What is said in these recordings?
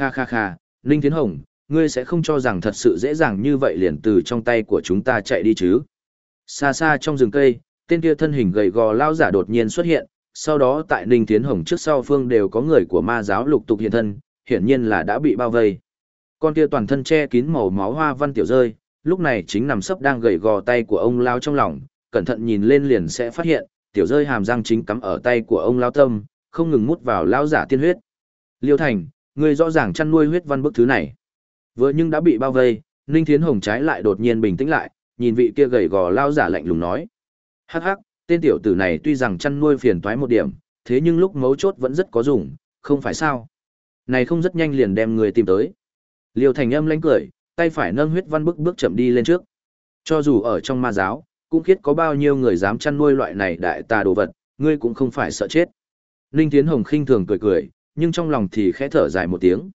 Kha kha kha, Ninh Thiến Hồng, ngươi sẽ không cho rằng thật sự dễ dàng như vậy liền từ trong tay của chúng ta chạy đi chứ. Xa xa trong rừng cây, tên kia thân hình gầy gò lao giả đột nhiên xuất hiện, sau đó tại Ninh Thiến Hồng trước sau phương đều có người của ma giáo lục tục hiện thân, hiển nhiên là đã bị bao vây. Con kia toàn thân che kín màu máu hoa văn tiểu rơi, lúc này chính nằm sấp đang gầy gò tay của ông lao trong lòng, cẩn thận nhìn lên liền sẽ phát hiện, tiểu rơi hàm răng chính cắm ở tay của ông lao tâm, không ngừng mút vào lao giả tiên huyết. Liêu Thành, Ngươi rõ ràng chăn nuôi huyết văn bức thứ này. Vừa nhưng đã bị bao vây, Ninh Thiến Hồng trái lại đột nhiên bình tĩnh lại, nhìn vị kia gầy gò lao giả lạnh lùng nói. Hắc hắc, tên tiểu tử này tuy rằng chăn nuôi phiền toái một điểm, thế nhưng lúc mấu chốt vẫn rất có dùng, không phải sao. Này không rất nhanh liền đem người tìm tới. Liêu Thành âm lánh cười, tay phải nâng huyết văn bức bước chậm đi lên trước. Cho dù ở trong ma giáo, cũng khiết có bao nhiêu người dám chăn nuôi loại này đại tà đồ vật, ngươi cũng không phải sợ chết. Ninh Thiến Hồng khinh thường cười cười, nhưng trong lòng thì khẽ thở dài một tiếng.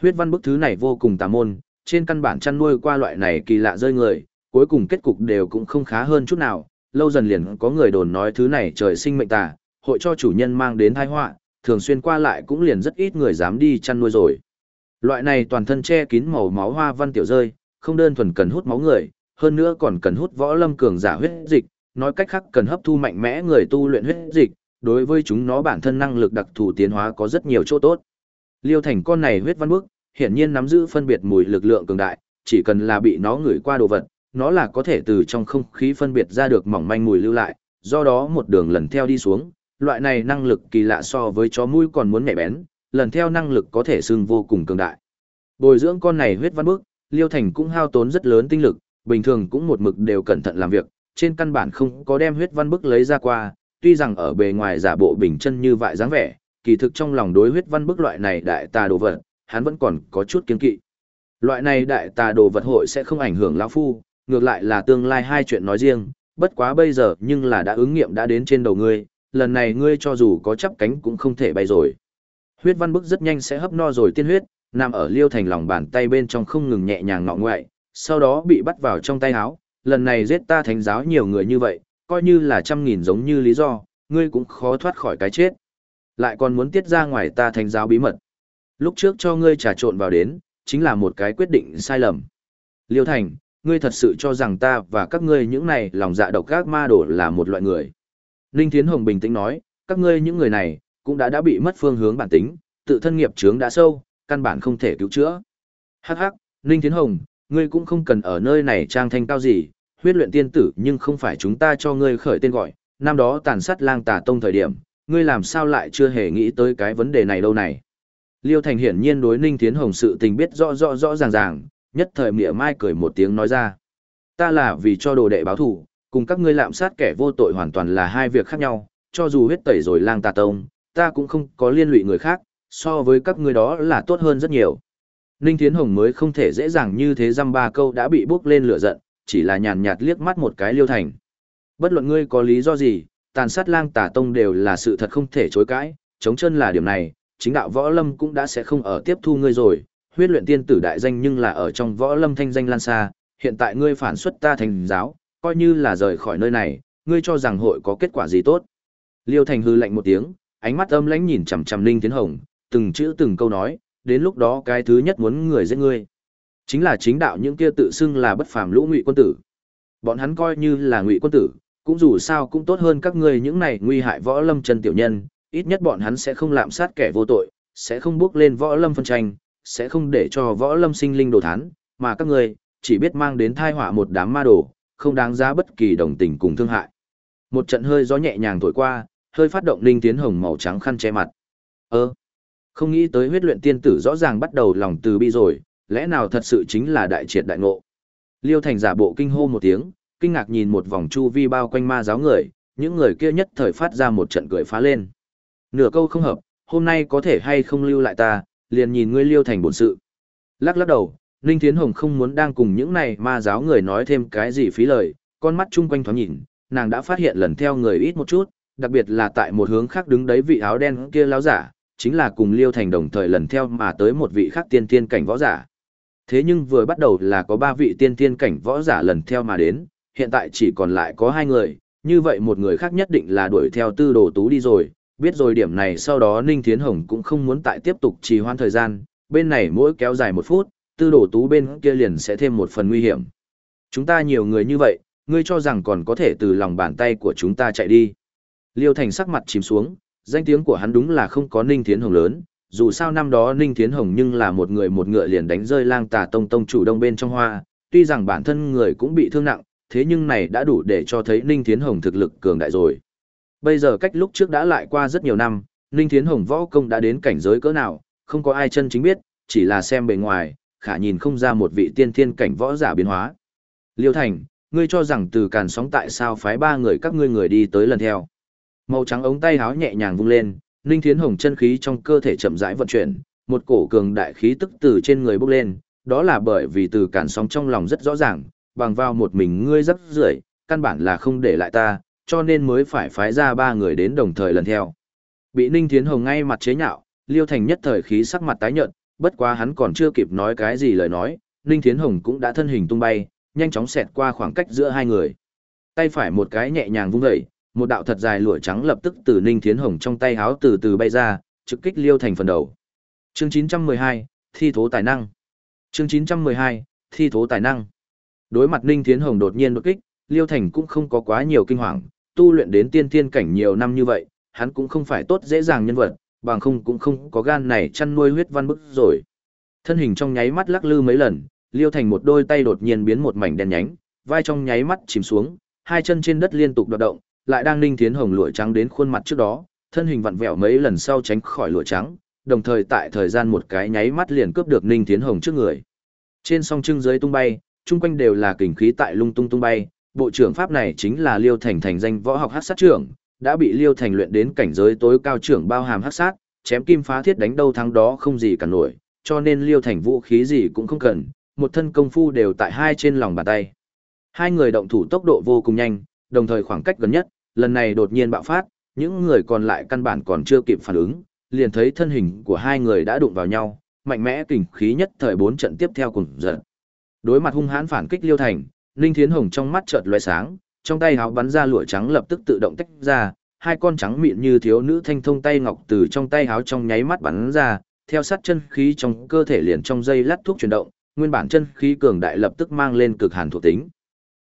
Huyết văn bức thứ này vô cùng tà môn, trên căn bản chăn nuôi qua loại này kỳ lạ rơi người, cuối cùng kết cục đều cũng không khá hơn chút nào, lâu dần liền có người đồn nói thứ này trời sinh mệnh tà, hội cho chủ nhân mang đến tai họa, thường xuyên qua lại cũng liền rất ít người dám đi chăn nuôi rồi. Loại này toàn thân che kín màu máu hoa văn tiểu rơi, không đơn thuần cần hút máu người, hơn nữa còn cần hút võ lâm cường giả huyết dịch, nói cách khác cần hấp thu mạnh mẽ người tu luyện huyết dịch, đối với chúng nó bản thân năng lực đặc thù tiến hóa có rất nhiều chỗ tốt. Liêu thành con này huyết văn bước, hiển nhiên nắm giữ phân biệt mùi lực lượng cường đại, chỉ cần là bị nó ngửi qua đồ vật, nó là có thể từ trong không khí phân biệt ra được mỏng manh mùi lưu lại, do đó một đường lần theo đi xuống, loại này năng lực kỳ lạ so với chó mũi còn muốn nhạy bén, lần theo năng lực có thể xưng vô cùng cường đại. Bồi dưỡng con này huyết văn bước, Liêu Thành cũng hao tốn rất lớn tinh lực, bình thường cũng một mực đều cẩn thận làm việc, trên căn bản không có đem huyết văn bức lấy ra qua, tuy rằng ở bề ngoài giả bộ bình chân như vậy dáng vẻ, kỳ thực trong lòng đối huyết văn bức loại này đại tà đồ vật, hắn vẫn còn có chút kiên kỵ. Loại này đại tà đồ vật hội sẽ không ảnh hưởng lão phu, ngược lại là tương lai hai chuyện nói riêng, bất quá bây giờ nhưng là đã ứng nghiệm đã đến trên đầu ngươi, lần này ngươi cho dù có chắp cánh cũng không thể bay rồi. Huyết văn bức rất nhanh sẽ hấp no rồi tiên huyết, nằm ở liêu thành lòng bàn tay bên trong không ngừng nhẹ nhàng ngọ ngoại, sau đó bị bắt vào trong tay áo, lần này giết ta thánh giáo nhiều người như vậy, coi như là trăm nghìn giống như lý do, ngươi cũng khó thoát khỏi cái chết. Lại còn muốn tiết ra ngoài ta thành giáo bí mật. Lúc trước cho ngươi trà trộn vào đến, chính là một cái quyết định sai lầm. Liêu Thành, ngươi thật sự cho rằng ta và các ngươi những này lòng dạ độc các ma đổ là một loại người. Ninh Thiến Hồng bình tĩnh nói, các ngươi những người này, cũng đã đã bị mất phương hướng bản tính, tự thân nghiệp chướng đã sâu, căn bản không thể cứu chữa. Hắc hắc, Ninh Thiến Hồng, ngươi cũng không cần ở nơi này trang thanh cao gì, huyết luyện tiên tử nhưng không phải chúng ta cho ngươi khởi tên gọi, năm đó tàn sát lang tà tông thời điểm, ngươi làm sao lại chưa hề nghĩ tới cái vấn đề này đâu này. Liêu Thành hiển nhiên đối Ninh Thiến Hồng sự tình biết rõ rõ rõ ràng ràng, nhất thời mỉa mai cười một tiếng nói ra. Ta là vì cho đồ đệ báo thù cùng các ngươi lạm sát kẻ vô tội hoàn toàn là hai việc khác nhau, cho dù huyết tẩy rồi lang tà tông, ta cũng không có liên lụy người khác, so với các ngươi đó là tốt hơn rất nhiều. Ninh Thiến Hồng mới không thể dễ dàng như thế dăm ba câu đã bị bước lên lửa giận, chỉ là nhàn nhạt liếc mắt một cái liêu thành. Bất luận ngươi có lý do gì, tàn sát lang tà tông đều là sự thật không thể chối cãi, chống chân là điểm này, chính đạo võ lâm cũng đã sẽ không ở tiếp thu ngươi rồi, huyết luyện tiên tử đại danh nhưng là ở trong võ lâm thanh danh lan xa, hiện tại ngươi phản xuất ta thành giáo, coi như là rời khỏi nơi này, ngươi cho rằng hội có kết quả gì tốt. Liêu Thành hư lạnh một tiếng, ánh mắt âm lãnh nhìn chằm chằm Ninh Tiến Hồng, từng chữ từng câu nói, đến lúc đó cái thứ nhất muốn người giết ngươi. Chính là chính đạo những kia tự xưng là bất phàm lũ ngụy quân tử. Bọn hắn coi như là ngụy quân tử, cũng dù sao cũng tốt hơn các ngươi những này nguy hại võ lâm chân tiểu nhân, ít nhất bọn hắn sẽ không lạm sát kẻ vô tội, sẽ không bước lên võ lâm phân tranh, sẽ không để cho võ lâm sinh linh đồ thán, mà các ngươi chỉ biết mang đến thai họa một đám ma đồ, không đáng giá bất kỳ đồng tình cùng thương hại. Một trận hơi gió nhẹ nhàng thổi qua, hơi phát động linh tiến hồng màu trắng khăn che mặt. Ơ, không nghĩ tới huyết luyện tiên tử rõ ràng bắt đầu lòng từ bi rồi, lẽ nào thật sự chính là đại triệt đại ngộ. Liêu Thành giả bộ kinh hô một tiếng, kinh ngạc nhìn một vòng chu vi bao quanh ma giáo người, những người kia nhất thời phát ra một trận cười phá lên. Nửa câu không hợp, hôm nay có thể hay không lưu lại ta, liền nhìn ngươi Liêu Thành bổn sự. Lắc lắc đầu, Ninh Thiến Hồng không muốn đang cùng những này ma giáo người nói thêm cái gì phí lời, con mắt chung quanh thoáng nhìn, nàng đã phát hiện lần theo người ít một chút, đặc biệt là tại một hướng khác đứng đấy vị áo đen kia lão giả, chính là cùng Liêu Thành đồng thời lần theo mà tới một vị khác tiên tiên cảnh võ giả. Thế nhưng vừa bắt đầu là có ba vị tiên tiên cảnh võ giả lần theo mà đến, hiện tại chỉ còn lại có hai người, như vậy một người khác nhất định là đuổi theo tư đồ tú đi rồi, biết rồi điểm này sau đó Ninh Thiến Hồng cũng không muốn tại tiếp tục trì hoãn thời gian, bên này mỗi kéo dài một phút, tư đồ tú bên kia liền sẽ thêm một phần nguy hiểm. Chúng ta nhiều người như vậy, ngươi cho rằng còn có thể từ lòng bàn tay của chúng ta chạy đi. Liêu Thành sắc mặt chìm xuống, danh tiếng của hắn đúng là không có Ninh Thiến Hồng lớn, dù sao năm đó Ninh Thiến Hồng nhưng là một người một ngựa liền đánh rơi lang tà tông tông chủ đông bên trong hoa, tuy rằng bản thân người cũng bị thương nặng, thế nhưng này đã đủ để cho thấy Ninh Thiến Hồng thực lực cường đại rồi. Bây giờ cách lúc trước đã lại qua rất nhiều năm, Ninh Thiến Hồng võ công đã đến cảnh giới cỡ nào, không có ai chân chính biết, chỉ là xem bề ngoài, khả nhìn không ra một vị tiên thiên cảnh võ giả biến hóa. Liêu Thành, ngươi cho rằng từ càn sóng tại sao phái ba người các ngươi người đi tới lần theo. Màu trắng ống tay háo nhẹ nhàng vung lên, Ninh Thiến Hồng chân khí trong cơ thể chậm rãi vận chuyển, một cổ cường đại khí tức từ trên người bốc lên, đó là bởi vì từ cản sóng trong lòng rất rõ ràng, bằng vào một mình ngươi rất rưởi, căn bản là không để lại ta, cho nên mới phải phái ra ba người đến đồng thời lần theo. Bị Ninh Thiến Hồng ngay mặt chế nhạo, Liêu Thành nhất thời khí sắc mặt tái nhợt, bất quá hắn còn chưa kịp nói cái gì lời nói, Ninh Thiến Hồng cũng đã thân hình tung bay, nhanh chóng xẹt qua khoảng cách giữa hai người. Tay phải một cái nhẹ nhàng vung dậy, một đạo thật dài lụa trắng lập tức từ Ninh Thiến Hồng trong tay háo từ từ bay ra, trực kích Liêu Thành phần đầu. Chương 912, thi thố tài năng. Chương 912, thi thố tài năng. Đối mặt Ninh Thiến Hồng đột nhiên đột kích, Liêu Thành cũng không có quá nhiều kinh hoàng, tu luyện đến tiên thiên cảnh nhiều năm như vậy, hắn cũng không phải tốt dễ dàng nhân vật, bằng không cũng không có gan này chăn nuôi huyết văn bức rồi. Thân hình trong nháy mắt lắc lư mấy lần, Liêu Thành một đôi tay đột nhiên biến một mảnh đen nhánh, vai trong nháy mắt chìm xuống, hai chân trên đất liên tục đột động, lại đang ninh thiến hồng lụa trắng đến khuôn mặt trước đó, thân hình vặn vẹo mấy lần sau tránh khỏi lụa trắng, đồng thời tại thời gian một cái nháy mắt liền cướp được ninh thiến hồng trước người. Trên song trưng dưới tung bay, chung quanh đều là kình khí tại lung tung tung bay, bộ trưởng pháp này chính là Liêu Thành thành danh võ học hắc sát trưởng, đã bị Liêu Thành luyện đến cảnh giới tối cao trưởng bao hàm hắc sát, chém kim phá thiết đánh đâu thắng đó không gì cả nổi, cho nên Liêu Thành vũ khí gì cũng không cần, một thân công phu đều tại hai trên lòng bàn tay. Hai người động thủ tốc độ vô cùng nhanh, đồng thời khoảng cách gần nhất, lần này đột nhiên bạo phát, những người còn lại căn bản còn chưa kịp phản ứng, liền thấy thân hình của hai người đã đụng vào nhau, mạnh mẽ kình khí nhất thời bốn trận tiếp theo cùng giận. Đối mặt hung hãn phản kích Liêu Thành, Ninh Thiến Hồng trong mắt chợt lóe sáng, trong tay háo bắn ra lụa trắng lập tức tự động tách ra, hai con trắng mịn như thiếu nữ thanh thông tay ngọc từ trong tay háo trong nháy mắt bắn ra, theo sát chân khí trong cơ thể liền trong dây lát thuốc chuyển động, nguyên bản chân khí cường đại lập tức mang lên cực hàn thuộc tính.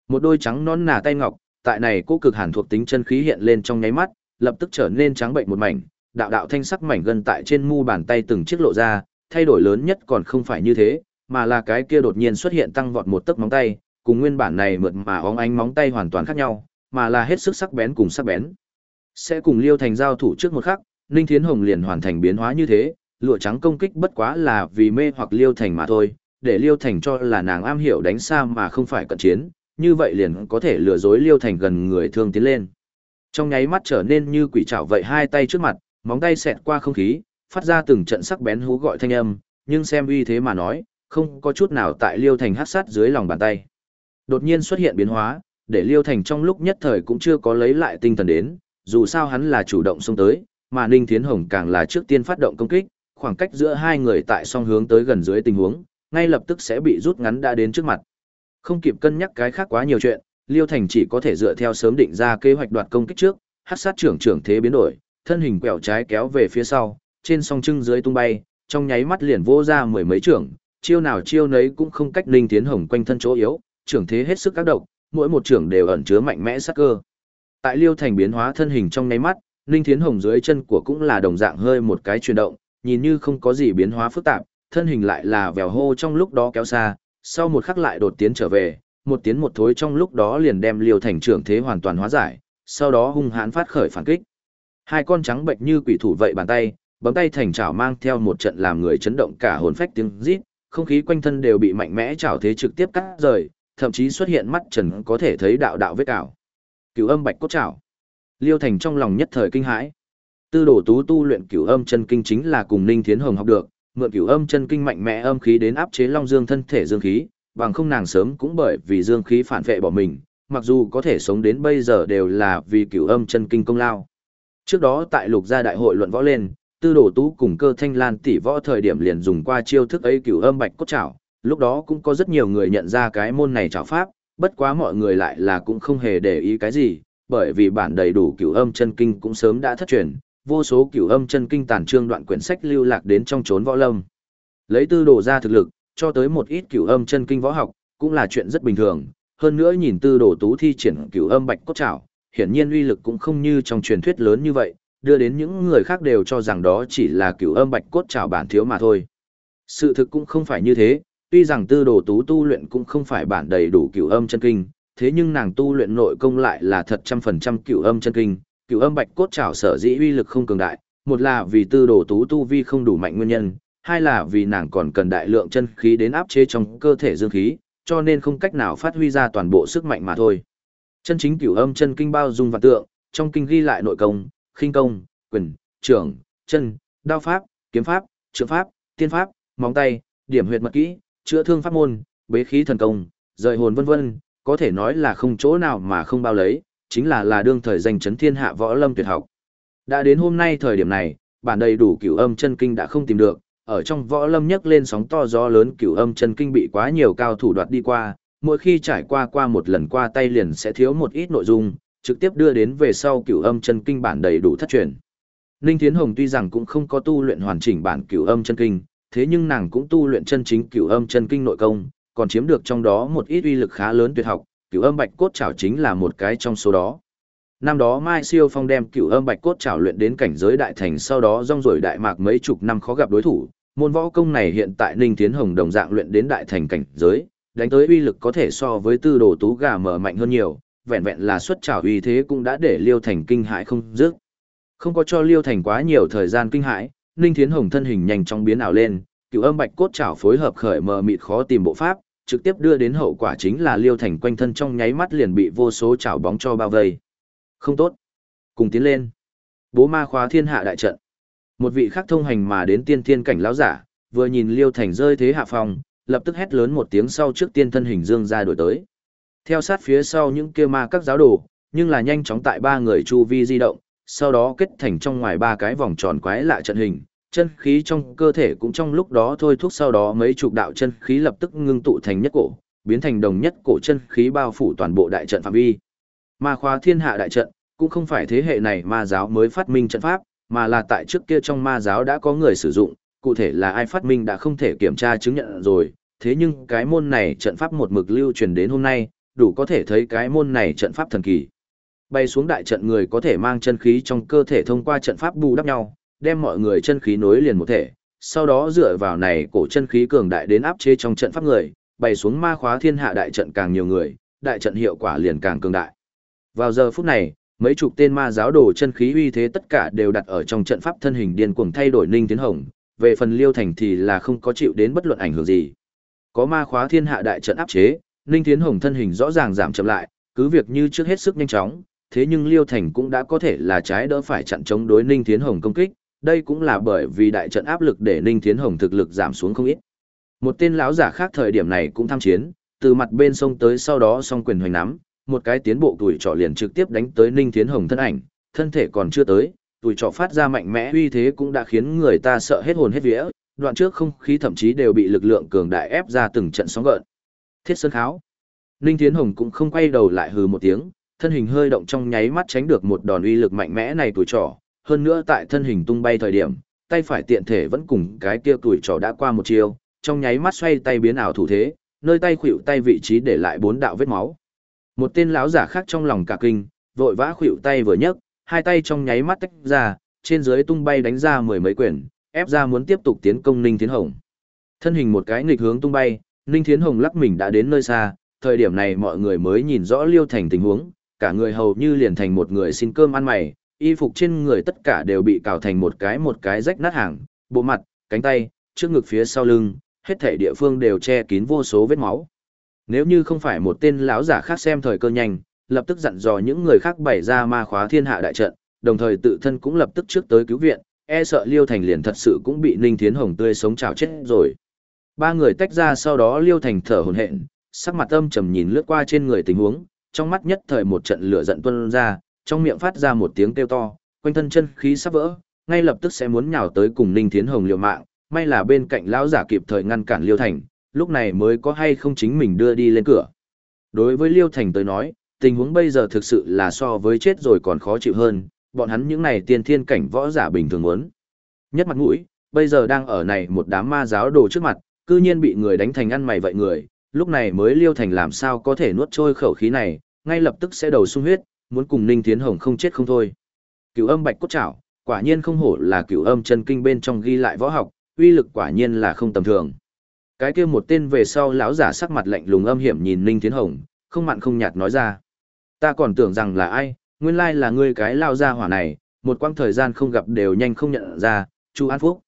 Một đôi trắng nón nà tay ngọc, tại này cô cực hàn thuộc tính chân khí hiện lên trong nháy mắt, lập tức trở nên trắng bệnh một mảnh, đạo đạo thanh sắc mảnh gần tại trên mu bàn tay từng chiếc lộ ra, thay đổi lớn nhất còn không phải như thế, mà là cái kia đột nhiên xuất hiện tăng vọt một tấc móng tay, cùng nguyên bản này mượt mà óng ánh móng tay hoàn toàn khác nhau, mà là hết sức sắc bén cùng sắc bén. Sẽ cùng Liêu Thành giao thủ trước một khắc, Ninh Thiến Hồng liền hoàn thành biến hóa như thế, lụa trắng công kích bất quá là vì mê hoặc Liêu Thành mà thôi, để Liêu Thành cho là nàng am hiểu đánh xa mà không phải cận chiến, như vậy liền có thể lừa dối Liêu Thành gần người thương tiến lên. Trong nháy mắt trở nên như quỷ trảo vậy hai tay trước mặt, móng tay xẹt qua không khí, phát ra từng trận sắc bén hú gọi thanh âm, nhưng xem uy thế mà nói, không có chút nào tại Liêu Thành hát sát dưới lòng bàn tay. Đột nhiên xuất hiện biến hóa, để Liêu Thành trong lúc nhất thời cũng chưa có lấy lại tinh thần đến, dù sao hắn là chủ động xông tới, mà Ninh Thiến Hồng càng là trước tiên phát động công kích, khoảng cách giữa hai người tại song hướng tới gần dưới tình huống, ngay lập tức sẽ bị rút ngắn đã đến trước mặt. Không kịp cân nhắc cái khác quá nhiều chuyện, Liêu Thành chỉ có thể dựa theo sớm định ra kế hoạch đoạt công kích trước, hát sát trưởng trưởng thế biến đổi, thân hình quẹo trái kéo về phía sau, trên song trưng dưới tung bay, trong nháy mắt liền vô ra mười mấy trưởng, chiêu nào chiêu nấy cũng không cách Ninh Tiến Hồng quanh thân chỗ yếu, trưởng thế hết sức các độc, mỗi một trưởng đều ẩn chứa mạnh mẽ sát cơ. Tại Liêu Thành biến hóa thân hình trong nháy mắt, Ninh Thiến Hồng dưới chân của cũng là đồng dạng hơi một cái chuyển động, nhìn như không có gì biến hóa phức tạp, thân hình lại là vèo hô trong lúc đó kéo xa, sau một khắc lại đột tiến trở về, một tiến một thối trong lúc đó liền đem Liêu Thành trưởng thế hoàn toàn hóa giải, sau đó hung hãn phát khởi phản kích. Hai con trắng bệnh như quỷ thủ vậy bàn tay, bấm tay thành chảo mang theo một trận làm người chấn động cả hồn phách tiếng rít, không khí quanh thân đều bị mạnh mẽ chảo thế trực tiếp cắt rời, thậm chí xuất hiện mắt trần có thể thấy đạo đạo vết cào. Cửu âm bạch cốt chảo. Liêu Thành trong lòng nhất thời kinh hãi. Tư đồ tú tu luyện cửu âm chân kinh chính là cùng Ninh Thiến Hồng học được, mượn cửu âm chân kinh mạnh mẽ âm khí đến áp chế Long Dương thân thể dương khí, bằng không nàng sớm cũng bởi vì dương khí phản vệ bỏ mình, mặc dù có thể sống đến bây giờ đều là vì cửu âm chân kinh công lao. Trước đó tại lục gia đại hội luận võ lên, tư đồ tú cùng cơ thanh lan tỷ võ thời điểm liền dùng qua chiêu thức ấy cửu âm bạch cốt chảo, lúc đó cũng có rất nhiều người nhận ra cái môn này chảo pháp, bất quá mọi người lại là cũng không hề để ý cái gì, bởi vì bản đầy đủ cửu âm chân kinh cũng sớm đã thất truyền, vô số cửu âm chân kinh tàn trương đoạn quyển sách lưu lạc đến trong chốn võ lâm. Lấy tư đồ ra thực lực, cho tới một ít cửu âm chân kinh võ học, cũng là chuyện rất bình thường. Hơn nữa nhìn tư đồ tú thi triển cửu âm bạch cốt trảo, hiển nhiên uy lực cũng không như trong truyền thuyết lớn như vậy, đưa đến những người khác đều cho rằng đó chỉ là cửu âm bạch cốt trảo bản thiếu mà thôi. Sự thực cũng không phải như thế, tuy rằng tư đồ tú tu luyện cũng không phải bản đầy đủ cửu âm chân kinh, thế nhưng nàng tu luyện nội công lại là thật trăm phần trăm cửu âm chân kinh, Cựu âm bạch cốt trảo sở dĩ uy lực không cường đại, một là vì tư đồ tú tu vi không đủ mạnh nguyên nhân, hai là vì nàng còn cần đại lượng chân khí đến áp chế trong cơ thể dương khí, cho nên không cách nào phát huy ra toàn bộ sức mạnh mà thôi. Chân chính cửu âm chân kinh bao dung vạn tượng, trong kinh ghi lại nội công, khinh công, quyền, trưởng, chân, đao pháp, kiếm pháp, trượng pháp, tiên pháp, móng tay, điểm huyệt mật kỹ, chữa thương pháp môn, bế khí thần công, rời hồn vân vân, có thể nói là không chỗ nào mà không bao lấy, chính là là đương thời danh chấn thiên hạ võ lâm tuyệt học. Đã đến hôm nay thời điểm này, bản đầy đủ cửu âm chân kinh đã không tìm được, ở trong võ lâm nhấc lên sóng to gió lớn cửu âm chân kinh bị quá nhiều cao thủ đoạt đi qua, mỗi khi trải qua qua một lần qua tay liền sẽ thiếu một ít nội dung, trực tiếp đưa đến về sau cửu âm chân kinh bản đầy đủ thất truyền. Ninh Thiến Hồng tuy rằng cũng không có tu luyện hoàn chỉnh bản cửu âm chân kinh, thế nhưng nàng cũng tu luyện chân chính cửu âm chân kinh nội công, còn chiếm được trong đó một ít uy lực khá lớn tuyệt học, cửu âm bạch cốt Chảo chính là một cái trong số đó. Năm đó Mai Siêu Phong đem cửu âm bạch cốt Chảo luyện đến cảnh giới đại thành sau đó rong rổi đại mạc mấy chục năm khó gặp đối thủ, môn võ công này hiện tại Ninh Thiến Hồng đồng dạng luyện đến đại thành cảnh giới, đánh tới uy lực có thể so với tư đồ tú gà mở mạnh hơn nhiều, vẹn vẹn là xuất chảo uy thế cũng đã để Liêu Thành kinh hãi không dứt. Không có cho Liêu Thành quá nhiều thời gian kinh hãi, Ninh Thiến Hồng thân hình nhanh chóng biến ảo lên, cửu âm bạch cốt Chảo phối hợp khởi mờ mịt khó tìm bộ pháp, trực tiếp đưa đến hậu quả chính là Liêu Thành quanh thân trong nháy mắt liền bị vô số chảo bóng cho bao vây. Không tốt. Cùng tiến lên. Bố ma khóa thiên hạ đại trận. Một vị khác thông hành mà đến tiên thiên cảnh lão giả, vừa nhìn Liêu Thành rơi thế hạ phòng, lập tức hét lớn một tiếng sau trước tiên thân hình dương ra đổi tới. Theo sát phía sau những kia ma các giáo đồ, nhưng là nhanh chóng tại ba người chu vi di động, sau đó kết thành trong ngoài ba cái vòng tròn quái lạ trận hình, chân khí trong cơ thể cũng trong lúc đó thôi thúc sau đó mấy chục đạo chân khí lập tức ngưng tụ thành nhất cổ, biến thành đồng nhất cổ chân khí bao phủ toàn bộ đại trận phạm vi. Ma khóa thiên hạ đại trận, cũng không phải thế hệ này ma giáo mới phát minh trận pháp, mà là tại trước kia trong ma giáo đã có người sử dụng, cụ thể là ai phát minh đã không thể kiểm tra chứng nhận rồi, thế nhưng cái môn này trận pháp một mực lưu truyền đến hôm nay, đủ có thể thấy cái môn này trận pháp thần kỳ. Bay xuống đại trận người có thể mang chân khí trong cơ thể thông qua trận pháp bù đắp nhau, đem mọi người chân khí nối liền một thể, sau đó dựa vào này cổ chân khí cường đại đến áp chế trong trận pháp người, bày xuống ma khóa thiên hạ đại trận càng nhiều người, đại trận hiệu quả liền càng cường đại. Vào giờ phút này, mấy chục tên ma giáo đồ chân khí uy thế tất cả đều đặt ở trong trận pháp thân hình điên cuồng thay đổi Ninh Tiến Hồng, về phần Liêu Thành thì là không có chịu đến bất luận ảnh hưởng gì. Có ma khóa thiên hạ đại trận áp chế, Ninh Tiến Hồng thân hình rõ ràng giảm chậm lại, cứ việc như trước hết sức nhanh chóng, thế nhưng Liêu Thành cũng đã có thể là trái đỡ phải chặn chống đối Ninh Tiến Hồng công kích, đây cũng là bởi vì đại trận áp lực để Ninh Thiến Hồng thực lực giảm xuống không ít. Một tên lão giả khác thời điểm này cũng tham chiến, từ mặt bên sông tới sau đó song quyền hoành nắm, một cái tiến bộ tuổi trọ liền trực tiếp đánh tới Ninh Thiến Hồng thân ảnh, thân thể còn chưa tới, tuổi trọ phát ra mạnh mẽ uy thế cũng đã khiến người ta sợ hết hồn hết vía, đoạn trước không khí thậm chí đều bị lực lượng cường đại ép ra từng trận sóng gợn. Thiết Sơn Kháo. Ninh Thiến Hồng cũng không quay đầu lại hừ một tiếng, thân hình hơi động trong nháy mắt tránh được một đòn uy lực mạnh mẽ này tuổi trọ, hơn nữa tại thân hình tung bay thời điểm, tay phải tiện thể vẫn cùng cái kia tuổi trò đã qua một chiều, trong nháy mắt xoay tay biến ảo thủ thế, nơi tay khuỵu tay vị trí để lại bốn đạo vết máu. Một tên lão giả khác trong lòng cả kinh, vội vã khuỵu tay vừa nhấc, hai tay trong nháy mắt tách ra, trên dưới tung bay đánh ra mười mấy quyền, ép ra muốn tiếp tục tiến công Ninh Thiến Hồng. Thân hình một cái nghịch hướng tung bay, Ninh Thiến Hồng lắc mình đã đến nơi xa, thời điểm này mọi người mới nhìn rõ Liêu Thành tình huống, cả người hầu như liền thành một người xin cơm ăn mày, y phục trên người tất cả đều bị cào thành một cái một cái rách nát hàng, bộ mặt, cánh tay, trước ngực phía sau lưng, hết thảy địa phương đều che kín vô số vết máu. Nếu như không phải một tên lão giả khác xem thời cơ nhanh, lập tức dặn dò những người khác bày ra ma khóa thiên hạ đại trận, đồng thời tự thân cũng lập tức trước tới cứu viện, e sợ Liêu Thành liền thật sự cũng bị Ninh Thiến Hồng tươi sống chào chết rồi. Ba người tách ra sau đó Liêu Thành thở hổn hển, sắc mặt âm trầm nhìn lướt qua trên người tình huống, trong mắt nhất thời một trận lửa giận tuôn ra, trong miệng phát ra một tiếng kêu to, quanh thân chân khí sắp vỡ, ngay lập tức sẽ muốn nhào tới cùng Ninh Thiến Hồng liều mạng, may là bên cạnh lão giả kịp thời ngăn cản Liêu Thành, lúc này mới có hay không chính mình đưa đi lên cửa. Đối với Liêu Thành tới nói, tình huống bây giờ thực sự là so với chết rồi còn khó chịu hơn, bọn hắn những này tiên thiên cảnh võ giả bình thường muốn. Nhất mặt mũi, bây giờ đang ở này một đám ma giáo đồ trước mặt, cư nhiên bị người đánh thành ăn mày vậy người, lúc này mới Liêu Thành làm sao có thể nuốt trôi khẩu khí này, ngay lập tức sẽ đầu sung huyết, muốn cùng Ninh Thiến Hồng không chết không thôi. Cửu âm bạch cốt trảo, quả nhiên không hổ là cửu âm chân kinh bên trong ghi lại võ học, uy lực quả nhiên là không tầm thường. Cái kia một tên về sau lão giả sắc mặt lạnh lùng âm hiểm nhìn Ninh Thiến Hồng, không mặn không nhạt nói ra. Ta còn tưởng rằng là ai, nguyên lai là ngươi cái lao ra hỏa này, một quãng thời gian không gặp đều nhanh không nhận ra, Chu An Phúc.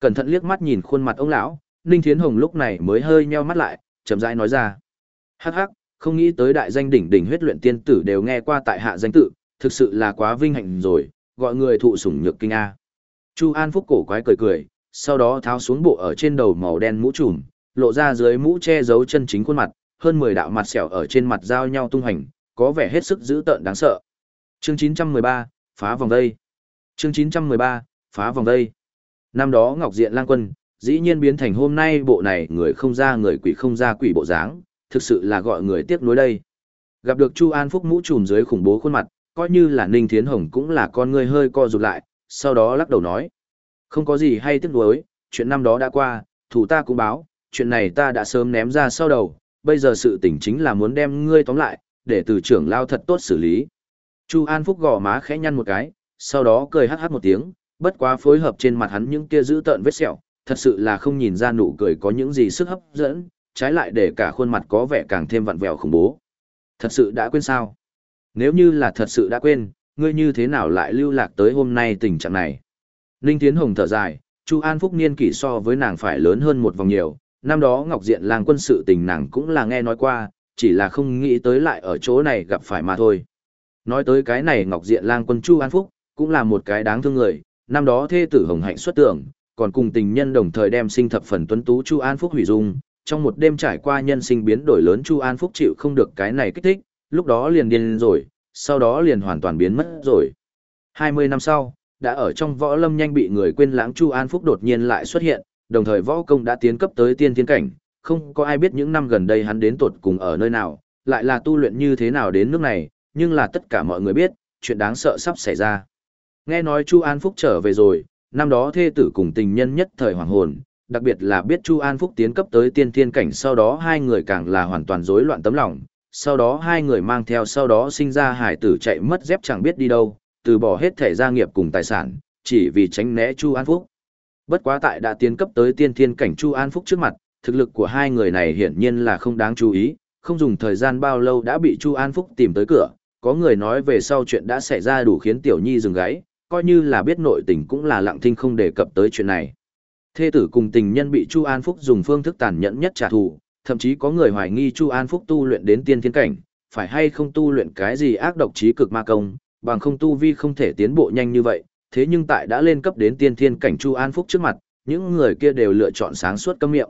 Cẩn thận liếc mắt nhìn khuôn mặt ông lão, Ninh Thiến Hồng lúc này mới hơi nheo mắt lại, chậm rãi nói ra. Hắc hắc, không nghĩ tới đại danh đỉnh đỉnh huyết luyện tiên tử đều nghe qua tại hạ danh tự, thực sự là quá vinh hạnh rồi, gọi người thụ sủng nhược kinh a. Chu An Phúc cổ quái cười cười, sau đó tháo xuống bộ ở trên đầu màu đen mũ trùm, lộ ra dưới mũ che giấu chân chính khuôn mặt, hơn 10 đạo mặt sẹo ở trên mặt giao nhau tung hành, có vẻ hết sức dữ tợn đáng sợ. Chương 913, phá vòng đây. Chương 913, phá vòng đây. Năm đó Ngọc Diện Lang Quân, dĩ nhiên biến thành hôm nay bộ này người không ra người quỷ không ra quỷ bộ dáng, thực sự là gọi người tiếc nuối đây. Gặp được Chu An Phúc mũ trùm dưới khủng bố khuôn mặt, coi như là Ninh Thiến Hồng cũng là con người hơi co rụt lại, sau đó lắc đầu nói. Không có gì hay tiếc nuối, chuyện năm đó đã qua, thủ ta cũng báo, chuyện này ta đã sớm ném ra sau đầu, bây giờ sự tỉnh chính là muốn đem ngươi tóm lại, để từ trưởng lao thật tốt xử lý. Chu An Phúc gò má khẽ nhăn một cái, sau đó cười hát hát một tiếng, bất quá phối hợp trên mặt hắn những kia giữ tợn vết sẹo, thật sự là không nhìn ra nụ cười có những gì sức hấp dẫn, trái lại để cả khuôn mặt có vẻ càng thêm vặn vẹo khủng bố. Thật sự đã quên sao? Nếu như là thật sự đã quên, ngươi như thế nào lại lưu lạc tới hôm nay tình trạng này? Ninh Tiến Hồng thở dài, Chu An Phúc niên kỷ so với nàng phải lớn hơn một vòng nhiều, năm đó Ngọc Diện làng quân sự tình nàng cũng là nghe nói qua, chỉ là không nghĩ tới lại ở chỗ này gặp phải mà thôi. Nói tới cái này Ngọc Diện lang quân Chu An Phúc, cũng là một cái đáng thương người, năm đó thê tử hồng hạnh xuất tưởng, còn cùng tình nhân đồng thời đem sinh thập phần tuấn tú Chu An Phúc hủy dung, trong một đêm trải qua nhân sinh biến đổi lớn Chu An Phúc chịu không được cái này kích thích, lúc đó liền điên rồi, sau đó liền hoàn toàn biến mất rồi. 20 năm sau, đã ở trong võ lâm nhanh bị người quên lãng Chu An Phúc đột nhiên lại xuất hiện, đồng thời võ công đã tiến cấp tới tiên thiên cảnh, không có ai biết những năm gần đây hắn đến tột cùng ở nơi nào, lại là tu luyện như thế nào đến nước này, nhưng là tất cả mọi người biết, chuyện đáng sợ sắp xảy ra. Nghe nói Chu An Phúc trở về rồi, năm đó thê tử cùng tình nhân nhất thời hoàng hồn, đặc biệt là biết Chu An Phúc tiến cấp tới tiên thiên cảnh sau đó hai người càng là hoàn toàn rối loạn tấm lòng, sau đó hai người mang theo sau đó sinh ra hải tử chạy mất dép chẳng biết đi đâu, từ bỏ hết thể gia nghiệp cùng tài sản, chỉ vì tránh né Chu An Phúc. Bất quá tại đã tiến cấp tới tiên thiên cảnh Chu An Phúc trước mặt, thực lực của hai người này hiển nhiên là không đáng chú ý, không dùng thời gian bao lâu đã bị Chu An Phúc tìm tới cửa, có người nói về sau chuyện đã xảy ra đủ khiến Tiểu Nhi dừng gáy, coi như là biết nội tình cũng là lặng thinh không đề cập tới chuyện này. Thê tử cùng tình nhân bị Chu An Phúc dùng phương thức tàn nhẫn nhất trả thù, thậm chí có người hoài nghi Chu An Phúc tu luyện đến tiên thiên cảnh, phải hay không tu luyện cái gì ác độc trí cực ma công, bằng không tu vi không thể tiến bộ nhanh như vậy, thế nhưng tại đã lên cấp đến tiên thiên cảnh Chu An Phúc trước mặt, những người kia đều lựa chọn sáng suốt cấm miệng.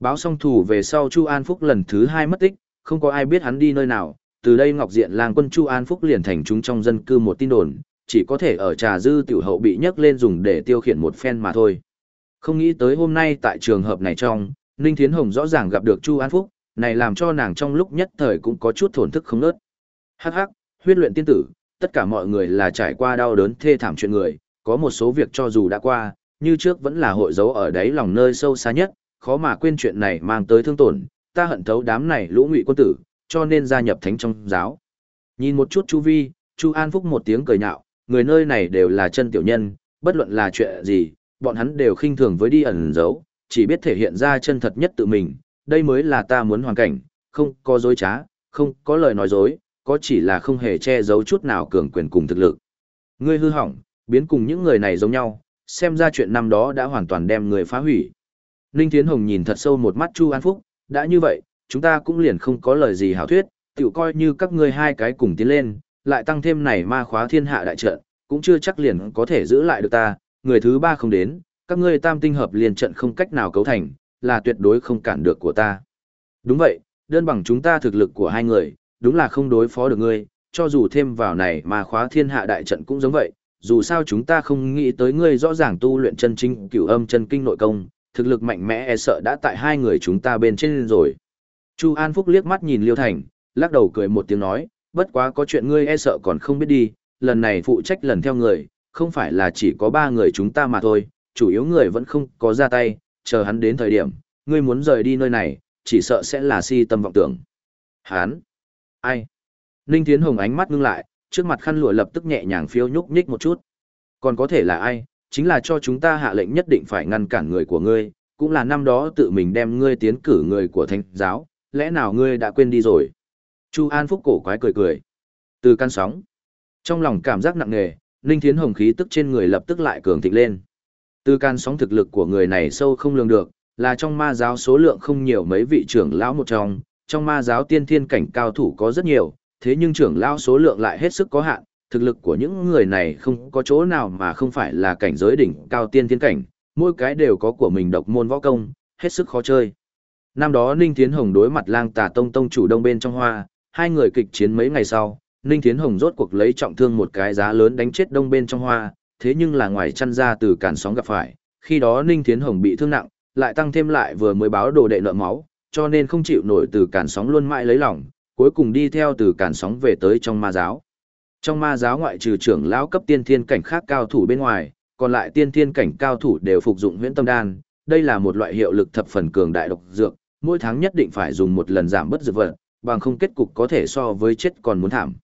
Báo xong thủ về sau Chu An Phúc lần thứ hai mất tích, không có ai biết hắn đi nơi nào, từ đây Ngọc Diện làng quân Chu An Phúc liền thành chúng trong dân cư một tin đồn, chỉ có thể ở trà dư tiểu hậu bị nhấc lên dùng để tiêu khiển một phen mà thôi. Không nghĩ tới hôm nay tại trường hợp này trong, Ninh Thiến Hồng rõ ràng gặp được Chu An Phúc, này làm cho nàng trong lúc nhất thời cũng có chút thổn thức không nớt. Hắc hắc, huyết luyện tiên tử, tất cả mọi người là trải qua đau đớn thê thảm chuyện người, có một số việc cho dù đã qua, như trước vẫn là hội dấu ở đáy lòng nơi sâu xa nhất, khó mà quên chuyện này mang tới thương tổn, ta hận thấu đám này lũ ngụy quân tử, cho nên gia nhập thánh trong giáo. Nhìn một chút Chu Vi, Chu An Phúc một tiếng cười nhạo, người nơi này đều là chân tiểu nhân, bất luận là chuyện gì, bọn hắn đều khinh thường với đi ẩn giấu, chỉ biết thể hiện ra chân thật nhất tự mình, đây mới là ta muốn hoàn cảnh, không có dối trá, không có lời nói dối, có chỉ là không hề che giấu chút nào cường quyền cùng thực lực. Ngươi hư hỏng, biến cùng những người này giống nhau, xem ra chuyện năm đó đã hoàn toàn đem người phá hủy. Ninh Thiến Hồng nhìn thật sâu một mắt Chu An Phúc, đã như vậy, chúng ta cũng liền không có lời gì hảo thuyết, tiểu coi như các ngươi hai cái cùng tiến lên, lại tăng thêm này ma khóa thiên hạ đại trận, cũng chưa chắc liền có thể giữ lại được ta, người thứ ba không đến, các ngươi tam tinh hợp liền trận không cách nào cấu thành, là tuyệt đối không cản được của ta. Đúng vậy, đơn bằng chúng ta thực lực của hai người, đúng là không đối phó được ngươi, cho dù thêm vào này mà khóa thiên hạ đại trận cũng giống vậy, dù sao chúng ta không nghĩ tới ngươi rõ ràng tu luyện chân chính cửu âm chân kinh nội công, thực lực mạnh mẽ e sợ đã tại hai người chúng ta bên trên rồi. Chu An Phúc liếc mắt nhìn Liêu Thành, lắc đầu cười một tiếng nói, bất quá có chuyện ngươi e sợ còn không biết đi, lần này phụ trách lần theo người, không phải là chỉ có ba người chúng ta mà thôi, chủ yếu người vẫn không có ra tay, chờ hắn đến thời điểm, ngươi muốn rời đi nơi này, chỉ sợ sẽ là si tâm vọng tưởng. Hắn? Ai? Ninh Thiến Hồng ánh mắt ngưng lại, trước mặt khăn lụa lập tức nhẹ nhàng phiêu nhúc nhích một chút. Còn có thể là ai? Chính là cho chúng ta hạ lệnh nhất định phải ngăn cản người của ngươi, cũng là năm đó tự mình đem ngươi tiến cử người của thánh giáo, lẽ nào ngươi đã quên đi rồi? Chu An Phúc cổ quái cười cười. Từ căn sóng. Trong lòng cảm giác nặng nề, Ninh Thiến Hồng khí tức trên người lập tức lại cường thịnh lên. Từ can sóng thực lực của người này sâu không lường được, là trong ma giáo số lượng không nhiều mấy vị trưởng lão một trong, trong ma giáo tiên thiên cảnh cao thủ có rất nhiều, thế nhưng trưởng lão số lượng lại hết sức có hạn, thực lực của những người này không có chỗ nào mà không phải là cảnh giới đỉnh cao tiên thiên cảnh, mỗi cái đều có của mình độc môn võ công, hết sức khó chơi. Năm đó Ninh Thiến Hồng đối mặt lang tà tông tông chủ đông bên trong hoa, hai người kịch chiến mấy ngày sau, Ninh Thiến Hồng rốt cuộc lấy trọng thương một cái giá lớn đánh chết đông bên trong hoa, thế nhưng là ngoài chăn ra từ cản sóng gặp phải, khi đó Ninh Thiến Hồng bị thương nặng, lại tăng thêm lại vừa mới báo đồ đệ nợ máu, cho nên không chịu nổi từ cản sóng luôn mãi lấy lòng, cuối cùng đi theo từ cản sóng về tới trong ma giáo. Trong ma giáo ngoại trừ trưởng lão cấp tiên thiên cảnh khác cao thủ bên ngoài, còn lại tiên thiên cảnh cao thủ đều phục dụng huyễn tâm đan, đây là một loại hiệu lực thập phần cường đại độc dược, mỗi tháng nhất định phải dùng một lần giảm bất dược vật, bằng không kết cục có thể so với chết còn muốn thảm.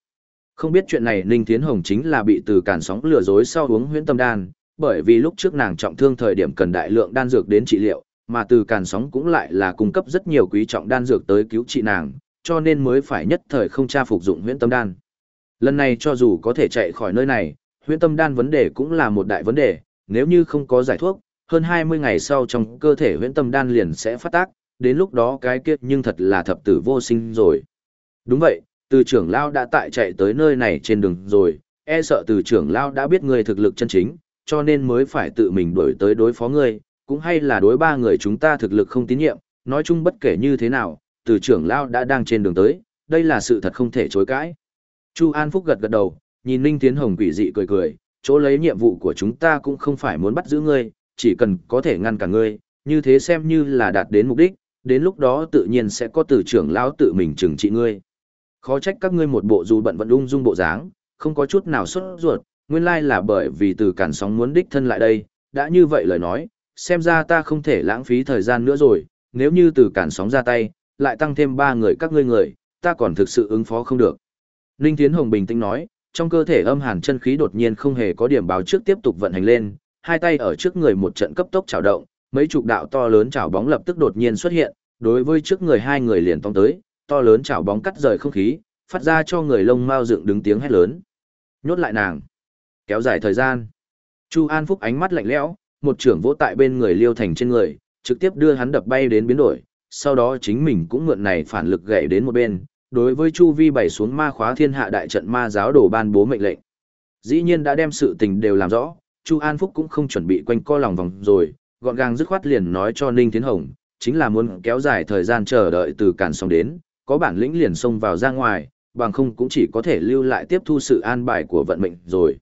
Không biết chuyện này Ninh Thiến Hồng chính là bị từ cản sóng lừa dối sau uống huyễn tâm đan, bởi vì lúc trước nàng trọng thương thời điểm cần đại lượng đan dược đến trị liệu, mà từ cản sóng cũng lại là cung cấp rất nhiều quý trọng đan dược tới cứu trị nàng, cho nên mới phải nhất thời không tra phục dụng huyễn tâm đan. Lần này cho dù có thể chạy khỏi nơi này, huyễn tâm đan vấn đề cũng là một đại vấn đề, nếu như không có giải thuốc, hơn 20 ngày sau trong cơ thể huyễn tâm đan liền sẽ phát tác, đến lúc đó cái kiếp nhưng thật là thập tử vô sinh rồi. Đúng vậy, từ trưởng lao đã tại chạy tới nơi này trên đường rồi, e sợ từ trưởng lao đã biết người thực lực chân chính, cho nên mới phải tự mình đuổi tới đối phó ngươi, cũng hay là đối ba người chúng ta thực lực không tín nhiệm, nói chung bất kể như thế nào, từ trưởng lao đã đang trên đường tới, đây là sự thật không thể chối cãi. Chu An Phúc gật gật đầu, nhìn Ninh Tiến Hồng quỷ dị cười cười, chỗ lấy nhiệm vụ của chúng ta cũng không phải muốn bắt giữ ngươi, chỉ cần có thể ngăn cả ngươi, như thế xem như là đạt đến mục đích, đến lúc đó tự nhiên sẽ có từ trưởng lão tự mình trừng trị ngươi. Khó trách các ngươi một bộ dù bận vận ung dung bộ dáng, không có chút nào xuất ruột, nguyên lai là bởi vì từ cản sóng muốn đích thân lại đây, đã như vậy lời nói, xem ra ta không thể lãng phí thời gian nữa rồi, nếu như từ cản sóng ra tay, lại tăng thêm ba người các ngươi người, ta còn thực sự ứng phó không được. Ninh Tiến Hồng bình tĩnh nói, trong cơ thể âm hàn chân khí đột nhiên không hề có điểm báo trước tiếp tục vận hành lên, hai tay ở trước người một trận cấp tốc chảo động, mấy chục đạo to lớn chảo bóng lập tức đột nhiên xuất hiện, đối với trước người hai người liền tông tới, to lớn chảo bóng cắt rời không khí, phát ra cho người lông mao dựng đứng tiếng hét lớn. Nhốt lại nàng. Kéo dài thời gian. Chu An Phúc ánh mắt lạnh lẽo, một trưởng vỗ tại bên người Liêu Thành trên người, trực tiếp đưa hắn đập bay đến biến đổi, sau đó chính mình cũng mượn này phản lực gậy đến một bên, đối với Chu Vi bày xuống ma khóa thiên hạ đại trận ma giáo đổ ban bố mệnh lệnh. Dĩ nhiên đã đem sự tình đều làm rõ, Chu An Phúc cũng không chuẩn bị quanh co lòng vòng rồi, gọn gàng dứt khoát liền nói cho Ninh Tiến Hồng, chính là muốn kéo dài thời gian chờ đợi từ cản xong đến, có bản lĩnh liền xông vào ra ngoài, bằng không cũng chỉ có thể lưu lại tiếp thu sự an bài của vận mệnh rồi.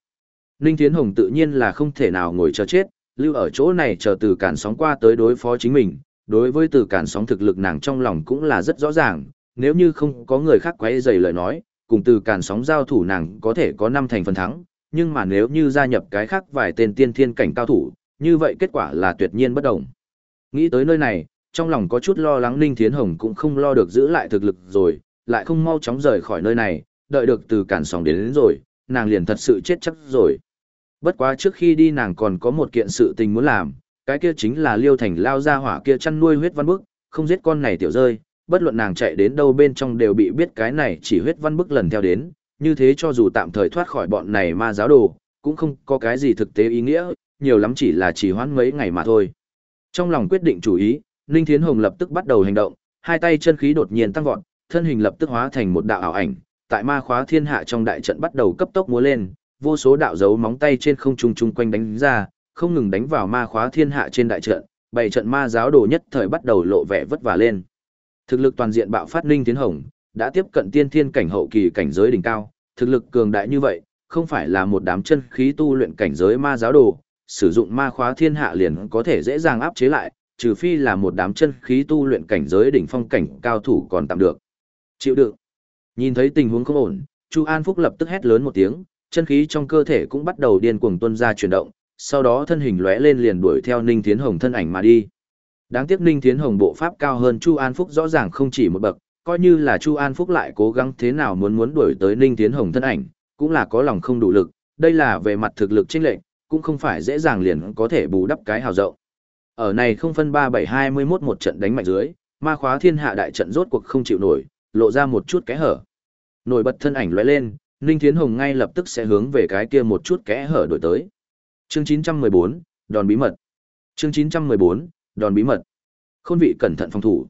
Ninh Thiến Hồng tự nhiên là không thể nào ngồi chờ chết, lưu ở chỗ này chờ từ cản sóng qua tới đối phó chính mình, đối với từ cản sóng thực lực nàng trong lòng cũng là rất rõ ràng, nếu như không có người khác quấy rầy lời nói, cùng từ cản sóng giao thủ nàng có thể có năm thành phần thắng, nhưng mà nếu như gia nhập cái khác vài tên tiên thiên cảnh cao thủ, như vậy kết quả là tuyệt nhiên bất động. Nghĩ tới nơi này, trong lòng có chút lo lắng Ninh Thiến Hồng cũng không lo được giữ lại thực lực rồi, lại không mau chóng rời khỏi nơi này, đợi được từ cản sóng đến, đến rồi, nàng liền thật sự chết chắc rồi. Bất quá trước khi đi nàng còn có một kiện sự tình muốn làm, cái kia chính là liêu thành lao ra hỏa kia chăn nuôi huyết văn bức, không giết con này tiểu rơi, bất luận nàng chạy đến đâu bên trong đều bị biết cái này chỉ huyết văn bức lần theo đến, như thế cho dù tạm thời thoát khỏi bọn này ma giáo đồ, cũng không có cái gì thực tế ý nghĩa, nhiều lắm chỉ là chỉ hoãn mấy ngày mà thôi. Trong lòng quyết định chủ ý, Ninh Thiến Hồng lập tức bắt đầu hành động, hai tay chân khí đột nhiên tăng vọt, thân hình lập tức hóa thành một đạo ảo ảnh, tại ma khóa thiên hạ trong đại trận bắt đầu cấp tốc múa lên, vô số đạo dấu móng tay trên không trung trung quanh đánh ra, không ngừng đánh vào ma khóa thiên hạ trên đại trận, bảy trận ma giáo đồ nhất thời bắt đầu lộ vẻ vất vả lên. Thực lực toàn diện bạo phát Ninh Thiến Hồng, đã tiếp cận tiên thiên cảnh hậu kỳ cảnh giới đỉnh cao, thực lực cường đại như vậy, không phải là một đám chân khí tu luyện cảnh giới ma giáo đồ, sử dụng ma khóa thiên hạ liền có thể dễ dàng áp chế lại, trừ phi là một đám chân khí tu luyện cảnh giới đỉnh phong cảnh cao thủ còn tạm được. Chịu đựng. Nhìn thấy tình huống không ổn, Chu An Phúc lập tức hét lớn một tiếng, chân khí trong cơ thể cũng bắt đầu điên cuồng tuôn ra chuyển động, sau đó thân hình lóe lên liền đuổi theo Ninh Thiến Hồng thân ảnh mà đi. Đáng tiếc Ninh Thiến Hồng bộ pháp cao hơn Chu An Phúc rõ ràng không chỉ một bậc, coi như là Chu An Phúc lại cố gắng thế nào muốn muốn đuổi tới Ninh Thiến Hồng thân ảnh, cũng là có lòng không đủ lực, đây là về mặt thực lực chênh lệch, cũng không phải dễ dàng liền có thể bù đắp cái hào rộng. Ở này không phân 3721 một trận đánh mạnh dưới, ma khóa thiên hạ đại trận rốt cuộc không chịu nổi, lộ ra một chút kẽ hở. Nổi bật thân ảnh lóe lên, Ninh Thiến Hồng ngay lập tức sẽ hướng về cái kia một chút kẽ hở đổi tới. Chương 914, đòn bí mật. Chương 914, đòn bí mật. Khôn vị cẩn thận phòng thủ.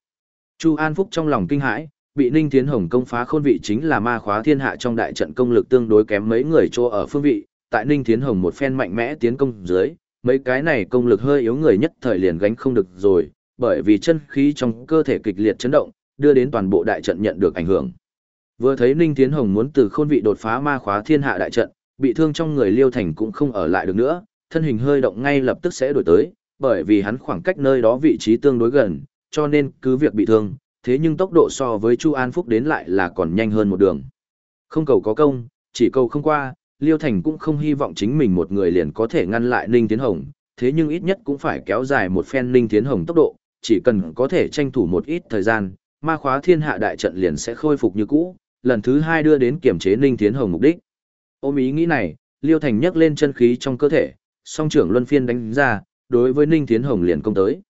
Chu An Phúc trong lòng kinh hãi, bị Ninh Thiến Hồng công phá khôn vị chính là ma khóa thiên hạ trong đại trận công lực tương đối kém mấy người chỗ ở phương vị, tại Ninh Thiến Hồng một phen mạnh mẽ tiến công dưới, mấy cái này công lực hơi yếu người nhất thời liền gánh không được rồi, bởi vì chân khí trong cơ thể kịch liệt chấn động, đưa đến toàn bộ đại trận nhận được ảnh hưởng. Vừa thấy Ninh Tiến Hồng muốn từ khôn vị đột phá ma khóa thiên hạ đại trận, bị thương trong người Liêu Thành cũng không ở lại được nữa, thân hình hơi động ngay lập tức sẽ đổi tới, bởi vì hắn khoảng cách nơi đó vị trí tương đối gần, cho nên cứ việc bị thương, thế nhưng tốc độ so với Chu An Phúc đến lại là còn nhanh hơn một đường. Không cầu có công, chỉ cầu không qua, Liêu Thành cũng không hy vọng chính mình một người liền có thể ngăn lại Ninh Tiến Hồng, thế nhưng ít nhất cũng phải kéo dài một phen Ninh Tiến Hồng tốc độ, chỉ cần có thể tranh thủ một ít thời gian, ma khóa thiên hạ đại trận liền sẽ khôi phục như cũ, lần thứ hai đưa đến kiểm chế Ninh Tiến Hồng mục đích. Ôm ý nghĩ này, Liêu Thành nhấc lên chân khí trong cơ thể, song trưởng luân phiên đánh ra, đối với Ninh Tiến Hồng liền công tới.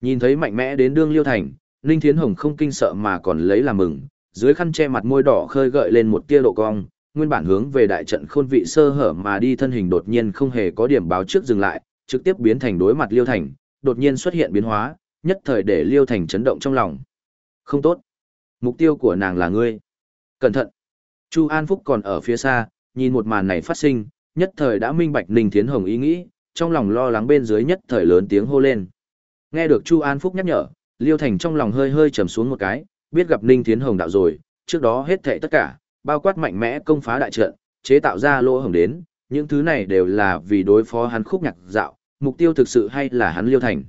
Nhìn thấy mạnh mẽ đến đương Liêu Thành, Ninh Thiến Hồng không kinh sợ mà còn lấy làm mừng, dưới khăn che mặt môi đỏ khơi gợi lên một tia độ cong, nguyên bản hướng về đại trận khôn vị sơ hở mà đi thân hình đột nhiên không hề có điểm báo trước dừng lại, trực tiếp biến thành đối mặt Liêu Thành, đột nhiên xuất hiện biến hóa, nhất thời để Liêu Thành chấn động trong lòng. Không tốt. Mục tiêu của nàng là ngươi. Cẩn thận. Chu An Phúc còn ở phía xa, nhìn một màn này phát sinh, nhất thời đã minh bạch Ninh Thiến Hồng ý nghĩ, trong lòng lo lắng bên dưới nhất thời lớn tiếng hô lên. Nghe được Chu An Phúc nhắc nhở, Liêu Thành trong lòng hơi hơi trầm xuống một cái, biết gặp Ninh Thiến Hồng đạo rồi, trước đó hết thảy tất cả, bao quát mạnh mẽ công phá đại trận, chế tạo ra lỗ hổng đến, những thứ này đều là vì đối phó hắn khúc nhạc dạo, mục tiêu thực sự hay là hắn Liêu Thành.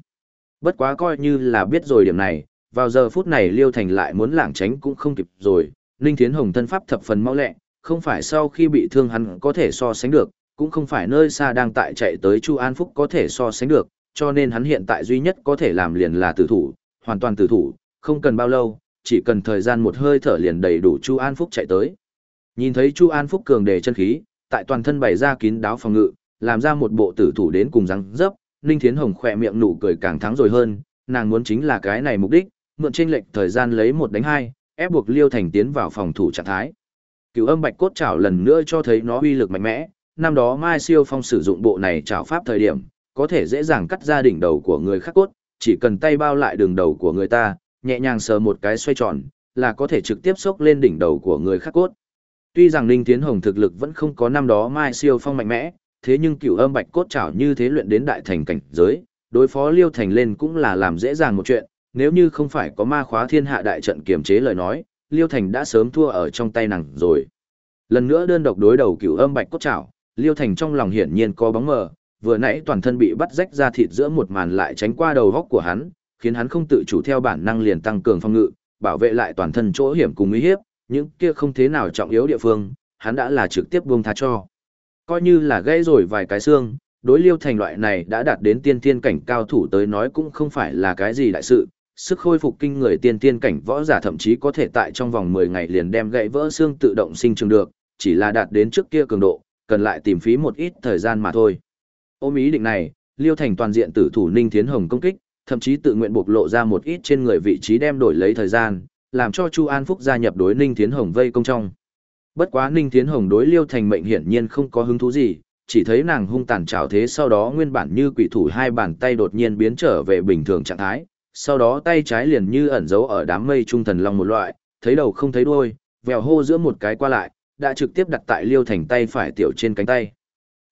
Bất quá coi như là biết rồi điểm này, vào giờ phút này Liêu Thành lại muốn lảng tránh cũng không kịp rồi, Ninh Thiến Hồng thân pháp thập phần mau lẹ, không phải sau khi bị thương hắn có thể so sánh được, cũng không phải nơi xa đang tại chạy tới Chu An Phúc có thể so sánh được, cho nên hắn hiện tại duy nhất có thể làm liền là tử thủ, hoàn toàn tử thủ, không cần bao lâu, chỉ cần thời gian một hơi thở liền đầy đủ Chu An Phúc chạy tới. Nhìn thấy Chu An Phúc cường đề chân khí, tại toàn thân bày ra kín đáo phòng ngự, làm ra một bộ tử thủ đến cùng răng dấp, Ninh Thiến Hồng khỏe miệng nụ cười càng thắng rồi hơn, nàng muốn chính là cái này mục đích, mượn chênh lệch thời gian lấy một đánh hai, ép buộc Liêu Thành tiến vào phòng thủ trạng thái. Cửu âm bạch cốt chảo lần nữa cho thấy nó uy lực mạnh mẽ, năm đó Mai Siêu Phong sử dụng bộ này chảo pháp thời điểm, có thể dễ dàng cắt ra đỉnh đầu của người khác cốt, chỉ cần tay bao lại đường đầu của người ta, nhẹ nhàng sờ một cái xoay tròn, là có thể trực tiếp xốc lên đỉnh đầu của người khác cốt. Tuy rằng Ninh Tiến Hồng thực lực vẫn không có năm đó Mai Siêu Phong mạnh mẽ, thế nhưng cửu âm bạch cốt Chảo như thế luyện đến đại thành cảnh giới, đối phó Liêu Thành lên cũng là làm dễ dàng một chuyện, nếu như không phải có ma khóa thiên hạ đại trận kiềm chế lời nói, Liêu Thành đã sớm thua ở trong tay nàng rồi. Lần nữa đơn độc đối đầu cửu âm bạch cốt Chảo, Liêu Thành trong lòng hiển nhiên có bóng mờ, vừa nãy toàn thân bị bắt rách ra thịt giữa một màn lại tránh qua đầu góc của hắn, khiến hắn không tự chủ theo bản năng liền tăng cường phòng ngự, bảo vệ lại toàn thân chỗ hiểm cùng nguy hiếp, những kia không thế nào trọng yếu địa phương, hắn đã là trực tiếp buông tha cho. Coi như là gãy rồi vài cái xương, đối liêu thành loại này đã đạt đến tiên tiên cảnh cao thủ tới nói cũng không phải là cái gì đại sự, sức khôi phục kinh người tiên tiên cảnh võ giả thậm chí có thể tại trong vòng 10 ngày liền đem gãy vỡ xương tự động sinh trường được, chỉ là đạt đến trước kia cường độ, cần lại tìm phí một ít thời gian mà thôi. Ôm ý định này, Liêu Thành toàn diện tử thủ Ninh Thiến Hồng công kích, thậm chí tự nguyện bộc lộ ra một ít trên người vị trí đem đổi lấy thời gian, làm cho Chu An Phúc gia nhập đối Ninh Thiến Hồng vây công trong. Bất quá Ninh Thiến Hồng đối Liêu Thành mệnh hiển nhiên không có hứng thú gì, chỉ thấy nàng hung tàn trảo thế sau đó nguyên bản như quỷ thủ hai bàn tay đột nhiên biến trở về bình thường trạng thái, sau đó tay trái liền như ẩn giấu ở đám mây trung thần long một loại, thấy đầu không thấy đuôi, vèo hô giữa một cái qua lại, đã trực tiếp đặt tại Liêu Thành tay phải tiểu trên cánh tay.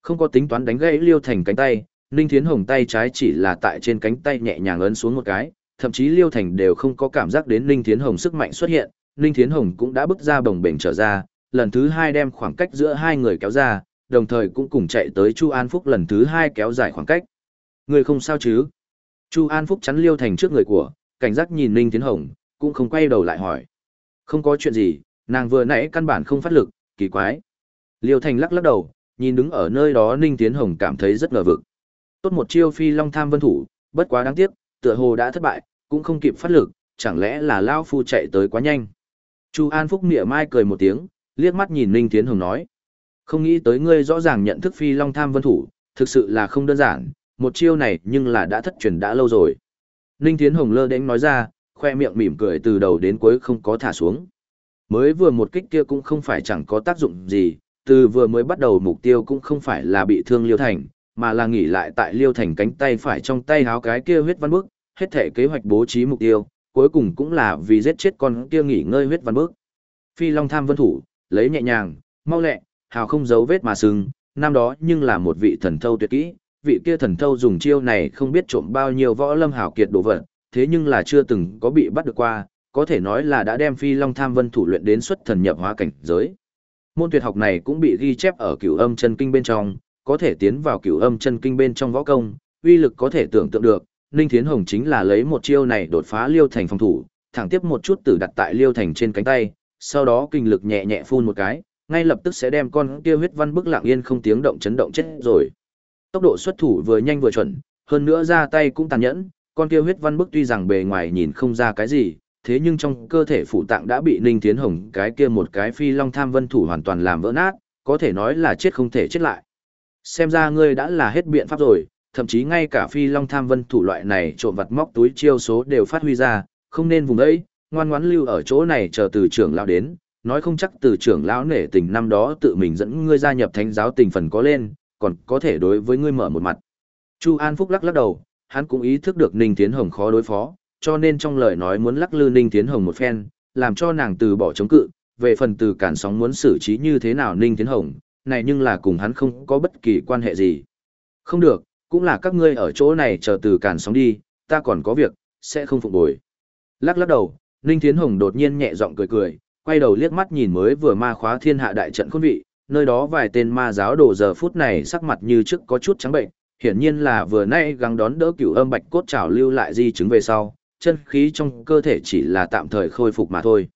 Không có tính toán đánh gãy Liêu Thành cánh tay, Ninh Thiến Hồng tay trái chỉ là tại trên cánh tay nhẹ nhàng ấn xuống một cái, thậm chí Liêu Thành đều không có cảm giác đến Ninh Thiến Hồng sức mạnh xuất hiện, Ninh Thiến Hồng cũng đã bước ra bồng bềnh trở ra, lần thứ hai đem khoảng cách giữa hai người kéo ra, đồng thời cũng cùng chạy tới Chu An Phúc lần thứ hai kéo dài khoảng cách. Người không sao chứ? Chu An Phúc chắn Liêu Thành trước người của, cảnh giác nhìn Ninh Thiến Hồng, cũng không quay đầu lại hỏi. Không có chuyện gì, nàng vừa nãy căn bản không phát lực, kỳ quái. Liêu Thành lắc lắc đầu, nhìn đứng ở nơi đó Ninh Tiến Hồng cảm thấy rất ngờ vực. Tốt một chiêu phi long tham vân thủ, bất quá đáng tiếc, tựa hồ đã thất bại, cũng không kịp phát lực, chẳng lẽ là Lao Phu chạy tới quá nhanh. Chu An Phúc mỉa mai cười một tiếng, liếc mắt nhìn Ninh Tiến Hồng nói. Không nghĩ tới ngươi rõ ràng nhận thức phi long tham vân thủ, thực sự là không đơn giản, một chiêu này nhưng là đã thất truyền đã lâu rồi. Ninh Tiến Hồng lơ đánh nói ra, khoe miệng mỉm cười từ đầu đến cuối không có thả xuống. Mới vừa một kích kia cũng không phải chẳng có tác dụng gì, từ vừa mới bắt đầu mục tiêu cũng không phải là bị thương Liêu Thành, mà là nghỉ lại tại Liêu Thành cánh tay phải trong tay háo cái kia huyết văn bức, hết thể kế hoạch bố trí mục tiêu, cuối cùng cũng là vì giết chết con kia nghỉ ngơi huyết văn bước Phi Long tham vân thủ, lấy nhẹ nhàng, mau lẹ, hào không giấu vết mà sừng, năm đó nhưng là một vị thần thâu tuyệt kỹ, vị kia thần thâu dùng chiêu này không biết trộm bao nhiêu võ lâm hào kiệt đồ vật, thế nhưng là chưa từng có bị bắt được qua, có thể nói là đã đem Phi Long Tham Vân thủ luyện đến xuất thần nhập hóa cảnh giới. Môn tuyệt học này cũng bị ghi chép ở Cửu Âm Chân Kinh bên trong, có thể tiến vào Cửu Âm Chân Kinh bên trong võ công, uy lực có thể tưởng tượng được, Ninh Thiến Hồng chính là lấy một chiêu này đột phá Liêu Thành phòng thủ, thẳng tiếp một chút tử đặt tại Liêu Thành trên cánh tay, sau đó kinh lực nhẹ nhẹ phun một cái, ngay lập tức sẽ đem con kia huyết văn bức lặng yên không tiếng động chấn động chết rồi. Tốc độ xuất thủ vừa nhanh vừa chuẩn, hơn nữa ra tay cũng tàn nhẫn, con kia huyết văn bức tuy rằng bề ngoài nhìn không ra cái gì, thế nhưng trong cơ thể phụ tạng đã bị Ninh Thiến Hồng cái kia một cái phi long tham vân thủ hoàn toàn làm vỡ nát, có thể nói là chết không thể chết lại. Xem ra ngươi đã là hết biện pháp rồi, thậm chí ngay cả phi long tham vân thủ loại này trộm vặt móc túi chiêu số đều phát huy ra, không nên vùng ấy, ngoan ngoãn lưu ở chỗ này chờ từ trưởng lão đến, nói không chắc từ trưởng lão nể tình năm đó tự mình dẫn ngươi gia nhập thánh giáo tình phần có lên, còn có thể đối với ngươi mở một mặt. Chu An Phúc lắc lắc đầu, hắn cũng ý thức được Ninh Tiến Hồng khó đối phó, cho nên trong lời nói muốn lắc lư Ninh Tiến Hồng một phen, làm cho nàng từ bỏ chống cự, về phần từ cản sóng muốn xử trí như thế nào Ninh Tiến Hồng, này nhưng là cùng hắn không có bất kỳ quan hệ gì. Không được, cũng là các ngươi ở chỗ này chờ từ càn sóng đi, ta còn có việc, sẽ không phục bồi. Lắc lắc đầu, Ninh thiến Hồng đột nhiên nhẹ giọng cười cười, quay đầu liếc mắt nhìn mới vừa ma khóa thiên hạ đại trận khôn vị, nơi đó vài tên ma giáo đồ giờ phút này sắc mặt như trước có chút trắng bệnh, hiển nhiên là vừa nay gắng đón đỡ cửu âm bạch cốt trảo lưu lại di chứng về sau, chân khí trong cơ thể chỉ là tạm thời khôi phục mà thôi.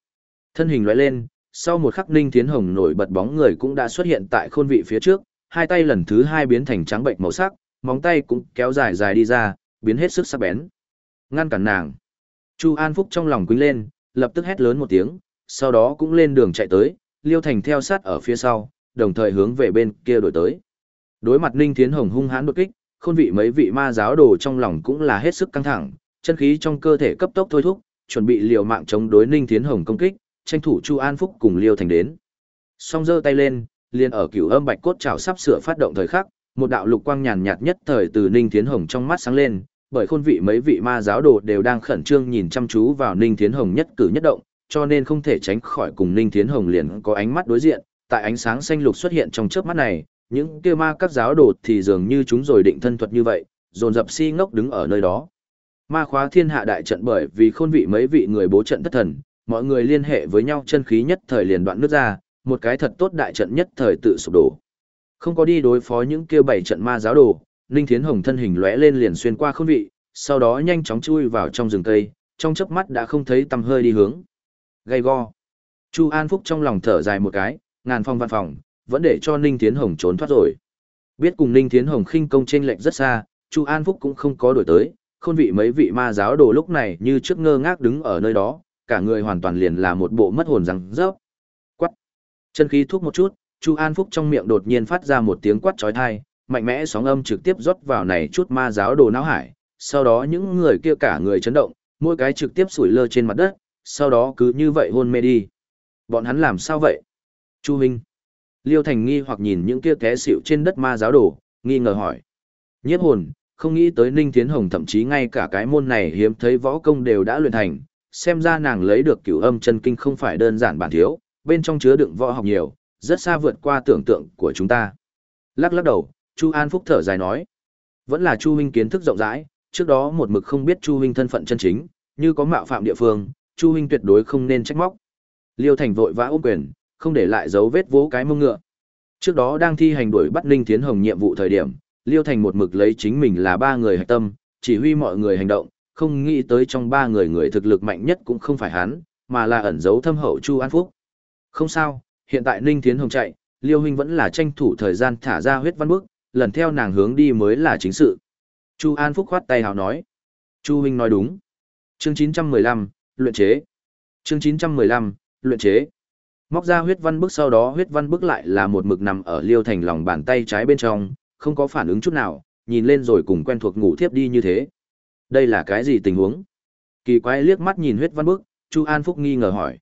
Thân hình lóe lên, sau một khắc Ninh Thiến Hồng nổi bật bóng người cũng đã xuất hiện tại khôn vị phía trước, hai tay lần thứ hai biến thành trắng bệnh màu sắc, móng tay cũng kéo dài dài đi ra, biến hết sức sắc bén. Ngăn cản nàng. Chu An Phúc trong lòng quýnh lên, lập tức hét lớn một tiếng, sau đó cũng lên đường chạy tới, Liêu Thành theo sát ở phía sau, đồng thời hướng về bên kia đổi tới. Đối mặt Ninh Thiến Hồng hung hãn đột kích, khôn vị mấy vị ma giáo đồ trong lòng cũng là hết sức căng thẳng, chân khí trong cơ thể cấp tốc thôi thúc, chuẩn bị liều mạng chống đối Ninh Thiến Hồng công kích, tranh thủ Chu An Phúc cùng Liêu Thành đến. Song giơ tay lên, liền ở cửu âm bạch cốt trảo sắp sửa phát động thời khắc, một đạo lục quang nhàn nhạt nhất thời từ Ninh Thiến Hồng trong mắt sáng lên, bởi khôn vị mấy vị ma giáo đồ đều đang khẩn trương nhìn chăm chú vào Ninh Thiến Hồng nhất cử nhất động, cho nên không thể tránh khỏi cùng Ninh Thiến Hồng liền có ánh mắt đối diện, tại ánh sáng xanh lục xuất hiện trong chớp mắt này, những kia ma các giáo đồ thì dường như chúng rồi định thân thuật như vậy, dồn dập si ngốc đứng ở nơi đó. Ma khóa thiên hạ đại trận bởi vì khôn vị mấy vị người bố trận thất thần, mọi người liên hệ với nhau chân khí nhất thời liền đoạn nước ra, một cái thật tốt đại trận nhất thời tự sụp đổ. Không có đi đối phó những kia bảy trận ma giáo đồ, Ninh Thiến Hồng thân hình lóe lên liền xuyên qua khôn vị, sau đó nhanh chóng chui vào trong rừng cây, trong chớp mắt đã không thấy tăm hơi đi hướng. Gay go. Chu An Phúc trong lòng thở dài một cái, ngàn phong văn phòng, vẫn để cho Ninh Thiến Hồng trốn thoát rồi. Biết cùng Ninh Thiến Hồng khinh công trên lệnh rất xa, Chu An Phúc cũng không có đổi tới, khôn vị mấy vị ma giáo đồ lúc này như trước ngơ ngác đứng ở nơi đó, cả người hoàn toàn liền là một bộ mất hồn răng rớp. Quát. Chân khí thúc một chút, Chu An Phúc trong miệng đột nhiên phát ra một tiếng quát chói tai, mạnh mẽ sóng âm trực tiếp rót vào này chút ma giáo đồ não hải, sau đó những người kia cả người chấn động, mỗi cái trực tiếp sủi lơ trên mặt đất, sau đó cứ như vậy hôn mê đi. Bọn hắn làm sao vậy? Chu Minh. Liêu Thành nghi hoặc nhìn những kia té xỉu trên đất ma giáo đồ, nghi ngờ hỏi. Nhiếp hồn, không nghĩ tới Ninh Thiến Hồng thậm chí ngay cả cái môn này hiếm thấy võ công đều đã luyện thành, xem ra nàng lấy được cửu âm chân kinh không phải đơn giản bản thiếu, bên trong chứa đựng võ học nhiều, rất xa vượt qua tưởng tượng của chúng ta. Lắc lắc đầu, Chu An Phúc thở dài nói. Vẫn là Chu huynh kiến thức rộng rãi, trước đó một mực không biết Chu huynh thân phận chân chính, như có mạo phạm địa phương, Chu huynh tuyệt đối không nên trách móc. Liêu Thành vội vã ôm quyền, không để lại dấu vết vỗ cái mông ngựa. Trước đó đang thi hành đuổi bắt Ninh Thiến Hồng nhiệm vụ thời điểm, Liêu Thành một mực lấy chính mình là ba người hạch tâm, chỉ huy mọi người hành động, không nghĩ tới trong ba người người thực lực mạnh nhất cũng không phải hắn, mà là ẩn giấu thâm hậu Chu An Phúc. Không sao, hiện tại Ninh Thiến Hồng chạy, Liêu Huynh vẫn là tranh thủ thời gian thả ra huyết văn bước, lần theo nàng hướng đi mới là chính sự. Chu An Phúc khoát tay hào nói. Chu huynh nói đúng. Chương 915, luyện chế. Chương 915, luyện chế. Móc ra huyết văn bước sau đó huyết văn bước lại là một mực nằm ở Liêu Thành lòng bàn tay trái bên trong, không có phản ứng chút nào, nhìn lên rồi cùng quen thuộc ngủ thiếp đi như thế. Đây là cái gì tình huống? Kỳ quái liếc mắt nhìn huyết văn bước, Chu An Phúc nghi ngờ hỏi.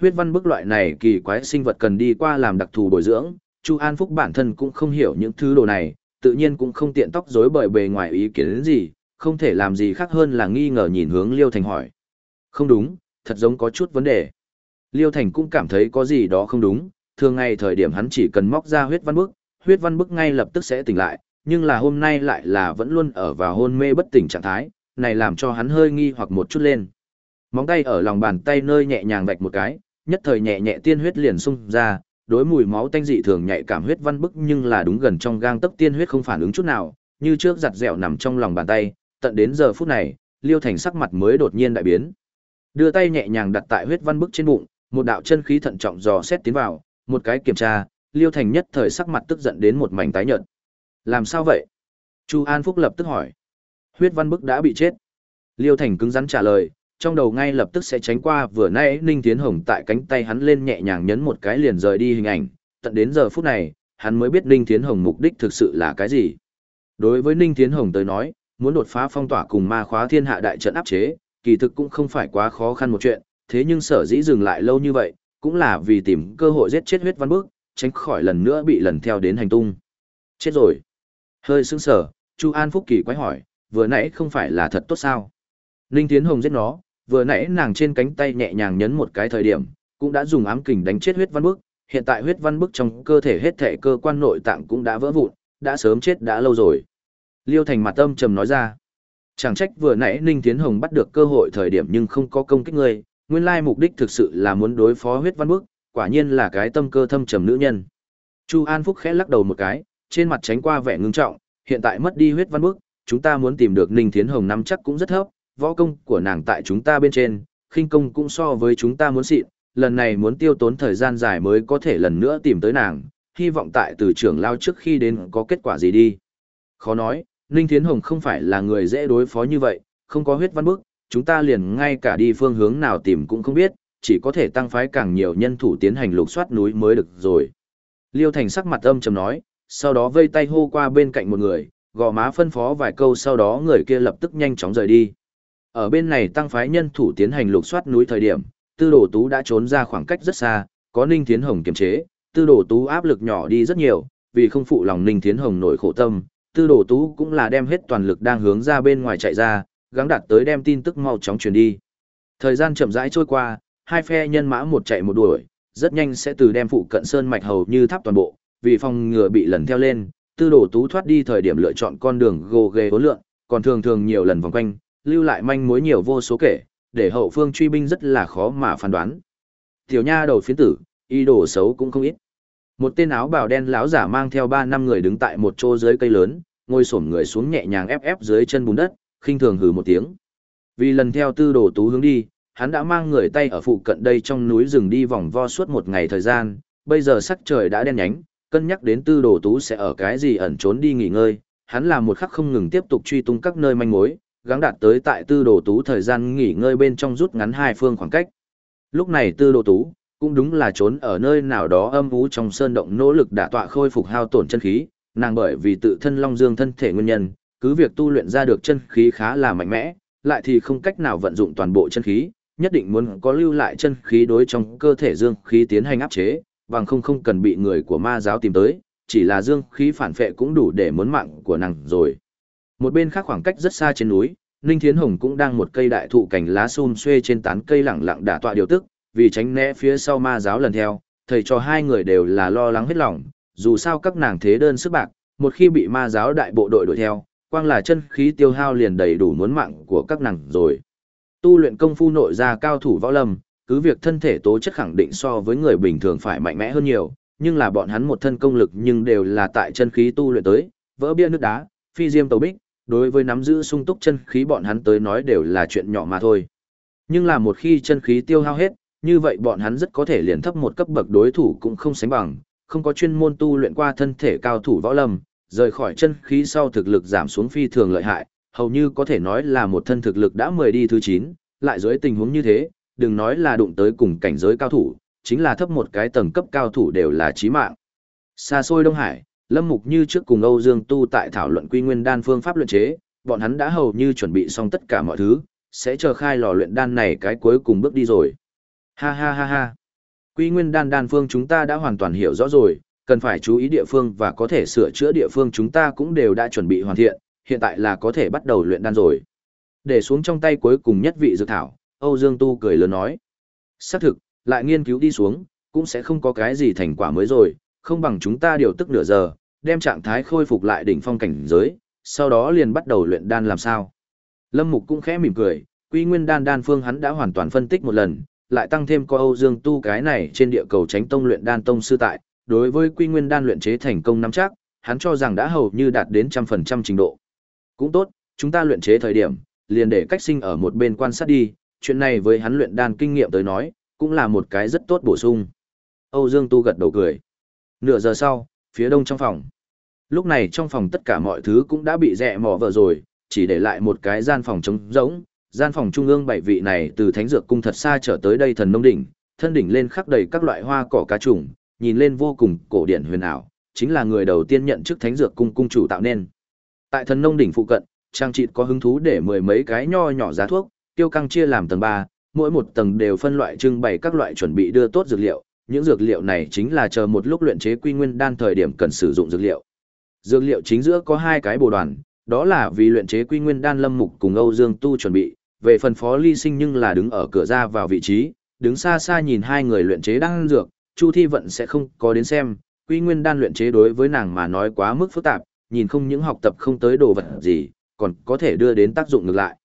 Huyết văn bức loại này kỳ quái sinh vật cần đi qua làm đặc thù bồi dưỡng, Chu An Phúc bản thân cũng không hiểu những thứ đồ này, tự nhiên cũng không tiện tóc rối bởi bề ngoài ý kiến đến gì, không thể làm gì khác hơn là nghi ngờ nhìn hướng Liêu Thành hỏi. Không đúng, thật giống có chút vấn đề. Liêu Thành cũng cảm thấy có gì đó không đúng, thường ngày thời điểm hắn chỉ cần móc ra huyết văn bức, huyết văn bức ngay lập tức sẽ tỉnh lại, nhưng là hôm nay lại là vẫn luôn ở vào hôn mê bất tỉnh trạng thái, này làm cho hắn hơi nghi hoặc một chút lên. Móng tay ở lòng bàn tay nơi nhẹ nhàng vạch một cái, nhất thời nhẹ nhẹ tiên huyết liền xung ra, đối mùi máu tanh dị thường nhạy cảm huyết văn bức nhưng là đúng gần trong gang tấc tiên huyết không phản ứng chút nào, như trước giặt dẻo nằm trong lòng bàn tay, tận đến giờ phút này, Liêu Thành sắc mặt mới đột nhiên đại biến. Đưa tay nhẹ nhàng đặt tại huyết văn bức trên bụng, một đạo chân khí thận trọng dò xét tiến vào, một cái kiểm tra, Liêu Thành nhất thời sắc mặt tức giận đến một mảnh tái nhợt. Làm sao vậy? Chu An Phúc lập tức hỏi. Huyết văn bức đã bị chết. Liêu Thành cứng rắn trả lời, trong đầu ngay lập tức sẽ tránh qua vừa nãy Ninh Tiến Hồng tại cánh tay hắn lên nhẹ nhàng nhấn một cái liền rời đi hình ảnh, tận đến giờ phút này, hắn mới biết Ninh Tiến Hồng mục đích thực sự là cái gì. Đối với Ninh Tiến Hồng tới nói, muốn đột phá phong tỏa cùng ma khóa thiên hạ đại trận áp chế, kỳ thực cũng không phải quá khó khăn một chuyện, thế nhưng sở dĩ dừng lại lâu như vậy, cũng là vì tìm cơ hội giết chết huyết văn bức, tránh khỏi lần nữa bị lần theo đến hành tung. Chết rồi. Hơi sững sờ, Chu An Phúc kỳ quái hỏi, vừa nãy không phải là thật tốt sao? Ninh Tiến Hồng giết nó, vừa nãy nàng trên cánh tay nhẹ nhàng nhấn một cái thời điểm, cũng đã dùng ám kình đánh chết huyết văn bức, hiện tại huyết văn bức trong cơ thể hết thể cơ quan nội tạng cũng đã vỡ vụn, đã sớm chết đã lâu rồi. Liêu Thành mặt âm trầm nói ra, chẳng trách vừa nãy Ninh Tiến Hồng bắt được cơ hội thời điểm nhưng không có công kích ngươi, nguyên lai mục đích thực sự là muốn đối phó huyết văn bức, quả nhiên là cái tâm cơ thâm trầm nữ nhân. Chu An Phúc khẽ lắc đầu một cái, trên mặt tránh qua vẻ ngưng trọng, hiện tại mất đi huyết văn bức, chúng ta muốn tìm được Ninh Thiến Hồng nắm chắc cũng rất thấp, võ công của nàng tại chúng ta bên trên, khinh công cũng so với chúng ta muốn xịn, lần này muốn tiêu tốn thời gian dài mới có thể lần nữa tìm tới nàng, hy vọng tại từ trưởng lao trước khi đến có kết quả gì đi. Khó nói, Ninh Thiến Hồng không phải là người dễ đối phó như vậy, không có huyết văn bức, chúng ta liền ngay cả đi phương hướng nào tìm cũng không biết, chỉ có thể tăng phái càng nhiều nhân thủ tiến hành lục soát núi mới được rồi. Liêu Thành sắc mặt âm trầm nói, sau đó vây tay hô qua bên cạnh một người, gò má phân phó vài câu sau đó người kia lập tức nhanh chóng rời đi. Ở bên này tăng phái nhân thủ tiến hành lục soát núi thời điểm, tư đồ tú đã trốn ra khoảng cách rất xa, có Ninh Thiến Hồng kiềm chế, tư đồ tú áp lực nhỏ đi rất nhiều, vì không phụ lòng Ninh Thiến Hồng nổi khổ tâm, tư đồ tú cũng là đem hết toàn lực đang hướng ra bên ngoài chạy ra, gắng đạt tới đem tin tức mau chóng truyền đi. Thời gian chậm rãi trôi qua, hai phe nhân mã một chạy một đuổi, rất nhanh sẽ từ đem phụ cận sơn mạch hầu như tháp toàn bộ, vì phòng ngừa bị lần theo lên, tư đồ tú thoát đi thời điểm lựa chọn con đường gồ ghề hối lượng, còn thường thường nhiều lần vòng quanh, lưu lại manh mối nhiều vô số kể, để hậu phương truy binh rất là khó mà phán đoán. Tiểu nha đầu phiến tử, y đồ xấu cũng không ít. Một tên áo bào đen lão giả mang theo ba năm người đứng tại một chỗ dưới cây lớn, ngồi xổm người xuống nhẹ nhàng ép ép dưới chân bùn đất, khinh thường hừ một tiếng. Vì lần theo tư đồ tú hướng đi, hắn đã mang người tay ở phụ cận đây trong núi rừng đi vòng vo suốt một ngày thời gian, bây giờ sắc trời đã đen nhánh, cân nhắc đến tư đồ tú sẽ ở cái gì ẩn trốn đi nghỉ ngơi, hắn làm một khắc không ngừng tiếp tục truy tung các nơi manh mối, gắng đạt tới tại tư đồ tú thời gian nghỉ ngơi bên trong rút ngắn hai phương khoảng cách. Lúc này tư đồ tú, cũng đúng là trốn ở nơi nào đó âm ú trong sơn động nỗ lực đả tọa khôi phục hao tổn chân khí, nàng bởi vì tự thân long dương thân thể nguyên nhân, cứ việc tu luyện ra được chân khí khá là mạnh mẽ, lại thì không cách nào vận dụng toàn bộ chân khí, nhất định muốn có lưu lại chân khí đối trong cơ thể dương khí tiến hành áp chế, bằng không không cần bị người của ma giáo tìm tới, chỉ là dương khí phản phệ cũng đủ để muốn mạng của nàng rồi. Một bên khác khoảng cách rất xa trên núi, Ninh Thiến Hồng cũng đang một cây đại thụ cành lá xum xuê trên tán cây lặng lặng đả tọa điều tức, vì tránh né phía sau ma giáo lần theo, thầy cho hai người đều là lo lắng hết lòng, dù sao các nàng thế đơn sức bạc, một khi bị ma giáo đại bộ đội đuổi theo, quang là chân khí tiêu hao liền đầy đủ muốn mạng của các nàng rồi. Tu luyện công phu nội ra cao thủ võ lâm, cứ việc thân thể tố chất khẳng định so với người bình thường phải mạnh mẽ hơn nhiều, nhưng là bọn hắn một thân công lực nhưng đều là tại chân khí tu luyện tới, vỡ bia nước đá, phi diêm tàu bích, đối với nắm giữ sung túc chân khí bọn hắn tới nói đều là chuyện nhỏ mà thôi. Nhưng là một khi chân khí tiêu hao hết, như vậy bọn hắn rất có thể liền thấp một cấp bậc đối thủ cũng không sánh bằng, không có chuyên môn tu luyện qua thân thể cao thủ võ lâm, rời khỏi chân khí sau thực lực giảm xuống phi thường lợi hại, hầu như có thể nói là một thân thực lực đã mười đi thứ 9, lại dưới tình huống như thế, đừng nói là đụng tới cùng cảnh giới cao thủ, chính là thấp một cái tầng cấp cao thủ đều là chí mạng. Xa xôi Đông Hải, Lâm Mục như trước cùng Âu Dương Tu tại thảo luận quy nguyên đan phương pháp luyện chế, bọn hắn đã hầu như chuẩn bị xong tất cả mọi thứ, sẽ chờ khai lò luyện đan này cái cuối cùng bước đi rồi. Ha ha ha ha. Quy nguyên đan đan phương chúng ta đã hoàn toàn hiểu rõ rồi, cần phải chú ý địa phương và có thể sửa chữa địa phương chúng ta cũng đều đã chuẩn bị hoàn thiện, hiện tại là có thể bắt đầu luyện đan rồi. Để xuống trong tay cuối cùng nhất vị dược thảo, Âu Dương Tu cười lớn nói. Xác thực, lại nghiên cứu đi xuống, cũng sẽ không có cái gì thành quả mới rồi, không bằng chúng ta điều tức nửa giờ, đem trạng thái khôi phục lại đỉnh phong cảnh giới, sau đó liền bắt đầu luyện đan làm sao. Lâm Mục cũng khẽ mỉm cười, quy nguyên đan đan phương hắn đã hoàn toàn phân tích một lần, lại tăng thêm có Âu Dương Tu cái này trên địa cầu tránh tông luyện đan tông sư tại, đối với quy nguyên đan luyện chế thành công nắm chắc, hắn cho rằng đã hầu như đạt đến trăm phần trăm trình độ. Cũng tốt, chúng ta luyện chế thời điểm, liền để cách sinh ở một bên quan sát đi, chuyện này với hắn luyện đan kinh nghiệm tới nói, cũng là một cái rất tốt bổ sung. Âu Dương Tu gật đầu cười. Nửa giờ sau, phía đông trong phòng. Lúc này trong phòng tất cả mọi thứ cũng đã bị rẹ mỏ vợ rồi, chỉ để lại một cái gian phòng trống rỗng. Gian phòng trung ương bảy vị này từ thánh dược cung thật xa trở tới đây thần nông đỉnh, thân đỉnh lên khắc đầy các loại hoa cỏ cá trùng, nhìn lên vô cùng cổ điển huyền ảo, chính là người đầu tiên nhận chức thánh dược cung cung chủ tạo nên. Tại thần nông đỉnh phụ cận, trang trị có hứng thú để mười mấy cái nho nhỏ giá thuốc, tiêu căng chia làm tầng 3, mỗi một tầng đều phân loại trưng bày các loại chuẩn bị đưa tốt dược liệu, những dược liệu này chính là chờ một lúc luyện chế quy nguyên đan thời điểm cần sử dụng dược liệu. Dược liệu chính giữa có hai cái bồ đoàn, đó là vì luyện chế quy nguyên đan Lâm Mục cùng Âu Dương Tu chuẩn bị, về phần Phó Ly Sinh nhưng là đứng ở cửa ra vào vị trí, đứng xa xa nhìn hai người luyện chế đan dược, Chu Thi Vận sẽ không có đến xem, quy nguyên đan luyện chế đối với nàng mà nói quá mức phức tạp, nhìn không những học tập không tới đồ vật gì, còn có thể đưa đến tác dụng ngược lại.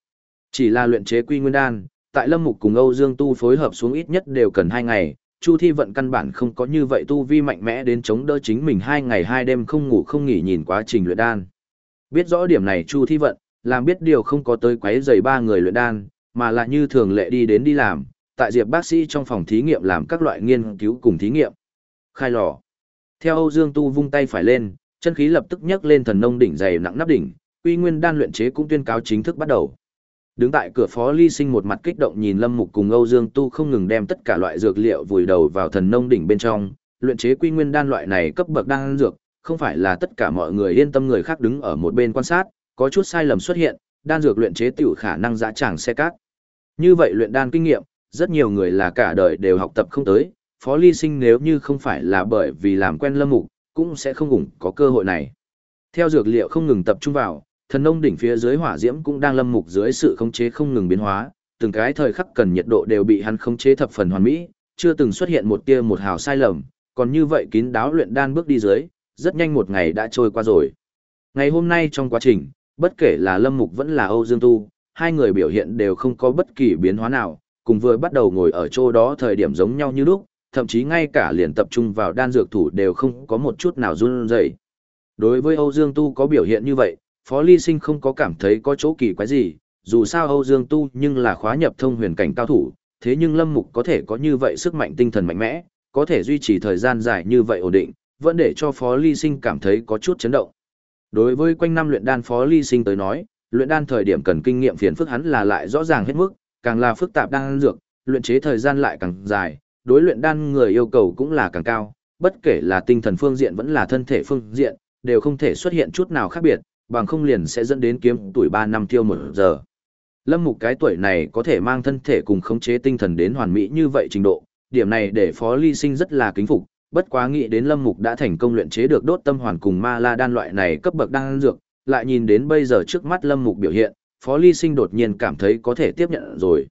Chỉ là luyện chế quy nguyên đan, tại Lâm Mục cùng Âu Dương Tu phối hợp xuống ít nhất đều cần 2 ngày, Chu Thi Vận căn bản không có như vậy tu vi mạnh mẽ đến chống đỡ chính mình hai ngày hai đêm không ngủ không nghỉ nhìn quá trình luyện đan. Biết rõ điểm này Chu Thi Vận, làm biết điều không có tới quấy rầy ba người luyện đan, mà là như thường lệ đi đến đi làm, tại Diệp bác sĩ trong phòng thí nghiệm làm các loại nghiên cứu cùng thí nghiệm. Khai lò. Theo Âu Dương Tu vung tay phải lên, chân khí lập tức nhấc lên thần nông đỉnh dày nặng nắp đỉnh, uy nguyên đan luyện chế cũng tuyên cáo chính thức bắt đầu. Đứng tại cửa phó ly sinh một mặt kích động nhìn Lâm Mục cùng Âu Dương Tu không ngừng đem tất cả loại dược liệu vùi đầu vào thần nông đỉnh bên trong, luyện chế quy nguyên đan loại này cấp bậc đan dược, không phải là tất cả mọi người yên tâm người khác đứng ở một bên quan sát, có chút sai lầm xuất hiện, đan dược luyện chế tiểu khả năng dã chẳng xe cát. Như vậy luyện đan kinh nghiệm, rất nhiều người là cả đời đều học tập không tới, phó ly sinh nếu như không phải là bởi vì làm quen Lâm Mục, cũng sẽ không ủng có cơ hội này. Theo dược liệu không ngừng tập trung vào, thần nông đỉnh phía dưới hỏa diễm cũng đang lâm mục dưới sự khống chế không ngừng biến hóa, từng cái thời khắc cần nhiệt độ đều bị hắn khống chế thập phần hoàn mỹ, chưa từng xuất hiện một tia một hào sai lầm, còn như vậy kín đáo luyện đan bước đi dưới, rất nhanh một ngày đã trôi qua rồi. Ngày hôm nay trong quá trình, bất kể là Lâm Mục vẫn là Âu Dương Tu, hai người biểu hiện đều không có bất kỳ biến hóa nào, cùng vừa bắt đầu ngồi ở chỗ đó thời điểm giống nhau như lúc, thậm chí ngay cả liền tập trung vào đan dược thủ đều không có một chút nào run rẩy. Đối với Âu Dương Tu có biểu hiện như vậy, Phó Ly Sinh không có cảm thấy có chỗ kỳ quái gì, dù sao Âu Dương Tu nhưng là khóa nhập thông huyền cảnh cao thủ, thế nhưng Lâm Mục có thể có như vậy sức mạnh tinh thần mạnh mẽ, có thể duy trì thời gian dài như vậy ổn định, vẫn để cho Phó Ly Sinh cảm thấy có chút chấn động. Đối với quanh năm luyện đan Phó Ly Sinh tới nói, luyện đan thời điểm cần kinh nghiệm phiền phức hắn là lại rõ ràng hết mức, càng là phức tạp đan dược, luyện chế thời gian lại càng dài, đối luyện đan người yêu cầu cũng là càng cao, bất kể là tinh thần phương diện vẫn là thân thể phương diện, đều không thể xuất hiện chút nào khác biệt, bằng không liền sẽ dẫn đến kiếm tuổi 3 năm tiêu một giờ. Lâm Mục cái tuổi này có thể mang thân thể cùng khống chế tinh thần đến hoàn mỹ như vậy trình độ, điểm này để Phó Ly Sinh rất là kính phục, bất quá nghĩ đến Lâm Mục đã thành công luyện chế được đốt tâm hoàn cùng ma la đan loại này cấp bậc đang dược, lại nhìn đến bây giờ trước mắt Lâm Mục biểu hiện, Phó Ly Sinh đột nhiên cảm thấy có thể tiếp nhận rồi.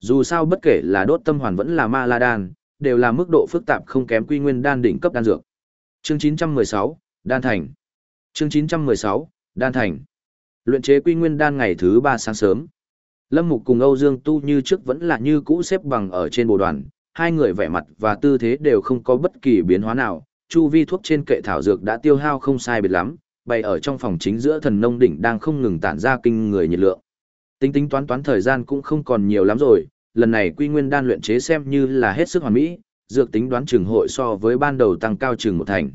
Dù sao bất kể là đốt tâm hoàn vẫn là ma la đan, đều là mức độ phức tạp không kém quy nguyên đan đỉnh cấp đan dược. Chương 916, Đan Thành. Chương 916, Đan thành. Luyện chế quy nguyên đan ngày thứ ba sáng sớm. Lâm Mục cùng Âu Dương Tu như trước vẫn là như cũ xếp bằng ở trên bồ đoàn, hai người vẻ mặt và tư thế đều không có bất kỳ biến hóa nào, chu vi thuốc trên kệ thảo dược đã tiêu hao không sai biệt lắm, bày ở trong phòng chính giữa thần nông đỉnh đang không ngừng tản ra kinh người nhiệt lượng. Tính tính toán toán thời gian cũng không còn nhiều lắm rồi, lần này quy nguyên đan luyện chế xem như là hết sức hoàn mỹ, dược tính đoán trường hội so với ban đầu tăng cao trường một thành.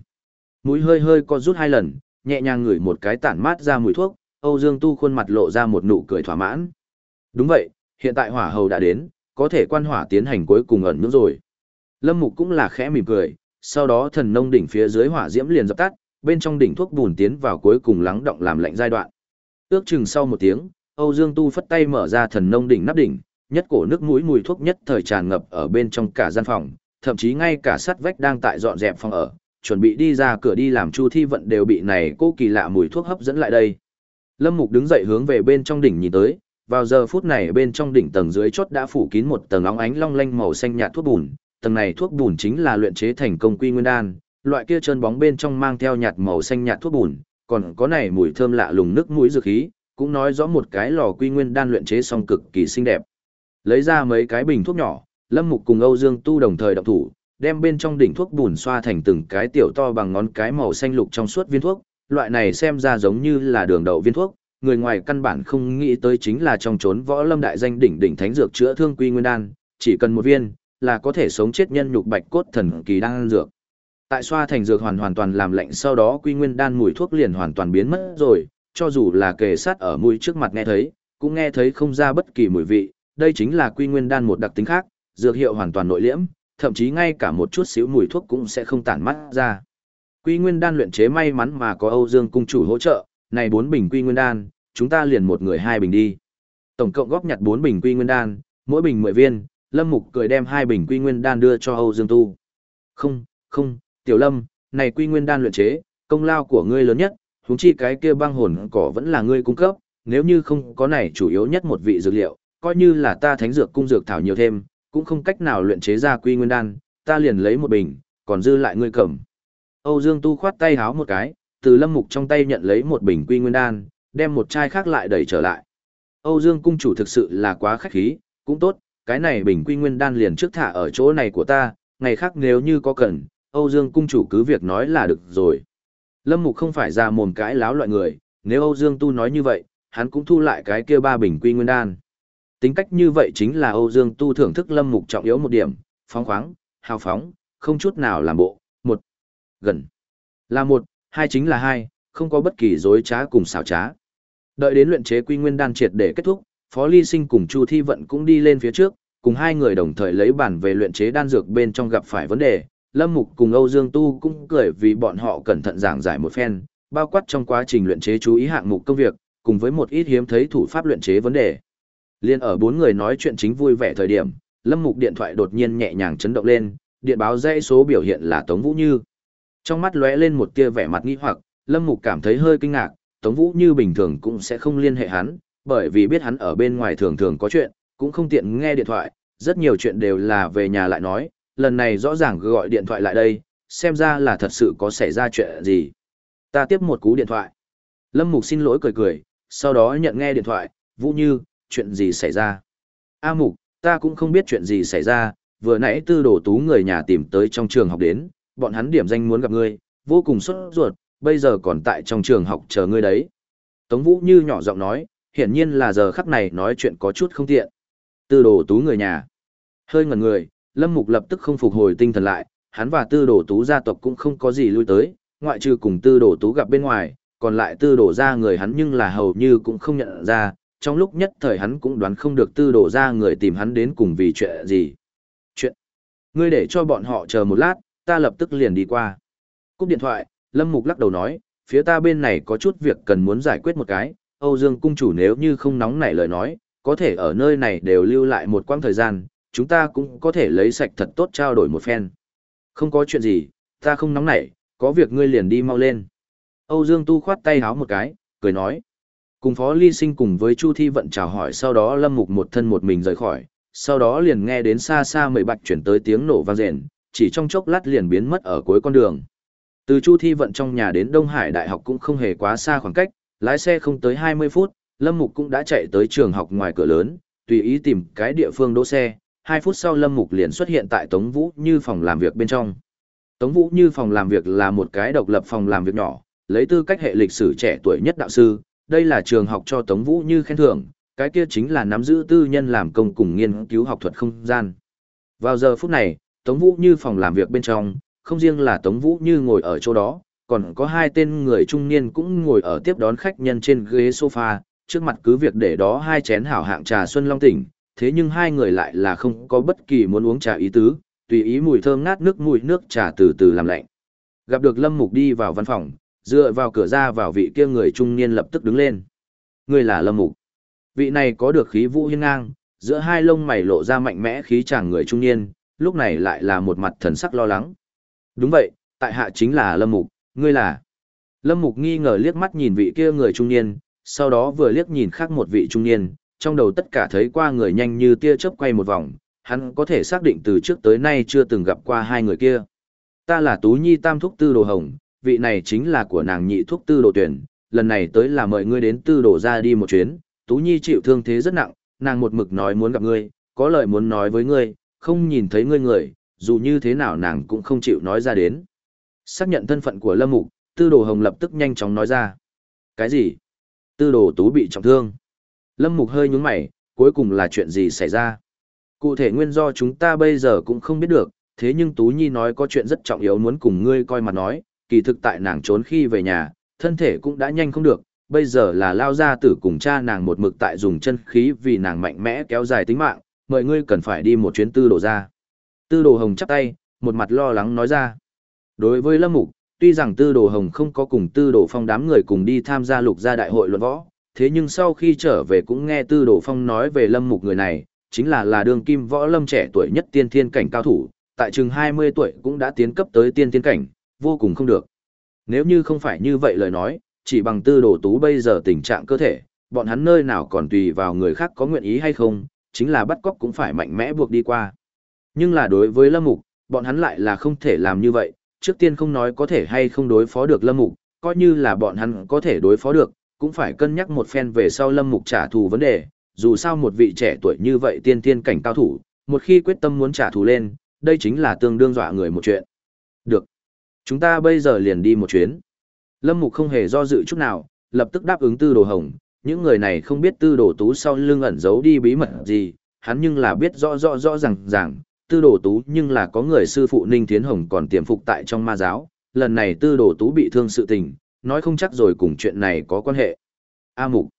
Mũi hơi hơi co rút hai lần, nhẹ nhàng ngửi một cái tản mát ra mùi thuốc, Âu Dương Tu khuôn mặt lộ ra một nụ cười thỏa mãn. Đúng vậy, hiện tại hỏa hầu đã đến, có thể quan hỏa tiến hành cuối cùng ẩn nướng rồi. Lâm Mục cũng là khẽ mỉm cười, sau đó thần nông đỉnh phía dưới hỏa diễm liền dập tắt, bên trong đỉnh thuốc bùn tiến vào cuối cùng lắng động làm lạnh giai đoạn. Ước chừng sau một tiếng, Âu Dương Tu phất tay mở ra thần nông đỉnh nắp đỉnh, nhất cổ nước mũi mùi thuốc nhất thời tràn ngập ở bên trong cả gian phòng, thậm chí ngay cả sắt vách đang tại dọn dẹp phòng ở, chuẩn bị đi ra cửa đi làm chu thi vận đều bị này cô kỳ lạ mùi thuốc hấp dẫn lại đây. Lâm Mục đứng dậy hướng về bên trong đỉnh nhìn tới, vào giờ phút này bên trong đỉnh tầng dưới chốt đã phủ kín một tầng óng ánh long lanh màu xanh nhạt thuốc bùn, tầng này thuốc bùn chính là luyện chế thành công quy nguyên đan, loại kia trơn bóng bên trong mang theo nhạt màu xanh nhạt thuốc bùn, còn có này mùi thơm lạ lùng nước mũi dược khí, cũng nói rõ một cái lò quy nguyên đan luyện chế xong cực kỳ xinh đẹp. Lấy ra mấy cái bình thuốc nhỏ, Lâm Mục cùng Âu Dương Tu đồng thời động thủ, đem bên trong đỉnh thuốc bùn xoa thành từng cái tiểu to bằng ngón cái màu xanh lục trong suốt viên thuốc, loại này xem ra giống như là đường đậu viên thuốc, người ngoài căn bản không nghĩ tới chính là trong chốn võ lâm đại danh đỉnh đỉnh thánh dược chữa thương quy nguyên đan, chỉ cần một viên là có thể sống chết nhân nhục bạch cốt thần kỳ đan dược. Tại xoa thành dược hoàn hoàn toàn làm lạnh sau đó quy nguyên đan mùi thuốc liền hoàn toàn biến mất rồi, cho dù là kề sát ở mũi trước mặt nghe thấy, cũng nghe thấy không ra bất kỳ mùi vị, đây chính là quy nguyên đan một đặc tính khác, dược hiệu hoàn toàn nội liễm, thậm chí ngay cả một chút xíu mùi thuốc cũng sẽ không tản mắt ra. Quy nguyên đan luyện chế may mắn mà có Âu Dương cung chủ hỗ trợ, này bốn bình quy nguyên đan, chúng ta liền một người hai bình đi. Tổng cộng góp nhặt bốn bình quy nguyên đan, mỗi bình mười viên, Lâm Mục cười đem hai bình quy nguyên đan đưa cho Âu Dương Tu. Không, không, Tiểu Lâm, này quy nguyên đan luyện chế, công lao của ngươi lớn nhất, huống chi cái kia băng hồn cỏ vẫn là ngươi cung cấp, nếu như không có này chủ yếu nhất một vị dược liệu, coi như là ta thánh dược cung dược thảo nhiều thêm, cũng không cách nào luyện chế ra quy nguyên đan, ta liền lấy một bình, còn dư lại ngươi cầm. Âu Dương Tu khoát tay háo một cái, từ Lâm Mục trong tay nhận lấy một bình quy nguyên đan, đem một chai khác lại đẩy trở lại. Âu Dương cung chủ thực sự là quá khách khí, cũng tốt, cái này bình quy nguyên đan liền trước thả ở chỗ này của ta, ngày khác nếu như có cần, Âu Dương cung chủ cứ việc nói là được rồi. Lâm Mục không phải ra mồm cãi láo loại người, nếu Âu Dương Tu nói như vậy, hắn cũng thu lại cái kia ba bình quy nguyên đan. Tính cách như vậy chính là Âu Dương Tu thưởng thức Lâm Mục trọng yếu một điểm, phóng khoáng, hào phóng, không chút nào làm bộ, một, gần, là một, hai chính là hai, không có bất kỳ dối trá cùng xảo trá. Đợi đến luyện chế quy nguyên đan triệt để kết thúc, Phó Ly Sinh cùng Chu Thi Vận cũng đi lên phía trước, cùng hai người đồng thời lấy bản về luyện chế đan dược bên trong gặp phải vấn đề. Lâm Mục cùng Âu Dương Tu cũng cười vì bọn họ cẩn thận giảng giải một phen, bao quát trong quá trình luyện chế chú ý hạng mục công việc, cùng với một ít hiếm thấy thủ pháp luyện chế vấn đề. Liên ở bốn người nói chuyện chính vui vẻ thời điểm, Lâm Mục điện thoại đột nhiên nhẹ nhàng chấn động lên, điện báo dãy số biểu hiện là Tống Vũ Như. Trong mắt lóe lên một tia vẻ mặt nghi hoặc, Lâm Mục cảm thấy hơi kinh ngạc, Tống Vũ Như bình thường cũng sẽ không liên hệ hắn, bởi vì biết hắn ở bên ngoài thường thường có chuyện, cũng không tiện nghe điện thoại, rất nhiều chuyện đều là về nhà lại nói, lần này rõ ràng gọi điện thoại lại đây, xem ra là thật sự có xảy ra chuyện gì. Ta tiếp một cú điện thoại. Lâm Mục xin lỗi cười cười, sau đó nhận nghe điện thoại, Vũ Như, chuyện gì xảy ra? A Mục, ta cũng không biết chuyện gì xảy ra, vừa nãy tư đồ tú người nhà tìm tới trong trường học đến, bọn hắn điểm danh muốn gặp ngươi, vô cùng sốt ruột, bây giờ còn tại trong trường học chờ ngươi đấy. Tống Vũ như nhỏ giọng nói, hiển nhiên là giờ khắc này nói chuyện có chút không tiện. Tư đồ tú người nhà. Hơi ngẩn người, Lâm Mục lập tức không phục hồi tinh thần lại, hắn và tư đồ tú gia tộc cũng không có gì lui tới, ngoại trừ cùng tư đồ tú gặp bên ngoài, còn lại tư đồ ra người hắn nhưng là hầu như cũng không nhận ra, trong lúc nhất thời hắn cũng đoán không được tư đồ ra người tìm hắn đến cùng vì chuyện gì. Chuyện. Ngươi để cho bọn họ chờ một lát, ta lập tức liền đi qua. Cúp điện thoại, Lâm Mục lắc đầu nói, phía ta bên này có chút việc cần muốn giải quyết một cái, Âu Dương cung chủ nếu như không nóng nảy lời nói, có thể ở nơi này đều lưu lại một quãng thời gian, chúng ta cũng có thể lấy sạch thật tốt trao đổi một phen. Không có chuyện gì, ta không nóng nảy, có việc ngươi liền đi mau lên. Âu Dương tu khoát tay háo một cái, cười nói. Cùng Phó Ly Sinh cùng với Chu Thi Vận chào hỏi sau đó Lâm Mục một thân một mình rời khỏi, sau đó liền nghe đến xa xa mười bạch chuyển tới tiếng nổ vang rền, chỉ trong chốc lát liền biến mất ở cuối con đường. Từ Chu Thi Vận trong nhà đến Đông Hải Đại học cũng không hề quá xa khoảng cách, lái xe không tới 20 phút, Lâm Mục cũng đã chạy tới trường học ngoài cửa lớn, tùy ý tìm cái địa phương đỗ xe, 2 phút sau Lâm Mục liền xuất hiện tại Tống Vũ Như phòng làm việc bên trong. Tống Vũ Như phòng làm việc là một cái độc lập phòng làm việc nhỏ, lấy tư cách hệ lịch sử trẻ tuổi nhất đạo sư, đây là trường học cho Tống Vũ Như khen thưởng, cái kia chính là nắm giữ tư nhân làm công cùng nghiên cứu học thuật không gian. Vào giờ phút này, Tống Vũ Như phòng làm việc bên trong, không riêng là Tống Vũ Như ngồi ở chỗ đó, còn có hai tên người trung niên cũng ngồi ở tiếp đón khách nhân trên ghế sofa, trước mặt cứ việc để đó hai chén hảo hạng trà Xuân Long tỉnh, thế nhưng hai người lại là không có bất kỳ muốn uống trà ý tứ, tùy ý mùi thơm ngát nước mùi nước trà từ từ làm lạnh. Gặp được Lâm Mục đi vào văn phòng, dựa vào cửa ra vào vị kia người trung niên lập tức đứng lên. Người là Lâm Mục. Vị này có được khí vũ hiên ngang, giữa hai lông mày lộ ra mạnh mẽ khí chàng người trung niên, lúc này lại là một mặt thần sắc lo lắng. Đúng vậy, tại hạ chính là Lâm Mục, ngươi là. Lâm Mục nghi ngờ liếc mắt nhìn vị kia người trung niên, sau đó vừa liếc nhìn khác một vị trung niên, trong đầu tất cả thấy qua người nhanh như tia chớp quay một vòng, hắn có thể xác định từ trước tới nay chưa từng gặp qua hai người kia. Ta là Tú Nhi Tam Thúc Tư Đồ Hồng, vị này chính là của nàng nhị thuốc Tư Đồ Tuyển, lần này tới là mời ngươi đến Tư Đồ ra đi một chuyến, Tú Nhi chịu thương thế rất nặng, nàng một mực nói muốn gặp ngươi, có lời muốn nói với ngươi, không nhìn thấy ngươi người, dù như thế nào nàng cũng không chịu nói ra đến. Xác nhận thân phận của Lâm Mục, Tư Đồ Hồng lập tức nhanh chóng nói ra. Cái gì? Tư Đồ Tú bị trọng thương. Lâm Mục hơi nhướng mày, cuối cùng là chuyện gì xảy ra? Cụ thể nguyên do chúng ta bây giờ cũng không biết được, thế nhưng Tú Nhi nói có chuyện rất trọng yếu muốn cùng ngươi coi mặt nói, kỳ thực tại nàng trốn khi về nhà, thân thể cũng đã nhanh không được, bây giờ là lao ra tử cùng cha nàng một mực tại dùng chân khí vì nàng mạnh mẽ kéo dài tính mạng, Mọi ngươi cần phải đi một chuyến tư đồ ra. Tư đồ hồng chắp tay, một mặt lo lắng nói ra. Đối với Lâm Mục, tuy rằng tư đồ hồng không có cùng tư đồ phong đám người cùng đi tham gia lục gia đại hội luận võ, thế nhưng sau khi trở về cũng nghe tư đồ phong nói về Lâm Mục người này, chính là là đường kim võ lâm trẻ tuổi nhất tiên thiên cảnh cao thủ, tại chừng 20 tuổi cũng đã tiến cấp tới tiên thiên cảnh, vô cùng không được. Nếu như không phải như vậy lời nói, chỉ bằng tư đồ tú bây giờ tình trạng cơ thể, bọn hắn nơi nào còn tùy vào người khác có nguyện ý hay không, chính là bắt cóc cũng phải mạnh mẽ buộc đi qua. Nhưng là đối với Lâm Mục, bọn hắn lại là không thể làm như vậy, trước tiên không nói có thể hay không đối phó được Lâm Mục, coi như là bọn hắn có thể đối phó được, cũng phải cân nhắc một phen về sau Lâm Mục trả thù vấn đề, dù sao một vị trẻ tuổi như vậy tiên tiên cảnh cao thủ, một khi quyết tâm muốn trả thù lên, đây chính là tương đương dọa người một chuyện. Được. Chúng ta bây giờ liền đi một chuyến. Lâm Mục không hề do dự chút nào, lập tức đáp ứng tư đồ hồng, những người này không biết tư đồ tú sau lưng ẩn giấu đi bí mật gì, hắn nhưng là biết rõ rõ rõ ràng ràng, tư đồ tú nhưng là có người sư phụ Ninh Thiến Hồng còn tiềm phục tại trong ma giáo, lần này tư đồ tú bị thương sự tình, nói không chắc rồi cùng chuyện này có quan hệ. A Mục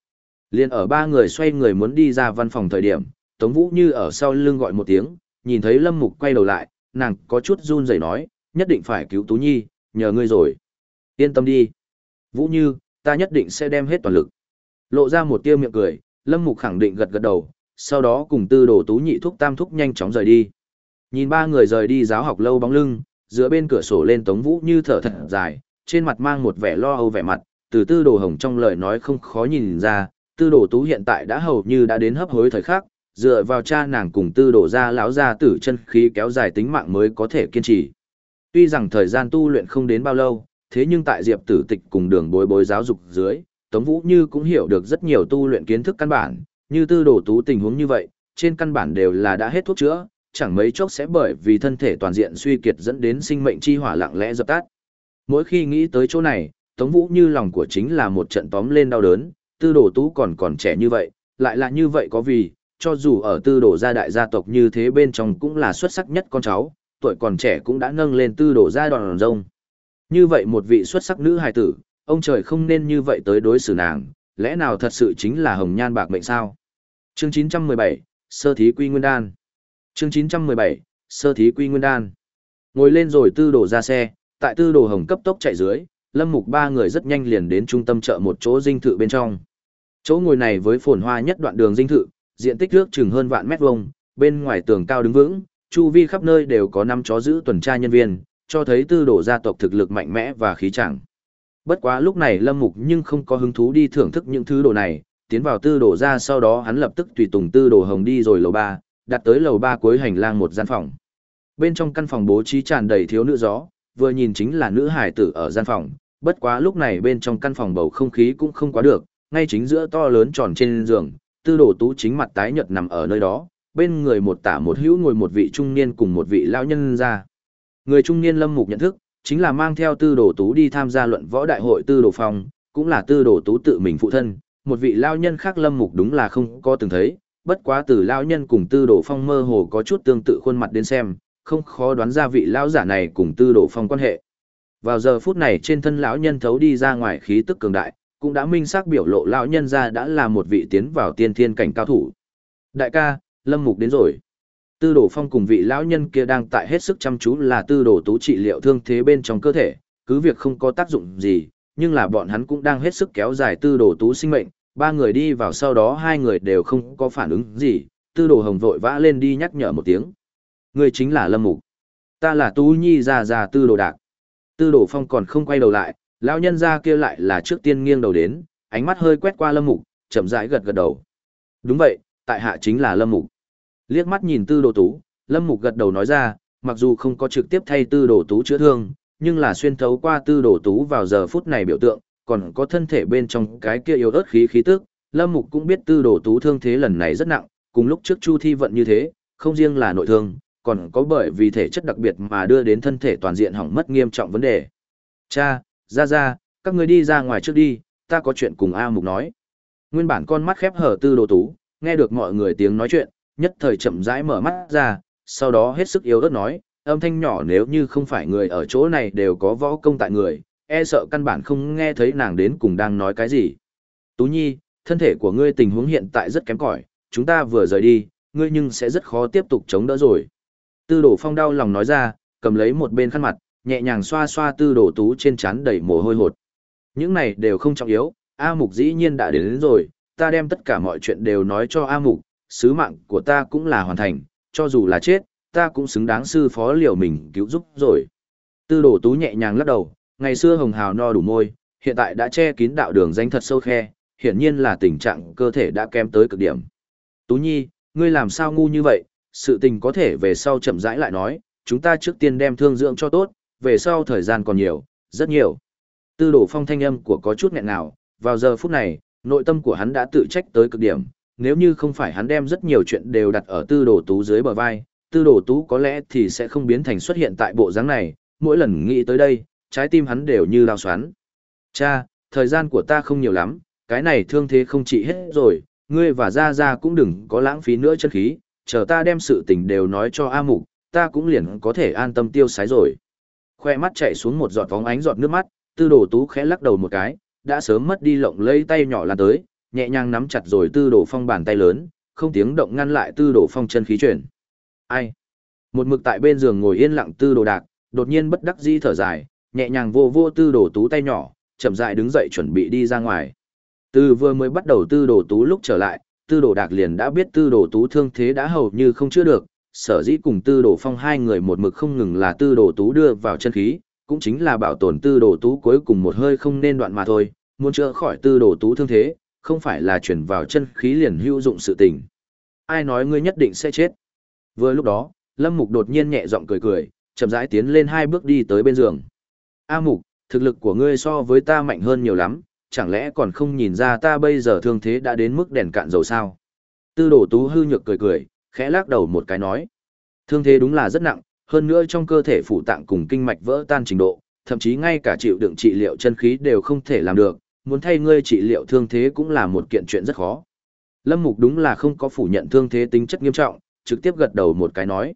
liền ở ba người xoay người muốn đi ra văn phòng thời điểm, Tống Vũ Như ở sau lưng gọi một tiếng, nhìn thấy Lâm Mục quay đầu lại, nàng có chút run rẩy nói, nhất định phải cứu Tú Nhi, nhờ ngươi rồi. Yên tâm đi. Vũ Như, ta nhất định sẽ đem hết toàn lực. Lộ ra một tia miệng cười, Lâm Mục khẳng định gật gật đầu, sau đó cùng tư đồ Tú Nhị thúc tam thúc nhanh chóng rời đi. Nhìn ba người rời đi giáo học lâu bóng lưng, giữa bên cửa sổ lên Tống Vũ Như thở thật dài, trên mặt mang một vẻ lo âu vẻ mặt, từ tư đồ hồng trong lời nói không khó nhìn ra, tư đồ tú hiện tại đã hầu như đã đến hấp hối thời khắc, dựa vào cha nàng cùng tư đồ ra lão ra tử chân khí kéo dài tính mạng mới có thể kiên trì. Tuy rằng thời gian tu luyện không đến bao lâu, thế nhưng tại diệp tử tịch cùng đường bối bối giáo dục dưới, Tống Vũ Như cũng hiểu được rất nhiều tu luyện kiến thức căn bản, như tư đồ tú tình huống như vậy, trên căn bản đều là đã hết thuốc chữa, chẳng mấy chốc sẽ bởi vì thân thể toàn diện suy kiệt dẫn đến sinh mệnh chi hỏa lặng lẽ dập tắt. Mỗi khi nghĩ tới chỗ này, Tống Vũ Như lòng của chính là một trận tóm lên đau đớn, tư đồ tú còn còn trẻ như vậy, lại là như vậy có vì, cho dù ở tư đồ gia đại gia tộc như thế bên trong cũng là xuất sắc nhất con cháu, tuổi còn trẻ cũng đã nâng lên tư đồ ra đòn rông. Như vậy một vị xuất sắc nữ hài tử, ông trời không nên như vậy tới đối xử nàng, lẽ nào thật sự chính là hồng nhan bạc mệnh sao? Chương 917, Sơ thí quy nguyên đan. Chương 917, Sơ thí quy nguyên đan. Ngồi lên rồi tư đồ ra xe, tại tư đồ hồng cấp tốc chạy dưới, lâm mục ba người rất nhanh liền đến trung tâm chợ một chỗ dinh thự bên trong. Chỗ ngồi này với phồn hoa nhất đoạn đường dinh thự, diện tích ước chừng hơn vạn mét vuông, bên ngoài tường cao đứng vững, chu vi khắp nơi đều có năm chó giữ tuần tra nhân viên, cho thấy tư đồ gia tộc thực lực mạnh mẽ và khí chẳng. Bất quá lúc này Lâm Mục nhưng không có hứng thú đi thưởng thức những thứ đồ này, tiến vào tư đồ ra sau đó hắn lập tức tùy tùng tư đồ hồng đi rồi lầu 3, đặt tới lầu 3 cuối hành lang một gian phòng. Bên trong căn phòng bố trí tràn đầy thiếu nữ gió, vừa nhìn chính là nữ hải tử ở gian phòng, bất quá lúc này bên trong căn phòng bầu không khí cũng không quá được, ngay chính giữa to lớn tròn trên giường, tư đồ tú chính mặt tái nhợt nằm ở nơi đó, bên người một tả một hữu ngồi một vị trung niên cùng một vị lão nhân ra. Người trung niên lâm mục nhận thức, chính là mang theo tư đồ tú đi tham gia luận võ đại hội tư đồ phong, cũng là tư đồ tú tự mình phụ thân, một vị lão nhân khác lâm mục đúng là không có từng thấy, bất quá từ lão nhân cùng tư đồ phong mơ hồ có chút tương tự khuôn mặt đến xem, không khó đoán ra vị lão giả này cùng tư đồ phong quan hệ. Vào giờ phút này trên thân lão nhân thấu đi ra ngoài khí tức cường đại, cũng đã minh xác biểu lộ lão nhân ra đã là một vị tiến vào tiên thiên cảnh cao thủ. Đại ca, Lâm Mục đến rồi. Tư đồ phong cùng vị lão nhân kia đang tại hết sức chăm chú là tư đồ tú trị liệu thương thế bên trong cơ thể, cứ việc không có tác dụng gì, nhưng là bọn hắn cũng đang hết sức kéo dài tư đồ tú sinh mệnh, ba người đi vào sau đó hai người đều không có phản ứng gì, tư đồ hồng vội vã lên đi nhắc nhở một tiếng. Người chính là Lâm Mục. Ta là Tú Nhi già già tư đồ đạc. Tư đồ phong còn không quay đầu lại, lão nhân ra kia lại là trước tiên nghiêng đầu đến, ánh mắt hơi quét qua Lâm Mục, chậm rãi gật gật đầu. Đúng vậy, tại hạ chính là Lâm Mục. Liếc mắt nhìn tư đồ tú, Lâm Mục gật đầu nói ra, mặc dù không có trực tiếp thay tư đồ tú chữa thương, nhưng là xuyên thấu qua tư đồ tú vào giờ phút này biểu tượng, còn có thân thể bên trong cái kia yếu ớt khí khí tức, Lâm Mục cũng biết tư đồ tú thương thế lần này rất nặng, cùng lúc trước Chu Thi vận như thế, không riêng là nội thương, còn có bởi vì thể chất đặc biệt mà đưa đến thân thể toàn diện hỏng mất nghiêm trọng vấn đề. Cha, ra ra, các người đi ra ngoài trước đi, ta có chuyện cùng A Mục nói. Nguyên bản con mắt khép hở tư đồ tú, nghe được mọi người tiếng nói chuyện, nhất thời chậm rãi mở mắt ra, sau đó hết sức yếu ớt nói, âm thanh nhỏ nếu như không phải người ở chỗ này đều có võ công tại người, e sợ căn bản không nghe thấy nàng đến cùng đang nói cái gì. Tú Nhi, thân thể của ngươi tình huống hiện tại rất kém cỏi, chúng ta vừa rời đi, ngươi nhưng sẽ rất khó tiếp tục chống đỡ rồi. Tư đổ phong đau lòng nói ra, cầm lấy một bên khăn mặt, nhẹ nhàng xoa xoa tư đổ tú trên trán đầy mồ hôi hột. Những này đều không trọng yếu, A Mục dĩ nhiên đã đến, đến rồi, ta đem tất cả mọi chuyện đều nói cho A Mục, sứ mạng của ta cũng là hoàn thành, cho dù là chết, ta cũng xứng đáng sư phó liều mình cứu giúp rồi. Tư đổ tú nhẹ nhàng lắc đầu, ngày xưa hồng hào no đủ môi, hiện tại đã che kín đạo đường danh thật sâu khe, hiển nhiên là tình trạng cơ thể đã kém tới cực điểm. Tú Nhi, ngươi làm sao ngu như vậy, sự tình có thể về sau chậm rãi lại nói, chúng ta trước tiên đem thương dưỡng cho tốt, về sau thời gian còn nhiều, rất nhiều. Tư đổ phong thanh âm của có chút nghẹn nào, vào giờ phút này, nội tâm của hắn đã tự trách tới cực điểm, nếu như không phải hắn đem rất nhiều chuyện đều đặt ở tư đồ tú dưới bờ vai, tư đồ tú có lẽ thì sẽ không biến thành xuất hiện tại bộ dáng này, mỗi lần nghĩ tới đây, trái tim hắn đều như lao xoắn. Cha, thời gian của ta không nhiều lắm, cái này thương thế không trị hết rồi, ngươi và Gia Gia cũng đừng có lãng phí nữa chân khí, chờ ta đem sự tình đều nói cho A Mục, ta cũng liền có thể an tâm tiêu sái rồi. Khoe mắt chạy xuống một giọt vóng ánh giọt nước mắt, tư đồ tú khẽ lắc đầu một cái, đã sớm mất đi lộng lấy tay nhỏ lan tới, nhẹ nhàng nắm chặt rồi tư đồ phong bàn tay lớn, không tiếng động ngăn lại tư đồ phong chân khí chuyển. Ai? Một mực tại bên giường ngồi yên lặng tư đồ đạc, đột nhiên bất đắc dĩ thở dài, nhẹ nhàng vô vô tư đồ tú tay nhỏ, chậm rãi đứng dậy chuẩn bị đi ra ngoài. Từ vừa mới bắt đầu tư đồ tú lúc trở lại, tư đồ đạc liền đã biết tư đồ tú thương thế đã hầu như không chữa được, sở dĩ cùng tư đồ phong hai người một mực không ngừng là tư đồ tú đưa vào chân khí, cũng chính là bảo tồn tư đồ tú cuối cùng một hơi không nên đoạn mà thôi, muốn chữa khỏi tư đồ tú thương thế, không phải là chuyển vào chân khí liền hữu dụng sự tình. Ai nói ngươi nhất định sẽ chết. Vừa lúc đó, Lâm Mục đột nhiên nhẹ giọng cười cười, chậm rãi tiến lên hai bước đi tới bên giường. A Mục, thực lực của ngươi so với ta mạnh hơn nhiều lắm, chẳng lẽ còn không nhìn ra ta bây giờ thương thế đã đến mức đèn cạn dầu sao? Tư đổ tú hư nhược cười cười, khẽ lắc đầu một cái nói. Thương thế đúng là rất nặng, hơn nữa trong cơ thể phụ tạng cùng kinh mạch vỡ tan trình độ, thậm chí ngay cả chịu đựng trị liệu chân khí đều không thể làm được, muốn thay ngươi trị liệu thương thế cũng là một kiện chuyện rất khó. Lâm Mục đúng là không có phủ nhận thương thế tính chất nghiêm trọng, trực tiếp gật đầu một cái nói.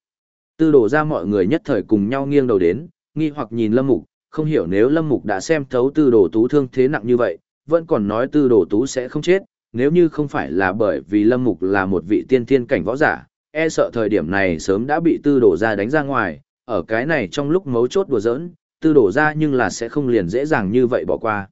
Tư đổ ra mọi người nhất thời cùng nhau nghiêng đầu đến, nghi hoặc nhìn Lâm Mục, không hiểu nếu Lâm Mục đã xem thấu tư đồ tú thương thế nặng như vậy, vẫn còn nói tư đồ tú sẽ không chết, nếu như không phải là bởi vì Lâm Mục là một vị tiên thiên cảnh võ giả, e sợ thời điểm này sớm đã bị tư đồ ra đánh ra ngoài, ở cái này trong lúc mấu chốt đùa giỡn, tư đổ ra nhưng là sẽ không liền dễ dàng như vậy bỏ qua.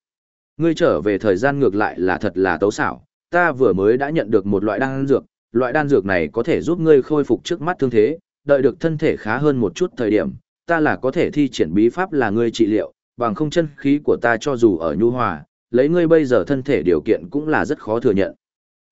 Ngươi trở về thời gian ngược lại là thật là tấu xảo, ta vừa mới đã nhận được một loại đan dược, loại đan dược này có thể giúp ngươi khôi phục trước mắt thương thế, đợi được thân thể khá hơn một chút thời điểm, ta là có thể thi triển bí pháp là ngươi trị liệu, bằng không chân khí của ta cho dù ở nhu hòa, lấy ngươi bây giờ thân thể điều kiện cũng là rất khó thừa nhận.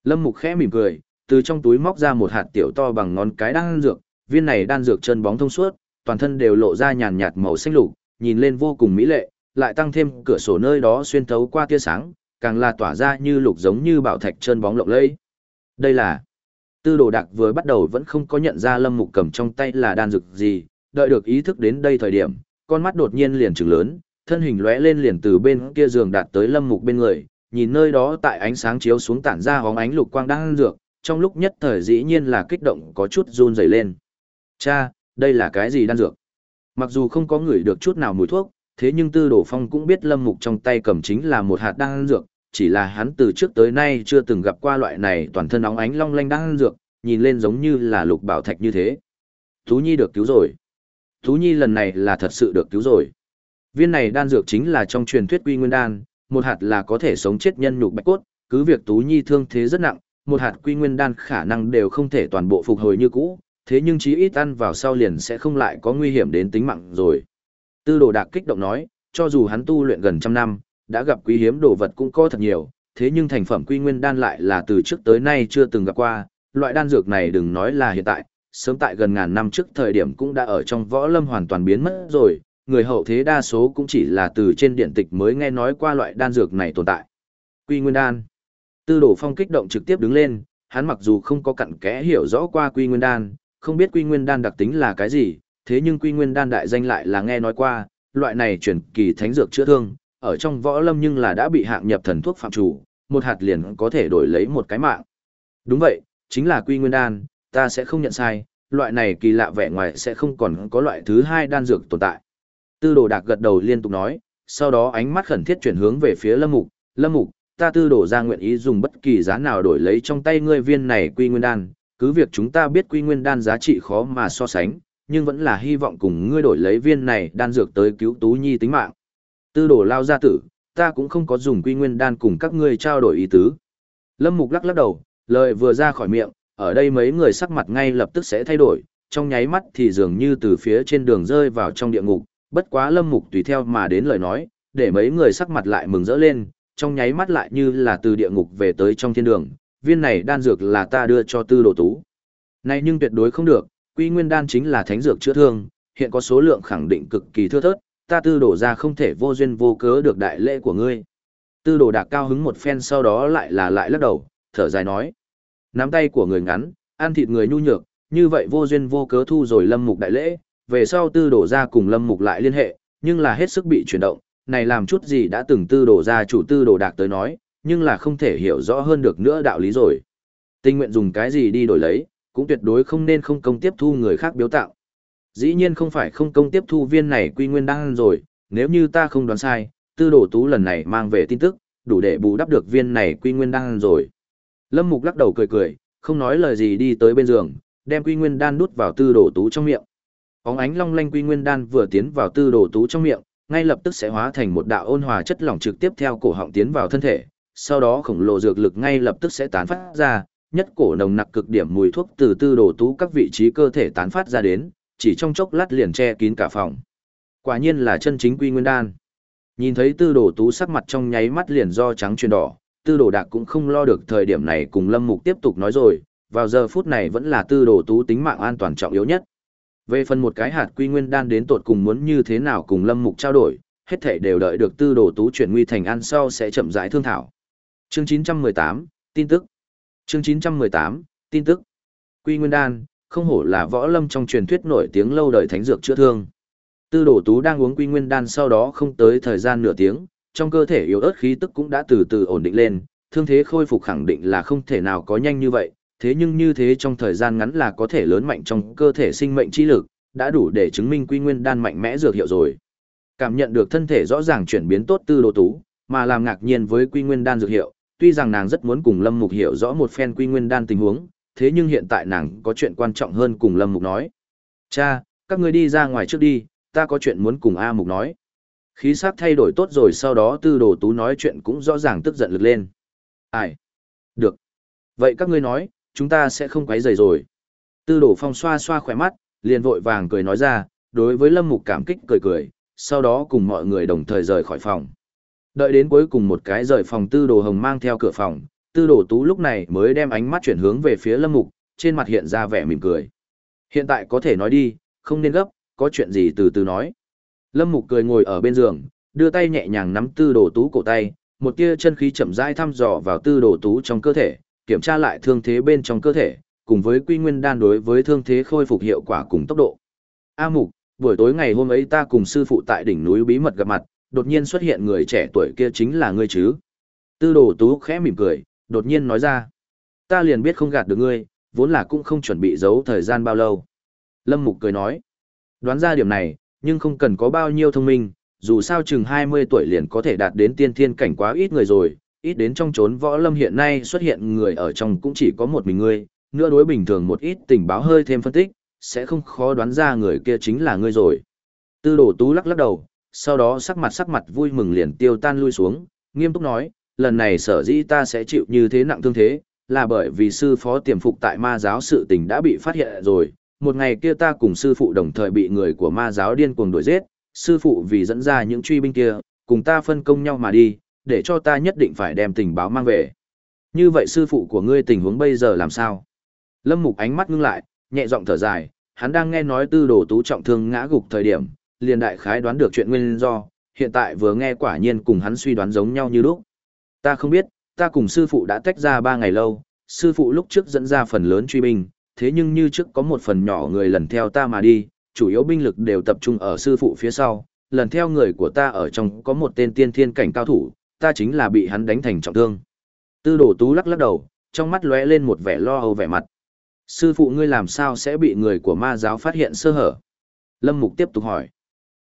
Lâm Mục khẽ mỉm cười, từ trong túi móc ra một hạt tiểu to bằng ngón cái đan dược, viên này đan dược chân bóng thông suốt, toàn thân đều lộ ra nhàn nhạt màu xanh lục, nhìn lên vô cùng mỹ lệ, lại tăng thêm cửa sổ nơi đó xuyên thấu qua tia sáng, càng là tỏa ra như lục giống như bảo thạch trơn bóng lộng lẫy. Đây là Tư đồ đặc vừa bắt đầu vẫn không có nhận ra lâm mục cầm trong tay là đan dược gì, đợi được ý thức đến đây thời điểm, con mắt đột nhiên liền trừng lớn, thân hình lóe lên liền từ bên kia giường đạt tới lâm mục bên người, nhìn nơi đó tại ánh sáng chiếu xuống tản ra hóng ánh lục quang đang dược, trong lúc nhất thời dĩ nhiên là kích động có chút run rẩy lên. Cha, đây là cái gì đan dược? Mặc dù không có người được chút nào mùi thuốc, thế nhưng Tư Đồ Phong cũng biết Lâm Mục trong tay cầm chính là một hạt đan dược, chỉ là hắn từ trước tới nay chưa từng gặp qua loại này toàn thân óng ánh long lanh đan dược, nhìn lên giống như là lục bảo thạch như thế. Tú Nhi được cứu rồi. Tú Nhi lần này là thật sự được cứu rồi. Viên này đan dược chính là trong truyền thuyết quy nguyên đan, một hạt là có thể sống chết nhân nhục bạch cốt, cứ việc Tú Nhi thương thế rất nặng, một hạt quy nguyên đan khả năng đều không thể toàn bộ phục hồi như cũ, thế nhưng chí ít ăn vào sau liền sẽ không lại có nguy hiểm đến tính mạng rồi. Tư đồ đạc kích động nói, cho dù hắn tu luyện gần trăm năm, đã gặp quý hiếm đồ vật cũng có thật nhiều, thế nhưng thành phẩm quy nguyên đan lại là từ trước tới nay chưa từng gặp qua, loại đan dược này đừng nói là hiện tại, sớm tại gần ngàn năm trước thời điểm cũng đã ở trong võ lâm hoàn toàn biến mất rồi, người hậu thế đa số cũng chỉ là từ trên điện tịch mới nghe nói qua loại đan dược này tồn tại. Quy nguyên đan. Tư Đồ phong kích động trực tiếp đứng lên, hắn mặc dù không có cặn kẽ hiểu rõ qua quy nguyên đan, không biết quy nguyên đan đặc tính là cái gì, thế nhưng quy nguyên đan đại danh lại là nghe nói qua, loại này chuyển kỳ thánh dược chữa thương, ở trong võ lâm nhưng là đã bị hạng nhập thần thuốc phạm chủ, một hạt liền có thể đổi lấy một cái mạng. Đúng vậy, chính là quy nguyên đan, ta sẽ không nhận sai, loại này kỳ lạ vẻ ngoài sẽ không còn có loại thứ hai đan dược tồn tại. Tư đồ đạc gật đầu liên tục nói, sau đó ánh mắt khẩn thiết chuyển hướng về phía lâm mục, lâm mục, ta tư đồ ra nguyện ý dùng bất kỳ giá nào đổi lấy trong tay ngươi viên này quy nguyên đan, cứ việc chúng ta biết quy nguyên đan giá trị khó mà so sánh, nhưng vẫn là hy vọng cùng ngươi đổi lấy viên này đan dược tới cứu Tú Nhi tính mạng. Tư đồ lao gia tử, ta cũng không có dùng quy nguyên đan cùng các ngươi trao đổi ý tứ. Lâm Mục lắc lắc đầu, lời vừa ra khỏi miệng, ở đây mấy người sắc mặt ngay lập tức sẽ thay đổi, trong nháy mắt thì dường như từ phía trên đường rơi vào trong địa ngục, bất quá Lâm Mục tùy theo mà đến lời nói, để mấy người sắc mặt lại mừng rỡ lên, trong nháy mắt lại như là từ địa ngục về tới trong thiên đường, viên này đan dược là ta đưa cho tư đồ tú. Này nhưng tuyệt đối không được, quy nguyên đan chính là thánh dược chữa thương, hiện có số lượng khẳng định cực kỳ thưa thớt, ta tư đổ ra không thể vô duyên vô cớ được đại lễ của ngươi. Tư đồ đạc cao hứng một phen sau đó lại là lại lắc đầu, thở dài nói. Nắm tay của người ngắn, ăn thịt người nhu nhược, như vậy vô duyên vô cớ thu rồi lâm mục đại lễ, về sau tư đổ ra cùng lâm mục lại liên hệ, nhưng là hết sức bị chuyển động, này làm chút gì đã từng tư đổ ra chủ tư đồ đạc tới nói, nhưng là không thể hiểu rõ hơn được nữa đạo lý rồi. Tình nguyện dùng cái gì đi đổi lấy, cũng tuyệt đối không nên không công tiếp thu người khác biếu tạo. Dĩ nhiên không phải không công tiếp thu viên này quy nguyên đan rồi, nếu như ta không đoán sai, tư đồ tú lần này mang về tin tức, đủ để bù đắp được viên này quy nguyên đan rồi. Lâm Mục lắc đầu cười cười, không nói lời gì đi tới bên giường, đem quy nguyên đan đút vào tư đồ tú trong miệng. Bóng ánh long lanh quy nguyên đan vừa tiến vào tư đồ tú trong miệng, ngay lập tức sẽ hóa thành một đạo ôn hòa chất lỏng trực tiếp theo cổ họng tiến vào thân thể, sau đó khổng lồ dược lực ngay lập tức sẽ tán phát ra, nhất cổ nồng nặc cực điểm mùi thuốc từ tư đồ tú các vị trí cơ thể tán phát ra đến, chỉ trong chốc lát liền che kín cả phòng. Quả nhiên là chân chính quy nguyên đan. Nhìn thấy tư đồ tú sắc mặt trong nháy mắt liền do trắng chuyển đỏ, tư đồ đạc cũng không lo được thời điểm này cùng lâm mục tiếp tục nói rồi, vào giờ phút này vẫn là tư đồ tú tính mạng an toàn trọng yếu nhất. Về phần một cái hạt quy nguyên đan đến tột cùng muốn như thế nào cùng lâm mục trao đổi, hết thể đều đợi được tư đồ tú chuyển nguy thành ăn sau sẽ chậm rãi thương thảo. Chương 918, tin tức. Chương 918, tin tức. Quy nguyên đan, không hổ là võ lâm trong truyền thuyết nổi tiếng lâu đời thánh dược chữa thương. Tư đồ tú đang uống quy nguyên đan sau đó không tới thời gian nửa tiếng, trong cơ thể yếu ớt khí tức cũng đã từ từ ổn định lên, thương thế khôi phục khẳng định là không thể nào có nhanh như vậy, thế nhưng như thế trong thời gian ngắn là có thể lớn mạnh trong cơ thể sinh mệnh chi lực, đã đủ để chứng minh quy nguyên đan mạnh mẽ dược hiệu rồi. Cảm nhận được thân thể rõ ràng chuyển biến tốt tư đồ tú, mà làm ngạc nhiên với quy nguyên đan dược hiệu, tuy rằng nàng rất muốn cùng Lâm Mục hiểu rõ một phen quy nguyên đan tình huống, thế nhưng hiện tại nàng có chuyện quan trọng hơn cùng Lâm Mục nói. Cha, các ngươi đi ra ngoài trước đi, ta có chuyện muốn cùng A Mục nói. Khí sắc thay đổi tốt rồi sau đó tư đồ tú nói chuyện cũng rõ ràng tức giận lực lên. Ai? Được. Vậy các ngươi nói, chúng ta sẽ không quấy rầy rồi. Tư đồ phong xoa xoa khỏe mắt, liền vội vàng cười nói ra, đối với Lâm Mục cảm kích cười cười, sau đó cùng mọi người đồng thời rời khỏi phòng. Đợi đến cuối cùng một cái rời phòng tư đồ hồng mang theo cửa phòng, tư đồ tú lúc này mới đem ánh mắt chuyển hướng về phía lâm mục, trên mặt hiện ra vẻ mỉm cười. Hiện tại có thể nói đi, không nên gấp, có chuyện gì từ từ nói. Lâm mục cười ngồi ở bên giường, đưa tay nhẹ nhàng nắm tư đồ tú cổ tay, một tia chân khí chậm rãi thăm dò vào tư đồ tú trong cơ thể, kiểm tra lại thương thế bên trong cơ thể, cùng với quy nguyên đan đối với thương thế khôi phục hiệu quả cùng tốc độ. A mục, buổi tối ngày hôm ấy ta cùng sư phụ tại đỉnh núi bí mật gặp mặt, đột nhiên xuất hiện người trẻ tuổi kia chính là ngươi chứ. Tư đồ tú khẽ mỉm cười, đột nhiên nói ra. Ta liền biết không gạt được ngươi, vốn là cũng không chuẩn bị giấu thời gian bao lâu. Lâm Mục cười nói. Đoán ra điểm này, nhưng không cần có bao nhiêu thông minh, dù sao chừng 20 tuổi liền có thể đạt đến tiên thiên cảnh quá ít người rồi, ít đến trong chốn võ lâm hiện nay xuất hiện người ở trong cũng chỉ có một mình ngươi, nữa đối bình thường một ít tình báo hơi thêm phân tích, sẽ không khó đoán ra người kia chính là ngươi rồi. Tư đồ tú lắc lắc đầu, sau đó sắc mặt sắc mặt vui mừng liền tiêu tan lui xuống, nghiêm túc nói, lần này sở dĩ ta sẽ chịu như thế nặng thương thế, là bởi vì sư phó tiềm phục tại ma giáo sự tình đã bị phát hiện rồi, một ngày kia ta cùng sư phụ đồng thời bị người của ma giáo điên cuồng đuổi giết, sư phụ vì dẫn ra những truy binh kia, cùng ta phân công nhau mà đi, để cho ta nhất định phải đem tình báo mang về. Như vậy sư phụ của ngươi tình huống bây giờ làm sao? Lâm Mục ánh mắt ngưng lại, nhẹ giọng thở dài, hắn đang nghe nói tư đồ tú trọng thương ngã gục thời điểm, liền đại khái đoán được chuyện nguyên do, hiện tại vừa nghe quả nhiên cùng hắn suy đoán giống nhau như lúc. Ta không biết, ta cùng sư phụ đã tách ra ba ngày lâu, sư phụ lúc trước dẫn ra phần lớn truy binh, thế nhưng như trước có một phần nhỏ người lần theo ta mà đi, chủ yếu binh lực đều tập trung ở sư phụ phía sau, lần theo người của ta ở trong có một tên tiên thiên cảnh cao thủ, ta chính là bị hắn đánh thành trọng thương. Tư đồ tú lắc lắc đầu, trong mắt lóe lên một vẻ lo âu vẻ mặt. Sư phụ ngươi làm sao sẽ bị người của ma giáo phát hiện sơ hở? Lâm Mục tiếp tục hỏi.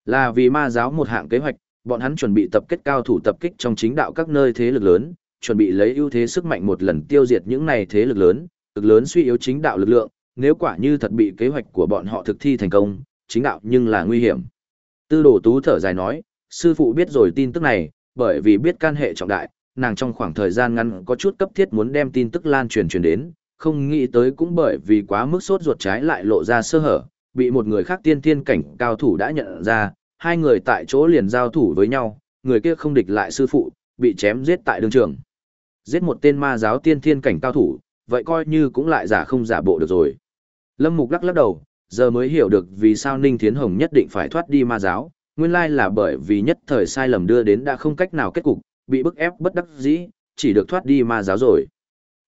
Là vì ma giáo một hạng kế hoạch, bọn hắn chuẩn bị tập kết cao thủ tập kích trong chính đạo các nơi thế lực lớn, chuẩn bị lấy ưu thế sức mạnh một lần tiêu diệt những này thế lực lớn, cực lớn suy yếu chính đạo lực lượng, nếu quả như thật bị kế hoạch của bọn họ thực thi thành công, chính đạo nhưng là nguy hiểm. Tư đồ tú thở dài nói, sư phụ biết rồi tin tức này, bởi vì biết can hệ trọng đại, nàng trong khoảng thời gian ngắn có chút cấp thiết muốn đem tin tức lan truyền truyền đến, không nghĩ tới cũng bởi vì quá mức sốt ruột trái lại lộ ra sơ hở, bị một người khác tiên thiên cảnh cao thủ đã nhận ra, hai người tại chỗ liền giao thủ với nhau, người kia không địch lại sư phụ, bị chém giết tại đường trường. Giết một tên ma giáo tiên thiên cảnh cao thủ, vậy coi như cũng lại giả không giả bộ được rồi. Lâm Mục lắc lắc đầu, giờ mới hiểu được vì sao Ninh Thiến Hồng nhất định phải thoát đi ma giáo, nguyên lai là bởi vì nhất thời sai lầm đưa đến đã không cách nào kết cục, bị bức ép bất đắc dĩ, chỉ được thoát đi ma giáo rồi.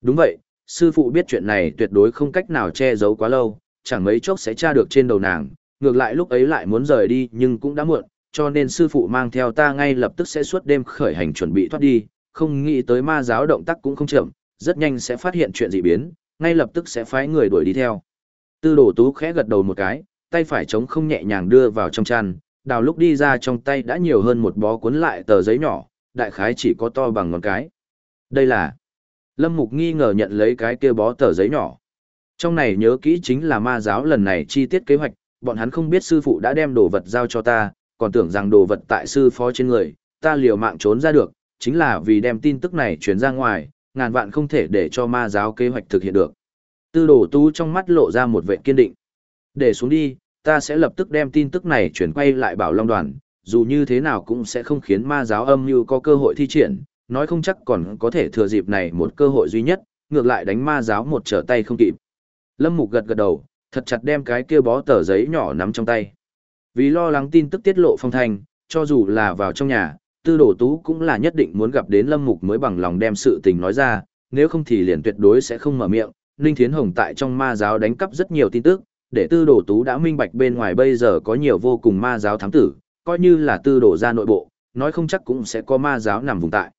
Đúng vậy, sư phụ biết chuyện này tuyệt đối không cách nào che giấu quá lâu, chẳng mấy chốc sẽ tra được trên đầu nàng, ngược lại lúc ấy lại muốn rời đi nhưng cũng đã muộn, cho nên sư phụ mang theo ta ngay lập tức sẽ suốt đêm khởi hành chuẩn bị thoát đi, không nghĩ tới ma giáo động tác cũng không chậm, rất nhanh sẽ phát hiện chuyện dị biến, ngay lập tức sẽ phái người đuổi đi theo. Tư đồ tú khẽ gật đầu một cái, tay phải chống không nhẹ nhàng đưa vào trong chăn, đào lúc đi ra trong tay đã nhiều hơn một bó cuốn lại tờ giấy nhỏ, đại khái chỉ có to bằng ngón cái. Đây là... Lâm Mục nghi ngờ nhận lấy cái kia bó tờ giấy nhỏ. Trong này nhớ kỹ chính là ma giáo lần này chi tiết kế hoạch, bọn hắn không biết sư phụ đã đem đồ vật giao cho ta, còn tưởng rằng đồ vật tại sư phó trên người, ta liều mạng trốn ra được, chính là vì đem tin tức này truyền ra ngoài, ngàn vạn không thể để cho ma giáo kế hoạch thực hiện được. Tư đồ tu trong mắt lộ ra một vệ kiên định. Để xuống đi, ta sẽ lập tức đem tin tức này chuyển quay lại bảo long đoàn, dù như thế nào cũng sẽ không khiến ma giáo âm như có cơ hội thi triển, nói không chắc còn có thể thừa dịp này một cơ hội duy nhất, ngược lại đánh ma giáo một trở tay không kịp. Lâm Mục gật gật đầu, thật chặt đem cái kia bó tờ giấy nhỏ nắm trong tay. Vì lo lắng tin tức tiết lộ phong thanh, cho dù là vào trong nhà, tư đồ tú cũng là nhất định muốn gặp đến Lâm Mục mới bằng lòng đem sự tình nói ra, nếu không thì liền tuyệt đối sẽ không mở miệng. Ninh Thiến Hồng tại trong ma giáo đánh cắp rất nhiều tin tức, để tư đồ tú đã minh bạch bên ngoài bây giờ có nhiều vô cùng ma giáo thám tử, coi như là tư đồ ra nội bộ, nói không chắc cũng sẽ có ma giáo nằm vùng tại.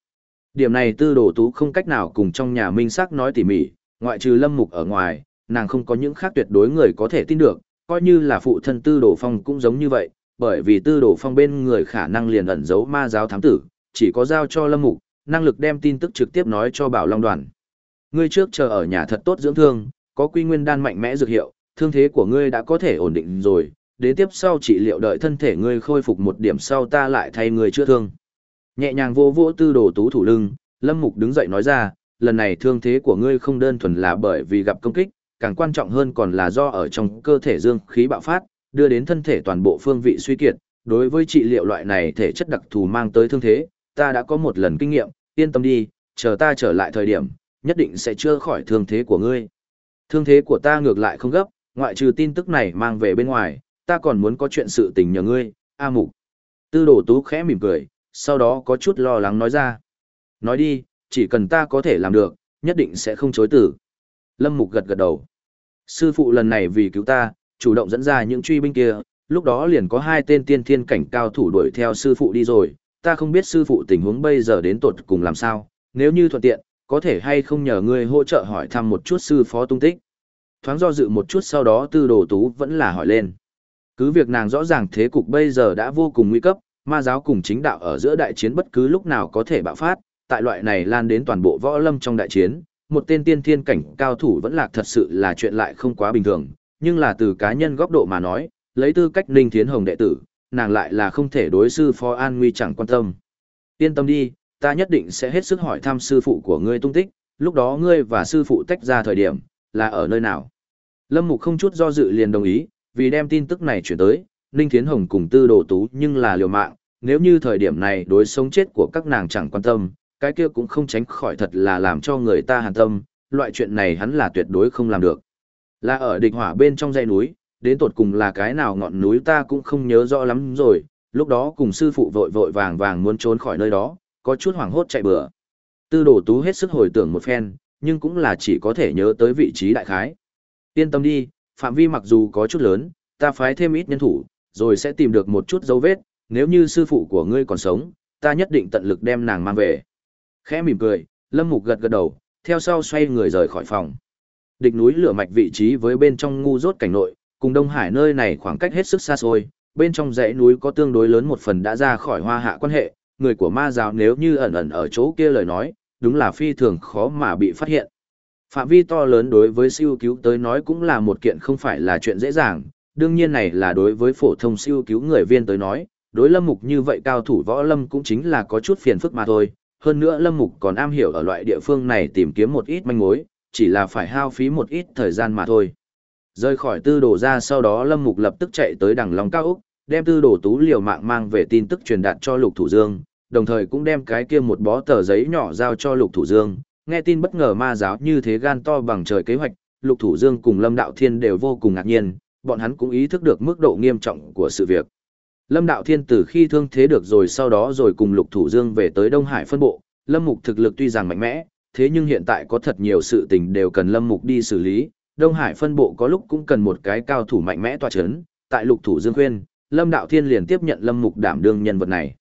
Điểm này tư đồ tú không cách nào cùng trong nhà minh xác nói tỉ mỉ, ngoại trừ lâm mục ở ngoài, nàng không có những khác tuyệt đối người có thể tin được, coi như là phụ thân tư đồ phong cũng giống như vậy, bởi vì tư đồ phong bên người khả năng liền ẩn giấu ma giáo thám tử, chỉ có giao cho lâm mục, năng lực đem tin tức trực tiếp nói cho bảo long đoàn. Ngươi trước chờ ở nhà thật tốt dưỡng thương, có quy nguyên đan mạnh mẽ dược hiệu, thương thế của ngươi đã có thể ổn định rồi, đến tiếp sau trị liệu đợi thân thể ngươi khôi phục một điểm sau ta lại thay ngươi chữa thương. Nhẹ nhàng vô vỗ tư đồ tú thủ lưng, Lâm Mục đứng dậy nói ra, lần này thương thế của ngươi không đơn thuần là bởi vì gặp công kích, càng quan trọng hơn còn là do ở trong cơ thể dương khí bạo phát, đưa đến thân thể toàn bộ phương vị suy kiệt. Đối với trị liệu loại này thể chất đặc thù mang tới thương thế, ta đã có một lần kinh nghiệm, yên tâm đi, chờ ta trở lại thời điểm, nhất định sẽ chữa khỏi thương thế của ngươi. Thương thế của ta ngược lại không gấp, ngoại trừ tin tức này mang về bên ngoài, ta còn muốn có chuyện sự tình nhờ ngươi, A Mục. Tư đồ tú khẽ mỉm cười, sau đó có chút lo lắng nói ra. Nói đi, chỉ cần ta có thể làm được, nhất định sẽ không chối tử. Lâm Mục gật gật đầu. Sư phụ lần này vì cứu ta, chủ động dẫn ra những truy binh kia, lúc đó liền có hai tên tiên thiên cảnh cao thủ đuổi theo sư phụ đi rồi, ta không biết sư phụ tình huống bây giờ đến tột cùng làm sao, nếu như thuận tiện, có thể hay không nhờ ngươi hỗ trợ hỏi thăm một chút sư phó tung tích. Thoáng do dự một chút sau đó tư đồ tú vẫn là hỏi lên. Cứ việc nàng rõ ràng thế cục bây giờ đã vô cùng nguy cấp, ma giáo cùng chính đạo ở giữa đại chiến bất cứ lúc nào có thể bạo phát, tại loại này lan đến toàn bộ võ lâm trong đại chiến, một tên tiên thiên cảnh cao thủ vẫn lạc thật sự là chuyện lại không quá bình thường, nhưng là từ cá nhân góc độ mà nói, lấy tư cách Ninh Thiến Hồng đệ tử, nàng lại là không thể đối sư phó an nguy chẳng quan tâm. Yên tâm đi, ta nhất định sẽ hết sức hỏi thăm sư phụ của ngươi tung tích, lúc đó ngươi và sư phụ tách ra thời điểm, là ở nơi nào. Lâm Mục không chút do dự liền đồng ý, vì đem tin tức này chuyển tới, Ninh Thiến Hồng cùng tư đồ tú nhưng là liều mạng, nếu như thời điểm này đối sống chết của các nàng chẳng quan tâm, cái kia cũng không tránh khỏi thật là làm cho người ta hàn tâm, loại chuyện này hắn là tuyệt đối không làm được. Là ở địch hỏa bên trong dãy núi, đến tột cùng là cái nào ngọn núi ta cũng không nhớ rõ lắm rồi, lúc đó cùng sư phụ vội vội vàng vàng muốn trốn khỏi nơi đó, có chút hoảng hốt chạy bừa. Tư đồ tú hết sức hồi tưởng một phen, nhưng cũng là chỉ có thể nhớ tới vị trí đại khái. Yên tâm đi, phạm vi mặc dù có chút lớn, ta phái thêm ít nhân thủ, rồi sẽ tìm được một chút dấu vết, nếu như sư phụ của ngươi còn sống, ta nhất định tận lực đem nàng mang về. Khẽ mỉm cười, Lâm Mục gật gật đầu, theo sau xoay người rời khỏi phòng. Địch núi lửa mạch vị trí với bên trong ngu rốt cảnh nội, cùng Đông Hải nơi này khoảng cách hết sức xa xôi, bên trong dãy núi có tương đối lớn một phần đã ra khỏi hoa hạ quan hệ, người của ma giáo nếu như ẩn ẩn ở chỗ kia lời nói, đúng là phi thường khó mà bị phát hiện. Phạm vi to lớn đối với siêu cứu tới nói cũng là một kiện không phải là chuyện dễ dàng, đương nhiên này là đối với phổ thông siêu cứu người viên tới nói, đối lâm mục như vậy cao thủ võ lâm cũng chính là có chút phiền phức mà thôi. Hơn nữa lâm mục còn am hiểu ở loại địa phương này tìm kiếm một ít manh mối, chỉ là phải hao phí một ít thời gian mà thôi. Rơi khỏi tư đồ ra sau đó lâm mục lập tức chạy tới đằng lòng cao Úc, đem tư đồ tú liều mạng mang về tin tức truyền đạt cho lục thủ dương, đồng thời cũng đem cái kia một bó tờ giấy nhỏ giao cho lục thủ dương. Nghe tin bất ngờ ma giáo như thế gan to bằng trời kế hoạch, lục thủ dương cùng lâm đạo thiên đều vô cùng ngạc nhiên, bọn hắn cũng ý thức được mức độ nghiêm trọng của sự việc. Lâm Đạo Thiên từ khi thương thế được rồi sau đó rồi cùng Lục Thủ Dương về tới Đông Hải phân bộ, Lâm Mục thực lực tuy rằng mạnh mẽ, thế nhưng hiện tại có thật nhiều sự tình đều cần Lâm Mục đi xử lý, Đông Hải phân bộ có lúc cũng cần một cái cao thủ mạnh mẽ tọa chấn, tại Lục Thủ Dương khuyên, Lâm Đạo Thiên liền tiếp nhận Lâm Mục đảm đương nhân vật này.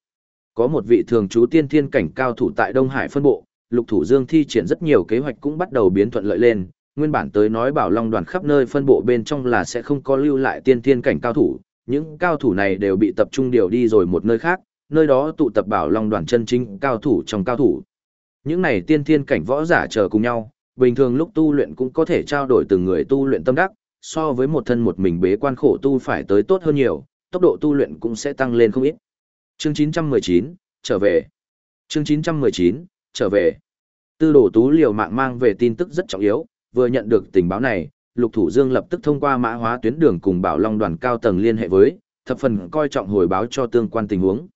Có một vị thường trú tiên thiên cảnh cao thủ tại Đông Hải phân bộ, Lục Thủ Dương thi triển rất nhiều kế hoạch cũng bắt đầu biến thuận lợi lên, nguyên bản tới nói bảo long đoàn khắp nơi phân bộ bên trong là sẽ không có lưu lại tiên thiên cảnh cao thủ, những cao thủ này đều bị tập trung điều đi rồi một nơi khác, nơi đó tụ tập bảo long đoàn chân chính cao thủ trong cao thủ. Những này tiên thiên cảnh võ giả chờ cùng nhau, bình thường lúc tu luyện cũng có thể trao đổi từng người tu luyện tâm đắc, so với một thân một mình bế quan khổ tu phải tới tốt hơn nhiều, tốc độ tu luyện cũng sẽ tăng lên không ít. Chương 919, trở về. Chương 919, trở về. Tư đồ tú liều mạng mang về tin tức rất trọng yếu, vừa nhận được tình báo này, Lục Thủ Dương lập tức thông qua mã hóa tuyến đường cùng Bảo Long đoàn cao tầng liên hệ với, thập phần coi trọng hồi báo cho tương quan tình huống.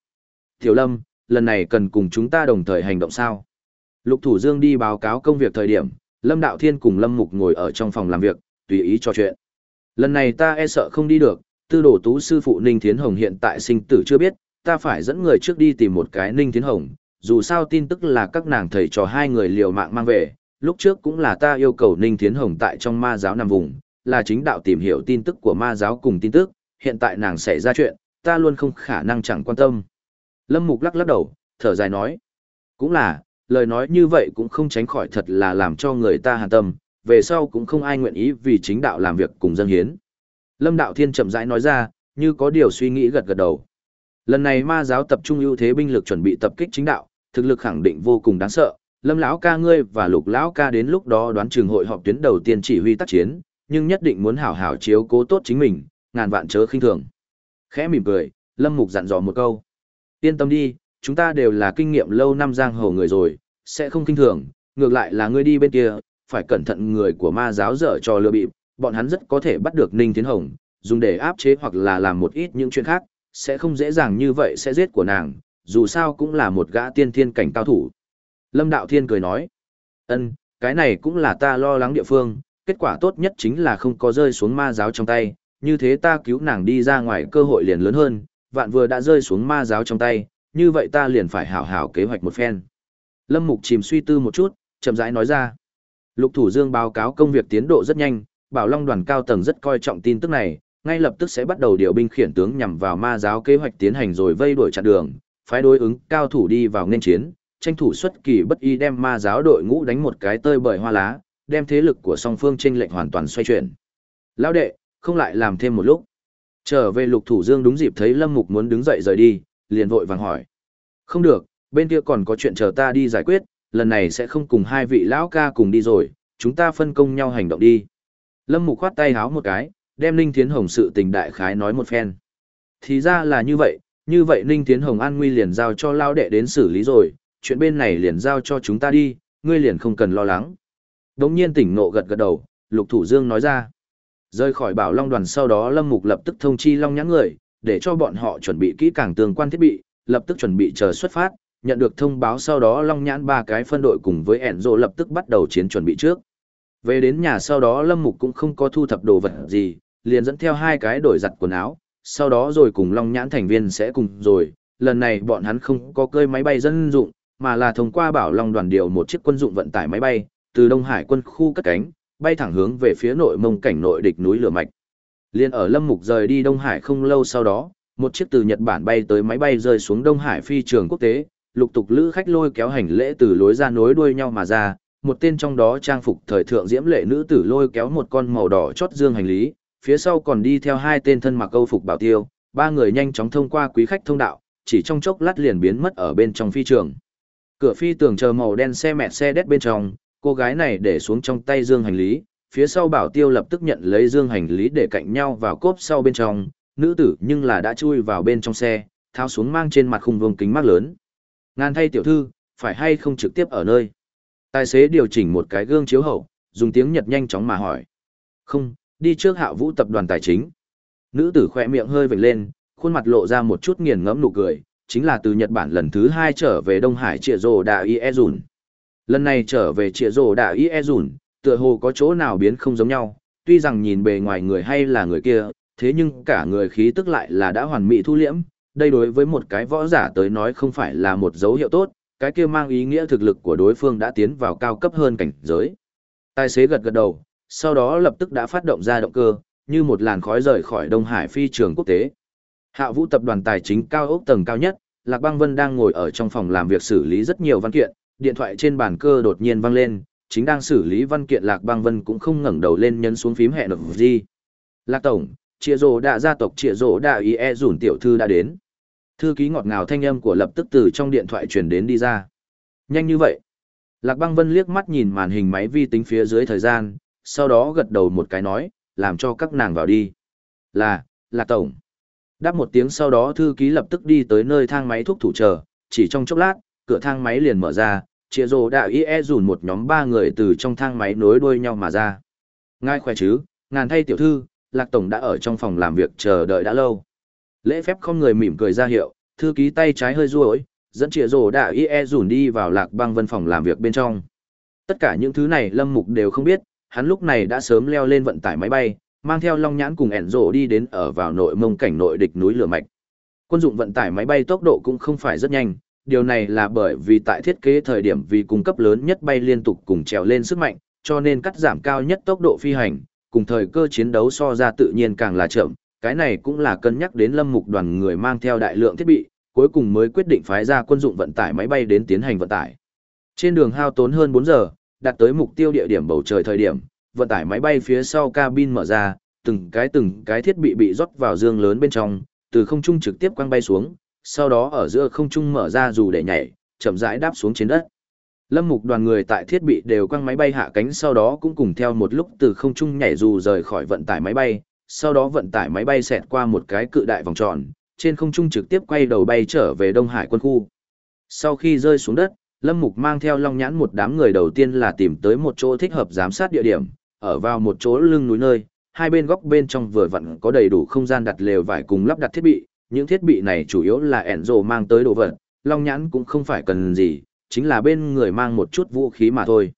Tiểu Lâm, lần này cần cùng chúng ta đồng thời hành động sao? Lục Thủ Dương đi báo cáo công việc thời điểm, Lâm Đạo Thiên cùng Lâm Mục ngồi ở trong phòng làm việc, tùy ý trò chuyện. Lần này ta e sợ không đi được, tư đồ tú sư phụ Ninh Thiến Hồng hiện tại sinh tử chưa biết, ta phải dẫn người trước đi tìm một cái Ninh Thiến Hồng, dù sao tin tức là các nàng thầy trò hai người liều mạng mang về, lúc trước cũng là ta yêu cầu Ninh Thiến Hồng tại trong ma giáo nằm vùng, là chính đạo tìm hiểu tin tức của ma giáo cùng tin tức, hiện tại nàng xảy ra chuyện, ta luôn không khả năng chẳng quan tâm. Lâm Mục lắc lắc đầu, thở dài nói, cũng là, lời nói như vậy cũng không tránh khỏi thật là làm cho người ta hàn tâm, về sau cũng không ai nguyện ý vì chính đạo làm việc cùng dân hiến. Lâm Đạo Thiên chậm rãi nói ra, như có điều suy nghĩ gật gật đầu. Lần này ma giáo tập trung ưu thế binh lực chuẩn bị tập kích chính đạo, thực lực khẳng định vô cùng đáng sợ, lâm lão ca ngươi và lục lão ca đến lúc đó đoán trường hội họp tuyến đầu tiên chỉ huy tác chiến, nhưng nhất định muốn hảo hảo chiếu cố tốt chính mình, ngàn vạn chớ khinh thường. Khẽ mỉm cười, lâm mục dặn dò một câu. Yên tâm đi, chúng ta đều là kinh nghiệm lâu năm giang hồ người rồi, sẽ không kinh thường, ngược lại là ngươi đi bên kia, phải cẩn thận người của ma giáo dở trò lừa bịp, bọn hắn rất có thể bắt được ninh tiến hồng, dùng để áp chế hoặc là làm một ít những chuyện khác, sẽ không dễ dàng như vậy sẽ giết của nàng, dù sao cũng là một gã tiên thiên cảnh cao thủ. Lâm Đạo Thiên cười nói, ân, cái này cũng là ta lo lắng địa phương, kết quả tốt nhất chính là không có rơi xuống ma giáo trong tay, như thế ta cứu nàng đi ra ngoài cơ hội liền lớn hơn, vạn vừa đã rơi xuống ma giáo trong tay, như vậy ta liền phải hảo hảo kế hoạch một phen. Lâm Mục chìm suy tư một chút, chậm rãi nói ra. Lục Thủ Dương báo cáo công việc tiến độ rất nhanh, Bảo Long đoàn cao tầng rất coi trọng tin tức này, ngay lập tức sẽ bắt đầu điều binh khiển tướng nhằm vào ma giáo kế hoạch tiến hành rồi vây đuổi chặn đường, phái đối ứng cao thủ đi vào nên chiến, tranh thủ xuất kỳ bất y đem ma giáo đội ngũ đánh một cái tơi bời hoa lá, đem thế lực của song phương chênh lệnh hoàn toàn xoay chuyển. Lão đệ, không lại làm thêm một lúc. Trở về lục thủ dương đúng dịp thấy Lâm Mục muốn đứng dậy rời đi, liền vội vàng hỏi. Không được, bên kia còn có chuyện chờ ta đi giải quyết, lần này sẽ không cùng hai vị lão ca cùng đi rồi, chúng ta phân công nhau hành động đi. Lâm Mục khoát tay háo một cái, đem Ninh Thiến Hồng sự tình đại khái nói một phen. Thì ra là như vậy, như vậy Ninh Thiến Hồng an nguy liền giao cho lao đệ đến xử lý rồi, chuyện bên này liền giao cho chúng ta đi, ngươi liền không cần lo lắng. Đống nhiên tỉnh nộ gật gật đầu, Lục Thủ Dương nói ra. Rơi khỏi bảo Long đoàn sau đó Lâm Mục lập tức thông chi Long nhãn người, để cho bọn họ chuẩn bị kỹ càng tương quan thiết bị, lập tức chuẩn bị chờ xuất phát, nhận được thông báo sau đó Long nhãn ba cái phân đội cùng với ẻn rộ lập tức bắt đầu chiến chuẩn bị trước. Về đến nhà sau đó Lâm Mục cũng không có thu thập đồ vật gì, liền dẫn theo hai cái đổi giặt quần áo, sau đó rồi cùng Long nhãn thành viên sẽ cùng rồi, lần này bọn hắn không có cơi máy bay dân dụng, mà là thông qua bảo Long đoàn điều một chiếc quân dụng vận tải máy bay, từ Đông Hải quân khu cất cánh, bay thẳng hướng về phía nội mông cảnh nội địch núi lửa mạch. Liên ở Lâm Mục rời đi Đông Hải không lâu sau đó, một chiếc từ Nhật Bản bay tới máy bay rơi xuống Đông Hải phi trường quốc tế, lục tục lữ khách lôi kéo hành lễ từ lối ra nối đuôi nhau mà ra, một tên trong đó trang phục thời thượng diễm lệ nữ tử lôi kéo một con màu đỏ chót dương hành lý, phía sau còn đi theo hai tên thân mặc câu phục bảo tiêu, ba người nhanh chóng thông qua quý khách thông đạo, chỉ trong chốc lát liền biến mất ở bên trong phi trường. Cửa phi tường chờ màu đen xe mẹ xe đét bên trong, cô gái này để xuống trong tay dương hành lý, phía sau bảo tiêu lập tức nhận lấy dương hành lý để cạnh nhau vào cốp sau bên trong, nữ tử nhưng là đã chui vào bên trong xe, tháo xuống mang trên mặt khung vương kính mắt lớn. Ngàn thay tiểu thư, phải hay không trực tiếp ở nơi. Tài xế điều chỉnh một cái gương chiếu hậu, dùng tiếng Nhật nhanh chóng mà hỏi. Không, đi trước hạ vũ tập đoàn tài chính. Nữ tử khỏe miệng hơi vểnh lên, khuôn mặt lộ ra một chút nghiền ngẫm nụ cười, chính là từ Nhật Bản lần thứ hai trở về Đông Hải Trịa Rồ Đà Y E Dùn. Lần này trở về Trịa Rồ Đà Y E Dùn, tựa hồ có chỗ nào biến không giống nhau, tuy rằng nhìn bề ngoài người hay là người kia, thế nhưng cả người khí tức lại là đã hoàn mỹ thu liễm, đây đối với một cái võ giả tới nói không phải là một dấu hiệu tốt, cái kia mang ý nghĩa thực lực của đối phương đã tiến vào cao cấp hơn cảnh giới. Tài xế gật gật đầu, sau đó lập tức đã phát động ra động cơ, như một làn khói rời khỏi Đông Hải phi trường quốc tế. Hạ Vũ tập đoàn tài chính cao ốc tầng cao nhất, Lạc Băng Vân đang ngồi ở trong phòng làm việc xử lý rất nhiều văn kiện, điện thoại trên bàn cơ đột nhiên vang lên, chính đang xử lý văn kiện Lạc Băng Vân cũng không ngẩng đầu lên nhấn xuống phím hẹn được gì. Lạc Tổng, triệu dỗ đã gia tộc triệu dỗ đã ý e rủn tiểu thư đã đến. Thư ký ngọt ngào thanh âm của lập tức từ trong điện thoại truyền đến đi ra. Nhanh như vậy. Lạc băng vân liếc mắt nhìn màn hình máy vi tính phía dưới thời gian, sau đó gật đầu một cái nói, làm cho các nàng vào đi. Là, lạc tổng. Đáp một tiếng sau đó thư ký lập tức đi tới nơi thang máy thuốc thủ chờ, chỉ trong chốc lát, cửa thang máy liền mở ra, chĩa rồ đạo y e dùn một nhóm ba người từ trong thang máy nối đuôi nhau mà ra. Ngài khỏe chứ, ngàn thay tiểu thư, Lạc Tổng đã ở trong phòng làm việc chờ đợi đã lâu. Lễ phép không người mỉm cười ra hiệu, thư ký tay trái hơi ruỗi, dẫn chìa rồ đạo y e dùn đi vào lạc băng văn phòng làm việc bên trong. Tất cả những thứ này Lâm Mục đều không biết, hắn lúc này đã sớm leo lên vận tải máy bay, mang theo Long Nhãn cùng ẻn rổ đi đến ở vào nội mông cảnh nội địch núi lửa mạch. Quân dụng vận tải máy bay tốc độ cũng không phải rất nhanh, điều này là bởi vì tại thiết kế thời điểm vì cung cấp lớn nhất bay liên tục cùng trèo lên sức mạnh, cho nên cắt giảm cao nhất tốc độ phi hành, cùng thời cơ chiến đấu so ra tự nhiên càng là chậm, cái này cũng là cân nhắc đến lâm mục đoàn người mang theo đại lượng thiết bị, cuối cùng mới quyết định phái ra quân dụng vận tải máy bay đến tiến hành vận tải. Trên đường hao tốn hơn 4 giờ, đạt tới mục tiêu địa điểm bầu trời thời điểm, vận tải máy bay phía sau cabin mở ra, từng cái từng cái thiết bị bị rót vào dương lớn bên trong, từ không trung trực tiếp quăng bay xuống, sau đó ở giữa không trung mở ra dù để nhảy, chậm rãi đáp xuống trên đất. Lâm mục đoàn người tại thiết bị đều quăng máy bay hạ cánh sau đó cũng cùng theo một lúc từ không trung nhảy dù rời khỏi vận tải máy bay, sau đó vận tải máy bay xẹt qua một cái cự đại vòng tròn, trên không trung trực tiếp quay đầu bay trở về Đông Hải quân khu. Sau khi rơi xuống đất, Lâm Mục mang theo Long Nhãn một đám người đầu tiên là tìm tới một chỗ thích hợp giám sát địa điểm, ở vào một chỗ lưng núi nơi, hai bên góc bên trong vừa vặn có đầy đủ không gian đặt lều vải cùng lắp đặt thiết bị, những thiết bị này chủ yếu là Enzo mang tới đồ vật, Long Nhãn cũng không phải cần gì, chính là bên người mang một chút vũ khí mà thôi.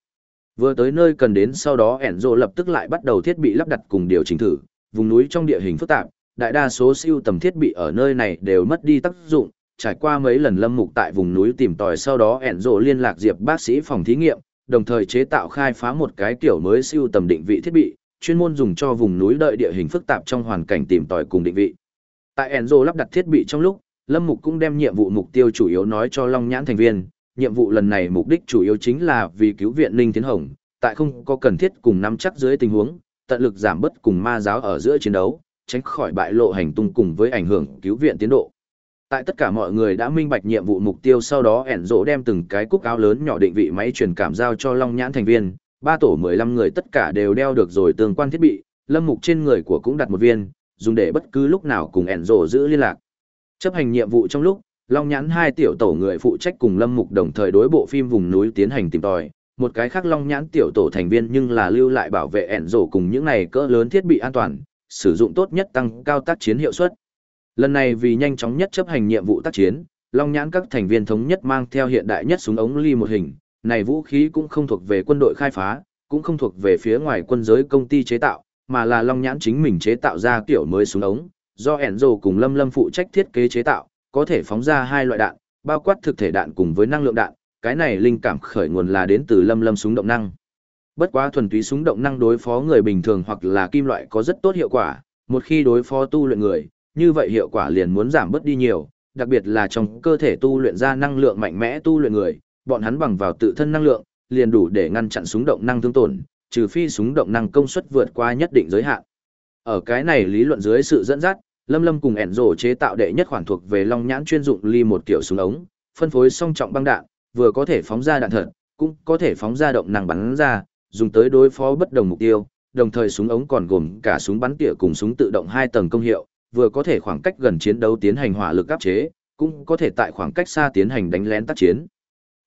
Vừa tới nơi cần đến sau đó Enzo lập tức lại bắt đầu thiết bị lắp đặt cùng điều chỉnh thử, vùng núi trong địa hình phức tạp, đại đa số siêu tầm thiết bị ở nơi này đều mất đi tác dụng, trải qua mấy lần lâm mục tại vùng núi tìm tòi sau đó ẻn rộ liên lạc diệp bác sĩ phòng thí nghiệm, đồng thời chế tạo khai phá một cái kiểu mới siêu tầm định vị thiết bị, chuyên môn dùng cho vùng núi đợi địa hình phức tạp trong hoàn cảnh tìm tòi cùng định vị. Tại Enzo lắp đặt thiết bị trong lúc, lâm mục cũng đem nhiệm vụ mục tiêu chủ yếu nói cho Long Nhãn thành viên, nhiệm vụ lần này mục đích chủ yếu chính là vì cứu viện Ninh Tiến Hồng, tại không có cần thiết cùng nắm chắc dưới tình huống, tận lực giảm bớt cùng ma giáo ở giữa chiến đấu, tránh khỏi bại lộ hành tung cùng với ảnh hưởng cứu viện tiến độ. Tại tất cả mọi người đã minh bạch nhiệm vụ mục tiêu sau đó ẻn rỗ đem từng cái cúc áo lớn nhỏ định vị máy truyền cảm giao cho Long Nhãn thành viên, ba tổ 15 người tất cả đều đeo được rồi tương quan thiết bị, lâm mục trên người của cũng đặt một viên, dùng để bất cứ lúc nào cùng ẻn rỗ giữ liên lạc. Chấp hành nhiệm vụ trong lúc, Long Nhãn hai tiểu tổ người phụ trách cùng lâm mục đồng thời đối bộ phim vùng núi tiến hành tìm tòi, một cái khác Long Nhãn tiểu tổ thành viên nhưng là lưu lại bảo vệ ẻn rỗ cùng những này cỡ lớn thiết bị an toàn, sử dụng tốt nhất tăng cao tác chiến hiệu suất. Lần này vì nhanh chóng nhất chấp hành nhiệm vụ tác chiến, Long Nhãn các thành viên thống nhất mang theo hiện đại nhất súng ống ly một hình, này vũ khí cũng không thuộc về quân đội khai phá, cũng không thuộc về phía ngoài quân giới công ty chế tạo, mà là Long Nhãn chính mình chế tạo ra kiểu mới súng ống, do Enzo cùng Lâm Lâm phụ trách thiết kế chế tạo, có thể phóng ra hai loại đạn, bao quát thực thể đạn cùng với năng lượng đạn, cái này linh cảm khởi nguồn là đến từ Lâm Lâm súng động năng. Bất quá thuần túy súng động năng đối phó người bình thường hoặc là kim loại có rất tốt hiệu quả, một khi đối phó tu luyện người, như vậy hiệu quả liền muốn giảm bớt đi nhiều, đặc biệt là trong cơ thể tu luyện ra năng lượng mạnh mẽ tu luyện người, bọn hắn bằng vào tự thân năng lượng, liền đủ để ngăn chặn súng động năng thương tổn, trừ phi súng động năng công suất vượt qua nhất định giới hạn. Ở cái này lý luận dưới sự dẫn dắt, Lâm Lâm cùng ẻn rổ chế tạo đệ nhất khoản thuộc về Long Nhãn chuyên dụng ly một kiểu súng ống, phân phối song trọng băng đạn, vừa có thể phóng ra đạn thật, cũng có thể phóng ra động năng bắn ra, dùng tới đối phó bất đồng mục tiêu, đồng thời súng ống còn gồm cả súng bắn tỉa cùng súng tự động hai tầng công hiệu, vừa có thể khoảng cách gần chiến đấu tiến hành hỏa lực áp chế, cũng có thể tại khoảng cách xa tiến hành đánh lén tác chiến.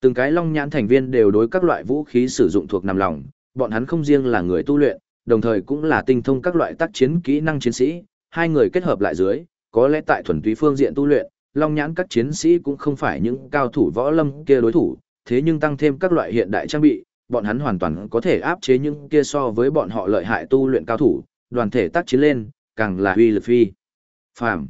Từng cái long nhãn thành viên đều đối các loại vũ khí sử dụng thuộc nằm lòng, bọn hắn không riêng là người tu luyện, đồng thời cũng là tinh thông các loại tác chiến kỹ năng chiến sĩ, hai người kết hợp lại dưới, có lẽ tại thuần túy phương diện tu luyện, long nhãn các chiến sĩ cũng không phải những cao thủ võ lâm kia đối thủ, thế nhưng tăng thêm các loại hiện đại trang bị, bọn hắn hoàn toàn có thể áp chế những kia so với bọn họ lợi hại tu luyện cao thủ, đoàn thể tác chiến lên, càng là uy lực phi. Phạm.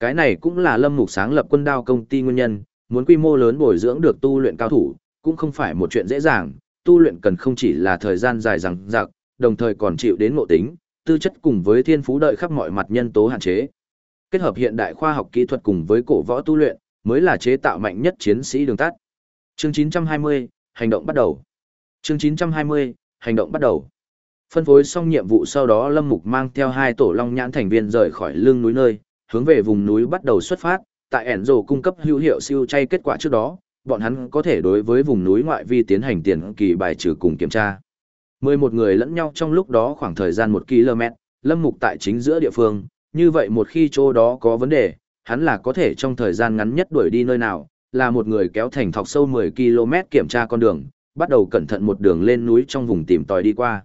Cái này cũng là Lâm Mục sáng lập quân đao công ty nguyên nhân, muốn quy mô lớn bồi dưỡng được tu luyện cao thủ, cũng không phải một chuyện dễ dàng, tu luyện cần không chỉ là thời gian dài dằng dặc, đồng thời còn chịu đến ngộ tính, tư chất cùng với thiên phú đợi khắp mọi mặt nhân tố hạn chế. Kết hợp hiện đại khoa học kỹ thuật cùng với cổ võ tu luyện, mới là chế tạo mạnh nhất chiến sĩ đường tắt. Chương 920, hành động bắt đầu. Chương 920, hành động bắt đầu. Phân phối xong nhiệm vụ sau đó Lâm Mục mang theo hai tổ long nhãn thành viên rời khỏi lưng núi nơi, hướng về vùng núi bắt đầu xuất phát, tại ẻn rồ cung cấp hữu hiệu siêu chay kết quả trước đó, bọn hắn có thể đối với vùng núi ngoại vi tiến hành tiền kỳ bài trừ cùng kiểm tra. 11 người lẫn nhau trong lúc đó khoảng thời gian 1 km, Lâm Mục tại chính giữa địa phương, như vậy một khi chỗ đó có vấn đề, hắn là có thể trong thời gian ngắn nhất đuổi đi nơi nào, là một người kéo thành thọc sâu 10 km kiểm tra con đường, bắt đầu cẩn thận một đường lên núi trong vùng tìm tòi đi qua.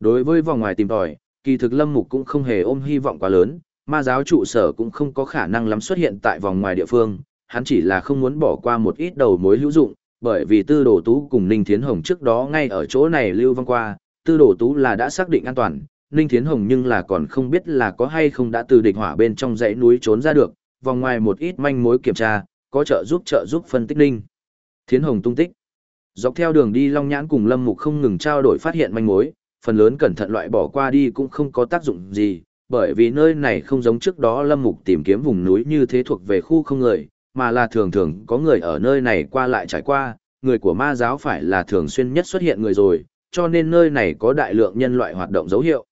Đối với vòng ngoài tìm tòi, kỳ thực Lâm Mục cũng không hề ôm hy vọng quá lớn, ma giáo trụ sở cũng không có khả năng lắm xuất hiện tại vòng ngoài địa phương, hắn chỉ là không muốn bỏ qua một ít đầu mối hữu dụng, bởi vì tư đồ tú cùng Ninh Thiến Hồng trước đó ngay ở chỗ này lưu vong qua, tư đồ tú là đã xác định an toàn, Ninh Thiến Hồng nhưng là còn không biết là có hay không đã từ địch hỏa bên trong dãy núi trốn ra được, vòng ngoài một ít manh mối kiểm tra, có trợ giúp trợ giúp phân tích Ninh. Thiến Hồng tung tích. Dọc theo đường đi Long Nhãn cùng Lâm Mục không ngừng trao đổi phát hiện manh mối, phần lớn cẩn thận loại bỏ qua đi cũng không có tác dụng gì, bởi vì nơi này không giống trước đó Lâm Mục tìm kiếm vùng núi như thế thuộc về khu không người, mà là thường thường có người ở nơi này qua lại trải qua, người của ma giáo phải là thường xuyên nhất xuất hiện người rồi, cho nên nơi này có đại lượng nhân loại hoạt động dấu hiệu.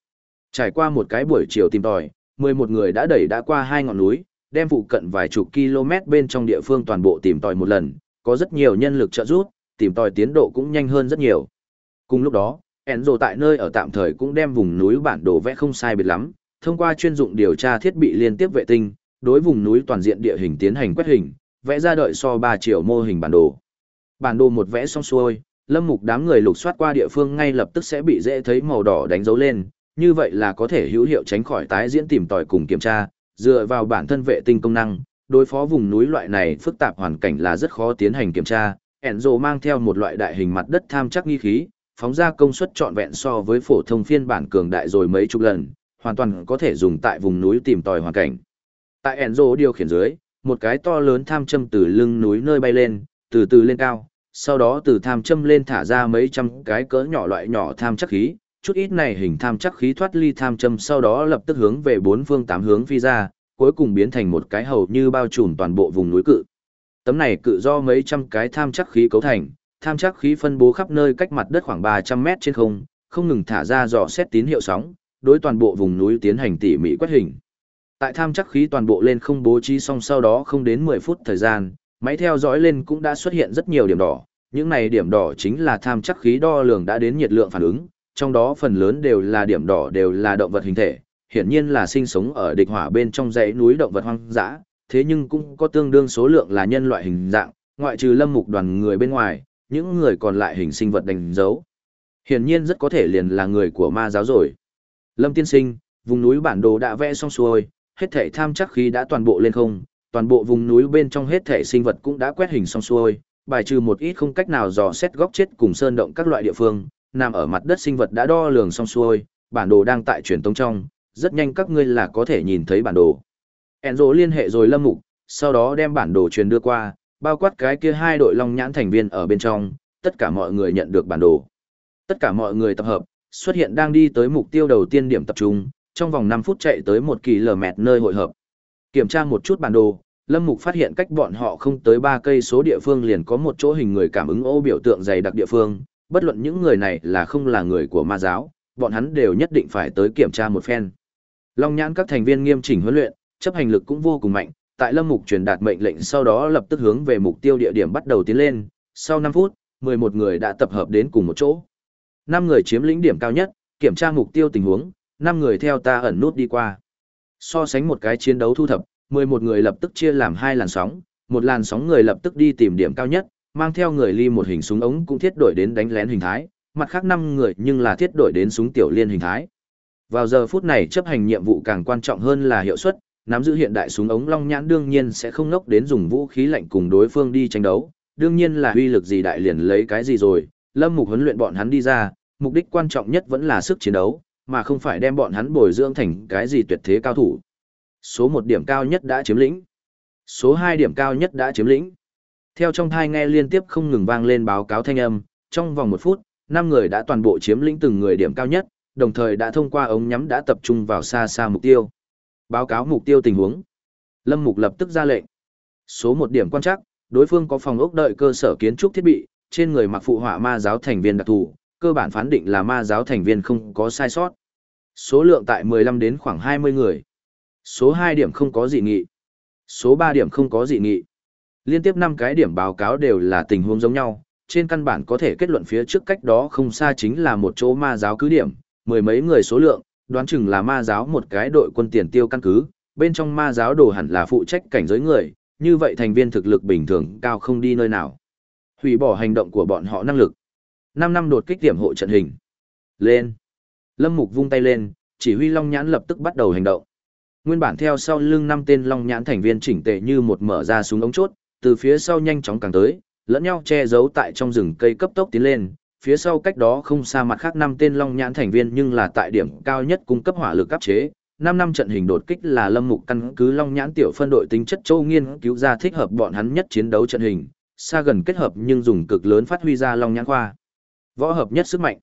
Trải qua một cái buổi chiều tìm tòi, 11 người đã đẩy đã qua hai ngọn núi, đem phụ cận vài chục km bên trong địa phương toàn bộ tìm tòi một lần, có rất nhiều nhân lực trợ giúp, tìm tòi tiến độ cũng nhanh hơn rất nhiều. Cùng lúc đó, Enzo tại nơi ở tạm thời cũng đem vùng núi bản đồ vẽ không sai biệt lắm, thông qua chuyên dụng điều tra thiết bị liên tiếp vệ tinh, đối vùng núi toàn diện địa hình tiến hành quét hình, vẽ ra đợi so 3 triệu mô hình bản đồ. Bản đồ một vẽ xong xuôi, lâm mục đám người lục soát qua địa phương ngay lập tức sẽ bị dễ thấy màu đỏ đánh dấu lên, như vậy là có thể hữu hiệu tránh khỏi tái diễn tìm tòi cùng kiểm tra, dựa vào bản thân vệ tinh công năng, đối phó vùng núi loại này phức tạp hoàn cảnh là rất khó tiến hành kiểm tra. Enzo mang theo một loại đại hình mặt đất tham chắc nghi khí, phóng ra công suất trọn vẹn so với phổ thông phiên bản cường đại rồi mấy chục lần, hoàn toàn có thể dùng tại vùng núi tìm tòi hoàn cảnh. Tại Enzo điều khiển dưới, một cái to lớn tham châm từ lưng núi nơi bay lên, từ từ lên cao, sau đó từ tham châm lên thả ra mấy trăm cái cỡ nhỏ loại nhỏ tham chắc khí, chút ít này hình tham chắc khí thoát ly tham châm sau đó lập tức hướng về bốn phương tám hướng phi ra, cuối cùng biến thành một cái hầu như bao trùm toàn bộ vùng núi cự. Tấm này cự do mấy trăm cái tham chắc khí cấu thành, tham chắc khí phân bố khắp nơi cách mặt đất khoảng 300 mét trên không, không ngừng thả ra dò xét tín hiệu sóng, đối toàn bộ vùng núi tiến hành tỉ mỉ quét hình. Tại tham chắc khí toàn bộ lên không bố trí xong sau đó không đến 10 phút thời gian, máy theo dõi lên cũng đã xuất hiện rất nhiều điểm đỏ. Những này điểm đỏ chính là tham chắc khí đo lường đã đến nhiệt lượng phản ứng, trong đó phần lớn đều là điểm đỏ đều là động vật hình thể, hiển nhiên là sinh sống ở địch hỏa bên trong dãy núi động vật hoang dã, thế nhưng cũng có tương đương số lượng là nhân loại hình dạng, ngoại trừ lâm mục đoàn người bên ngoài, những người còn lại hình sinh vật đánh dấu. Hiển nhiên rất có thể liền là người của ma giáo rồi. Lâm tiên sinh, vùng núi bản đồ đã vẽ xong xuôi, hết thể tham chắc khí đã toàn bộ lên không, toàn bộ vùng núi bên trong hết thể sinh vật cũng đã quét hình xong xuôi, bài trừ một ít không cách nào dò xét góc chết cùng sơn động các loại địa phương, nằm ở mặt đất sinh vật đã đo lường xong xuôi, bản đồ đang tại truyền tống trong, rất nhanh các ngươi là có thể nhìn thấy bản đồ. Enzo liên hệ rồi Lâm Mục, sau đó đem bản đồ truyền đưa qua, bao quát cái kia hai đội long nhãn thành viên ở bên trong, tất cả mọi người nhận được bản đồ. Tất cả mọi người tập hợp, xuất hiện đang đi tới mục tiêu đầu tiên điểm tập trung, trong vòng 5 phút chạy tới 1 km nơi hội hợp. Kiểm tra một chút bản đồ, Lâm Mục phát hiện cách bọn họ không tới 3 cây số địa phương liền có một chỗ hình người cảm ứng ô biểu tượng dày đặc địa phương, bất luận những người này là không là người của ma giáo, bọn hắn đều nhất định phải tới kiểm tra một phen. Long nhãn các thành viên nghiêm chỉnh huấn luyện, chấp hành lực cũng vô cùng mạnh, tại Lâm Mục truyền đạt mệnh lệnh sau đó lập tức hướng về mục tiêu địa điểm bắt đầu tiến lên, sau 5 phút, 11 người đã tập hợp đến cùng một chỗ. 5 người chiếm lĩnh điểm cao nhất, kiểm tra mục tiêu tình huống, 5 người theo ta ẩn nút đi qua. So sánh một cái chiến đấu thu thập, 11 người lập tức chia làm hai làn sóng, một làn sóng người lập tức đi tìm điểm cao nhất, mang theo người ly một hình súng ống cũng thiết đổi đến đánh lén hình thái, mặt khác 5 người nhưng là thiết đổi đến súng tiểu liên hình thái. Vào giờ phút này chấp hành nhiệm vụ càng quan trọng hơn là hiệu suất, nắm giữ hiện đại súng ống long nhãn đương nhiên sẽ không ngốc đến dùng vũ khí lạnh cùng đối phương đi tranh đấu, đương nhiên là uy lực gì đại liền lấy cái gì rồi, Lâm Mục huấn luyện bọn hắn đi ra, mục đích quan trọng nhất vẫn là sức chiến đấu, mà không phải đem bọn hắn bồi dưỡng thành cái gì tuyệt thế cao thủ. Số 1 điểm cao nhất đã chiếm lĩnh. Số 2 điểm cao nhất đã chiếm lĩnh. Theo trong thai nghe liên tiếp không ngừng vang lên báo cáo thanh âm, trong vòng 1 phút, 5 người đã toàn bộ chiếm lĩnh từng người điểm cao nhất, đồng thời đã thông qua ống nhắm đã tập trung vào xa xa mục tiêu. Báo cáo mục tiêu tình huống. Lâm Mục lập tức ra lệnh. Số một điểm quan trắc, đối phương có phòng ốc đợi cơ sở kiến trúc thiết bị, trên người mặc phụ họa ma giáo thành viên đặc thù, cơ bản phán định là ma giáo thành viên không có sai sót. Số lượng tại 15 đến khoảng 20 người. Số 2 điểm không có dị nghị. Số 3 điểm không có dị nghị. Liên tiếp 5 cái điểm báo cáo đều là tình huống giống nhau, trên căn bản có thể kết luận phía trước cách đó không xa chính là một chỗ ma giáo cứ điểm, mười mấy người số lượng, đoán chừng là ma giáo một cái đội quân tiền tiêu căn cứ, bên trong ma giáo đồ hẳn là phụ trách cảnh giới người, như vậy thành viên thực lực bình thường cao không đi nơi nào. Hủy bỏ hành động của bọn họ năng lực. 5 năm đột kích điểm hộ trận hình. Lên. Lâm Mục vung tay lên, chỉ huy Long Nhãn lập tức bắt đầu hành động. Nguyên bản theo sau lưng năm tên Long Nhãn thành viên chỉnh tề như một mở ra súng ống chốt, từ phía sau nhanh chóng càng tới, lẫn nhau che giấu tại trong rừng cây cấp tốc tiến lên, phía sau cách đó không xa mặt khác năm tên long nhãn thành viên nhưng là tại điểm cao nhất cung cấp hỏa lực áp chế. Năm năm trận hình đột kích là lâm mục căn cứ long nhãn tiểu phân đội tính chất châu nghiên cứu ra thích hợp bọn hắn nhất chiến đấu trận hình, xa gần kết hợp nhưng dùng cực lớn phát huy ra long nhãn khoa. Võ hợp nhất sức mạnh.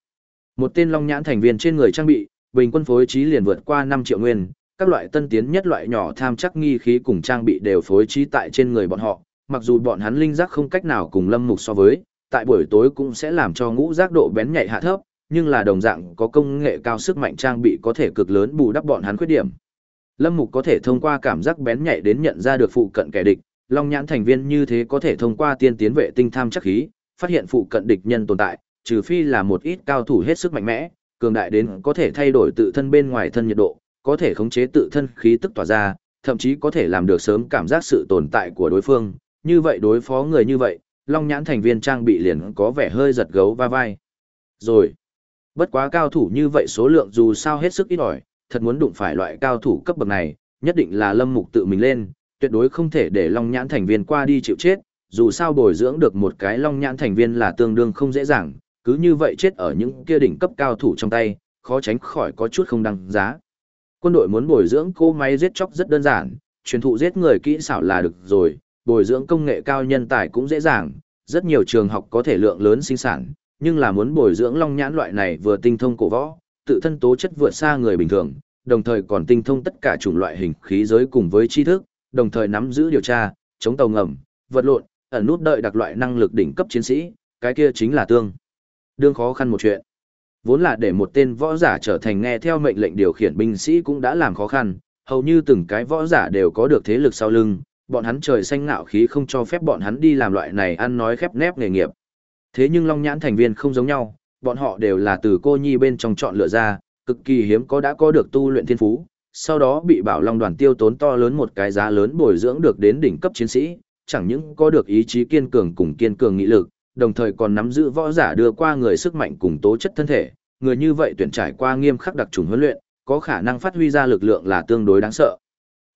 Một tên long nhãn thành viên trên người trang bị, bình quân phối trí liền vượt qua 5 triệu nguyên, các loại tân tiến nhất loại nhỏ tham chắc nghi khí cùng trang bị đều phối trí tại trên người bọn họ, mặc dù bọn hắn linh giác không cách nào cùng lâm mục so với, tại buổi tối cũng sẽ làm cho ngũ giác độ bén nhạy hạ thấp, nhưng là đồng dạng có công nghệ cao sức mạnh trang bị có thể cực lớn bù đắp bọn hắn khuyết điểm. Lâm Mục có thể thông qua cảm giác bén nhạy đến nhận ra được phụ cận kẻ địch, Long Nhãn thành viên như thế có thể thông qua tiên tiến vệ tinh tham chắc khí, phát hiện phụ cận địch nhân tồn tại, trừ phi là một ít cao thủ hết sức mạnh mẽ, cường đại đến có thể thay đổi tự thân bên ngoài thân nhiệt độ, có thể khống chế tự thân khí tức tỏa ra, thậm chí có thể làm được sớm cảm giác sự tồn tại của đối phương, như vậy đối phó người như vậy, long nhãn thành viên trang bị liền có vẻ hơi giật gấu va vai. Rồi, bất quá cao thủ như vậy số lượng dù sao hết sức ít ỏi, thật muốn đụng phải loại cao thủ cấp bậc này, nhất định là lâm mục tự mình lên, tuyệt đối không thể để long nhãn thành viên qua đi chịu chết, dù sao bồi dưỡng được một cái long nhãn thành viên là tương đương không dễ dàng, cứ như vậy chết ở những kia đỉnh cấp cao thủ trong tay, khó tránh khỏi có chút không đăng giá. Quân đội muốn bồi dưỡng cô máy giết chóc rất đơn giản, truyền thụ giết người kỹ xảo là được rồi, bồi dưỡng công nghệ cao nhân tài cũng dễ dàng, rất nhiều trường học có thể lượng lớn sinh sản, nhưng là muốn bồi dưỡng long nhãn loại này vừa tinh thông cổ võ, tự thân tố chất vượt xa người bình thường, đồng thời còn tinh thông tất cả chủng loại hình khí giới cùng với tri thức, đồng thời nắm giữ điều tra, chống tàu ngầm, vật lộn, ẩn nút đợi đặc loại năng lực đỉnh cấp chiến sĩ, cái kia chính là tương. Đương khó khăn một chuyện. Vốn là để một tên võ giả trở thành nghe theo mệnh lệnh điều khiển binh sĩ cũng đã làm khó khăn, hầu như từng cái võ giả đều có được thế lực sau lưng, bọn hắn trời xanh ngạo khí không cho phép bọn hắn đi làm loại này ăn nói khép nép nghề nghiệp. Thế nhưng Long Nhãn thành viên không giống nhau, bọn họ đều là từ cô nhi bên trong chọn lựa ra, cực kỳ hiếm có đã có được tu luyện thiên phú, sau đó bị bảo Long đoàn tiêu tốn to lớn một cái giá lớn bồi dưỡng được đến đỉnh cấp chiến sĩ, chẳng những có được ý chí kiên cường cùng kiên cường nghị lực, đồng thời còn nắm giữ võ giả đưa qua người sức mạnh cùng tố chất thân thể, người như vậy tuyển trải qua nghiêm khắc đặc trùng huấn luyện, có khả năng phát huy ra lực lượng là tương đối đáng sợ.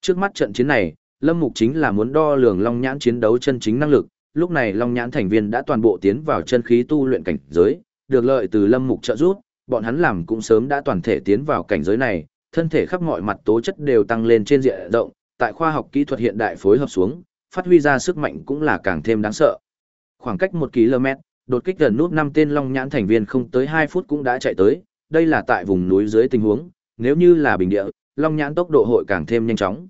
Trước mắt trận chiến này, Lâm Mục chính là muốn đo lường Long Nhãn chiến đấu chân chính năng lực, lúc này Long Nhãn thành viên đã toàn bộ tiến vào chân khí tu luyện cảnh giới, được lợi từ Lâm Mục trợ giúp, bọn hắn làm cũng sớm đã toàn thể tiến vào cảnh giới này, thân thể khắp mọi mặt tố chất đều tăng lên trên diện rộng, tại khoa học kỹ thuật hiện đại phối hợp xuống, phát huy ra sức mạnh cũng là càng thêm đáng sợ. Khoảng cách 1 km, đột kích gần nút năm tên Long Nhãn thành viên không tới 2 phút cũng đã chạy tới, đây là tại vùng núi dưới tình huống, nếu như là bình địa, Long Nhãn tốc độ hội càng thêm nhanh chóng.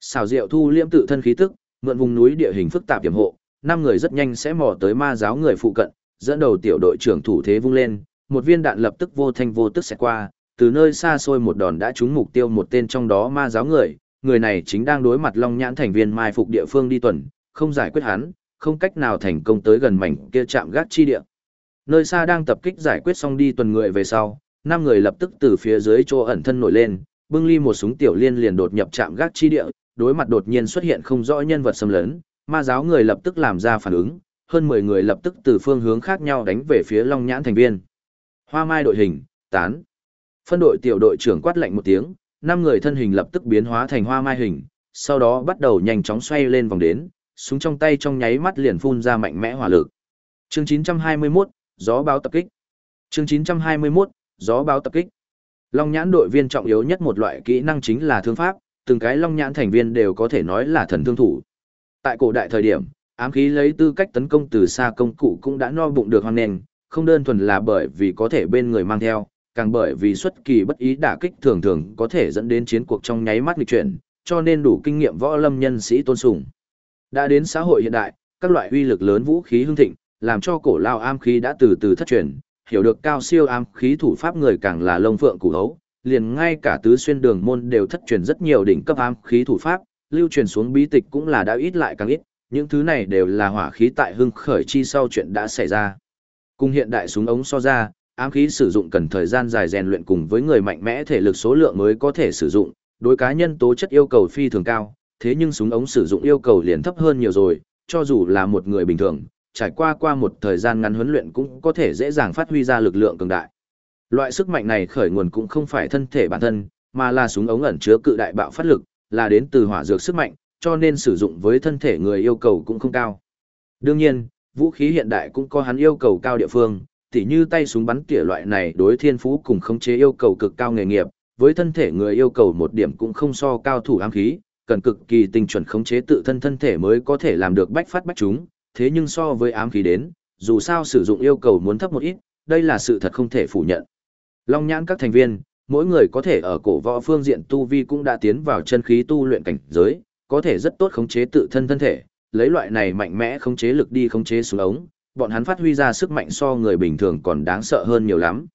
Xảo Diệu thu liễm tự thân khí tức, mượn vùng núi địa hình phức tạp hiểm hộ, năm người rất nhanh sẽ mò tới ma giáo người phụ cận, dẫn đầu tiểu đội trưởng thủ thế vung lên, một viên đạn lập tức vô thanh vô tức sẽ qua, từ nơi xa xôi một đòn đã trúng mục tiêu một tên trong đó ma giáo người, người này chính đang đối mặt Long Nhãn thành viên mai phục địa phương đi tuần, không giải quyết hắn, không cách nào thành công tới gần mảnh kia chạm gác chi địa. Nơi xa đang tập kích giải quyết xong đi tuần người về sau, năm người lập tức từ phía dưới chỗ ẩn thân nổi lên, bưng ly một súng tiểu liên liền đột nhập chạm gác chi địa, đối mặt đột nhiên xuất hiện không rõ nhân vật xâm lấn, ma giáo người lập tức làm ra phản ứng, hơn 10 người lập tức từ phương hướng khác nhau đánh về phía Long Nhãn thành viên. Hoa Mai đội hình, tán. Phân đội tiểu đội trưởng quát lệnh một tiếng, năm người thân hình lập tức biến hóa thành hoa mai hình, sau đó bắt đầu nhanh chóng xoay lên vòng đến, súng trong tay trong nháy mắt liền phun ra mạnh mẽ hỏa lực. Chương 921, gió báo tập kích. Chương 921, gió báo tập kích. Long nhãn đội viên trọng yếu nhất một loại kỹ năng chính là thương pháp, từng cái long nhãn thành viên đều có thể nói là thần thương thủ. Tại cổ đại thời điểm, ám khí lấy tư cách tấn công từ xa công cụ cũng đã no bụng được hoang nền, không đơn thuần là bởi vì có thể bên người mang theo, càng bởi vì xuất kỳ bất ý đả kích thường thường có thể dẫn đến chiến cuộc trong nháy mắt nghịch chuyển, cho nên đủ kinh nghiệm võ lâm nhân sĩ tôn sùng. Đã đến xã hội hiện đại, các loại uy lực lớn vũ khí hưng thịnh, làm cho cổ lao am khí đã từ từ thất truyền, hiểu được cao siêu am khí thủ pháp người càng là lông phượng củ hấu, liền ngay cả tứ xuyên đường môn đều thất truyền rất nhiều đỉnh cấp ám khí thủ pháp, lưu truyền xuống bí tịch cũng là đã ít lại càng ít, những thứ này đều là hỏa khí tại hưng khởi chi sau chuyện đã xảy ra. Cùng hiện đại súng ống so ra, ám khí sử dụng cần thời gian dài rèn luyện cùng với người mạnh mẽ thể lực số lượng mới có thể sử dụng, đối cá nhân tố chất yêu cầu phi thường cao, thế nhưng súng ống sử dụng yêu cầu liền thấp hơn nhiều rồi, cho dù là một người bình thường, trải qua qua một thời gian ngắn huấn luyện cũng có thể dễ dàng phát huy ra lực lượng cường đại. Loại sức mạnh này khởi nguồn cũng không phải thân thể bản thân, mà là súng ống ẩn chứa cự đại bạo phát lực, là đến từ hỏa dược sức mạnh, cho nên sử dụng với thân thể người yêu cầu cũng không cao. Đương nhiên, vũ khí hiện đại cũng có hắn yêu cầu cao địa phương, tỉ như tay súng bắn tỉa loại này đối thiên phú cùng khống chế yêu cầu cực cao nghề nghiệp, với thân thể người yêu cầu một điểm cũng không so cao thủ ám khí, cần cực kỳ tinh chuẩn khống chế tự thân thân thể mới có thể làm được bách phát bách chúng, thế nhưng so với ám khí đến, dù sao sử dụng yêu cầu muốn thấp một ít, đây là sự thật không thể phủ nhận. Long nhãn các thành viên, mỗi người có thể ở cổ võ phương diện tu vi cũng đã tiến vào chân khí tu luyện cảnh giới, có thể rất tốt khống chế tự thân thân thể, lấy loại này mạnh mẽ khống chế lực đi khống chế xuống ống, bọn hắn phát huy ra sức mạnh so người bình thường còn đáng sợ hơn nhiều lắm.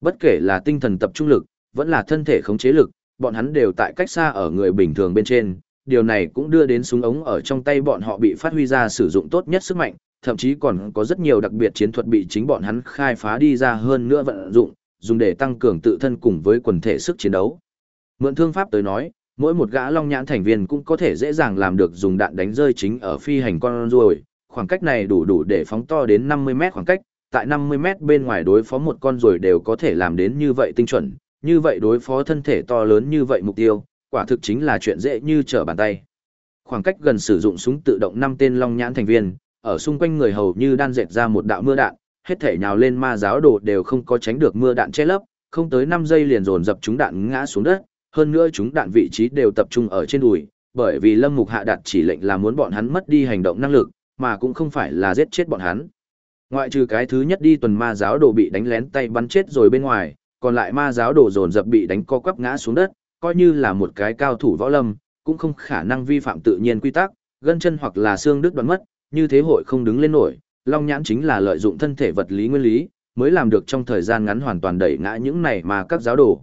Bất kể là tinh thần tập trung lực, vẫn là thân thể khống chế lực, bọn hắn đều tại cách xa ở người bình thường bên trên, điều này cũng đưa đến súng ống ở trong tay bọn họ bị phát huy ra sử dụng tốt nhất sức mạnh, thậm chí còn có rất nhiều đặc biệt chiến thuật bị chính bọn hắn khai phá đi ra hơn nữa vận dụng, dùng để tăng cường tự thân cùng với quần thể sức chiến đấu. Mượn thương pháp tới nói, mỗi một gã long nhãn thành viên cũng có thể dễ dàng làm được dùng đạn đánh rơi chính ở phi hành con ruồi, khoảng cách này đủ đủ để phóng to đến 50 mét khoảng cách, tại 50 mét bên ngoài đối phó một con ruồi đều có thể làm đến như vậy tinh chuẩn, như vậy đối phó thân thể to lớn như vậy mục tiêu, quả thực chính là chuyện dễ như trở bàn tay. Khoảng cách gần sử dụng súng tự động năm tên long nhãn thành viên, ở xung quanh người hầu như đan dệt ra một đạo mưa đạn, hết thể nhào lên ma giáo đồ đều không có tránh được mưa đạn che lấp, không tới 5 giây liền dồn dập chúng đạn ngã xuống đất, hơn nữa chúng đạn vị trí đều tập trung ở trên đùi, bởi vì Lâm Mục hạ đạt chỉ lệnh là muốn bọn hắn mất đi hành động năng lực, mà cũng không phải là giết chết bọn hắn. Ngoại trừ cái thứ nhất đi tuần ma giáo đồ bị đánh lén tay bắn chết rồi bên ngoài, còn lại ma giáo đồ dồn dập bị đánh co quắp ngã xuống đất, coi như là một cái cao thủ võ lâm, cũng không khả năng vi phạm tự nhiên quy tắc, gân chân hoặc là xương đứt đoạn mất, như thế hội không đứng lên nổi, Long Nhãn chính là lợi dụng thân thể vật lý nguyên lý, mới làm được trong thời gian ngắn hoàn toàn đẩy ngã những này mà các giáo đồ.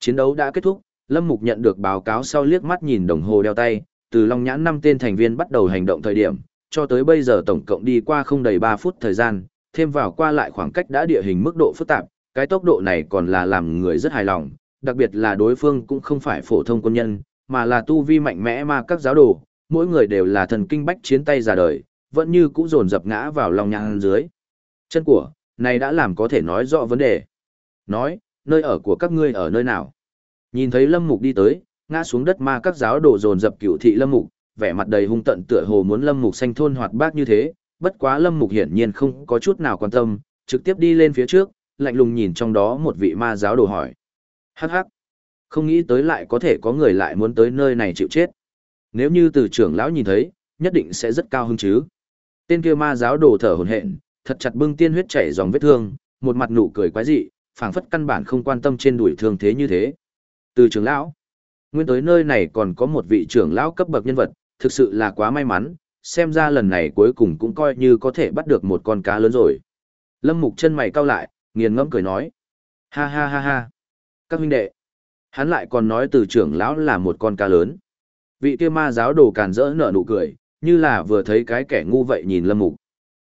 Chiến đấu đã kết thúc, Lâm Mục nhận được báo cáo sau liếc mắt nhìn đồng hồ đeo tay, từ Long Nhãn năm tên thành viên bắt đầu hành động thời điểm, cho tới bây giờ tổng cộng đi qua không đầy 3 phút thời gian, thêm vào qua lại khoảng cách đã địa hình mức độ phức tạp, cái tốc độ này còn là làm người rất hài lòng, đặc biệt là đối phương cũng không phải phổ thông quân nhân, mà là tu vi mạnh mẽ mà các giáo đồ, mỗi người đều là thần kinh bách chiến tay ra đời, vẫn như cũ dồn dập ngã vào lòng nhang dưới. Chân của, này đã làm có thể nói rõ vấn đề. Nói, nơi ở của các ngươi ở nơi nào? Nhìn thấy Lâm Mục đi tới, ngã xuống đất ma các giáo đồ dồn dập cửu thị Lâm Mục, vẻ mặt đầy hung tận tựa hồ muốn Lâm Mục xanh thôn hoạt bát như thế, bất quá Lâm Mục hiển nhiên không có chút nào quan tâm, trực tiếp đi lên phía trước, lạnh lùng nhìn trong đó một vị ma giáo đồ hỏi. Hắc hắc, không nghĩ tới lại có thể có người lại muốn tới nơi này chịu chết. Nếu như từ trưởng lão nhìn thấy, nhất định sẽ rất cao hứng chứ. Tên kia ma giáo đồ thở hổn hển, thật chặt bưng tiên huyết chảy dòng vết thương, một mặt nụ cười quái dị, phảng phất căn bản không quan tâm trên đuổi thương thế như thế. Từ trưởng lão, nguyên tới nơi này còn có một vị trưởng lão cấp bậc nhân vật, thực sự là quá may mắn, xem ra lần này cuối cùng cũng coi như có thể bắt được một con cá lớn rồi. Lâm Mục chân mày cau lại, nghiền ngẫm cười nói. Ha ha ha ha. Các huynh đệ. Hắn lại còn nói từ trưởng lão là một con cá lớn. Vị kia ma giáo đồ càn rỡ nở nụ cười, như là vừa thấy cái kẻ ngu vậy nhìn Lâm Mục.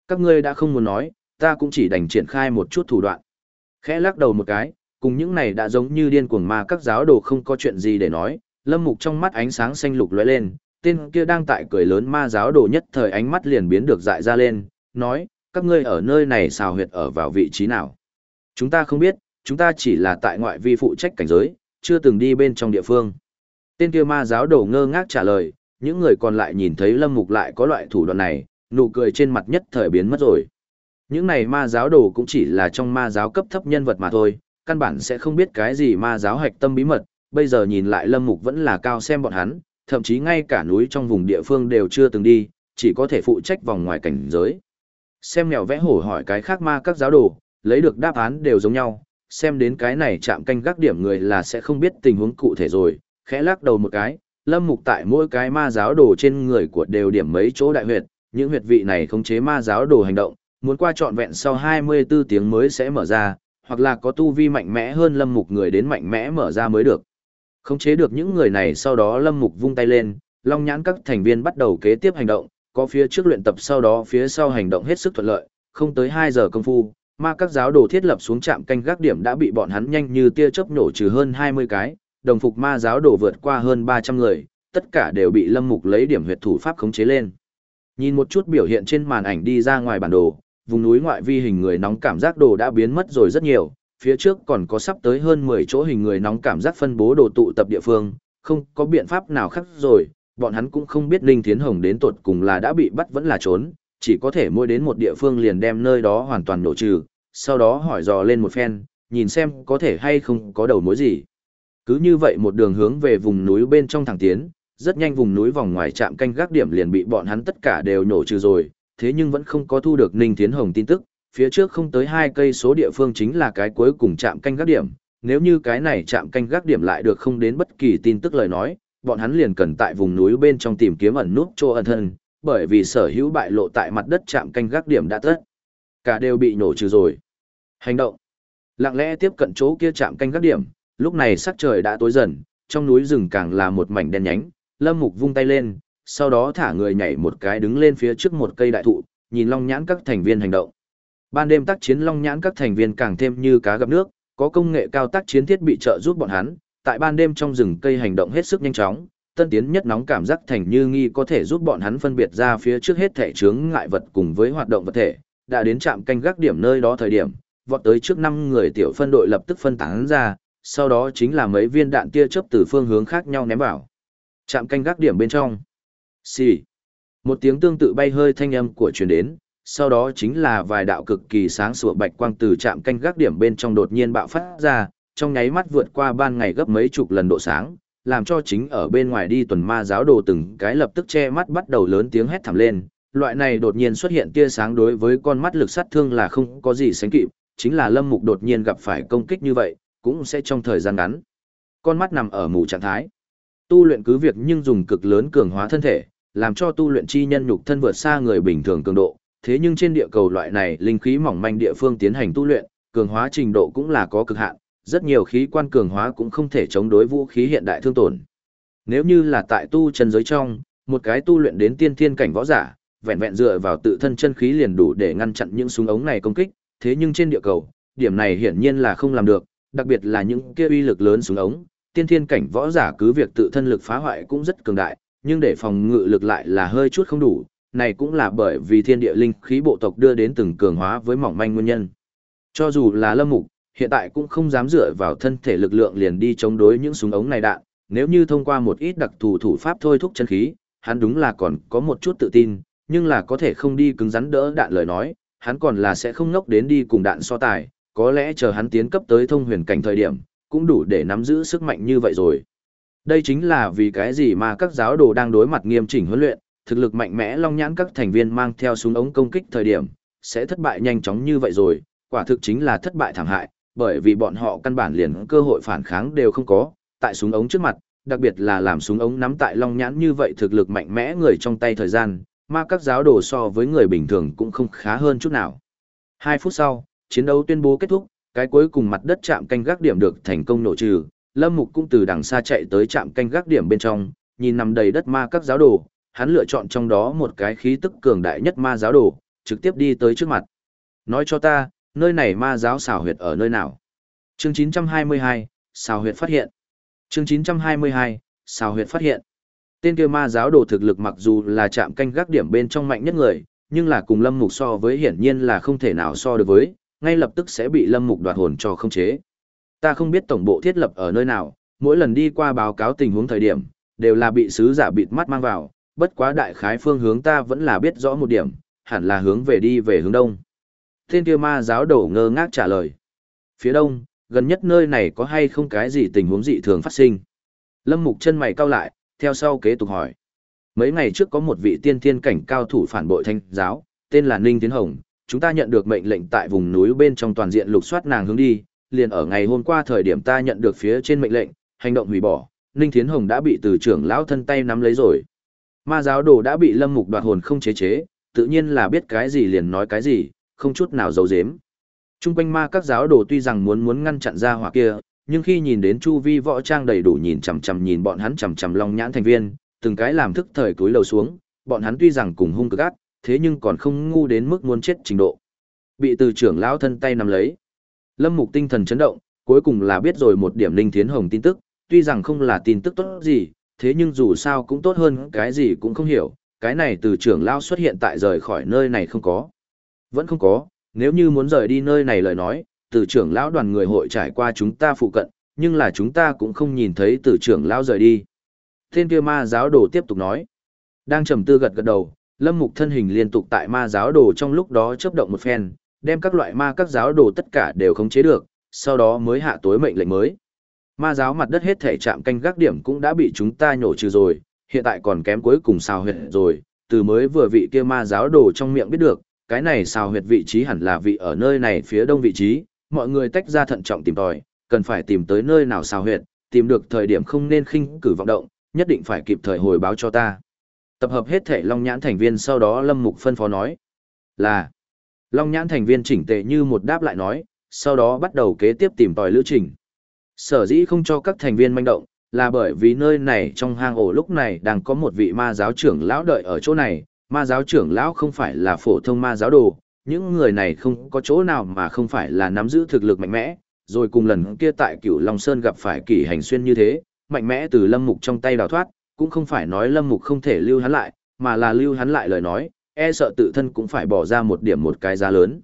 Các ngươi đã không muốn nói, ta cũng chỉ đành triển khai một chút thủ đoạn. Khẽ lắc đầu một cái, cùng những này đã giống như điên cuồng ma các giáo đồ không có chuyện gì để nói, Lâm Mục trong mắt ánh sáng xanh lục lóe lên, tên kia đang tại cười lớn ma giáo đồ nhất thời ánh mắt liền biến được dại ra lên, nói, các ngươi ở nơi này xào huyệt ở vào vị trí nào. Chúng ta không biết, chúng ta chỉ là tại ngoại vi phụ trách cảnh giới, chưa từng đi bên trong địa phương. Tên kia ma giáo đồ ngơ ngác trả lời, những người còn lại nhìn thấy lâm mục lại có loại thủ đoạn này, nụ cười trên mặt nhất thời biến mất rồi. Những này ma giáo đồ cũng chỉ là trong ma giáo cấp thấp nhân vật mà thôi, căn bản sẽ không biết cái gì ma giáo hạch tâm bí mật, bây giờ nhìn lại lâm mục vẫn là cao xem bọn hắn, thậm chí ngay cả núi trong vùng địa phương đều chưa từng đi, chỉ có thể phụ trách vòng ngoài cảnh giới. Xem mèo vẽ hổ hỏi cái khác ma các giáo đồ, lấy được đáp án đều giống nhau, xem đến cái này chạm canh gác điểm người là sẽ không biết tình huống cụ thể rồi, khẽ lắc đầu một cái, lâm mục tại mỗi cái ma giáo đồ trên người của đều điểm mấy chỗ đại huyệt, những huyệt vị này khống chế ma giáo đồ hành động, muốn qua trọn vẹn sau 24 tiếng mới sẽ mở ra, hoặc là có tu vi mạnh mẽ hơn lâm mục người đến mạnh mẽ mở ra mới được. Khống chế được những người này sau đó lâm mục vung tay lên, long nhãn các thành viên bắt đầu kế tiếp hành động, có phía trước luyện tập sau đó phía sau hành động hết sức thuận lợi, không tới 2 giờ công phu, ma các giáo đồ thiết lập xuống trạm canh gác điểm đã bị bọn hắn nhanh như tia chớp nổ trừ hơn 20 cái, đồng phục ma giáo đổ vượt qua hơn 300 người, tất cả đều bị Lâm Mục lấy điểm huyệt thủ pháp khống chế lên. Nhìn một chút biểu hiện trên màn ảnh đi ra ngoài bản đồ, vùng núi ngoại vi hình người nóng cảm giác đồ đã biến mất rồi rất nhiều, phía trước còn có sắp tới hơn 10 chỗ hình người nóng cảm giác phân bố đồ tụ tập địa phương, không có biện pháp nào khác rồi, bọn hắn cũng không biết Ninh Thiến Hồng đến tột cùng là đã bị bắt vẫn là trốn, chỉ có thể mua đến một địa phương liền đem nơi đó hoàn toàn nổ trừ, sau đó hỏi dò lên một phen, nhìn xem có thể hay không có đầu mối gì. Cứ như vậy một đường hướng về vùng núi bên trong thẳng tiến, rất nhanh vùng núi vòng ngoài trạm canh gác điểm liền bị bọn hắn tất cả đều nổ trừ rồi, thế nhưng vẫn không có thu được Ninh Thiến Hồng tin tức, phía trước không tới hai cây số địa phương chính là cái cuối cùng trạm canh gác điểm, nếu như cái này trạm canh gác điểm lại được không đến bất kỳ tin tức lời nói, bọn hắn liền cần tại vùng núi bên trong tìm kiếm ẩn nút chỗ ẩn thân, bởi vì sở hữu bại lộ tại mặt đất trạm canh gác điểm đã tất. Cả đều bị nổ trừ rồi. Hành động. Lặng lẽ tiếp cận chỗ kia trạm canh gác điểm, lúc này sắc trời đã tối dần, trong núi rừng càng là một mảnh đen nhánh, Lâm Mục vung tay lên, sau đó thả người nhảy một cái đứng lên phía trước một cây đại thụ, nhìn Long Nhãn các thành viên hành động. Ban đêm tác chiến Long Nhãn các thành viên càng thêm như cá gặp nước, có công nghệ cao tác chiến thiết bị trợ giúp bọn hắn, tại ban đêm trong rừng cây hành động hết sức nhanh chóng, tân tiến nhất nóng cảm giác thành như nghi có thể giúp bọn hắn phân biệt ra phía trước hết thể chướng ngại vật cùng với hoạt động vật thể, đã đến trạm canh gác điểm nơi đó thời điểm, vọt tới trước năm người tiểu phân đội lập tức phân tán ra, sau đó chính là mấy viên đạn tia chớp từ phương hướng khác nhau ném vào. chạm canh gác điểm bên trong. Xì. Một tiếng tương tự bay hơi thanh âm của truyền đến, sau đó chính là vài đạo cực kỳ sáng sủa bạch quang từ chạm canh gác điểm bên trong đột nhiên bạo phát ra, trong nháy mắt vượt qua ban ngày gấp mấy chục lần độ sáng, làm cho chính ở bên ngoài đi tuần ma giáo đồ từng cái lập tức che mắt bắt đầu lớn tiếng hét thảm lên. Loại này đột nhiên xuất hiện tia sáng đối với con mắt lực sát thương là không có gì sánh kịp, chính là lâm mục đột nhiên gặp phải công kích như vậy, cũng sẽ trong thời gian ngắn. Con mắt nằm ở mù trạng thái. Tu luyện cứ việc nhưng dùng cực lớn cường hóa thân thể, làm cho tu luyện chi nhân nhục thân vượt xa người bình thường cường độ, thế nhưng trên địa cầu loại này linh khí mỏng manh địa phương tiến hành tu luyện, cường hóa trình độ cũng là có cực hạn, rất nhiều khí quan cường hóa cũng không thể chống đối vũ khí hiện đại thương tổn. Nếu như là tại tu chân giới trong, một cái tu luyện đến tiên thiên cảnh võ giả, vẹn vẹn dựa vào tự thân chân khí liền đủ để ngăn chặn những súng ống này công kích, thế nhưng trên địa cầu, điểm này hiển nhiên là không làm được, đặc biệt là những kia uy lực lớn súng ống, tiên thiên cảnh võ giả cứ việc tự thân lực phá hoại cũng rất cường đại, nhưng để phòng ngự lực lại là hơi chút không đủ, này cũng là bởi vì thiên địa linh khí bộ tộc đưa đến từng cường hóa với mỏng manh nguyên nhân. Cho dù là Lâm Mục, hiện tại cũng không dám dựa vào thân thể lực lượng liền đi chống đối những súng ống này đạn, nếu như thông qua một ít đặc thù thủ pháp thôi thúc chân khí, hắn đúng là còn có một chút tự tin, nhưng là có thể không đi cứng rắn đỡ đạn lời nói, hắn còn là sẽ không ngốc đến đi cùng đạn so tài, có lẽ chờ hắn tiến cấp tới thông huyền cảnh thời điểm, cũng đủ để nắm giữ sức mạnh như vậy rồi. Đây chính là vì cái gì mà các giáo đồ đang đối mặt nghiêm chỉnh huấn luyện, thực lực mạnh mẽ long nhãn các thành viên mang theo súng ống công kích thời điểm, sẽ thất bại nhanh chóng như vậy rồi, quả thực chính là thất bại thảm hại, bởi vì bọn họ căn bản liền cơ hội phản kháng đều không có, tại súng ống trước mặt, đặc biệt là làm súng ống nắm tại long nhãn như vậy thực lực mạnh mẽ người trong tay thời gian, mà các giáo đồ so với người bình thường cũng không khá hơn chút nào. Hai phút sau, chiến đấu tuyên bố kết thúc, cái cuối cùng mặt đất chạm canh gác điểm được thành công nổ trừ, Lâm Mục cũng từ đằng xa chạy tới chạm canh gác điểm bên trong, nhìn nằm đầy đất ma các giáo đồ, hắn lựa chọn trong đó một cái khí tức cường đại nhất ma giáo đồ, trực tiếp đi tới trước mặt. Nói cho ta, nơi này ma giáo xảo huyệt ở nơi nào? Chương 922, xảo huyệt phát hiện. Chương 922, xảo huyệt phát hiện. Tên kia ma giáo đồ thực lực mặc dù là chạm canh gác điểm bên trong mạnh nhất người, nhưng là cùng Lâm Mục so với hiển nhiên là không thể nào so được với, ngay lập tức sẽ bị Lâm Mục đoạt hồn cho không chế. Ta không biết tổng bộ thiết lập ở nơi nào, mỗi lần đi qua báo cáo tình huống thời điểm, đều là bị sứ giả bịt mắt mang vào, bất quá đại khái phương hướng ta vẫn là biết rõ một điểm, hẳn là hướng về đi về hướng đông. Thiên kia ma giáo đổ ngơ ngác trả lời. Phía đông, gần nhất nơi này có hay không cái gì tình huống dị thường phát sinh? Lâm Mục chân mày cau lại, theo sau kế tục hỏi. Mấy ngày trước có một vị tiên thiên cảnh cao thủ phản bội thanh giáo, tên là Ninh Tiến Hồng, chúng ta nhận được mệnh lệnh tại vùng núi bên trong toàn diện lục soát nàng hướng đi, liền ở ngày hôm qua thời điểm ta nhận được phía trên mệnh lệnh, hành động hủy bỏ, Ninh Thiến Hồng đã bị từ trưởng lão thân tay nắm lấy rồi. Ma giáo đồ đã bị Lâm Mục đoạt hồn không chế chế, tự nhiên là biết cái gì liền nói cái gì, không chút nào giấu giếm. Trung quanh ma các giáo đồ tuy rằng muốn muốn ngăn chặn ra hỏa kia, nhưng khi nhìn đến chu vi võ trang đầy đủ nhìn chằm chằm nhìn bọn hắn chằm chằm long nhãn thành viên, từng cái làm thức thời túi lầu xuống, bọn hắn tuy rằng cùng hung cực ác, thế nhưng còn không ngu đến mức muốn chết trình độ. Bị từ trưởng lão thân tay nắm lấy. Lâm Mục tinh thần chấn động, cuối cùng là biết rồi một điểm Linh Thiến Hồng tin tức, tuy rằng không là tin tức tốt gì, thế nhưng dù sao cũng tốt hơn cái gì cũng không hiểu, cái này từ trưởng lão xuất hiện tại rời khỏi nơi này không có. Vẫn không có, nếu như muốn rời đi nơi này lời nói, từ trưởng lão đoàn người hội trải qua chúng ta phụ cận, nhưng là chúng ta cũng không nhìn thấy từ trưởng lão rời đi. Thiên kia ma giáo đồ tiếp tục nói. Đang trầm tư gật gật đầu, lâm mục thân hình liên tục tại ma giáo đồ trong lúc đó chấp động một phen, đem các loại ma các giáo đồ tất cả đều khống chế được, sau đó mới hạ tối mệnh lệnh mới. Ma giáo mặt đất hết thể chạm canh gác điểm cũng đã bị chúng ta nhổ trừ rồi, hiện tại còn kém cuối cùng xào huyệt rồi, từ mới vừa vị kia ma giáo đồ trong miệng biết được, cái này xào huyệt vị trí hẳn là vị ở nơi này phía đông vị trí, mọi người tách ra thận trọng tìm tòi, cần phải tìm tới nơi nào xào huyệt, tìm được thời điểm không nên khinh cử vọng động, nhất định phải kịp thời hồi báo cho ta. Tập hợp hết thể Long Nhãn thành viên sau đó Lâm Mục phân phó nói là Long Nhãn thành viên chỉnh tề như một đáp lại nói, sau đó bắt đầu kế tiếp tìm tòi lữ trình. Sở dĩ không cho các thành viên manh động, là bởi vì nơi này trong hang ổ lúc này đang có một vị ma giáo trưởng lão đợi ở chỗ này, ma giáo trưởng lão không phải là phổ thông ma giáo đồ, những người này không có chỗ nào mà không phải là nắm giữ thực lực mạnh mẽ, rồi cùng lần kia tại cửu Long Sơn gặp phải kỷ hành xuyên như thế, mạnh mẽ từ lâm mục trong tay đào thoát, cũng không phải nói lâm mục không thể lưu hắn lại, mà là lưu hắn lại lời nói, e sợ tự thân cũng phải bỏ ra một điểm một cái giá lớn.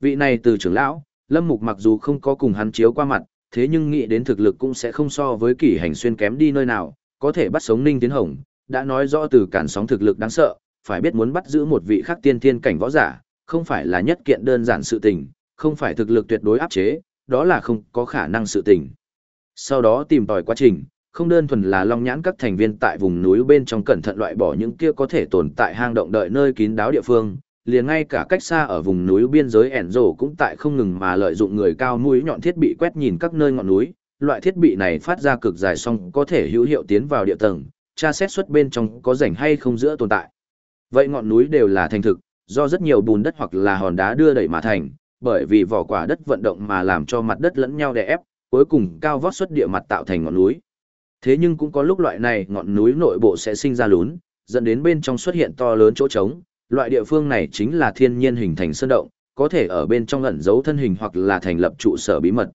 Vị này từ trưởng lão, lâm mục mặc dù không có cùng hắn chiếu qua mặt, thế nhưng nghĩ đến thực lực cũng sẽ không so với kỷ hành xuyên kém đi nơi nào, có thể bắt sống Ninh Tiến Hồng, đã nói rõ từ cản sóng thực lực đáng sợ, phải biết muốn bắt giữ một vị khác tiên thiên cảnh võ giả, không phải là nhất kiện đơn giản sự tình, không phải thực lực tuyệt đối áp chế, đó là không có khả năng sự tình. Sau đó tìm tòi quá trình, không đơn thuần là long nhãn các thành viên tại vùng núi bên trong cẩn thận loại bỏ những kia có thể tồn tại hang động đợi nơi kín đáo địa phương, liền ngay cả cách xa ở vùng núi biên giới ẻn rổ cũng tại không ngừng mà lợi dụng người cao mũi nhọn thiết bị quét nhìn các nơi ngọn núi, loại thiết bị này phát ra cực dài song có thể hữu hiệu tiến vào địa tầng, tra xét xuất bên trong có rảnh hay không giữa tồn tại. Vậy ngọn núi đều là thành thực, do rất nhiều bùn đất hoặc là hòn đá đưa đẩy mà thành, bởi vì vỏ quả đất vận động mà làm cho mặt đất lẫn nhau đè ép, cuối cùng cao vót xuất địa mặt tạo thành ngọn núi. Thế nhưng cũng có lúc loại này ngọn núi nội bộ sẽ sinh ra lún, dẫn đến bên trong xuất hiện to lớn chỗ trống, loại địa phương này chính là thiên nhiên hình thành sơn động, có thể ở bên trong ẩn giấu thân hình hoặc là thành lập trụ sở bí mật.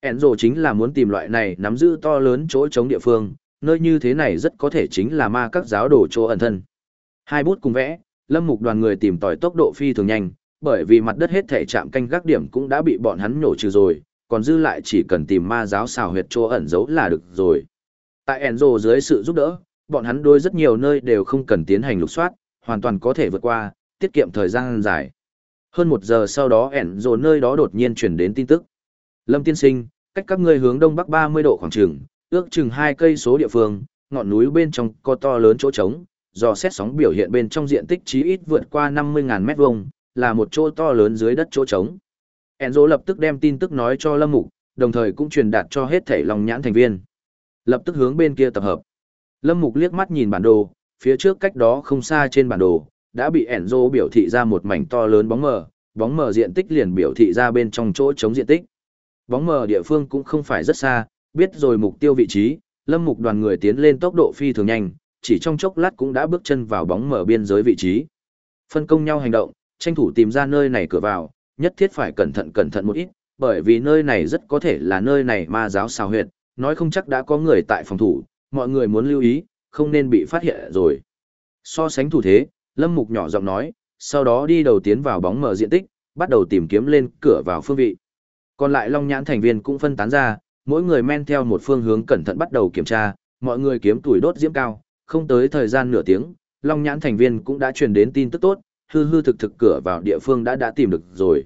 Enzo chính là muốn tìm loại này nắm giữ to lớn chỗ trống địa phương, nơi như thế này rất có thể chính là ma các giáo đồ chỗ ẩn thân. Hai bút cùng vẽ, lâm mục đoàn người tìm tòi tốc độ phi thường nhanh, bởi vì mặt đất hết thể chạm canh gác điểm cũng đã bị bọn hắn nổ trừ rồi, còn dư lại chỉ cần tìm ma giáo xào huyệt chỗ ẩn giấu là được rồi. Tại Enzo dưới sự giúp đỡ, bọn hắn đôi rất nhiều nơi đều không cần tiến hành lục soát, hoàn toàn có thể vượt qua, tiết kiệm thời gian dài. Hơn một giờ sau đó Enzo nơi đó đột nhiên chuyển đến tin tức. Lâm tiên sinh, cách các ngươi hướng đông bắc 30 độ khoảng trường, ước chừng hai cây số địa phương, ngọn núi bên trong có to lớn chỗ trống, do xét sóng biểu hiện bên trong diện tích chí ít vượt qua 50.000 mét vuông, là một chỗ to lớn dưới đất chỗ trống. Enzo lập tức đem tin tức nói cho Lâm Mục, đồng thời cũng truyền đạt cho hết thể lòng nhãn thành viên. Lập tức hướng bên kia tập hợp. Lâm Mục liếc mắt nhìn bản đồ, phía trước cách đó không xa trên bản đồ, đã bị Enzo biểu thị ra một mảnh to lớn bóng mờ, bóng mờ diện tích liền biểu thị ra bên trong chỗ trống diện tích. Bóng mờ địa phương cũng không phải rất xa, biết rồi mục tiêu vị trí, Lâm Mục đoàn người tiến lên tốc độ phi thường nhanh, chỉ trong chốc lát cũng đã bước chân vào bóng mờ biên giới vị trí. Phân công nhau hành động, tranh thủ tìm ra nơi này cửa vào, nhất thiết phải cẩn thận cẩn thận một ít, bởi vì nơi này rất có thể là nơi này ma giáo xào huyệt, nói không chắc đã có người tại phòng thủ, mọi người muốn lưu ý, không nên bị phát hiện rồi. So sánh thủ thế, Lâm Mục nhỏ giọng nói, sau đó đi đầu tiến vào bóng mở diện tích, bắt đầu tìm kiếm lên cửa vào phương vị. Còn lại Long Nhãn thành viên cũng phân tán ra, mỗi người men theo một phương hướng cẩn thận bắt đầu kiểm tra, mọi người kiếm tuổi đốt diễm cao, không tới thời gian nửa tiếng, Long Nhãn thành viên cũng đã truyền đến tin tức tốt, hư hư thực thực cửa vào địa phương đã đã tìm được rồi.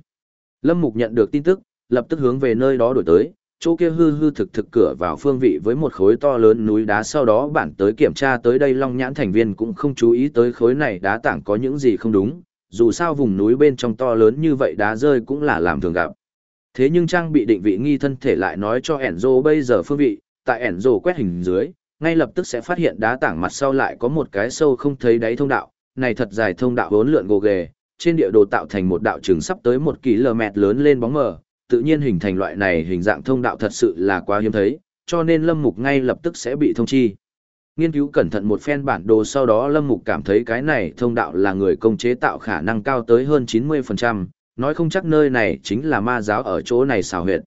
Lâm Mục nhận được tin tức, lập tức hướng về nơi đó đổi tới, chỗ kia hư hư thực thực cửa vào phương vị với một khối to lớn núi đá sau đó bản tới kiểm tra tới đây Long Nhãn thành viên cũng không chú ý tới khối này đá tảng có những gì không đúng, dù sao vùng núi bên trong to lớn như vậy đá rơi cũng là làm thường gặp. Thế nhưng trang bị định vị nghi thân thể lại nói cho Enzo bây giờ phương vị, tại Enzo quét hình dưới, ngay lập tức sẽ phát hiện đá tảng mặt sau lại có một cái sâu không thấy đáy thông đạo, này thật dài thông đạo vốn lượn gồ ghề, trên địa đồ tạo thành một đạo trường sắp tới một km lớn lên bóng mờ, tự nhiên hình thành loại này hình dạng thông đạo thật sự là quá hiếm thấy, cho nên Lâm Mục ngay lập tức sẽ bị thông chi. Nghiên cứu cẩn thận một phen bản đồ sau đó Lâm Mục cảm thấy cái này thông đạo là người công chế tạo khả năng cao tới hơn 90%, nói không chắc nơi này chính là ma giáo ở chỗ này xào huyệt.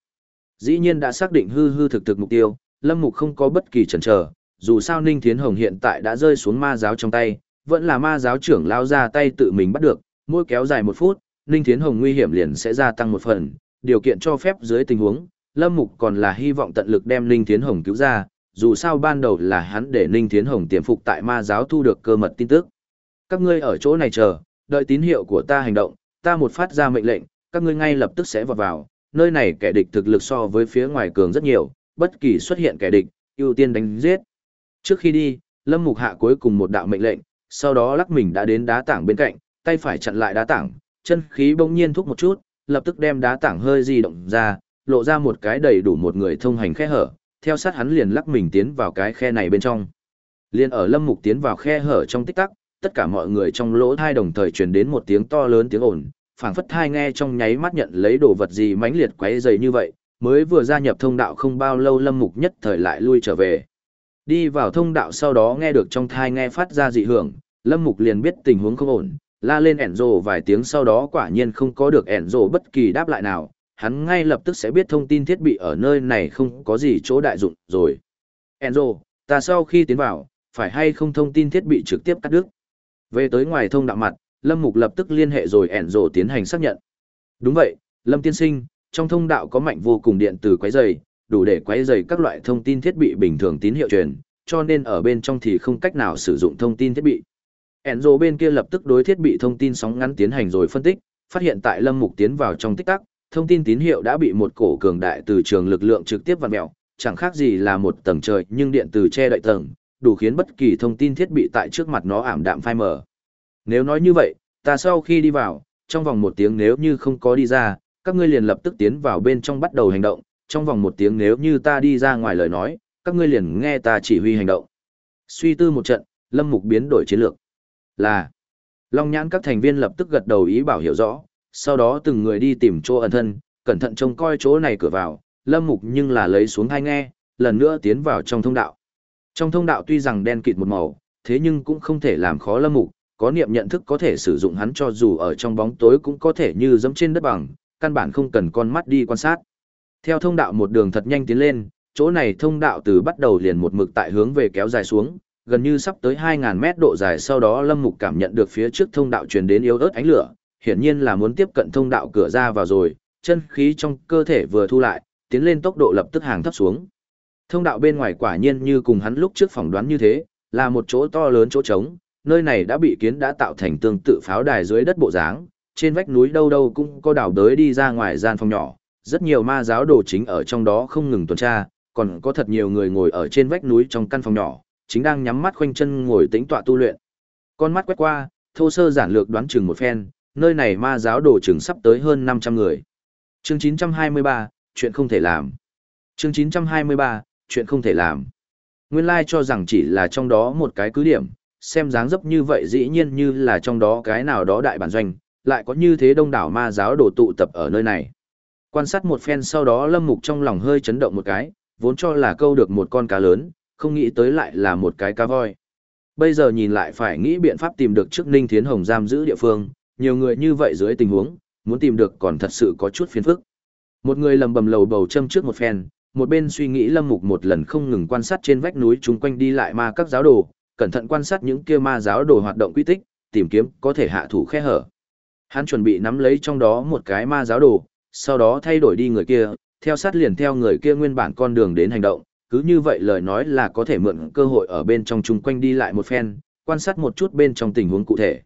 Dĩ nhiên đã xác định hư hư thực thực mục tiêu, Lâm Mục không có bất kỳ chần chờ, dù sao Ninh Thiến Hồng hiện tại đã rơi xuống ma giáo trong tay, vẫn là ma giáo trưởng lao ra tay tự mình bắt được, mỗi kéo dài một phút, Ninh Thiến Hồng nguy hiểm liền sẽ gia tăng một phần, điều kiện cho phép dưới tình huống, Lâm Mục còn là hy vọng tận lực đem Ninh Thiến Hồng cứu ra, dù sao ban đầu là hắn để Ninh Thiến Hồng tiềm phục tại ma giáo thu được cơ mật tin tức. Các ngươi ở chỗ này chờ, đợi tín hiệu của ta hành động, ta một phát ra mệnh lệnh, các ngươi ngay lập tức sẽ vào vào, nơi này kẻ địch thực lực so với phía ngoài cường rất nhiều, bất kỳ xuất hiện kẻ địch, ưu tiên đánh giết. Trước khi đi, Lâm Mục hạ cuối cùng một đạo mệnh lệnh, sau đó lắc mình đã đến đá tảng bên cạnh, tay phải chặn lại đá tảng, chân khí bỗng nhiên thúc một chút, lập tức đem đá tảng hơi di động ra, lộ ra một cái đầy đủ một người thông hành khe hở, theo sát hắn liền lắc mình tiến vào cái khe này bên trong. Liên ở Lâm Mục tiến vào khe hở trong tích tắc, tất cả mọi người trong lỗ thai đồng thời truyền đến một tiếng to lớn tiếng ồn, phảng phất thai nghe trong nháy mắt nhận lấy đồ vật gì mãnh liệt quấy dày như vậy, mới vừa gia nhập thông đạo không bao lâu Lâm Mục nhất thời lại lui trở về. Đi vào thông đạo sau đó nghe được trong thai nghe phát ra dị hưởng, Lâm Mục liền biết tình huống không ổn, la lên ẻn rồ vài tiếng sau đó quả nhiên không có được ẻn rồ bất kỳ đáp lại nào, hắn ngay lập tức sẽ biết thông tin thiết bị ở nơi này không có gì chỗ đại dụng rồi. ẻn rồ, ta sau khi tiến vào, phải hay không thông tin thiết bị trực tiếp cắt đứt. Về tới ngoài thông đạo mặt, Lâm Mục lập tức liên hệ rồi ẻn rồ tiến hành xác nhận. Đúng vậy, Lâm Tiên Sinh, trong thông đạo có mạnh vô cùng điện từ quấy dày đủ để quấy dày các loại thông tin thiết bị bình thường tín hiệu truyền, cho nên ở bên trong thì không cách nào sử dụng thông tin thiết bị. Enzo bên kia lập tức đối thiết bị thông tin sóng ngắn tiến hành rồi phân tích, phát hiện tại Lâm Mục tiến vào trong tích tắc, thông tin tín hiệu đã bị một cổ cường đại từ trường lực lượng trực tiếp vặn mèo, chẳng khác gì là một tầng trời nhưng điện từ che đậy tầng, đủ khiến bất kỳ thông tin thiết bị tại trước mặt nó ảm đạm phai mờ. Nếu nói như vậy, ta sau khi đi vào, trong vòng một tiếng nếu như không có đi ra, các ngươi liền lập tức tiến vào bên trong bắt đầu hành động, trong vòng một tiếng nếu như ta đi ra ngoài lời nói, các ngươi liền nghe ta chỉ huy hành động. Suy tư một trận, Lâm Mục biến đổi chiến lược. Là, Long Nhãn các thành viên lập tức gật đầu ý bảo hiểu rõ, sau đó từng người đi tìm chỗ ẩn thân, cẩn thận trông coi chỗ này cửa vào, Lâm Mục nhưng là lấy xuống hai nghe, lần nữa tiến vào trong thông đạo. Trong thông đạo tuy rằng đen kịt một màu, thế nhưng cũng không thể làm khó Lâm Mục, có niệm nhận thức có thể sử dụng hắn cho dù ở trong bóng tối cũng có thể như dẫm trên đất bằng, căn bản không cần con mắt đi quan sát. Theo thông đạo một đường thật nhanh tiến lên, chỗ này thông đạo từ bắt đầu liền một mực tại hướng về kéo dài xuống, gần như sắp tới 2.000 mét độ dài sau đó Lâm Mục cảm nhận được phía trước thông đạo truyền đến yếu ớt ánh lửa, hiển nhiên là muốn tiếp cận thông đạo cửa ra vào rồi, chân khí trong cơ thể vừa thu lại, tiến lên tốc độ lập tức hàng thấp xuống. Thông đạo bên ngoài quả nhiên như cùng hắn lúc trước phỏng đoán như thế, là một chỗ to lớn chỗ trống, nơi này đã bị kiến đã tạo thành tương tự pháo đài dưới đất bộ dáng, trên vách núi đâu đâu cũng có đảo đới đi ra ngoài gian phòng nhỏ, rất nhiều ma giáo đồ chính ở trong đó không ngừng tuần tra, còn có thật nhiều người ngồi ở trên vách núi trong căn phòng nhỏ, chính đang nhắm mắt khoanh chân ngồi tĩnh tọa tu luyện. Con mắt quét qua, thô sơ giản lược đoán chừng một phen, nơi này ma giáo đồ chừng sắp tới hơn 500 người. Chương 923, chuyện không thể làm. Chương 923, chuyện không thể làm. Nguyên lai cho rằng chỉ là trong đó một cái cứ điểm, xem dáng dấp như vậy dĩ nhiên như là trong đó cái nào đó đại bản doanh, lại có như thế đông đảo ma giáo đồ tụ tập ở nơi này. Quan sát một phen sau đó Lâm Mục trong lòng hơi chấn động một cái, vốn cho là câu được một con cá lớn, không nghĩ tới lại là một cái cá voi. Bây giờ nhìn lại phải nghĩ biện pháp tìm được trước Ninh Thiến Hồng giam giữ địa phương, nhiều người như vậy dưới tình huống, muốn tìm được còn thật sự có chút phiền phức. Một người lầm bầm lầu bầu châm trước một phen, một bên suy nghĩ Lâm Mục một lần không ngừng quan sát trên vách núi chúng quanh đi lại ma các giáo đồ, cẩn thận quan sát những kia ma giáo đồ hoạt động quy tích, tìm kiếm có thể hạ thủ khe hở. Hắn chuẩn bị nắm lấy trong đó một cái ma giáo đồ, sau đó thay đổi đi người kia, theo sát liền theo người kia nguyên bản con đường đến hành động, cứ như vậy lời nói là có thể mượn cơ hội ở bên trong chung quanh đi lại một phen, quan sát một chút bên trong tình huống cụ thể.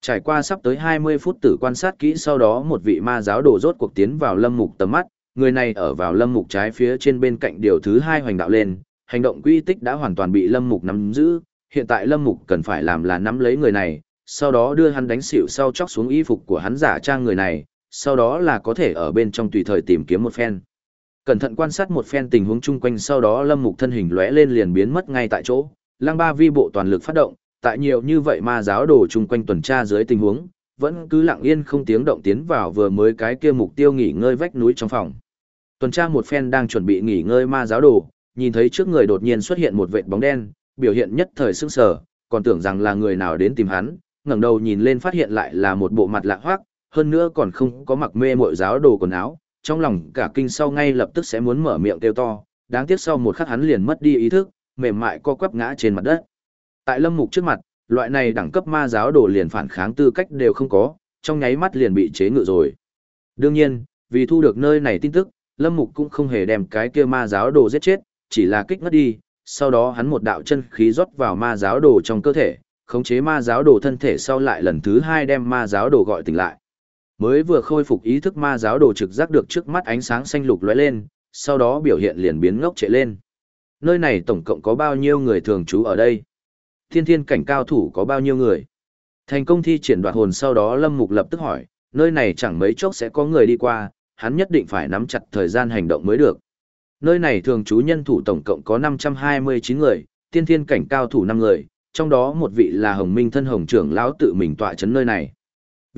Trải qua sắp tới 20 phút tử quan sát kỹ sau đó một vị ma giáo đồ rốt cuộc tiến vào lâm mục tầm mắt, người này ở vào lâm mục trái phía trên bên cạnh điều thứ hai hoành đạo lên, hành động quy tích đã hoàn toàn bị lâm mục nắm giữ, hiện tại lâm mục cần phải làm là nắm lấy người này, sau đó đưa hắn đánh xỉu sau chóc xuống y phục của hắn giả trang người này, sau đó là có thể ở bên trong tùy thời tìm kiếm một phen. Cẩn thận quan sát một phen tình huống chung quanh sau đó lâm mục thân hình lóe lên liền biến mất ngay tại chỗ, lăng ba vi bộ toàn lực phát động, tại nhiều như vậy ma giáo đồ chung quanh tuần tra dưới tình huống, vẫn cứ lặng yên không tiếng động tiến vào vừa mới cái kia mục tiêu nghỉ ngơi vách núi trong phòng. Tuần tra một phen đang chuẩn bị nghỉ ngơi ma giáo đồ, nhìn thấy trước người đột nhiên xuất hiện một vệt bóng đen, biểu hiện nhất thời sững sờ, còn tưởng rằng là người nào đến tìm hắn, ngẩng đầu nhìn lên phát hiện lại là một bộ mặt lạ hoắc, hơn nữa còn không có mặc mê muội giáo đồ quần áo, trong lòng cả kinh sau ngay lập tức sẽ muốn mở miệng kêu to, đáng tiếc sau một khắc hắn liền mất đi ý thức, mềm mại co quắp ngã trên mặt đất. Tại Lâm Mục trước mặt, loại này đẳng cấp ma giáo đồ liền phản kháng tư cách đều không có, trong nháy mắt liền bị chế ngự rồi. Đương nhiên, vì thu được nơi này tin tức, Lâm Mục cũng không hề đem cái kia ma giáo đồ giết chết, chỉ là kích ngất đi, sau đó hắn một đạo chân khí rót vào ma giáo đồ trong cơ thể, khống chế ma giáo đồ thân thể sau lại lần thứ hai đem ma giáo đồ gọi tỉnh lại. Mới vừa khôi phục ý thức ma giáo đồ trực giác được trước mắt ánh sáng xanh lục lóe lên, sau đó biểu hiện liền biến ngốc trệ lên. Nơi này tổng cộng có bao nhiêu người thường trú ở đây? Thiên thiên cảnh cao thủ có bao nhiêu người? Thành công thi triển đoạt hồn sau đó Lâm Mục lập tức hỏi, nơi này chẳng mấy chốc sẽ có người đi qua, hắn nhất định phải nắm chặt thời gian hành động mới được. Nơi này thường trú nhân thủ tổng cộng có 529 người, tiên thiên cảnh cao thủ 5 người, trong đó một vị là Hồng Minh thân Hồng trưởng lão tự mình tọa chấn nơi này.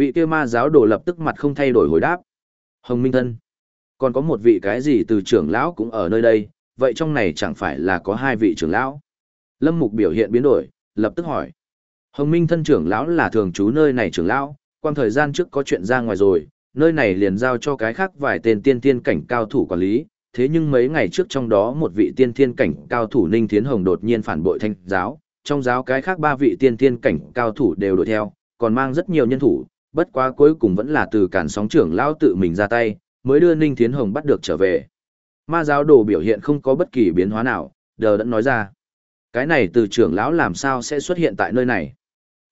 Vị kia ma giáo đồ lập tức mặt không thay đổi hồi đáp. Hồng Minh thân. Còn có một vị cái gì từ trưởng lão cũng ở nơi đây, vậy trong này chẳng phải là có hai vị trưởng lão. Lâm Mục biểu hiện biến đổi, lập tức hỏi. Hồng Minh thân trưởng lão là thường trú nơi này trưởng lão, quang thời gian trước có chuyện ra ngoài rồi, nơi này liền giao cho cái khác vài tên tiên tiên cảnh cao thủ quản lý, thế nhưng mấy ngày trước trong đó một vị tiên tiên cảnh cao thủ Ninh Thiến Hồng đột nhiên phản bội thanh giáo, trong giáo cái khác ba vị tiên tiên cảnh cao thủ đều đuổi theo, còn mang rất nhiều nhân thủ, bất quá cuối cùng vẫn là từ cản sóng trưởng lão tự mình ra tay, mới đưa Ninh Thiến Hồng bắt được trở về. Ma giáo đồ biểu hiện không có bất kỳ biến hóa nào, đờ đẫn nói ra. Cái này từ trưởng lão làm sao sẽ xuất hiện tại nơi này?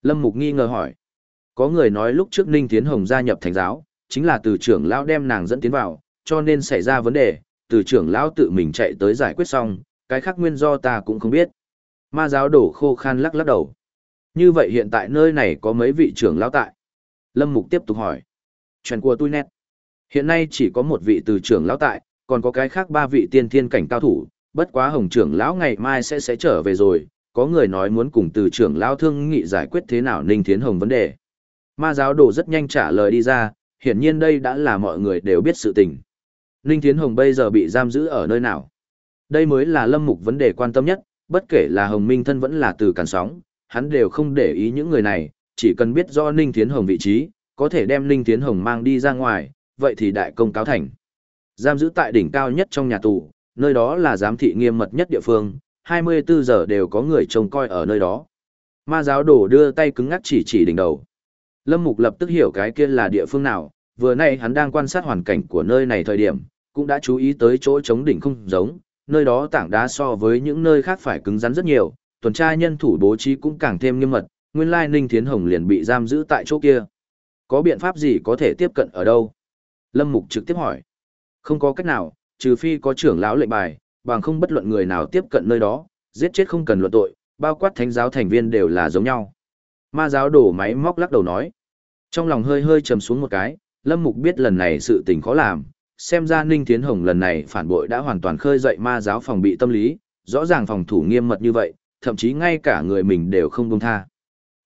Lâm Mục nghi ngờ hỏi. Có người nói lúc trước Ninh Thiến Hồng gia nhập thành giáo, chính là từ trưởng lão đem nàng dẫn tiến vào, cho nên xảy ra vấn đề, từ trưởng lão tự mình chạy tới giải quyết xong, cái khác nguyên do ta cũng không biết. Ma giáo đổ khô khan lắc lắc đầu. Như vậy hiện tại nơi này có mấy vị trưởng lão tại? Lâm Mục tiếp tục hỏi. Chuyện của tôi nét. Hiện nay chỉ có một vị từ trưởng lão tại, còn có cái khác ba vị tiên thiên cảnh cao thủ, bất quá hồng trưởng lão ngày mai sẽ sẽ trở về rồi, có người nói muốn cùng từ trưởng lão thương nghị giải quyết thế nào Ninh Thiến Hồng vấn đề. Ma giáo đồ rất nhanh trả lời đi ra, hiển nhiên đây đã là mọi người đều biết sự tình. Ninh Thiến Hồng bây giờ bị giam giữ ở nơi nào? Đây mới là Lâm Mục vấn đề quan tâm nhất, bất kể là Hồng Minh thân vẫn là từ cản sóng, hắn đều không để ý những người này, chỉ cần biết rõ Ninh Thiến Hồng vị trí, có thể đem Ninh Thiến Hồng mang đi ra ngoài, vậy thì đại công cáo thành. Giam giữ tại đỉnh cao nhất trong nhà tù, nơi đó là giám thị nghiêm mật nhất địa phương, 24 giờ đều có người trông coi ở nơi đó. Ma giáo đổ đưa tay cứng ngắc chỉ chỉ đỉnh đầu. Lâm Mục lập tức hiểu cái kia là địa phương nào, vừa nay hắn đang quan sát hoàn cảnh của nơi này thời điểm, cũng đã chú ý tới chỗ chống đỉnh không giống, nơi đó tảng đá so với những nơi khác phải cứng rắn rất nhiều, tuần tra nhân thủ bố trí cũng càng thêm nghiêm mật, nguyên lai Ninh Thiến Hồng liền bị giam giữ tại chỗ kia. Có biện pháp gì có thể tiếp cận ở đâu? Lâm Mục trực tiếp hỏi. Không có cách nào, trừ phi có trưởng lão lệnh bài, bằng không bất luận người nào tiếp cận nơi đó, giết chết không cần luận tội, bao quát thánh giáo thành viên đều là giống nhau. Ma giáo đổ máy móc lắc đầu nói. Trong lòng hơi hơi trầm xuống một cái, Lâm Mục biết lần này sự tình khó làm, xem ra Ninh Thiến Hồng lần này phản bội đã hoàn toàn khơi dậy ma giáo phòng bị tâm lý, rõ ràng phòng thủ nghiêm mật như vậy, thậm chí ngay cả người mình đều không buông tha.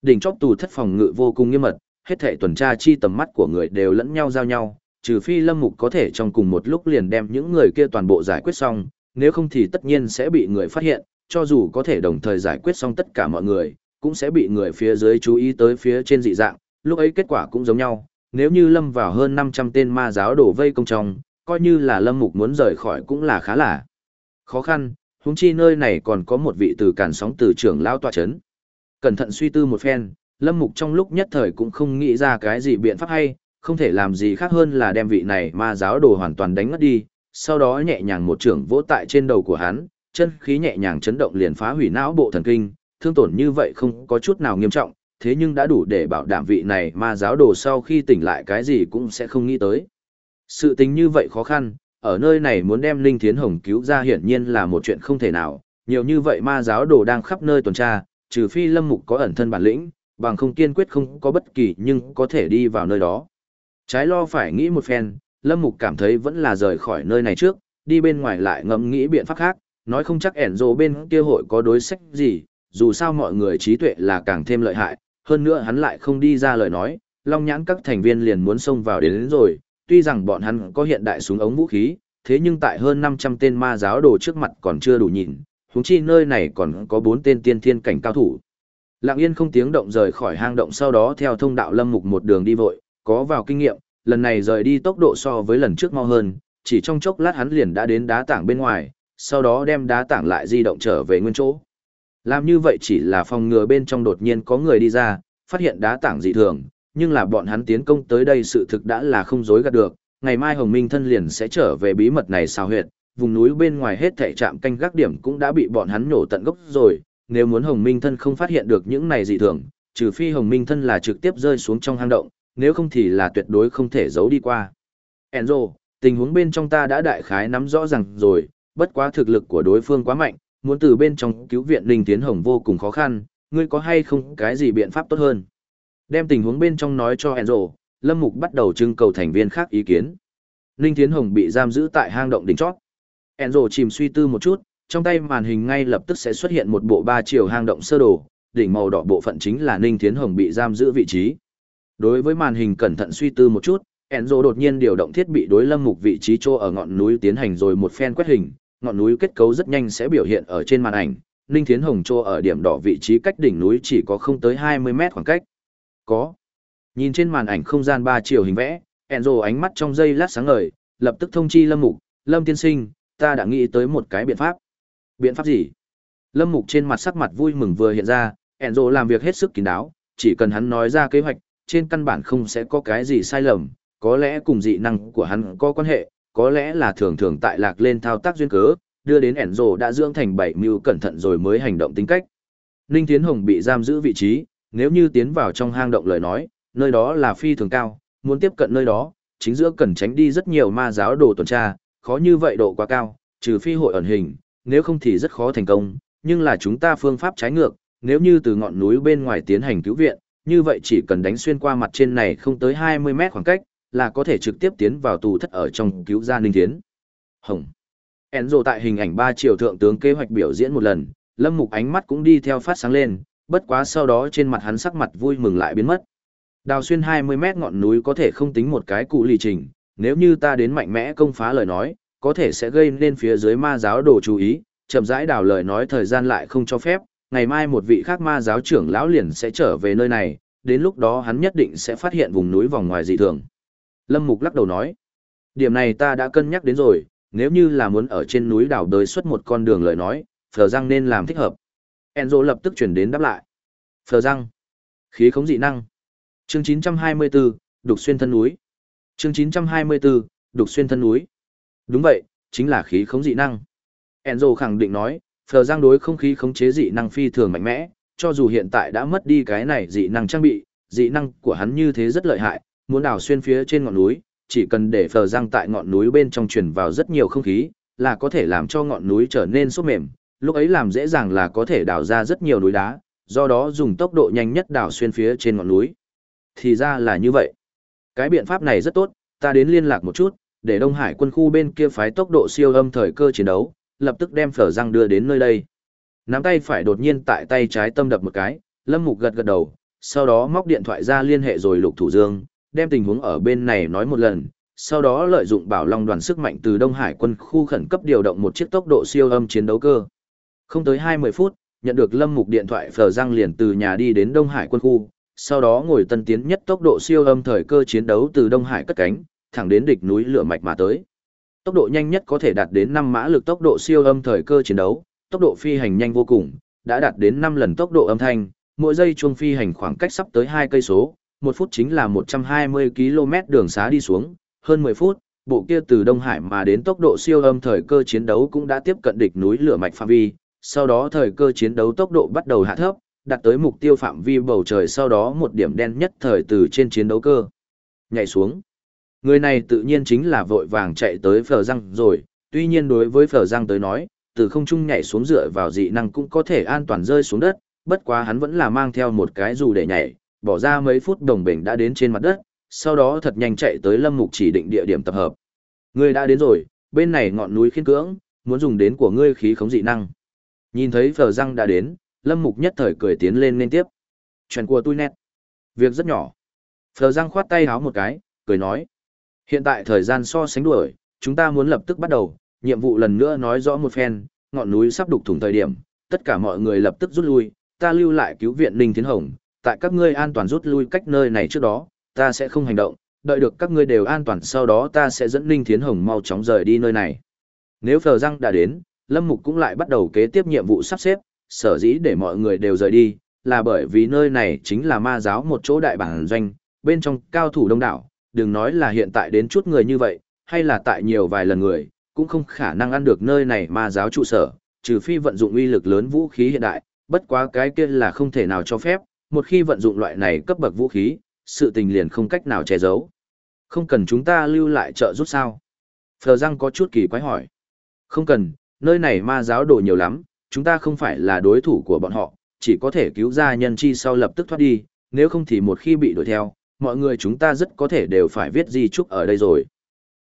Đỉnh chóp tù thất phòng ngự vô cùng nghiêm mật, hết thảy tuần tra chi tầm mắt của người đều lẫn nhau giao nhau, trừ phi Lâm Mục có thể trong cùng một lúc liền đem những người kia toàn bộ giải quyết xong, nếu không thì tất nhiên sẽ bị người phát hiện, cho dù có thể đồng thời giải quyết xong tất cả mọi người, cũng sẽ bị người phía dưới chú ý tới phía trên dị dạng, lúc ấy kết quả cũng giống nhau, nếu như lâm vào hơn 500 tên ma giáo đổ vây công trong, coi như là lâm mục muốn rời khỏi cũng là khá là khó khăn, huống chi nơi này còn có một vị từ cản sóng từ trưởng lao tọa chấn. Cẩn thận suy tư một phen, lâm mục trong lúc nhất thời cũng không nghĩ ra cái gì biện pháp hay, không thể làm gì khác hơn là đem vị này ma giáo đồ hoàn toàn đánh ngất đi, sau đó nhẹ nhàng một trưởng vỗ tại trên đầu của hắn, chân khí nhẹ nhàng chấn động liền phá hủy não bộ thần kinh, thương tổn như vậy không có chút nào nghiêm trọng, thế nhưng đã đủ để bảo đảm vị này ma giáo đồ sau khi tỉnh lại cái gì cũng sẽ không nghĩ tới. Sự tình như vậy khó khăn, ở nơi này muốn đem Linh Thiến Hồng cứu ra hiển nhiên là một chuyện không thể nào, nhiều như vậy ma giáo đồ đang khắp nơi tuần tra, trừ phi Lâm Mục có ẩn thân bản lĩnh, bằng không kiên quyết không có bất kỳ nhưng có thể đi vào nơi đó. Trái lo phải nghĩ một phen, Lâm Mục cảm thấy vẫn là rời khỏi nơi này trước, đi bên ngoài lại ngẫm nghĩ biện pháp khác, nói không chắc ẻn rồ bên kia hội có đối sách gì, dù sao mọi người trí tuệ là càng thêm lợi hại, hơn nữa hắn lại không đi ra lời nói, long nhãn các thành viên liền muốn xông vào đến, đến rồi, tuy rằng bọn hắn có hiện đại súng ống vũ khí, thế nhưng tại hơn 500 tên ma giáo đồ trước mặt còn chưa đủ nhìn, huống chi nơi này còn có bốn tên tiên thiên cảnh cao thủ. Lặng yên không tiếng động rời khỏi hang động sau đó theo thông đạo lâm mục một đường đi vội, có vào kinh nghiệm, lần này rời đi tốc độ so với lần trước mau hơn, chỉ trong chốc lát hắn liền đã đến đá tảng bên ngoài, sau đó đem đá tảng lại di động trở về nguyên chỗ. Làm như vậy chỉ là phòng ngừa bên trong đột nhiên có người đi ra, phát hiện đá tảng dị thường, nhưng là bọn hắn tiến công tới đây sự thực đã là không dối gạt được. Ngày mai Hồng Minh thân liền sẽ trở về bí mật này sao huyệt, vùng núi bên ngoài hết thảy trạm canh gác điểm cũng đã bị bọn hắn nổ tận gốc rồi, nếu muốn Hồng Minh thân không phát hiện được những này dị thường, trừ phi Hồng Minh thân là trực tiếp rơi xuống trong hang động, nếu không thì là tuyệt đối không thể giấu đi qua. Enzo, tình huống bên trong ta đã đại khái nắm rõ ràng rồi, bất quá thực lực của đối phương quá mạnh, muốn từ bên trong cứu viện Linh Tiến Hồng vô cùng khó khăn, ngươi có hay không cái gì biện pháp tốt hơn? Đem tình huống bên trong nói cho Enzo, Lâm Mục bắt đầu trưng cầu thành viên khác ý kiến. Linh Tiến Hồng bị giam giữ tại hang động đỉnh chót. Enzo chìm suy tư một chút, trong tay màn hình ngay lập tức sẽ xuất hiện một bộ ba chiều hang động sơ đồ, đỉnh màu đỏ bộ phận chính là Ninh Thiến Hồng bị giam giữ vị trí. Đối với màn hình cẩn thận suy tư một chút, Enzo đột nhiên điều động thiết bị đối lâm mục vị trí chỗ ở ngọn núi tiến hành rồi một phen quét hình, ngọn núi kết cấu rất nhanh sẽ biểu hiện ở trên màn ảnh, Ninh Thiến Hồng chỗ ở điểm đỏ vị trí cách đỉnh núi chỉ có không tới 20 mét khoảng cách. Có. Nhìn trên màn ảnh không gian ba chiều hình vẽ, Enzo ánh mắt trong giây lát sáng ngời, lập tức thông chi Lâm Mục, Lâm Tiên Sinh, ta đã nghĩ tới một cái biện pháp. Biện pháp gì? Lâm Mục trên mặt sắc mặt vui mừng vừa hiện ra, Enzo làm việc hết sức kín đáo, chỉ cần hắn nói ra kế hoạch, trên căn bản không sẽ có cái gì sai lầm, có lẽ cùng dị năng của hắn có quan hệ, có lẽ là thường thường tại lạc lên thao tác duyên cớ, đưa đến Enzo đã dưỡng thành bảy mưu cẩn thận rồi mới hành động tính cách. Ninh Tiến Hồng bị giam giữ vị trí, nếu như tiến vào trong hang động lời nói, nơi đó là phi thường cao, muốn tiếp cận nơi đó, chính giữa cần tránh đi rất nhiều ma giáo đồ tuần tra, khó như vậy độ quá cao, trừ phi hội ẩn hình, nếu không thì rất khó thành công, nhưng là chúng ta phương pháp trái ngược, nếu như từ ngọn núi bên ngoài tiến hành cứu viện, như vậy chỉ cần đánh xuyên qua mặt trên này không tới 20 mét khoảng cách, là có thể trực tiếp tiến vào tù thất ở trong cứu gia Ninh tiến Hồng. Enzo tại hình ảnh ba triệu thượng tướng kế hoạch biểu diễn một lần, Lâm Mục ánh mắt cũng đi theo phát sáng lên, bất quá sau đó trên mặt hắn sắc mặt vui mừng lại biến mất. Đào xuyên 20 mét ngọn núi có thể không tính một cái cụ lì trình, nếu như ta đến mạnh mẽ công phá lời nói, có thể sẽ gây nên phía dưới ma giáo đồ chú ý, chậm rãi đào lời nói thời gian lại không cho phép, ngày mai một vị khác ma giáo trưởng lão liền sẽ trở về nơi này, đến lúc đó hắn nhất định sẽ phát hiện vùng núi vòng ngoài dị thường. Lâm Mục lắc đầu nói, điểm này ta đã cân nhắc đến rồi, nếu như là muốn ở trên núi đào đời xuất một con đường lời nói, Phờ Răng nên làm thích hợp. Enzo lập tức chuyển đến đáp lại. Phờ Răng, khí khống dị năng. Chương 924, đục xuyên thân núi. Chương 924, đục xuyên thân núi. Đúng vậy, chính là khí khống dị năng. Enzo khẳng định nói, Phờ Giang đối không khí khống chế dị năng phi thường mạnh mẽ, cho dù hiện tại đã mất đi cái này dị năng trang bị, dị năng của hắn như thế rất lợi hại, muốn đào xuyên phía trên ngọn núi, chỉ cần để Phờ Giang tại ngọn núi bên trong truyền vào rất nhiều không khí, là có thể làm cho ngọn núi trở nên xốp mềm, lúc ấy làm dễ dàng là có thể đào ra rất nhiều núi đá, do đó dùng tốc độ nhanh nhất đào xuyên phía trên ngọn núi. Thì ra là như vậy. Cái biện pháp này rất tốt, ta đến liên lạc một chút, để Đông Hải quân khu bên kia phái tốc độ siêu âm thời cơ chiến đấu, lập tức đem phở răng đưa đến nơi đây. Nắm tay phải đột nhiên tại tay trái tâm đập một cái, Lâm Mục gật gật đầu, sau đó móc điện thoại ra liên hệ rồi Lục Thủ Dương, đem tình huống ở bên này nói một lần, sau đó lợi dụng bảo long đoàn sức mạnh từ Đông Hải quân khu khẩn cấp điều động một chiếc tốc độ siêu âm chiến đấu cơ. Không tới 20 phút, nhận được Lâm Mục điện thoại phở răng liền từ nhà đi đến Đông Hải quân khu, sau đó ngồi tân tiến nhất tốc độ siêu âm thời cơ chiến đấu từ Đông Hải cất cánh, thẳng đến địch núi lửa mạch mà tới. Tốc độ nhanh nhất có thể đạt đến 5 mã lực tốc độ siêu âm thời cơ chiến đấu, tốc độ phi hành nhanh vô cùng, đã đạt đến 5 lần tốc độ âm thanh, mỗi giây chuông phi hành khoảng cách sắp tới 2 cây số, 1 phút chính là 120 km đường xá đi xuống, hơn 10 phút, bộ kia từ Đông Hải mà đến tốc độ siêu âm thời cơ chiến đấu cũng đã tiếp cận địch núi lửa mạch phạm vi, sau đó thời cơ chiến đấu tốc độ bắt đầu hạ thấp, đặt tới mục tiêu phạm vi bầu trời sau đó một điểm đen nhất thời từ trên chiến đấu cơ. Nhảy xuống. Người này tự nhiên chính là vội vàng chạy tới phở răng rồi, tuy nhiên đối với phở răng tới nói, từ không trung nhảy xuống dựa vào dị năng cũng có thể an toàn rơi xuống đất, bất quá hắn vẫn là mang theo một cái dù để nhảy, bỏ ra mấy phút đồng bình đã đến trên mặt đất, sau đó thật nhanh chạy tới lâm mục chỉ định địa điểm tập hợp. Ngươi đã đến rồi, bên này ngọn núi khiên cưỡng, muốn dùng đến của ngươi khí khống dị năng. Nhìn thấy phở răng đã đến, lâm mục nhất thời cười tiến lên nên tiếp. Chuyện của tôi nét. Việc rất nhỏ. Phở răng khoát tay háo một cái, cười nói. Hiện tại thời gian so sánh đuổi, chúng ta muốn lập tức bắt đầu, nhiệm vụ lần nữa nói rõ một phen, ngọn núi sắp đục thủng thời điểm, tất cả mọi người lập tức rút lui, ta lưu lại cứu viện Ninh Thiến Hồng, tại các ngươi an toàn rút lui cách nơi này trước đó, ta sẽ không hành động, đợi được các ngươi đều an toàn sau đó ta sẽ dẫn Ninh Thiến Hồng mau chóng rời đi nơi này. Nếu Phờ Răng đã đến, Lâm Mục cũng lại bắt đầu kế tiếp nhiệm vụ sắp xếp, sở dĩ để mọi người đều rời đi, là bởi vì nơi này chính là ma giáo một chỗ đại bản doanh, bên trong cao thủ đông đảo, đừng nói là hiện tại đến chút người như vậy, hay là tại nhiều vài lần người, cũng không khả năng ăn được nơi này ma giáo trụ sở, trừ phi vận dụng uy lực lớn vũ khí hiện đại, bất quá cái kia là không thể nào cho phép, một khi vận dụng loại này cấp bậc vũ khí, sự tình liền không cách nào che giấu. Không cần chúng ta lưu lại trợ giúp sao? Phờ Giang có chút kỳ quái hỏi. Không cần, nơi này ma giáo đồ nhiều lắm, chúng ta không phải là đối thủ của bọn họ, chỉ có thể cứu ra nhân chi sau lập tức thoát đi, nếu không thì một khi bị đuổi theo, mọi người chúng ta rất có thể đều phải viết di chúc ở đây rồi.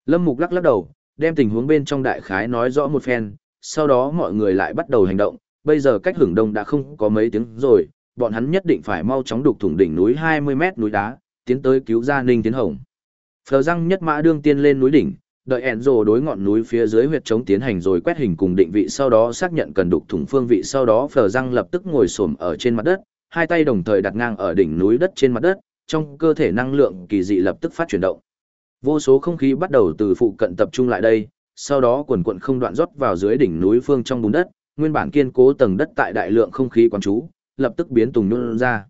Lâm Mục lắc lắc đầu, đem tình huống bên trong đại khái nói rõ một phen, sau đó mọi người lại bắt đầu hành động, bây giờ cách hưởng đông đã không có mấy tiếng rồi, bọn hắn nhất định phải mau chóng đục thủng đỉnh núi 20 mét núi đá, tiến tới cứu Ra Ninh Tiến Hồng. Phờ răng nhất mã đương tiên lên núi đỉnh, đợi ẻn rồ đối ngọn núi phía dưới huyệt chống tiến hành rồi quét hình cùng định vị sau đó xác nhận cần đục thủng phương vị sau đó phờ răng lập tức ngồi xổm ở trên mặt đất, hai tay đồng thời đặt ngang ở đỉnh núi đất trên mặt đất, trong cơ thể năng lượng kỳ dị lập tức phát chuyển động. Vô số không khí bắt đầu từ phụ cận tập trung lại đây, sau đó quần quận không đoạn rót vào dưới đỉnh núi phương trong bùn đất, nguyên bản kiên cố tầng đất tại đại lượng không khí quán chú, lập tức biến tùng nhún ra.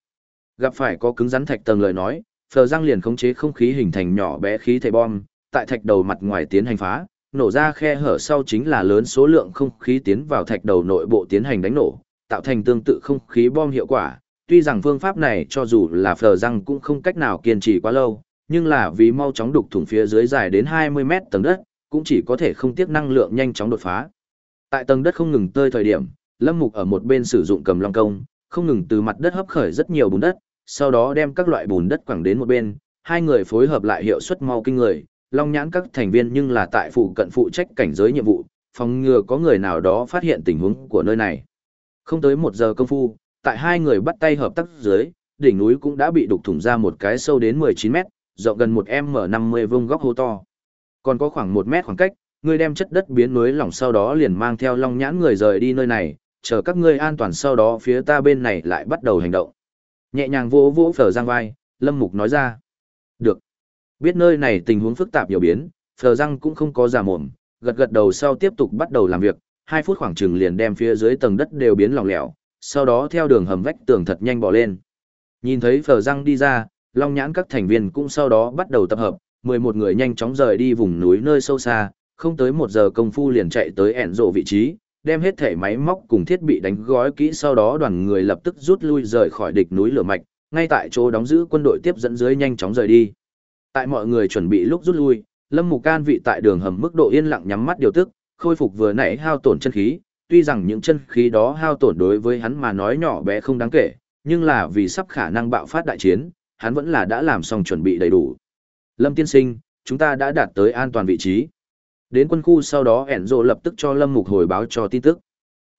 Gặp phải có cứng rắn thạch tầng lời nói, Phờ Giang liền khống chế không khí hình thành nhỏ bé khí thể bom, tại thạch đầu mặt ngoài tiến hành phá, nổ ra khe hở sau chính là lớn số lượng không khí tiến vào thạch đầu nội bộ tiến hành đánh nổ, tạo thành tương tự không khí bom hiệu quả, tuy rằng phương pháp này cho dù là phờ răng cũng không cách nào kiên trì quá lâu, nhưng là vì mau chóng đục thủng phía dưới dài đến 20 mét tầng đất, cũng chỉ có thể không tiếc năng lượng nhanh chóng đột phá. Tại tầng đất không ngừng tơi thời điểm, Lâm Mục ở một bên sử dụng cầm long công, không ngừng từ mặt đất hấp khởi rất nhiều bùn đất, sau đó đem các loại bùn đất quẳng đến một bên, hai người phối hợp lại hiệu suất mau kinh người, long nhãn các thành viên nhưng là tại phụ cận phụ trách cảnh giới nhiệm vụ, phòng ngừa có người nào đó phát hiện tình huống của nơi này. Không tới một giờ công phu, tại hai người bắt tay hợp tác dưới, đỉnh núi cũng đã bị đục thủng ra một cái sâu đến 19 mét, rộng gần một m 50 vuông góc hố to. Còn có khoảng một mét khoảng cách, ngươi đem chất đất biến núi lỏng sau đó liền mang theo long nhãn người rời đi nơi này, chờ các ngươi an toàn sau đó phía ta bên này lại bắt đầu hành động. Nhẹ nhàng vỗ vỗ phở giang vai, Lâm Mục nói ra. Được. Biết nơi này tình huống phức tạp nhiều biến, phờ răng cũng không có giả mồm, gật gật đầu sau tiếp tục bắt đầu làm việc, hai phút khoảng chừng liền đem phía dưới tầng đất đều biến lỏng lẻo, sau đó theo đường hầm vách tường thật nhanh bỏ lên. Nhìn thấy phờ răng đi ra, long nhãn các thành viên cũng sau đó bắt đầu tập hợp, 11 người nhanh chóng rời đi vùng núi nơi sâu xa, không tới một giờ công phu liền chạy tới ẻn rộ vị trí, đem hết thể máy móc cùng thiết bị đánh gói kỹ sau đó đoàn người lập tức rút lui rời khỏi địch núi lửa mạch, ngay tại chỗ đóng giữ quân đội tiếp dẫn dưới nhanh chóng rời đi. Tại mọi người chuẩn bị lúc rút lui, Lâm Mục Can vị tại đường hầm mức độ yên lặng nhắm mắt điều tức, khôi phục vừa nãy hao tổn chân khí, tuy rằng những chân khí đó hao tổn đối với hắn mà nói nhỏ bé không đáng kể, nhưng là vì sắp khả năng bạo phát đại chiến, hắn vẫn là đã làm xong chuẩn bị đầy đủ. Lâm tiên sinh, chúng ta đã đạt tới an toàn vị trí. Đến quân khu sau đó ẻn rộ lập tức cho Lâm Mục hồi báo cho tin tức.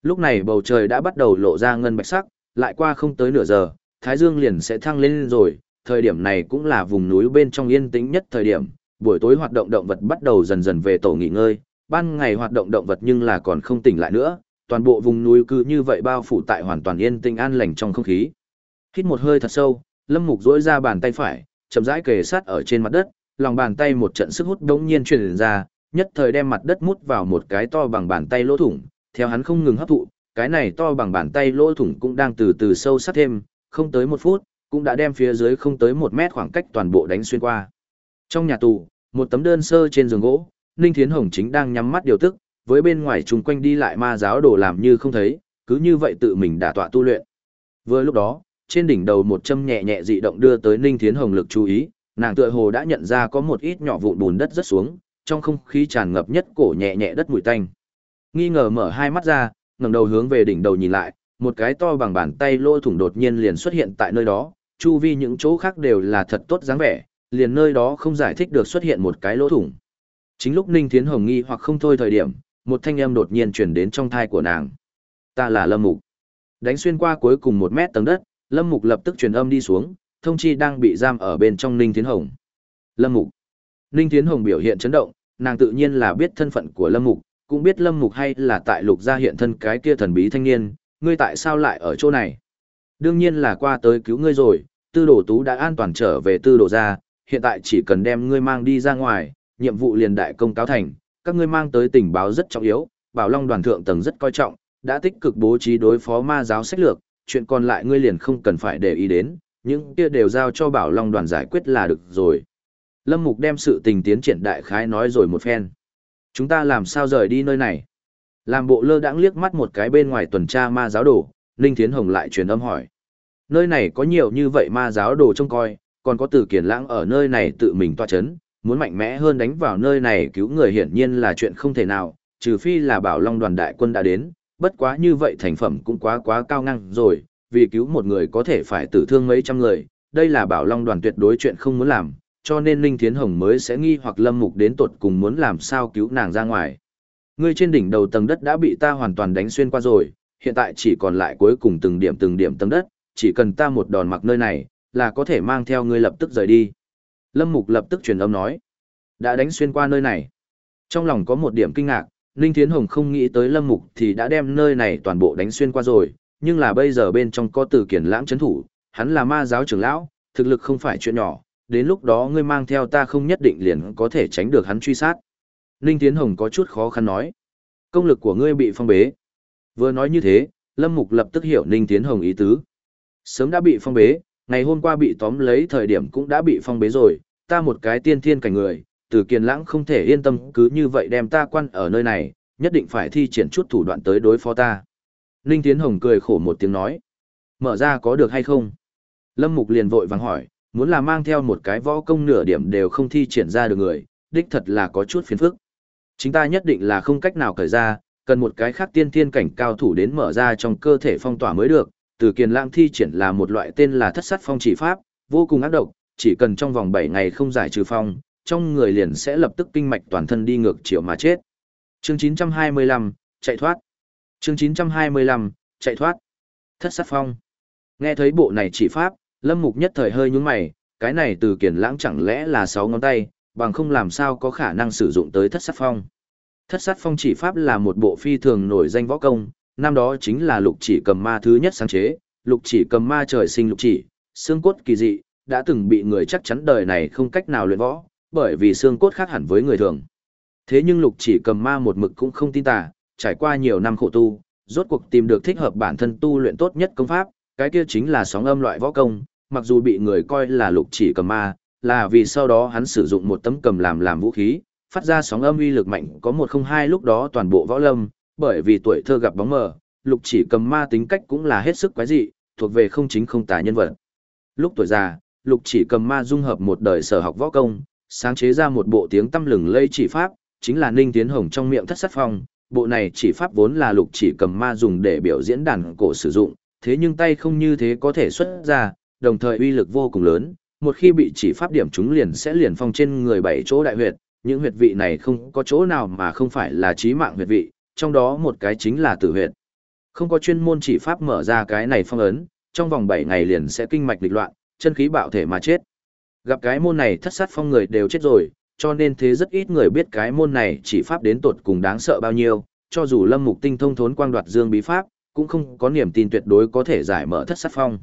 Lúc này bầu trời đã bắt đầu lộ ra ngân bạch sắc, lại qua không tới nửa giờ, Thái Dương liền sẽ thăng lên rồi, thời điểm này cũng là vùng núi bên trong yên tĩnh nhất thời điểm, buổi tối hoạt động động vật bắt đầu dần dần về tổ nghỉ ngơi, ban ngày hoạt động động vật nhưng là còn không tỉnh lại nữa, toàn bộ vùng núi cứ như vậy bao phủ tại hoàn toàn yên tĩnh an lành trong không khí. Hít một hơi thật sâu, Lâm Mục duỗi ra bàn tay phải, chậm rãi kề sát ở trên mặt đất, lòng bàn tay một trận sức hút đống nhiên truyền ra, nhất thời đem mặt đất mút vào một cái to bằng bàn tay lỗ thủng, theo hắn không ngừng hấp thụ, cái này to bằng bàn tay lỗ thủng cũng đang từ từ sâu sắc thêm, không tới một phút, cũng đã đem phía dưới không tới một mét khoảng cách toàn bộ đánh xuyên qua. Trong nhà tù, một tấm đơn sơ trên giường gỗ, Ninh Thiến Hồng chính đang nhắm mắt điều tức, với bên ngoài chung quanh đi lại ma giáo đồ làm như không thấy, cứ như vậy tự mình đả tọa tu luyện. Vừa lúc đó, trên đỉnh đầu một châm nhẹ nhẹ dị động đưa tới Ninh Thiến Hồng lực chú ý, nàng tựa hồ đã nhận ra có một ít nhỏ vụn bùn đất rất xuống, trong không khí tràn ngập nhất cổ nhẹ nhẹ đất mùi tanh. Nghi ngờ mở hai mắt ra, ngẩng đầu hướng về đỉnh đầu nhìn lại, một cái to bằng bàn tay lỗ thủng đột nhiên liền xuất hiện tại nơi đó, chu vi những chỗ khác đều là thật tốt dáng vẻ, liền nơi đó không giải thích được xuất hiện một cái lỗ thủng. Chính lúc Ninh Thiến Hồng nghi hoặc không thôi thời điểm, một thanh âm đột nhiên truyền đến trong thai của nàng. Ta là Lâm Mục. Đánh xuyên qua cuối cùng một mét tầng đất, Lâm Mục lập tức truyền âm đi xuống, thông chi đang bị giam ở bên trong Ninh Thiến Hồng. Lâm Mục. Ninh Thiến Hồng biểu hiện chấn động, nàng tự nhiên là biết thân phận của Lâm Mục, cũng biết Lâm Mục hay là tại lục gia hiện thân cái kia thần bí thanh niên, ngươi tại sao lại ở chỗ này? Đương nhiên là qua tới cứu ngươi rồi, tư đồ tú đã an toàn trở về tư đồ gia, hiện tại chỉ cần đem ngươi mang đi ra ngoài, nhiệm vụ liền đại công cáo thành, các ngươi mang tới tình báo rất trọng yếu, Bảo Long đoàn thượng tầng rất coi trọng, đã tích cực bố trí đối phó ma giáo sách lược, chuyện còn lại ngươi liền không cần phải để ý đến, những kia đều giao cho Bảo Long đoàn giải quyết là được rồi. Lâm Mục đem sự tình tiến triển đại khái nói rồi một phen. Chúng ta làm sao rời đi nơi này? Làm bộ lơ đãng liếc mắt một cái bên ngoài tuần tra ma giáo đồ, Ninh Thiến Hồng lại truyền âm hỏi. Nơi này có nhiều như vậy ma giáo đồ trông coi, còn có tử kiển lãng ở nơi này tự mình toa chấn, muốn mạnh mẽ hơn đánh vào nơi này cứu người hiển nhiên là chuyện không thể nào, trừ phi là bảo long đoàn đại quân đã đến, bất quá như vậy thành phẩm cũng quá quá cao ngang rồi, vì cứu một người có thể phải tử thương mấy trăm người, đây là bảo long đoàn tuyệt đối chuyện không muốn làm, cho nên Linh Thiến Hồng mới sẽ nghi hoặc lâm mục đến tột cùng muốn làm sao cứu nàng ra ngoài. Ngươi trên đỉnh đầu tầng đất đã bị ta hoàn toàn đánh xuyên qua rồi, hiện tại chỉ còn lại cuối cùng từng điểm từng điểm tầng đất, chỉ cần ta một đòn mặc nơi này, là có thể mang theo ngươi lập tức rời đi. Lâm Mục lập tức truyền âm nói, đã đánh xuyên qua nơi này. Trong lòng có một điểm kinh ngạc, Ninh Thiến Hồng không nghĩ tới Lâm Mục thì đã đem nơi này toàn bộ đánh xuyên qua rồi, nhưng là bây giờ bên trong có tử kiển lãng chấn thủ, hắn là ma giáo trưởng lão, thực lực không phải chuyện nhỏ, đến lúc đó ngươi mang theo ta không nhất định liền có thể tránh được hắn truy sát. Ninh Thiến Hồng có chút khó khăn nói, công lực của ngươi bị phong bế. Vừa nói như thế, Lâm Mục lập tức hiểu Ninh Thiến Hồng ý tứ. Sớm đã bị phong bế, ngày hôm qua bị tóm lấy thời điểm cũng đã bị phong bế rồi, ta một cái tiên thiên cảnh người, từ kiền lãng không thể yên tâm cứ như vậy đem ta quan ở nơi này, nhất định phải thi triển chút thủ đoạn tới đối phó ta. Ninh Tiến Hồng cười khổ một tiếng nói, mở ra có được hay không? Lâm Mục liền vội vàng hỏi, muốn là mang theo một cái võ công nửa điểm đều không thi triển ra được người, đích thật là có chút phiền phức. Chính ta nhất định là không cách nào cởi ra, cần một cái khác tiên thiên cảnh cao thủ đến mở ra trong cơ thể phong tỏa mới được, từ kiền lãng thi triển là một loại tên là thất sát phong chỉ pháp, vô cùng ác độc, chỉ cần trong vòng 7 ngày không giải trừ phong, trong người liền sẽ lập tức kinh mạch toàn thân đi ngược chiều mà chết. Chương 925, chạy thoát. Chương 925, chạy thoát. Thất sát phong. Nghe thấy bộ này chỉ pháp, Lâm Mục nhất thời hơi nhướng mày, cái này từ kiền lãng chẳng lẽ là 6 ngón tay, bằng không làm sao có khả năng sử dụng tới thất sát phong. Thất sát phong chỉ pháp là một bộ phi thường nổi danh võ công, năm đó chính là lục chỉ cầm ma thứ nhất sáng chế, lục chỉ cầm ma trời sinh lục chỉ, xương cốt kỳ dị, đã từng bị người chắc chắn đời này không cách nào luyện võ, bởi vì xương cốt khác hẳn với người thường. Thế nhưng lục chỉ cầm ma một mực cũng không tin tà, trải qua nhiều năm khổ tu, rốt cuộc tìm được thích hợp bản thân tu luyện tốt nhất công pháp, cái kia chính là sóng âm loại võ công, mặc dù bị người coi là lục chỉ cầm ma, là vì sau đó hắn sử dụng một tấm cầm làm làm vũ khí, phát ra sóng âm uy lực mạnh có một không hai lúc đó toàn bộ võ lâm, bởi vì tuổi thơ gặp bóng mờ, lục chỉ cầm ma tính cách cũng là hết sức quái dị, thuộc về không chính không tà nhân vật. Lúc tuổi già, lục chỉ cầm ma dung hợp một đời sở học võ công, sáng chế ra một bộ tiếng tâm lừng lây chỉ pháp, chính là Ninh Tiến Hồng trong miệng thất sát phong. Bộ này chỉ pháp vốn là lục chỉ cầm ma dùng để biểu diễn đàn cổ sử dụng, thế nhưng tay không như thế có thể xuất ra, đồng thời uy lực vô cùng lớn, một khi bị chỉ pháp điểm chúng liền sẽ liền phong trên người bảy chỗ đại huyệt, những huyệt vị này không có chỗ nào mà không phải là chí mạng huyệt vị, trong đó một cái chính là tử huyệt. Không có chuyên môn chỉ pháp mở ra cái này phong ấn, trong vòng 7 ngày liền sẽ kinh mạch địch loạn, chân khí bạo thể mà chết. Gặp cái môn này thất sát phong người đều chết rồi, cho nên thế rất ít người biết cái môn này chỉ pháp đến tột cùng đáng sợ bao nhiêu, cho dù Lâm Mục tinh thông thốn quang đoạt dương bí pháp, cũng không có niềm tin tuyệt đối có thể giải mở thất sát phong.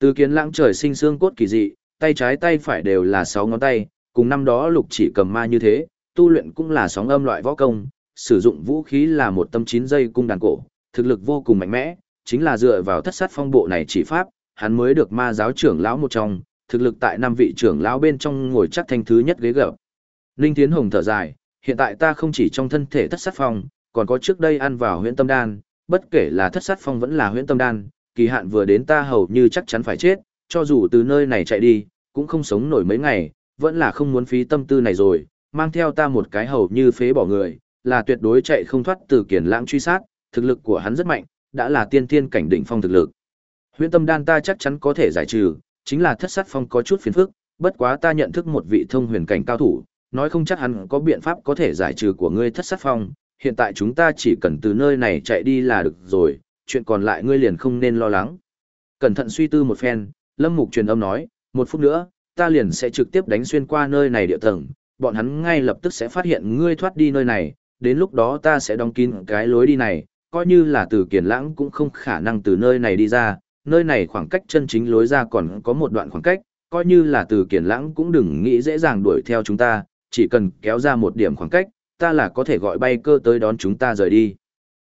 Từ kiến lãng trời sinh xương cốt kỳ dị, tay trái tay phải đều là 6 ngón tay, cùng năm đó lục chỉ cầm ma như thế, tu luyện cũng là sóng âm loại võ công, sử dụng vũ khí là một tâm chín dây cung đàn cổ, thực lực vô cùng mạnh mẽ, chính là dựa vào thất sát phong bộ này chỉ pháp, hắn mới được ma giáo trưởng lão một trong, thực lực tại năm vị trưởng lão bên trong ngồi chắc thanh thứ nhất ghế gập. Linh tiến Hồng thở dài, hiện tại ta không chỉ trong thân thể thất sát phong, còn có trước đây ăn vào huyễn tâm đan, bất kể là thất sát phong vẫn là huyễn tâm đan, kỳ hạn vừa đến ta hầu như chắc chắn phải chết, cho dù từ nơi này chạy đi, cũng không sống nổi mấy ngày, vẫn là không muốn phí tâm tư này rồi, mang theo ta một cái hầu như phế bỏ người, là tuyệt đối chạy không thoát từ kiền lãng truy sát, thực lực của hắn rất mạnh, đã là tiên thiên cảnh đỉnh phong thực lực. Huyễn tâm đan ta chắc chắn có thể giải trừ, chính là thất sát phong có chút phiền phức, bất quá ta nhận thức một vị thông huyền cảnh cao thủ, nói không chắc hắn có biện pháp có thể giải trừ của ngươi thất sát phong, hiện tại chúng ta chỉ cần từ nơi này chạy đi là được rồi, chuyện còn lại ngươi liền không nên lo lắng. Cẩn thận suy tư một phen, Lâm Mục truyền âm nói, một phút nữa, ta liền sẽ trực tiếp đánh xuyên qua nơi này địa tầng, bọn hắn ngay lập tức sẽ phát hiện ngươi thoát đi nơi này, đến lúc đó ta sẽ đóng kín cái lối đi này, coi như là từ kiền lãng cũng không khả năng từ nơi này đi ra, nơi này khoảng cách chân chính lối ra còn có một đoạn khoảng cách, coi như là từ kiền lãng cũng đừng nghĩ dễ dàng đuổi theo chúng ta, chỉ cần kéo ra một điểm khoảng cách, ta là có thể gọi bay cơ tới đón chúng ta rời đi.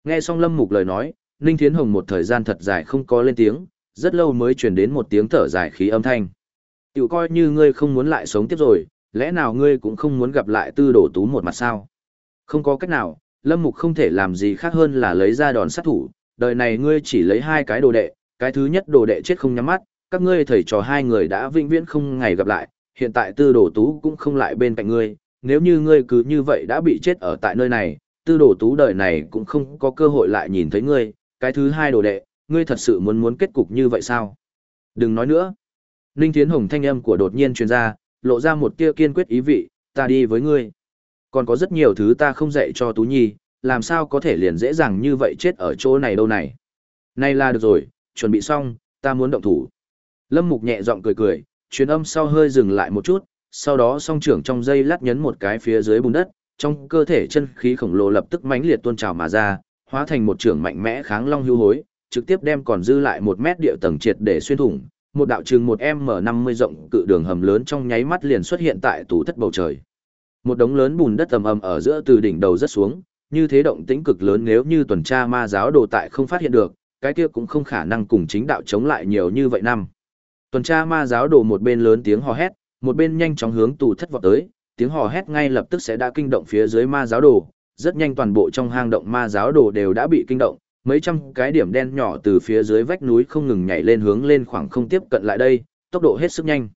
Nghe xong Lâm Mục lời nói, Ninh Thiến Hồng một thời gian thật dài không có lên tiếng, rất lâu mới truyền đến một tiếng thở dài khí âm thanh. Tiểu coi như ngươi không muốn lại sống tiếp rồi, lẽ nào ngươi cũng không muốn gặp lại tư đổ tú một mặt sao? Không có cách nào, Lâm Mục không thể làm gì khác hơn là lấy ra đòn sát thủ, đời này ngươi chỉ lấy hai cái đồ đệ, cái thứ nhất đồ đệ chết không nhắm mắt, các ngươi thầy trò hai người đã vĩnh viễn không ngày gặp lại, hiện tại tư đồ tú cũng không lại bên cạnh ngươi, nếu như ngươi cứ như vậy đã bị chết ở tại nơi này, tư đồ tú đời này cũng không có cơ hội lại nhìn thấy ngươi, cái thứ hai đồ đệ, ngươi thật sự muốn muốn kết cục như vậy sao? Đừng nói nữa. Ninh Thiến Hồng thanh âm của đột nhiên truyền ra, lộ ra một tia kiên quyết ý vị, ta đi với ngươi. Còn có rất nhiều thứ ta không dạy cho Tú Nhi, làm sao có thể liền dễ dàng như vậy chết ở chỗ này đâu này. Này là được rồi, chuẩn bị xong, ta muốn động thủ. Lâm Mục nhẹ giọng cười cười, truyền âm sau hơi dừng lại một chút, sau đó song trưởng trong dây lát nhấn một cái phía dưới bùn đất, trong cơ thể chân khí khổng lồ lập tức mãnh liệt tuôn trào mà ra, hóa thành một trưởng mạnh mẽ kháng long hưu hối, trực tiếp đem còn dư lại một mét địa tầng triệt để xuyên thủng, một đạo trường một m năm mươi rộng cự đường hầm lớn trong nháy mắt liền xuất hiện tại tủ thất bầu trời. Một đống lớn bùn đất ầm ầm ở giữa từ đỉnh đầu rất xuống, như thế động tĩnh cực lớn nếu như tuần tra ma giáo đồ tại không phát hiện được, cái kia cũng không khả năng cùng chính đạo chống lại nhiều như vậy năm. Tuần tra ma giáo đồ một bên lớn tiếng hò hét, một bên nhanh chóng hướng tù thất vọt tới, tiếng hò hét ngay lập tức sẽ đã kinh động phía dưới ma giáo đồ, rất nhanh toàn bộ trong hang động ma giáo đồ đều đã bị kinh động, mấy trăm cái điểm đen nhỏ từ phía dưới vách núi không ngừng nhảy lên hướng lên khoảng không tiếp cận lại đây, tốc độ hết sức nhanh.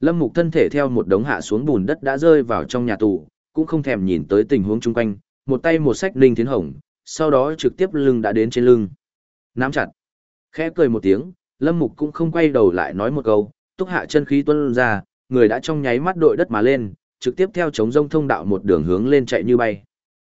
Lâm Mục thân thể theo một đống hạ xuống bùn đất đã rơi vào trong nhà tù, cũng không thèm nhìn tới tình huống chung quanh, một tay một sách ninh thiến hồng, sau đó trực tiếp lưng đã đến trên lưng. Nắm chặt. Khẽ cười một tiếng, Lâm Mục cũng không quay đầu lại nói một câu, túc hạ chân khí tuôn ra, người đã trong nháy mắt đội đất mà lên, trực tiếp theo chống rông thông đạo một đường hướng lên chạy như bay.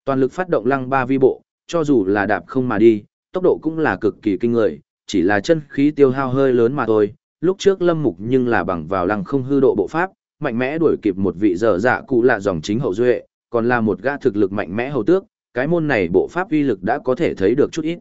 Toàn lực phát động lăng ba vi bộ, cho dù là đạp không mà đi, tốc độ cũng là cực kỳ kinh người, chỉ là chân khí tiêu hao hơi lớn mà thôi. Lúc trước Lâm Mục nhưng là bằng vào lăng không hư độ bộ pháp, mạnh mẽ đuổi kịp một vị dở dạ cụ lạ dòng chính hậu duệ, còn là một gã thực lực mạnh mẽ hầu tước, cái môn này bộ pháp uy lực đã có thể thấy được chút ít.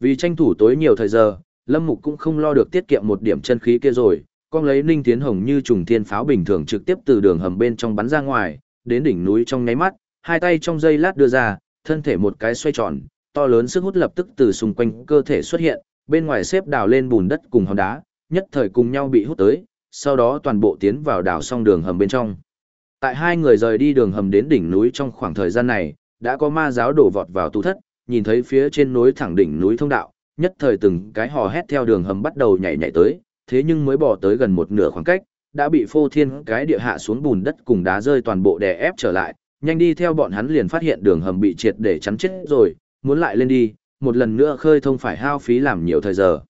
Vì tranh thủ tối nhiều thời giờ, Lâm Mục cũng không lo được tiết kiệm một điểm chân khí kia rồi, con lấy Ninh Tiến Hồng như trùng thiên pháo bình thường trực tiếp từ đường hầm bên trong bắn ra ngoài, đến đỉnh núi trong nháy mắt, hai tay trong dây lát đưa ra, thân thể một cái xoay tròn, to lớn sức hút lập tức từ xung quanh cơ thể xuất hiện, bên ngoài xếp đào lên bùn đất cùng hòn đá, nhất thời cùng nhau bị hút tới, sau đó toàn bộ tiến vào đảo song đường hầm bên trong. Tại hai người rời đi đường hầm đến đỉnh núi trong khoảng thời gian này, đã có ma giáo đổ vọt vào tu thất, nhìn thấy phía trên núi thẳng đỉnh núi thông đạo, nhất thời từng cái hò hét theo đường hầm bắt đầu nhảy nhảy tới, thế nhưng mới bỏ tới gần một nửa khoảng cách, đã bị phô thiên cái địa hạ xuống bùn đất cùng đá rơi toàn bộ đè ép trở lại, nhanh đi theo bọn hắn liền phát hiện đường hầm bị triệt để chắn chết rồi, muốn lại lên đi, một lần nữa khơi thông phải hao phí làm nhiều thời giờ.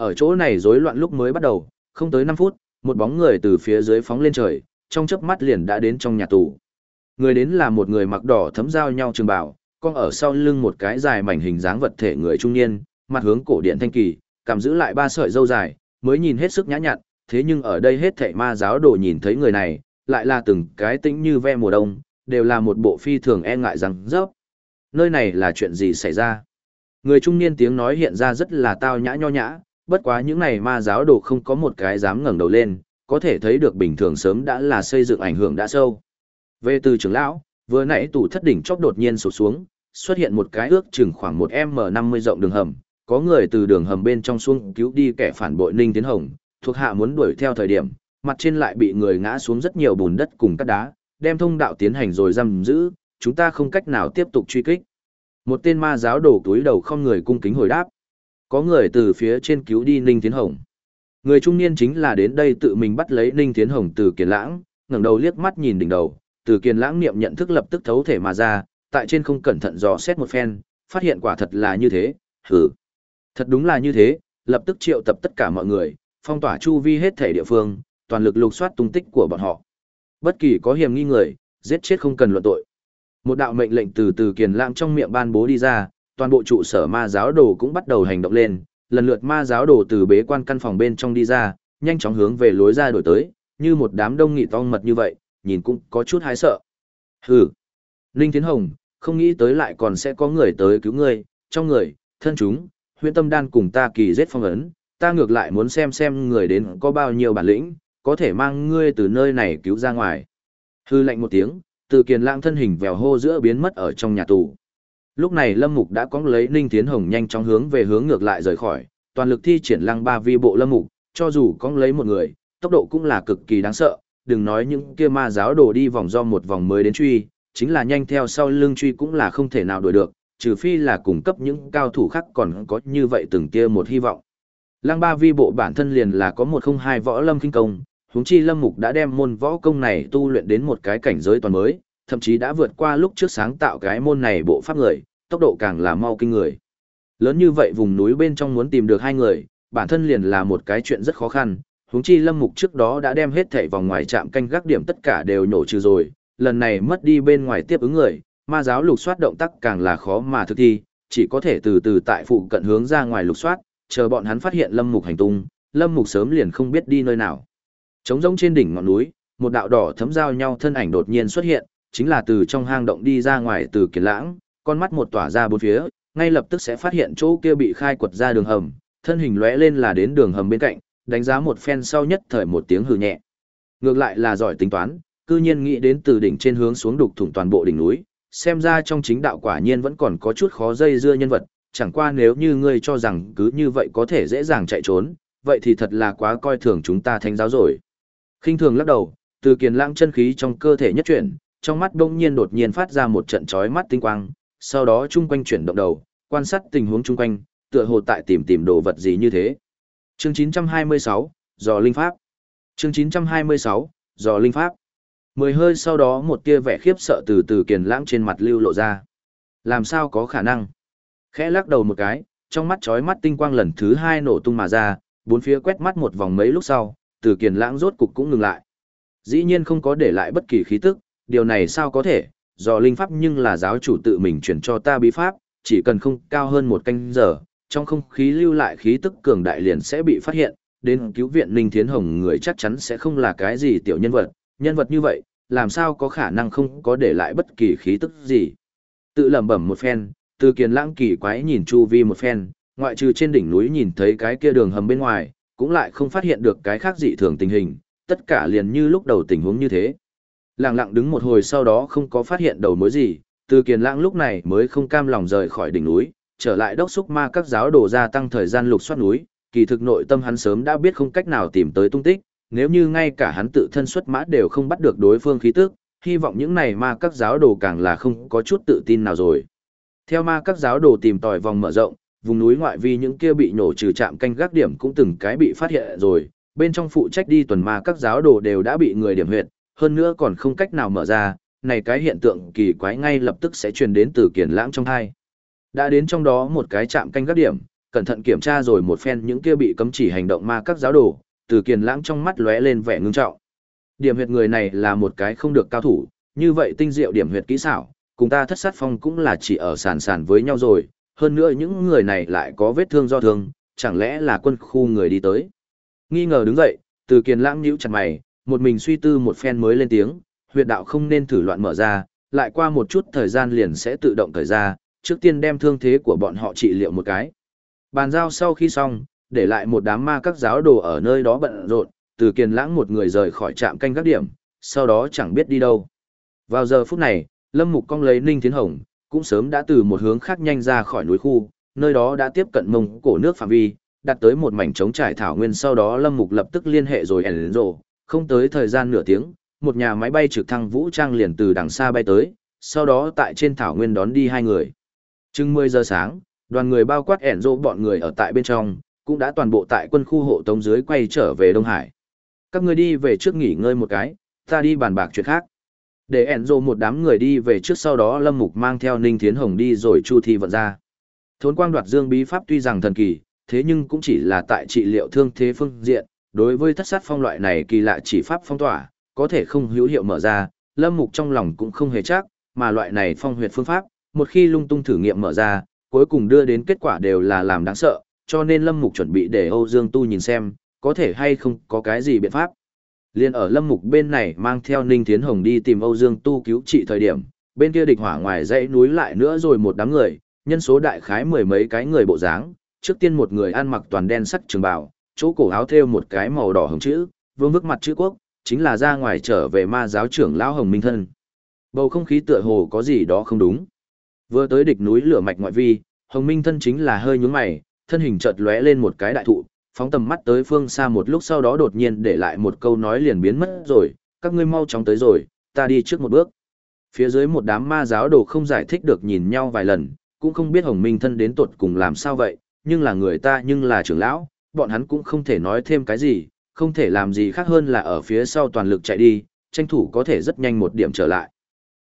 Ở chỗ này rối loạn lúc mới bắt đầu, không tới 5 phút, một bóng người từ phía dưới phóng lên trời, trong chớp mắt liền đã đến trong nhà tù. Người đến là một người mặc đỏ thấm giao nhau trường bào, con ở sau lưng một cái dài mảnh hình dáng vật thể người trung niên, mặt hướng cổ điện thanh kỳ, cầm giữ lại ba sợi râu dài, mới nhìn hết sức nhã nhặn, thế nhưng ở đây hết thảy ma giáo đồ nhìn thấy người này, lại là từng cái tĩnh như ve mùa đông, đều là một bộ phi thường e ngại rằng dốc. Nơi này là chuyện gì xảy ra? Người trung niên tiếng nói hiện ra rất là tao nhã nho nhã, bất quá những này ma giáo đồ không có một cái dám ngẩng đầu lên, có thể thấy được bình thường sớm đã là xây dựng ảnh hưởng đã sâu. Về từ trưởng lão, vừa nãy tủ thất đỉnh chóp đột nhiên sụp xuống, xuất hiện một cái ước chừng khoảng một M50 rộng đường hầm, có người từ đường hầm bên trong xuống cứu đi kẻ phản bội Ninh Tiến Hồng, thuộc hạ muốn đuổi theo thời điểm, mặt trên lại bị người ngã xuống rất nhiều bùn đất cùng các đá, đem thông đạo tiến hành rồi giam giữ, chúng ta không cách nào tiếp tục truy kích. Một tên ma giáo đổ túi đầu không người cung kính hồi đáp. Có người từ phía trên cứu đi Ninh Tiến Hồng. Người trung niên chính là đến đây tự mình bắt lấy Ninh Tiến Hồng từ Kiền Lãng, ngẩng đầu liếc mắt nhìn đỉnh đầu, từ Kiền Lãng niệm nhận thức lập tức thấu thể mà ra, tại trên không cẩn thận dò xét một phen, phát hiện quả thật là như thế, hừ. Thật đúng là như thế, lập tức triệu tập tất cả mọi người, phong tỏa chu vi hết thể địa phương, toàn lực lục soát tung tích của bọn họ. Bất kỳ có hiểm nghi người, giết chết không cần luận tội. Một đạo mệnh lệnh từ từ kiền lãng trong miệng ban bố đi ra, toàn bộ trụ sở ma giáo đồ cũng bắt đầu hành động lên, lần lượt ma giáo đồ từ bế quan căn phòng bên trong đi ra, nhanh chóng hướng về lối ra đổi tới, như một đám đông nghị tong mật như vậy, nhìn cũng có chút hái sợ. Hừ. Ninh Thiến Hồng, không nghĩ tới lại còn sẽ có người tới cứu ngươi, trong người, thân chúng, huyện tâm đan cùng ta kỳ giết phong ấn, ta ngược lại muốn xem xem người đến có bao nhiêu bản lĩnh, có thể mang ngươi từ nơi này cứu ra ngoài. Hư lạnh một tiếng, từ kiền lãng thân hình vèo hô giữa biến mất ở trong nhà tù. Lúc này Lâm Mục đã có lấy Ninh Tiến Hồng nhanh chóng hướng về hướng ngược lại rời khỏi, toàn lực thi triển lăng ba vi bộ Lâm Mục, cho dù có lấy một người, tốc độ cũng là cực kỳ đáng sợ, đừng nói những kia ma giáo đồ đi vòng do một vòng mới đến truy, chính là nhanh theo sau lưng truy cũng là không thể nào đuổi được, trừ phi là cung cấp những cao thủ khác còn có như vậy từng kia một hy vọng. Lăng ba vi bộ bản thân liền là có một không hai võ lâm kinh công, huống chi lâm mục đã đem môn võ công này tu luyện đến một cái cảnh giới toàn mới, thậm chí đã vượt qua lúc trước sáng tạo cái môn này bộ pháp người, tốc độ càng là mau kinh người. Lớn như vậy vùng núi bên trong muốn tìm được hai người, bản thân liền là một cái chuyện rất khó khăn, huống chi lâm mục trước đó đã đem hết thảy vòng ngoài trạm canh gác điểm tất cả đều nhổ trừ rồi, lần này mất đi bên ngoài tiếp ứng người, ma giáo lục soát động tác càng là khó mà thực thi, chỉ có thể từ từ tại phụ cận hướng ra ngoài lục soát, chờ bọn hắn phát hiện lâm mục hành tung, lâm mục sớm liền không biết đi nơi nào. Trống rỗng trên đỉnh ngọn núi, một đạo đỏ thấm giao nhau thân ảnh đột nhiên xuất hiện, chính là từ trong hang động đi ra ngoài từ kiền lãng, con mắt một tỏa ra bốn phía, ngay lập tức sẽ phát hiện chỗ kia bị khai quật ra đường hầm, thân hình lóe lên là đến đường hầm bên cạnh, đánh giá một phen sau nhất thời một tiếng hừ nhẹ. Ngược lại là giỏi tính toán, cư nhiên nghĩ đến từ đỉnh trên hướng xuống đục thủng toàn bộ đỉnh núi, xem ra trong chính đạo quả nhiên vẫn còn có chút khó dây dưa nhân vật, chẳng qua nếu như ngươi cho rằng cứ như vậy có thể dễ dàng chạy trốn, vậy thì thật là quá coi thường chúng ta thánh giáo rồi. khinh thường lắc đầu, từ kiền lãng chân khí trong cơ thể nhất chuyển, trong mắt đông nhiên đột nhiên phát ra một trận chói mắt tinh quang, sau đó chung quanh chuyển động đầu, quan sát tình huống chung quanh, tựa hồ tại tìm tìm đồ vật gì như thế. Chương 926, Dò Linh Pháp Chương 926, Dò Linh Pháp Mười hơi sau đó một tia vẻ khiếp sợ từ từ kiền lãng trên mặt lưu lộ ra. Làm sao có khả năng? Khẽ lắc đầu một cái, trong mắt chói mắt tinh quang lần thứ hai nổ tung mà ra, bốn phía quét mắt một vòng mấy lúc sau, từ kiền lãng rốt cục cũng ngừng lại. Dĩ nhiên không có để lại bất kỳ khí tức, điều này sao có thể, do linh pháp nhưng là giáo chủ tự mình chuyển cho ta bí pháp, chỉ cần không cao hơn một canh giờ, trong không khí lưu lại khí tức cường đại liền sẽ bị phát hiện, đến cứu viện Ninh Thiến Hồng người chắc chắn sẽ không là cái gì tiểu nhân vật, Nhân vật như vậy, làm sao có khả năng không có để lại bất kỳ khí tức gì. Tự lẩm bẩm một phen, từ kiền lãng kỳ quái nhìn chu vi một phen, ngoại trừ trên đỉnh núi nhìn thấy cái kia đường hầm bên ngoài, cũng lại không phát hiện được cái khác dị thường tình hình, tất cả liền như lúc đầu tình huống như thế. Lặng lặng đứng một hồi sau đó không có phát hiện đầu mối gì, từ kiền lãng lúc này mới không cam lòng rời khỏi đỉnh núi, trở lại đốc xúc ma các giáo đồ gia tăng thời gian lục soát núi, kỳ thực nội tâm hắn sớm đã biết không cách nào tìm tới tung tích, nếu như ngay cả hắn tự thân xuất mã đều không bắt được đối phương khí tức, hy vọng những này ma các giáo đồ càng là không có chút tự tin nào rồi. Theo ma các giáo đồ tìm tòi vòng mở rộng, vùng núi ngoại vi những kia bị nổ trừ chạm canh gác điểm cũng từng cái bị phát hiện rồi, bên trong phụ trách đi tuần ma các giáo đồ đều đã bị người điểm huyệt, hơn nữa còn không cách nào mở ra, này cái hiện tượng kỳ quái ngay lập tức sẽ truyền đến từ kiền lãng trong thai. Đã đến trong đó một cái chạm canh gác điểm, cẩn thận kiểm tra rồi một phen những kia bị cấm chỉ hành động ma các giáo đồ, từ kiền lãng trong mắt lóe lên vẻ ngưng trọng. Điểm huyệt người này là một cái không được cao thủ, như vậy tinh diệu điểm huyệt kỹ xảo, cùng ta thất sát phong cũng là chỉ ở sàn sàn với nhau rồi, hơn nữa những người này lại có vết thương do thương, chẳng lẽ là quân khu người đi tới. Nghi ngờ đứng dậy, từ kiền lãng nhíu chặt mày, một mình suy tư một phen mới lên tiếng, huyệt đạo không nên thử loạn mở ra, lại qua một chút thời gian liền sẽ tự động thời ra, trước tiên đem thương thế của bọn họ trị liệu một cái. Bàn giao sau khi xong, để lại một đám ma các giáo đồ ở nơi đó bận rộn, từ kiền lãng một người rời khỏi trạm canh các điểm, sau đó chẳng biết đi đâu. Vào giờ phút này, Lâm Mục cong lấy Ninh Thiến Hồng, cũng sớm đã từ một hướng khác nhanh ra khỏi núi khu, nơi đó đã tiếp cận mông cổ nước phạm vi, đặt tới một mảnh trống trải thảo nguyên sau đó Lâm Mục lập tức liên hệ rồi ẩn rồ, không tới thời gian nửa tiếng, một nhà máy bay trực thăng vũ trang liền từ đằng xa bay tới, sau đó tại trên thảo nguyên đón đi hai người. Chừng 10 giờ sáng, đoàn người bao quát ẻn rộ bọn người ở tại bên trong, cũng đã toàn bộ tại quân khu hộ tống dưới quay trở về Đông Hải. Các người đi về trước nghỉ ngơi một cái, ta đi bàn bạc chuyện khác. Để ẻn rộ một đám người đi về trước sau đó Lâm Mục mang theo Ninh Thiến Hồng đi rồi Chu Thi vận ra. Thốn quang đoạt dương bí pháp tuy rằng thần kỳ, thế nhưng cũng chỉ là tại trị liệu thương thế phương diện, đối với thất sát phong loại này kỳ lạ chỉ pháp phong tỏa, có thể không hữu hiệu mở ra, Lâm Mục trong lòng cũng không hề chắc, mà loại này phong huyệt phương pháp, một khi lung tung thử nghiệm mở ra, cuối cùng đưa đến kết quả đều là làm đáng sợ, cho nên Lâm Mục chuẩn bị để Âu Dương Tu nhìn xem, có thể hay không có cái gì biện pháp. Liên ở Lâm Mục bên này mang theo Ninh Thiến Hồng đi tìm Âu Dương Tu cứu trị thời điểm, bên kia địch hỏa ngoài dãy núi lại nữa rồi một đám người, nhân số đại khái mười mấy cái người bộ dáng, trước tiên một người ăn mặc toàn đen sắc trường bào, chỗ cổ áo thêu một cái màu đỏ hồng chữ, vương vức mặt chữ quốc, chính là ra ngoài trở về ma giáo trưởng lão Hồng Minh Thân. Bầu không khí tựa hồ có gì đó không đúng. Vừa tới địch núi lửa mạch ngoại vi, Hồng Minh Thân chính là hơi nhướng mày, thân hình chợt lóe lên một cái đại thụ, phóng tầm mắt tới phương xa một lúc sau đó đột nhiên để lại một câu nói liền biến mất rồi, các ngươi mau chóng tới rồi, ta đi trước một bước. Phía dưới một đám ma giáo đồ không giải thích được nhìn nhau vài lần, cũng không biết Hồng Minh thân đến tột cùng làm sao vậy, nhưng là người ta nhưng là trưởng lão, bọn hắn cũng không thể nói thêm cái gì, không thể làm gì khác hơn là ở phía sau toàn lực chạy đi, tranh thủ có thể rất nhanh một điểm trở lại.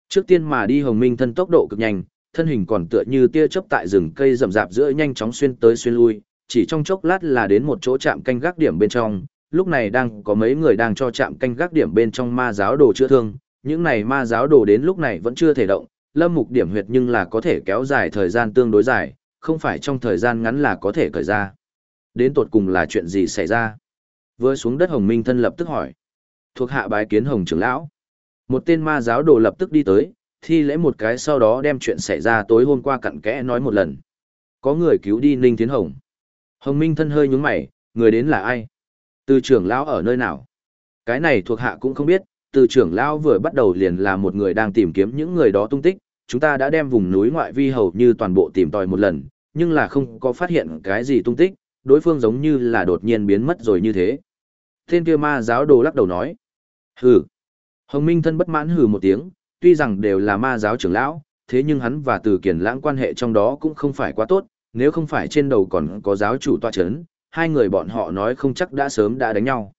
Trước tiên mà đi Hồng Minh thân tốc độ cực nhanh, thân hình còn tựa như tia chớp tại rừng cây rậm rạp giữa nhanh chóng xuyên tới xuyên lui, chỉ trong chốc lát là đến một chỗ chạm canh gác điểm bên trong, lúc này đang có mấy người đang cho chạm canh gác điểm bên trong ma giáo đồ chữa thương, những này ma giáo đồ đến lúc này vẫn chưa thể động, lâm mục điểm huyệt nhưng là có thể kéo dài thời gian tương đối dài, không phải trong thời gian ngắn là có thể cởi ra. Đến tột cùng là chuyện gì xảy ra? Vừa xuống đất Hồng Minh thân lập tức hỏi. Thuộc hạ bái kiến Hồng trưởng lão. Một tên ma giáo đồ lập tức đi tới, thi lễ một cái sau đó đem chuyện xảy ra tối hôm qua cặn kẽ nói một lần. Có người cứu đi Ninh Tiến Hồng. Hồng Minh thân hơi nhún mày, người đến là ai? Từ trưởng lão ở nơi nào? Cái này thuộc hạ cũng không biết, từ trưởng lão vừa bắt đầu liền là một người đang tìm kiếm những người đó tung tích, chúng ta đã đem vùng núi ngoại vi hầu như toàn bộ tìm tòi một lần, nhưng là không có phát hiện cái gì tung tích, đối phương giống như là đột nhiên biến mất rồi như thế. Tên kia ma giáo đồ lắc đầu nói. Hừ. Hồng Minh thân bất mãn hừ một tiếng, tuy rằng đều là ma giáo trưởng lão, thế nhưng hắn và từ kiền lãng quan hệ trong đó cũng không phải quá tốt, nếu không phải trên đầu còn có giáo chủ toa chấn, hai người bọn họ nói không chắc đã sớm đã đánh nhau.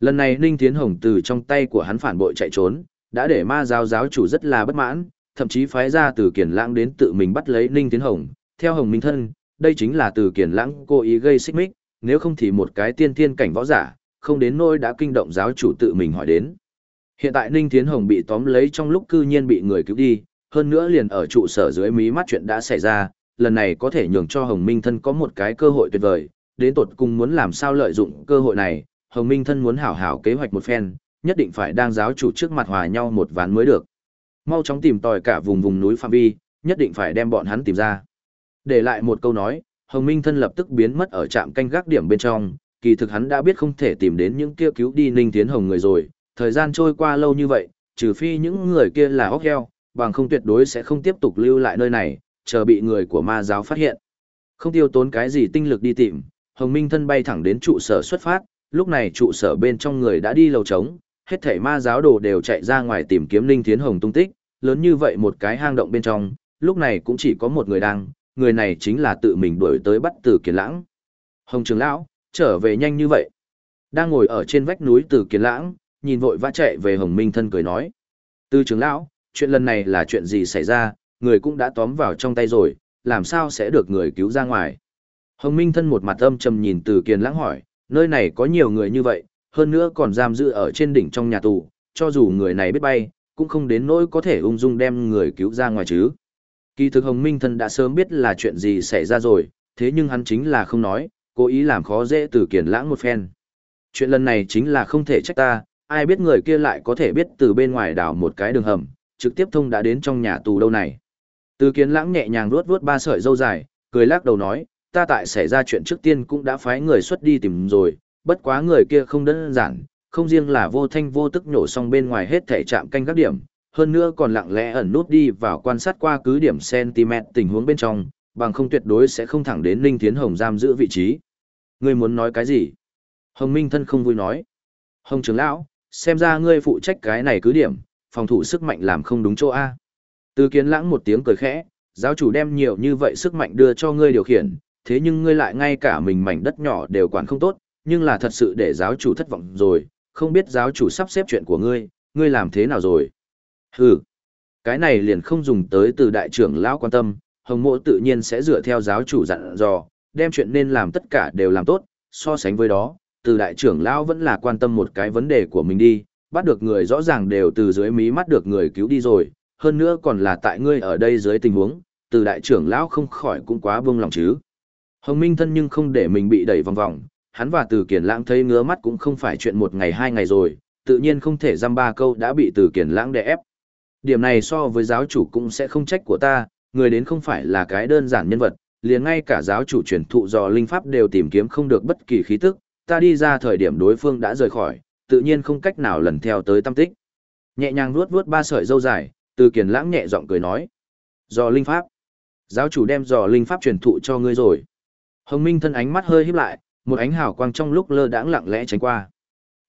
Lần này Ninh Tiến Hồng từ trong tay của hắn phản bội chạy trốn, đã để ma giáo giáo chủ rất là bất mãn, thậm chí phái ra từ kiền lãng đến tự mình bắt lấy Ninh Tiến Hồng, theo Hồng Minh Thân, đây chính là từ kiền lãng cố ý gây xích mích, nếu không thì một cái tiên thiên cảnh võ giả, không đến nỗi đã kinh động giáo chủ tự mình hỏi đến. Hiện tại Ninh Tiến Hồng bị tóm lấy trong lúc cư nhiên bị người cứu đi, hơn nữa liền ở trụ sở dưới mí mắt chuyện đã xảy ra, lần này có thể nhường cho Hồng Minh Thân có một cái cơ hội tuyệt vời, đến tột cùng muốn làm sao lợi dụng cơ hội này, Hồng Minh Thân muốn hảo hảo kế hoạch một phen, nhất định phải đang giáo chủ trước mặt hòa nhau một ván mới được. Mau chóng tìm tòi cả vùng vùng núi phạm vi, nhất định phải đem bọn hắn tìm ra. Để lại một câu nói, Hồng Minh thân lập tức biến mất ở trạm canh gác điểm bên trong, kỳ thực hắn đã biết không thể tìm đến những kia cứu đi Ninh Tiến Hồng người rồi, thời gian trôi qua lâu như vậy, trừ phi những người kia là óc heo, bằng không tuyệt đối sẽ không tiếp tục lưu lại nơi này, chờ bị người của ma giáo phát hiện. Không tiêu tốn cái gì tinh lực đi tìm, Hồng Minh thân bay thẳng đến trụ sở xuất phát, lúc này trụ sở bên trong người đã đi lầu trống, hết thảy ma giáo đồ đều chạy ra ngoài tìm kiếm Ninh Thiến Hồng tung tích, lớn như vậy một cái hang động bên trong, lúc này cũng chỉ có một người đang, người này chính là tự mình đuổi tới bắt Từ Kiền Lãng. Hồng Trường Lão, trở về nhanh như vậy. Đang ngồi ở trên vách núi Từ Kiền Lãng, nhìn vội vã chạy về Hồng Minh thân cười nói. Từ Trường Lão, chuyện lần này là chuyện gì xảy ra, người cũng đã tóm vào trong tay rồi, làm sao sẽ được người cứu ra ngoài. Hồng Minh thân một mặt âm trầm nhìn Từ Kiền Lãng hỏi, nơi này có nhiều người như vậy, hơn nữa còn giam giữ ở trên đỉnh trong nhà tù, cho dù người này biết bay, cũng không đến nỗi có thể ung dung đem người cứu ra ngoài chứ. Kỳ thực Hồng Minh thân đã sớm biết là chuyện gì xảy ra rồi, thế nhưng hắn chính là không nói, cố ý làm khó dễ từ kiền lãng một phen. Chuyện lần này chính là không thể trách ta, ai biết người kia lại có thể biết từ bên ngoài đào một cái đường hầm, trực tiếp thông đã đến trong nhà tù đâu này. Từ kiến lãng nhẹ nhàng vuốt vuốt ba sợi dâu dài, cười lắc đầu nói, ta tại xảy ra chuyện trước tiên cũng đã phái người xuất đi tìm rồi, bất quá người kia không đơn giản, không riêng là vô thanh vô tức nhổ xong bên ngoài hết thể chạm canh các điểm, hơn nữa còn lặng lẽ ẩn nút đi vào quan sát qua cứ điểm cm tình huống bên trong, bằng không tuyệt đối sẽ không thẳng đến Linh Thiến Hồng giam giữ vị trí. Ngươi muốn nói cái gì? Hồng Minh thân không vui nói. Hồng trưởng lão, xem ra ngươi phụ trách cái này cứ điểm, phòng thủ sức mạnh làm không đúng chỗ A. Từ kiến lãng một tiếng cười khẽ, giáo chủ đem nhiều như vậy sức mạnh đưa cho ngươi điều khiển, thế nhưng ngươi lại ngay cả mình mảnh đất nhỏ đều quản không tốt, nhưng là thật sự để giáo chủ thất vọng rồi, không biết giáo chủ sắp xếp chuyện của ngươi, ngươi làm thế nào rồi. Hừ, cái này liền không dùng tới từ đại trưởng lão quan tâm, hồng mộ tự nhiên sẽ dựa theo giáo chủ dặn dò, đem chuyện nên làm tất cả đều làm tốt, so sánh với đó, từ đại trưởng lão vẫn là quan tâm một cái vấn đề của mình đi, bắt được người rõ ràng đều từ dưới mí mắt được người cứu đi rồi, hơn nữa còn là tại ngươi ở đây dưới tình huống, từ đại trưởng lão không khỏi cũng quá buông lòng chứ. Hồng Minh thân nhưng không để mình bị đẩy vòng vòng, hắn và từ kiền lãng thấy ngứa mắt cũng không phải chuyện một ngày hai ngày rồi, tự nhiên không thể dăm ba câu đã bị từ kiền lãng đè ép. Điểm này so với giáo chủ cũng sẽ không trách của ta, người đến không phải là cái đơn giản nhân vật, liền ngay cả giáo chủ truyền thụ dò linh pháp đều tìm kiếm không được bất kỳ khí tức, ta đi ra thời điểm đối phương đã rời khỏi, tự nhiên không cách nào lần theo tới tâm tích. Nhẹ nhàng vuốt vuốt ba sợi dâu dài, từ kiền lãng nhẹ giọng cười nói. Dò linh pháp. Giáo chủ đem dò linh pháp truyền thụ cho ngươi rồi. Hồng Minh thân ánh mắt hơi híp lại, một ánh hào quang trong lúc lơ đãng lặng lẽ tránh qua.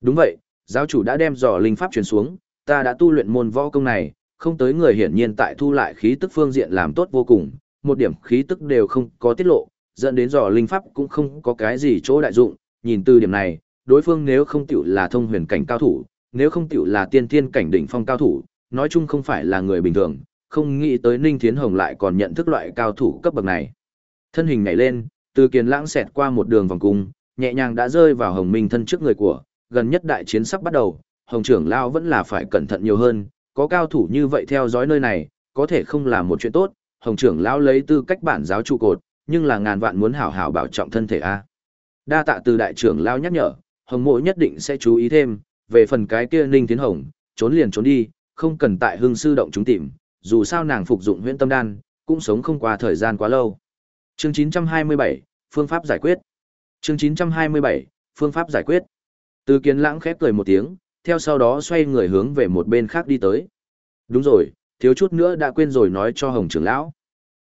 Đúng vậy, giáo chủ đã đem dò linh pháp truyền xuống, ta đã tu luyện môn võ công này, không tới người hiển nhiên tại thu lại khí tức phương diện làm tốt vô cùng, một điểm khí tức đều không có tiết lộ, dẫn đến dò linh pháp cũng không có cái gì chỗ đại dụng, nhìn từ điểm này, đối phương nếu không tiểu là thông huyền cảnh cao thủ, nếu không tiểu là tiên thiên cảnh đỉnh phong cao thủ, nói chung không phải là người bình thường, không nghĩ tới Ninh Thiến Hồng lại còn nhận thức loại cao thủ cấp bậc này. Thân hình nhảy lên, từ kiền lãng xẹt qua một đường vòng cung, nhẹ nhàng đã rơi vào hồng minh thân trước người của, gần nhất đại chiến sắp bắt đầu, hồng trưởng lao vẫn là phải cẩn thận nhiều hơn, có cao thủ như vậy theo dõi nơi này, có thể không là một chuyện tốt, hồng trưởng lão lấy tư cách bản giáo trụ cột, nhưng là ngàn vạn muốn hảo hảo bảo trọng thân thể a. Đa tạ từ đại trưởng lão nhắc nhở, hồng mộ nhất định sẽ chú ý thêm, về phần cái kia ninh tiến hồng, trốn liền trốn đi, không cần tại hưng sư động chúng tìm, dù sao nàng phục dụng huyễn tâm đan, cũng sống không qua thời gian quá lâu. Chương 927, phương pháp giải quyết. Chương 927, phương pháp giải quyết. Từ kiến lãng khép cười một tiếng, theo sau đó xoay người hướng về một bên khác đi tới. Đúng rồi, thiếu chút nữa đã quên rồi nói cho Hồng trưởng lão.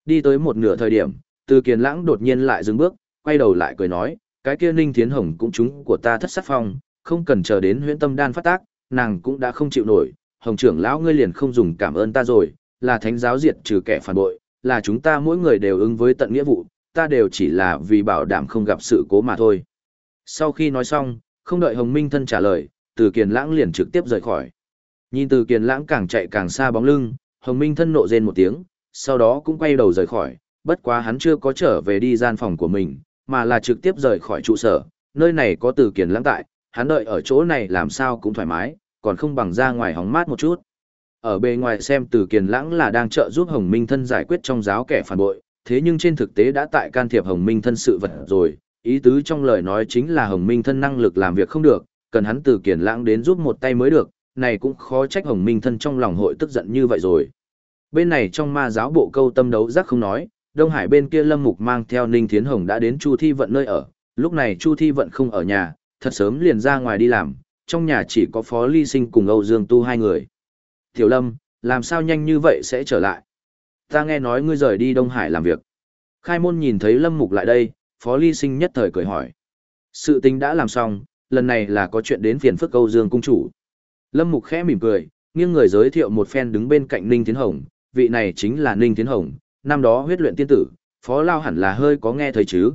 Đi tới một nửa thời điểm, từ kiến lãng đột nhiên lại dừng bước, quay đầu lại cười nói, cái kia ninh thiến hồng cũng chúng của ta thất sát phong, không cần chờ đến huyễn tâm đan phát tác, nàng cũng đã không chịu nổi, hồng trưởng lão ngươi liền không dùng cảm ơn ta rồi, là thánh giáo diệt trừ kẻ phản bội, là chúng ta mỗi người đều ứng với tận nghĩa vụ, ta đều chỉ là vì bảo đảm không gặp sự cố mà thôi. Sau khi nói xong, không đợi Hồng Minh thân trả lời, từ Kiền Lãng liền trực tiếp rời khỏi. Nhìn Từ Kiền Lãng càng chạy càng xa bóng lưng, Hồng Minh thân nộ rên một tiếng, sau đó cũng quay đầu rời khỏi, bất quá hắn chưa có trở về đi gian phòng của mình, mà là trực tiếp rời khỏi trụ sở, nơi này có Từ Kiền Lãng tại, hắn đợi ở chỗ này làm sao cũng thoải mái, còn không bằng ra ngoài hóng mát một chút. Ở bề ngoài xem Từ Kiền Lãng là đang trợ giúp Hồng Minh thân giải quyết trong giáo kẻ phản bội, thế nhưng trên thực tế đã tại can thiệp Hồng Minh thân sự vật rồi, ý tứ trong lời nói chính là Hồng Minh thân năng lực làm việc không được, cần hắn từ kiển lãng đến giúp một tay mới được, này cũng khó trách Hồng Minh thân trong lòng hội tức giận như vậy rồi. Bên này trong ma giáo bộ câu tâm đấu giác không nói, Đông Hải bên kia Lâm Mục mang theo Ninh Thiến Hồng đã đến Chu Thi Vận nơi ở, lúc này Chu Thi Vận không ở nhà, thật sớm liền ra ngoài đi làm, trong nhà chỉ có Phó Ly Sinh cùng Âu Dương Tu hai người. Tiểu Lâm, làm sao nhanh như vậy sẽ trở lại? Ta nghe nói ngươi rời đi Đông Hải làm việc. Khai môn nhìn thấy Lâm Mục lại đây, Phó Ly Sinh nhất thời cười hỏi. Sự tình đã làm xong, lần này là có chuyện đến phiền phức Âu Dương cung chủ. Lâm Mục khẽ mỉm cười, nghiêng người giới thiệu một phen đứng bên cạnh Ninh Thiến Hồng, vị này chính là Ninh Thiến Hồng, năm đó huyết luyện tiên tử, Phó Lao hẳn là hơi có nghe thấy chứ.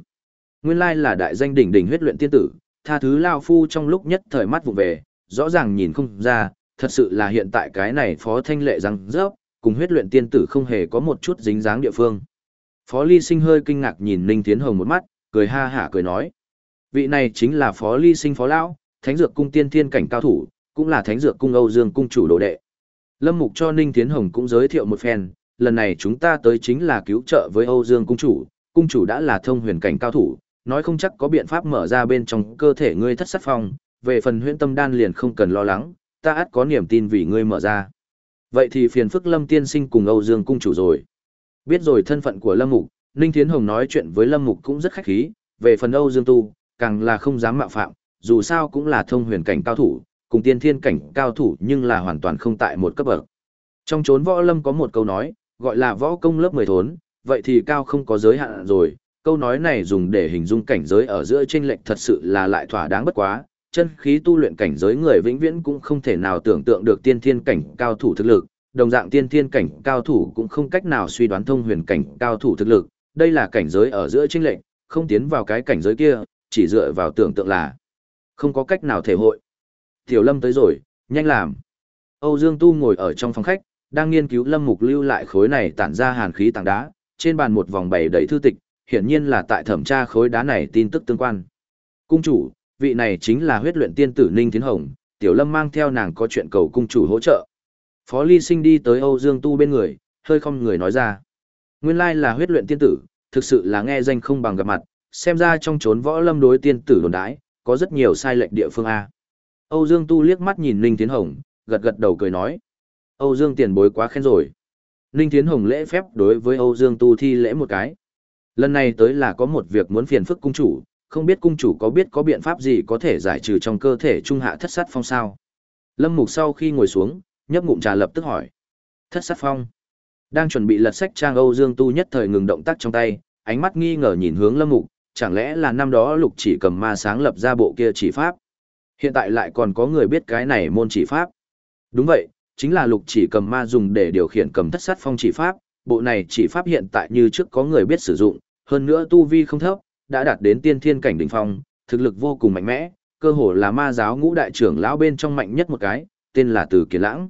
Nguyên lai là đại danh đỉnh đỉnh huyết luyện tiên tử, tha thứ Lao Phu trong lúc nhất thời mắt vụ về, rõ ràng nhìn không ra, thật sự là hiện tại cái này Phó Thanh Lệ răng rớp, cùng huyết luyện tiên tử không hề có một chút dính dáng địa phương. Phó Ly Sinh hơi kinh ngạc nhìn Ninh Thiến Hồng một mắt, cười ha hả cười nói. Vị này chính là Phó Ly Sinh Phó Lão, Thánh Dược Cung tiên thiên cảnh cao thủ, cũng là Thánh Dược Cung Âu Dương Cung chủ đồ đệ. Lâm Mục cho Ninh Thiến Hồng cũng giới thiệu một phen, lần này chúng ta tới chính là cứu trợ với Âu Dương Cung chủ, Cung chủ đã là thông huyền cảnh cao thủ, nói không chắc có biện pháp mở ra bên trong cơ thể ngươi thất sát phong, về phần huyễn tâm đan liền không cần lo lắng, ta ắt có niềm tin vì ngươi mở ra. Vậy thì phiền phức Lâm tiên sinh cùng Âu Dương cung chủ rồi. Biết rồi thân phận của Lâm Mục, Ninh Thiến Hồng nói chuyện với Lâm Mục cũng rất khách khí, về phần Âu Dương tu, càng là không dám mạo phạm, dù sao cũng là thông huyền cảnh cao thủ, cùng tiên thiên cảnh cao thủ nhưng là hoàn toàn không tại một cấp bậc. Trong chốn võ lâm có một câu nói, gọi là võ công lớp 10 thốn, vậy thì cao không có giới hạn rồi, câu nói này dùng để hình dung cảnh giới ở giữa chênh lệch thật sự là lại thỏa đáng bất quá, chân khí tu luyện cảnh giới người vĩnh viễn cũng không thể nào tưởng tượng được tiên thiên cảnh cao thủ thực lực, đồng dạng tiên thiên cảnh cao thủ cũng không cách nào suy đoán thông huyền cảnh cao thủ thực lực, đây là cảnh giới ở giữa chênh lệch, không tiến vào cái cảnh giới kia, chỉ dựa vào tưởng tượng là không có cách nào thể hội. Tiểu Lâm tới rồi, nhanh làm. Âu Dương Tu ngồi ở trong phòng khách, đang nghiên cứu Lâm Mục lưu lại khối này tản ra hàn khí tảng đá, trên bàn một vòng bày đầy thư tịch, hiển nhiên là tại thẩm tra khối đá này tin tức tương quan. Cung chủ, vị này chính là huyết luyện tiên tử Ninh Thiến Hồng, Tiểu Lâm mang theo nàng có chuyện cầu cung chủ hỗ trợ. Phó Ly Sinh đi tới Âu Dương Tu bên người, hơi không người nói ra. Nguyên lai là huyết luyện tiên tử, thực sự là nghe danh không bằng gặp mặt, xem ra trong chốn võ lâm đối tiên tử đồn đãi, có rất nhiều sai lệch địa phương A. Âu Dương Tu liếc mắt nhìn Ninh Thiến Hồng, gật gật đầu cười nói. Âu Dương tiền bối quá khen rồi. Ninh Thiến Hồng lễ phép đối với Âu Dương Tu thi lễ một cái. Lần này tới là có một việc muốn phiền phức cung chủ, không biết cung chủ có biết có biện pháp gì có thể giải trừ trong cơ thể trung hạ thất sát phong sao. Lâm Mục sau khi ngồi xuống, nhấp ngụm trà lập tức hỏi. Thất sát phong. Đang chuẩn bị lật sách trang Âu Dương Tu nhất thời ngừng động tác trong tay, ánh mắt nghi ngờ nhìn hướng Lâm Mục, chẳng lẽ là năm đó Lục chỉ cầm ma sáng lập ra bộ kia chỉ pháp. Hiện tại lại còn có người biết cái này môn chỉ pháp. Đúng vậy, chính là Lục chỉ cầm ma dùng để điều khiển cầm thất sát phong chỉ pháp, bộ này chỉ pháp hiện tại như trước có người biết sử dụng, hơn nữa tu vi không thấp, đã đạt đến tiên thiên cảnh đỉnh phong, thực lực vô cùng mạnh mẽ, cơ hồ là ma giáo ngũ đại trưởng lão bên trong mạnh nhất một cái, tên là Từ Kiệt Lãng.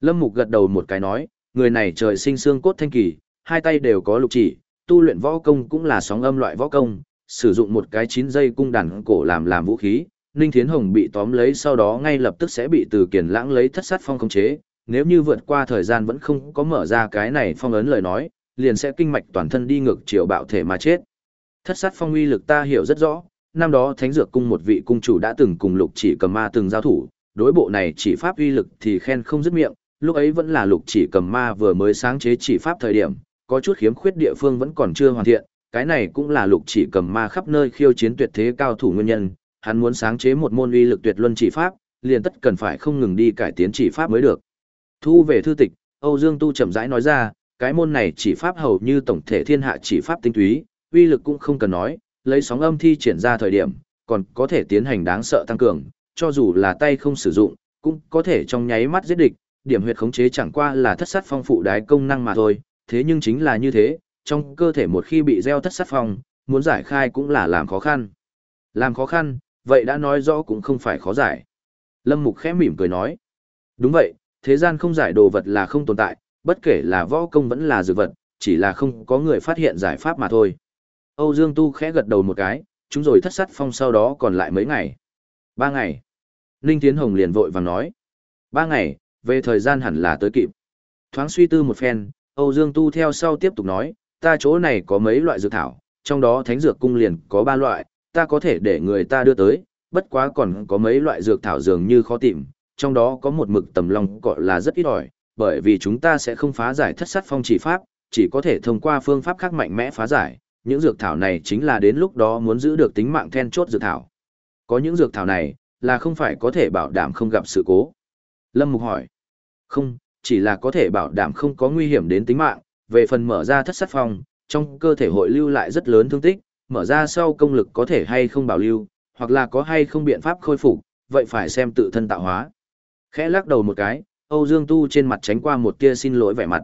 Lâm Mục gật đầu một cái nói, người này trời sinh xương cốt thanh kỳ, hai tay đều có lục chỉ, tu luyện võ công cũng là sóng âm loại võ công, sử dụng một cái chín dây cung đàn cổ làm làm vũ khí. Ninh Thiến Hồng bị tóm lấy sau đó ngay lập tức sẽ bị từ kiền lãng lấy thất sát phong khống chế, nếu như vượt qua thời gian vẫn không có mở ra cái này phong ấn lời nói, liền sẽ kinh mạch toàn thân đi ngược chiều bạo thể mà chết. Thất sát phong uy lực ta hiểu rất rõ, năm đó Thánh Dược Cung một vị cung chủ đã từng cùng Lục Chỉ Cầm Ma từng giao thủ, đối bộ này chỉ pháp uy lực thì khen không dứt miệng, lúc ấy vẫn là Lục Chỉ Cầm Ma vừa mới sáng chế chỉ pháp thời điểm, có chút khiếm khuyết địa phương vẫn còn chưa hoàn thiện, cái này cũng là Lục Chỉ Cầm Ma khắp nơi khiêu chiến tuyệt thế cao thủ nguyên nhân, hắn muốn sáng chế một môn uy lực tuyệt luân chỉ pháp, liền tất cần phải không ngừng đi cải tiến chỉ pháp mới được. Thu về thư tịch, Âu Dương Tu chậm rãi nói ra, cái môn này chỉ pháp hầu như tổng thể thiên hạ chỉ pháp tinh túy, uy lực cũng không cần nói, lấy sóng âm thi triển ra thời điểm, còn có thể tiến hành đáng sợ tăng cường, cho dù là tay không sử dụng, cũng có thể trong nháy mắt giết địch, điểm huyệt khống chế chẳng qua là thất sát phong phụ đái công năng mà thôi, thế nhưng chính là như thế, trong cơ thể một khi bị gieo thất sát phong, muốn giải khai cũng là làm khó khăn. Làm khó khăn, vậy đã nói rõ cũng không phải khó giải. Lâm Mục khẽ mỉm cười nói. Đúng vậy, thế gian không giải đồ vật là không tồn tại, bất kể là võ công vẫn là dược vật, chỉ là không có người phát hiện giải pháp mà thôi. Âu Dương Tu khẽ gật đầu một cái, chúng rồi thất sát phong sau đó còn lại mấy ngày. Ba ngày. Ninh Tiến Hồng liền vội vàng nói. Ba ngày, về thời gian hẳn là tới kịp. Thoáng suy tư một phen, Âu Dương Tu theo sau tiếp tục nói, ta chỗ này có mấy loại dược thảo, trong đó thánh dược cung liền có ba loại, ta có thể để người ta đưa tới, bất quá còn có mấy loại dược thảo dường như khó tìm, trong đó có một mực tầm long gọi là rất ít ỏi, bởi vì chúng ta sẽ không phá giải thất sát phong chỉ pháp, chỉ có thể thông qua phương pháp khác mạnh mẽ phá giải. Những dược thảo này chính là đến lúc đó muốn giữ được tính mạng then chốt dược thảo. Có những dược thảo này, là không phải có thể bảo đảm không gặp sự cố. Lâm Mục hỏi. Không, chỉ là có thể bảo đảm không có nguy hiểm đến tính mạng, về phần mở ra thất sát phong, trong cơ thể hội lưu lại rất lớn thương tích, mở ra sau công lực có thể hay không bảo lưu, hoặc là có hay không biện pháp khôi phục, vậy phải xem tự thân tạo hóa. Khẽ lắc đầu một cái, Âu Dương Tu trên mặt tránh qua một tia xin lỗi vẻ mặt.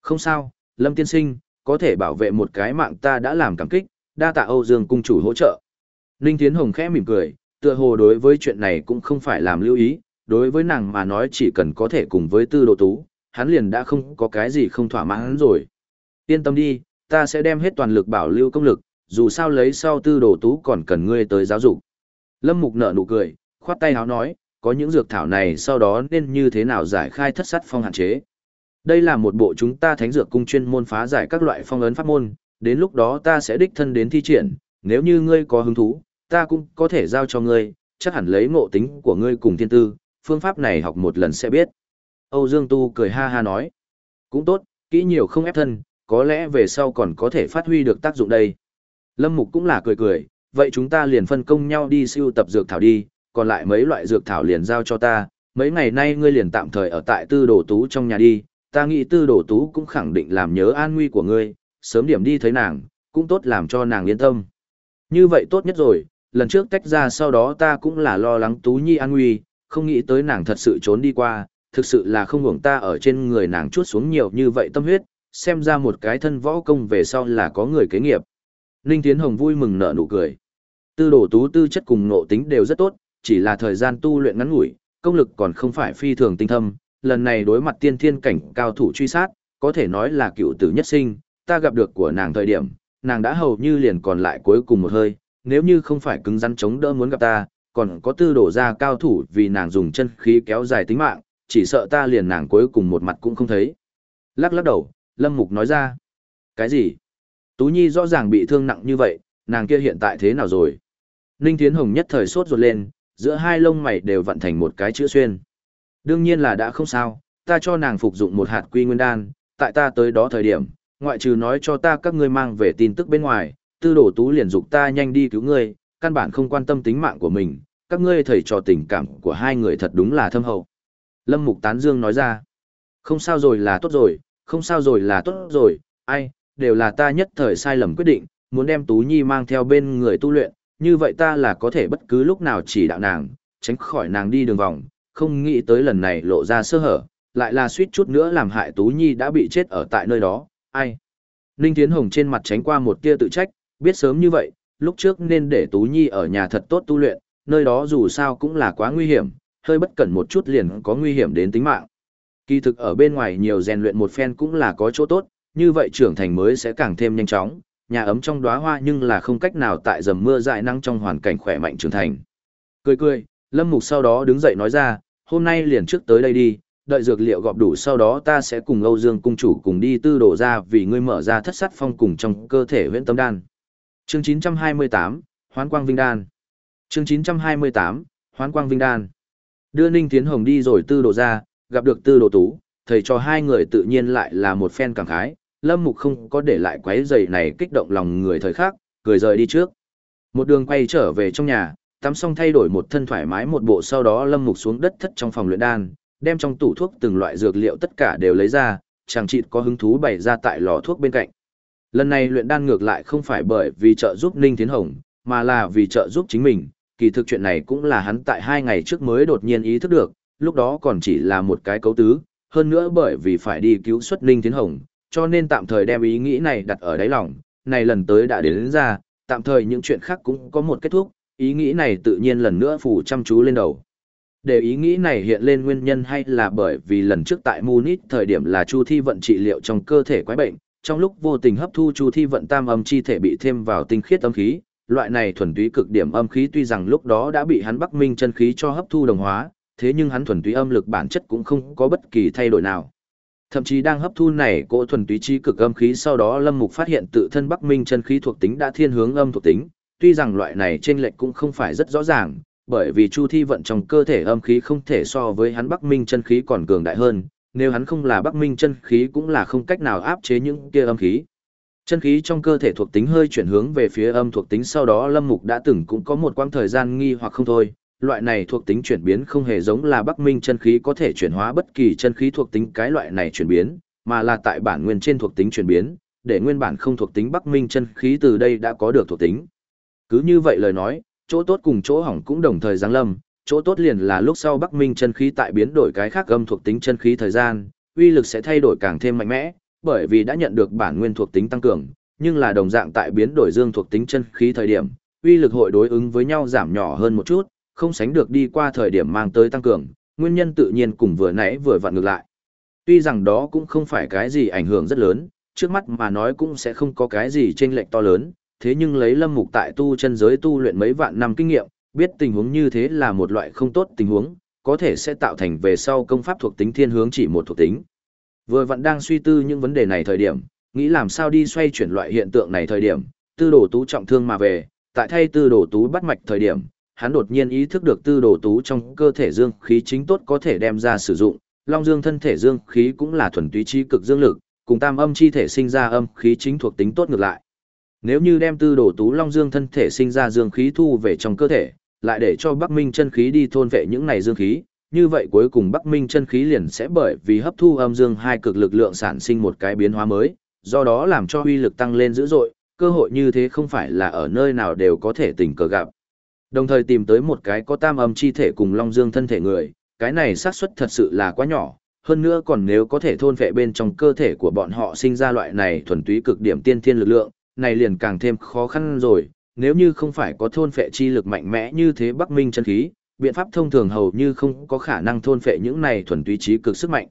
Không sao, Lâm Tiên Sinh, có thể bảo vệ một cái mạng ta đã làm cảm kích, đa tạ Âu Dương cung chủ hỗ trợ. Ninh Tiến Hồng khẽ mỉm cười, tựa hồ đối với chuyện này cũng không phải làm lưu ý, đối với nàng mà nói chỉ cần có thể cùng với tư đồ tú, hắn liền đã không có cái gì không thỏa mãn rồi. Yên tâm đi, ta sẽ đem hết toàn lực bảo lưu công lực, dù sao lấy sau tư đồ tú còn cần ngươi tới giáo dục. Lâm Mục nở nụ cười, khoát tay háo nói, có những dược thảo này sau đó nên như thế nào giải khai thất sát phong hạn chế. Đây là một bộ chúng ta thánh dược cung chuyên môn phá giải các loại phong ấn pháp môn, đến lúc đó ta sẽ đích thân đến thi triển, nếu như ngươi có hứng thú, ta cũng có thể giao cho ngươi, chắc hẳn lấy ngộ tính của ngươi cùng thiên tư, phương pháp này học một lần sẽ biết. Âu Dương Tu cười ha ha nói, cũng tốt, kỹ nhiều không ép thân, có lẽ về sau còn có thể phát huy được tác dụng đây. Lâm Mục cũng là cười cười, vậy chúng ta liền phân công nhau đi siêu tập dược thảo đi, còn lại mấy loại dược thảo liền giao cho ta, mấy ngày nay ngươi liền tạm thời ở tại tư đồ tú trong nhà đi, ta nghĩ tư đồ tú cũng khẳng định làm nhớ an nguy của ngươi, sớm điểm đi thấy nàng, cũng tốt làm cho nàng yên tâm. Như vậy tốt nhất rồi, lần trước tách ra sau đó ta cũng là lo lắng tú nhi an nguy, không nghĩ tới nàng thật sự trốn đi qua, thực sự là không hưởng ta ở trên người nàng chuốt xuống nhiều như vậy tâm huyết, xem ra một cái thân võ công về sau là có người kế nghiệp. Ninh Tiến Hồng vui mừng nở nụ cười. Tư đồ tú tư chất cùng nộ tính đều rất tốt, chỉ là thời gian tu luyện ngắn ngủi, công lực còn không phải phi thường tinh thâm, lần này đối mặt tiên thiên cảnh cao thủ truy sát, có thể nói là cựu tử nhất sinh, ta gặp được của nàng thời điểm, nàng đã hầu như liền còn lại cuối cùng một hơi, nếu như không phải cứng rắn chống đỡ muốn gặp ta, còn có tư đổ ra cao thủ vì nàng dùng chân khí kéo dài tính mạng, chỉ sợ ta liền nàng cuối cùng một mặt cũng không thấy. Lắc lắc đầu, Lâm Mục nói ra. Cái gì? Tú Nhi rõ ràng bị thương nặng như vậy, nàng kia hiện tại thế nào rồi? Ninh Thiến Hồng nhất thời sốt ruột lên, giữa hai lông mày đều vận thành một cái chữ xuyên. Đương nhiên là đã không sao, ta cho nàng phục dụng một hạt quy nguyên đan, tại ta tới đó thời điểm, ngoại trừ nói cho ta các ngươi mang về tin tức bên ngoài, tư đổ tú liền dục ta nhanh đi cứu ngươi, căn bản không quan tâm tính mạng của mình, các ngươi thầy trò tình cảm của hai người thật đúng là thâm hậu. Lâm Mục Tán Dương nói ra, không sao rồi là tốt rồi, không sao rồi là tốt rồi, ai, đều là ta nhất thời sai lầm quyết định, muốn đem Tú Nhi mang theo bên người tu luyện, như vậy ta là có thể bất cứ lúc nào chỉ đạo nàng, tránh khỏi nàng đi đường vòng, không nghĩ tới lần này lộ ra sơ hở, lại là suýt chút nữa làm hại Tú Nhi đã bị chết ở tại nơi đó, ai. Ninh Thiến Hồng trên mặt tránh qua một tia tự trách, biết sớm như vậy, lúc trước nên để Tú Nhi ở nhà thật tốt tu luyện, nơi đó dù sao cũng là quá nguy hiểm, hơi bất cẩn một chút liền có nguy hiểm đến tính mạng. Kỳ thực ở bên ngoài nhiều rèn luyện một phen cũng là có chỗ tốt, như vậy trưởng thành mới sẽ càng thêm nhanh chóng, nhà ấm trong đóa hoa nhưng là không cách nào tại dầm mưa dại năng trong hoàn cảnh khỏe mạnh trưởng thành. Cười cười, Lâm Mục sau đó đứng dậy nói ra, hôm nay liền trước tới đây đi, đợi dược liệu gọp đủ sau đó ta sẽ cùng Âu Dương cung chủ cùng đi tư đổ ra vì ngươi mở ra thất sát phong cùng trong cơ thể huyện tâm đan. Chương 928, Hoán Quang Vinh Đan. Chương 928, Hoán Quang Vinh Đan. Đưa Ninh Tiến Hồng đi rồi tư đồ ra, gặp được tư đồ tú, thầy cho hai người tự nhiên lại là một phen cảm khái, Lâm Mục không có để lại quấy giày này kích động lòng người thời khác, cười rời đi trước. Một đường quay trở về trong nhà, tắm xong thay đổi một thân thoải mái một bộ sau đó Lâm Mục xuống đất thất trong phòng luyện đan, đem trong tủ thuốc từng loại dược liệu tất cả đều lấy ra, chàng chịt có hứng thú bày ra tại lò thuốc bên cạnh. Lần này luyện đan ngược lại không phải bởi vì trợ giúp Ninh Tiến Hồng, mà là vì trợ giúp chính mình, kỳ thực chuyện này cũng là hắn tại hai ngày trước mới đột nhiên ý thức được, lúc đó còn chỉ là một cái cấu tứ, hơn nữa bởi vì phải đi cứu xuất Ninh Tiến Hồng, cho nên tạm thời đem ý nghĩ này đặt ở đáy lòng, này lần tới đã đến, đến ra, tạm thời những chuyện khác cũng có một kết thúc, ý nghĩ này tự nhiên lần nữa phủ chăm chú lên đầu. Để ý nghĩ này hiện lên nguyên nhân hay là bởi vì lần trước tại Munich thời điểm là Chu Thi vận trị liệu trong cơ thể quái bệnh, trong lúc vô tình hấp thu Chu Thi vận tam âm chi thể bị thêm vào tinh khiết âm khí, loại này thuần túy cực điểm âm khí tuy rằng lúc đó đã bị hắn Bắc Minh chân khí cho hấp thu đồng hóa, thế nhưng hắn thuần túy âm lực bản chất cũng không có bất kỳ thay đổi nào. Thậm chí đang hấp thu này cỗ thuần túy chi cực âm khí sau đó Lâm Mục phát hiện tự thân Bắc Minh chân khí thuộc tính đã thiên hướng âm thuộc tính, tuy rằng loại này trên lệch cũng không phải rất rõ ràng, bởi vì Chu Thi vận trong cơ thể âm khí không thể so với hắn Bắc Minh chân khí còn cường đại hơn, nếu hắn không là Bắc Minh chân khí cũng là không cách nào áp chế những kia âm khí. Chân khí trong cơ thể thuộc tính hơi chuyển hướng về phía âm thuộc tính sau đó Lâm Mục đã từng cũng có một quãng thời gian nghi hoặc không thôi, loại này thuộc tính chuyển biến không hề giống là Bắc Minh chân khí có thể chuyển hóa bất kỳ chân khí thuộc tính cái loại này chuyển biến, mà là tại bản nguyên trên thuộc tính chuyển biến, để nguyên bản không thuộc tính Bắc Minh chân khí từ đây đã có được thuộc tính. Cứ như vậy lời nói, chỗ tốt cùng chỗ hỏng cũng đồng thời giáng lâm, chỗ tốt liền là lúc sau Bắc Minh chân khí tại biến đổi cái khác âm thuộc tính chân khí thời gian, uy lực sẽ thay đổi càng thêm mạnh mẽ, bởi vì đã nhận được bản nguyên thuộc tính tăng cường, nhưng là đồng dạng tại biến đổi dương thuộc tính chân khí thời điểm, uy lực hội đối ứng với nhau giảm nhỏ hơn một chút, không sánh được đi qua thời điểm mang tới tăng cường, nguyên nhân tự nhiên cùng vừa nãy vừa vặn ngược lại. Tuy rằng đó cũng không phải cái gì ảnh hưởng rất lớn, trước mắt mà nói cũng sẽ không có cái gì chênh lệch to lớn, thế nhưng lấy Lâm Mục tại tu chân giới tu luyện mấy vạn năm kinh nghiệm, biết tình huống như thế là một loại không tốt tình huống, có thể sẽ tạo thành về sau công pháp thuộc tính thiên hướng chỉ một thuộc tính. Vừa vẫn đang suy tư những vấn đề này thời điểm, nghĩ làm sao đi xoay chuyển loại hiện tượng này thời điểm, tư đồ tú trọng thương mà về, tại thay tư đồ tú bắt mạch thời điểm, hắn đột nhiên ý thức được tư đồ tú trong cơ thể dương khí chính tốt có thể đem ra sử dụng, long dương thân thể dương khí cũng là thuần túy chi cực dương lực, cùng tam âm chi thể sinh ra âm khí chính thuộc tính tốt ngược lại. Nếu như đem tư đồ tú long dương thân thể sinh ra dương khí thu về trong cơ thể, lại để cho Bắc Minh chân khí đi thôn vệ những này dương khí, như vậy cuối cùng Bắc Minh chân khí liền sẽ bởi vì hấp thu âm dương hai cực lực lượng sản sinh một cái biến hóa mới, do đó làm cho uy lực tăng lên dữ dội, cơ hội như thế không phải là ở nơi nào đều có thể tình cờ gặp. Đồng thời tìm tới một cái có tam âm chi thể cùng long dương thân thể người, cái này xác suất thật sự là quá nhỏ, hơn nữa còn nếu có thể thôn vệ bên trong cơ thể của bọn họ sinh ra loại này thuần túy cực điểm tiên thiên lực lượng, này liền càng thêm khó khăn rồi, nếu như không phải có thôn vệ chi lực mạnh mẽ như thế Bắc Minh chân khí, biện pháp thông thường hầu như không có khả năng thôn phệ những này thuần túy trí cực sức mạnh.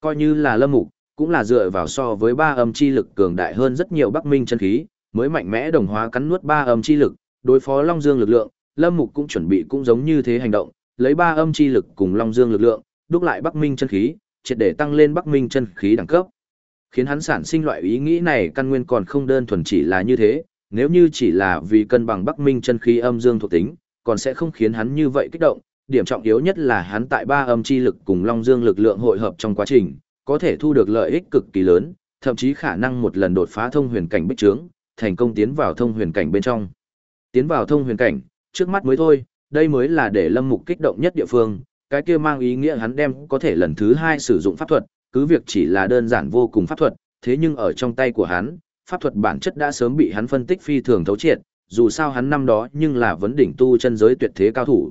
Coi như là lâm mục, cũng là dựa vào so với ba âm chi lực cường đại hơn rất nhiều Bắc Minh chân khí, mới mạnh mẽ đồng hóa cắn nuốt ba âm chi lực, đối phó Long Dương lực lượng, Lâm Mục cũng chuẩn bị cũng giống như thế hành động, lấy ba âm chi lực cùng Long Dương lực lượng, đúc lại Bắc Minh chân khí, triệt để tăng lên Bắc Minh chân khí đẳng cấp. Khiến hắn sản sinh loại ý nghĩ này căn nguyên còn không đơn thuần chỉ là như thế, nếu như chỉ là vì cân bằng Bắc Minh chân khí âm dương thuộc tính, còn sẽ không khiến hắn như vậy kích động, điểm trọng yếu nhất là hắn tại ba âm chi lực cùng Long Dương lực lượng hội hợp trong quá trình, có thể thu được lợi ích cực kỳ lớn, thậm chí khả năng một lần đột phá thông huyền cảnh bích trướng, thành công tiến vào thông huyền cảnh bên trong. Tiến vào thông huyền cảnh, trước mắt mới thôi, đây mới là để Lâm Mục kích động nhất địa phương, cái kia mang ý nghĩa hắn đem có thể lần thứ hai sử dụng pháp thuật, cứ việc chỉ là đơn giản vô cùng pháp thuật, thế nhưng ở trong tay của hắn, pháp thuật bản chất đã sớm bị hắn phân tích phi thường thấu triệt, dù sao hắn năm đó nhưng là vấn đỉnh tu chân giới tuyệt thế cao thủ.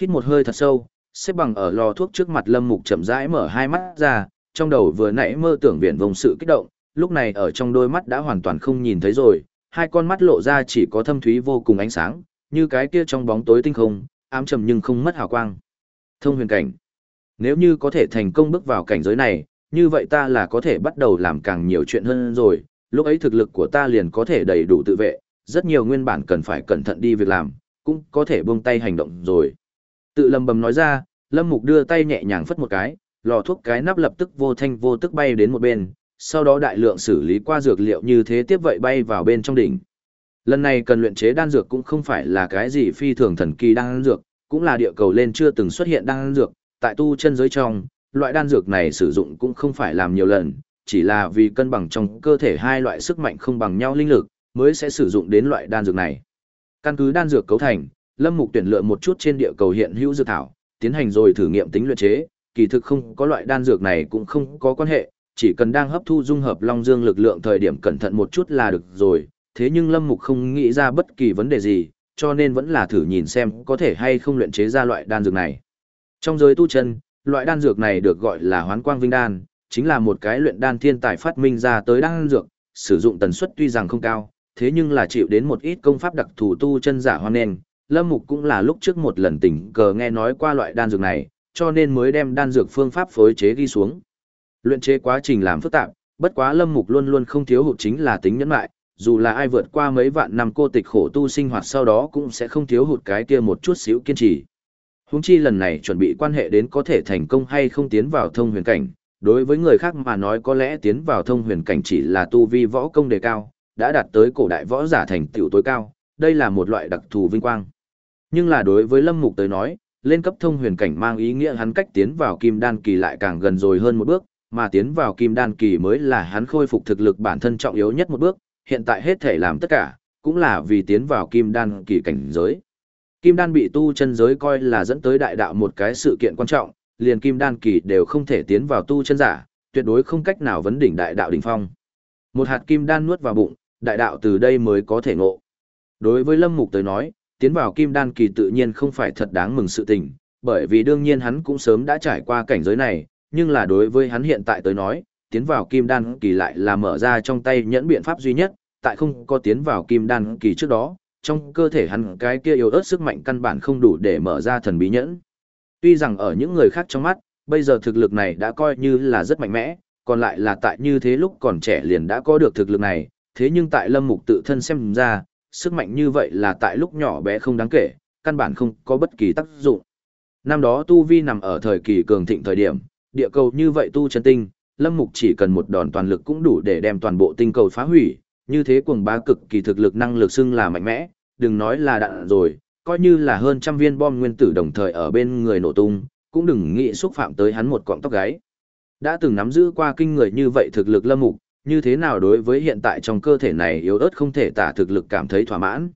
Hít một hơi thật sâu, xếp bằng ở lò thuốc trước mặt Lâm Mục chậm rãi mở hai mắt ra, trong đầu vừa nãy mơ tưởng viện vông sự kích động, lúc này ở trong đôi mắt đã hoàn toàn không nhìn thấy rồi, hai con mắt lộ ra chỉ có thâm thúy vô cùng ánh sáng, như cái kia trong bóng tối tinh không, ám trầm nhưng không mất hào quang. Thông huyền cảnh. Nếu như có thể thành công bước vào cảnh giới này, như vậy ta là có thể bắt đầu làm càng nhiều chuyện hơn rồi, lúc ấy thực lực của ta liền có thể đầy đủ tự vệ, rất nhiều nguyên bản cần phải cẩn thận đi việc làm, cũng có thể buông tay hành động rồi. Tự lầm bầm nói ra, Lâm Mục đưa tay nhẹ nhàng phất một cái, lò thuốc cái nắp lập tức vô thanh vô tức bay đến một bên, sau đó đại lượng xử lý qua dược liệu như thế tiếp vậy bay vào bên trong đỉnh. Lần này cần luyện chế đan dược cũng không phải là cái gì phi thường thần kỳ đan dược, cũng là địa cầu lên chưa từng xuất hiện đan dược, tại tu chân giới trong, loại đan dược này sử dụng cũng không phải làm nhiều lần, chỉ là vì cân bằng trong cơ thể hai loại sức mạnh không bằng nhau linh lực, mới sẽ sử dụng đến loại đan dược này. Căn cứ đan dược cấu thành, Lâm Mục tuyển lựa một chút trên địa cầu hiện hữu dược thảo, tiến hành rồi thử nghiệm tính luyện chế, kỳ thực không có loại đan dược này cũng không có quan hệ, chỉ cần đang hấp thu dung hợp long dương lực lượng thời điểm cẩn thận một chút là được rồi, thế nhưng Lâm Mục không nghĩ ra bất kỳ vấn đề gì, cho nên vẫn là thử nhìn xem có thể hay không luyện chế ra loại đan dược này. Trong giới tu chân, loại đan dược này được gọi là hoán quang vinh đan, chính là một cái luyện đan thiên tài phát minh ra tới đan dược, sử dụng tần suất tuy rằng không cao, thế nhưng là chịu đến một ít công pháp đặc thù tu chân giả hoan nghênh. Lâm Mục cũng là lúc trước một lần tình cờ nghe nói qua loại đan dược này, cho nên mới đem đan dược phương pháp phối chế ghi xuống. Luyện chế quá trình làm phức tạp, bất quá Lâm Mục luôn luôn không thiếu hụt chính là tính nhẫn lại, dù là ai vượt qua mấy vạn năm cô tịch khổ tu sinh hoạt sau đó cũng sẽ không thiếu hụt cái kia một chút xíu kiên trì. Húng chi lần này chuẩn bị quan hệ đến có thể thành công hay không tiến vào thông huyền cảnh, đối với người khác mà nói có lẽ tiến vào thông huyền cảnh chỉ là tu vi võ công đề cao, đã đạt tới cổ đại võ giả thành tựu tối cao, đây là một loại đặc thù vinh quang. Nhưng là đối với Lâm Mục tới nói, lên cấp thông huyền cảnh mang ý nghĩa hắn cách tiến vào kim đan kỳ lại càng gần rồi hơn một bước, mà tiến vào kim đan kỳ mới là hắn khôi phục thực lực bản thân trọng yếu nhất một bước, hiện tại hết thể làm tất cả, cũng là vì tiến vào kim đan kỳ cảnh giới. Kim đan bị tu chân giới coi là dẫn tới đại đạo một cái sự kiện quan trọng, liền kim đan kỳ đều không thể tiến vào tu chân giả, tuyệt đối không cách nào vấn đỉnh đại đạo đỉnh phong. Một hạt kim đan nuốt vào bụng, đại đạo từ đây mới có thể ngộ. Đối với Lâm Mục tới nói, tiến vào kim đan kỳ tự nhiên không phải thật đáng mừng sự tình, bởi vì đương nhiên hắn cũng sớm đã trải qua cảnh giới này, nhưng là đối với hắn hiện tại tới nói, tiến vào kim đan kỳ lại là mở ra trong tay nhẫn biện pháp duy nhất, tại không có tiến vào kim đan kỳ trước đó, trong cơ thể hắn cái kia yếu ớt sức mạnh căn bản không đủ để mở ra thần bí nhẫn. Tuy rằng ở những người khác trong mắt, bây giờ thực lực này đã coi như là rất mạnh mẽ, còn lại là tại như thế lúc còn trẻ liền đã có được thực lực này, thế nhưng tại lâm mục tự thân xem ra, sức mạnh như vậy là tại lúc nhỏ bé không đáng kể, căn bản không có bất kỳ tác dụng. Năm đó Tu Vi nằm ở thời kỳ cường thịnh thời điểm, địa cầu như vậy tu chân tinh, lâm mục chỉ cần một đòn toàn lực cũng đủ để đem toàn bộ tinh cầu phá hủy, như thế cuồng bá cực kỳ thực lực năng lực xưng là mạnh mẽ, đừng nói là đạn rồi, coi như là hơn trăm viên bom nguyên tử đồng thời ở bên người nổ tung, cũng đừng nghĩ xúc phạm tới hắn một cọng tóc gáy. Đã từng nắm giữ qua kinh người như vậy thực lực lâm mục, như thế nào đối với hiện tại trong cơ thể này yếu ớt không thể tả thực lực cảm thấy thỏa mãn.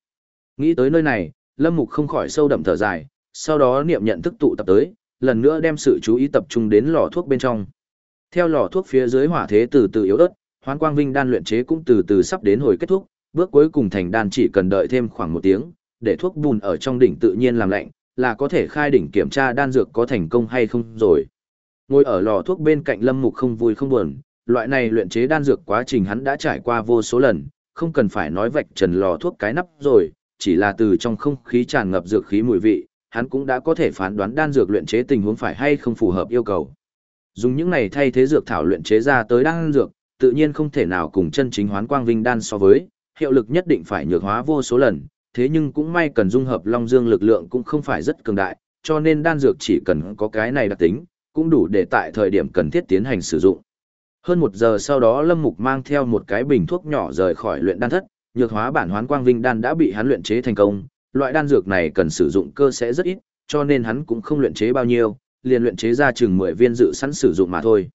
Nghĩ tới nơi này, lâm mục không khỏi sâu đậm thở dài, sau đó niệm nhận thức tụ tập tới, lần nữa đem sự chú ý tập trung đến lò thuốc bên trong. Theo lò thuốc phía dưới hỏa thế từ từ yếu ớt, Hoán Quang Vinh đan luyện chế cũng từ từ sắp đến hồi kết thúc, bước cuối cùng thành đan chỉ cần đợi thêm khoảng một tiếng, để thuốc bùn ở trong đỉnh tự nhiên làm lạnh, là có thể khai đỉnh kiểm tra đan dược có thành công hay không rồi. Ngồi ở lò thuốc bên cạnh Lâm Mục không vui không buồn, loại này luyện chế đan dược quá trình hắn đã trải qua vô số lần, không cần phải nói vạch trần lò thuốc cái nắp rồi, chỉ là từ trong không khí tràn ngập dược khí mùi vị, hắn cũng đã có thể phán đoán đan dược luyện chế tình huống phải hay không phù hợp yêu cầu. Dùng những này thay thế dược thảo luyện chế ra tới đan dược, tự nhiên không thể nào cùng chân chính hoán quang vinh đan so với, hiệu lực nhất định phải nhược hóa vô số lần, thế nhưng cũng may cần dung hợp long dương lực lượng cũng không phải rất cường đại, cho nên đan dược chỉ cần có cái này đặc tính, cũng đủ để tại thời điểm cần thiết tiến hành sử dụng. Hơn một giờ sau đó Lâm Mục mang theo một cái bình thuốc nhỏ rời khỏi luyện đan thất, nhược hóa bản hoán quang vinh đan đã bị hắn luyện chế thành công, loại đan dược này cần sử dụng cơ sẽ rất ít, cho nên hắn cũng không luyện chế bao nhiêu, liền luyện chế ra chừng 10 viên dự sẵn sử dụng mà thôi.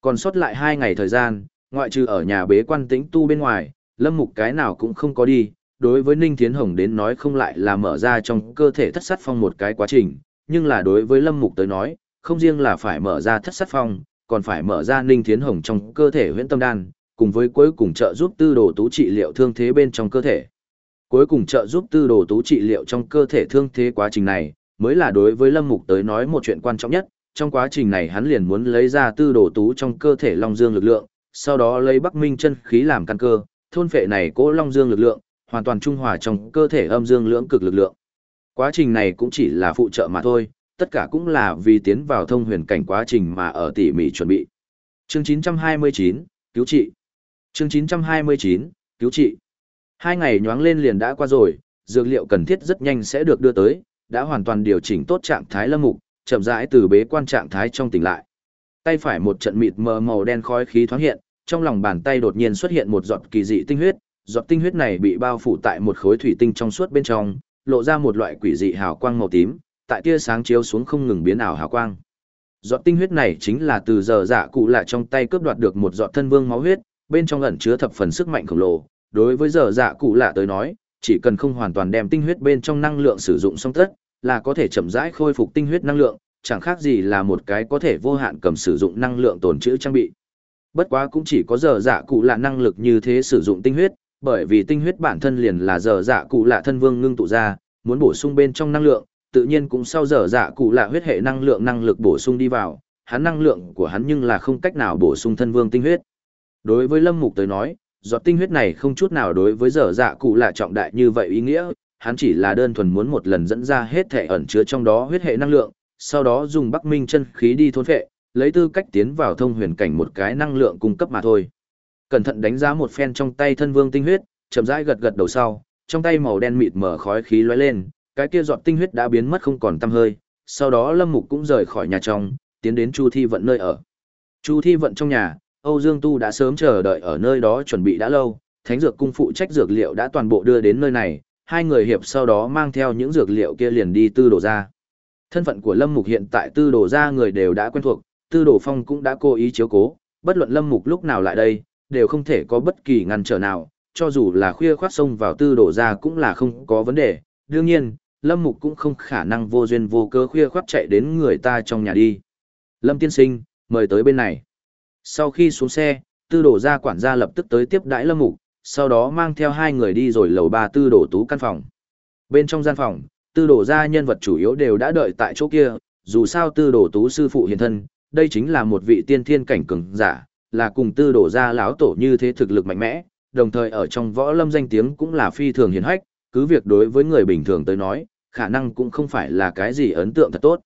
Còn sót lại 2 ngày thời gian, ngoại trừ ở nhà bế quan tĩnh tu bên ngoài, Lâm Mục cái nào cũng không có đi, đối với Ninh Thiến Hồng đến nói không lại là mở ra trong cơ thể thất sát phong một cái quá trình, nhưng là đối với Lâm Mục tới nói, không riêng là phải mở ra thất sát phong, còn phải mở ra Ninh Thiến Hồng trong cơ thể huyễn tâm đan, cùng với cuối cùng trợ giúp tư đồ tú trị liệu thương thế bên trong cơ thể. Cuối cùng trợ giúp tư đồ tú trị liệu trong cơ thể thương thế quá trình này, mới là đối với Lâm Mục tới nói một chuyện quan trọng nhất, trong quá trình này hắn liền muốn lấy ra tư đồ tú trong cơ thể Long Dương lực lượng, sau đó lấy Bắc Minh chân khí làm căn cơ, thôn phệ này cố Long Dương lực lượng, hoàn toàn trung hòa trong cơ thể âm dương lưỡng cực lực lượng. Quá trình này cũng chỉ là phụ trợ mà thôi, tất cả cũng là vì tiến vào thông huyền cảnh quá trình mà ở tỉ mỉ chuẩn bị. Chương 929, cứu trị. Chương 929, cứu trị. Hai ngày nhoáng lên liền đã qua rồi, dược liệu cần thiết rất nhanh sẽ được đưa tới, đã hoàn toàn điều chỉnh tốt trạng thái lâm mục, chậm rãi từ bế quan trạng thái trong tỉnh lại. Tay phải một trận mịt mờ màu đen khói khí thoáng hiện, trong lòng bàn tay đột nhiên xuất hiện một giọt kỳ dị tinh huyết, giọt tinh huyết này bị bao phủ tại một khối thủy tinh trong suốt bên trong, lộ ra một loại quỷ dị hào quang màu tím, tại tia sáng chiếu xuống không ngừng biến ảo hào quang. Giọt tinh huyết này chính là từ giờ dạ cụ lạ trong tay cướp đoạt được một giọt thân vương máu huyết, bên trong ẩn chứa thập phần sức mạnh khổng lồ. Đối với giờ dạ cụ lạ tới nói, chỉ cần không hoàn toàn đem tinh huyết bên trong năng lượng sử dụng xong tất, là có thể chậm rãi khôi phục tinh huyết năng lượng, chẳng khác gì là một cái có thể vô hạn cầm sử dụng năng lượng tồn trữ trang bị. Bất quá cũng chỉ có giờ dạ cụ lạ năng lực như thế sử dụng tinh huyết, bởi vì tinh huyết bản thân liền là giờ dạ cụ lạ thân vương ngưng tụ ra, muốn bổ sung bên trong năng lượng, tự nhiên cũng sau giờ dạ cụ lạ huyết hệ năng lượng năng lực bổ sung đi vào, hắn năng lượng của hắn nhưng là không cách nào bổ sung thân vương tinh huyết. Đối với Lâm Mục tới nói, giọt tinh huyết này không chút nào đối với giờ dạ cụ lạ trọng đại như vậy ý nghĩa, hắn chỉ là đơn thuần muốn một lần dẫn ra hết thể ẩn chứa trong đó huyết hệ năng lượng, sau đó dùng Bắc Minh chân khí đi thôn phệ, lấy tư cách tiến vào thông huyền cảnh một cái năng lượng cung cấp mà thôi. Cẩn thận đánh giá một phen trong tay thân vương tinh huyết, chậm rãi gật gật đầu sau, trong tay màu đen mịt mở khói khí lóe lên, cái kia giọt tinh huyết đã biến mất không còn tăm hơi, sau đó Lâm Mục cũng rời khỏi nhà trong, tiến đến Chu Thi vận nơi ở. Chu Thi vận trong nhà, Âu Dương Tu đã sớm chờ đợi ở nơi đó chuẩn bị đã lâu, thánh dược cung phụ trách dược liệu đã toàn bộ đưa đến nơi này, hai người hiệp sau đó mang theo những dược liệu kia liền đi tư đồ ra. Thân phận của Lâm Mục hiện tại tư đồ ra người đều đã quen thuộc, tư đồ phong cũng đã cố ý chiếu cố, bất luận Lâm Mục lúc nào lại đây, đều không thể có bất kỳ ngăn trở nào, cho dù là khuya khoát sông vào tư đồ ra cũng là không có vấn đề. Đương nhiên, Lâm Mục cũng không khả năng vô duyên vô cớ khuya khoát chạy đến người ta trong nhà đi. Lâm tiên sinh, mời tới bên này. Sau khi xuống xe, tư đồ ra quản gia lập tức tới tiếp đãi Lâm Mục, sau đó mang theo hai người đi rồi lầu ba tư đồ tú căn phòng. Bên trong gian phòng, tư đồ ra nhân vật chủ yếu đều đã đợi tại chỗ kia, dù sao tư đồ tú sư phụ hiện thân, đây chính là một vị tiên thiên cảnh cường giả, là cùng tư đồ ra lão tổ như thế thực lực mạnh mẽ, đồng thời ở trong võ lâm danh tiếng cũng là phi thường hiền hách, cứ việc đối với người bình thường tới nói, khả năng cũng không phải là cái gì ấn tượng thật tốt.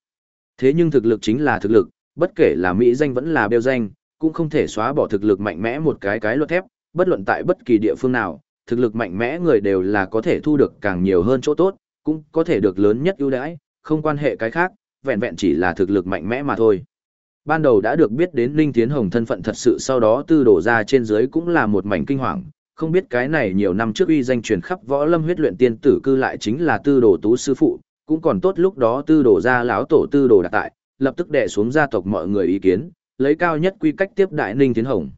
Thế nhưng thực lực chính là thực lực, bất kể là mỹ danh vẫn là bêu danh, cũng không thể xóa bỏ thực lực mạnh mẽ một cái cái luật thép, bất luận tại bất kỳ địa phương nào, thực lực mạnh mẽ người đều là có thể thu được càng nhiều hơn chỗ tốt, cũng có thể được lớn nhất ưu đãi, không quan hệ cái khác, vẹn vẹn chỉ là thực lực mạnh mẽ mà thôi. Ban đầu đã được biết đến Ninh Thiến Hồng thân phận thật sự sau đó tư đổ ra trên dưới cũng là một mảnh kinh hoàng, không biết cái này nhiều năm trước uy danh truyền khắp võ lâm huyết luyện tiên tử cư lại chính là tư đồ tú sư phụ, cũng còn tốt lúc đó tư đồ ra lão tổ tư đồ đặt tại, lập tức đệ xuống gia tộc mọi người ý kiến, lấy cao nhất quy cách tiếp đại Ninh tiến Hồng.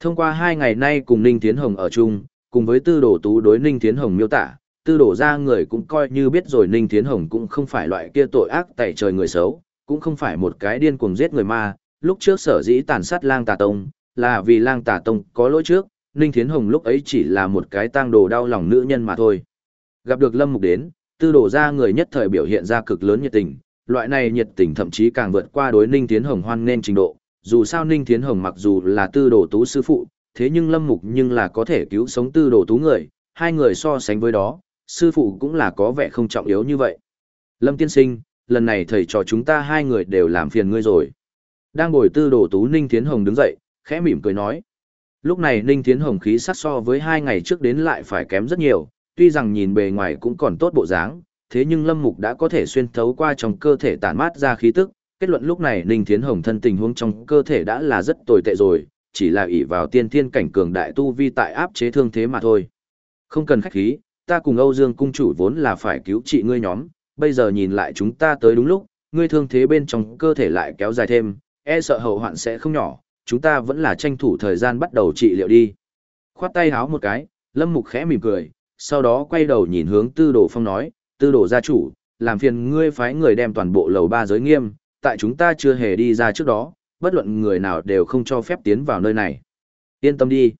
Thông qua hai ngày nay cùng Ninh tiến Hồng ở chung, cùng với tư đồ tú đối Ninh tiến Hồng miêu tả, tư đồ ra người cũng coi như biết rồi Ninh tiến Hồng cũng không phải loại kia tội ác tẩy trời người xấu, cũng không phải một cái điên cuồng giết người ma, lúc trước sở dĩ tàn sát lang tà tông, là vì lang tà tông có lỗi trước, Ninh Thiến Hồng lúc ấy chỉ là một cái tang đồ đau lòng nữ nhân mà thôi. Gặp được Lâm Mục đến, tư đồ ra người nhất thời biểu hiện ra cực lớn nhiệt tình, loại này nhiệt tình thậm chí càng vượt qua đối Ninh Thiến Hồng hoan nên trình độ, dù sao Ninh Thiến Hồng mặc dù là tư đồ tú sư phụ, thế nhưng Lâm Mục nhưng là có thể cứu sống tư đồ tú người, hai người so sánh với đó, sư phụ cũng là có vẻ không trọng yếu như vậy. Lâm tiên sinh, lần này thầy trò chúng ta hai người đều làm phiền ngươi rồi. Đang ngồi tư đồ tú Ninh Thiến Hồng đứng dậy, khẽ mỉm cười nói. Lúc này Ninh Thiến Hồng khí sắc so với hai ngày trước đến lại phải kém rất nhiều, tuy rằng nhìn bề ngoài cũng còn tốt bộ dáng, thế nhưng Lâm Mục đã có thể xuyên thấu qua trong cơ thể tản mát ra khí tức, kết luận lúc này Ninh Thiến Hồng thân tình huống trong cơ thể đã là rất tồi tệ rồi, chỉ là ỷ vào tiên thiên cảnh cường đại tu vi tại áp chế thương thế mà thôi. Không cần khách khí, ta cùng Âu Dương cung chủ vốn là phải cứu trị ngươi nhóm, bây giờ nhìn lại chúng ta tới đúng lúc, ngươi thương thế bên trong cơ thể lại kéo dài thêm, e sợ hậu hoạn sẽ không nhỏ, chúng ta vẫn là tranh thủ thời gian bắt đầu trị liệu đi. Khoát tay háo một cái, Lâm Mục khẽ mỉm cười, sau đó quay đầu nhìn hướng Tư Đồ Phong nói, Tư Đồ gia chủ, làm phiền ngươi phái người đem toàn bộ lầu ba giới nghiêm, tại chúng ta chưa hề đi ra trước đó, bất luận người nào đều không cho phép tiến vào nơi này. Yên tâm đi.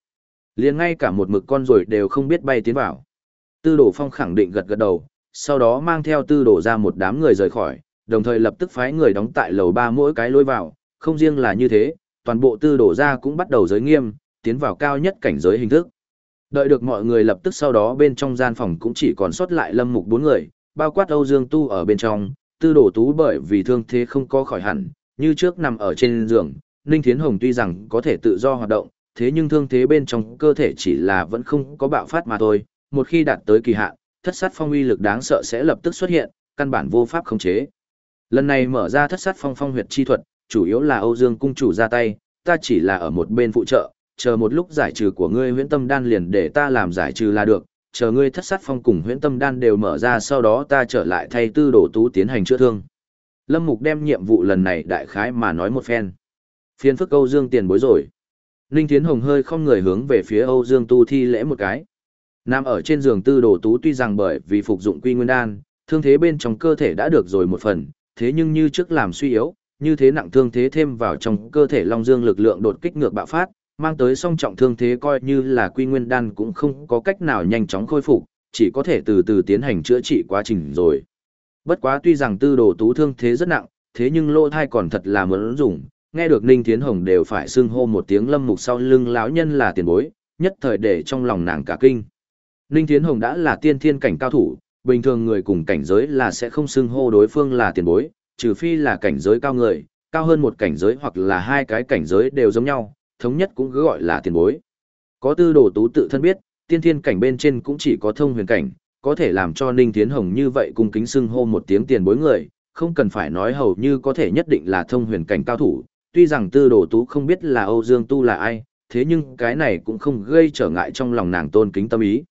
liền ngay cả một mực con rồi đều không biết bay tiến vào. Tư Đồ Phong khẳng định gật gật đầu, sau đó mang theo Tư Đồ ra một đám người rời khỏi, đồng thời lập tức phái người đóng tại lầu ba mỗi cái lối vào, không riêng là như thế, toàn bộ Tư đổ ra cũng bắt đầu giới nghiêm, tiến vào cao nhất cảnh giới hình thức. Đợi được mọi người lập tức sau đó bên trong gian phòng cũng chỉ còn sót lại Lâm Mục bốn người, bao quát Âu Dương Tu ở bên trong, tư đổ tú bởi vì thương thế không có khỏi hẳn, như trước nằm ở trên giường, Ninh Thiến Hồng tuy rằng có thể tự do hoạt động, thế nhưng thương thế bên trong cơ thể chỉ là vẫn không có bạo phát mà thôi, một khi đạt tới kỳ hạn, thất sát phong uy lực đáng sợ sẽ lập tức xuất hiện, căn bản vô pháp khống chế. Lần này mở ra thất sát phong phong huyệt chi thuật, chủ yếu là Âu Dương cung chủ ra tay, ta chỉ là ở một bên phụ trợ, chờ một lúc giải trừ của ngươi huyễn tâm đan liền để ta làm giải trừ là được, chờ ngươi thất sát phong cùng huyễn tâm đan đều mở ra sau đó ta trở lại thay tư đồ tú tiến hành chữa thương. Lâm Mục đem nhiệm vụ lần này đại khái mà nói một phen. Phiên phức Âu Dương tiền bối rồi. Ninh Thiến Hồng hơi không người hướng về phía Âu Dương tu thi lễ một cái. Nam ở trên giường tư đồ tú tuy rằng bởi vì phục dụng quy nguyên đan, thương thế bên trong cơ thể đã được rồi một phần, thế nhưng như trước làm suy yếu, như thế nặng thương thế thêm vào trong cơ thể Long Dương lực lượng đột kích ngược bạo phát, mang tới song trọng thương thế coi như là quy nguyên đan cũng không có cách nào nhanh chóng khôi phục, chỉ có thể từ từ tiến hành chữa trị quá trình rồi. Bất quá tuy rằng tư đồ tú thương thế rất nặng, thế nhưng lô thai còn thật là muốn dùng, nghe được Ninh Thiến Hồng đều phải xưng hô một tiếng lâm mục sau lưng lão nhân là tiền bối, nhất thời để trong lòng nàng cả kinh. Ninh Thiến Hồng đã là tiên thiên cảnh cao thủ, bình thường người cùng cảnh giới là sẽ không xưng hô đối phương là tiền bối, trừ phi là cảnh giới cao người, cao hơn một cảnh giới hoặc là hai cái cảnh giới đều giống nhau, thống nhất cũng cứ gọi là tiền bối. Có tư đồ tú tự thân biết, tiên thiên cảnh bên trên cũng chỉ có thông huyền cảnh, có thể làm cho Ninh Tiến Hồng như vậy cung kính xưng hô một tiếng tiền bối người, không cần phải nói hầu như có thể nhất định là thông huyền cảnh cao thủ, tuy rằng tư đồ tú không biết là Âu Dương Tu là ai, thế nhưng cái này cũng không gây trở ngại trong lòng nàng tôn kính tâm ý.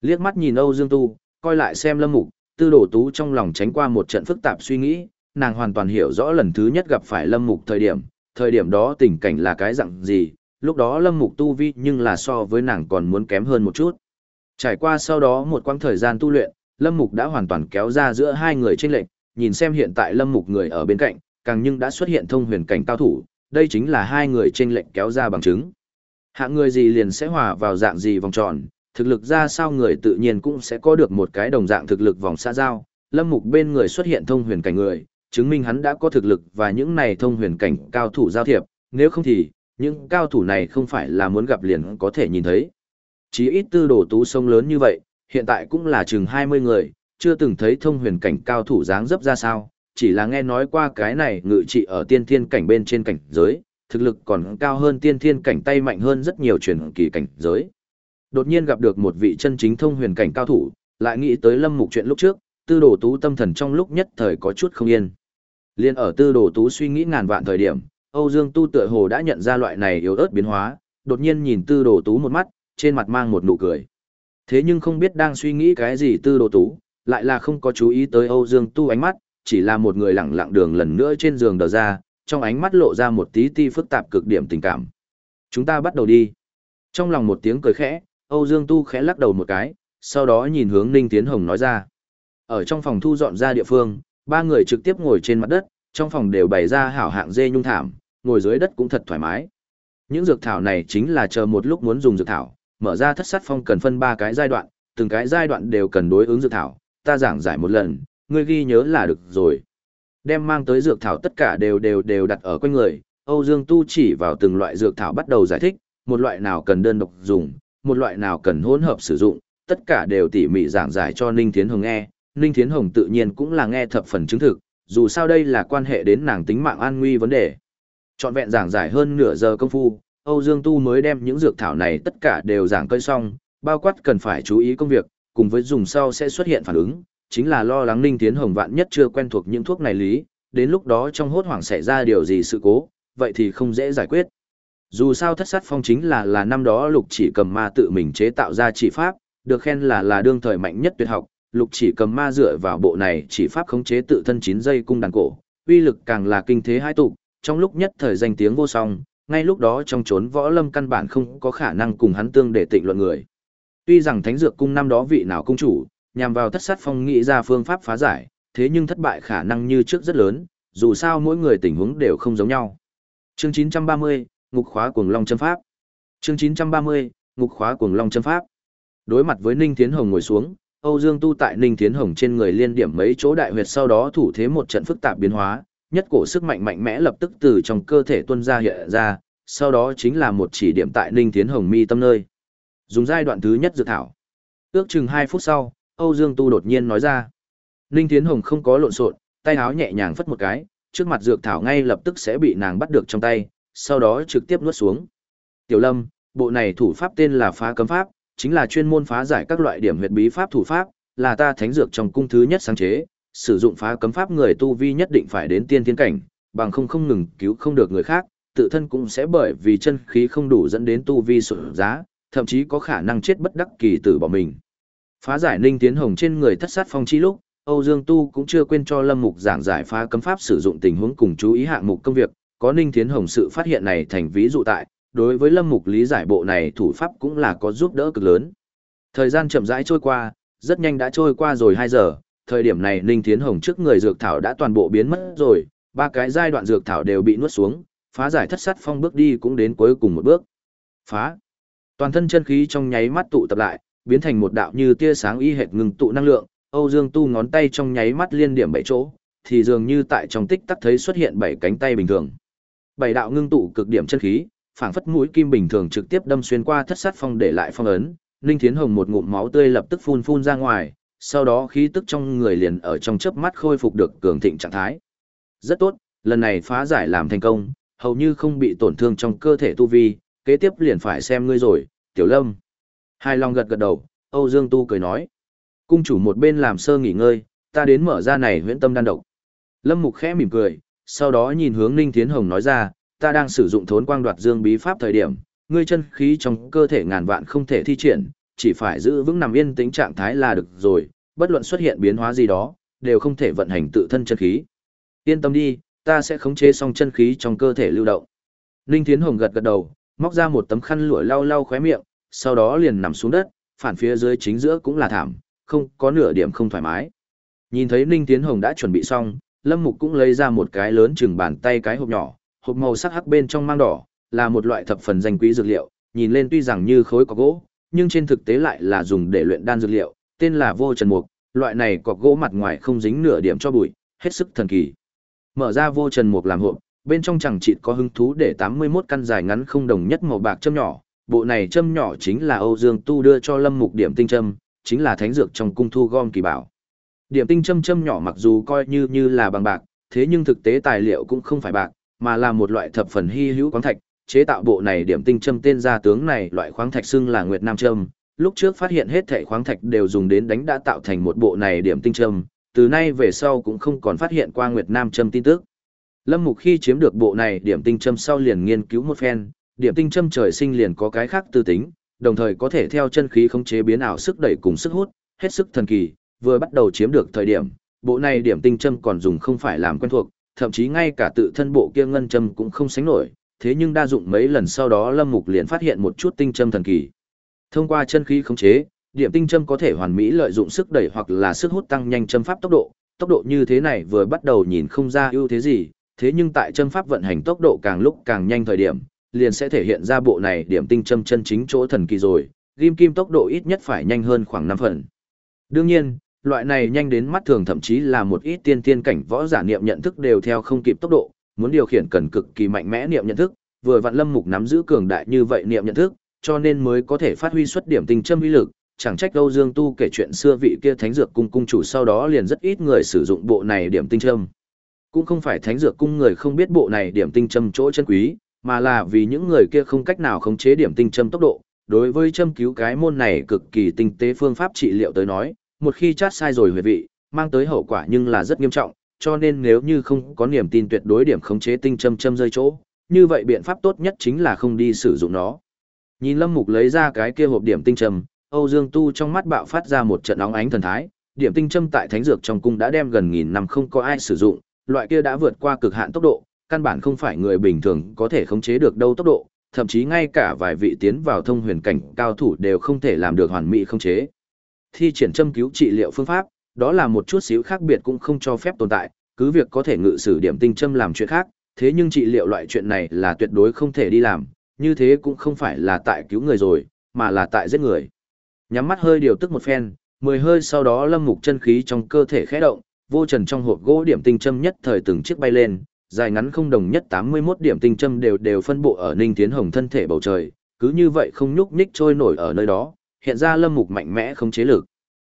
Liếc mắt nhìn Âu Dương Tu, Coi lại xem lâm mục, tư đồ tú trong lòng tránh qua một trận phức tạp suy nghĩ, nàng hoàn toàn hiểu rõ lần thứ nhất gặp phải lâm mục thời điểm, thời điểm đó tình cảnh là cái dạng gì, lúc đó lâm mục tu vi nhưng là so với nàng còn muốn kém hơn một chút. Trải qua sau đó một quãng thời gian tu luyện, lâm mục đã hoàn toàn kéo ra giữa hai người trên lệnh, nhìn xem hiện tại lâm mục người ở bên cạnh, càng nhưng đã xuất hiện thông huyền cảnh cao thủ, đây chính là hai người trên lệnh kéo ra bằng chứng. Hạng người gì liền sẽ hòa vào dạng gì vòng tròn, thực lực ra sao người tự nhiên cũng sẽ có được một cái đồng dạng thực lực vòng xa giao. Lâm Mục bên người xuất hiện thông huyền cảnh người, chứng minh hắn đã có thực lực và những này thông huyền cảnh cao thủ giao thiệp, nếu không thì, những cao thủ này không phải là muốn gặp liền có thể nhìn thấy. Chí ít tư đồ tú sông lớn như vậy, hiện tại cũng là chừng 20 người, chưa từng thấy thông huyền cảnh cao thủ dáng dấp ra sao, chỉ là nghe nói qua cái này ngự trị ở tiên thiên cảnh bên trên cảnh giới, thực lực còn cao hơn tiên thiên cảnh tay mạnh hơn rất nhiều truyền kỳ cảnh giới. Đột nhiên gặp được một vị chân chính thông huyền cảnh cao thủ, lại nghĩ tới lâm mục chuyện lúc trước, tư đồ tú tâm thần trong lúc nhất thời có chút không yên. Liên ở tư đồ tú suy nghĩ ngàn vạn thời điểm, Âu Dương Tu tựa hồ đã nhận ra loại này yếu ớt biến hóa, đột nhiên nhìn tư đồ tú một mắt, trên mặt mang một nụ cười. Thế nhưng không biết đang suy nghĩ cái gì tư đồ tú, lại là không có chú ý tới Âu Dương Tu ánh mắt, chỉ là một người lặng lặng đường lần nữa trên giường đờ ra, trong ánh mắt lộ ra một tí ti phức tạp cực điểm tình cảm. Chúng ta bắt đầu đi. Trong lòng một tiếng cười khẽ, Âu Dương Tu khẽ lắc đầu một cái, sau đó nhìn hướng Ninh Tiến Hồng nói ra. Ở trong phòng thu dọn ra địa phương, ba người trực tiếp ngồi trên mặt đất, trong phòng đều bày ra hảo hạng dê nhung thảm, ngồi dưới đất cũng thật thoải mái. Những dược thảo này chính là chờ một lúc muốn dùng dược thảo, mở ra thất sát phong cần phân ba cái giai đoạn, từng cái giai đoạn đều cần đối ứng dược thảo, ta giảng giải một lần, ngươi ghi nhớ là được rồi. Đem mang tới dược thảo tất cả đều đều đều đặt ở quanh người, Âu Dương Tu chỉ vào từng loại dược thảo bắt đầu giải thích, một loại nào cần đơn độc dùng, một loại nào cần hỗn hợp sử dụng, tất cả đều tỉ mỉ giảng giải cho Ninh Thiến Hồng nghe. Ninh Thiến Hồng tự nhiên cũng là nghe thập phần chứng thực, dù sao đây là quan hệ đến nàng tính mạng an nguy vấn đề. Chọn vẹn giảng giải hơn nửa giờ công phu, Âu Dương Tu mới đem những dược thảo này tất cả đều giảng cơi xong, bao quát cần phải chú ý công việc, cùng với dùng sau sẽ xuất hiện phản ứng, chính là lo lắng Ninh Tiến Hồng vạn nhất chưa quen thuộc những thuốc này lý, đến lúc đó trong hốt hoảng xảy ra điều gì sự cố, vậy thì không dễ giải quyết. Dù sao thất sát phong chính là là năm đó lục chỉ cầm ma tự mình chế tạo ra chỉ pháp, được khen là là đương thời mạnh nhất tuyệt học, lục chỉ cầm ma dựa vào bộ này chỉ pháp khống chế tự thân chín dây cung đàn cổ, uy lực càng là kinh thế hai tục, trong lúc nhất thời danh tiếng vô song, ngay lúc đó trong chốn võ lâm căn bản không có khả năng cùng hắn tương để tịnh luận người. Tuy rằng thánh dược cung năm đó vị nào cung chủ, nhằm vào thất sát phong nghĩ ra phương pháp phá giải, thế nhưng thất bại khả năng như trước rất lớn, dù sao mỗi người tình huống đều không giống nhau. Chương 930, ngục khóa cuồng long châm pháp. Chương 930, ngục khóa cuồng long châm pháp. Đối mặt với Ninh Thiến Hồng ngồi xuống, Âu Dương Tu tại Ninh Thiến Hồng trên người liên điểm mấy chỗ đại huyệt sau đó thủ thế một trận phức tạp biến hóa, nhất cổ sức mạnh mạnh mẽ lập tức từ trong cơ thể tuôn ra hiện ra, sau đó chính là một chỉ điểm tại Ninh Thiến Hồng mi tâm nơi. Dùng giai đoạn thứ nhất dự thảo. Ước chừng 2 phút sau, Âu Dương Tu đột nhiên nói ra. Ninh Thiến Hồng không có lộn xộn, tay áo nhẹ nhàng phất một cái, trước mặt dược thảo ngay lập tức sẽ bị nàng bắt được trong tay, sau đó trực tiếp nuốt xuống. Tiểu Lâm, bộ này thủ pháp tên là phá cấm pháp, chính là chuyên môn phá giải các loại điểm huyệt bí pháp thủ pháp, là ta thánh dược trong cung thứ nhất sáng chế, sử dụng phá cấm pháp người tu vi nhất định phải đến tiên thiên cảnh, bằng không không ngừng cứu không được người khác, tự thân cũng sẽ bởi vì chân khí không đủ dẫn đến tu vi sụt giá, thậm chí có khả năng chết bất đắc kỳ tử bỏ mình. Phá giải Ninh Tiến Hồng trên người thất sát phong chi lúc, Âu Dương Tu cũng chưa quên cho Lâm Mục giảng giải phá cấm pháp sử dụng tình huống cùng chú ý hạng mục công việc, có Ninh Tiến Hồng sự phát hiện này thành ví dụ tại, đối với Lâm Mục lý giải bộ này thủ pháp cũng là có giúp đỡ cực lớn. Thời gian chậm rãi trôi qua, rất nhanh đã trôi qua rồi 2 giờ, thời điểm này Ninh thiến Hồng trước người dược thảo đã toàn bộ biến mất rồi, ba cái giai đoạn dược thảo đều bị nuốt xuống, phá giải thất sát phong bước đi cũng đến cuối cùng một bước. Phá. Toàn thân chân khí trong nháy mắt tụ tập lại, biến thành một đạo như tia sáng y hệt ngừng tụ năng lượng, Âu Dương Tu ngón tay trong nháy mắt liên điểm bảy chỗ, thì dường như tại trong tích tắc thấy xuất hiện bảy cánh tay bình thường. Bảy đạo ngưng tụ cực điểm chân khí, phảng phất mũi kim bình thường trực tiếp đâm xuyên qua thất sát phong để lại phong ấn, Ninh Thiến Hồng một ngụm máu tươi lập tức phun phun ra ngoài, sau đó khí tức trong người liền ở trong chớp mắt khôi phục được cường thịnh trạng thái. Rất tốt, lần này phá giải làm thành công, hầu như không bị tổn thương trong cơ thể tu vi, kế tiếp liền phải xem ngươi rồi, Tiểu Lâm. Hai Long gật gật đầu, Âu Dương Tu cười nói. Cung chủ một bên làm sơ nghỉ ngơi, ta đến mở ra này huyễn tâm đan độc. Lâm Mục khẽ mỉm cười, sau đó nhìn hướng Ninh Thiến Hồng nói ra, ta đang sử dụng thốn quang đoạt dương bí pháp thời điểm, ngươi chân khí trong cơ thể ngàn vạn không thể thi triển, chỉ phải giữ vững nằm yên tĩnh trạng thái là được rồi, bất luận xuất hiện biến hóa gì đó, đều không thể vận hành tự thân chân khí. Yên tâm đi, ta sẽ khống chế xong chân khí trong cơ thể lưu động. Ninh Thiến Hồng gật gật đầu, móc ra một tấm khăn lụa lau lau khóe miệng, sau đó liền nằm xuống đất, phản phía dưới chính giữa cũng là thảm, không có nửa điểm không thoải mái. Nhìn thấy Ninh Tiến Hồng đã chuẩn bị xong, Lâm Mục cũng lấy ra một cái lớn chừng bàn tay cái hộp nhỏ, hộp màu sắc hắc bên trong mang đỏ, là một loại thập phần danh quý dược liệu, nhìn lên tuy rằng như khối cọc gỗ, nhưng trên thực tế lại là dùng để luyện đan dược liệu, tên là vô trần mục, loại này cọc gỗ mặt ngoài không dính nửa điểm cho bụi, hết sức thần kỳ. Mở ra vô trần mục làm hộp, bên trong chẳng chịt có hứng thú để 81 căn dài ngắn không đồng nhất màu bạc châm nhỏ, bộ này châm nhỏ chính là Âu Dương Tu đưa cho Lâm Mục điểm tinh châm, chính là thánh dược trong cung thu gom kỳ bảo. Điểm tinh châm châm nhỏ mặc dù coi như như là bằng bạc, thế nhưng thực tế tài liệu cũng không phải bạc, mà là một loại thập phần hy hữu khoáng thạch, chế tạo bộ này điểm tinh châm tên gia tướng này loại khoáng thạch xưng là Nguyệt Nam châm. Lúc trước phát hiện hết thảy khoáng thạch đều dùng đến đánh đã tạo thành một bộ này điểm tinh châm, từ nay về sau cũng không còn phát hiện qua Nguyệt Nam châm tin tức. Lâm Mục khi chiếm được bộ này điểm tinh châm sau liền nghiên cứu một phen, điểm tinh châm trời sinh liền có cái khác tư tính, đồng thời có thể theo chân khí khống chế biến ảo sức đẩy cùng sức hút, hết sức thần kỳ, vừa bắt đầu chiếm được thời điểm, bộ này điểm tinh châm còn dùng không phải làm quen thuộc, thậm chí ngay cả tự thân bộ kia ngân châm cũng không sánh nổi, thế nhưng đa dụng mấy lần sau đó Lâm Mục liền phát hiện một chút tinh châm thần kỳ. Thông qua chân khí khống chế, điểm tinh châm có thể hoàn mỹ lợi dụng sức đẩy hoặc là sức hút tăng nhanh châm pháp tốc độ, tốc độ như thế này vừa bắt đầu nhìn không ra ưu thế gì, thế nhưng tại châm pháp vận hành tốc độ càng lúc càng nhanh thời điểm, liền sẽ thể hiện ra bộ này điểm tinh châm chân chính chỗ thần kỳ rồi, ghim kim tốc độ ít nhất phải nhanh hơn khoảng 5 phần. Đương nhiên, loại này nhanh đến mắt thường thậm chí là một ít tiên tiên cảnh võ giả niệm nhận thức đều theo không kịp tốc độ, muốn điều khiển cần cực kỳ mạnh mẽ niệm nhận thức, vừa vặn Lâm Mục nắm giữ cường đại như vậy niệm nhận thức, cho nên mới có thể phát huy xuất điểm tinh châm uy lực, chẳng trách Âu Dương Tu kể chuyện xưa vị kia thánh dược cung cung chủ sau đó liền rất ít người sử dụng bộ này điểm tinh châm. Cũng không phải thánh dược cung người không biết bộ này điểm tinh châm chỗ chân quý, mà là vì những người kia không cách nào khống chế điểm tinh châm tốc độ. Đối với châm cứu cái môn này cực kỳ tinh tế phương pháp trị liệu tới nói, một khi chát sai rồi huyệt vị, mang tới hậu quả nhưng là rất nghiêm trọng, cho nên nếu như không có niềm tin tuyệt đối điểm khống chế tinh châm châm rơi chỗ, như vậy biện pháp tốt nhất chính là không đi sử dụng nó. Nhìn Lâm Mục lấy ra cái kia hộp điểm tinh châm, Âu Dương Tu trong mắt bạo phát ra một trận óng ánh thần thái, điểm tinh châm tại thánh dược trong cung đã đem gần nghìn năm không có ai sử dụng, loại kia đã vượt qua cực hạn tốc độ, căn bản không phải người bình thường có thể khống chế được đâu tốc độ, thậm chí ngay cả vài vị tiến vào thông huyền cảnh cao thủ đều không thể làm được hoàn mỹ khống chế. Thi triển châm cứu trị liệu phương pháp, đó là một chút xíu khác biệt cũng không cho phép tồn tại, cứ việc có thể ngự sử điểm tinh châm làm chuyện khác, thế nhưng trị liệu loại chuyện này là tuyệt đối không thể đi làm, như thế cũng không phải là tại cứu người rồi, mà là tại giết người. Nhắm mắt hơi điều tức một phen, mười hơi sau đó lâm mục chân khí trong cơ thể khẽ động, vô trần trong hộp gỗ điểm tinh châm nhất thời từng chiếc bay lên, dài ngắn không đồng nhất 81 điểm tinh châm đều đều phân bộ ở Ninh Tiến Hồng thân thể bầu trời, cứ như vậy không nhúc nhích trôi nổi ở nơi đó, hiện ra lâm mục mạnh mẽ không chế lực.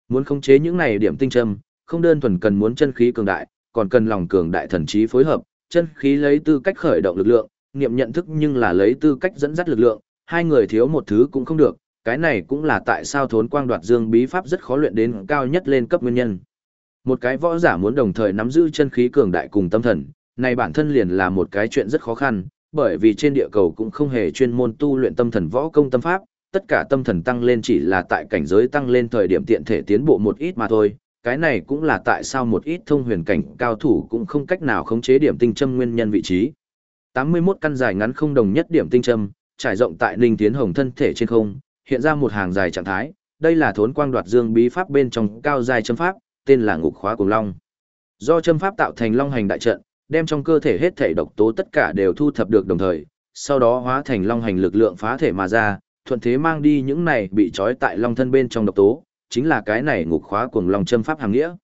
Muốn khống chế những này điểm tinh châm, không đơn thuần cần muốn chân khí cường đại, còn cần lòng cường đại thần trí phối hợp, chân khí lấy tư cách khởi động lực lượng, niệm nhận thức nhưng là lấy tư cách dẫn dắt lực lượng, hai người thiếu một thứ cũng không được, cái này cũng là tại sao thốn quang đoạt dương bí pháp rất khó luyện đến cao nhất lên cấp nguyên nhân. Một cái võ giả muốn đồng thời nắm giữ chân khí cường đại cùng tâm thần, này bản thân liền là một cái chuyện rất khó khăn, bởi vì trên địa cầu cũng không hề chuyên môn tu luyện tâm thần võ công tâm pháp, tất cả tâm thần tăng lên chỉ là tại cảnh giới tăng lên thời điểm tiện thể tiến bộ một ít mà thôi. Cái này cũng là tại sao một ít thông huyền cảnh cao thủ cũng không cách nào khống chế điểm tinh châm nguyên nhân vị trí. 81 căn dài ngắn không đồng nhất điểm tinh châm, trải rộng tại Ninh Tiến Hồng thân thể trên không, hiện ra một hàng dài trạng thái, đây là thốn quang đoạt dương bí pháp bên trong cao dài châm pháp, tên là ngục khóa cùng long. Do châm pháp tạo thành long hành đại trận, đem trong cơ thể hết thể độc tố tất cả đều thu thập được đồng thời, sau đó hóa thành long hành lực lượng phá thể mà ra, thuận thế mang đi những này bị trói tại long thân bên trong độc tố, chính là cái này ngục khóa cuồng long châm pháp hàng nghĩa.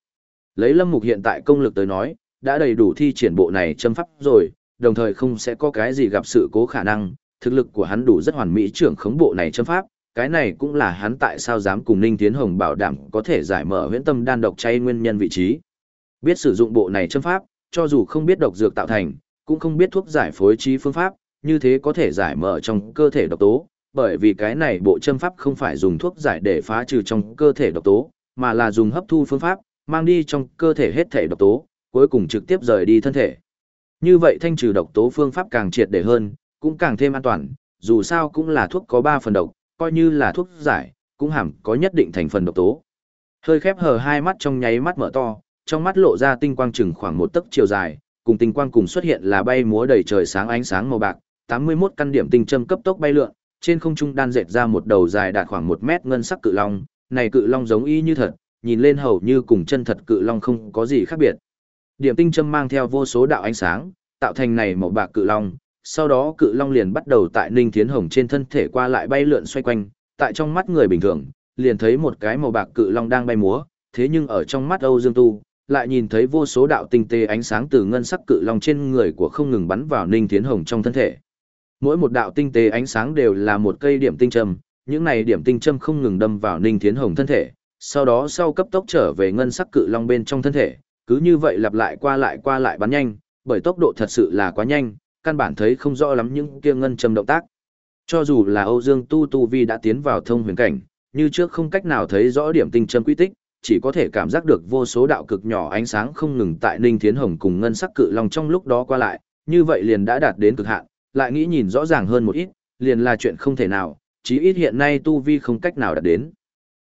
Lấy Lâm Mục hiện tại công lực tới nói, đã đầy đủ thi triển bộ này châm pháp rồi, đồng thời không sẽ có cái gì gặp sự cố khả năng, thực lực của hắn đủ rất hoàn mỹ trưởng khống bộ này châm pháp, cái này cũng là hắn tại sao dám cùng Ninh Tiến Hồng bảo đảm có thể giải mở huyễn tâm đan độc chay nguyên nhân vị trí. Biết sử dụng bộ này châm pháp, cho dù không biết độc dược tạo thành, cũng không biết thuốc giải phối trí phương pháp, như thế có thể giải mở trong cơ thể độc tố, bởi vì cái này bộ châm pháp không phải dùng thuốc giải để phá trừ trong cơ thể độc tố, mà là dùng hấp thu phương pháp, mang đi trong cơ thể hết thể độc tố, cuối cùng trực tiếp rời đi thân thể. Như vậy thanh trừ độc tố phương pháp càng triệt để hơn, cũng càng thêm an toàn, dù sao cũng là thuốc có 3 phần độc, coi như là thuốc giải, cũng hẳn có nhất định thành phần độc tố. Hơi khép hờ hai mắt trong nháy mắt mở to, trong mắt lộ ra tinh quang chừng khoảng một tấc chiều dài, cùng tinh quang cùng xuất hiện là bay múa đầy trời sáng ánh sáng màu bạc, 81 căn điểm tinh châm cấp tốc bay lượn, trên không trung đan dệt ra một đầu dài đạt khoảng một mét ngân sắc cự long, này cự long giống y như thật, nhìn lên hầu như cùng chân thật cự long không có gì khác biệt. Điểm tinh châm mang theo vô số đạo ánh sáng, tạo thành này màu bạc cự long, sau đó cự long liền bắt đầu tại Ninh Thiến Hồng trên thân thể qua lại bay lượn xoay quanh, tại trong mắt người bình thường, liền thấy một cái màu bạc cự long đang bay múa, thế nhưng ở trong mắt Âu Dương Tu, lại nhìn thấy vô số đạo tinh tế ánh sáng từ ngân sắc cự long trên người của không ngừng bắn vào Ninh Thiến Hồng trong thân thể. Mỗi một đạo tinh tế ánh sáng đều là một cây điểm tinh châm, những này điểm tinh châm không ngừng đâm vào Ninh Thiến Hồng thân thể, sau đó sau cấp tốc trở về ngân sắc cự long bên trong thân thể, cứ như vậy lặp lại qua lại qua lại bắn nhanh, bởi tốc độ thật sự là quá nhanh, căn bản thấy không rõ lắm những kia ngân châm động tác. Cho dù là Âu Dương Tu Tu Vi đã tiến vào thông huyền cảnh, như trước không cách nào thấy rõ điểm tinh châm quy tích, chỉ có thể cảm giác được vô số đạo cực nhỏ ánh sáng không ngừng tại Ninh Thiến Hồng cùng ngân sắc cự long trong lúc đó qua lại, như vậy liền đã đạt đến cực hạn, lại nghĩ nhìn rõ ràng hơn một ít, liền là chuyện không thể nào, chí ít hiện nay tu vi không cách nào đạt đến.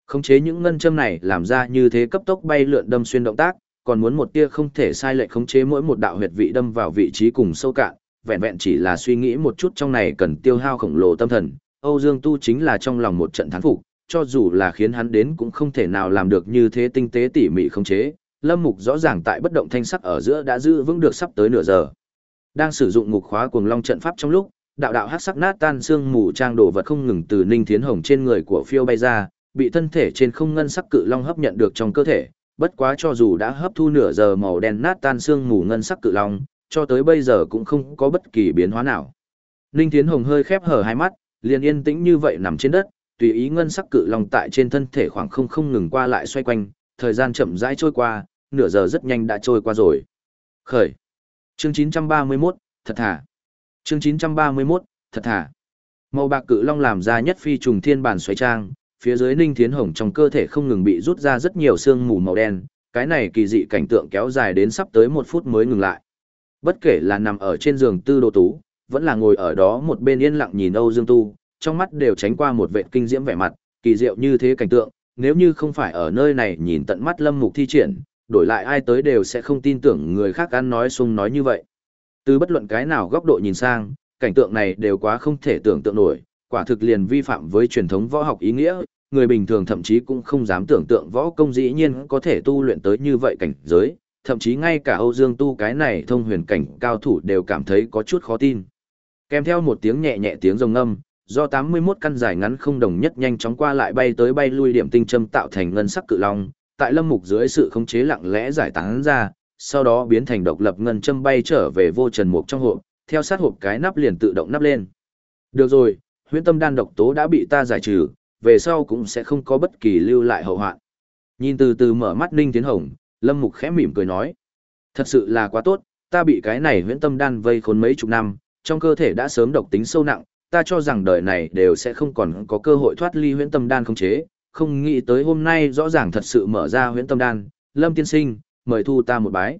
Khống chế những ngân châm này làm ra như thế cấp tốc bay lượn đâm xuyên động tác, còn muốn một tia không thể sai lệch khống chế mỗi một đạo huyệt vị đâm vào vị trí cùng sâu cạn, vẹn vẹn chỉ là suy nghĩ một chút trong này cần tiêu hao khổng lồ tâm thần. Âu Dương Tu chính là trong lòng một trận thắng phục, cho dù là khiến hắn đến cũng không thể nào làm được như thế tinh tế tỉ mỉ khống chế. Lâm Mục rõ ràng tại bất động thanh sắc ở giữa đã giữ vững được sắp tới nửa giờ. Đang sử dụng ngục khóa cuồng long trận pháp trong lúc, đạo đạo hắc sắc nát tan xương mù trang đồ vật không ngừng từ Ninh Thiến Hồng trên người của phiêu bay ra, bị thân thể trên không ngân sắc cự long hấp nhận được trong cơ thể, bất quá cho dù đã hấp thu nửa giờ màu đen nát tan xương mù ngân sắc cự long, cho tới bây giờ cũng không có bất kỳ biến hóa nào. Ninh Thiến Hồng hơi khép hở hai mắt, liền yên tĩnh như vậy nằm trên đất, tùy ý ngân sắc cự long tại trên thân thể khoảng không không ngừng qua lại xoay quanh, thời gian chậm rãi trôi qua, nửa giờ rất nhanh đã trôi qua rồi. Khởi. Chương 931, thật thả. Chương 931, thật thả. Màu bạc cự long làm ra nhất phi trùng thiên bản xoáy trang, phía dưới Ninh Thiến Hồng trong cơ thể không ngừng bị rút ra rất nhiều xương mù màu đen, cái này kỳ dị cảnh tượng kéo dài đến sắp tới một phút mới ngừng lại. Bất kể là nằm ở trên giường tư đồ tú, vẫn là ngồi ở đó một bên yên lặng nhìn Âu Dương Tu, trong mắt đều tránh qua một vệ kinh diễm vẻ mặt, kỳ diệu như thế cảnh tượng, nếu như không phải ở nơi này nhìn tận mắt lâm mục thi triển, đổi lại ai tới đều sẽ không tin tưởng người khác ăn nói xung nói như vậy. Từ bất luận cái nào góc độ nhìn sang, cảnh tượng này đều quá không thể tưởng tượng nổi, quả thực liền vi phạm với truyền thống võ học ý nghĩa, người bình thường thậm chí cũng không dám tưởng tượng võ công dĩ nhiên có thể tu luyện tới như vậy cảnh giới, thậm chí ngay cả Âu Dương tu cái này thông huyền cảnh cao thủ đều cảm thấy có chút khó tin. Kèm theo một tiếng nhẹ nhẹ tiếng rồng ngâm, do 81 căn dài ngắn không đồng nhất nhanh chóng qua lại bay tới bay lui điểm tinh châm tạo thành ngân sắc cự long, tại lâm mục dưới sự khống chế lặng lẽ giải tán ra, sau đó biến thành độc lập ngân châm bay trở về vô trần mục trong hộp, theo sát hộp cái nắp liền tự động nắp lên. Được rồi, huyễn tâm đan độc tố đã bị ta giải trừ, về sau cũng sẽ không có bất kỳ lưu lại hậu hoạn. Nhìn từ từ mở mắt Ninh Tiến Hồng, Lâm Mục khẽ mỉm cười nói. Thật sự là quá tốt, ta bị cái này huyễn tâm đan vây khốn mấy chục năm, trong cơ thể đã sớm độc tính sâu nặng, ta cho rằng đời này đều sẽ không còn có cơ hội thoát ly huyễn tâm đan không chế, không nghĩ tới hôm nay rõ ràng thật sự mở ra huyễn tâm đan, Lâm tiên sinh, mời thu ta một bái.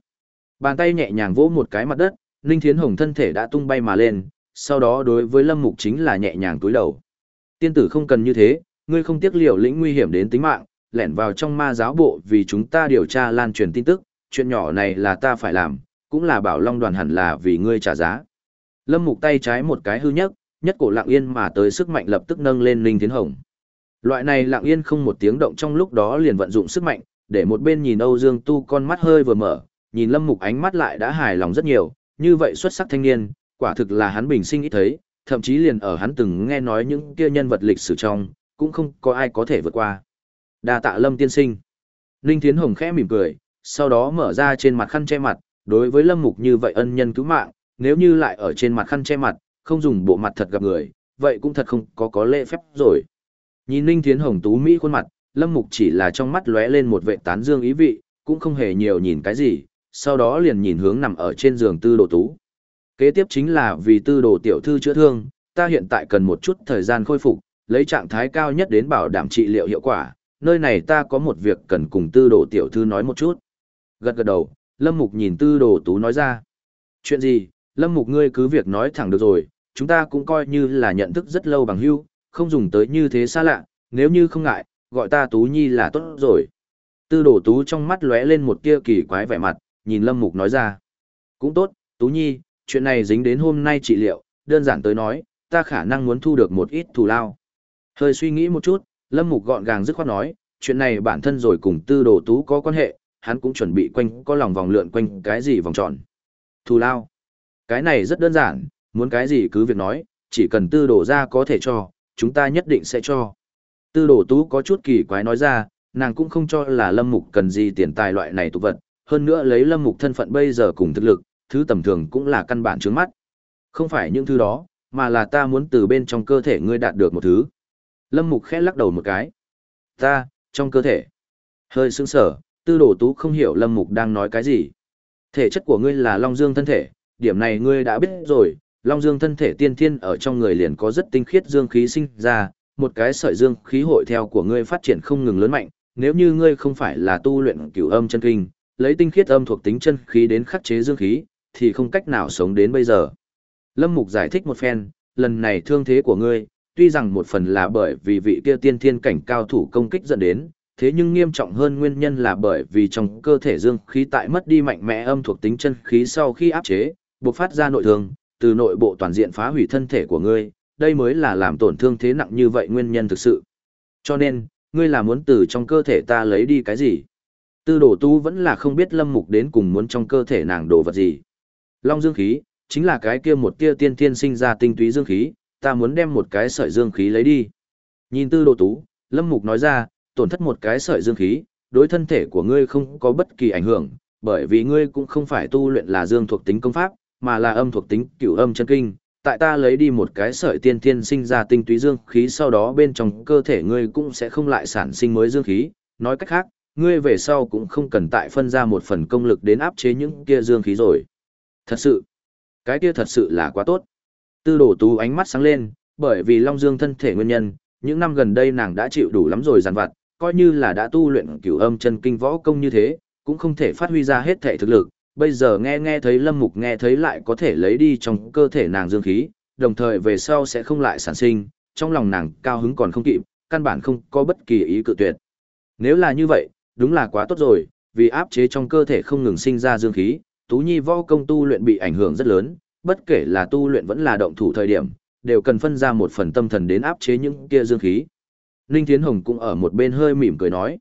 Bàn tay nhẹ nhàng vỗ một cái mặt đất, Ninh Thiến Hồng thân thể đã tung bay mà lên, sau đó đối với Lâm Mục chính là nhẹ nhàng túi đầu. Tiên tử không cần như thế, ngươi không tiếc liều lĩnh nguy hiểm đến tính mạng, lẻn vào trong ma giáo bộ vì chúng ta điều tra lan truyền tin tức, chuyện nhỏ này là ta phải làm, cũng là bảo Long đoàn hẳn là vì ngươi trả giá. Lâm Mục tay trái một cái hư nhất, nhất cổ lặng yên mà tới sức mạnh lập tức nâng lên Ninh Thiến Hồng. Loại này lặng yên không một tiếng động trong lúc đó liền vận dụng sức mạnh, để một bên nhìn Âu Dương Tu con mắt hơi vừa mở, nhìn Lâm Mục ánh mắt lại đã hài lòng rất nhiều, như vậy xuất sắc thanh niên, quả thực là hắn bình sinh ít thấy, thậm chí liền ở hắn từng nghe nói những kia nhân vật lịch sử trong, cũng không có ai có thể vượt qua. Đa tạ Lâm tiên sinh. Linh Thiến Hồng khẽ mỉm cười, sau đó mở ra trên mặt khăn che mặt, đối với Lâm Mục như vậy ân nhân cứu mạng, nếu như lại ở trên mặt khăn che mặt, không dùng bộ mặt thật gặp người, vậy cũng thật không có có lễ phép rồi. Nhìn Ninh Thiến Hồng tú mỹ khuôn mặt, Lâm Mục chỉ là trong mắt lóe lên một vệ tán dương ý vị, cũng không hề nhiều nhìn cái gì, sau đó liền nhìn hướng nằm ở trên giường tư đồ tú. Kế tiếp chính là vì tư đồ tiểu thư chữa thương, ta hiện tại cần một chút thời gian khôi phục, lấy trạng thái cao nhất đến bảo đảm trị liệu hiệu quả, nơi này ta có một việc cần cùng tư đồ tiểu thư nói một chút. Gật gật đầu, Lâm Mục nhìn tư đồ tú nói ra. Chuyện gì, Lâm Mục ngươi cứ việc nói thẳng được rồi, chúng ta cũng coi như là nhận thức rất lâu bằng hữu, không dùng tới như thế xa lạ, nếu như không ngại, gọi ta Tú Nhi là tốt rồi. Tư đổ tú trong mắt lóe lên một tia kỳ quái vẻ mặt, nhìn Lâm Mục nói ra. Cũng tốt, Tú Nhi, chuyện này dính đến hôm nay trị liệu, đơn giản tới nói, ta khả năng muốn thu được một ít thù lao. Hơi suy nghĩ một chút, Lâm Mục gọn gàng dứt khoát nói, chuyện này bản thân rồi cùng tư đồ tú có quan hệ, hắn cũng chuẩn bị quanh có lòng vòng lượn quanh cái gì vòng tròn. Thù lao. Cái này rất đơn giản, muốn cái gì cứ việc nói, chỉ cần tư đồ ra có thể cho, chúng ta nhất định sẽ cho. Tư đồ tú có chút kỳ quái nói ra, nàng cũng không cho là lâm mục cần gì tiền tài loại này tục vật, hơn nữa lấy lâm mục thân phận bây giờ cùng thực lực, thứ tầm thường cũng là căn bản trước mắt. Không phải những thứ đó, mà là ta muốn từ bên trong cơ thể ngươi đạt được một thứ. Lâm mục khẽ lắc đầu một cái. Ta, trong cơ thể. Hơi sững sở, tư đồ tú không hiểu lâm mục đang nói cái gì. Thể chất của ngươi là Long Dương thân thể, điểm này ngươi đã biết rồi, Long Dương thân thể tiên thiên ở trong người liền có rất tinh khiết dương khí sinh ra, một cái sợi dương khí hội theo của ngươi phát triển không ngừng lớn mạnh, nếu như ngươi không phải là tu luyện cửu âm chân kinh, lấy tinh khiết âm thuộc tính chân khí đến khắc chế dương khí, thì không cách nào sống đến bây giờ. Lâm Mục giải thích một phen, lần này thương thế của ngươi, tuy rằng một phần là bởi vì vị kia tiên thiên cảnh cao thủ công kích dẫn đến, thế nhưng nghiêm trọng hơn nguyên nhân là bởi vì trong cơ thể dương khí tại mất đi mạnh mẽ âm thuộc tính chân khí sau khi áp chế, bộc phát ra nội thương, từ nội bộ toàn diện phá hủy thân thể của ngươi, đây mới là làm tổn thương thế nặng như vậy nguyên nhân thực sự. Cho nên, ngươi là muốn từ trong cơ thể ta lấy đi cái gì? Tư đổ tu vẫn là không biết lâm mục đến cùng muốn trong cơ thể nàng đồ vật gì. Long dương khí, chính là cái kia một tia tiên thiên sinh ra tinh túy dương khí, ta muốn đem một cái sợi dương khí lấy đi. Nhìn tư đồ tú, lâm mục nói ra, tổn thất một cái sợi dương khí, đối thân thể của ngươi không có bất kỳ ảnh hưởng, bởi vì ngươi cũng không phải tu luyện là dương thuộc tính công pháp, mà là âm thuộc tính cửu âm chân kinh. Tại ta lấy đi một cái sợi tiên thiên sinh ra tinh túy dương khí sau đó bên trong cơ thể ngươi cũng sẽ không lại sản sinh mới dương khí, nói cách khác, ngươi về sau cũng không cần tại phân ra một phần công lực đến áp chế những kia dương khí rồi. Thật sự, cái kia thật sự là quá tốt. Tư đổ tú ánh mắt sáng lên, bởi vì Long Dương thân thể nguyên nhân, những năm gần đây nàng đã chịu đủ lắm rồi giàn vặt, coi như là đã tu luyện cửu âm chân kinh võ công như thế, cũng không thể phát huy ra hết thể thực lực. Bây giờ nghe nghe thấy Lâm Mục nghe thấy lại có thể lấy đi trong cơ thể nàng dương khí, đồng thời về sau sẽ không lại sản sinh, trong lòng nàng cao hứng còn không kịp, căn bản không có bất kỳ ý cự tuyệt. Nếu là như vậy, đúng là quá tốt rồi, vì áp chế trong cơ thể không ngừng sinh ra dương khí, Tú Nhi võ công tu luyện bị ảnh hưởng rất lớn, bất kể là tu luyện vẫn là động thủ thời điểm, đều cần phân ra một phần tâm thần đến áp chế những kia dương khí. Ninh Thiến Hồng cũng ở một bên hơi mỉm cười nói.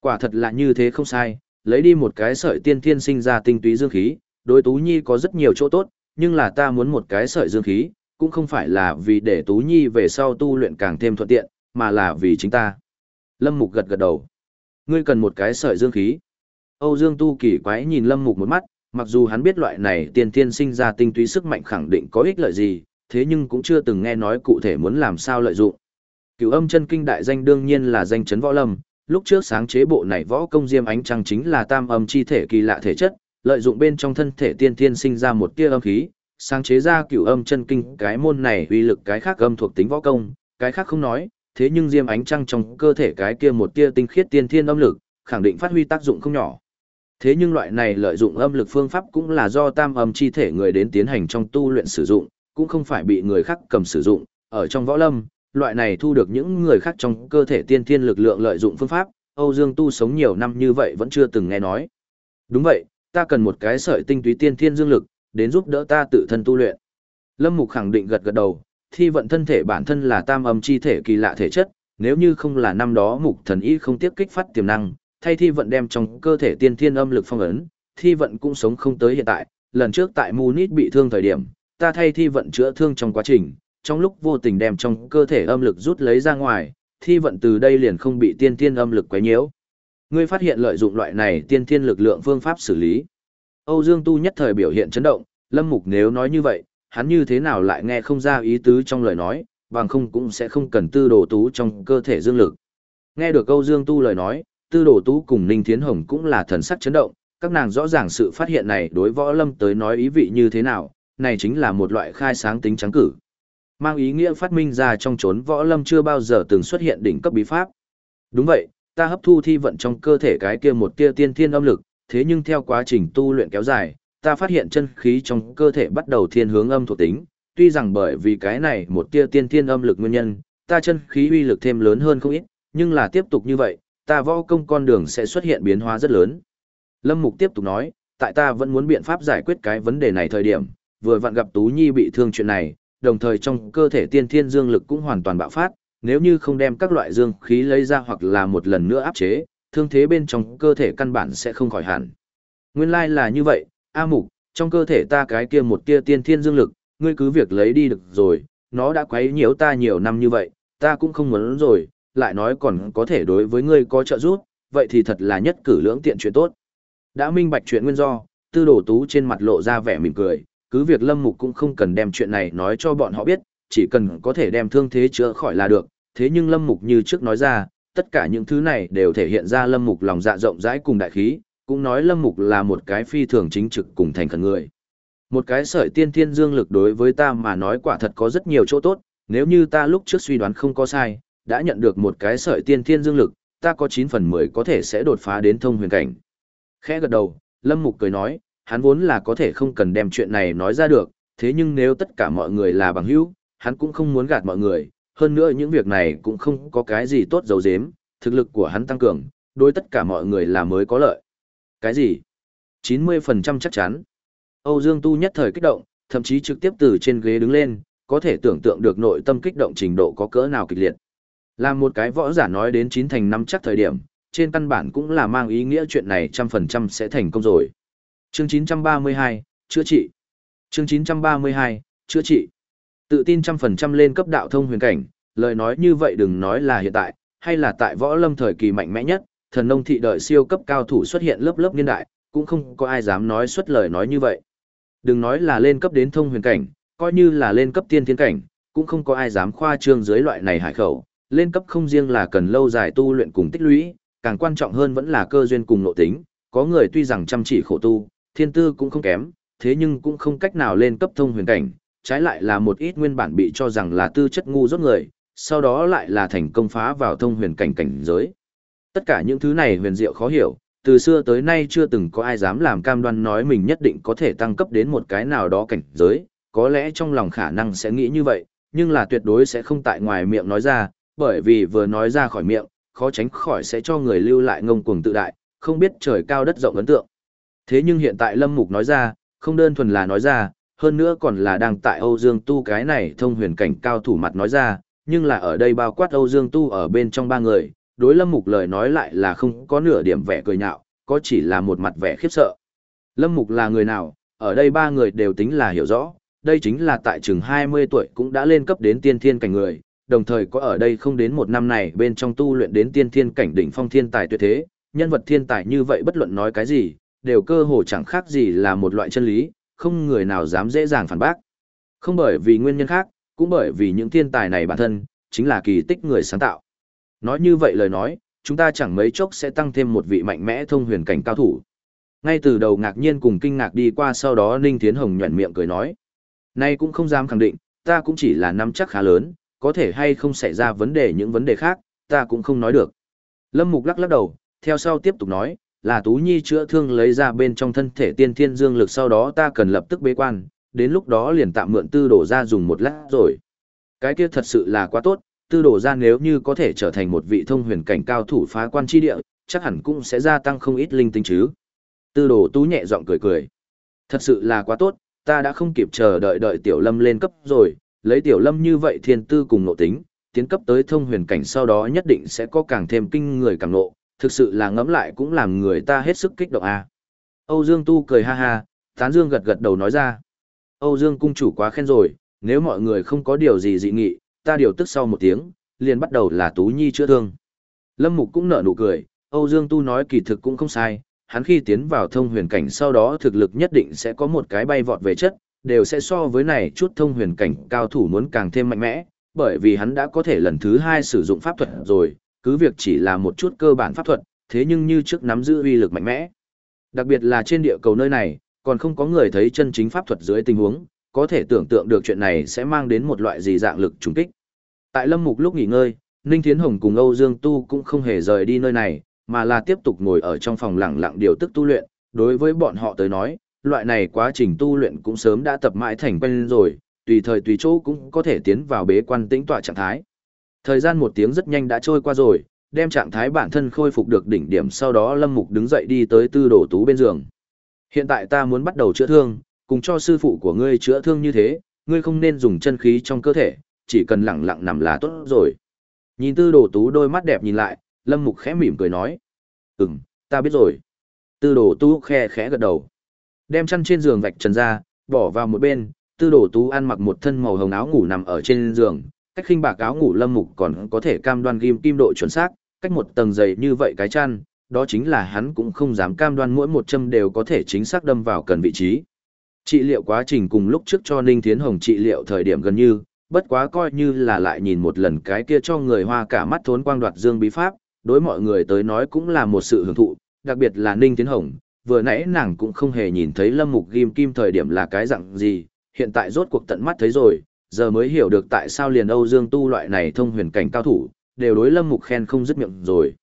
Quả thật là như thế không sai, lấy đi một cái sợi tiên thiên sinh ra tinh túy dương khí, đối Tú Nhi có rất nhiều chỗ tốt, nhưng là ta muốn một cái sợi dương khí, cũng không phải là vì để Tú Nhi về sau tu luyện càng thêm thuận tiện, mà là vì chính ta. Lâm Mục gật gật đầu. Ngươi cần một cái sợi dương khí. Âu Dương Tu kỳ quái nhìn Lâm Mục một mắt, mặc dù hắn biết loại này tiên tiên sinh ra tinh túy sức mạnh khẳng định có ích lợi gì, thế nhưng cũng chưa từng nghe nói cụ thể muốn làm sao lợi dụng. Cửu âm chân kinh đại danh đương nhiên là danh chấn võ lâm, lúc trước sáng chế bộ này võ công diêm ánh trăng chính là tam âm chi thể kỳ lạ thể chất, lợi dụng bên trong thân thể tiên thiên sinh ra một tia âm khí, sáng chế ra cửu âm chân kinh cái môn này uy lực cái khác âm thuộc tính võ công, cái khác không nói, thế nhưng diêm ánh trăng trong cơ thể cái kia một tia tinh khiết tiên thiên âm lực, khẳng định phát huy tác dụng không nhỏ. Thế nhưng loại này lợi dụng âm lực phương pháp cũng là do tam âm chi thể người đến tiến hành trong tu luyện sử dụng, cũng không phải bị người khác cầm sử dụng. Ở trong võ lâm, loại này thu được những người khác trong cơ thể tiên thiên lực lượng lợi dụng phương pháp, Âu Dương tu sống nhiều năm như vậy vẫn chưa từng nghe nói. Đúng vậy, ta cần một cái sợi tinh túy tiên thiên dương lực, đến giúp đỡ ta tự thân tu luyện. Lâm Mục khẳng định gật gật đầu, thi vận thân thể bản thân là tam âm chi thể kỳ lạ thể chất, nếu như không là năm đó Mục thần ý không tiếp kích phát tiềm năng, thay thi vận đem trong cơ thể tiên thiên âm lực phong ấn, thi vận cũng sống không tới hiện tại, lần trước tại Munich bị thương thời điểm, ta thay thi vận chữa thương trong quá trình, trong lúc vô tình đem trong cơ thể âm lực rút lấy ra ngoài, thi vận từ đây liền không bị tiên thiên âm lực quấy nhiễu. Ngươi phát hiện lợi dụng loại này tiên thiên lực lượng phương pháp xử lý. Âu Dương Tu nhất thời biểu hiện chấn động, Lâm Mục nếu nói như vậy, hắn như thế nào lại nghe không ra ý tứ trong lời nói, bằng không cũng sẽ không cần tư đồ tú trong cơ thể dương lực. Nghe được Âu Dương Tu lời nói, tư đồ tú cùng Ninh Thiến Hồng cũng là thần sắc chấn động, các nàng rõ ràng sự phát hiện này đối võ lâm tới nói ý vị như thế nào, này chính là một loại khai sáng tính trắng cử. Mang ý nghĩa phát minh ra trong chốn võ lâm chưa bao giờ từng xuất hiện đỉnh cấp bí pháp. Đúng vậy, ta hấp thu thi vận trong cơ thể cái kia một tia tiên thiên âm lực, thế nhưng theo quá trình tu luyện kéo dài, ta phát hiện chân khí trong cơ thể bắt đầu thiên hướng âm thuộc tính, tuy rằng bởi vì cái này một tia tiên thiên âm lực nguyên nhân, ta chân khí uy lực thêm lớn hơn không ít, nhưng là tiếp tục như vậy, ta võ công con đường sẽ xuất hiện biến hóa rất lớn. Lâm Mục tiếp tục nói, tại ta vẫn muốn biện pháp giải quyết cái vấn đề này thời điểm, vừa vặn gặp Tú Nhi bị thương chuyện này, đồng thời trong cơ thể tiên thiên dương lực cũng hoàn toàn bạo phát, nếu như không đem các loại dương khí lấy ra hoặc là một lần nữa áp chế, thương thế bên trong cơ thể căn bản sẽ không khỏi hẳn. Nguyên lai là như vậy, A Mục, trong cơ thể ta cái kia một tia tiên thiên dương lực, ngươi cứ việc lấy đi được rồi, nó đã quấy nhiễu ta nhiều năm như vậy, ta cũng không muốn rồi, lại nói còn có thể đối với ngươi có trợ giúp, vậy thì thật là nhất cử lưỡng tiện chuyện tốt. Đã minh bạch chuyện nguyên do, tư đồ tú trên mặt lộ ra vẻ mỉm cười, cứ việc lâm mục cũng không cần đem chuyện này nói cho bọn họ biết, chỉ cần có thể đem thương thế chữa khỏi là được, thế nhưng lâm mục như trước nói ra, tất cả những thứ này đều thể hiện ra lâm mục lòng dạ rộng rãi cùng đại khí, cũng nói lâm mục là một cái phi thường chính trực cùng thành khẩn người. Một cái sợi tiên thiên dương lực đối với ta mà nói quả thật có rất nhiều chỗ tốt, nếu như ta lúc trước suy đoán không có sai, đã nhận được một cái sợi tiên thiên dương lực, ta có 9 phần 10 có thể sẽ đột phá đến thông huyền cảnh. Khẽ gật đầu, Lâm Mục cười nói, hắn vốn là có thể không cần đem chuyện này nói ra được, thế nhưng nếu tất cả mọi người là bằng hữu, hắn cũng không muốn gạt mọi người, hơn nữa những việc này cũng không có cái gì tốt dấu dếm, thực lực của hắn tăng cường, đối tất cả mọi người là mới có lợi. Cái gì? 90% chắc chắn. Âu Dương Tu nhất thời kích động, thậm chí trực tiếp từ trên ghế đứng lên, có thể tưởng tượng được nội tâm kích động trình độ có cỡ nào kịch liệt. Làm một cái võ giả nói đến chín thành năm chắc thời điểm, trên căn bản cũng là mang ý nghĩa chuyện này trăm phần trăm sẽ thành công rồi. Chương 932, chữa trị. Chương 932, chữa trị. Tự tin trăm phần trăm lên cấp đạo thông huyền cảnh, lời nói như vậy đừng nói là hiện tại, hay là tại võ lâm thời kỳ mạnh mẽ nhất, thần nông thị đợi siêu cấp cao thủ xuất hiện lớp lớp niên đại, cũng không có ai dám nói xuất lời nói như vậy. Đừng nói là lên cấp đến thông huyền cảnh, coi như là lên cấp tiên thiên cảnh, cũng không có ai dám khoa trương dưới loại này hải khẩu. Lên cấp không riêng là cần lâu dài tu luyện cùng tích lũy, càng quan trọng hơn vẫn là cơ duyên cùng nội tính. Có người tuy rằng chăm chỉ khổ tu, thiên tư cũng không kém, thế nhưng cũng không cách nào lên cấp thông huyền cảnh, trái lại là một ít nguyên bản bị cho rằng là tư chất ngu dốt người, sau đó lại là thành công phá vào thông huyền cảnh cảnh giới. Tất cả những thứ này huyền diệu khó hiểu, từ xưa tới nay chưa từng có ai dám làm cam đoan nói mình nhất định có thể tăng cấp đến một cái nào đó cảnh giới, có lẽ trong lòng khả năng sẽ nghĩ như vậy, nhưng là tuyệt đối sẽ không tại ngoài miệng nói ra, bởi vì vừa nói ra khỏi miệng, khó tránh khỏi sẽ cho người lưu lại ngông cuồng tự đại, không biết trời cao đất rộng ấn tượng. Thế nhưng hiện tại Lâm Mục nói ra, không đơn thuần là nói ra, hơn nữa còn là đang tại Âu Dương Tu cái này thông huyền cảnh cao thủ mặt nói ra, nhưng là ở đây bao quát Âu Dương Tu ở bên trong ba người, đối Lâm Mục lời nói lại là không có nửa điểm vẻ cười nhạo, có chỉ là một mặt vẻ khiếp sợ. Lâm Mục là người nào, ở đây ba người đều tính là hiểu rõ, đây chính là tại chừng 20 tuổi cũng đã lên cấp đến tiên thiên cảnh người, đồng thời có ở đây không đến một năm này bên trong tu luyện đến tiên thiên cảnh đỉnh phong thiên tài tuyệt thế, nhân vật thiên tài như vậy bất luận nói cái gì, đều cơ hồ chẳng khác gì là một loại chân lý, không người nào dám dễ dàng phản bác. Không bởi vì nguyên nhân khác, cũng bởi vì những thiên tài này bản thân, chính là kỳ tích người sáng tạo. Nói như vậy lời nói, chúng ta chẳng mấy chốc sẽ tăng thêm một vị mạnh mẽ thông huyền cảnh cao thủ. Ngay từ đầu ngạc nhiên cùng kinh ngạc đi qua sau đó Ninh Thiến Hồng nhuẩn miệng cười nói. Nay cũng không dám khẳng định, ta cũng chỉ là nắm chắc khá lớn, có thể hay không xảy ra vấn đề những vấn đề khác, ta cũng không nói được. Lâm Mục lắc lắc đầu, theo sau tiếp tục nói, là Tú Nhi chữa thương lấy ra bên trong thân thể tiên thiên dương lực sau đó ta cần lập tức bế quan, đến lúc đó liền tạm mượn tư đổ ra dùng một lát rồi. Cái kia thật sự là quá tốt, tư đổ ra nếu như có thể trở thành một vị thông huyền cảnh cao thủ phá quan chi địa, chắc hẳn cũng sẽ gia tăng không ít linh tinh chứ. Tư đồ tú nhẹ giọng cười cười. Thật sự là quá tốt, ta đã không kịp chờ đợi đợi tiểu lâm lên cấp rồi, lấy tiểu lâm như vậy thiên tư cùng nộ tính, tiến cấp tới thông huyền cảnh sau đó nhất định sẽ có càng thêm kinh người càng nộ, thực sự là ngẫm lại cũng làm người ta hết sức kích động à. Âu Dương Tu cười ha ha, Tán Dương gật gật đầu nói ra. Âu Dương cung chủ quá khen rồi, nếu mọi người không có điều gì dị nghị, ta điều tức sau một tiếng, liền bắt đầu là Tú Nhi chữa thương. Lâm Mục cũng nở nụ cười, Âu Dương Tu nói kỳ thực cũng không sai, hắn khi tiến vào thông huyền cảnh sau đó thực lực nhất định sẽ có một cái bay vọt về chất, đều sẽ so với này chút thông huyền cảnh cao thủ muốn càng thêm mạnh mẽ, bởi vì hắn đã có thể lần thứ hai sử dụng pháp thuật rồi, cứ việc chỉ là một chút cơ bản pháp thuật, thế nhưng như trước nắm giữ uy lực mạnh mẽ. Đặc biệt là trên địa cầu nơi này, còn không có người thấy chân chính pháp thuật dưới tình huống, có thể tưởng tượng được chuyện này sẽ mang đến một loại gì dạng lực trùng kích. Tại Lâm Mục lúc nghỉ ngơi, Ninh Thiến Hồng cùng Âu Dương Tu cũng không hề rời đi nơi này, mà là tiếp tục ngồi ở trong phòng lặng lặng điều tức tu luyện. Đối với bọn họ tới nói, loại này quá trình tu luyện cũng sớm đã tập mãi thành quen rồi, tùy thời tùy chỗ cũng có thể tiến vào bế quan tĩnh tọa trạng thái. Thời gian một tiếng rất nhanh đã trôi qua rồi, đem trạng thái bản thân khôi phục được đỉnh điểm sau đó Lâm Mục đứng dậy đi tới tư đồ tú bên giường. Hiện tại ta muốn bắt đầu chữa thương, cùng cho sư phụ của ngươi chữa thương như thế, ngươi không nên dùng chân khí trong cơ thể, chỉ cần lặng lặng nằm là tốt rồi. Nhìn tư đồ tú đôi mắt đẹp nhìn lại, Lâm Mục khẽ mỉm cười nói. Ừm, ta biết rồi. Tư đồ tú khe khẽ gật đầu. Đem chăn trên giường vạch trần ra, bỏ vào một bên, tư đồ tú ăn mặc một thân màu hồng áo ngủ nằm ở trên giường, cách khinh bạc áo ngủ lâm mục còn có thể cam đoan ghim kim độ chuẩn xác, cách một tầng dày như vậy cái chăn, đó chính là hắn cũng không dám cam đoan mỗi một châm đều có thể chính xác đâm vào cần vị trí. Trị liệu quá trình cùng lúc trước cho Ninh Thiến Hồng trị liệu thời điểm gần như, bất quá coi như là lại nhìn một lần cái kia cho người hoa cả mắt thốn quang đoạt dương bí pháp, đối mọi người tới nói cũng là một sự hưởng thụ, đặc biệt là Ninh Thiến Hồng, vừa nãy nàng cũng không hề nhìn thấy lâm mục ghim kim thời điểm là cái dạng gì, hiện tại rốt cuộc tận mắt thấy rồi, giờ mới hiểu được tại sao liền Âu Dương Tu loại này thông huyền cảnh cao thủ, đều đối lâm mục khen không dứt miệng rồi.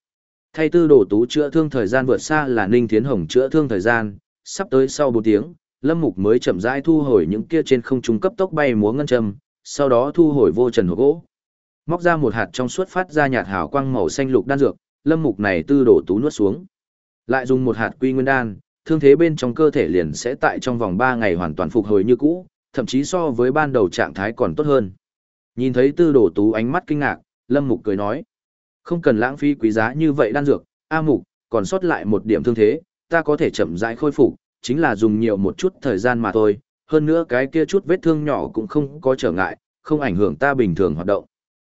Thay tư đồ tú chữa thương thời gian vượt xa là Ninh Thiến Hồng chữa thương thời gian, sắp tới sau 4 tiếng, lâm mục mới chậm rãi thu hồi những kia trên không trung cấp tốc bay múa ngân châm, sau đó thu hồi vô trần hộp gỗ. Móc ra một hạt trong suốt phát ra nhạt hào quang màu xanh lục đan dược, lâm mục này tư đổ tú nuốt xuống. Lại dùng một hạt quy nguyên đan, thương thế bên trong cơ thể liền sẽ tại trong vòng 3 ngày hoàn toàn phục hồi như cũ, thậm chí so với ban đầu trạng thái còn tốt hơn. Nhìn thấy tư đổ tú ánh mắt kinh ngạc, Lâm Mục cười nói. Không cần lãng phí quý giá như vậy đan dược, A Mục, còn sót lại một điểm thương thế, ta có thể chậm rãi khôi phục, chính là dùng nhiều một chút thời gian mà thôi, hơn nữa cái kia chút vết thương nhỏ cũng không có trở ngại, không ảnh hưởng ta bình thường hoạt động.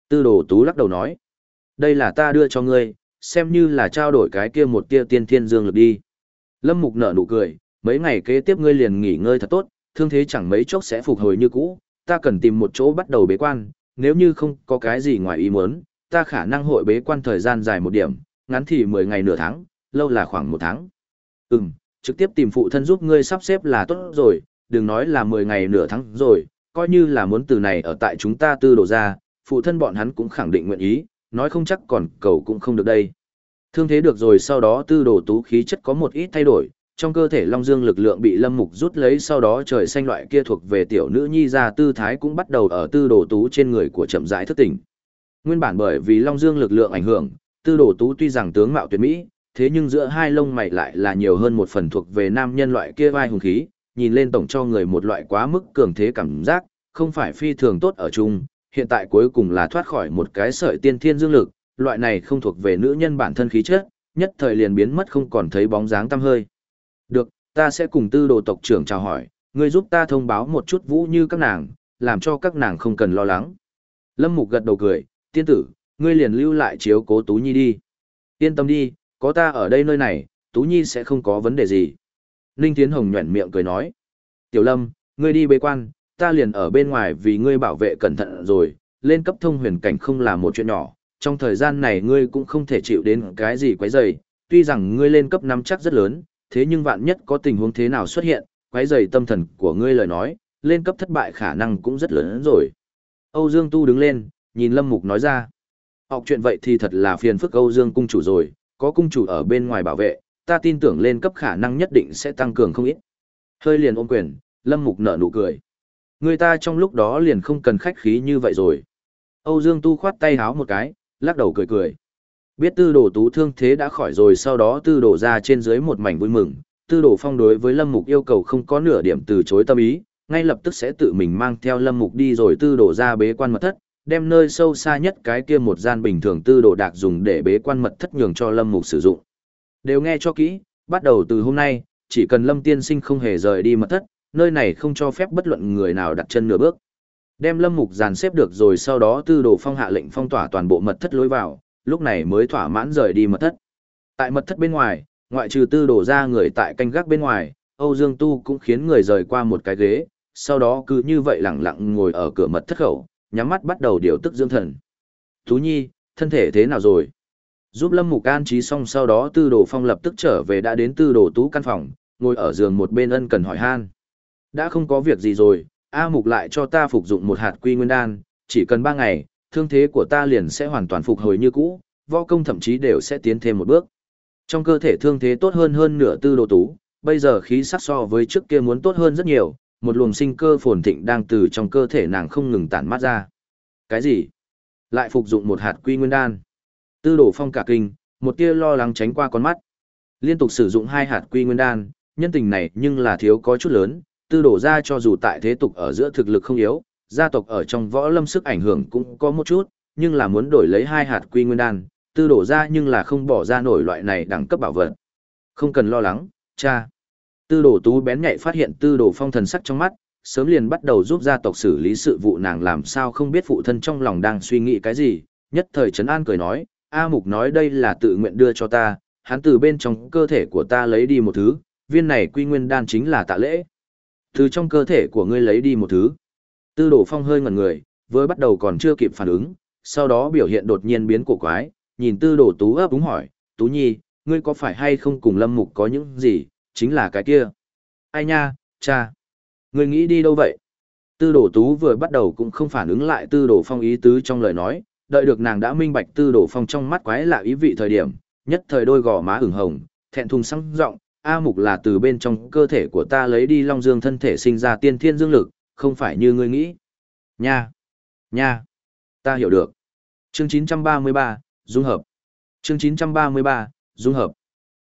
Tư đồ tú lắc đầu nói. Đây là ta đưa cho ngươi, xem như là trao đổi cái kia một tia tiên thiên dương lực đi. Lâm Mục nở nụ cười, mấy ngày kế tiếp ngươi liền nghỉ ngơi thật tốt, thương thế chẳng mấy chốc sẽ phục hồi như cũ, ta cần tìm một chỗ bắt đầu bế quan, nếu như không có cái gì ngoài ý muốn, ta khả năng hội bế quan thời gian dài một điểm, ngắn thì 10 ngày nửa tháng, lâu là khoảng một tháng. Ừm, trực tiếp tìm phụ thân giúp ngươi sắp xếp là tốt rồi, đừng nói là 10 ngày nửa tháng rồi, coi như là muốn từ này ở tại chúng ta tư đổ ra, phụ thân bọn hắn cũng khẳng định nguyện ý, nói không chắc còn cầu cũng không được đây. Thương thế được rồi sau đó tư đồ tú khí chất có một ít thay đổi, trong cơ thể Long Dương lực lượng bị Lâm Mục rút lấy sau đó trời xanh loại kia thuộc về tiểu nữ nhi ra tư thái cũng bắt đầu ở tư đồ tú trên người của chậm rãi thức tỉnh. Nguyên bản bởi vì Long Dương lực lượng ảnh hưởng, tư đồ tú tuy rằng tướng mạo tuyệt mỹ, thế nhưng giữa hai lông mày lại là nhiều hơn một phần thuộc về nam nhân loại kia vai hùng khí, nhìn lên tổng cho người một loại quá mức cường thế cảm giác, không phải phi thường tốt ở chung, hiện tại cuối cùng là thoát khỏi một cái sợi tiên thiên dương lực, loại này không thuộc về nữ nhân bản thân khí chất, nhất thời liền biến mất không còn thấy bóng dáng tăm hơi. Được, ta sẽ cùng tư đồ tộc trưởng chào hỏi, ngươi giúp ta thông báo một chút vũ như các nàng, làm cho các nàng không cần lo lắng. Lâm Mục gật đầu cười, tiên tử, ngươi liền lưu lại chiếu cố Tú Nhi đi. Yên tâm đi, có ta ở đây nơi này, Tú Nhi sẽ không có vấn đề gì. Ninh tiến Hồng nhuẩn miệng cười nói. Tiểu Lâm, ngươi đi bế quan, ta liền ở bên ngoài vì ngươi bảo vệ cẩn thận rồi, lên cấp thông huyền cảnh không là một chuyện nhỏ, trong thời gian này ngươi cũng không thể chịu đến cái gì quấy rầy, tuy rằng ngươi lên cấp năm chắc rất lớn, thế nhưng vạn nhất có tình huống thế nào xuất hiện, quấy rầy tâm thần của ngươi lời nói, lên cấp thất bại khả năng cũng rất lớn rồi. Âu Dương Tu đứng lên, nhìn Lâm Mục nói ra. Học chuyện vậy thì thật là phiền phức Âu Dương cung chủ rồi, có cung chủ ở bên ngoài bảo vệ, ta tin tưởng lên cấp khả năng nhất định sẽ tăng cường không ít. Hơi liền ôm quyền, Lâm Mục nở nụ cười. Người ta trong lúc đó liền không cần khách khí như vậy rồi. Âu Dương Tu khoát tay háo một cái, lắc đầu cười cười. Biết tư đồ tú thương thế đã khỏi rồi sau đó tư đồ ra trên dưới một mảnh vui mừng, tư đồ phong đối với lâm mục yêu cầu không có nửa điểm từ chối tâm ý, ngay lập tức sẽ tự mình mang theo lâm mục đi rồi tư đồ ra bế quan mật thất, đem nơi sâu xa nhất cái kia một gian bình thường tư đồ đạc dùng để bế quan mật thất nhường cho lâm mục sử dụng. Đều nghe cho kỹ, bắt đầu từ hôm nay, chỉ cần lâm tiên sinh không hề rời đi mật thất, nơi này không cho phép bất luận người nào đặt chân nửa bước. Đem lâm mục dàn xếp được rồi sau đó tư đồ phong hạ lệnh phong tỏa toàn bộ mật thất lối vào, lúc này mới thỏa mãn rời đi mật thất. Tại mật thất bên ngoài, ngoại trừ tư đồ ra người tại canh gác bên ngoài, Âu Dương Tu cũng khiến người rời qua một cái ghế, sau đó cứ như vậy lặng lặng ngồi ở cửa mật thất khẩu, nhắm mắt bắt đầu điều tức dưỡng thần. Tú Nhi, thân thể thế nào rồi? Giúp Lâm Mục an trí xong sau đó Tư Đồ Phong lập tức trở về đã đến Tư Đồ Tú căn phòng, ngồi ở giường một bên ân cần hỏi han. Đã không có việc gì rồi, A Mục lại cho ta phục dụng một hạt quy nguyên đan, chỉ cần 3 ngày, thương thế của ta liền sẽ hoàn toàn phục hồi như cũ, võ công thậm chí đều sẽ tiến thêm một bước. Trong cơ thể thương thế tốt hơn hơn nửa tư đồ tú, bây giờ khí sắc so với trước kia muốn tốt hơn rất nhiều, một luồng sinh cơ phồn thịnh đang từ trong cơ thể nàng không ngừng tản mát ra. Cái gì? Lại phục dụng một hạt quy nguyên đan. Tư đổ phong cả kinh, một tia lo lắng tránh qua con mắt. Liên tục sử dụng hai hạt quy nguyên đan, nhân tình này nhưng là thiếu có chút lớn, tư đổ ra cho dù tại thế tục ở giữa thực lực không yếu, gia tộc ở trong võ lâm sức ảnh hưởng cũng có một chút, nhưng là muốn đổi lấy hai hạt quy nguyên đan, tư đổ ra nhưng là không bỏ ra nổi loại này đẳng cấp bảo vật. Không cần lo lắng, cha. Tư đổ tú bén nhạy phát hiện tư đổ phong thần sắc trong mắt, sớm liền bắt đầu giúp gia tộc xử lý sự vụ nàng làm sao không biết phụ thân trong lòng đang suy nghĩ cái gì, nhất thời trấn an cười nói, A Mục nói đây là tự nguyện đưa cho ta, hắn từ bên trong cơ thể của ta lấy đi một thứ, viên này quy nguyên đan chính là tạ lễ. Từ trong cơ thể của ngươi lấy đi một thứ. Tư đổ phong hơi ngẩn người, với bắt đầu còn chưa kịp phản ứng, sau đó biểu hiện đột nhiên biến cổ quái, nhìn tư đổ tú ấp úng hỏi, tú nhi, ngươi có phải hay không cùng lâm mục có những gì, chính là cái kia. Ai nha, cha. Ngươi nghĩ đi đâu vậy? Tư đổ tú vừa bắt đầu cũng không phản ứng lại tư đổ phong ý tứ trong lời nói, đợi được nàng đã minh bạch tư đổ phong trong mắt quái lạ ý vị thời điểm, nhất thời đôi gò má ửng hồng, thẹn thùng sang giọng A mục là từ bên trong cơ thể của ta lấy đi long dương thân thể sinh ra tiên thiên dương lực, không phải như ngươi nghĩ. Nha! Nha! Ta hiểu được. Chương 933, Dung hợp. Chương 933, Dung hợp.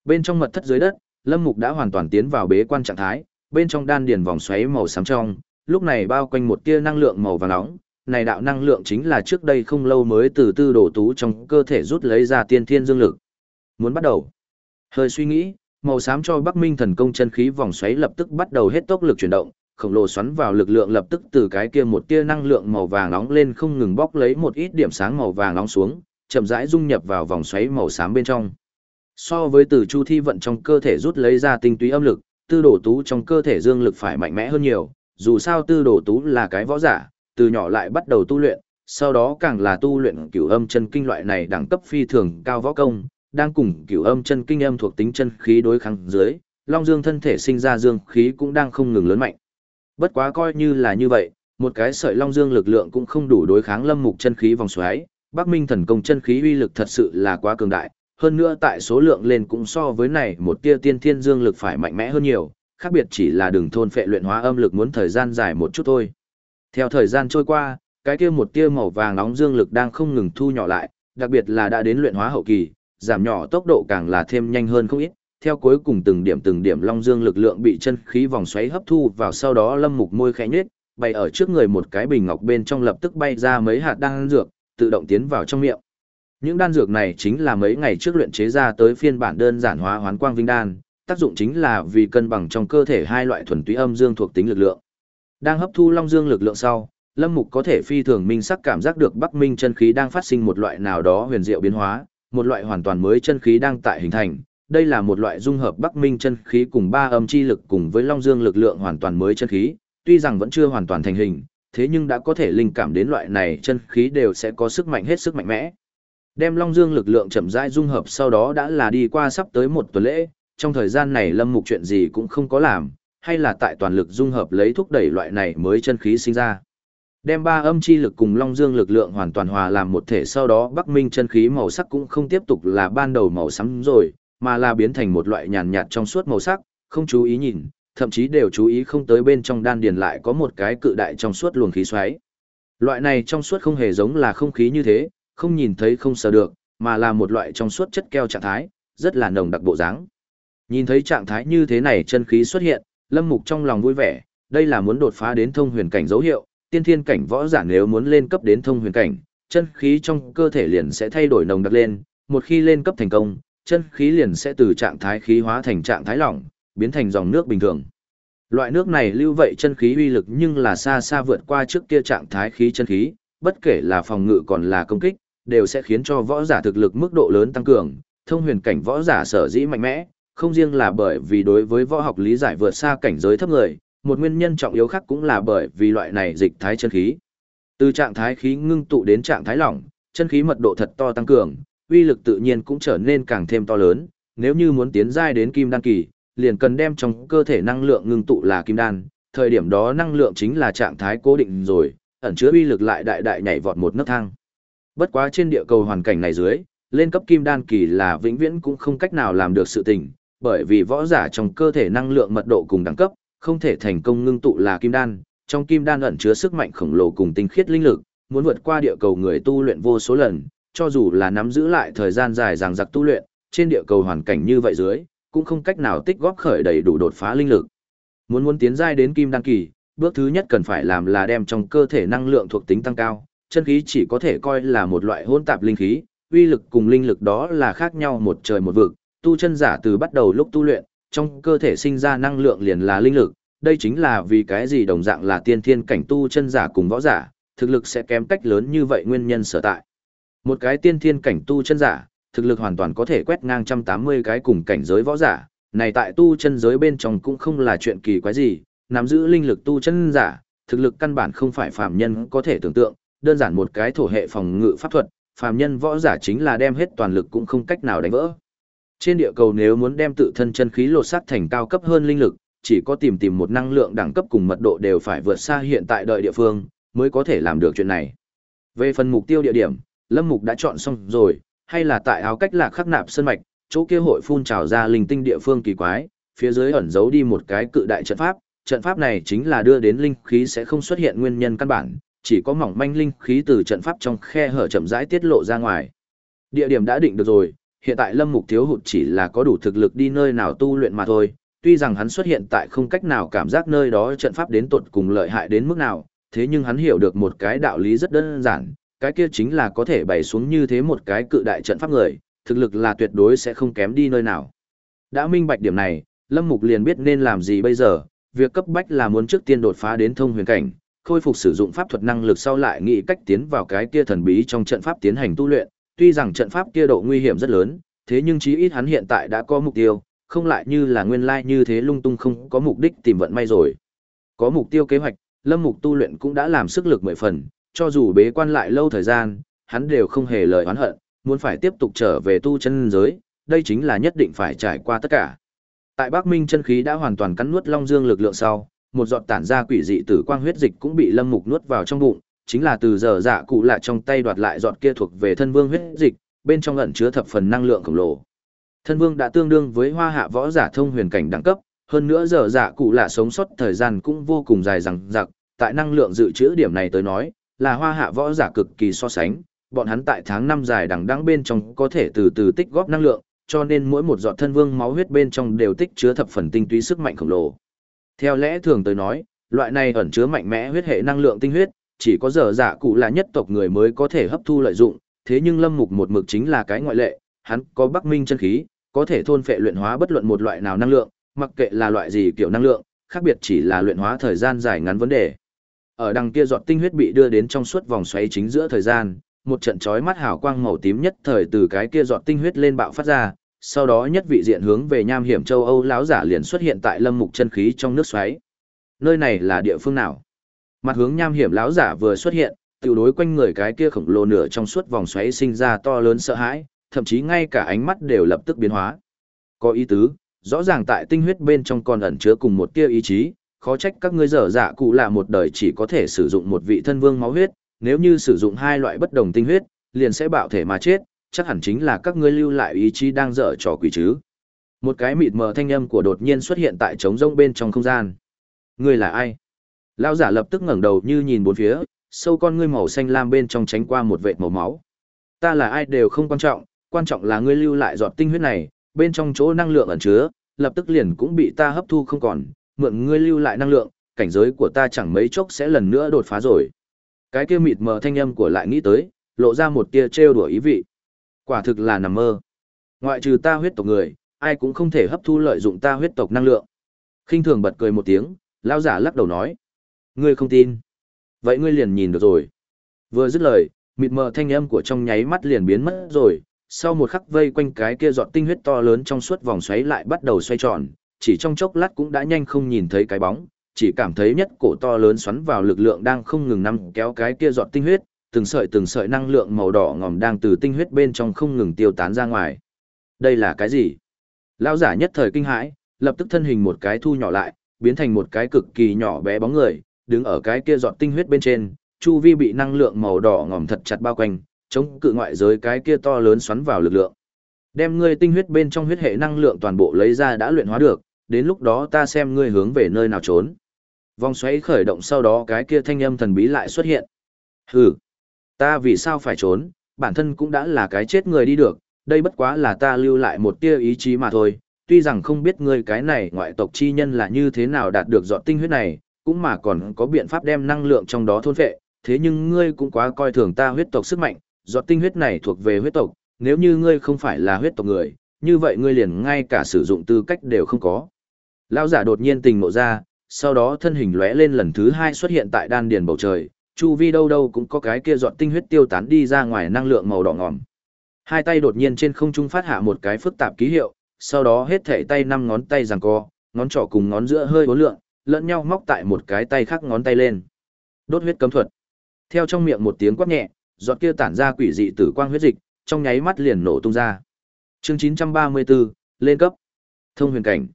Bên trong mật thất dưới đất, Lâm Mục đã hoàn toàn tiến vào bế quan trạng thái, bên trong đan điền vòng xoáy màu xám trong, lúc này bao quanh một tia năng lượng màu vàng nóng, này đạo năng lượng chính là trước đây không lâu mới từ tư đổ tú trong cơ thể rút lấy ra tiên thiên dương lực. Muốn bắt đầu. Hơi suy nghĩ, màu xám cho Bắc Minh thần công chân khí vòng xoáy lập tức bắt đầu hết tốc lực chuyển động, khổng lồ xoắn vào lực lượng lập tức từ cái kia một tia năng lượng màu vàng nóng lên không ngừng bóc lấy một ít điểm sáng màu vàng nóng xuống, chậm rãi dung nhập vào vòng xoáy màu xám bên trong. So với từ chu thi vận trong cơ thể rút lấy ra tinh túy âm lực, tư đồ tú trong cơ thể dương lực phải mạnh mẽ hơn nhiều, dù sao tư đồ tú là cái võ giả, từ nhỏ lại bắt đầu tu luyện, sau đó càng là tu luyện cửu âm chân kinh loại này đẳng cấp phi thường cao võ công, đang cùng cửu âm chân kinh âm thuộc tính chân khí đối kháng dưới, Long Dương thân thể sinh ra dương khí cũng đang không ngừng lớn mạnh. Bất quá coi như là như vậy, một cái sợi Long Dương lực lượng cũng không đủ đối kháng Lâm Mục chân khí vòng xoáy, Bắc Minh thần công chân khí uy lực thật sự là quá cường đại, hơn nữa tại số lượng lên cũng so với này một tia tiên thiên dương lực phải mạnh mẽ hơn nhiều, khác biệt chỉ là đường thôn phệ luyện hóa âm lực muốn thời gian dài một chút thôi. Theo thời gian trôi qua, cái kia một tia màu vàng nóng dương lực đang không ngừng thu nhỏ lại, đặc biệt là đã đến luyện hóa hậu kỳ, giảm nhỏ tốc độ càng là thêm nhanh hơn không ít. Theo cuối cùng từng điểm từng điểm long dương lực lượng bị chân khí vòng xoáy hấp thu vào sau đó lâm mục môi khẽ nhếch, bày ở trước người một cái bình ngọc bên trong lập tức bay ra mấy hạt đan dược, tự động tiến vào trong miệng. Những đan dược này chính là mấy ngày trước luyện chế ra tới phiên bản đơn giản hóa hoán quang vinh đan, tác dụng chính là vì cân bằng trong cơ thể hai loại thuần túy âm dương thuộc tính lực lượng. Đang hấp thu long dương lực lượng sau, Lâm Mục có thể phi thường minh sắc cảm giác được Bắc Minh chân khí đang phát sinh một loại nào đó huyền diệu biến hóa, một loại hoàn toàn mới chân khí đang tại hình thành. Đây là một loại dung hợp Bắc Minh chân khí cùng ba âm chi lực cùng với Long Dương lực lượng hoàn toàn mới chân khí, tuy rằng vẫn chưa hoàn toàn thành hình, thế nhưng đã có thể linh cảm đến loại này chân khí đều sẽ có sức mạnh hết sức mạnh mẽ. Đem Long Dương lực lượng chậm rãi dung hợp sau đó đã là đi qua sắp tới một tuần lễ, trong thời gian này Lâm Mục chuyện gì cũng không có làm, hay là tại toàn lực dung hợp lấy thúc đẩy loại này mới chân khí sinh ra. Đem ba âm chi lực cùng Long Dương lực lượng hoàn toàn hòa làm một thể sau đó Bắc Minh chân khí màu sắc cũng không tiếp tục là ban đầu màu xám rồi, mà là biến thành một loại nhàn nhạt trong suốt màu sắc, không chú ý nhìn, thậm chí đều chú ý không tới bên trong đan điền lại có một cái cự đại trong suốt luồng khí xoáy. Loại này trong suốt không hề giống là không khí như thế, không nhìn thấy không sờ được, mà là một loại trong suốt chất keo trạng thái, rất là nồng đặc bộ dáng. Nhìn thấy trạng thái như thế này chân khí xuất hiện, Lâm Mục trong lòng vui vẻ, đây là muốn đột phá đến thông huyền cảnh dấu hiệu, tiên thiên cảnh võ giả nếu muốn lên cấp đến thông huyền cảnh, chân khí trong cơ thể liền sẽ thay đổi nồng đặc lên, một khi lên cấp thành công, chân khí liền sẽ từ trạng thái khí hóa thành trạng thái lỏng, biến thành dòng nước bình thường. Loại nước này lưu vậy chân khí uy lực nhưng là xa xa vượt qua trước kia trạng thái khí chân khí, bất kể là phòng ngự còn là công kích, đều sẽ khiến cho võ giả thực lực mức độ lớn tăng cường, thông huyền cảnh võ giả sở dĩ mạnh mẽ, không riêng là bởi vì đối với võ học lý giải vượt xa cảnh giới thấp người, một nguyên nhân trọng yếu khác cũng là bởi vì loại này dịch thái chân khí. Từ trạng thái khí ngưng tụ đến trạng thái lỏng, chân khí mật độ thật to tăng cường, uy lực tự nhiên cũng trở nên càng thêm to lớn, nếu như muốn tiến giai đến kim đan kỳ, liền cần đem trong cơ thể năng lượng ngưng tụ là kim đan, thời điểm đó năng lượng chính là trạng thái cố định rồi, ẩn chứa uy lực lại đại đại nhảy vọt một nấc thang. Bất quá trên địa cầu hoàn cảnh này dưới, lên cấp kim đan kỳ là vĩnh viễn cũng không cách nào làm được sự tình, bởi vì võ giả trong cơ thể năng lượng mật độ cùng đẳng cấp, không thể thành công ngưng tụ là kim đan, trong kim đan ẩn chứa sức mạnh khổng lồ cùng tinh khiết linh lực, muốn vượt qua địa cầu người tu luyện vô số lần, cho dù là nắm giữ lại thời gian dài ràng giặc tu luyện, trên địa cầu hoàn cảnh như vậy dưới, cũng không cách nào tích góp khởi đầy đủ đột phá linh lực. Muốn muốn tiến giai đến kim đăng kỳ, bước thứ nhất cần phải làm là đem trong cơ thể năng lượng thuộc tính tăng cao, chân khí chỉ có thể coi là một loại hỗn tạp linh khí, uy lực cùng linh lực đó là khác nhau một trời một vực, tu chân giả từ bắt đầu lúc tu luyện, trong cơ thể sinh ra năng lượng liền là linh lực, đây chính là vì cái gì đồng dạng là tiên thiên cảnh tu chân giả cùng võ giả, thực lực sẽ kém cách lớn như vậy nguyên nhân sở tại. Một cái tiên thiên cảnh tu chân giả, thực lực hoàn toàn có thể quét ngang 180 cái cùng cảnh giới võ giả, này tại tu chân giới bên trong cũng không là chuyện kỳ quái gì, nắm giữ linh lực tu chân giả, thực lực căn bản không phải phàm nhân có thể tưởng tượng, đơn giản một cái thổ hệ phòng ngự pháp thuật, phàm nhân võ giả chính là đem hết toàn lực cũng không cách nào đánh vỡ. Trên địa cầu nếu muốn đem tự thân chân khí lột xác thành cao cấp hơn linh lực, chỉ có tìm tìm một năng lượng đẳng cấp cùng mật độ đều phải vượt xa hiện tại đợi địa phương, mới có thể làm được chuyện này. Về phần mục tiêu địa điểm, Lâm Mục đã chọn xong rồi, hay là tại áo cách lạc khắc nạp sơn mạch, chỗ kia hội phun trào ra linh tinh địa phương kỳ quái, phía dưới ẩn giấu đi một cái cự đại trận pháp, trận pháp này chính là đưa đến linh khí sẽ không xuất hiện nguyên nhân căn bản, chỉ có mỏng manh linh khí từ trận pháp trong khe hở chậm rãi tiết lộ ra ngoài. Địa điểm đã định được rồi, hiện tại Lâm Mục thiếu hụt chỉ là có đủ thực lực đi nơi nào tu luyện mà thôi, tuy rằng hắn xuất hiện tại không cách nào cảm giác nơi đó trận pháp đến tột cùng lợi hại đến mức nào, thế nhưng hắn hiểu được một cái đạo lý rất đơn giản, cái kia chính là có thể bày xuống như thế một cái cự đại trận pháp người, thực lực là tuyệt đối sẽ không kém đi nơi nào. Đã minh bạch điểm này, Lâm Mục liền biết nên làm gì bây giờ, việc cấp bách là muốn trước tiên đột phá đến thông huyền cảnh, khôi phục sử dụng pháp thuật năng lực sau lại nghĩ cách tiến vào cái kia thần bí trong trận pháp tiến hành tu luyện, tuy rằng trận pháp kia độ nguy hiểm rất lớn, thế nhưng chí ít hắn hiện tại đã có mục tiêu, không lại như là nguyên lai như thế lung tung không có mục đích tìm vận may rồi. Có mục tiêu kế hoạch, Lâm Mục tu luyện cũng đã làm sức lực mười phần, cho dù bế quan lại lâu thời gian, hắn đều không hề lời oán hận, muốn phải tiếp tục trở về tu chân giới, đây chính là nhất định phải trải qua tất cả. Tại Bắc Minh chân khí đã hoàn toàn cắn nuốt Long Dương lực lượng sau, một giọt tản ra quỷ dị tử quang huyết dịch cũng bị Lâm Mục nuốt vào trong bụng, chính là từ giờ dạ cụ lạ trong tay đoạt lại giọt kia thuộc về thân vương huyết dịch, bên trong ẩn chứa thập phần năng lượng khổng lồ. Thân vương đã tương đương với hoa hạ võ giả thông huyền cảnh đẳng cấp, hơn nữa giờ dạ cụ lạ sống sót thời gian cũng vô cùng dài dằng dặc, tại năng lượng dự trữ điểm này tới nói, là hoa hạ võ giả cực kỳ so sánh, bọn hắn tại tháng năm dài đằng đẵng bên trong có thể từ từ tích góp năng lượng, cho nên mỗi một giọt thân vương máu huyết bên trong đều tích chứa thập phần tinh túy sức mạnh khổng lồ. Theo lẽ thường tới nói, loại này ẩn chứa mạnh mẽ huyết hệ năng lượng tinh huyết, chỉ có giờ dạ cụ là nhất tộc người mới có thể hấp thu lợi dụng, thế nhưng Lâm Mục một mực chính là cái ngoại lệ, hắn có Bắc Minh chân khí, có thể thôn phệ luyện hóa bất luận một loại nào năng lượng, mặc kệ là loại gì kiểu năng lượng, khác biệt chỉ là luyện hóa thời gian dài ngắn vấn đề. Ở đằng kia giọt tinh huyết bị đưa đến trong suốt vòng xoáy chính giữa thời gian, một trận chói mắt hào quang màu tím nhất thời từ cái kia giọt tinh huyết lên bạo phát ra, sau đó nhất vị diện hướng về Nham Hiểm châu Âu lão giả liền xuất hiện tại Lâm Mục chân khí trong nước xoáy. Nơi này là địa phương nào? Mặt hướng Nham Hiểm lão giả vừa xuất hiện, tiểu đối quanh người cái kia khổng lồ nửa trong suốt vòng xoáy sinh ra to lớn sợ hãi, thậm chí ngay cả ánh mắt đều lập tức biến hóa. Có ý tứ, rõ ràng tại tinh huyết bên trong còn ẩn chứa cùng một tia ý chí, khó trách các ngươi dở dạ cụ là một đời chỉ có thể sử dụng một vị thân vương máu huyết, nếu như sử dụng hai loại bất đồng tinh huyết, liền sẽ bạo thể mà chết, chắc hẳn chính là các ngươi lưu lại ý chí đang dở trò quỷ chứ. Một cái mịt mờ thanh âm của đột nhiên xuất hiện tại trống rông bên trong không gian. Ngươi là ai? Lão giả lập tức ngẩng đầu như nhìn bốn phía, sâu con ngươi màu xanh lam bên trong tránh qua một vệt màu máu. Ta là ai đều không quan trọng, quan trọng là ngươi lưu lại giọt tinh huyết này, bên trong chỗ năng lượng ẩn chứa, lập tức liền cũng bị ta hấp thu không còn, mượn ngươi lưu lại năng lượng, cảnh giới của ta chẳng mấy chốc sẽ lần nữa đột phá rồi. Cái kia mịt mờ thanh âm của lại nghĩ tới, lộ ra một tia trêu đùa ý vị. Quả thực là nằm mơ. Ngoại trừ ta huyết tộc người, ai cũng không thể hấp thu lợi dụng ta huyết tộc năng lượng. Khinh thường bật cười một tiếng, lão giả lắc đầu nói: "Ngươi không tin? Vậy ngươi liền nhìn được rồi." Vừa dứt lời, mịt mờ thanh âm của trong nháy mắt liền biến mất rồi, sau một khắc vây quanh cái kia giọt tinh huyết to lớn trong suốt vòng xoáy lại bắt đầu xoay tròn, chỉ trong chốc lát cũng đã nhanh không nhìn thấy cái bóng, chỉ cảm thấy nhất cổ to lớn xoắn vào lực lượng đang không ngừng nằm kéo cái kia giọt tinh huyết, từng sợi từng sợi năng lượng màu đỏ ngòm đang từ tinh huyết bên trong không ngừng tiêu tán ra ngoài. Đây là cái gì? Lão giả nhất thời kinh hãi, lập tức thân hình một cái thu nhỏ lại, biến thành một cái cực kỳ nhỏ bé bóng người, đứng ở cái kia giọt tinh huyết bên trên, chu vi bị năng lượng màu đỏ ngòm thật chặt bao quanh, chống cự ngoại giới cái kia to lớn xoắn vào lực lượng. Đem ngươi tinh huyết bên trong huyết hệ năng lượng toàn bộ lấy ra đã luyện hóa được, đến lúc đó ta xem ngươi hướng về nơi nào trốn. Vòng xoáy khởi động sau đó cái kia thanh âm thần bí lại xuất hiện. Hừ, ta vì sao phải trốn, bản thân cũng đã là cái chết người đi được, đây bất quá là ta lưu lại một tia ý chí mà thôi, tuy rằng không biết ngươi cái này ngoại tộc chi nhân là như thế nào đạt được dọn tinh huyết này, cũng mà còn có biện pháp đem năng lượng trong đó thôn phệ, thế nhưng ngươi cũng quá coi thường ta huyết tộc sức mạnh, dọn tinh huyết này thuộc về huyết tộc, nếu như ngươi không phải là huyết tộc người, như vậy ngươi liền ngay cả sử dụng tư cách đều không có. Lão giả đột nhiên tình ngộ ra, sau đó thân hình lóe lên lần thứ hai xuất hiện tại đan điền bầu trời, chu vi đâu đâu cũng có cái kia giọt tinh huyết tiêu tán đi ra ngoài năng lượng màu đỏ ngòm. Hai tay đột nhiên trên không trung phát hạ một cái phức tạp ký hiệu, sau đó hết thảy tay năm ngón tay giằng co, ngón trỏ cùng ngón giữa hơi uốn lượn, lẫn nhau móc tại một cái tay khác ngón tay lên. Đốt huyết cấm thuật. Theo trong miệng một tiếng quát nhẹ, giọt kia tản ra quỷ dị tử quang huyết dịch, trong nháy mắt liền nổ tung ra. Chương 934, lên cấp. Thông huyền cảnh.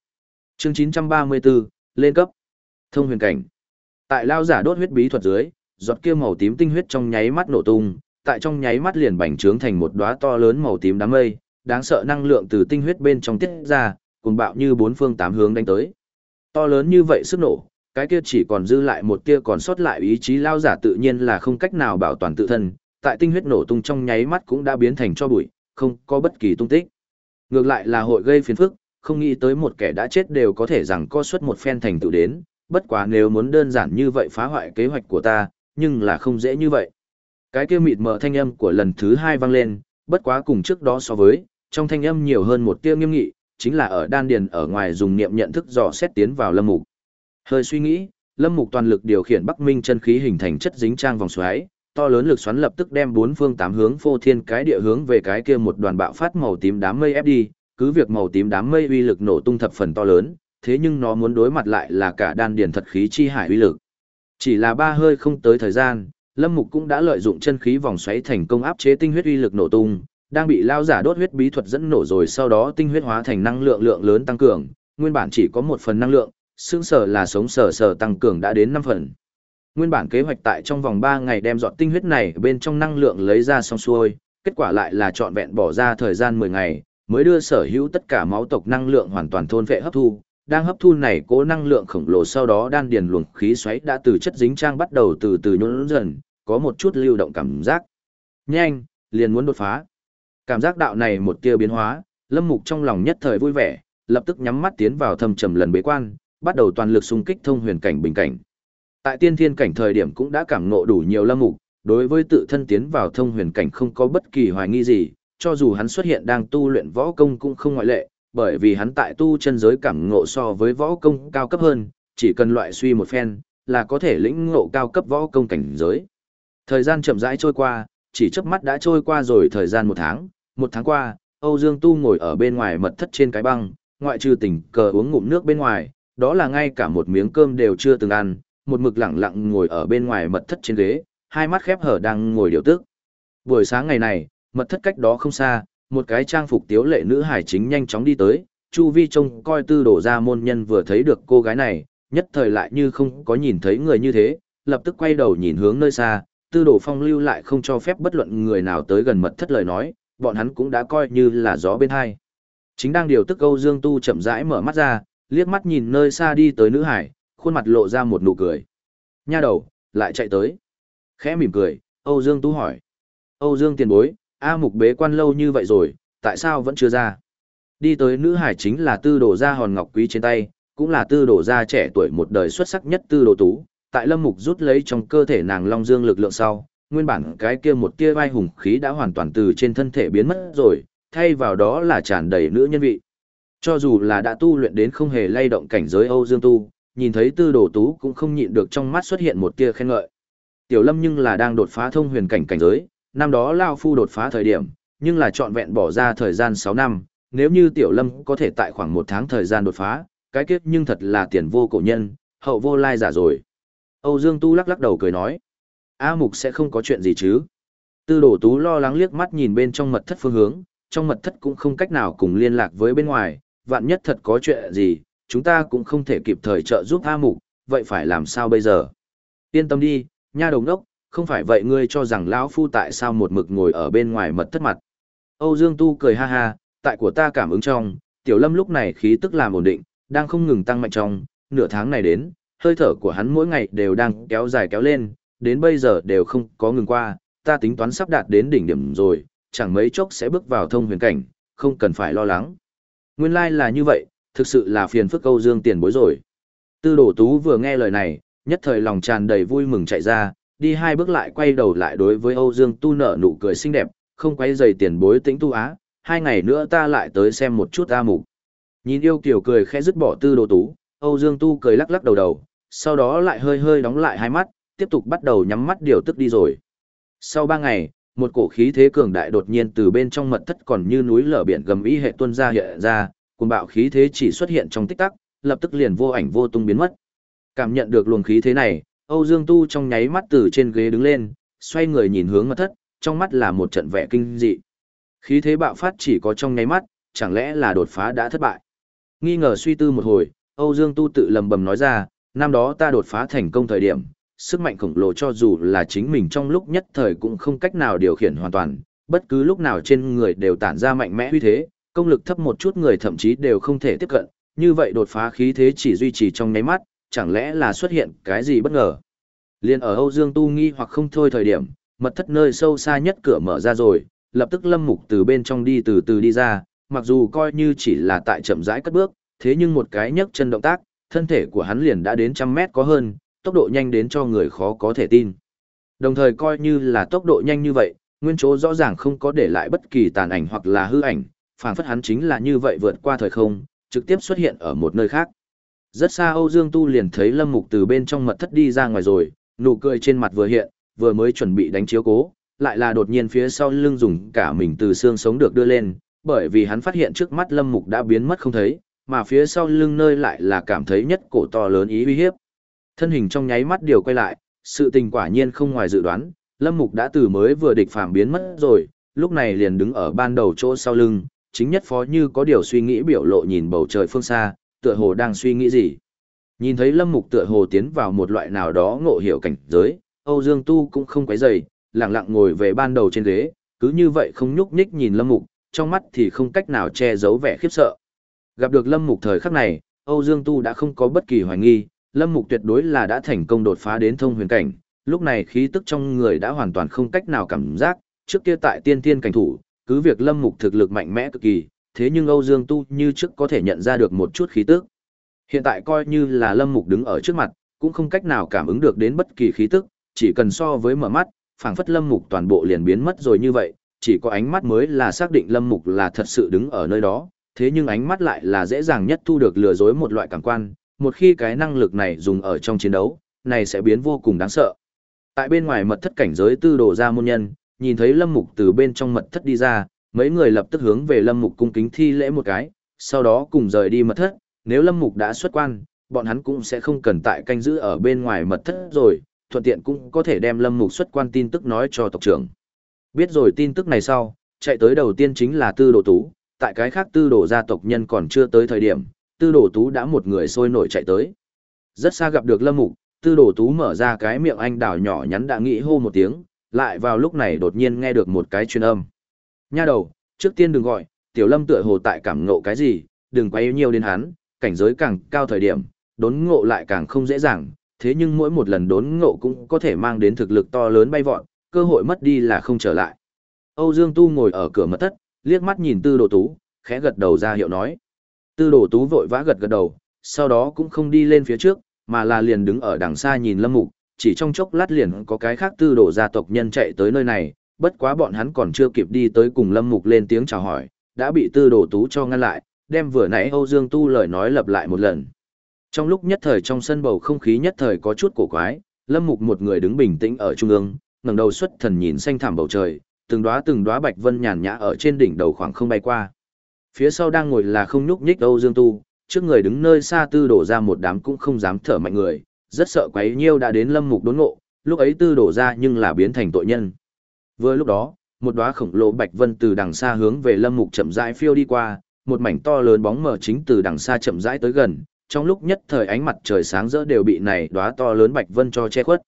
Chương 934, lên cấp. Thông huyền cảnh. Tại lao giả đốt huyết bí thuật dưới, giọt kia màu tím tinh huyết trong nháy mắt nổ tung, tại trong nháy mắt liền bành trướng thành một đóa to lớn màu tím đám mây, đáng sợ năng lượng từ tinh huyết bên trong tiết ra, cuồng bạo như bốn phương tám hướng đánh tới. To lớn như vậy sức nổ, cái kia chỉ còn dư lại một tia còn sót lại ý chí lao giả tự nhiên là không cách nào bảo toàn tự thân, tại tinh huyết nổ tung trong nháy mắt cũng đã biến thành cho bụi, không có bất kỳ tung tích. Ngược lại là hội gây phiền phức, không nghĩ tới một kẻ đã chết đều có thể rằng co suất một phen thành tựu đến, bất quá nếu muốn đơn giản như vậy phá hoại kế hoạch của ta, nhưng là không dễ như vậy. Cái kia mịt mờ thanh âm của lần thứ hai vang lên, bất quá cùng trước đó so với, trong thanh âm nhiều hơn một tia nghiêm nghị, chính là ở đan điền ở ngoài dùng niệm nhận thức dò xét tiến vào lâm mục. Hơi suy nghĩ, lâm mục toàn lực điều khiển Bắc Minh chân khí hình thành chất dính trang vòng xoáy, to lớn lực xoắn lập tức đem bốn phương tám hướng phô thiên cái địa hướng về cái kia một đoàn bạo phát màu tím đám mây ép đi, cứ việc màu tím đám mây uy lực nổ tung thập phần to lớn, thế nhưng nó muốn đối mặt lại là cả đan điền thật khí chi hải uy lực. Chỉ là ba hơi không tới thời gian, Lâm Mục cũng đã lợi dụng chân khí vòng xoáy thành công áp chế tinh huyết uy lực nổ tung, đang bị lao giả đốt huyết bí thuật dẫn nổ rồi sau đó tinh huyết hóa thành năng lượng lượng lớn tăng cường, nguyên bản chỉ có một phần năng lượng, xương sở là sống sở sở tăng cường đã đến 5 phần. Nguyên bản kế hoạch tại trong vòng 3 ngày đem dọn tinh huyết này bên trong năng lượng lấy ra xong xuôi, kết quả lại là trọn vẹn bỏ ra thời gian 10 ngày, mới đưa sở hữu tất cả máu tộc năng lượng hoàn toàn thôn vệ hấp thu. Đang hấp thu này cố năng lượng khổng lồ sau đó đan điền luồng khí xoáy đã từ chất dính trang bắt đầu từ từ nhún dần, có một chút lưu động cảm giác. Nhanh, liền muốn đột phá. Cảm giác đạo này một tia biến hóa, Lâm Mục trong lòng nhất thời vui vẻ, lập tức nhắm mắt tiến vào thâm trầm lần bế quan, bắt đầu toàn lực xung kích thông huyền cảnh bình cảnh. Tại tiên thiên cảnh thời điểm cũng đã cảm ngộ đủ nhiều Lâm Mục, đối với tự thân tiến vào thông huyền cảnh không có bất kỳ hoài nghi gì, cho dù hắn xuất hiện đang tu luyện võ công cũng không ngoại lệ, bởi vì hắn tại tu chân giới cảm ngộ so với võ công cao cấp hơn, chỉ cần loại suy một phen, là có thể lĩnh ngộ cao cấp võ công cảnh giới. Thời gian chậm rãi trôi qua, chỉ chớp mắt đã trôi qua rồi thời gian một tháng, một tháng qua, Âu Dương Tu ngồi ở bên ngoài mật thất trên cái băng, ngoại trừ tỉnh cờ uống ngụm nước bên ngoài, đó là ngay cả một miếng cơm đều chưa từng ăn, một mực lặng lặng ngồi ở bên ngoài mật thất trên ghế, hai mắt khép hở đang ngồi điều tức. Buổi sáng ngày này, mật thất cách đó không xa, một cái trang phục tiếu lệ nữ hải chính nhanh chóng đi tới, Chu Vi trông coi tư đổ ra môn nhân vừa thấy được cô gái này, nhất thời lại như không có nhìn thấy người như thế, lập tức quay đầu nhìn hướng nơi xa, tư Đổ phong lưu lại không cho phép bất luận người nào tới gần mật thất lời nói, bọn hắn cũng đã coi như là gió bên hai. Chính đang điều tức Âu Dương Tu chậm rãi mở mắt ra, liếc mắt nhìn nơi xa đi tới nữ hải, khuôn mặt lộ ra một nụ cười. Nha đầu, lại chạy tới. Khẽ mỉm cười, Âu Dương Tu hỏi. Âu Dương tiền bối, A mục bế quan lâu như vậy rồi, tại sao vẫn chưa ra? Đi tới nữ hải chính là tư đồ gia hòn ngọc quý trên tay, cũng là tư đồ gia trẻ tuổi một đời xuất sắc nhất tư đồ tú. Tại lâm mục rút lấy trong cơ thể nàng long dương lực lượng sau, nguyên bản cái kia một tia vai hùng khí đã hoàn toàn từ trên thân thể biến mất rồi, thay vào đó là tràn đầy nữ nhân vị. Cho dù là đã tu luyện đến không hề lay động cảnh giới Âu Dương tu, nhìn thấy tư đồ tú cũng không nhịn được trong mắt xuất hiện một tia khen ngợi. Tiểu lâm nhưng là đang đột phá thông huyền cảnh cảnh giới, năm đó Lao Phu đột phá thời điểm, nhưng là trọn vẹn bỏ ra thời gian 6 năm, nếu như Tiểu lâm có thể tại khoảng một tháng thời gian đột phá, cái kết nhưng thật là tiền vô cổ nhân, hậu vô lai giả rồi. Âu Dương Tu lắc lắc đầu cười nói. A Mục sẽ không có chuyện gì chứ. Tư đổ tú lo lắng liếc mắt nhìn bên trong mật thất phương hướng, trong mật thất cũng không cách nào cùng liên lạc với bên ngoài, vạn nhất thật có chuyện gì, chúng ta cũng không thể kịp thời trợ giúp A Mục, vậy phải làm sao bây giờ? Yên tâm đi, nha đồng đốc, không phải vậy ngươi cho rằng lão phu tại sao một mực ngồi ở bên ngoài mật thất mặt. Âu Dương Tu cười ha ha, tại của ta cảm ứng trong, tiểu lâm lúc này khí tức làm ổn định, đang không ngừng tăng mạnh trong, nửa tháng này đến, hơi thở của hắn mỗi ngày đều đang kéo dài kéo lên, đến bây giờ đều không có ngừng qua, ta tính toán sắp đạt đến đỉnh điểm rồi, chẳng mấy chốc sẽ bước vào thông huyền cảnh, không cần phải lo lắng. Nguyên lai like là như vậy, thực sự là phiền phức Âu Dương tiền bối rồi. Tư đổ tú vừa nghe lời này, nhất thời lòng tràn đầy vui mừng chạy ra, đi hai bước lại quay đầu lại đối với Âu Dương tu nở nụ cười xinh đẹp, không quay dày tiền bối tĩnh tu á, hai ngày nữa ta lại tới xem một chút A mục. Nhìn yêu kiều cười khẽ dứt bỏ tư đồ tú, Âu Dương tu cười lắc lắc đầu đầu, sau đó lại hơi hơi đóng lại hai mắt, tiếp tục bắt đầu nhắm mắt điều tức đi rồi. Sau ba ngày, một cổ khí thế cường đại đột nhiên từ bên trong mật thất còn như núi lở biển gầm ý hệ tuôn ra hiện ra, cuồng bạo khí thế chỉ xuất hiện trong tích tắc, lập tức liền vô ảnh vô tung biến mất. Cảm nhận được luồng khí thế này, Âu Dương Tu trong nháy mắt từ trên ghế đứng lên, xoay người nhìn hướng mật thất, trong mắt là một trận vẻ kinh dị. Khí thế bạo phát chỉ có trong nháy mắt, chẳng lẽ là đột phá đã thất bại. Nghi ngờ suy tư một hồi, Âu Dương Tu tự lầm bầm nói ra, năm đó ta đột phá thành công thời điểm, sức mạnh khổng lồ cho dù là chính mình trong lúc nhất thời cũng không cách nào điều khiển hoàn toàn, bất cứ lúc nào trên người đều tản ra mạnh mẽ uy thế, công lực thấp một chút người thậm chí đều không thể tiếp cận, như vậy đột phá khí thế chỉ duy trì trong nháy mắt, chẳng lẽ là xuất hiện cái gì bất ngờ. Liên ở Âu Dương Tu nghi hoặc không thôi thời điểm, mật thất nơi sâu xa nhất cửa mở ra rồi, lập tức Lâm Mục từ bên trong đi từ từ đi ra, mặc dù coi như chỉ là tại chậm rãi cất bước, thế nhưng một cái nhấc chân động tác, thân thể của hắn liền đã đến trăm mét có hơn, tốc độ nhanh đến cho người khó có thể tin. Đồng thời coi như là tốc độ nhanh như vậy, nguyên chỗ rõ ràng không có để lại bất kỳ tàn ảnh hoặc là hư ảnh, phảng phất hắn chính là như vậy vượt qua thời không, trực tiếp xuất hiện ở một nơi khác. Rất xa Âu Dương Tu liền thấy Lâm Mục từ bên trong mật thất đi ra ngoài rồi, nụ cười trên mặt vừa hiện, vừa mới chuẩn bị đánh chiếu cố, lại là đột nhiên phía sau lưng dùng cả mình từ xương sống được đưa lên, bởi vì hắn phát hiện trước mắt Lâm Mục đã biến mất không thấy, mà phía sau lưng nơi lại là cảm thấy nhất cổ to lớn ý uy hiếp. Thân hình trong nháy mắt điều quay lại, sự tình quả nhiên không ngoài dự đoán, Lâm Mục đã từ mới vừa địch phạm biến mất rồi, lúc này liền đứng ở ban đầu chỗ sau lưng, chính nhất phó như có điều suy nghĩ biểu lộ nhìn bầu trời phương xa, tựa hồ đang suy nghĩ gì. Nhìn thấy Lâm Mục tựa hồ tiến vào một loại nào đó ngộ hiểu cảnh giới, Âu Dương Tu cũng không quấy rầy, lặng lặng ngồi về ban đầu trên ghế, cứ như vậy không nhúc nhích nhìn Lâm Mục, trong mắt thì không cách nào che giấu vẻ khiếp sợ. Gặp được Lâm Mục thời khắc này, Âu Dương Tu đã không có bất kỳ hoài nghi, Lâm Mục tuyệt đối là đã thành công đột phá đến thông huyền cảnh, lúc này khí tức trong người đã hoàn toàn không cách nào cảm giác, trước kia tại tiên tiên cảnh thủ, cứ việc Lâm Mục thực lực mạnh mẽ cực kỳ, thế nhưng Âu Dương Tu như trước có thể nhận ra được một chút khí tức. Hiện tại coi như là Lâm Mục đứng ở trước mặt, cũng không cách nào cảm ứng được đến bất kỳ khí tức, chỉ cần so với mở mắt, phảng phất Lâm Mục toàn bộ liền biến mất rồi như vậy, chỉ có ánh mắt mới là xác định Lâm Mục là thật sự đứng ở nơi đó, thế nhưng ánh mắt lại là dễ dàng nhất thu được lừa dối một loại cảm quan, một khi cái năng lực này dùng ở trong chiến đấu, này sẽ biến vô cùng đáng sợ. Tại bên ngoài mật thất cảnh giới tư đồ ra môn nhân, nhìn thấy Lâm Mục từ bên trong mật thất đi ra, mấy người lập tức hướng về Lâm Mục cung kính thi lễ một cái, sau đó cùng rời đi mật thất, nếu Lâm Mục đã xuất quan, bọn hắn cũng sẽ không cần tại canh giữ ở bên ngoài mật thất rồi, thuận tiện cũng có thể đem Lâm Mục xuất quan tin tức nói cho tộc trưởng. Biết rồi tin tức này sau, chạy tới đầu tiên chính là Tư Đồ Tú, tại cái khác Tư Đồ gia tộc nhân còn chưa tới thời điểm, Tư Đồ Tú đã một người sôi nổi chạy tới. Rất xa gặp được Lâm Mục, Tư Đồ Tú mở ra cái miệng anh đào nhỏ nhắn đã nghĩ hô một tiếng, lại vào lúc này đột nhiên nghe được một cái truyền âm. Nha đầu, trước tiên đừng gọi, Tiểu Lâm tựa hồ tại cảm ngộ cái gì, đừng quay nhiều đến hắn, cảnh giới càng cao thời điểm, đốn ngộ lại càng không dễ dàng, thế nhưng mỗi một lần đốn ngộ cũng có thể mang đến thực lực to lớn bay vọt, cơ hội mất đi là không trở lại. Âu Dương Tu ngồi ở cửa mật thất, liếc mắt nhìn Tư Đồ Tú, khẽ gật đầu ra hiệu nói. Tư Đồ Tú vội vã gật gật đầu, sau đó cũng không đi lên phía trước, mà là liền đứng ở đằng xa nhìn Lâm Mục, chỉ trong chốc lát liền có cái khác Tư Đồ gia tộc nhân chạy tới nơi này, bất quá bọn hắn còn chưa kịp đi tới cùng Lâm Mục lên tiếng chào hỏi, đã bị Tư Đồ Tú cho ngăn lại, đem vừa nãy Âu Dương Tu lời nói lặp lại một lần. Trong lúc nhất thời trong sân bầu không khí nhất thời có chút cổ quái, Lâm Mục một người đứng bình tĩnh ở trung ương, ngẩng đầu xuất thần nhìn xanh thảm bầu trời, từng đóa từng đóa bạch vân nhàn nhã ở trên đỉnh đầu khoảng không bay qua. Phía sau đang ngồi là không nhúc nhích Âu Dương Tu, trước người đứng nơi xa tư đổ ra một đám cũng không dám thở mạnh người, rất sợ quấy nhiêu đã đến Lâm Mục đốn ngộ, lúc ấy tư đổ ra nhưng là biến thành tội nhân. Vừa lúc đó, một đóa khổng lồ bạch vân từ đằng xa hướng về Lâm Mục chậm rãi phiêu đi qua, một mảnh to lớn bóng mờ chính từ đằng xa chậm rãi tới gần, trong lúc nhất thời ánh mặt trời sáng rỡ đều bị này đóa to lớn bạch vân cho che khuất.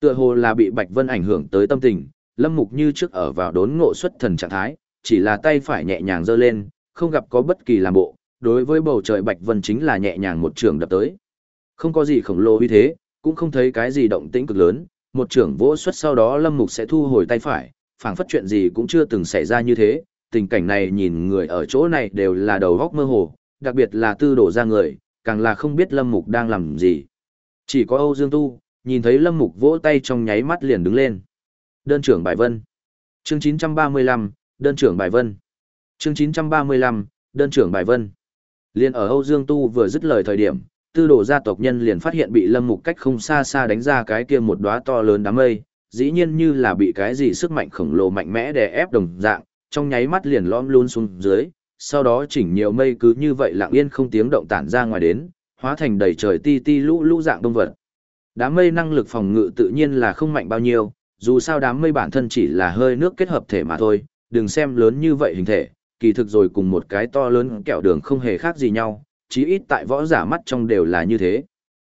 Tựa hồ là bị bạch vân ảnh hưởng tới tâm tình, Lâm Mục như trước ở vào đốn ngộ xuất thần trạng thái, chỉ là tay phải nhẹ nhàng giơ lên, không gặp có bất kỳ làm bộ, đối với bầu trời bạch vân chính là nhẹ nhàng một trường đập tới. Không có gì khổng lồ uy thế, cũng không thấy cái gì động tĩnh cực lớn, một trưởng vỗ xuất sau đó Lâm Mục sẽ thu hồi tay phải, phảng phất chuyện gì cũng chưa từng xảy ra như thế, tình cảnh này nhìn người ở chỗ này đều là đầu góc mơ hồ, đặc biệt là tư đổ ra người, càng là không biết Lâm Mục đang làm gì. Chỉ có Âu Dương Tu, nhìn thấy Lâm Mục vỗ tay trong nháy mắt liền đứng lên. Đơn trưởng bài vân. Chương 935, đơn trưởng bài vân. Chương 935, đơn trưởng bài vân. Liên ở Âu Dương Tu vừa dứt lời thời điểm, tư đồ gia tộc nhân liền phát hiện bị Lâm Mục cách không xa xa đánh ra cái kia một đóa to lớn đám mây, dĩ nhiên như là bị cái gì sức mạnh khổng lồ mạnh mẽ đè ép đồng dạng, trong nháy mắt liền lõm luôn xuống dưới, sau đó chỉnh nhiều mây cứ như vậy lặng yên không tiếng động tản ra ngoài đến, hóa thành đầy trời ti ti lũ lũ dạng đông vật. Đám mây năng lực phòng ngự tự nhiên là không mạnh bao nhiêu, dù sao đám mây bản thân chỉ là hơi nước kết hợp thể mà thôi, đừng xem lớn như vậy hình thể, kỳ thực rồi cùng một cái to lớn kẹo đường không hề khác gì nhau, chí ít tại võ giả mắt trong đều là như thế.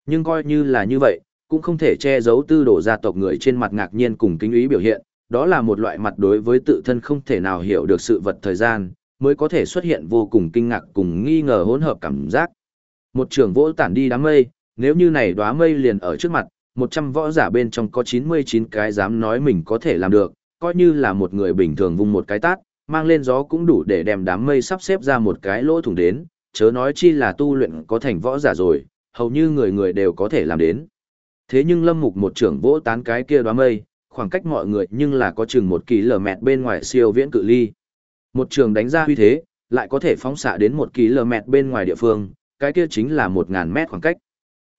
Nhưng coi như là như vậy, cũng không thể che giấu tư đồ gia tộc người trên mặt ngạc nhiên cùng kính ý biểu hiện, đó là một loại mặt đối với tự thân không thể nào hiểu được sự vật thời gian, mới có thể xuất hiện vô cùng kinh ngạc cùng nghi ngờ hỗn hợp cảm giác. Một trường vỗ tản đi đám mây, nếu như này đóa mây liền ở trước mặt, 100 võ giả bên trong có 99 cái dám nói mình có thể làm được, coi như là một người bình thường vung một cái tát, mang lên gió cũng đủ để đem đám mây sắp xếp ra một cái lỗ thủng đến, chớ nói chi là tu luyện có thành võ giả rồi, hầu như người người đều có thể làm đến. Thế nhưng Lâm Mục một trưởng vỗ tán cái kia đóa mây, khoảng cách mọi người nhưng là có chừng một km bên ngoài siêu viễn cự ly. Một trường đánh ra huy thế, lại có thể phóng xạ đến một km bên ngoài địa phương, cái kia chính là một ngàn mét khoảng cách.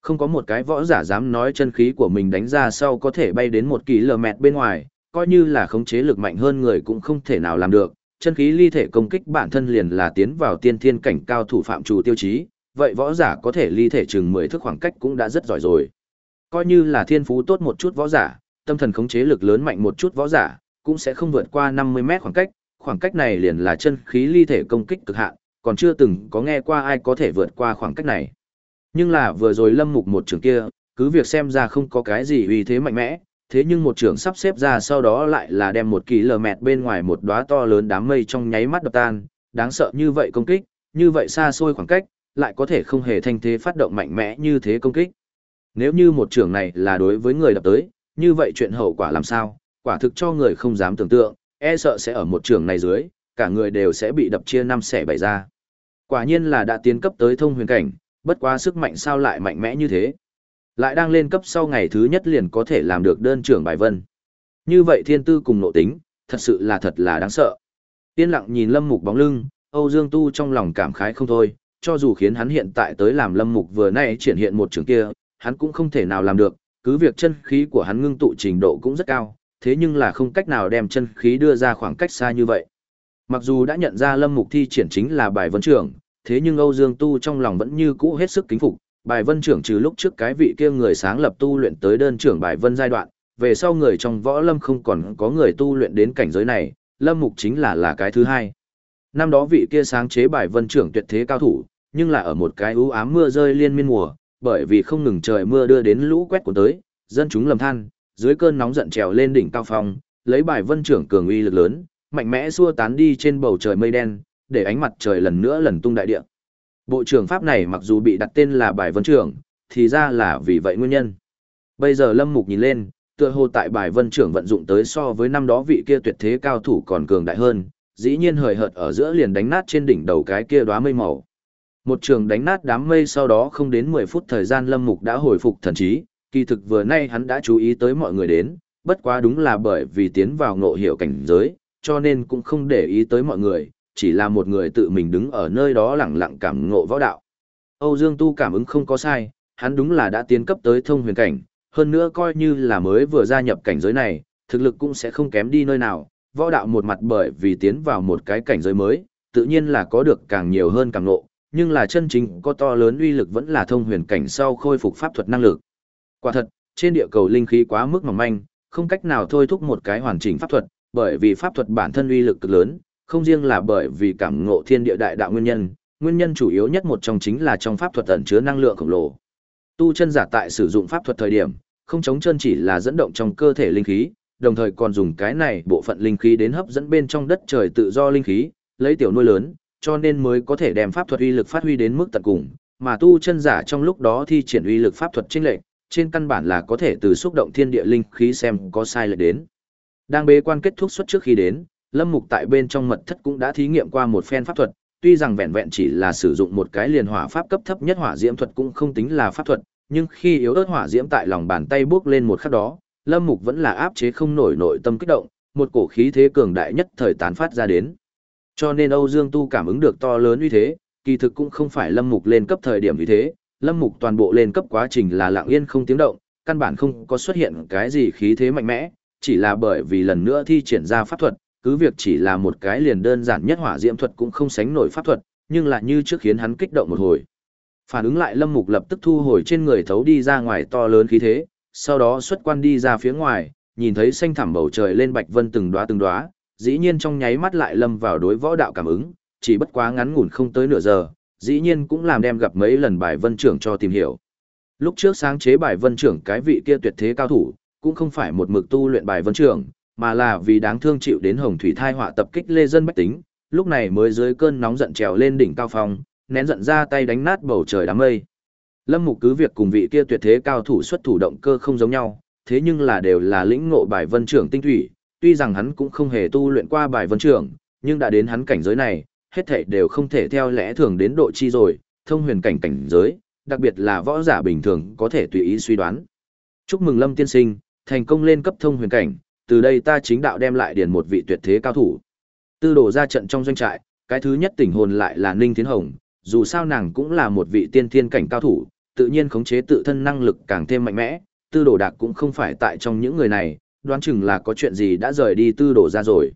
Không có một cái võ giả dám nói chân khí của mình đánh ra sau có thể bay đến một km bên ngoài, coi như là khống chế lực mạnh hơn người cũng không thể nào làm được. Chân khí ly thể công kích bản thân liền là tiến vào tiên thiên cảnh cao thủ phạm chủ tiêu chí, vậy võ giả có thể ly thể chừng 10 thước khoảng cách cũng đã rất giỏi rồi. Coi như là thiên phú tốt một chút võ giả, tâm thần khống chế lực lớn mạnh một chút võ giả, cũng sẽ không vượt qua 50 mét khoảng cách, khoảng cách này liền là chân khí ly thể công kích cực hạn, còn chưa từng có nghe qua ai có thể vượt qua khoảng cách này. Nhưng là vừa rồi lâm mục một trường kia, cứ việc xem ra không có cái gì uy thế mạnh mẽ, thế nhưng một trường sắp xếp ra sau đó lại là đem một kỳ lờ mẹt bên ngoài một đóa to lớn đám mây trong nháy mắt đập tan, đáng sợ như vậy công kích, như vậy xa xôi khoảng cách, lại có thể không hề thanh thế phát động mạnh mẽ như thế công kích. Nếu như một trường này là đối với người đập tới, như vậy chuyện hậu quả làm sao, quả thực cho người không dám tưởng tượng, e sợ sẽ ở một trường này dưới, cả người đều sẽ bị đập chia năm xẻ bảy ra. Quả nhiên là đã tiến cấp tới thông huyền cảnh, bất quá sức mạnh sao lại mạnh mẽ như thế. Lại đang lên cấp sau ngày thứ nhất liền có thể làm được đơn trưởng bài vân. Như vậy thiên tư cùng nộ tính, thật sự là thật là đáng sợ. tiên lặng nhìn lâm mục bóng lưng, Âu Dương Tu trong lòng cảm khái không thôi, cho dù khiến hắn hiện tại tới làm lâm mục vừa nay triển hiện một trường kia, hắn cũng không thể nào làm được, cứ việc chân khí của hắn ngưng tụ trình độ cũng rất cao, thế nhưng là không cách nào đem chân khí đưa ra khoảng cách xa như vậy. Mặc dù đã nhận ra Lâm Mục thi triển chính là bài vấn trưởng, thế nhưng Âu Dương Tu trong lòng vẫn như cũ hết sức kính phục, bài vân trưởng trừ lúc trước cái vị kia người sáng lập tu luyện tới đơn trưởng bài vân giai đoạn, về sau người trong võ lâm không còn có người tu luyện đến cảnh giới này, Lâm Mục chính là là cái thứ hai. Năm đó vị kia sáng chế bài vân trưởng tuyệt thế cao thủ, nhưng là ở một cái ưu ám mưa rơi liên miên mùa, bởi vì không ngừng trời mưa đưa đến lũ quét của tới, dân chúng lầm than, dưới cơn nóng giận trèo lên đỉnh cao phong, lấy bài vân trưởng cường uy lực lớn, mạnh mẽ xua tán đi trên bầu trời mây đen, để ánh mặt trời lần nữa lần tung đại địa. Bộ trưởng pháp này mặc dù bị đặt tên là bài vân trưởng, thì ra là vì vậy nguyên nhân. Bây giờ Lâm Mục nhìn lên, tựa hồ tại bài vân trưởng vận dụng tới so với năm đó vị kia tuyệt thế cao thủ còn cường đại hơn, dĩ nhiên hời hợt ở giữa liền đánh nát trên đỉnh đầu cái kia đóa mây màu. Một trường đánh nát đám mây sau đó không đến 10 phút thời gian Lâm Mục đã hồi phục thần trí, kỳ thực vừa nay hắn đã chú ý tới mọi người đến, bất quá đúng là bởi vì tiến vào ngộ hiểu cảnh giới, cho nên cũng không để ý tới mọi người, chỉ là một người tự mình đứng ở nơi đó lẳng lặng cảm ngộ võ đạo. Âu Dương Tu cảm ứng không có sai, hắn đúng là đã tiến cấp tới thông huyền cảnh, hơn nữa coi như là mới vừa gia nhập cảnh giới này, thực lực cũng sẽ không kém đi nơi nào, võ đạo một mặt bởi vì tiến vào một cái cảnh giới mới, tự nhiên là có được càng nhiều hơn càng ngộ, nhưng là chân chính có to lớn uy lực vẫn là thông huyền cảnh sau khôi phục pháp thuật năng lực. Quả thật, trên địa cầu linh khí quá mức mỏng manh, không cách nào thôi thúc một cái hoàn chỉnh pháp thuật, bởi vì pháp thuật bản thân uy lực cực lớn, không riêng là bởi vì cảm ngộ thiên địa đại đạo nguyên nhân, nguyên nhân chủ yếu nhất một trong chính là trong pháp thuật ẩn chứa năng lượng khổng lồ. Tu chân giả tại sử dụng pháp thuật thời điểm, không chống chân chỉ là dẫn động trong cơ thể linh khí, đồng thời còn dùng cái này bộ phận linh khí đến hấp dẫn bên trong đất trời tự do linh khí, lấy tiểu nuôi lớn, cho nên mới có thể đem pháp thuật uy lực phát huy đến mức tận cùng, mà tu chân giả trong lúc đó thi triển uy lực pháp thuật chênh lệch, trên căn bản là có thể từ xúc động thiên địa linh khí xem có sai lệch đến. Đang bế quan kết thúc xuất trước khi đến, Lâm Mục tại bên trong mật thất cũng đã thí nghiệm qua một phen pháp thuật, tuy rằng vẹn vẹn chỉ là sử dụng một cái liền hỏa pháp cấp thấp nhất hỏa diễm thuật cũng không tính là pháp thuật, nhưng khi yếu ớt hỏa diễm tại lòng bàn tay bước lên một khắc đó, Lâm Mục vẫn là áp chế không nổi nội tâm kích động, một cổ khí thế cường đại nhất thời tán phát ra đến. Cho nên Âu Dương Tu cảm ứng được to lớn uy thế, kỳ thực cũng không phải Lâm Mục lên cấp thời điểm như thế, Lâm Mục toàn bộ lên cấp quá trình là lặng yên không tiếng động, căn bản không có xuất hiện cái gì khí thế mạnh mẽ, chỉ là bởi vì lần nữa thi triển ra pháp thuật, cứ việc chỉ là một cái liền đơn giản nhất hỏa diễm thuật cũng không sánh nổi pháp thuật, nhưng lại như trước khiến hắn kích động một hồi. Phản ứng lại Lâm Mục lập tức thu hồi trên người thấu đi ra ngoài to lớn khí thế, sau đó xuất quan đi ra phía ngoài, nhìn thấy xanh thẳm bầu trời lên bạch vân từng đóa từng đóa, dĩ nhiên trong nháy mắt lại lâm vào đối võ đạo cảm ứng, chỉ bất quá ngắn ngủn không tới nửa giờ, dĩ nhiên cũng làm đem gặp mấy lần bài vân trưởng cho tìm hiểu. Lúc trước sáng chế bài vân trưởng cái vị kia tuyệt thế cao thủ, cũng không phải một mực tu luyện bài vân trưởng, mà là vì đáng thương chịu đến hồng thủy thai họa tập kích lê dân bách tính, lúc này mới dưới cơn nóng giận trèo lên đỉnh cao phong, nén giận ra tay đánh nát bầu trời đám mây. Lâm Mục cứ việc cùng vị kia tuyệt thế cao thủ xuất thủ động cơ không giống nhau, thế nhưng là đều là lĩnh ngộ bài vân trưởng tinh thủy, tuy rằng hắn cũng không hề tu luyện qua bài vân trưởng, nhưng đã đến hắn cảnh giới này, hết thảy đều không thể theo lẽ thường đến độ chi rồi, thông huyền cảnh cảnh giới, đặc biệt là võ giả bình thường có thể tùy ý suy đoán. Chúc mừng Lâm tiên sinh, thành công lên cấp thông huyền cảnh, từ đây ta chính đạo đem lại điền một vị tuyệt thế cao thủ. Tư đổ ra trận trong doanh trại, cái thứ nhất tỉnh hồn lại là Ninh Thiến Hồng, dù sao nàng cũng là một vị tiên thiên cảnh cao thủ, tự nhiên khống chế tự thân năng lực càng thêm mạnh mẽ, tư đồ đạc cũng không phải tại trong những người này, đoán chừng là có chuyện gì đã rời đi tư đồ ra rồi.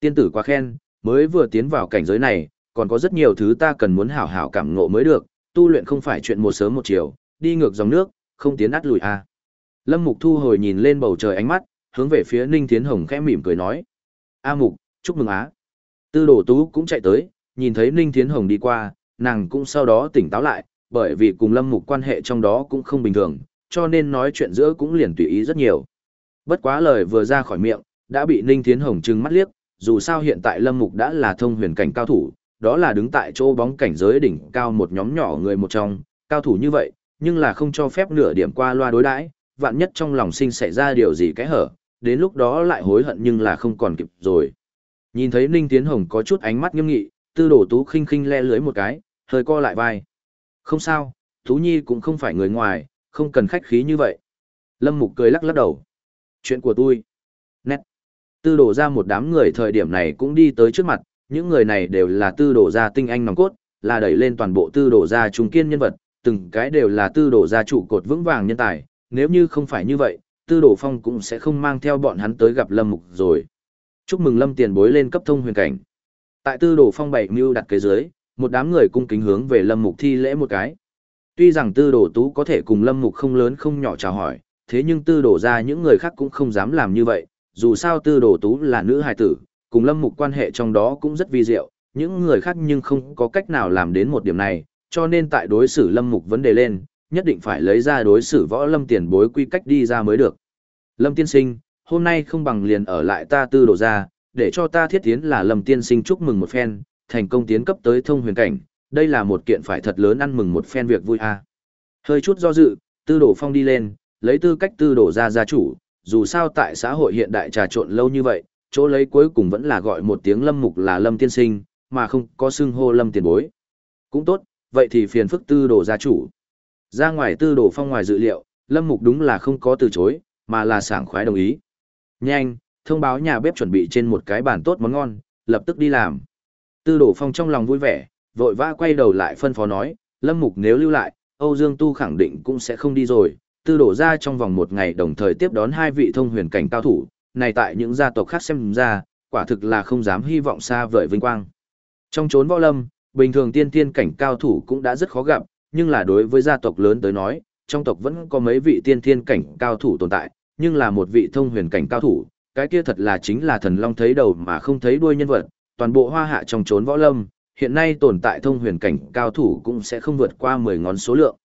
Tiên tử quá khen, mới vừa tiến vào cảnh giới này, còn có rất nhiều thứ ta cần muốn hảo hảo cảm ngộ mới được, tu luyện không phải chuyện một sớm một chiều, đi ngược dòng nước, không tiến át lùi. À. Lâm Mục thu hồi nhìn lên bầu trời ánh mắt, hướng về phía Ninh Thiến Hồng khẽ mỉm cười nói: "A Mục, chúc mừng á." Tư Đồ Tú cũng chạy tới, nhìn thấy Ninh Thiến Hồng đi qua, nàng cũng sau đó tỉnh táo lại, bởi vì cùng Lâm Mục quan hệ trong đó cũng không bình thường, cho nên nói chuyện giữa cũng liền tùy ý rất nhiều. Bất quá lời vừa ra khỏi miệng, đã bị Ninh Thiến Hồng trừng mắt liếc, dù sao hiện tại Lâm Mục đã là thông huyền cảnh cao thủ, đó là đứng tại chỗ bóng cảnh giới đỉnh cao một nhóm nhỏ người một trong, cao thủ như vậy, nhưng là không cho phép nửa điểm qua loa đối đãi, vạn nhất trong lòng sinh xảy ra điều gì cái hở, đến lúc đó lại hối hận nhưng là không còn kịp rồi. Nhìn thấy Ninh Tiến Hồng có chút ánh mắt nghiêm nghị, tư đổ tú khinh khinh le lưới một cái, hơi co lại vai. Không sao, Tú Nhi cũng không phải người ngoài, không cần khách khí như vậy. Lâm Mục cười lắc lắc đầu. Chuyện của tôi. Nét. Tư đổ ra một đám người thời điểm này cũng đi tới trước mặt, những người này đều là tư đổ ra tinh anh nòng cốt, là đẩy lên toàn bộ tư đổ ra trung kiên nhân vật, từng cái đều là tư đổ ra trụ cột vững vàng nhân tài, nếu như không phải như vậy, tư đổ phong cũng sẽ không mang theo bọn hắn tới gặp Lâm Mục rồi. Chúc mừng Lâm tiền bối lên cấp thông huyền cảnh. Tại tư đổ phong bảy mưu đặt kế dưới, một đám người cung kính hướng về Lâm Mục thi lễ một cái. Tuy rằng tư đổ tú có thể cùng Lâm Mục không lớn không nhỏ chào hỏi, thế nhưng tư đổ ra những người khác cũng không dám làm như vậy, dù sao tư đổ tú là nữ hài tử, cùng Lâm Mục quan hệ trong đó cũng rất vi diệu, những người khác nhưng không có cách nào làm đến một điểm này, cho nên tại đối xử Lâm Mục vấn đề lên, nhất định phải lấy ra đối xử võ Lâm tiền bối quy cách đi ra mới được. Lâm tiên sinh, hôm nay không bằng liền ở lại ta tư đổ ra, để cho ta thiết tiến là Lâm tiên sinh chúc mừng một phen, thành công tiến cấp tới thông huyền cảnh, đây là một kiện phải thật lớn ăn mừng một phen việc vui a. Hơi chút do dự, tư đổ phong đi lên, lấy tư cách tư đổ ra gia chủ, dù sao tại xã hội hiện đại trà trộn lâu như vậy, chỗ lấy cuối cùng vẫn là gọi một tiếng lâm mục là lâm tiên sinh, mà không có xưng hô lâm tiền bối. Cũng tốt, vậy thì phiền phức tư đổ gia chủ. Ra ngoài tư đổ phong ngoài dự liệu, lâm mục đúng là không có từ chối, mà là sảng khoái đồng ý. Nhanh, thông báo nhà bếp chuẩn bị trên một cái bàn tốt món ngon, lập tức đi làm. Tư đổ phong trong lòng vui vẻ, vội vã quay đầu lại phân phó nói, Lâm Mục nếu lưu lại, Âu Dương Tu khẳng định cũng sẽ không đi rồi, tư đổ ra trong vòng một ngày đồng thời tiếp đón hai vị thông huyền cảnh cao thủ, này tại những gia tộc khác xem ra, quả thực là không dám hy vọng xa vời vinh quang. Trong chốn võ lâm, bình thường tiên tiên cảnh cao thủ cũng đã rất khó gặp, nhưng là đối với gia tộc lớn tới nói, trong tộc vẫn có mấy vị tiên tiên cảnh cao thủ tồn tại, nhưng là một vị thông huyền cảnh cao thủ, cái kia thật là chính là thần long thấy đầu mà không thấy đuôi nhân vật, toàn bộ hoa hạ trong chốn võ lâm, hiện nay tồn tại thông huyền cảnh cao thủ cũng sẽ không vượt qua 10 ngón số lượng.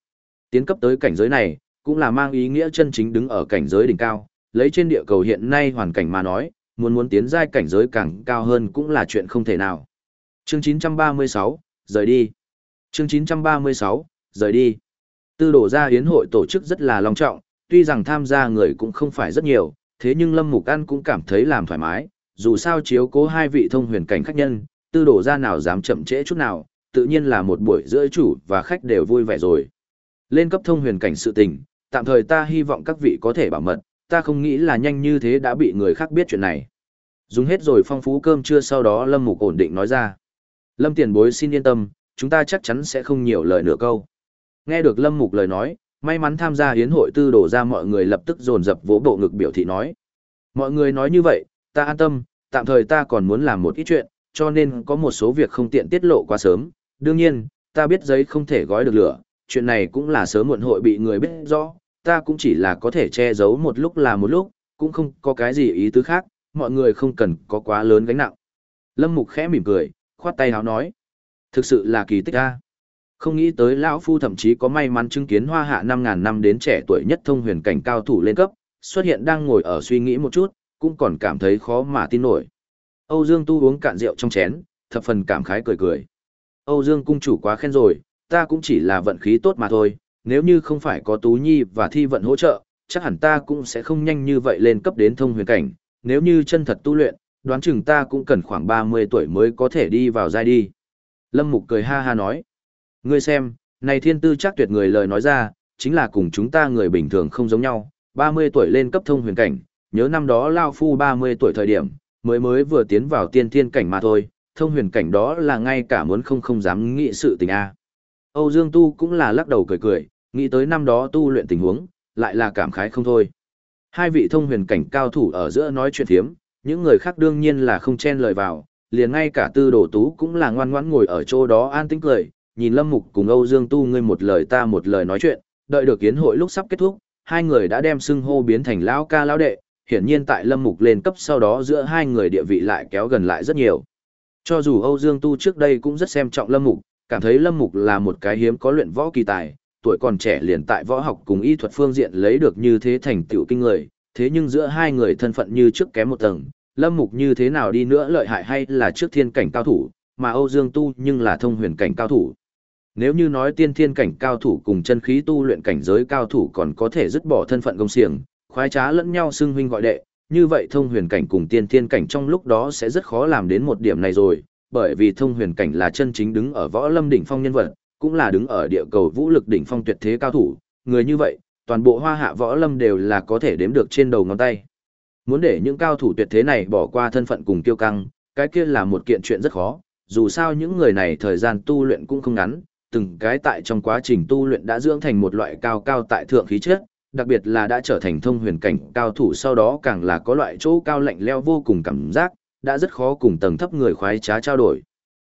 Tiến cấp tới cảnh giới này, cũng là mang ý nghĩa chân chính đứng ở cảnh giới đỉnh cao, lấy trên địa cầu hiện nay hoàn cảnh mà nói, muốn muốn tiến giai cảnh giới càng cao hơn cũng là chuyện không thể nào. Chương 936, rời đi. Chương 936, rời đi. Tư đổ ra hiến hội tổ chức rất là long trọng, tuy rằng tham gia người cũng không phải rất nhiều, thế nhưng Lâm Mục An cũng cảm thấy làm thoải mái, dù sao chiếu cố hai vị thông huyền cảnh khách nhân, tư đổ ra nào dám chậm trễ chút nào, tự nhiên là một buổi giữa chủ và khách đều vui vẻ rồi. Lên cấp thông huyền cảnh sự tình, tạm thời ta hy vọng các vị có thể bảo mật, ta không nghĩ là nhanh như thế đã bị người khác biết chuyện này. Dùng hết rồi phong phú cơm trưa sau đó Lâm Mục ổn định nói ra. Lâm tiền bối xin yên tâm, chúng ta chắc chắn sẽ không nhiều lời nửa câu. Nghe được Lâm Mục lời nói, may mắn tham gia hiến hội tư đổ ra mọi người lập tức dồn dập vỗ bộ ngực biểu thị nói. Mọi người nói như vậy, ta an tâm, tạm thời ta còn muốn làm một ít chuyện, cho nên có một số việc không tiện tiết lộ quá sớm. Đương nhiên, ta biết giấy không thể gói được lửa, chuyện này cũng là sớm muộn hội bị người biết rõ, ta cũng chỉ là có thể che giấu một lúc là một lúc, cũng không có cái gì ý tứ khác, mọi người không cần có quá lớn gánh nặng. Lâm Mục khẽ mỉm cười, khoát tay háo nói. Thực sự là kỳ tích a. Không nghĩ tới lão phu thậm chí có may mắn chứng kiến hoa hạ 5000 năm đến trẻ tuổi nhất thông huyền cảnh cao thủ lên cấp, xuất hiện đang ngồi ở suy nghĩ một chút, cũng còn cảm thấy khó mà tin nổi. Âu Dương Tu uống cạn rượu trong chén, thập phần cảm khái cười cười. Âu Dương cung chủ quá khen rồi, ta cũng chỉ là vận khí tốt mà thôi, nếu như không phải có Tú Nhi và Thi vận hỗ trợ, chắc hẳn ta cũng sẽ không nhanh như vậy lên cấp đến thông huyền cảnh, nếu như chân thật tu luyện, đoán chừng ta cũng cần khoảng 30 tuổi mới có thể đi vào giai đi. Lâm Mục cười ha ha nói, ngươi xem, này thiên tư chắc tuyệt người lời nói ra, chính là cùng chúng ta người bình thường không giống nhau, 30 tuổi lên cấp thông huyền cảnh, nhớ năm đó Lao Phu 30 tuổi thời điểm, mới mới vừa tiến vào tiên thiên cảnh mà thôi, thông huyền cảnh đó là ngay cả muốn không không dám nghĩ sự tình a. Âu Dương Tu cũng là lắc đầu cười cười, nghĩ tới năm đó tu luyện tình huống, lại là cảm khái không thôi. Hai vị thông huyền cảnh cao thủ ở giữa nói chuyện thiếm, những người khác đương nhiên là không chen lời vào, liền ngay cả tư đồ tú cũng là ngoan ngoãn ngồi ở chỗ đó an tĩnh cười, nhìn Lâm Mục cùng Âu Dương Tu ngươi một lời ta một lời nói chuyện, đợi được kiến hội lúc sắp kết thúc, hai người đã đem xưng hô biến thành lão ca lão đệ, hiển nhiên tại Lâm Mục lên cấp sau đó giữa hai người địa vị lại kéo gần lại rất nhiều. Cho dù Âu Dương Tu trước đây cũng rất xem trọng Lâm Mục, cảm thấy Lâm Mục là một cái hiếm có luyện võ kỳ tài, tuổi còn trẻ liền tại võ học cùng y thuật phương diện lấy được như thế thành tựu kinh người, thế nhưng giữa hai người thân phận như trước kém một tầng, Lâm Mục như thế nào đi nữa lợi hại hay là trước thiên cảnh cao thủ, mà Âu Dương Tu nhưng là thông huyền cảnh cao thủ. Nếu như nói tiên thiên cảnh cao thủ cùng chân khí tu luyện cảnh giới cao thủ còn có thể dứt bỏ thân phận công xiềng, khoái trá lẫn nhau xưng huynh gọi đệ, như vậy thông huyền cảnh cùng tiên thiên cảnh trong lúc đó sẽ rất khó làm đến một điểm này rồi, bởi vì thông huyền cảnh là chân chính đứng ở võ lâm đỉnh phong nhân vật, cũng là đứng ở địa cầu vũ lực đỉnh phong tuyệt thế cao thủ, người như vậy, toàn bộ hoa hạ võ lâm đều là có thể đếm được trên đầu ngón tay. Muốn để những cao thủ tuyệt thế này bỏ qua thân phận cùng tiêu căng, cái kia là một kiện chuyện rất khó, dù sao những người này thời gian tu luyện cũng không ngắn, từng cái tại trong quá trình tu luyện đã dưỡng thành một loại cao cao tại thượng khí chất, đặc biệt là đã trở thành thông huyền cảnh cao thủ sau đó càng là có loại chỗ cao lạnh leo vô cùng cảm giác, đã rất khó cùng tầng thấp người khoái trá trao đổi.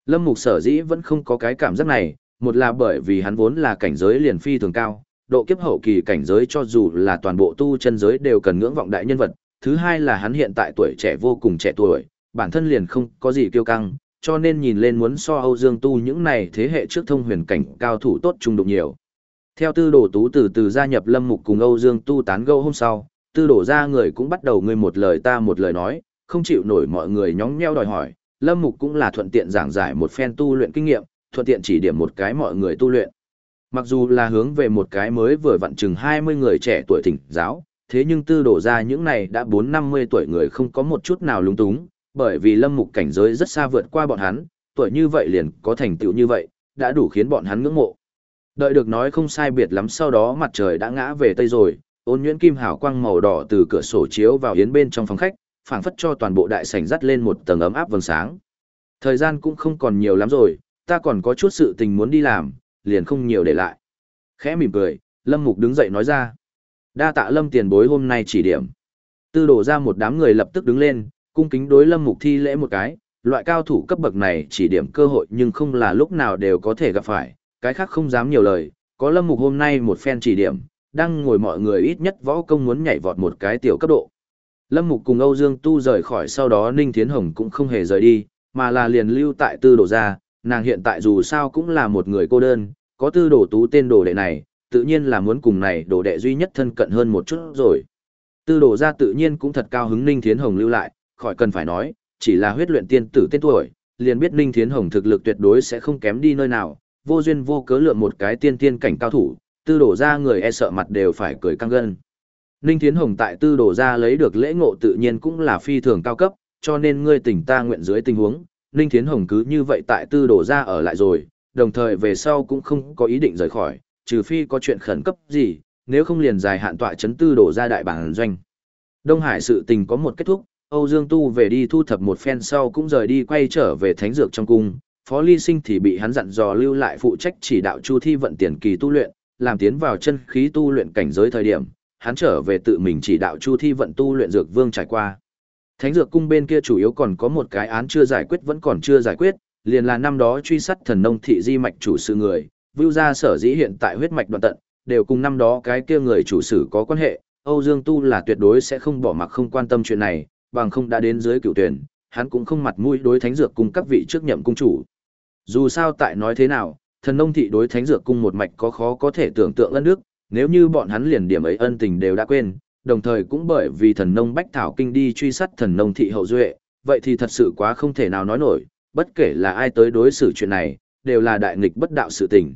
Lâm Mục sở dĩ vẫn không có cái cảm giác này, một là bởi vì hắn vốn là cảnh giới liền phi thường cao, độ kiếp hậu kỳ cảnh giới cho dù là toàn bộ tu chân giới đều cần ngưỡng vọng đại nhân vật, thứ hai là hắn hiện tại tuổi trẻ vô cùng trẻ tuổi, bản thân liền không có gì kiêu căng, cho nên nhìn lên muốn so Âu Dương Tu những này thế hệ trước thông huyền cảnh cao thủ tốt trung đụng nhiều. Theo tư đồ tú từ từ gia nhập lâm mục cùng Âu Dương Tu tán gẫu hôm sau, tư đổ ra người cũng bắt đầu ngươi một lời ta một lời nói, không chịu nổi mọi người nhóng nheo đòi hỏi, lâm mục cũng là thuận tiện giảng giải một phen tu luyện kinh nghiệm, thuận tiện chỉ điểm một cái mọi người tu luyện. Mặc dù là hướng về một cái mới vừa vặn chừng 20 người trẻ tuổi thỉnh giáo, thế nhưng tư đổ ra những này đã 4-50 tuổi người không có một chút nào lung túng, bởi vì lâm mục cảnh giới rất xa vượt qua bọn hắn, tuổi như vậy liền có thành tựu như vậy, đã đủ khiến bọn hắn ngưỡng mộ. Đợi được nói không sai biệt lắm sau đó mặt trời đã ngã về tây rồi, ôn nhuyễn kim hào quang màu đỏ từ cửa sổ chiếu vào yến bên trong phòng khách, phảng phất cho toàn bộ đại sảnh dắt lên một tầng ấm áp vầng sáng. Thời gian cũng không còn nhiều lắm rồi, ta còn có chút sự tình muốn đi làm, liền không nhiều để lại. Khẽ mỉm cười, Lâm Mục đứng dậy nói ra. Đa tạ Lâm tiền bối hôm nay chỉ điểm. Tư đổ ra một đám người lập tức đứng lên, cung kính đối Lâm Mục thi lễ một cái, loại cao thủ cấp bậc này chỉ điểm cơ hội nhưng không là lúc nào đều có thể gặp phải, cái khác không dám nhiều lời, có Lâm Mục hôm nay một phen chỉ điểm, đang ngồi mọi người ít nhất võ công muốn nhảy vọt một cái tiểu cấp độ. Lâm Mục cùng Âu Dương Tu rời khỏi sau đó Ninh Thiến Hồng cũng không hề rời đi, mà là liền lưu tại tư đồ ra, nàng hiện tại dù sao cũng là một người cô đơn, có tư đồ tú tên đồ đệ này, tự nhiên là muốn cùng này đồ đệ duy nhất thân cận hơn một chút rồi. Tư đồ ra tự nhiên cũng thật cao hứng Ninh Thiến Hồng lưu lại, khỏi cần phải nói, chỉ là huyết luyện tiên tử tên tuổi, liền biết Ninh Thiến Hồng thực lực tuyệt đối sẽ không kém đi nơi nào, vô duyên vô cớ lượm một cái tiên tiên cảnh cao thủ, tư đổ ra người e sợ mặt đều phải cười căng gân. Ninh Thiến Hồng tại tư đổ ra lấy được lễ ngộ tự nhiên cũng là phi thường cao cấp, cho nên ngươi tỉnh ta nguyện dưới tình huống, Ninh Thiến Hồng cứ như vậy tại tư đổ ra ở lại rồi, đồng thời về sau cũng không có ý định rời khỏi, trừ phi có chuyện khẩn cấp gì, nếu không liền dài hạn tọa chấn tư đổ ra đại bản doanh. Đông Hải sự tình có một kết thúc, Âu Dương Tu về đi thu thập một phen sau cũng rời đi quay trở về thánh dược trong cung, Phó Ly Sinh thì bị hắn dặn dò lưu lại phụ trách chỉ đạo Chu Thi vận tiền kỳ tu luyện, làm tiến vào chân khí tu luyện cảnh giới thời điểm, hắn trở về tự mình chỉ đạo Chu Thi vận tu luyện dược vương trải qua. Thánh dược cung bên kia chủ yếu còn có một cái án chưa giải quyết vẫn còn chưa giải quyết, liền là năm đó truy sát thần nông thị di mạch chủ sự người, Vưu gia sở dĩ hiện tại huyết mạch đoạn tận, đều cùng năm đó cái kia người chủ sử có quan hệ, Âu Dương Tu là tuyệt đối sẽ không bỏ mặc không quan tâm chuyện này, bằng không đã đến dưới cựu tuyển, hắn cũng không mặt mũi đối thánh dược cung các vị trước nhậm cung chủ. Dù sao tại nói thế nào, thần nông thị đối thánh dược cung một mạch có khó có thể tưởng tượng ân đức, nếu như bọn hắn liền điểm ấy ân tình đều đã quên, đồng thời cũng bởi vì thần nông bách thảo kinh đi truy sát thần nông thị hậu duệ, vậy thì thật sự quá không thể nào nói nổi, bất kể là ai tới đối xử chuyện này, đều là đại nghịch bất đạo sự tình.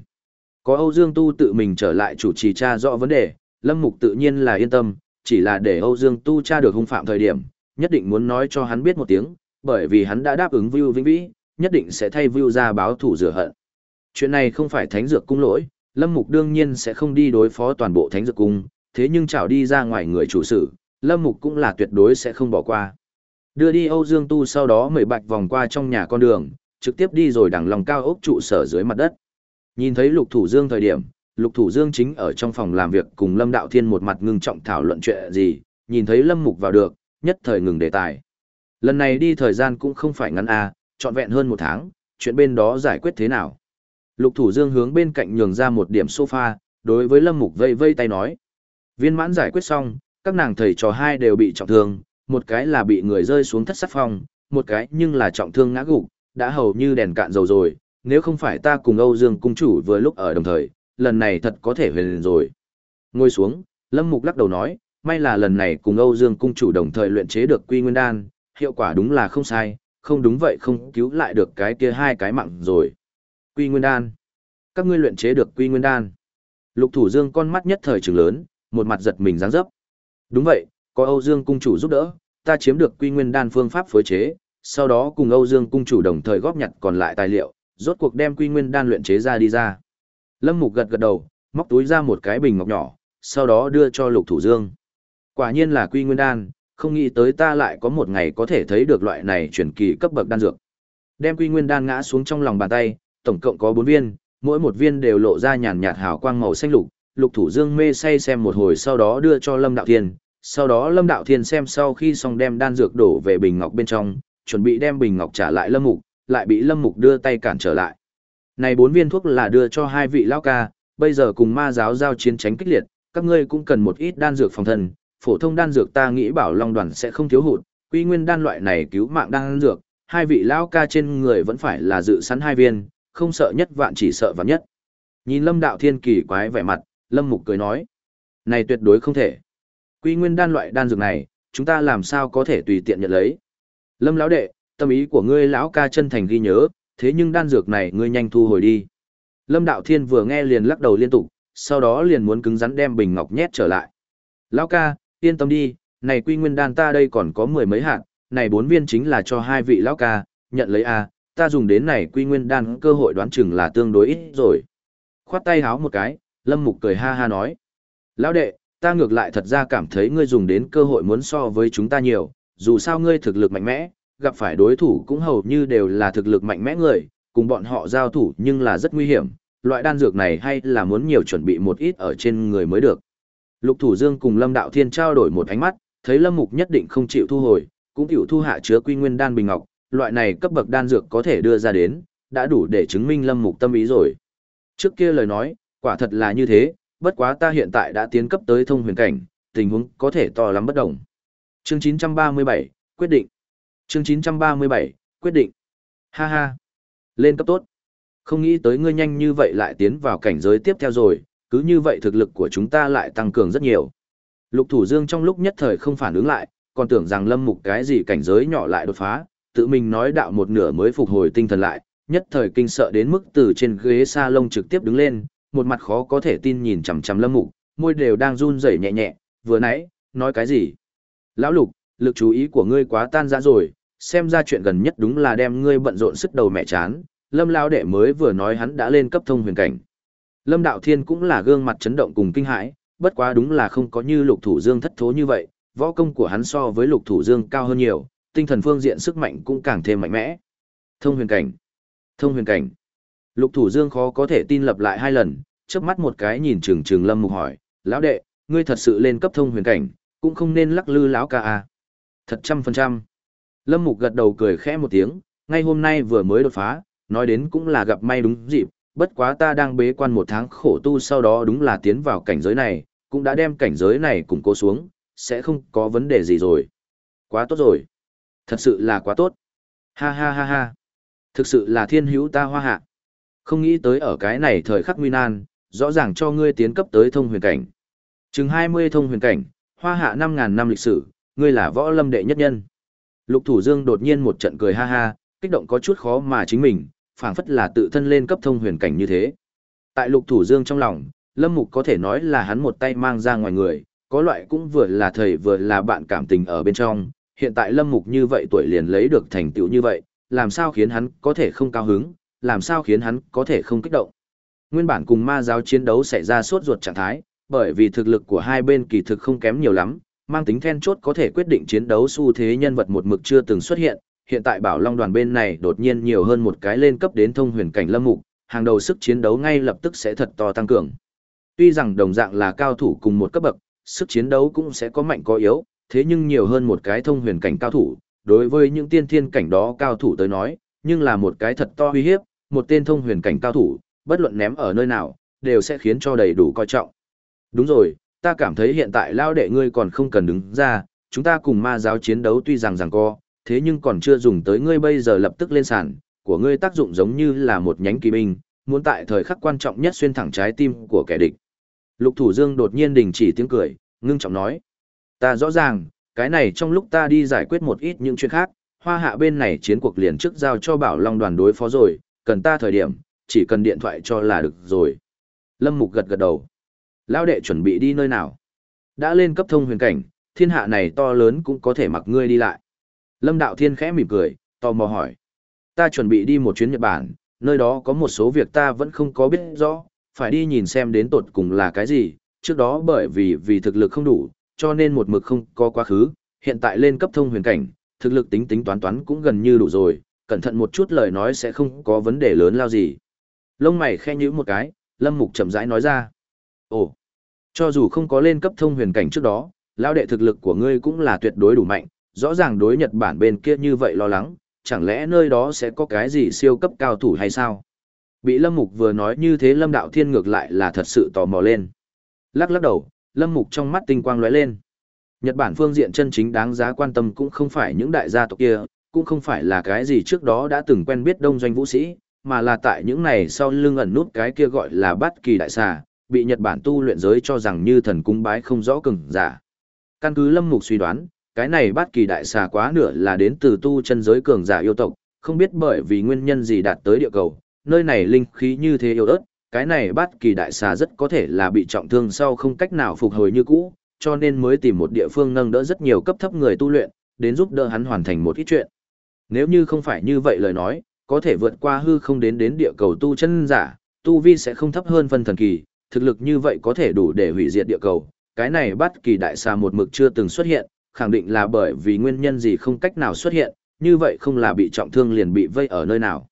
Có Âu Dương Tu tự mình trở lại chủ trì tra rõ vấn đề, Lâm Mục tự nhiên là yên tâm, chỉ là để Âu Dương Tu tra được hung phạm thời điểm, nhất định muốn nói cho hắn biết một tiếng, bởi vì hắn đã đáp ứng Vưu Vĩnh Vĩ, nhất định sẽ thay Vưu ra báo thủ rửa hận. Chuyện này không phải thánh dược cung lỗi, Lâm Mục đương nhiên sẽ không đi đối phó toàn bộ thánh dược cung, thế nhưng chảo đi ra ngoài người chủ sự, Lâm Mục cũng là tuyệt đối sẽ không bỏ qua. Đưa đi Âu Dương Tu sau đó mời bạch vòng qua trong nhà con đường, trực tiếp đi rồi đằng lòng cao ốc trụ sở dưới mặt đất. Nhìn thấy Lục Thủ Dương thời điểm, Lục Thủ Dương chính ở trong phòng làm việc cùng Lâm Đạo Thiên một mặt ngưng trọng thảo luận chuyện gì, nhìn thấy Lâm Mục vào được, nhất thời ngừng đề tài. Lần này đi thời gian cũng không phải ngắn à, trọn vẹn hơn một tháng, chuyện bên đó giải quyết thế nào. Lục Thủ Dương hướng bên cạnh nhường ra một điểm sofa, đối với Lâm Mục vây vây tay nói. Viên mãn giải quyết xong, các nàng thầy trò hai đều bị trọng thương, một cái là bị người rơi xuống thất sắc phòng, một cái nhưng là trọng thương ngã gục, đã hầu như đèn cạn dầu rồi, nếu không phải ta cùng Âu Dương cung chủ vừa lúc ở đồng thời, lần này thật có thể huyền rồi. Ngồi xuống, Lâm Mục lắc đầu nói, may là lần này cùng Âu Dương cung chủ đồng thời luyện chế được Quy Nguyên đan, hiệu quả đúng là không sai, không đúng vậy không cứu lại được cái kia hai cái mạng rồi. Quy Nguyên đan. Các ngươi luyện chế được Quy Nguyên đan. Lục Thủ Dương con mắt nhất thời trừng lớn, một mặt giật mình dáng dấp. Đúng vậy, có Âu Dương cung chủ giúp đỡ, ta chiếm được Quy Nguyên đan phương pháp phối chế, sau đó cùng Âu Dương cung chủ đồng thời góp nhặt còn lại tài liệu, rốt cuộc đem Quy Nguyên đan luyện chế ra đi ra. Lâm Mục gật gật đầu, móc túi ra một cái bình ngọc nhỏ, sau đó đưa cho Lục Thủ Dương. Quả nhiên là Quy Nguyên đan, không nghĩ tới ta lại có một ngày có thể thấy được loại này chuyển kỳ cấp bậc đan dược. Đem Quy Nguyên đan ngã xuống trong lòng bàn tay, tổng cộng có 4 viên, mỗi một viên đều lộ ra nhàn nhạt hào quang màu xanh lục, Lục Thủ Dương mê say xem một hồi sau đó đưa cho Lâm Đạo Thiên, sau đó Lâm Đạo Thiên xem sau khi xong đem đan dược đổ về bình ngọc bên trong, chuẩn bị đem bình ngọc trả lại Lâm Mục, lại bị Lâm Mục đưa tay cản trở lại. Này bốn viên thuốc là đưa cho hai vị lão ca, bây giờ cùng ma giáo giao chiến tránh kích liệt, các ngươi cũng cần một ít đan dược phòng thân, phổ thông đan dược ta nghĩ bảo Long đoàn sẽ không thiếu hụt, quy nguyên đan loại này cứu mạng đan dược, hai vị lão ca trên người vẫn phải là dự sẵn hai viên, không sợ nhất vạn chỉ sợ vạn nhất. Nhìn Lâm Đạo Thiên kỳ quái vẻ mặt, Lâm Mục cười nói, này tuyệt đối không thể. Quy nguyên đan loại đan dược này, chúng ta làm sao có thể tùy tiện nhận lấy. Lâm lão đệ, tâm ý của ngươi lão ca chân thành ghi nhớ, thế nhưng đan dược này ngươi nhanh thu hồi đi. Lâm Đạo Thiên vừa nghe liền lắc đầu liên tục, sau đó liền muốn cứng rắn đem bình ngọc nhét trở lại. Lão ca, yên tâm đi, này quy nguyên đan ta đây còn có mười mấy hạt, này bốn viên chính là cho hai vị lão ca, nhận lấy a, ta dùng đến này quy nguyên đan cơ hội đoán chừng là tương đối ít rồi. Khoát tay háo một cái, Lâm Mục cười ha ha nói. Lão đệ, ta ngược lại thật ra cảm thấy ngươi dùng đến cơ hội muốn so với chúng ta nhiều, dù sao ngươi thực lực mạnh mẽ, gặp phải đối thủ cũng hầu như đều là thực lực mạnh mẽ người, cùng bọn họ giao thủ nhưng là rất nguy hiểm, loại đan dược này hay là muốn nhiều chuẩn bị một ít ở trên người mới được. Lục Thủ Dương cùng Lâm Đạo Thiên trao đổi một ánh mắt, thấy Lâm Mục nhất định không chịu thu hồi, cũng chịu thu hạ chứa quy nguyên đan bình ngọc, loại này cấp bậc đan dược có thể đưa ra đến, đã đủ để chứng minh Lâm Mục tâm ý rồi. Trước kia lời nói, quả thật là như thế, bất quá ta hiện tại đã tiến cấp tới thông huyền cảnh, tình huống có thể to lắm bất đồng. Chương 937, quyết định. Chương 937, quyết định. Ha ha. Lên cấp tốt. Không nghĩ tới ngươi nhanh như vậy lại tiến vào cảnh giới tiếp theo rồi, cứ như vậy thực lực của chúng ta lại tăng cường rất nhiều. Lục Thủ Dương trong lúc nhất thời không phản ứng lại, còn tưởng rằng Lâm Mục cái gì cảnh giới nhỏ lại đột phá, tự mình nói đạo một nửa mới phục hồi tinh thần lại, nhất thời kinh sợ đến mức từ trên ghế sa lông trực tiếp đứng lên, một mặt khó có thể tin nhìn chằm chằm Lâm Mục, môi đều đang run rẩy nhẹ nhẹ, vừa nãy, nói cái gì? Lão Lục, lực chú ý của ngươi quá tan ra rồi, xem ra chuyện gần nhất đúng là đem ngươi bận rộn sức đầu mẹ chán, Lâm lão đệ mới vừa nói hắn đã lên cấp thông huyền cảnh. Lâm Đạo Thiên cũng là gương mặt chấn động cùng kinh hãi, bất quá đúng là không có như Lục Thủ Dương thất thố như vậy, võ công của hắn so với Lục Thủ Dương cao hơn nhiều, tinh thần phương diện sức mạnh cũng càng thêm mạnh mẽ. Thông huyền cảnh. Thông huyền cảnh. Lục Thủ Dương khó có thể tin lập lại hai lần, chớp mắt một cái nhìn trừng trừng Lâm Mục hỏi, "Lão đệ, ngươi thật sự lên cấp thông huyền cảnh, cũng không nên lắc lư lão ca à?" Thật trăm phần trăm. Lâm Mục gật đầu cười khẽ một tiếng, ngay hôm nay vừa mới đột phá, nói đến cũng là gặp may đúng dịp, bất quá ta đang bế quan một tháng khổ tu sau đó đúng là tiến vào cảnh giới này, cũng đã đem cảnh giới này củng cố xuống, sẽ không có vấn đề gì rồi. Quá tốt rồi. Thật sự là quá tốt. Ha ha ha ha. Thực sự là thiên hữu ta hoa hạ. Không nghĩ tới ở cái này thời khắc nguy nan, rõ ràng cho ngươi tiến cấp tới thông huyền cảnh. Chừng 20 thông huyền cảnh, hoa hạ 5.000 năm lịch sử, ngươi là võ lâm đệ nhất nhân. Lục Thủ Dương đột nhiên một trận cười ha ha, kích động có chút khó mà chính mình, phảng phất là tự thân lên cấp thông huyền cảnh như thế. Tại Lục Thủ Dương trong lòng, Lâm Mục có thể nói là hắn một tay mang ra ngoài người, có loại cũng vừa là thầy vừa là bạn cảm tình ở bên trong, hiện tại Lâm Mục như vậy tuổi liền lấy được thành tựu như vậy, làm sao khiến hắn có thể không cao hứng, làm sao khiến hắn có thể không kích động. Nguyên bản cùng ma giáo chiến đấu xảy ra suốt ruột trạng thái, bởi vì thực lực của hai bên kỳ thực không kém nhiều lắm, mang tính then chốt có thể quyết định chiến đấu xu thế nhân vật một mực chưa từng xuất hiện, hiện tại Bảo Long đoàn bên này đột nhiên nhiều hơn một cái lên cấp đến thông huyền cảnh lâm mục, hàng đầu sức chiến đấu ngay lập tức sẽ thật to tăng cường. Tuy rằng đồng dạng là cao thủ cùng một cấp bậc, sức chiến đấu cũng sẽ có mạnh có yếu, thế nhưng nhiều hơn một cái thông huyền cảnh cao thủ, đối với những tiên thiên cảnh đó cao thủ tới nói, nhưng là một cái thật to uy hiếp, một tên thông huyền cảnh cao thủ, bất luận ném ở nơi nào, đều sẽ khiến cho đầy đủ coi trọng. Đúng rồi, ta cảm thấy hiện tại lao đệ ngươi còn không cần đứng ra, chúng ta cùng ma giáo chiến đấu tuy rằng rằng co, thế nhưng còn chưa dùng tới ngươi bây giờ lập tức lên sàn, của ngươi tác dụng giống như là một nhánh kỳ binh, muốn tại thời khắc quan trọng nhất xuyên thẳng trái tim của kẻ địch. Lục Thủ Dương đột nhiên đình chỉ tiếng cười, ngưng trọng nói. Ta rõ ràng, cái này trong lúc ta đi giải quyết một ít những chuyện khác, hoa hạ bên này chiến cuộc liền trước giao cho bảo long đoàn đối phó rồi, cần ta thời điểm, chỉ cần điện thoại cho là được rồi. Lâm Mục gật gật đầu. Lão đệ chuẩn bị đi nơi nào? Đã lên cấp thông huyền cảnh, thiên hạ này to lớn cũng có thể mặc ngươi đi lại. Lâm Đạo Thiên khẽ mỉm cười, tò mò hỏi. Ta chuẩn bị đi một chuyến Nhật Bản, nơi đó có một số việc ta vẫn không có biết rõ, phải đi nhìn xem đến tột cùng là cái gì, trước đó bởi vì vì thực lực không đủ, cho nên một mực không có quá khứ, hiện tại lên cấp thông huyền cảnh, thực lực tính tính toán toán cũng gần như đủ rồi, cẩn thận một chút lời nói sẽ không có vấn đề lớn lao gì. Lông mày khe nhíu một cái, Lâm Mục chậm rãi nói ra. Ồ, cho dù không có lên cấp thông huyền cảnh trước đó, lão đệ thực lực của ngươi cũng là tuyệt đối đủ mạnh, rõ ràng đối Nhật Bản bên kia như vậy lo lắng, chẳng lẽ nơi đó sẽ có cái gì siêu cấp cao thủ hay sao? Bị Lâm Mục vừa nói như thế Lâm Đạo Thiên ngược lại là thật sự tò mò lên. Lắc lắc đầu, Lâm Mục trong mắt tinh quang lóe lên. Nhật Bản phương diện chân chính đáng giá quan tâm cũng không phải những đại gia tộc kia, cũng không phải là cái gì trước đó đã từng quen biết đông doanh vũ sĩ, mà là tại những này sau lưng ẩn nút cái kia gọi là bát kỳ đại xà, bị Nhật Bản tu luyện giới cho rằng như thần cung bái không rõ cường giả. Căn cứ Lâm Mục suy đoán, cái này bát kỳ đại xà quá nửa là đến từ tu chân giới cường giả yêu tộc, không biết bởi vì nguyên nhân gì đạt tới địa cầu, nơi này linh khí như thế yếu ớt, cái này bát kỳ đại xà rất có thể là bị trọng thương sau không cách nào phục hồi như cũ, cho nên mới tìm một địa phương nâng đỡ rất nhiều cấp thấp người tu luyện, đến giúp đỡ hắn hoàn thành một ít chuyện. Nếu như không phải như vậy lời nói, có thể vượt qua hư không đến đến địa cầu tu chân giả, tu vi sẽ không thấp hơn phân thần kỳ, thực lực như vậy có thể đủ để hủy diệt địa cầu. Cái này bắt kỳ đại xà một mực chưa từng xuất hiện, khẳng định là bởi vì nguyên nhân gì không cách nào xuất hiện, như vậy không là bị trọng thương liền bị vây ở nơi nào.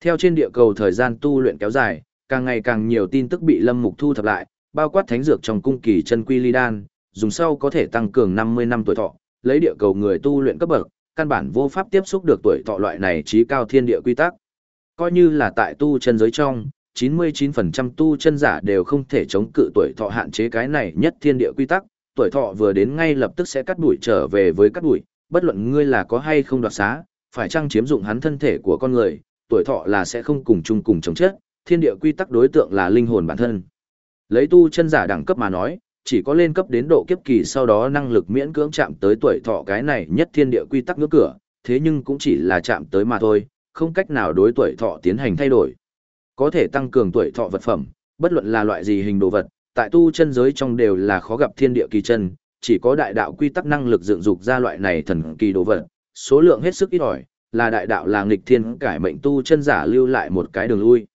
Theo trên địa cầu thời gian tu luyện kéo dài, càng ngày càng nhiều tin tức bị Lâm Mục thu thập lại, bao quát thánh dược trong cung kỳ chân quy ly đan, dùng sau có thể tăng cường 50 năm tuổi thọ, lấy địa cầu người tu luyện cấp bậc, căn bản vô pháp tiếp xúc được tuổi thọ loại này trí cao thiên địa quy tắc. Coi như là tại tu chân giới trong, 99% tu chân giả đều không thể chống cự tuổi thọ hạn chế cái này nhất thiên địa quy tắc, tuổi thọ vừa đến ngay lập tức sẽ cắt đuổi trở về với cắt đuổi, bất luận ngươi là có hay không đoạt xá, phải chăng chiếm dụng hắn thân thể của con người, tuổi thọ là sẽ không cùng chung cùng chống chết, thiên địa quy tắc đối tượng là linh hồn bản thân. Lấy tu chân giả đẳng cấp mà nói, chỉ có lên cấp đến độ kiếp kỳ sau đó năng lực miễn cưỡng chạm tới tuổi thọ cái này nhất thiên địa quy tắc ngưỡng cửa, thế nhưng cũng chỉ là chạm tới mà thôi, không cách nào đối tuổi thọ tiến hành thay đổi. Có thể tăng cường tuổi thọ vật phẩm, bất luận là loại gì hình đồ vật, tại tu chân giới trong đều là khó gặp thiên địa kỳ chân, chỉ có đại đạo quy tắc năng lực dựng dục ra loại này thần kỳ đồ vật, số lượng hết sức ít ỏi, là đại đạo là nghịch thiên cải mệnh tu chân giả lưu lại một cái đường lui.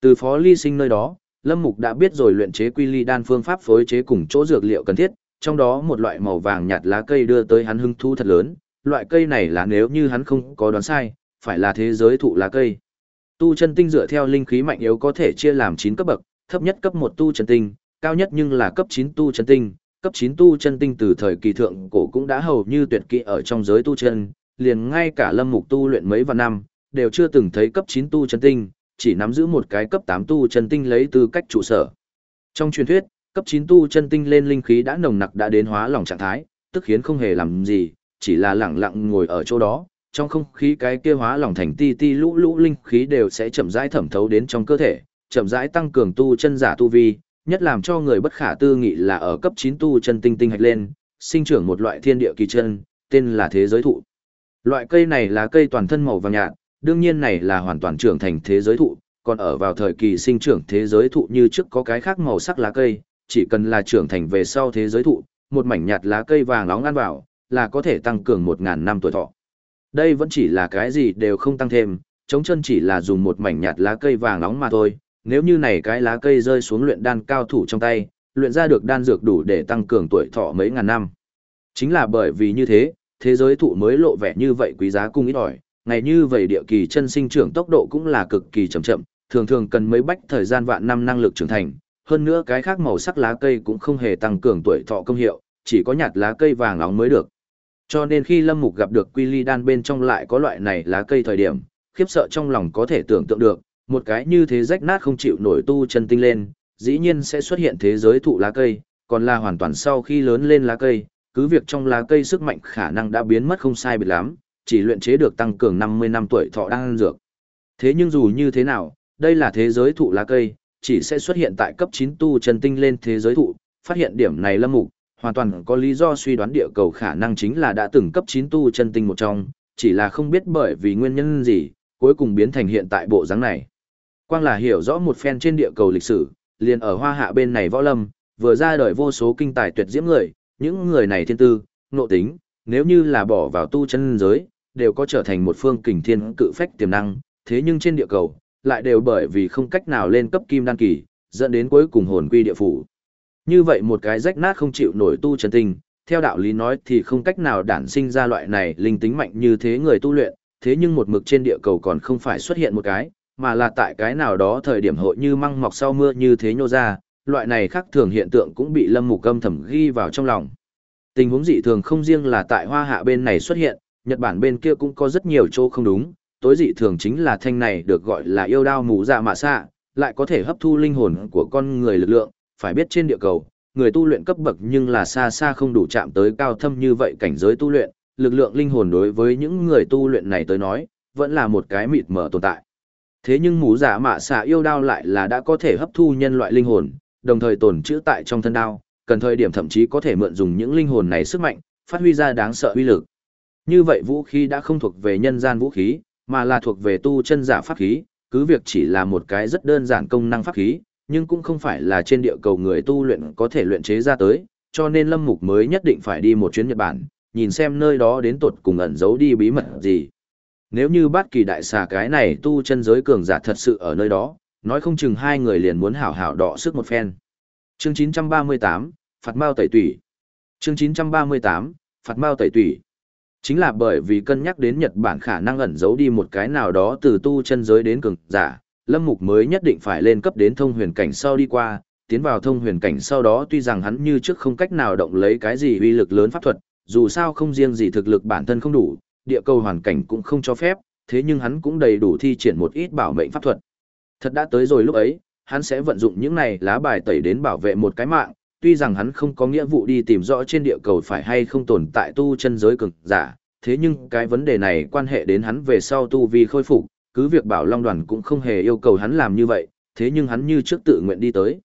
Từ phó ly sinh nơi đó, Lâm Mục đã biết rồi luyện chế quy ly đan phương pháp phối chế cùng chỗ dược liệu cần thiết, trong đó một loại màu vàng nhạt lá cây đưa tới hắn hưng thu thật lớn, loại cây này là nếu như hắn không có đoán sai, phải là thế giới thụ lá cây. Tu chân tinh dựa theo linh khí mạnh yếu có thể chia làm 9 cấp bậc, thấp nhất cấp 1 tu chân tinh, cao nhất nhưng là cấp 9 tu chân tinh, cấp 9 tu chân tinh từ thời kỳ thượng cổ cũng đã hầu như tuyệt kỹ ở trong giới tu chân, liền ngay cả Lâm Mục tu luyện mấy vạn năm, đều chưa từng thấy cấp 9 tu chân tinh, chỉ nắm giữ một cái cấp 8 tu chân tinh lấy tư cách trụ sở. Trong truyền thuyết, cấp 9 tu chân tinh lên linh khí đã nồng nặc đã đến hóa lỏng trạng thái, tức khiến không hề làm gì, chỉ là lặng lặng ngồi ở chỗ đó, trong không khí cái kia hóa lỏng thành ti ti lũ lũ linh khí đều sẽ chậm rãi thẩm thấu đến trong cơ thể, chậm rãi tăng cường tu chân giả tu vi, nhất làm cho người bất khả tư nghị là ở cấp 9 tu chân tinh tinh hạch lên, sinh trưởng một loại thiên địa kỳ chân, tên là thế giới thụ. Loại cây này là cây toàn thân màu vàng nhạt, đương nhiên này là hoàn toàn trưởng thành thế giới thụ, còn ở vào thời kỳ sinh trưởng thế giới thụ như trước có cái khác màu sắc lá cây, chỉ cần là trưởng thành về sau thế giới thụ, một mảnh nhạt lá cây vàng nóng ăn vào, là có thể tăng cường 1.000 năm tuổi thọ. Đây vẫn chỉ là cái gì đều không tăng thêm, chống chân chỉ là dùng một mảnh nhạt lá cây vàng nóng mà thôi, nếu như này cái lá cây rơi xuống luyện đan cao thủ trong tay, luyện ra được đan dược đủ để tăng cường tuổi thọ mấy ngàn năm. Chính là bởi vì như thế, thế giới thụ mới lộ vẻ như vậy quý giá cung ít ỏi, ngày như vậy địa kỳ chân sinh trưởng tốc độ cũng là cực kỳ chậm chậm, thường thường cần mấy bách thời gian vạn năm năng lực trưởng thành, hơn nữa cái khác màu sắc lá cây cũng không hề tăng cường tuổi thọ công hiệu, chỉ có nhạt lá cây vàng óng mới được. Cho nên khi Lâm Mục gặp được quy ly đan bên trong lại có loại này lá cây thời điểm, khiếp sợ trong lòng có thể tưởng tượng được, một cái như thế rách nát không chịu nổi tu chân tinh lên, dĩ nhiên sẽ xuất hiện thế giới thụ lá cây, còn là hoàn toàn sau khi lớn lên lá cây, cứ việc trong lá cây sức mạnh khả năng đã biến mất không sai biệt lắm, chỉ luyện chế được tăng cường 50 năm tuổi thọ đang dược. Thế nhưng dù như thế nào, đây là thế giới thụ lá cây, chỉ sẽ xuất hiện tại cấp 9 tu chân tinh lên thế giới thụ, phát hiện điểm này lâm mục, hoàn toàn có lý do suy đoán địa cầu khả năng chính là đã từng cấp 9 tu chân tinh một trong, chỉ là không biết bởi vì nguyên nhân gì, cuối cùng biến thành hiện tại bộ dáng này. Quang là hiểu rõ một phen trên địa cầu lịch sử, liền ở hoa hạ bên này võ lâm, vừa ra đời vô số kinh tài tuyệt diễm người, những người này thiên tư, nộ tính, nếu như là bỏ vào tu chân giới, đều có trở thành một phương kình thiên cự phách tiềm năng, thế nhưng trên địa cầu, lại đều bởi vì không cách nào lên cấp kim đan kỳ, dẫn đến cuối cùng hồn quy địa phủ. Như vậy một cái rách nát không chịu nổi tu chân tinh, theo đạo lý nói thì không cách nào đản sinh ra loại này linh tính mạnh như thế người tu luyện, thế nhưng một mực trên địa cầu còn không phải xuất hiện một cái, mà là tại cái nào đó thời điểm hội như măng mọc sau mưa như thế nhô ra, loại này khác thường hiện tượng cũng bị Lâm Mục Âm thầm ghi vào trong lòng. Tình huống dị thường không riêng là tại Hoa Hạ bên này xuất hiện, Nhật Bản bên kia cũng có rất nhiều chỗ không đúng, tối dị thường chính là thanh này được gọi là yêu đao mù dạ mạ xạ, lại có thể hấp thu linh hồn của con người lực lượng, phải biết trên địa cầu, người tu luyện cấp bậc nhưng là xa xa không đủ chạm tới cao thâm như vậy cảnh giới tu luyện, lực lượng linh hồn đối với những người tu luyện này tới nói, vẫn là một cái mịt mờ tồn tại. Thế nhưng mũ giả dạ mạ xạ yêu đao lại là đã có thể hấp thu nhân loại linh hồn, đồng thời tồn trữ tại trong thân đao, cần thời điểm thậm chí có thể mượn dùng những linh hồn này sức mạnh, phát huy ra đáng sợ uy lực. Như vậy vũ khí đã không thuộc về nhân gian vũ khí, mà là thuộc về tu chân giả pháp khí, cứ việc chỉ là một cái rất đơn giản công năng pháp khí, nhưng cũng không phải là trên địa cầu người tu luyện có thể luyện chế ra tới, cho nên Lâm Mục mới nhất định phải đi một chuyến Nhật Bản, nhìn xem nơi đó đến tột cùng ẩn giấu đi bí mật gì. Nếu như bất kỳ đại xà cái này tu chân giới cường giả thật sự ở nơi đó, nói không chừng hai người liền muốn hảo hảo đọ sức một phen. Chương 938, Phạt Mao Tẩy Tủy. Chương 938, Phạt Mao Tẩy Tủy. Chính là bởi vì cân nhắc đến Nhật Bản khả năng ẩn giấu đi một cái nào đó từ tu chân giới đến cường giả, Lâm Mục mới nhất định phải lên cấp đến thông huyền cảnh sau đi qua, tiến vào thông huyền cảnh sau đó tuy rằng hắn như trước không cách nào động lấy cái gì uy lực lớn pháp thuật, dù sao không riêng gì thực lực bản thân không đủ, địa cầu hoàn cảnh cũng không cho phép, thế nhưng hắn cũng đầy đủ thi triển một ít bảo mệnh pháp thuật. Thật đã tới rồi lúc ấy, hắn sẽ vận dụng những này lá bài tẩy đến bảo vệ một cái mạng, tuy rằng hắn không có nghĩa vụ đi tìm rõ trên địa cầu phải hay không tồn tại tu chân giới cực giả, thế nhưng cái vấn đề này quan hệ đến hắn về sau tu vi khôi phục, cứ việc bảo Long đoàn cũng không hề yêu cầu hắn làm như vậy, thế nhưng hắn như trước tự nguyện đi tới.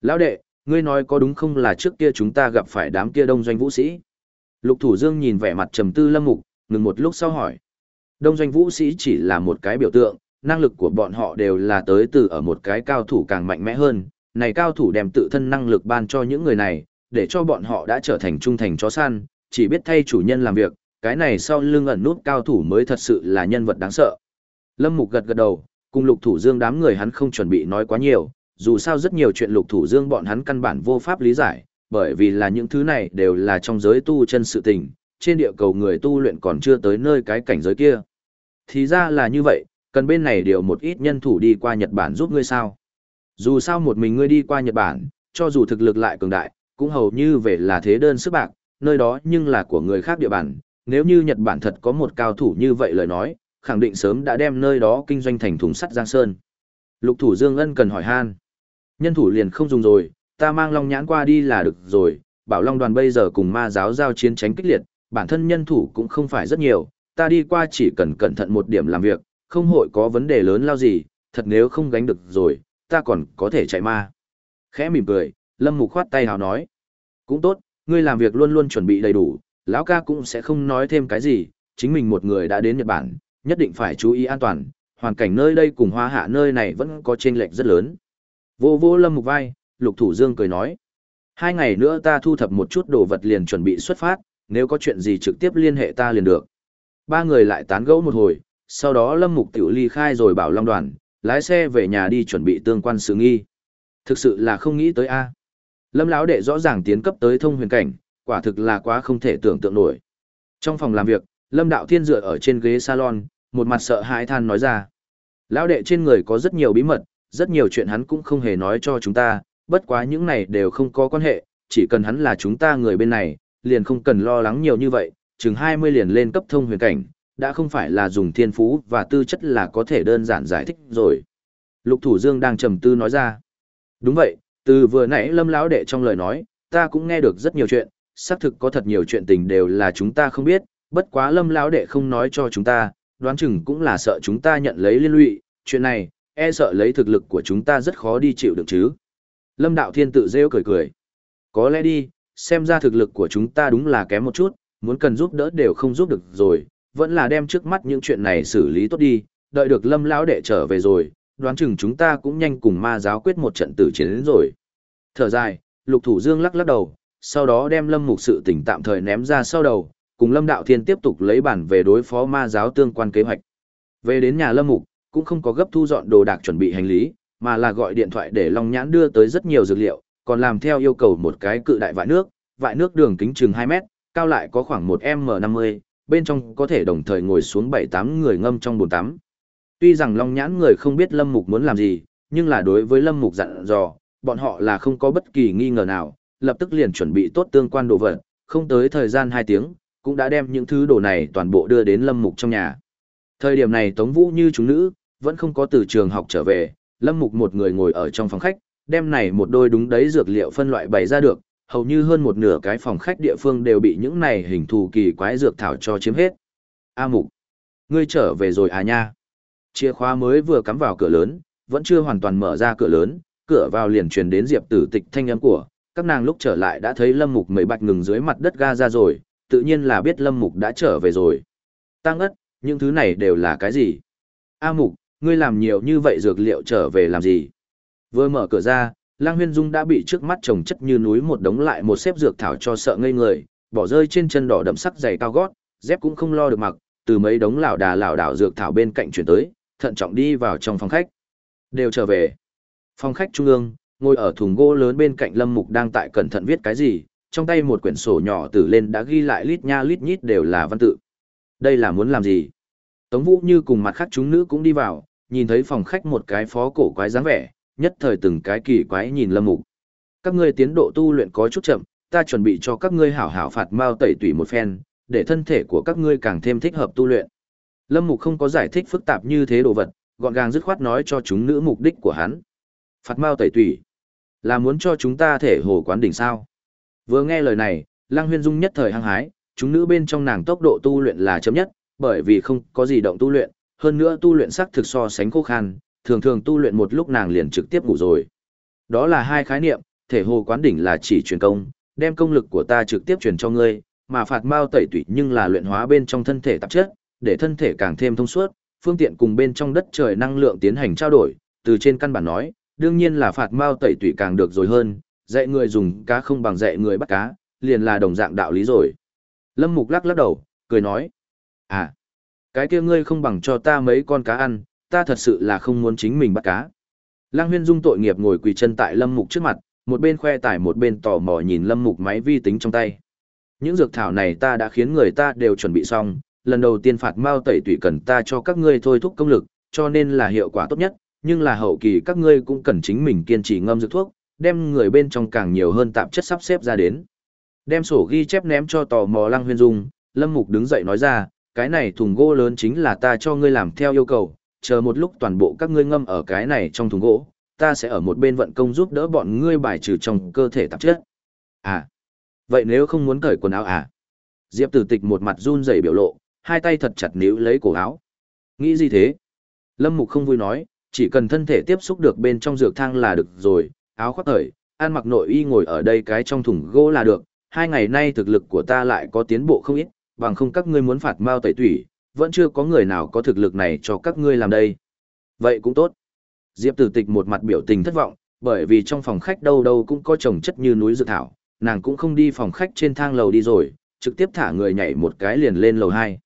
Lão đệ, ngươi nói có đúng không là trước kia chúng ta gặp phải đám kia đông doanh vũ sĩ? Lục Thủ Dương nhìn vẻ mặt trầm tư lâm mục, ngừng một lúc sau hỏi. Đông doanh vũ sĩ chỉ là một cái biểu tượng, năng lực của bọn họ đều là tới từ ở một cái cao thủ càng mạnh mẽ hơn, này cao thủ đem tự thân năng lực ban cho những người này, để cho bọn họ đã trở thành trung thành chó săn, chỉ biết thay chủ nhân làm việc, cái này sau lưng ẩn nút cao thủ mới thật sự là nhân vật đáng sợ. Lâm Mục gật gật đầu, cùng Lục Thủ Dương đám người hắn không chuẩn bị nói quá nhiều, dù sao rất nhiều chuyện Lục Thủ Dương bọn hắn căn bản vô pháp lý giải, bởi vì là những thứ này đều là trong giới tu chân sự tình, trên địa cầu người tu luyện còn chưa tới nơi cái cảnh giới kia. Thì ra là như vậy, cần bên này điều một ít nhân thủ đi qua Nhật Bản giúp ngươi sao. Dù sao một mình ngươi đi qua Nhật Bản, cho dù thực lực lại cường đại, cũng hầu như về là thế đơn sức bạc, nơi đó nhưng là của người khác địa bàn. Nếu như Nhật Bản thật có một cao thủ như vậy lời nói, khẳng định sớm đã đem nơi đó kinh doanh thành thùng sắt Giang Sơn. Lục thủ Dương Ân cần hỏi han. Nhân thủ liền không dùng rồi, ta mang Long Nhãn qua đi là được rồi, bảo Long đoàn bây giờ cùng ma giáo giao chiến tránh kích liệt, bản thân nhân thủ cũng không phải rất nhiều, ta đi qua chỉ cần cẩn thận một điểm làm việc, không hội có vấn đề lớn lao gì, thật nếu không gánh được rồi, ta còn có thể chạy ma. Khẽ mỉm cười, Lâm Mục khoát tay hào nói. Cũng tốt, ngươi làm việc luôn luôn chuẩn bị đầy đủ, lão ca cũng sẽ không nói thêm cái gì, chính mình một người đã đến Nhật Bản, nhất định phải chú ý an toàn, hoàn cảnh nơi đây cùng hoa hạ nơi này vẫn có chênh lệch rất lớn. Vô vô Lâm Mục vai, Lục Thủ Dương cười nói. Hai ngày nữa ta thu thập một chút đồ vật liền chuẩn bị xuất phát, nếu có chuyện gì trực tiếp liên hệ ta liền được. Ba người lại tán gẫu một hồi, sau đó Lâm Mục tiểu ly khai rồi bảo Long đoàn, lái xe về nhà đi chuẩn bị tương quan sự nghi. Thực sự là không nghĩ tới a. Lâm lão đệ rõ ràng tiến cấp tới thông huyền cảnh, quả thực là quá không thể tưởng tượng nổi. Trong phòng làm việc, Lâm Đạo Thiên dựa ở trên ghế salon, một mặt sợ hãi than nói ra. Lão đệ trên người có rất nhiều bí mật, rất nhiều chuyện hắn cũng không hề nói cho chúng ta, bất quá những này đều không có quan hệ, chỉ cần hắn là chúng ta người bên này, liền không cần lo lắng nhiều như vậy, chừng 20 liền lên cấp thông huyền cảnh, đã không phải là dùng thiên phú và tư chất là có thể đơn giản giải thích rồi. Lục Thủ Dương đang trầm tư nói ra. Đúng vậy, từ vừa nãy Lâm lão đệ trong lời nói, ta cũng nghe được rất nhiều chuyện, xác thực có thật nhiều chuyện tình đều là chúng ta không biết, bất quá Lâm lão đệ không nói cho chúng ta, đoán chừng cũng là sợ chúng ta nhận lấy liên lụy, chuyện này, e sợ lấy thực lực của chúng ta rất khó đi chịu được chứ. Lâm Đạo Thiên tự rêu cười cười. Có lẽ đi, xem ra thực lực của chúng ta đúng là kém một chút, muốn cần giúp đỡ đều không giúp được rồi, vẫn là đem trước mắt những chuyện này xử lý tốt đi, đợi được Lâm lão đệ trở về rồi, đoán chừng chúng ta cũng nhanh cùng ma giáo quyết một trận tử chiến đến rồi. Thở dài, Lục Thủ Dương lắc lắc đầu, sau đó đem Lâm Mục sự tỉnh tạm thời ném ra sau đầu, cùng Lâm Đạo Thiên tiếp tục lấy bản về đối phó ma giáo tương quan kế hoạch. Về đến nhà Lâm Mục, cũng không có gấp thu dọn đồ đạc chuẩn bị hành lý, mà là gọi điện thoại để Long Nhãn đưa tới rất nhiều dược liệu, còn làm theo yêu cầu một cái cự đại vại nước, vại nước đường kính chừng 2 mét, cao lại có khoảng 1m50, bên trong có thể đồng thời ngồi xuống 7-8 người ngâm trong bồn tắm. Tuy rằng Long Nhãn người không biết Lâm Mục muốn làm gì, nhưng là đối với Lâm Mục dặn dò, bọn họ là không có bất kỳ nghi ngờ nào, lập tức liền chuẩn bị tốt tương quan đồ vật, không tới thời gian 2 tiếng, cũng đã đem những thứ đồ này toàn bộ đưa đến Lâm Mục trong nhà. Thời điểm này Tống Vũ như chúng nữ, vẫn không có từ trường học trở về, Lâm Mục một người ngồi ở trong phòng khách, đem này một đôi đúng đấy dược liệu phân loại bày ra được, hầu như hơn một nửa cái phòng khách địa phương đều bị những này hình thù kỳ quái dược thảo cho chiếm hết. A Mục, ngươi trở về rồi à nha? Chìa khóa mới vừa cắm vào cửa lớn, vẫn chưa hoàn toàn mở ra cửa lớn, cửa vào liền truyền đến Diệp Tử Tịch thanh âm của, các nàng lúc trở lại đã thấy Lâm Mục mấy bạch ngừng dưới mặt đất ga ra rồi, tự nhiên là biết Lâm Mục đã trở về rồi. Tăng ất, những thứ này đều là cái gì? A Mục, ngươi làm nhiều như vậy dược liệu trở về làm gì? Vừa mở cửa ra, Lang Huyên Dung đã bị trước mắt chồng chất như núi một đống lại một xếp dược thảo cho sợ ngây người, bỏ rơi trên chân đỏ đậm sắc dày cao gót, dép cũng không lo được mặc, từ mấy đống lão đà lão đảo dược thảo bên cạnh chuyển tới, thận trọng đi vào trong phòng khách. Đều trở về. Phòng khách trung ương, ngồi ở thùng gỗ lớn bên cạnh Lâm Mục đang tại cẩn thận viết cái gì, trong tay một quyển sổ nhỏ tử lên đã ghi lại lít nha lít nhít đều là văn tự. Đây là muốn làm gì? Tống Vũ như cùng mặt khác chúng nữ cũng đi vào, nhìn thấy phòng khách một cái phó cổ quái dáng vẻ, nhất thời từng cái kỳ quái nhìn Lâm Mục. Các ngươi tiến độ tu luyện có chút chậm, ta chuẩn bị cho các ngươi hảo hảo phạt mao tẩy tủy một phen, để thân thể của các ngươi càng thêm thích hợp tu luyện. Lâm Mục không có giải thích phức tạp như thế đồ vật, gọn gàng dứt khoát nói cho chúng nữ mục đích của hắn. Phạt mao tẩy tủy, là muốn cho chúng ta thể hồ quán đỉnh sao. Vừa nghe lời này, Lăng Huyên Dung nhất thời hăng hái, chúng nữ bên trong nàng tốc độ tu luyện là chậm nhất, bởi vì không có gì động tu luyện, hơn nữa tu luyện sắc thực so sánh khô khan, thường thường tu luyện một lúc nàng liền trực tiếp ngủ rồi. Đó là hai khái niệm, thể hồ quán đỉnh là chỉ truyền công, đem công lực của ta trực tiếp truyền cho ngươi, mà phạt mao tẩy tủy nhưng là luyện hóa bên trong thân thể tạp chất, để thân thể càng thêm thông suốt, phương tiện cùng bên trong đất trời năng lượng tiến hành trao đổi, từ trên căn bản nói, đương nhiên là phạt mao tẩy tủy càng được rồi hơn, Dạy người dùng cá không bằng dạy người bắt cá, liền là đồng dạng đạo lý rồi. Lâm Mục lắc lắc đầu, cười nói. À, cái kia ngươi không bằng cho ta mấy con cá ăn, ta thật sự là không muốn chính mình bắt cá. Lăng huyên dung tội nghiệp ngồi quỳ chân tại Lâm Mục trước mặt, một bên khoe tải một bên tò mò nhìn Lâm Mục máy vi tính trong tay. Những dược thảo này ta đã khiến người ta đều chuẩn bị xong, lần đầu tiên phạt mao tẩy tủy cần ta cho các ngươi thôi thúc công lực, cho nên là hiệu quả tốt nhất, nhưng là hậu kỳ các ngươi cũng cần chính mình kiên trì ngâm dược thuốc, đem người bên trong càng nhiều hơn tạp chất sắp xếp ra đến. Đem sổ ghi chép ném cho tò mò Lăng Huyên Dung, Lâm Mục đứng dậy nói ra, cái này thùng gỗ lớn chính là ta cho ngươi làm theo yêu cầu, chờ một lúc toàn bộ các ngươi ngâm ở cái này trong thùng gỗ, ta sẽ ở một bên vận công giúp đỡ bọn ngươi bài trừ trong cơ thể tạp chất. À, vậy nếu không muốn cởi quần áo à? Diệp Tử Tịch một mặt run rẩy biểu lộ, hai tay thật chặt níu lấy cổ áo. Nghĩ gì thế? Lâm Mục không vui nói, chỉ cần thân thể tiếp xúc được bên trong dược thang là được rồi, áo khoác cởi, ăn mặc nội y ngồi ở đây cái trong thùng gỗ là được, hai ngày nay thực lực của ta lại có tiến bộ không ít, bằng không các ngươi muốn phạt mao tẩy tủy, vẫn chưa có người nào có thực lực này cho các ngươi làm đây. Vậy cũng tốt. Diệp Tử Tịch một mặt biểu tình thất vọng, bởi vì trong phòng khách đâu đâu cũng có trồng chất như núi dược thảo, nàng cũng không đi phòng khách trên thang lầu đi rồi, trực tiếp thả người nhảy một cái liền lên lầu 2.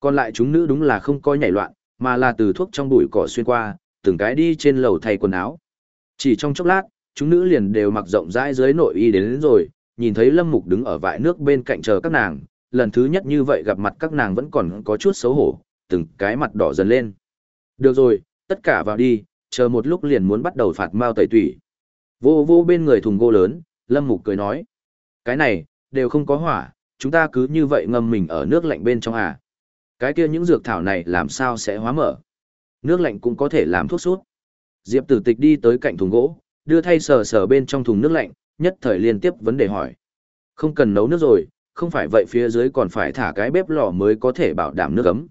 Còn lại chúng nữ đúng là không có nhảy loạn, mà là từ thuốc trong bụi cỏ xuyên qua, từng cái đi trên lầu thay quần áo. Chỉ trong chốc lát, chúng nữ liền đều mặc rộng rãi dưới nội y đến, đến rồi, nhìn thấy Lâm Mục đứng ở vại nước bên cạnh chờ các nàng, lần thứ nhất như vậy gặp mặt các nàng vẫn còn có chút xấu hổ, từng cái mặt đỏ dần lên. Được rồi, tất cả vào đi, chờ một lúc liền muốn bắt đầu phạt mao tẩy tủy. Vô vô bên người thùng gỗ lớn, Lâm Mục cười nói. Cái này, đều không có hỏa, chúng ta cứ như vậy ngâm mình ở nước lạnh bên trong à. Cái kia những dược thảo này làm sao sẽ hóa mở. Nước lạnh cũng có thể làm thuốc sút. Diệp tử tịch đi tới cạnh thùng gỗ, đưa thay sờ sờ bên trong thùng nước lạnh, nhất thời liên tiếp vấn đề hỏi. Không cần nấu nước rồi, không phải vậy phía dưới còn phải thả cái bếp lò mới có thể bảo đảm nước ấm.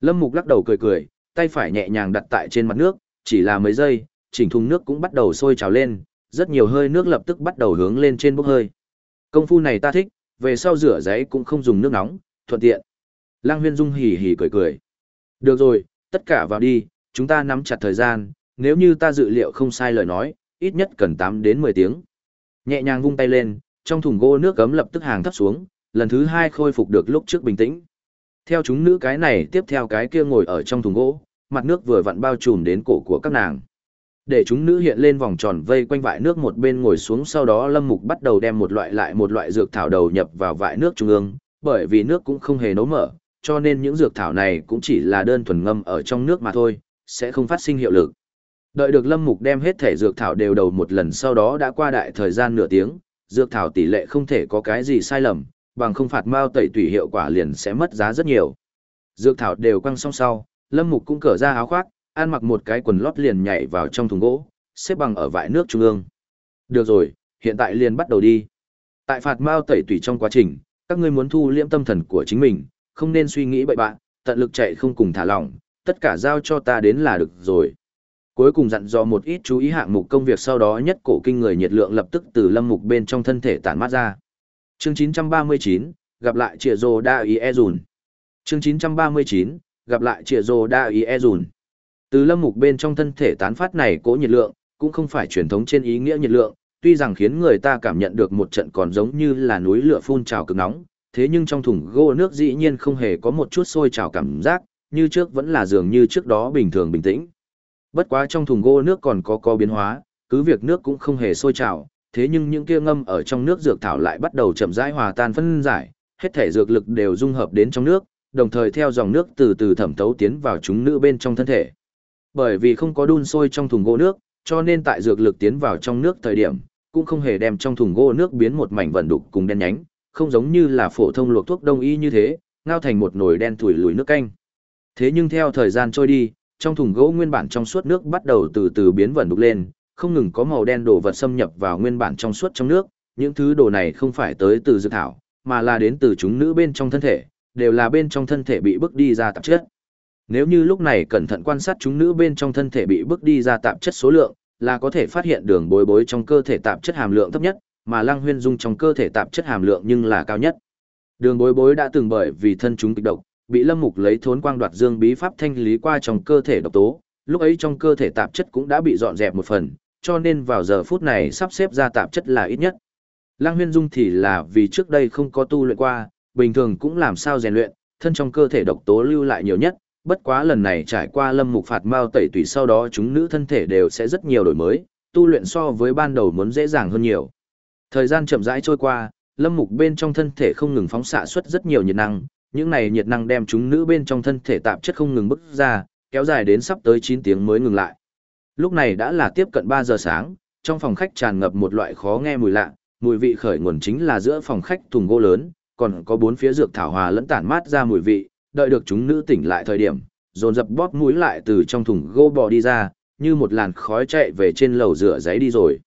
Lâm Mục lắc đầu cười cười, tay phải nhẹ nhàng đặt tại trên mặt nước, chỉ là mấy giây, chỉnh thùng nước cũng bắt đầu sôi trào lên, rất nhiều hơi nước lập tức bắt đầu hướng lên trên bốc hơi. Công phu này ta thích, về sau rửa giấy cũng không dùng nước nóng, thuận tiện. Lăng Huyên Dung hỉ hỉ cười cười. Được rồi, tất cả vào đi, chúng ta nắm chặt thời gian, nếu như ta dự liệu không sai lời nói, ít nhất cần 8 đến 10 tiếng. Nhẹ nhàng vung tay lên, trong thùng gỗ nước cấm lập tức hàng thấp xuống, lần thứ hai khôi phục được lúc trước bình tĩnh. Theo chúng nữ cái này tiếp theo cái kia ngồi ở trong thùng gỗ, mặt nước vừa vặn bao trùm đến cổ của các nàng. Để chúng nữ hiện lên vòng tròn vây quanh vại nước một bên ngồi xuống sau đó Lâm Mục bắt đầu đem một loại lại một loại dược thảo đầu nhập vào vại nước trung ương, bởi vì nước cũng không hề nấu mở, cho nên những dược thảo này cũng chỉ là đơn thuần ngâm ở trong nước mà thôi, sẽ không phát sinh hiệu lực. Đợi được Lâm Mục đem hết thể dược thảo đều đầu một lần sau đó đã qua đại thời gian nửa tiếng, dược thảo tỷ lệ không thể có cái gì sai lầm, bằng không phạt mao tẩy tủy hiệu quả liền sẽ mất giá rất nhiều. Dược thảo đều quăng xong sau, Lâm Mục cũng cởi ra áo khoác, ăn mặc một cái quần lót liền nhảy vào trong thùng gỗ, xếp bằng ở vại nước trung ương. Được rồi, hiện tại liền bắt đầu đi. Tại phạt mao tẩy tủy trong quá trình, các ngươi muốn thu liễm tâm thần của chính mình, không nên suy nghĩ bậy bạ tận lực chạy không cùng thả lỏng, tất cả giao cho ta đến là được rồi. Cuối cùng dặn dò một ít chú ý hạng mục công việc sau đó nhất cổ kinh người nhiệt lượng lập tức từ lâm mục bên trong thân thể tản mát ra. Chương 939, gặp lại Trịa Dô Đa Ý E Dùn. Chương 939, gặp lại Trịa Dô Đa Ý E Dùn. Từ lâm mục bên trong thân thể tán phát này cỗ nhiệt lượng, cũng không phải truyền thống trên ý nghĩa nhiệt lượng, tuy rằng khiến người ta cảm nhận được một trận còn giống như là núi lửa phun trào cực nóng, thế nhưng trong thùng gỗ nước dĩ nhiên không hề có một chút sôi trào cảm giác, như trước vẫn là dường như trước đó bình thường bình tĩnh. Bất quá trong thùng gỗ nước còn có có biến hóa, cứ việc nước cũng không hề sôi trào, thế nhưng những kia ngâm ở trong nước dược thảo lại bắt đầu chậm rãi hòa tan phân giải, hết thể dược lực đều dung hợp đến trong nước, đồng thời theo dòng nước từ từ thẩm thấu tiến vào chúng nữ bên trong thân thể. Bởi vì không có đun sôi trong thùng gỗ nước, cho nên tại dược lực tiến vào trong nước thời điểm, cũng không hề đem trong thùng gỗ nước biến một mảnh vẩn đục cùng đen nhánh, không giống như là phổ thông luộc thuốc đông y như thế, ngao thành một nồi đen thủi lùi nước canh. Thế nhưng theo thời gian trôi đi, trong thùng gỗ nguyên bản trong suốt nước bắt đầu từ từ biến vẩn đục lên, không ngừng có màu đen đồ vật xâm nhập vào nguyên bản trong suốt trong nước, những thứ đồ này không phải tới từ dược thảo, mà là đến từ chúng nữ bên trong thân thể, đều là bên trong thân thể bị bức đi ra tạp chất. Nếu như lúc này cẩn thận quan sát chúng nữ bên trong thân thể bị bức đi ra tạp chất số lượng, là có thể phát hiện đường bối bối trong cơ thể tạp chất hàm lượng thấp nhất, mà Lăng Huyên Dung trong cơ thể tạp chất hàm lượng nhưng là cao nhất. Đường bối bối đã từng bởi vì thân chúng kịch độc, bị Lâm Mục lấy thốn quang đoạt dương bí pháp thanh lý qua trong cơ thể độc tố, lúc ấy trong cơ thể tạp chất cũng đã bị dọn dẹp một phần, cho nên vào giờ phút này sắp xếp ra tạp chất là ít nhất. Lăng Huyên Dung thì là vì trước đây không có tu luyện qua, bình thường cũng làm sao rèn luyện, thân trong cơ thể độc tố lưu lại nhiều nhất, bất quá lần này trải qua lâm mục phạt mao tẩy tùy sau đó chúng nữ thân thể đều sẽ rất nhiều đổi mới, tu luyện so với ban đầu muốn dễ dàng hơn nhiều. Thời gian chậm rãi trôi qua, lâm mục bên trong thân thể không ngừng phóng xạ xuất rất nhiều nhiệt năng, những này nhiệt năng đem chúng nữ bên trong thân thể tạp chất không ngừng bức ra, kéo dài đến sắp tới 9 tiếng mới ngừng lại. Lúc này đã là tiếp cận 3 giờ sáng, trong phòng khách tràn ngập một loại khó nghe mùi lạ, mùi vị khởi nguồn chính là giữa phòng khách thùng gỗ lớn, còn có bốn phía dược thảo hòa lẫn tản mát ra mùi vị, đợi được chúng nữ tỉnh lại thời điểm, dồn dập bóp mũi lại từ trong thùng gỗ bò đi ra, như một làn khói chạy về trên lầu rửa giấy đi rồi.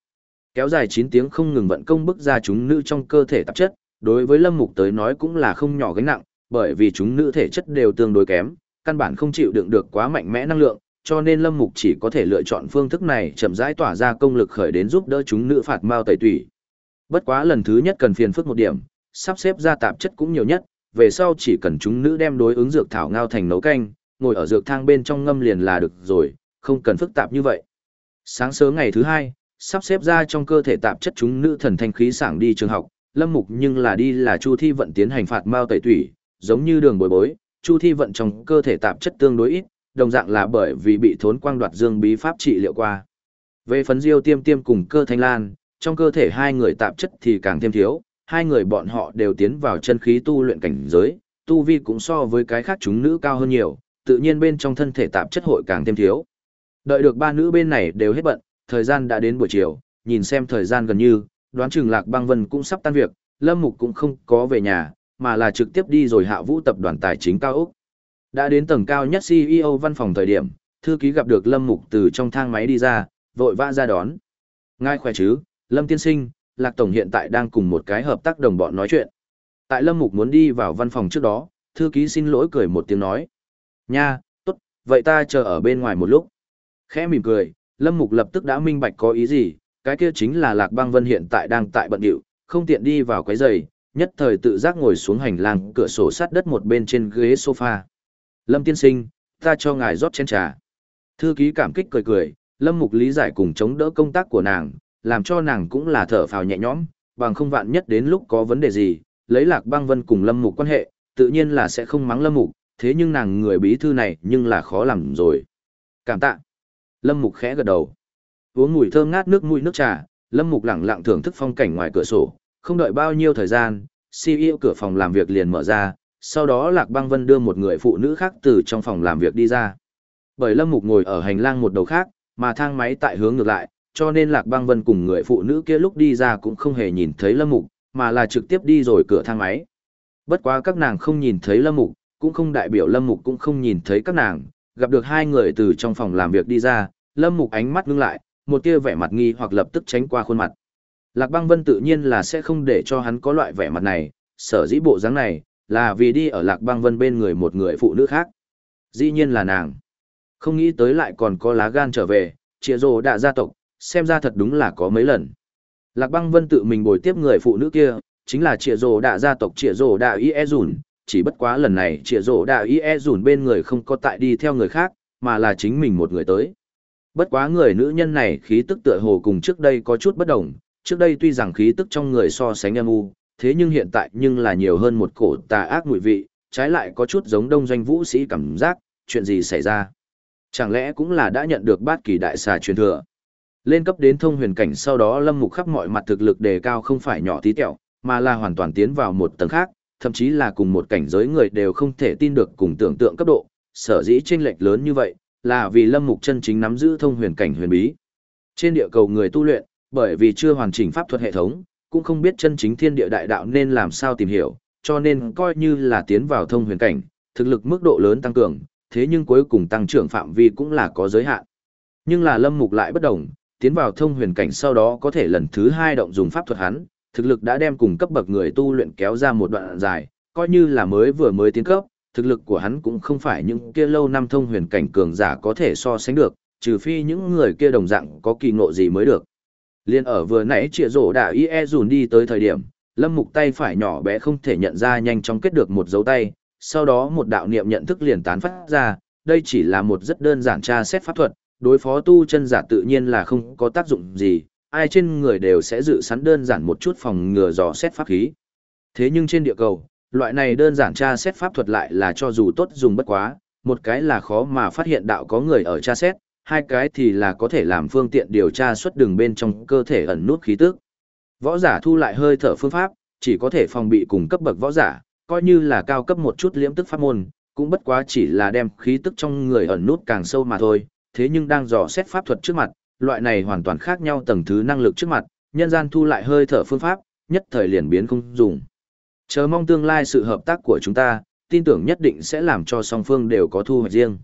Kéo dài 9 tiếng không ngừng vận công bức ra chúng nữ trong cơ thể tạp chất, đối với Lâm Mục tới nói cũng là không nhỏ gánh nặng, bởi vì chúng nữ thể chất đều tương đối kém, căn bản không chịu đựng được quá mạnh mẽ năng lượng, cho nên Lâm Mục chỉ có thể lựa chọn phương thức này chậm rãi tỏa ra công lực khởi đến giúp đỡ chúng nữ phạt mao tẩy tủy. Bất quá lần thứ nhất cần phiền phức một điểm, sắp xếp ra tạp chất cũng nhiều nhất, về sau chỉ cần chúng nữ đem đối ứng dược thảo ngao thành nấu canh, ngồi ở dược thang bên trong ngâm liền là được rồi, không cần phức tạp như vậy. Sáng sớm ngày thứ hai, sắp xếp ra trong cơ thể tạp chất chúng nữ thần thanh khí sảng đi trường học, lâm mục nhưng là đi là chu thi vận tiến hành phạt mao tẩy tủy, giống như đường bồi bối, chu thi vận trong cơ thể tạp chất tương đối ít, đồng dạng là bởi vì bị thốn quang đoạt dương bí pháp trị liệu qua. Về phấn diêu tiêm tiêm cùng cơ thanh lan, trong cơ thể hai người tạp chất thì càng thêm thiếu, hai người bọn họ đều tiến vào chân khí tu luyện cảnh giới, tu vi cũng so với cái khác chúng nữ cao hơn nhiều, tự nhiên bên trong thân thể tạp chất hội càng thêm thiếu. Đợi được ba nữ bên này đều hết bận, thời gian đã đến buổi chiều, nhìn xem thời gian gần như, đoán chừng Lạc Băng Vân cũng sắp tan việc, Lâm Mục cũng không có về nhà, mà là trực tiếp đi rồi hạ vũ tập đoàn tài chính cao Úc. Đã đến tầng cao nhất CEO văn phòng thời điểm, thư ký gặp được Lâm Mục từ trong thang máy đi ra, vội vã ra đón. Ngài khỏe chứ, Lâm Tiên Sinh, Lạc Tổng hiện tại đang cùng một cái hợp tác đồng bọn nói chuyện. Tại Lâm Mục muốn đi vào văn phòng trước đó, thư ký xin lỗi cười một tiếng nói. Nha, tốt, vậy ta chờ ở bên ngoài một lúc. Khẽ mỉm cười, Lâm Mục lập tức đã minh bạch có ý gì, cái kia chính là Lạc Băng Vân hiện tại đang tại bận điệu, không tiện đi vào quấy giày, nhất thời tự giác ngồi xuống hành lang cửa sổ sát đất một bên trên ghế sofa. Lâm tiên sinh, ta cho ngài rót chén trà. Thư ký cảm kích cười cười, Lâm Mục lý giải cùng chống đỡ công tác của nàng, làm cho nàng cũng là thở phào nhẹ nhõm, bằng không vạn nhất đến lúc có vấn đề gì, lấy Lạc Băng Vân cùng Lâm Mục quan hệ, tự nhiên là sẽ không mắng Lâm Mục, thế nhưng nàng người bí thư này nhưng là khó làm rồi. Cảm tạ. Lâm Mục khẽ gật đầu. Uống mùi thơm ngát nước mũi nước trà, Lâm Mục lặng lặng thưởng thức phong cảnh ngoài cửa sổ, không đợi bao nhiêu thời gian, CEO cửa phòng làm việc liền mở ra, sau đó Lạc Băng Vân đưa một người phụ nữ khác từ trong phòng làm việc đi ra. Bởi Lâm Mục ngồi ở hành lang một đầu khác, mà thang máy tại hướng ngược lại, cho nên Lạc Băng Vân cùng người phụ nữ kia lúc đi ra cũng không hề nhìn thấy Lâm Mục, mà là trực tiếp đi rồi cửa thang máy. Bất quá các nàng không nhìn thấy Lâm Mục, cũng không đại biểu Lâm Mục cũng không nhìn thấy các nàng, gặp được hai người từ trong phòng làm việc đi ra, Lâm Mục ánh mắt ngưng lại, một tia vẻ mặt nghi hoặc lập tức tránh qua khuôn mặt. Lạc Băng Vân tự nhiên là sẽ không để cho hắn có loại vẻ mặt này, sở dĩ bộ dáng này, là vì đi ở Lạc Băng Vân bên người một người phụ nữ khác. Dĩ nhiên là nàng. Không nghĩ tới lại còn có lá gan trở về, trịa rồ đã gia tộc, xem ra thật đúng là có mấy lần. Lạc Băng Vân tự mình bồi tiếp người phụ nữ kia, chính là trịa rồ đã gia tộc trịa rồ đã y e dùn, chỉ bất quá lần này trịa rồ đã y e dùn bên người không có tại đi theo người khác, mà là chính mình một người tới. Bất quá người nữ nhân này khí tức tựa hồ cùng trước đây có chút bất đồng, trước đây tuy rằng khí tức trong người so sánh âm u, thế nhưng hiện tại nhưng là nhiều hơn một cổ tà ác mùi vị, trái lại có chút giống đông doanh vũ sĩ cảm giác, chuyện gì xảy ra. Chẳng lẽ cũng là đã nhận được bát kỳ đại xà truyền thừa. Lên cấp đến thông huyền cảnh sau đó lâm mục khắp mọi mặt thực lực đề cao không phải nhỏ tí tẹo, mà là hoàn toàn tiến vào một tầng khác, thậm chí là cùng một cảnh giới người đều không thể tin được cùng tưởng tượng cấp độ, sở dĩ chênh lệch lớn như vậy, là vì lâm mục chân chính nắm giữ thông huyền cảnh huyền bí. Trên địa cầu người tu luyện, bởi vì chưa hoàn chỉnh pháp thuật hệ thống, cũng không biết chân chính thiên địa đại đạo nên làm sao tìm hiểu, cho nên coi như là tiến vào thông huyền cảnh, thực lực mức độ lớn tăng cường, thế nhưng cuối cùng tăng trưởng phạm vi cũng là có giới hạn. Nhưng là lâm mục lại bất đồng, tiến vào thông huyền cảnh sau đó có thể lần thứ hai động dùng pháp thuật hắn, thực lực đã đem cùng cấp bậc người tu luyện kéo ra một đoạn dài, coi như là mới vừa mới tiến cấp, thực lực của hắn cũng không phải những kia lâu năm thông huyền cảnh cường giả có thể so sánh được, trừ phi những người kia đồng dạng có kỳ ngộ gì mới được. Liên ở vừa nãy trịa rổ đã y e dùn đi tới thời điểm, lâm mục tay phải nhỏ bé không thể nhận ra nhanh chóng kết được một dấu tay, sau đó một đạo niệm nhận thức liền tán phát ra, đây chỉ là một rất đơn giản tra xét pháp thuật, đối phó tu chân giả tự nhiên là không có tác dụng gì, ai trên người đều sẽ dự sẵn đơn giản một chút phòng ngừa dò xét pháp khí. Thế nhưng trên địa cầu, loại này đơn giản tra xét pháp thuật lại là cho dù tốt dùng bất quá, một cái là khó mà phát hiện đạo có người ở tra xét, hai cái thì là có thể làm phương tiện điều tra xuất đường bên trong cơ thể ẩn nút khí tức. Võ giả thu lại hơi thở phương pháp, chỉ có thể phòng bị cùng cấp bậc võ giả, coi như là cao cấp một chút liễm tức pháp môn, cũng bất quá chỉ là đem khí tức trong người ẩn nút càng sâu mà thôi, thế nhưng đang dò xét pháp thuật trước mặt, loại này hoàn toàn khác nhau tầng thứ năng lực trước mặt, nhân gian thu lại hơi thở phương pháp, nhất thời liền biến không dùng. Chờ mong tương lai sự hợp tác của chúng ta, tin tưởng nhất định sẽ làm cho song phương đều có thu hoạch riêng.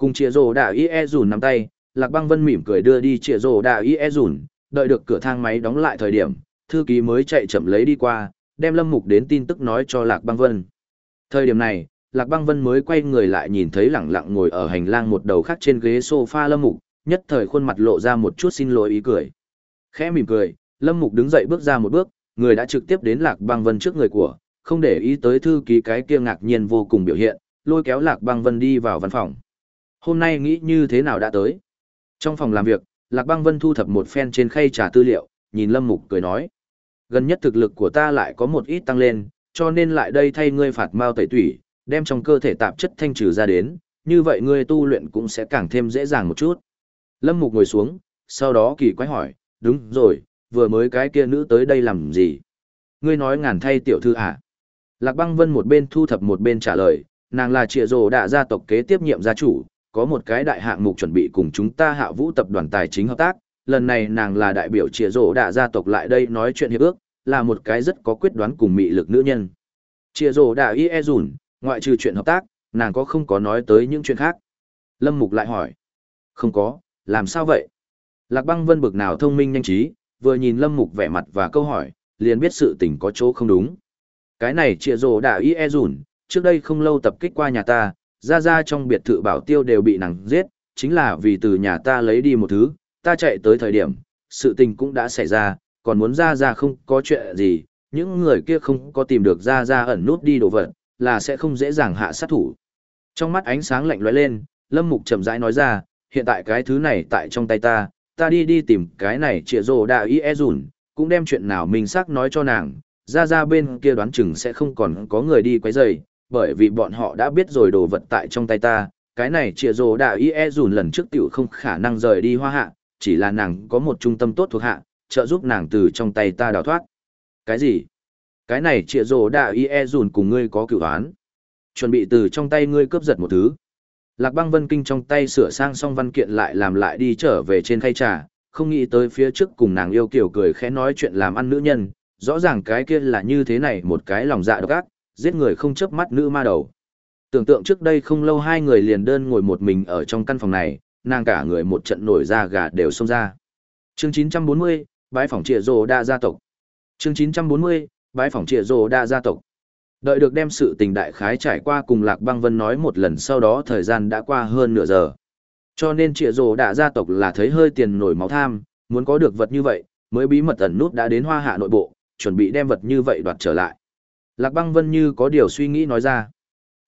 Cùng chia rồ đạ y e dùn nắm tay, Lạc Băng Vân mỉm cười đưa đi chia rồ đạ y e dùn đợi được cửa thang máy đóng lại thời điểm, thư ký mới chạy chậm lấy đi qua, đem Lâm Mục đến tin tức nói cho Lạc Băng Vân. Thời điểm này, Lạc Băng Vân mới quay người lại nhìn thấy lẳng lặng ngồi ở hành lang một đầu khác trên ghế sofa Lâm Mục, nhất thời khuôn mặt lộ ra một chút xin lỗi ý cười. Khẽ mỉm cười, Lâm Mục đứng dậy bước ra một bước, người đã trực tiếp đến Lạc Băng Vân trước người của, không để ý tới thư ký cái kia ngạc nhiên vô cùng biểu hiện, lôi kéo Lạc Băng Vân đi vào văn phòng. Hôm nay nghĩ như thế nào đã tới? Trong phòng làm việc, Lạc Băng Vân thu thập một phen trên khay trà tư liệu, nhìn Lâm Mục cười nói. Gần nhất thực lực của ta lại có một ít tăng lên, cho nên lại đây thay ngươi phạt mao tẩy tủy, đem trong cơ thể tạp chất thanh trừ ra đến, như vậy ngươi tu luyện cũng sẽ càng thêm dễ dàng một chút. Lâm Mục ngồi xuống, sau đó kỳ quái hỏi, đúng rồi, vừa mới cái kia nữ tới đây làm gì? Ngươi nói ngàn thay tiểu thư à? Lạc băng vân một bên thu thập một bên trả lời, nàng là trịa rồ đạ gia tộc kế tiếp nhiệm gia chủ, có một cái đại hạng mục chuẩn bị cùng chúng ta hạ vũ tập đoàn tài chính hợp tác, lần này nàng là đại biểu trịa rổ đạ gia tộc lại đây nói chuyện hiệp ước, là một cái rất có quyết đoán cùng mị lực nữ nhân. Trịa rổ đạ y e dùn, ngoại trừ chuyện hợp tác, nàng có không có nói tới những chuyện khác. Lâm Mục lại hỏi. Không có, làm sao vậy? Lạc băng vân bực nào thông minh nhanh trí, vừa nhìn Lâm Mục vẻ mặt và câu hỏi, liền biết sự tình có chỗ không đúng. Cái này trịa rổ đạ y e dùn, trước đây không lâu tập kích qua nhà ta, ra ra trong biệt thự bảo tiêu đều bị nàng giết, chính là vì từ nhà ta lấy đi một thứ, ta chạy tới thời điểm, sự tình cũng đã xảy ra, còn muốn ra ra không có chuyện gì, những người kia không có tìm được ra ra ẩn nút đi đồ vật, là sẽ không dễ dàng hạ sát thủ. Trong mắt ánh sáng lạnh lóe lên, Lâm Mục chậm rãi nói ra, hiện tại cái thứ này tại trong tay ta, ta đi đi tìm cái này trịa rồ đạo y e dùn, cũng đem chuyện nào mình xác nói cho nàng, ra ra bên kia đoán chừng sẽ không còn có người đi quấy rầy, bởi vì bọn họ đã biết rồi đồ vật tại trong tay ta, cái này trịa rồ đạo y e dùn lần trước tiểu không khả năng rời đi hoa hạ, chỉ là nàng có một trung tâm tốt thuộc hạ, trợ giúp nàng từ trong tay ta đào thoát. Cái gì? Cái này trịa rồ đạo y e dùn cùng ngươi có cựu án. Chuẩn bị từ trong tay ngươi cướp giật một thứ. Lạc băng vân kinh trong tay sửa sang xong văn kiện lại làm lại đi trở về trên khay trà, không nghĩ tới phía trước cùng nàng yêu kiểu cười khẽ nói chuyện làm ăn nữ nhân, rõ ràng cái kia là như thế này một cái lòng dạ độc ác, giết người không chớp mắt nữ ma đầu. Tưởng tượng trước đây không lâu hai người liền đơn ngồi một mình ở trong căn phòng này, nàng cả người một trận nổi da gà đều xông ra. Chương 940, bái phỏng trịa rồ đa gia tộc. Chương 940, bái phỏng trịa rồ đa gia tộc. Đợi được đem sự tình đại khái trải qua cùng Lạc Băng Vân nói một lần sau đó thời gian đã qua hơn nửa giờ. Cho nên trịa rồ đa gia tộc là thấy hơi tiền nổi máu tham, muốn có được vật như vậy, mới bí mật ẩn nút đã đến hoa hạ nội bộ, chuẩn bị đem vật như vậy đoạt trở lại. Lạc băng vân như có điều suy nghĩ nói ra.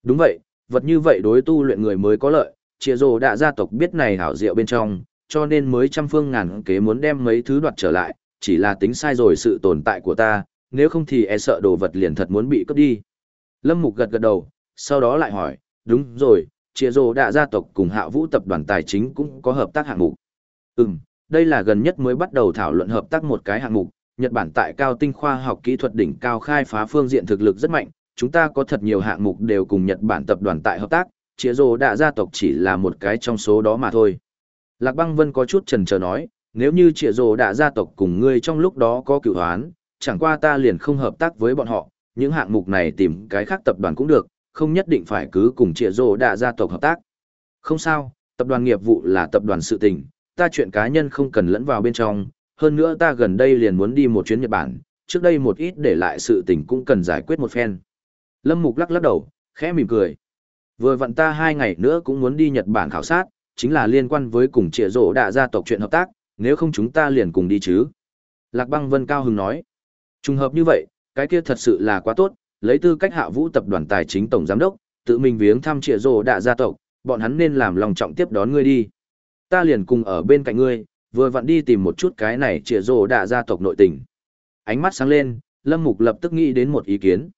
Đúng vậy, vật như vậy đối tu luyện người mới có lợi, chia rồ đã gia tộc biết này hảo diệu bên trong, cho nên mới trăm phương ngàn kế muốn đem mấy thứ đoạt trở lại, chỉ là tính sai rồi sự tồn tại của ta, nếu không thì e sợ đồ vật liền thật muốn bị cướp đi. Lâm Mục gật gật đầu, sau đó lại hỏi, đúng rồi, chia rồ đã gia tộc cùng hạ vũ tập đoàn tài chính cũng có hợp tác hạng mục. Ừm, đây là gần nhất mới bắt đầu thảo luận hợp tác một cái hạng mục, Nhật Bản tại cao tinh khoa học kỹ thuật đỉnh cao khai phá phương diện thực lực rất mạnh, chúng ta có thật nhiều hạng mục đều cùng Nhật Bản tập đoàn tại hợp tác, Chĩa Rồ Đạ gia tộc chỉ là một cái trong số đó mà thôi. Lạc Băng Vân có chút chần chờ nói, nếu như Chĩa Rồ Đạ gia tộc cùng ngươi trong lúc đó có cửu hoán, chẳng qua ta liền không hợp tác với bọn họ, những hạng mục này tìm cái khác tập đoàn cũng được, không nhất định phải cứ cùng Chĩa Rồ Đạ gia tộc hợp tác. Không sao, tập đoàn nghiệp vụ là tập đoàn sự tình, ta chuyện cá nhân không cần lẫn vào bên trong, hơn nữa ta gần đây liền muốn đi một chuyến Nhật Bản, trước đây một ít để lại sự tình cũng cần giải quyết một phen. Lâm Mục lắc lắc đầu, khẽ mỉm cười. Vừa vặn ta hai ngày nữa cũng muốn đi Nhật Bản khảo sát, chính là liên quan với cùng trịa rổ đạ gia tộc chuyện hợp tác, nếu không chúng ta liền cùng đi chứ. Lạc băng vân cao hứng nói. Trùng hợp như vậy, cái kia thật sự là quá tốt, lấy tư cách hạ vũ tập đoàn tài chính tổng giám đốc, tự mình viếng thăm trịa rổ đạ gia tộc, bọn hắn nên làm lòng trọng tiếp đón ngươi đi. Ta liền cùng ở bên cạnh ngươi, vừa vặn đi tìm một chút cái này trịa rồ đạ gia tộc nội tình. Ánh mắt sáng lên, Lâm Mục lập tức nghĩ đến một ý kiến.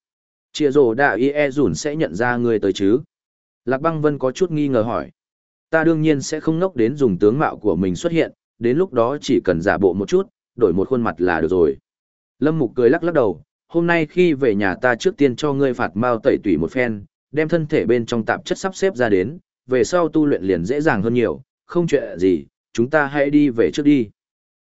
Trịa rồ đạ y e rủn sẽ nhận ra ngươi tới chứ? Lạc băng vân có chút nghi ngờ hỏi. Ta đương nhiên sẽ không nốc đến dùng tướng mạo của mình xuất hiện, đến lúc đó chỉ cần giả bộ một chút, đổi một khuôn mặt là được rồi. Lâm Mục cười lắc lắc đầu, hôm nay khi về nhà ta trước tiên cho ngươi phạt mao tẩy tủy một phen, đem thân thể bên trong tạp chất sắp xếp ra đến, về sau tu luyện liền dễ dàng hơn nhiều, không chuyện gì, chúng ta hãy đi về trước đi.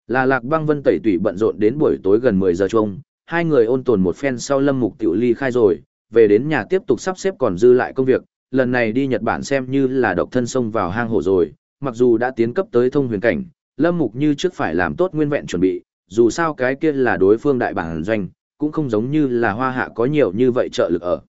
Là Lạc Băng Vân tẩy tủy bận rộn đến buổi tối gần 10 giờ chung, hai người ôn tồn một phen sau Lâm Mục tiểu ly khai rồi, về đến nhà tiếp tục sắp xếp còn dư lại công việc, lần này đi Nhật Bản xem như là độc thân xông vào hang hổ rồi, mặc dù đã tiến cấp tới thông huyền cảnh, Lâm Mục như trước phải làm tốt nguyên vẹn chuẩn bị, dù sao cái kia là đối phương đại bản doanh, cũng không giống như là hoa hạ có nhiều như vậy trợ lực ở.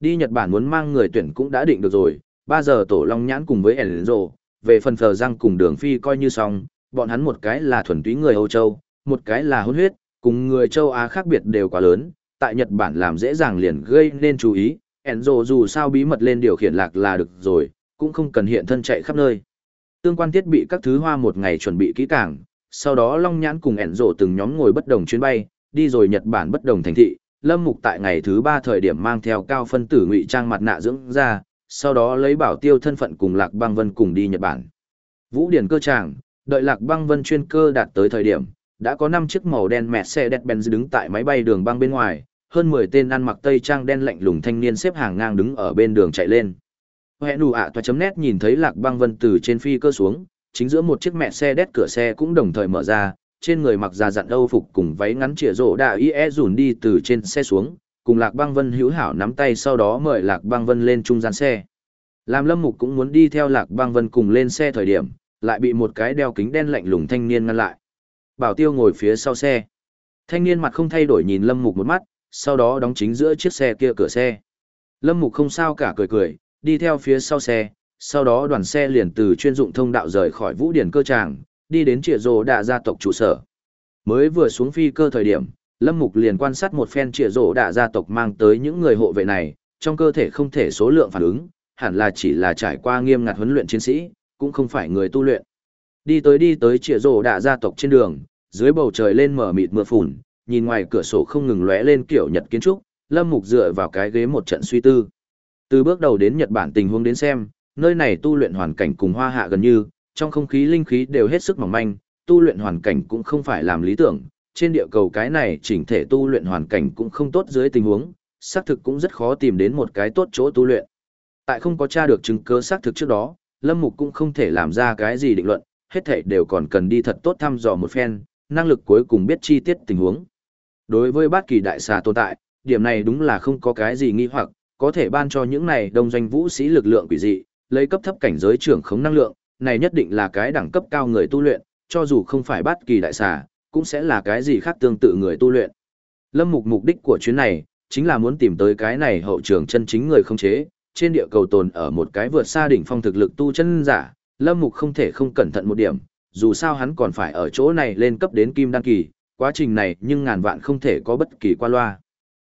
Đi Nhật Bản muốn mang người tuyển cũng đã định được rồi, 3 giờ tổ long nhãn cùng với Enzo, về phần phờ răng cùng đường phi coi như xong, bọn hắn một cái là thuần túy người Âu Châu, một cái là hôn huyết, cùng người châu Á khác biệt đều quá lớn, tại Nhật Bản làm dễ dàng liền gây nên chú ý, Enzo dù sao bí mật lên điều khiển lạc là được rồi, cũng không cần hiện thân chạy khắp nơi. Tương quan thiết bị các thứ hoa một ngày chuẩn bị kỹ càng, sau đó Long Nhãn cùng Enzo từng nhóm ngồi bất đồng chuyến bay, đi rồi Nhật Bản bất đồng thành thị, Lâm Mục tại ngày thứ ba thời điểm mang theo cao phân tử ngụy trang mặt nạ dưỡng ra, sau đó lấy bảo tiêu thân phận cùng Lạc Băng Vân cùng đi Nhật Bản. Vũ Điển cơ tràng, đợi Lạc Băng Vân chuyên cơ đạt tới thời điểm, đã có 5 chiếc màu đen Mercedes-Benz đứng tại máy bay đường băng bên ngoài, hơn 10 tên ăn mặc tây trang đen lạnh lùng thanh niên xếp hàng ngang đứng ở bên đường chạy lên. Hẹn đủ ạ toa chấm nét nhìn thấy Lạc Băng Vân từ trên phi cơ xuống, chính giữa một chiếc mẹ xe đét cửa xe cũng đồng thời mở ra, trên người mặc già dặn âu phục cùng váy ngắn chĩa rổ đạ y e rủn đi từ trên xe xuống, cùng Lạc Băng Vân hữu hảo nắm tay sau đó mời Lạc Băng Vân lên trung gian xe. Làm Lâm Mục cũng muốn đi theo Lạc Băng Vân cùng lên xe thời điểm, lại bị một cái đeo kính đen lạnh lùng thanh niên ngăn lại. Bảo Tiêu ngồi phía sau xe. Thanh niên mặt không thay đổi nhìn Lâm Mục một mắt, sau đó đóng chính giữa chiếc xe kia cửa xe. Lâm Mục không sao cả cười cười, đi theo phía sau xe, sau đó đoàn xe liền từ chuyên dụng thông đạo rời khỏi Vũ Điển cơ tràng, đi đến Triệu rồ đạ gia tộc trụ sở. Mới vừa xuống phi cơ thời điểm, Lâm Mục liền quan sát một phen trịa rổ đạ gia tộc mang tới những người hộ vệ này, trong cơ thể không thể số lượng phản ứng, hẳn là chỉ là trải qua nghiêm ngặt huấn luyện chiến sĩ, cũng không phải người tu luyện. Đi tới đi tới trịa rổ đạ gia tộc trên đường, dưới bầu trời lên mở mịt mưa phùn, nhìn ngoài cửa sổ không ngừng lóe lên kiểu Nhật kiến trúc, Lâm Mục dựa vào cái ghế một trận suy tư. Từ bước đầu đến Nhật Bản tình huống đến xem, nơi này tu luyện hoàn cảnh cùng hoa hạ gần như, trong không khí linh khí đều hết sức mỏng manh, tu luyện hoàn cảnh cũng không phải làm lý tưởng, trên địa cầu cái này chỉnh thể tu luyện hoàn cảnh cũng không tốt dưới tình huống, xác thực cũng rất khó tìm đến một cái tốt chỗ tu luyện. Tại không có tra được chứng cứ xác thực trước đó, Lâm Mục cũng không thể làm ra cái gì định luận, hết thảy đều còn cần đi thật tốt thăm dò một phen, năng lực cuối cùng biết chi tiết tình huống. Đối với bát kỳ đại xà tồn tại, điểm này đúng là không có cái gì nghi hoặc, có thể ban cho những này đông doanh vũ sĩ lực lượng quỷ dị, lấy cấp thấp cảnh giới trưởng khống năng lượng, này nhất định là cái đẳng cấp cao người tu luyện, cho dù không phải bát kỳ đại xà, cũng sẽ là cái gì khác tương tự người tu luyện. Lâm Mục mục đích của chuyến này, chính là muốn tìm tới cái này hậu trường chân chính người không chế, trên địa cầu tồn ở một cái vượt xa đỉnh phong thực lực tu chân giả, Lâm Mục không thể không cẩn thận một điểm, dù sao hắn còn phải ở chỗ này lên cấp đến kim đăng kỳ, quá trình này nhưng ngàn vạn không thể có bất kỳ qua loa.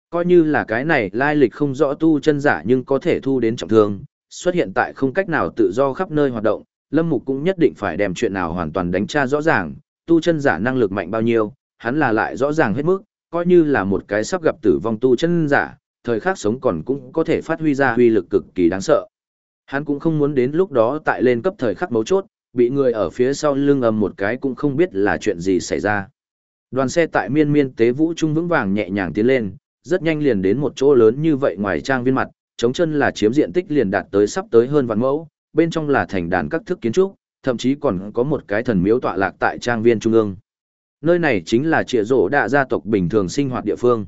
Coi như là cái này lai lịch không rõ tu chân giả nhưng có thể thu đến trọng thương, xuất hiện tại không cách nào tự do khắp nơi hoạt động, Lâm Mục cũng nhất định phải đem chuyện nào hoàn toàn đánh tra rõ ràng, tu chân giả năng lực mạnh bao nhiêu, hắn là lại rõ ràng hết mức, coi như là một cái sắp gặp tử vong tu chân giả, thời khắc sống còn cũng có thể phát huy ra huy lực cực kỳ đáng sợ. Hắn cũng không muốn đến lúc đó tại lên cấp thời khắc mấu chốt, bị người ở phía sau lưng ầm một cái cũng không biết là chuyện gì xảy ra. Đoàn xe tại miên miên tế vũ trung vững vàng nhẹ nhàng tiến lên, rất nhanh liền đến một chỗ lớn như vậy ngoài trang viên mặt, chống chân là chiếm diện tích liền đạt tới sắp tới hơn vạn mẫu, bên trong là thành đàn các thức kiến trúc, thậm chí còn có một cái thần miếu tọa lạc tại trang viên trung ương. Nơi này chính là trịa rổ đạ gia tộc bình thường sinh hoạt địa phương.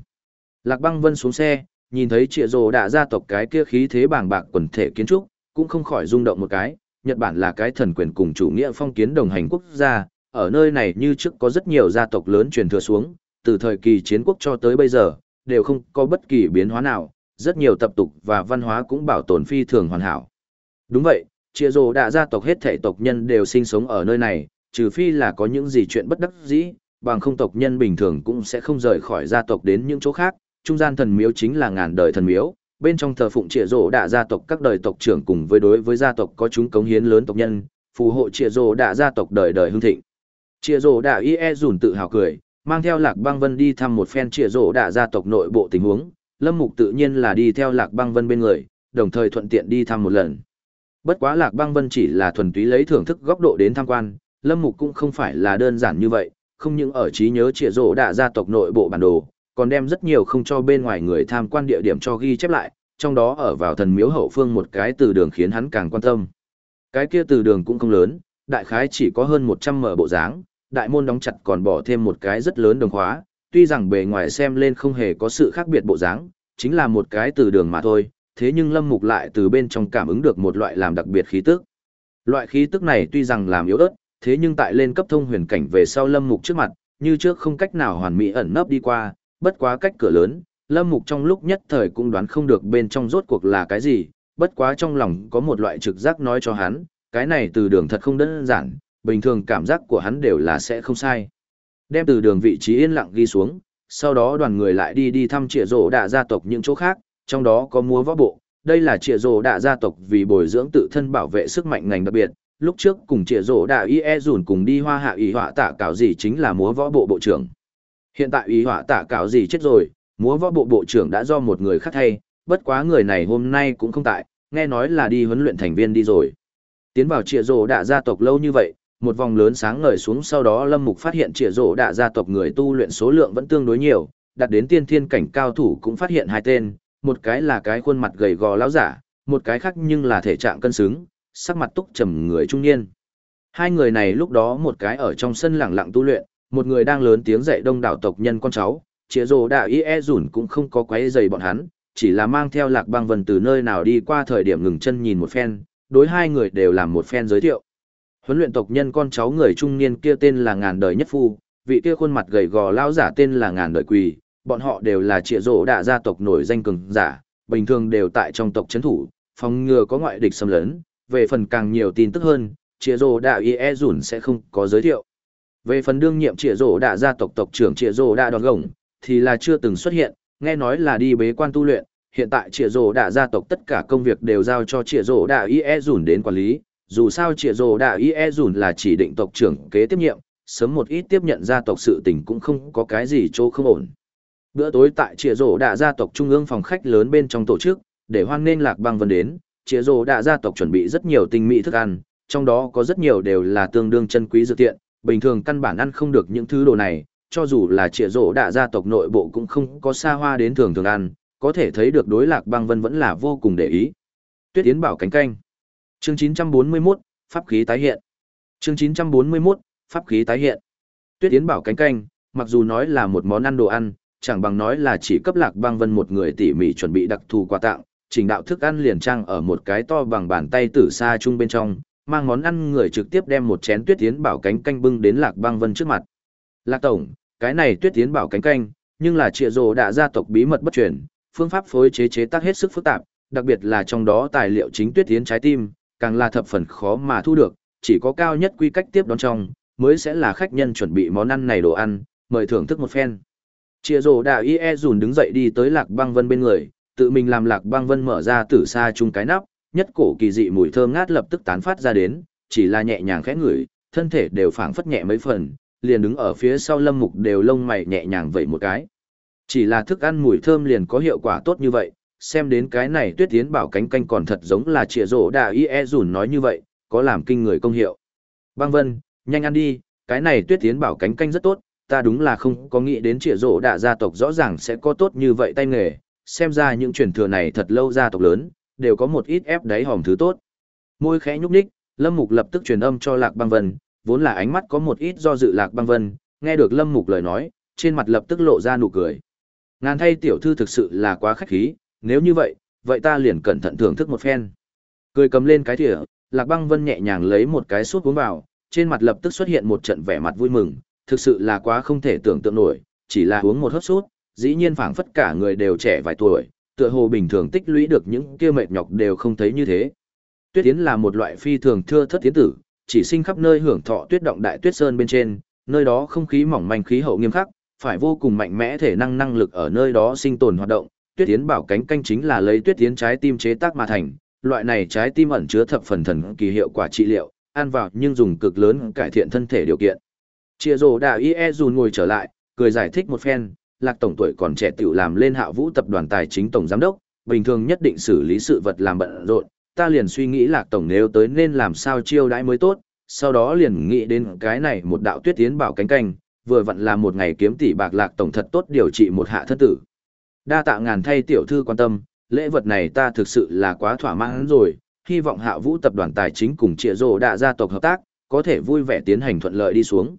Lạc băng vân xuống xe, nhìn thấy trịa rổ đạ gia tộc cái kia khí thế bàng bạc quần thể kiến trúc, cũng không khỏi rung động một cái. Nhật Bản là cái thần quyền cùng chủ nghĩa phong kiến đồng hành quốc gia, ở nơi này như trước có rất nhiều gia tộc lớn truyền thừa xuống, từ thời kỳ chiến quốc cho tới bây giờ, đều không có bất kỳ biến hóa nào, rất nhiều tập tục và văn hóa cũng bảo tồn phi thường hoàn hảo. Đúng vậy, chia rồ đạ gia tộc hết thể tộc nhân đều sinh sống ở nơi này, trừ phi là có những gì chuyện bất đắc dĩ, bằng không tộc nhân bình thường cũng sẽ không rời khỏi gia tộc đến những chỗ khác, trung gian thần miếu chính là ngàn đời thần miếu, bên trong thờ phụng trịa rổ đạ gia tộc các đời tộc trưởng cùng với đối với gia tộc có chúng cống hiến lớn tộc nhân, phù hộ Trịa Rồ Đạ gia tộc đời đời hưng thịnh. Trịa Rồ Đạ IE rủn tự hào cười, mang theo Lạc Băng Vân đi thăm một phen Trịa Rồ Đạ gia tộc nội bộ tình huống, Lâm Mục tự nhiên là đi theo Lạc Băng Vân bên người, đồng thời thuận tiện đi thăm một lần. Bất quá Lạc Băng Vân chỉ là thuần túy lấy thưởng thức góc độ đến tham quan, Lâm Mục cũng không phải là đơn giản như vậy, không những ở trí nhớ Trịa rộ Đạ gia tộc nội bộ bản đồ, còn đem rất nhiều không cho bên ngoài người tham quan địa điểm cho ghi chép lại, trong đó ở vào thần miếu hậu phương một cái từ đường khiến hắn càng quan tâm. Cái kia từ đường cũng không lớn, đại khái chỉ có hơn 100 mở bộ dáng, đại môn đóng chặt còn bỏ thêm một cái rất lớn đồng khóa, tuy rằng bề ngoài xem lên không hề có sự khác biệt bộ dáng, chính là một cái từ đường mà thôi, thế nhưng Lâm Mục lại từ bên trong cảm ứng được một loại làm đặc biệt khí tức. Loại khí tức này tuy rằng làm yếu ớt, thế nhưng tại lên cấp thông huyền cảnh về sau Lâm Mục trước mặt, như trước không cách nào hoàn mỹ ẩn nấp đi qua, bất quá cách cửa lớn, Lâm Mục trong lúc nhất thời cũng đoán không được bên trong rốt cuộc là cái gì, bất quá trong lòng có một loại trực giác nói cho hắn, cái này từ đường thật không đơn giản, bình thường cảm giác của hắn đều là sẽ không sai. Đem từ đường vị trí yên lặng ghi xuống, sau đó đoàn người lại đi đi thăm trịa rổ đạ gia tộc những chỗ khác, trong đó có múa võ bộ, đây là trịa rổ đạ gia tộc vì bồi dưỡng tự thân bảo vệ sức mạnh ngành đặc biệt, lúc trước cùng trịa rổ đạ e dùn cùng đi hoa hạ ý họa tạ cảo gì chính là múa võ bộ bộ trưởng. Hiện tại ý họa tạ cảo gì chết rồi, múa võ bộ bộ trưởng đã do một người khác thay, bất quá người này hôm nay cũng không tại, nghe nói là đi huấn luyện thành viên đi rồi. Tiến vào trịa rổ đạ gia tộc lâu như vậy, một vòng lớn sáng ngời xuống sau đó Lâm Mục phát hiện trịa rổ đạ gia tộc người tu luyện số lượng vẫn tương đối nhiều, đặt đến tiên thiên cảnh cao thủ cũng phát hiện hai tên, một cái là cái khuôn mặt gầy gò lão giả, một cái khác nhưng là thể trạng cân xứng, sắc mặt túc trầm người trung niên. Hai người này lúc đó một cái ở trong sân lặng lặng tu luyện, một người đang lớn tiếng dạy đông đảo tộc nhân con cháu, chĩa rồ đạo y e rủn cũng không có quấy dày bọn hắn, chỉ là mang theo lạc băng vần từ nơi nào đi qua thời điểm ngừng chân nhìn một phen, đối hai người đều làm một phen giới thiệu. Huấn luyện tộc nhân con cháu người trung niên kia tên là ngàn đời nhất phu, vị kia khuôn mặt gầy gò lão giả tên là ngàn đời quỳ, bọn họ đều là trịa rỗ đạ gia tộc nổi danh cường giả, bình thường đều tại trong tộc chấn thủ, phòng ngừa có ngoại địch xâm lấn, về phần càng nhiều tin tức hơn, trịa rỗ đạ y e dùn sẽ không có giới thiệu. Về phần đương nhiệm trịa rỗ đạ gia tộc tộc trưởng trịa rỗ đạ đòn gồng, thì là chưa từng xuất hiện, nghe nói là đi bế quan tu luyện, hiện tại trịa rỗ đạ gia tộc tất cả công việc đều giao cho trịa rỗ đạ y e dùn đến quản lý, dù sao trịa rổ đạ y e dùn là chỉ định tộc trưởng kế tiếp nhiệm, sớm một ít tiếp nhận gia tộc sự tình cũng không có cái gì chỗ không ổn. Bữa tối tại trịa rổ đạ gia tộc trung ương phòng khách lớn bên trong tổ chức, để hoan nên lạc băng vân đến, trịa rổ đạ gia tộc chuẩn bị rất nhiều tinh mỹ thức ăn, trong đó có rất nhiều đều là tương đương chân quý dược tiện, bình thường căn bản ăn không được những thứ đồ này, cho dù là trịa rổ đạ gia tộc nội bộ cũng không có xa hoa đến thường thường ăn, có thể thấy được đối lạc băng vân vẫn là vô cùng để ý. Tuyết Yến bảo cánh canh. Chương 941, pháp khí tái hiện. Chương 941, pháp khí tái hiện. Tuyết Yến bảo cánh canh, mặc dù nói là một món ăn đồ ăn, chẳng bằng nói là chỉ cấp lạc băng vân một người tỉ mỉ chuẩn bị đặc thù quà tặng, trình đạo thức ăn liền trang ở một cái to bằng bàn tay tử xa chung bên trong, mang món ăn người trực tiếp đem một chén tuyết tiến bảo cánh canh bưng đến lạc băng vân trước mặt. Lạc tổng, cái này tuyết tiến bảo cánh canh, nhưng là trịa rồ đã gia tộc bí mật bất truyền, phương pháp phối chế chế tác hết sức phức tạp, đặc biệt là trong đó tài liệu chính tuyết tiến trái tim, càng là thập phần khó mà thu được, chỉ có cao nhất quy cách tiếp đón trong, mới sẽ là khách nhân chuẩn bị món ăn này đồ ăn, mời thưởng thức một phen. Chia rồ đà y e dùn đứng dậy đi tới lạc băng vân bên người, tự mình làm lạc băng vân mở ra tử xa chung cái nắp, nhất cổ kỳ dị mùi thơm ngát lập tức tán phát ra đến, chỉ là nhẹ nhàng khẽ ngửi, thân thể đều phảng phất nhẹ mấy phần, liền đứng ở phía sau lâm mục đều lông mày nhẹ nhàng vậy một cái. Chỉ là thức ăn mùi thơm liền có hiệu quả tốt như vậy, xem đến cái này tuyết tiến bảo cánh canh còn thật giống là trịa rổ đà y e dùn nói như vậy, có làm kinh người công hiệu. Băng vân, nhanh ăn đi, cái này tuyết tiến bảo cánh canh rất tốt, ta đúng là không có nghĩ đến trịa rổ đạ gia tộc rõ ràng sẽ có tốt như vậy tay nghề, xem ra những truyền thừa này thật lâu gia tộc lớn, đều có một ít ép đáy hòm thứ tốt. Môi khẽ nhúc nhích, Lâm Mục lập tức truyền âm cho Lạc Băng Vân, vốn là ánh mắt có một ít do dự Lạc Băng Vân, nghe được Lâm Mục lời nói, trên mặt lập tức lộ ra nụ cười. Ngàn thay tiểu thư thực sự là quá khách khí, nếu như vậy, vậy ta liền cẩn thận thưởng thức một phen. Cười cầm lên cái thìa, Lạc Băng Vân nhẹ nhàng lấy một cái suốt uống vào, trên mặt lập tức xuất hiện một trận vẻ mặt vui mừng, thực sự là quá không thể tưởng tượng nổi, chỉ là uống một hớp sút, dĩ nhiên phảng phất cả người đều trẻ vài tuổi, tựa hồ bình thường tích lũy được những kia mệt nhọc đều không thấy như thế. Tuyết tiến là một loại phi thường thưa thất tiến tử, chỉ sinh khắp nơi hưởng thọ tuyết động đại tuyết sơn bên trên, nơi đó không khí mỏng manh khí hậu nghiêm khắc, phải vô cùng mạnh mẽ thể năng năng lực ở nơi đó sinh tồn hoạt động. Tuyết tiến bảo cánh canh chính là lấy tuyết tiến trái tim chế tác mà thành, loại này trái tim ẩn chứa thập phần thần kỳ hiệu quả trị liệu, ăn vào nhưng dùng cực lớn cải thiện thân thể điều kiện. Chia rồ đà y e dùn ngồi trở lại, cười giải thích một phen, lạc tổng tuổi còn trẻ tiểu làm lên hạ vũ tập đoàn tài chính tổng giám đốc, bình thường nhất định xử lý sự vật làm bận rộn, ta liền suy nghĩ lạc tổng nếu tới nên làm sao chiêu đãi mới tốt, sau đó liền nghĩ đến cái này một đạo tuyết tiến bảo cánh canh, vừa vặn là một ngày kiếm tỷ bạc lạc tổng thật tốt điều trị một hạ thân tử. Đa tạ ngàn thay tiểu thư quan tâm, lễ vật này ta thực sự là quá thỏa mãn rồi, hy vọng hạ vũ tập đoàn tài chính cùng trịa rồ đạ gia tộc hợp tác, có thể vui vẻ tiến hành thuận lợi đi xuống.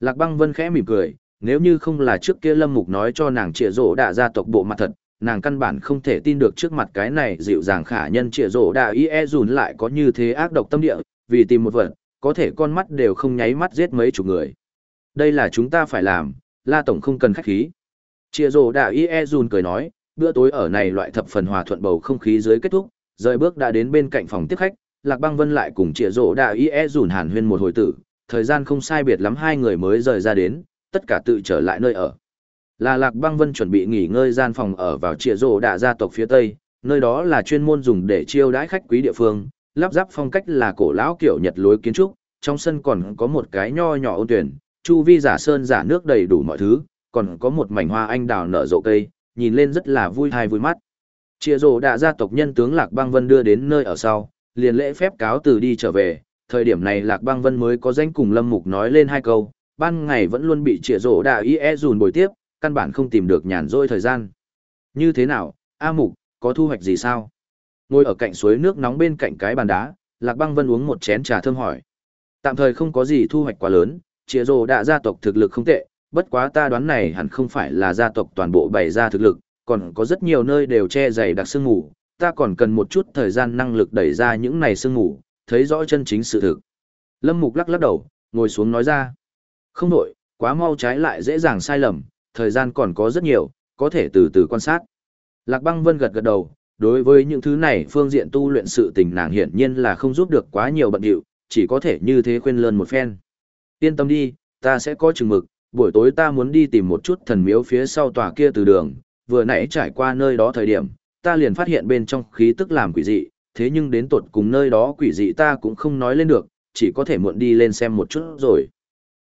Lạc băng vân khẽ mỉm cười, nếu như không là trước kia lâm mục nói cho nàng trịa rổ đạ gia tộc bộ mặt thật, nàng căn bản không thể tin được trước mặt cái này dịu dàng khả nhân trịa rổ đạ y e dùn lại có như thế ác độc tâm địa, vì tìm một vật, có thể con mắt đều không nháy mắt giết mấy chục người. Đây là chúng ta phải làm, La Tổng không cần khách khí. Chia rổ đạ y e dùn cười nói, bữa tối ở này loại thập phần hòa thuận bầu không khí dưới kết thúc, rời bước đã đến bên cạnh phòng tiếp khách, Lạc Băng Vân lại cùng Triệu Dỗ Đa Y E dùn hàn huyên một hồi tử, thời gian không sai biệt lắm hai người mới rời ra đến, tất cả tự trở lại nơi ở. Là Lạc Băng Vân chuẩn bị nghỉ ngơi gian phòng ở vào Trịa Rồ Đạ gia tộc phía tây, nơi đó là chuyên môn dùng để chiêu đãi khách quý địa phương, lắp ráp phong cách là cổ lão kiểu Nhật lối kiến trúc, trong sân còn có một cái nho nhỏ ôn tuyển, chu vi giả sơn giả nước đầy đủ mọi thứ, còn có một mảnh hoa anh đào nở rộ cây, nhìn lên rất là vui thai vui mắt. Chia rồ Đạ gia tộc nhân tướng Lạc Băng Vân đưa đến nơi ở sau, liền lễ phép cáo từ đi trở về, thời điểm này Lạc Băng Vân mới có danh cùng Lâm Mục nói lên hai câu, ban ngày vẫn luôn bị chia rổ đà y e dùn bồi tiếp, căn bản không tìm được nhàn rỗi thời gian. Như thế nào, A Mục, có thu hoạch gì sao? Ngồi ở cạnh suối nước nóng bên cạnh cái bàn đá, Lạc Băng Vân uống một chén trà thơm hỏi. Tạm thời không có gì thu hoạch quá lớn, chia rổ đà gia tộc thực lực không tệ, bất quá ta đoán này hẳn không phải là gia tộc toàn bộ bày ra thực lực, còn có rất nhiều nơi đều che dày đặc sương ngủ, ta còn cần một chút thời gian năng lực đẩy ra những này sương ngủ thấy rõ chân chính sự thực. Lâm Mục lắc lắc đầu, ngồi xuống nói ra. Không nổi, quá mau trái lại dễ dàng sai lầm, thời gian còn có rất nhiều, có thể từ từ quan sát. Lạc băng vân gật gật đầu, đối với những thứ này phương diện tu luyện sự tình nàng hiển nhiên là không giúp được quá nhiều bận điệu, chỉ có thể như thế khuyên lơn một phen. Yên tâm đi, ta sẽ có chừng mực, buổi tối ta muốn đi tìm một chút thần miếu phía sau tòa kia từ đường, vừa nãy trải qua nơi đó thời điểm, ta liền phát hiện bên trong khí tức làm quỷ dị, thế nhưng đến tột cùng nơi đó quỷ dị ta cũng không nói lên được, chỉ có thể muộn đi lên xem một chút rồi.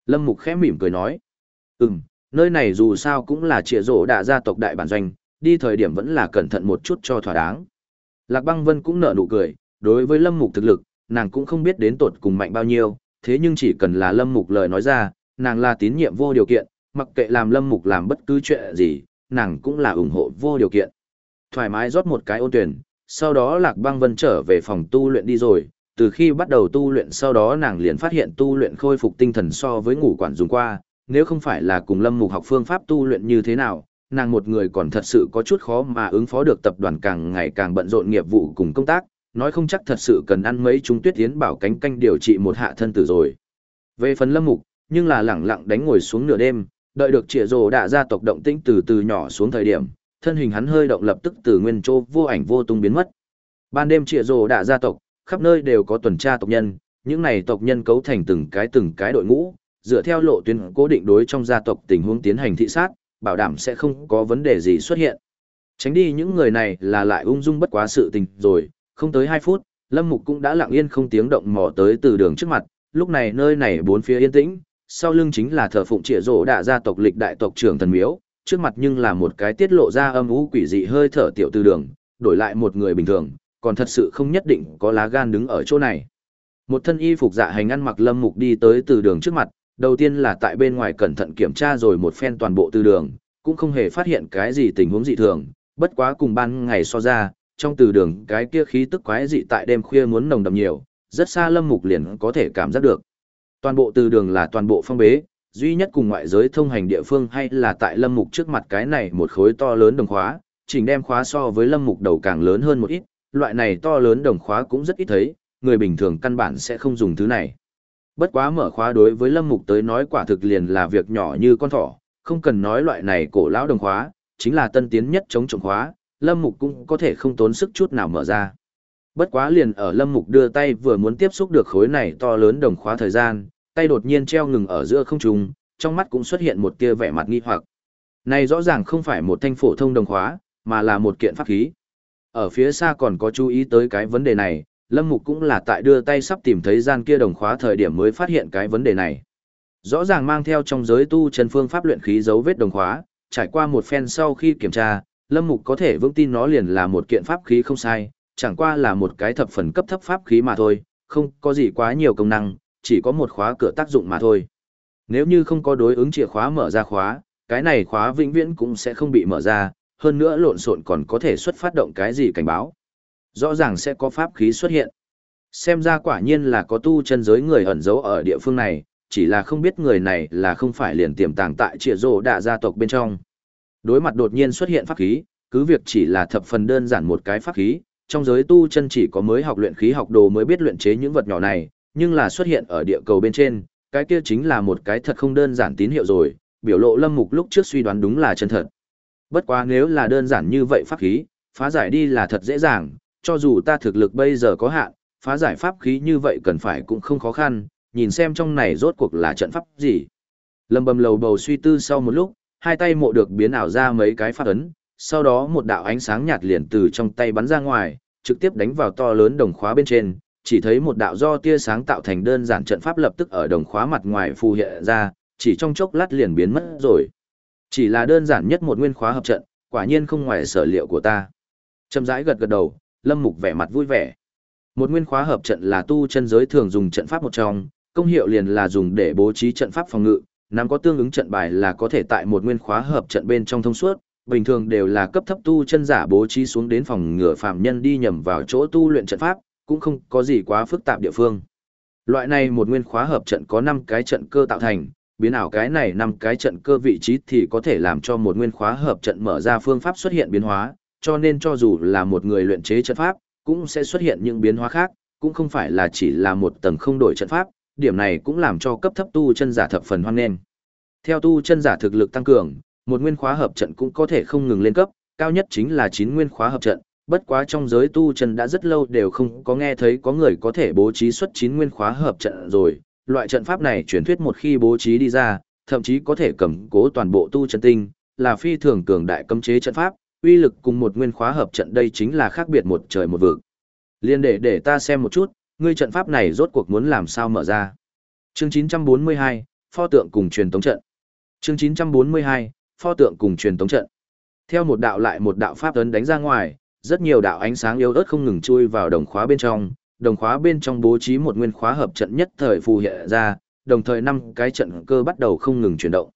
Lâm Mục khẽ mỉm cười nói, ừm, nơi này dù sao cũng là trịa rổ đạ gia tộc đại bản doanh, đi thời điểm vẫn là cẩn thận một chút cho thỏa đáng. Lạc băng vân cũng nở nụ cười, đối với Lâm Mục thực lực, nàng cũng không biết đến tột cùng mạnh bao nhiêu, thế nhưng chỉ cần là Lâm Mục lời nói ra, nàng là tín nhiệm vô điều kiện, mặc kệ làm Lâm Mục làm bất cứ chuyện gì, nàng cũng là ủng hộ vô điều kiện. Thoải mái rót một cái ôn tuyển, sau đó Lạc Băng Vân trở về phòng tu luyện đi rồi, từ khi bắt đầu tu luyện sau đó nàng liền phát hiện tu luyện khôi phục tinh thần so với ngủ quản dùng qua, nếu không phải là cùng Lâm Mục học phương pháp tu luyện như thế nào, nàng một người còn thật sự có chút khó mà ứng phó được tập đoàn càng ngày càng bận rộn nghiệp vụ cùng công tác, nói không chắc thật sự cần ăn mấy chúng tuyết tiến bảo cánh canh điều trị một hạ thân tử rồi. Về phần Lâm Mục, nhưng là lẳng lặng đánh ngồi xuống nửa đêm, đợi được trịa rồ đã gia tộc động tĩnh từ từ nhỏ xuống thời điểm, thân hình hắn hơi động lập tức từ nguyên chỗ vô ảnh vô tung biến mất. Ban đêm trịa rồ đã gia tộc, khắp nơi đều có tuần tra tộc nhân, những này tộc nhân cấu thành từng cái từng cái đội ngũ, dựa theo lộ tuyến cố định đối trong gia tộc tình huống tiến hành thị sát, bảo đảm sẽ không có vấn đề gì xuất hiện. Tránh đi những người này là lại ung dung bất quá sự tình rồi, không tới 2 phút, Lâm Mục cũng đã lặng yên không tiếng động mò tới từ đường trước mặt, lúc này nơi này bốn phía yên tĩnh, sau lưng chính là thờ phụng trịa rỗ đạ gia tộc lịch đại tộc trưởng thần miếu, trước mặt nhưng là một cái tiết lộ ra âm u quỷ dị hơi thở tiểu tư đường, đổi lại một người bình thường, còn thật sự không nhất định có lá gan đứng ở chỗ này. Một thân y phục dạ hành ăn mặc lâm mục đi tới từ đường trước mặt, đầu tiên là tại bên ngoài cẩn thận kiểm tra rồi một phen toàn bộ từ đường, cũng không hề phát hiện cái gì tình huống dị thường, bất quá cùng ban ngày so ra, trong từ đường cái kia khí tức quái dị tại đêm khuya muốn nồng đậm nhiều, rất xa lâm mục liền có thể cảm giác được. Toàn bộ từ đường là toàn bộ phong bế, duy nhất cùng ngoại giới thông hành địa phương hay là tại lâm mục trước mặt cái này một khối to lớn đồng khóa, chỉnh đem khóa so với lâm mục đầu càng lớn hơn một ít, loại này to lớn đồng khóa cũng rất ít thấy, người bình thường căn bản sẽ không dùng thứ này. Bất quá mở khóa đối với lâm mục tới nói quả thực liền là việc nhỏ như con thỏ, không cần nói loại này cổ lão đồng khóa, chính là tân tiến nhất chống trộm khóa, lâm mục cũng có thể không tốn sức chút nào mở ra. Bất quá liền ở lâm mục đưa tay vừa muốn tiếp xúc được khối này to lớn đồng khóa thời gian, tay đột nhiên treo ngừng ở giữa không trung, trong mắt cũng xuất hiện một tia vẻ mặt nghi hoặc. Này rõ ràng không phải một thanh phổ thông đồng khóa, mà là một kiện pháp khí. Ở phía xa còn có chú ý tới cái vấn đề này, Lâm Mục cũng là tại đưa tay sắp tìm thấy gian kia đồng khóa thời điểm mới phát hiện cái vấn đề này. Rõ ràng mang theo trong giới tu chân phương pháp luyện khí dấu vết đồng khóa, trải qua một phen sau khi kiểm tra, Lâm Mục có thể vững tin nó liền là một kiện pháp khí không sai, chẳng qua là một cái thập phần cấp thấp pháp khí mà thôi, không có gì quá nhiều công năng, chỉ có một khóa cửa tác dụng mà thôi. Nếu như không có đối ứng chìa khóa mở ra khóa, cái này khóa vĩnh viễn cũng sẽ không bị mở ra, hơn nữa lộn xộn còn có thể xuất phát động cái gì cảnh báo. Rõ ràng sẽ có pháp khí xuất hiện. Xem ra quả nhiên là có tu chân giới người ẩn giấu ở địa phương này, chỉ là không biết người này là không phải liền tiềm tàng tại trịa rồ đạ gia tộc bên trong. Đối mặt đột nhiên xuất hiện pháp khí, cứ việc chỉ là thập phần đơn giản một cái pháp khí, trong giới tu chân chỉ có mới học luyện khí học đồ mới biết luyện chế những vật nhỏ này, nhưng là xuất hiện ở địa cầu bên trên, cái kia chính là một cái thật không đơn giản tín hiệu rồi, biểu lộ Lâm Mục lúc trước suy đoán đúng là chân thật. Bất quá nếu là đơn giản như vậy pháp khí, phá giải đi là thật dễ dàng, cho dù ta thực lực bây giờ có hạn, phá giải pháp khí như vậy cần phải cũng không khó khăn, nhìn xem trong này rốt cuộc là trận pháp gì. Lâm bầm lầu bầu suy tư sau một lúc, hai tay mộ được biến ảo ra mấy cái pháp ấn, sau đó một đạo ánh sáng nhạt liền từ trong tay bắn ra ngoài, trực tiếp đánh vào to lớn đồng khóa bên trên, chỉ thấy một đạo do tia sáng tạo thành đơn giản trận pháp lập tức ở đồng khóa mặt ngoài phù hiện ra, chỉ trong chốc lát liền biến mất rồi. Chỉ là đơn giản nhất một nguyên khóa hợp trận, quả nhiên không ngoài sở liệu của ta. Trầm rãi gật gật đầu, Lâm Mục vẻ mặt vui vẻ. Một nguyên khóa hợp trận là tu chân giới thường dùng trận pháp một trong, công hiệu liền là dùng để bố trí trận pháp phòng ngự, nắm có tương ứng trận bài là có thể tại một nguyên khóa hợp trận bên trong thông suốt, bình thường đều là cấp thấp tu chân giả bố trí xuống đến phòng ngựa phạm nhân đi nhầm vào chỗ tu luyện trận pháp, cũng không có gì quá phức tạp địa phương. Loại này một nguyên khóa hợp trận có 5 cái trận cơ tạo thành, biến ảo cái này 5 cái trận cơ vị trí thì có thể làm cho một nguyên khóa hợp trận mở ra phương pháp xuất hiện biến hóa, cho nên cho dù là một người luyện chế trận pháp, cũng sẽ xuất hiện những biến hóa khác, cũng không phải là chỉ là một tầng không đổi trận pháp, điểm này cũng làm cho cấp thấp tu chân giả thập phần hoan nghênh. Theo tu chân giả thực lực tăng cường, một nguyên khóa hợp trận cũng có thể không ngừng lên cấp, cao nhất chính là 9 nguyên khóa hợp trận, bất quá trong giới tu chân đã rất lâu đều không có nghe thấy có người có thể bố trí xuất chín nguyên khóa hợp trận rồi, loại trận pháp này truyền thuyết một khi bố trí đi ra, thậm chí có thể cầm cố toàn bộ tu chân tinh, là phi thường cường đại cấm chế trận pháp, uy lực cùng một nguyên khóa hợp trận đây chính là khác biệt một trời một vực. Liên để để ta xem một chút, ngươi trận pháp này rốt cuộc muốn làm sao mở ra. Chương 942, pho tượng cùng truyền tống trận. Chương 942, pho tượng cùng truyền tống trận. Theo một đạo lại một đạo pháp ấn đánh ra ngoài, rất nhiều đạo ánh sáng yếu ớt không ngừng chui vào đồng khóa bên trong, đồng khóa bên trong bố trí một nguyên khóa hợp trận nhất thời phù hiện ra, đồng thời năm cái trận cơ bắt đầu không ngừng chuyển động.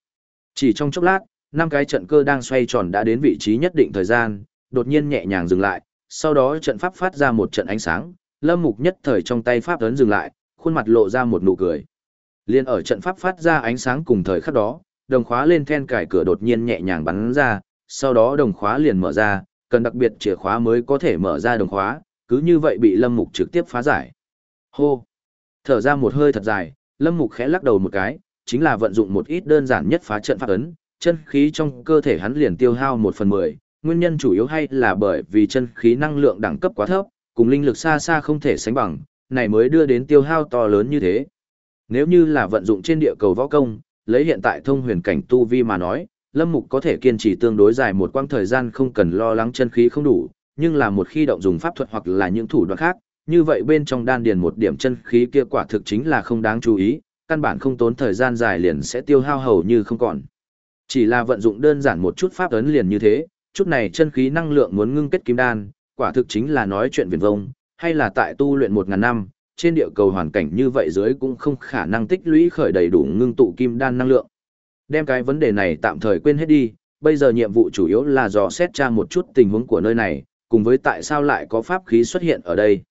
Chỉ trong chốc lát, năm cái trận cơ đang xoay tròn đã đến vị trí nhất định thời gian, đột nhiên nhẹ nhàng dừng lại, sau đó trận pháp phát ra một trận ánh sáng, Lâm Mục nhất thời trong tay pháp ấn dừng lại, khuôn mặt lộ ra một nụ cười. Liên ở trận pháp phát ra ánh sáng cùng thời khắc đó, đồng khóa lên then cài cửa đột nhiên nhẹ nhàng bắn ra, sau đó đồng khóa liền mở ra, cần đặc biệt chìa khóa mới có thể mở ra đồng khóa, cứ như vậy bị Lâm Mục trực tiếp phá giải. Hô! Thở ra một hơi thật dài, Lâm Mục khẽ lắc đầu một cái, chính là vận dụng một ít đơn giản nhất phá trận pháp ấn, chân khí trong cơ thể hắn liền tiêu hao một phần mười. nguyên nhân chủ yếu hay là bởi vì chân khí năng lượng đẳng cấp quá thấp, cùng linh lực xa xa không thể sánh bằng, này mới đưa đến tiêu hao to lớn như thế. Nếu như là vận dụng trên địa cầu võ công, lấy hiện tại thông huyền cảnh tu vi mà nói, Lâm Mục có thể kiên trì tương đối dài một quãng thời gian không cần lo lắng chân khí không đủ, nhưng là một khi động dùng pháp thuật hoặc là những thủ đoạn khác, như vậy bên trong đan điền một điểm chân khí kia quả thực chính là không đáng chú ý, căn bản không tốn thời gian dài liền sẽ tiêu hao hầu như không còn. Chỉ là vận dụng đơn giản một chút pháp ấn liền như thế, chút này chân khí năng lượng muốn ngưng kết kim đan, quả thực chính là nói chuyện viển vông, hay là tại tu luyện một ngàn năm, trên địa cầu hoàn cảnh như vậy dưới cũng không khả năng tích lũy khởi đầy đủ ngưng tụ kim đan năng lượng. Đem cái vấn đề này tạm thời quên hết đi, bây giờ nhiệm vụ chủ yếu là dò xét tra một chút tình huống của nơi này, cùng với tại sao lại có pháp khí xuất hiện ở đây.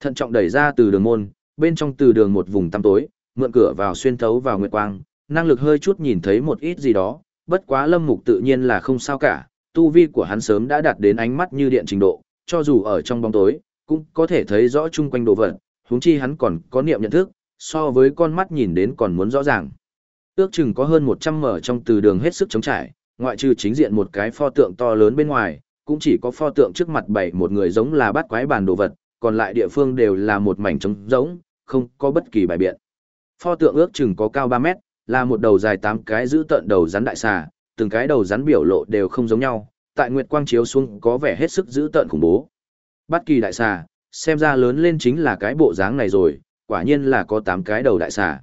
Thận trọng đẩy ra từ đường môn, bên trong từ đường một vùng tăm tối, mượn cửa vào xuyên thấu vào nguyệt quang, năng lực hơi chút nhìn thấy một ít gì đó, bất quá lâm mục tự nhiên là không sao cả, tu vi của hắn sớm đã đạt đến ánh mắt như điện trình độ, cho dù ở trong bóng tối, cũng có thể thấy rõ chung quanh đồ vật, huống chi hắn còn có niệm nhận thức, so với con mắt nhìn đến còn muốn rõ ràng. Ước chừng có hơn 100 mở trong từ đường hết sức chống trải, ngoại trừ chính diện một cái pho tượng to lớn bên ngoài, cũng chỉ có pho tượng trước mặt bảy một người giống là bát quái bàn đồ vật, còn lại địa phương đều là một mảnh trống rỗng, không có bất kỳ bài biện. Pho tượng ước chừng có cao 3 mét, là một đầu dài 8 cái giữ tận đầu rắn đại xà, từng cái đầu rắn biểu lộ đều không giống nhau, tại nguyệt quang chiếu xuống có vẻ hết sức giữ tận khủng bố. Bất kỳ đại xà, xem ra lớn lên chính là cái bộ dáng này rồi, quả nhiên là có 8 cái đầu đại xà.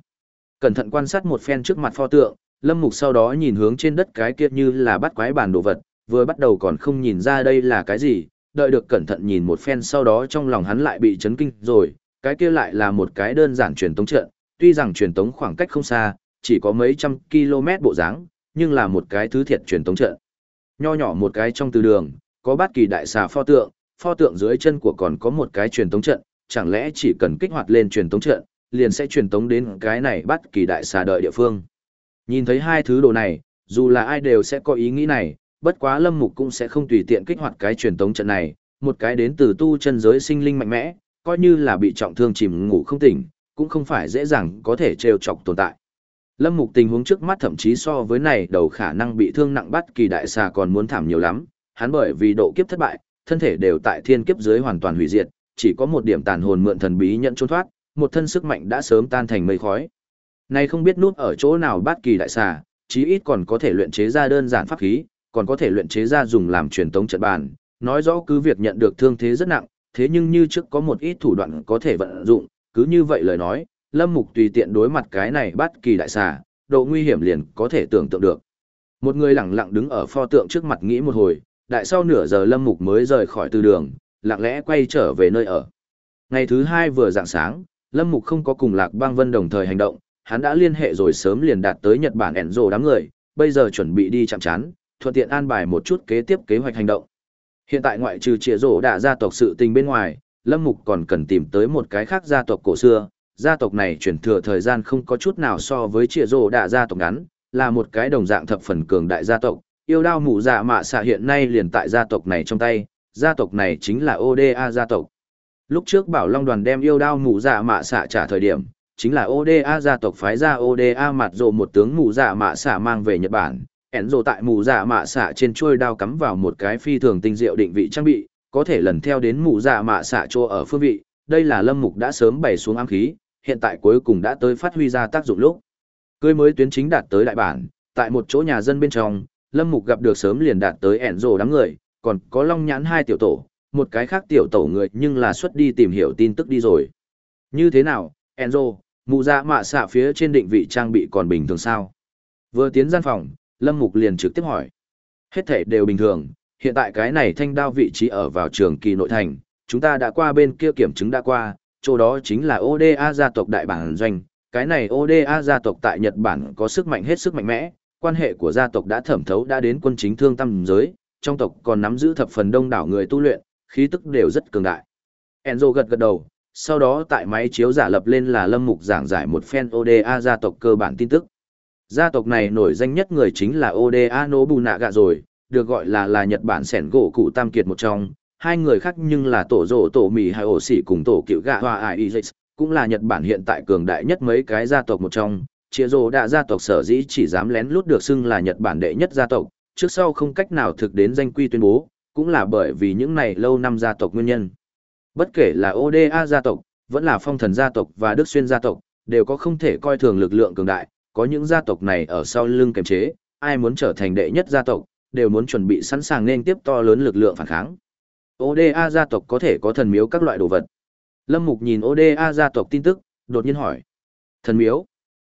Cẩn thận quan sát một phen trước mặt pho tượng, Lâm Mục sau đó nhìn hướng trên đất cái kia như là bắt quái bản đồ vật, vừa bắt đầu còn không nhìn ra đây là cái gì, đợi được cẩn thận nhìn một phen sau đó trong lòng hắn lại bị chấn kinh rồi, cái kia lại là một cái đơn giản truyền tống trận, tuy rằng truyền tống khoảng cách không xa, chỉ có mấy trăm km bộ dáng, nhưng là một cái thứ thiệt truyền tống trận. Nho nhỏ một cái trong từ đường, có bát kỳ đại xà pho tượng, pho tượng dưới chân của còn có một cái truyền tống trận, chẳng lẽ chỉ cần kích hoạt lên truyền tống trận, liền sẽ truyền tống đến cái này bắt kỳ đại xà đợi địa phương. Nhìn thấy hai thứ đồ này, dù là ai đều sẽ có ý nghĩ này, bất quá Lâm Mục cũng sẽ không tùy tiện kích hoạt cái truyền tống trận này, một cái đến từ tu chân giới sinh linh mạnh mẽ, coi như là bị trọng thương chìm ngủ không tỉnh, cũng không phải dễ dàng có thể trêu chọc tồn tại. Lâm Mục tình huống trước mắt thậm chí so với này đầu khả năng bị thương nặng bắt kỳ đại xà còn muốn thảm nhiều lắm, hắn bởi vì độ kiếp thất bại, thân thể đều tại thiên kiếp dưới hoàn toàn hủy diệt, chỉ có một điểm tàn hồn mượn thần bí nhận trốn thoát, một thân sức mạnh đã sớm tan thành mây khói. Này không biết núp ở chỗ nào bất kỳ đại xà, chí ít còn có thể luyện chế ra đơn giản pháp khí, còn có thể luyện chế ra dùng làm truyền tống trận bàn, nói rõ cứ việc nhận được thương thế rất nặng, thế nhưng như trước có một ít thủ đoạn có thể vận dụng, cứ như vậy lời nói, Lâm Mục tùy tiện đối mặt cái này bất kỳ đại xà, độ nguy hiểm liền có thể tưởng tượng được. Một người lặng lặng đứng ở pho tượng trước mặt nghĩ một hồi, đại sau nửa giờ Lâm Mục mới rời khỏi từ đường, lặng lẽ quay trở về nơi ở. Ngày thứ hai vừa dạng sáng, Lâm Mục không có cùng Lạc Bang Vân đồng thời hành động, hắn đã liên hệ rồi sớm liền đạt tới Nhật Bản ẻn rồ đám người, bây giờ chuẩn bị đi chạm chán, thuận tiện an bài một chút kế tiếp kế hoạch hành động. Hiện tại ngoại trừ trịa rổ đã gia tộc sự tình bên ngoài, Lâm Mục còn cần tìm tới một cái khác gia tộc cổ xưa, gia tộc này chuyển thừa thời gian không có chút nào so với trịa rổ đã gia tộc ngắn, là một cái đồng dạng thập phần cường đại gia tộc, yêu đao mụ dạ mạ xạ hiện nay liền tại gia tộc này trong tay, gia tộc này chính là ODA gia tộc. Lúc trước Bảo Long đoàn đem yêu đao mù dạ mạ xạ trả thời điểm, chính là ODA gia tộc phái ra ODA mặt rộ một tướng mù dạ mạ xạ mang về Nhật Bản, ẻn rộ tại mù dạ mạ xạ trên chuôi đao cắm vào một cái phi thường tinh diệu định vị trang bị có thể lần theo đến mù dạ mạ xạ chỗ ở phương vị. Đây là lâm mục đã sớm bày xuống ám khí hiện tại cuối cùng đã tới phát huy ra tác dụng lúc. Cưới mới tuyến chính đạt tới đại bản tại một chỗ nhà dân bên trong lâm mục gặp được sớm liền đạt tới ẻn rồ đám người còn có long nhãn hai tiểu tổ một cái khác tiểu tổ người nhưng là xuất đi tìm hiểu tin tức đi rồi. Như thế nào enzo mụ dạ mạ xạ phía trên định vị trang bị còn bình thường sao? Vừa tiến gian phòng Lâm Mục liền trực tiếp hỏi. Hết thể đều bình thường, hiện tại cái này thanh đao vị trí ở vào trường kỳ nội thành, chúng ta đã qua bên kia kiểm chứng đã qua, chỗ đó chính là ODA gia tộc đại bản doanh, cái này ODA gia tộc tại Nhật Bản có sức mạnh hết sức mạnh mẽ, quan hệ của gia tộc đã thẩm thấu đã đến quân chính thương tâm giới, trong tộc còn nắm giữ thập phần đông đảo người tu luyện, khí tức đều rất cường đại. Enzo gật gật đầu, sau đó tại máy chiếu giả lập lên là Lâm Mục giảng giải một phen ODA gia tộc cơ bản tin tức. Gia tộc này nổi danh nhất người chính là Oda Nobunaga rồi, được gọi là là Nhật Bản sẻn gỗ cụ tam kiệt một trong, hai người khác nhưng là tổ rổ tổ mì hay ổ xỉ cùng tổ cựu gạ hoa ai cũng là Nhật Bản hiện tại cường đại nhất mấy cái gia tộc một trong. Chia rổ đã gia tộc sở dĩ chỉ dám lén lút được xưng là Nhật Bản đệ nhất gia tộc, trước sau không cách nào thực đến danh quy tuyên bố, cũng là bởi vì những này lâu năm gia tộc nguyên nhân. Bất kể là Oda gia tộc, vẫn là phong thần gia tộc và Đức Xuyên gia tộc, đều có không thể coi thường lực lượng cường đại, có những gia tộc này ở sau lưng kềm chế, ai muốn trở thành đệ nhất gia tộc, đều muốn chuẩn bị sẵn sàng nên tiếp to lớn lực lượng phản kháng. ODA gia tộc có thể có thần miếu các loại đồ vật. Lâm Mục nhìn ODA gia tộc tin tức, đột nhiên hỏi. Thần miếu?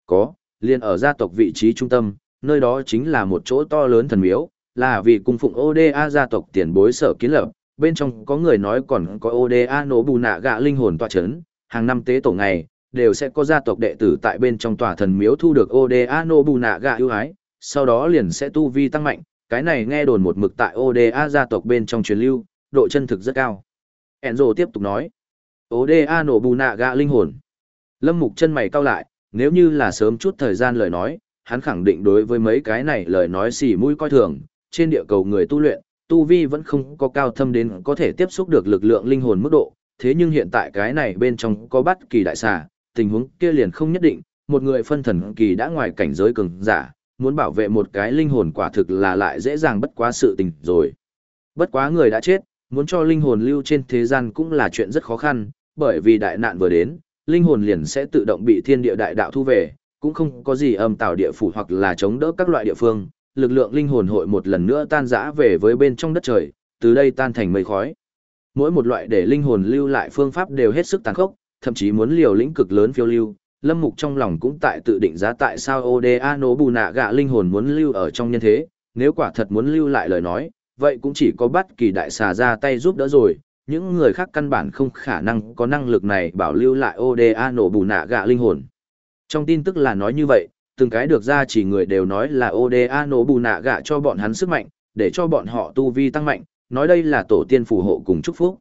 Có, liền ở gia tộc vị trí trung tâm, nơi đó chính là một chỗ to lớn thần miếu, là vì cung phụng ODA gia tộc tiền bối sở kiến lập, bên trong có người nói còn có ODA nổ bù nạ gạ linh hồn tòa chấn, hàng năm tế tổ ngày, đều sẽ có gia tộc đệ tử tại bên trong tòa thần miếu thu được Oda Nobunaga ưu ái, sau đó liền sẽ tu vi tăng mạnh, cái này nghe đồn một mực tại Oda gia tộc bên trong truyền lưu, độ chân thực rất cao. Enzo tiếp tục nói, Oda Nobunaga linh hồn. Lâm Mục chân mày cau lại, nếu như là sớm chút thời gian lời nói, hắn khẳng định đối với mấy cái này lời nói xỉ mũi coi thường, trên địa cầu người tu luyện, tu vi vẫn không có cao thâm đến có thể tiếp xúc được lực lượng linh hồn mức độ, thế nhưng hiện tại cái này bên trong có bắt kỳ đại xà, tình huống kia liền không nhất định, một người phân thần kỳ đã ngoài cảnh giới cường giả, muốn bảo vệ một cái linh hồn quả thực là lại dễ dàng bất quá sự tình rồi. Bất quá người đã chết, muốn cho linh hồn lưu trên thế gian cũng là chuyện rất khó khăn, bởi vì đại nạn vừa đến, linh hồn liền sẽ tự động bị thiên địa đại đạo thu về, cũng không có gì âm tạo địa phủ hoặc là chống đỡ các loại địa phương, lực lượng linh hồn hội một lần nữa tan rã về với bên trong đất trời, từ đây tan thành mây khói. Mỗi một loại để linh hồn lưu lại phương pháp đều hết sức tàn khốc, thậm chí muốn liều lĩnh cực lớn phiêu lưu. Lâm Mục trong lòng cũng tại tự định giá tại sao Oda nổ bù nạ gạ linh hồn muốn lưu ở trong nhân thế, nếu quả thật muốn lưu lại lời nói, vậy cũng chỉ có bắt kỳ đại xà ra tay giúp đỡ rồi, những người khác căn bản không khả năng có năng lực này bảo lưu lại Oda nổ bù nạ gạ linh hồn. Trong tin tức là nói như vậy, từng cái được ra chỉ người đều nói là Oda nổ bù nạ gạ cho bọn hắn sức mạnh, để cho bọn họ tu vi tăng mạnh, nói đây là tổ tiên phù hộ cùng chúc phúc.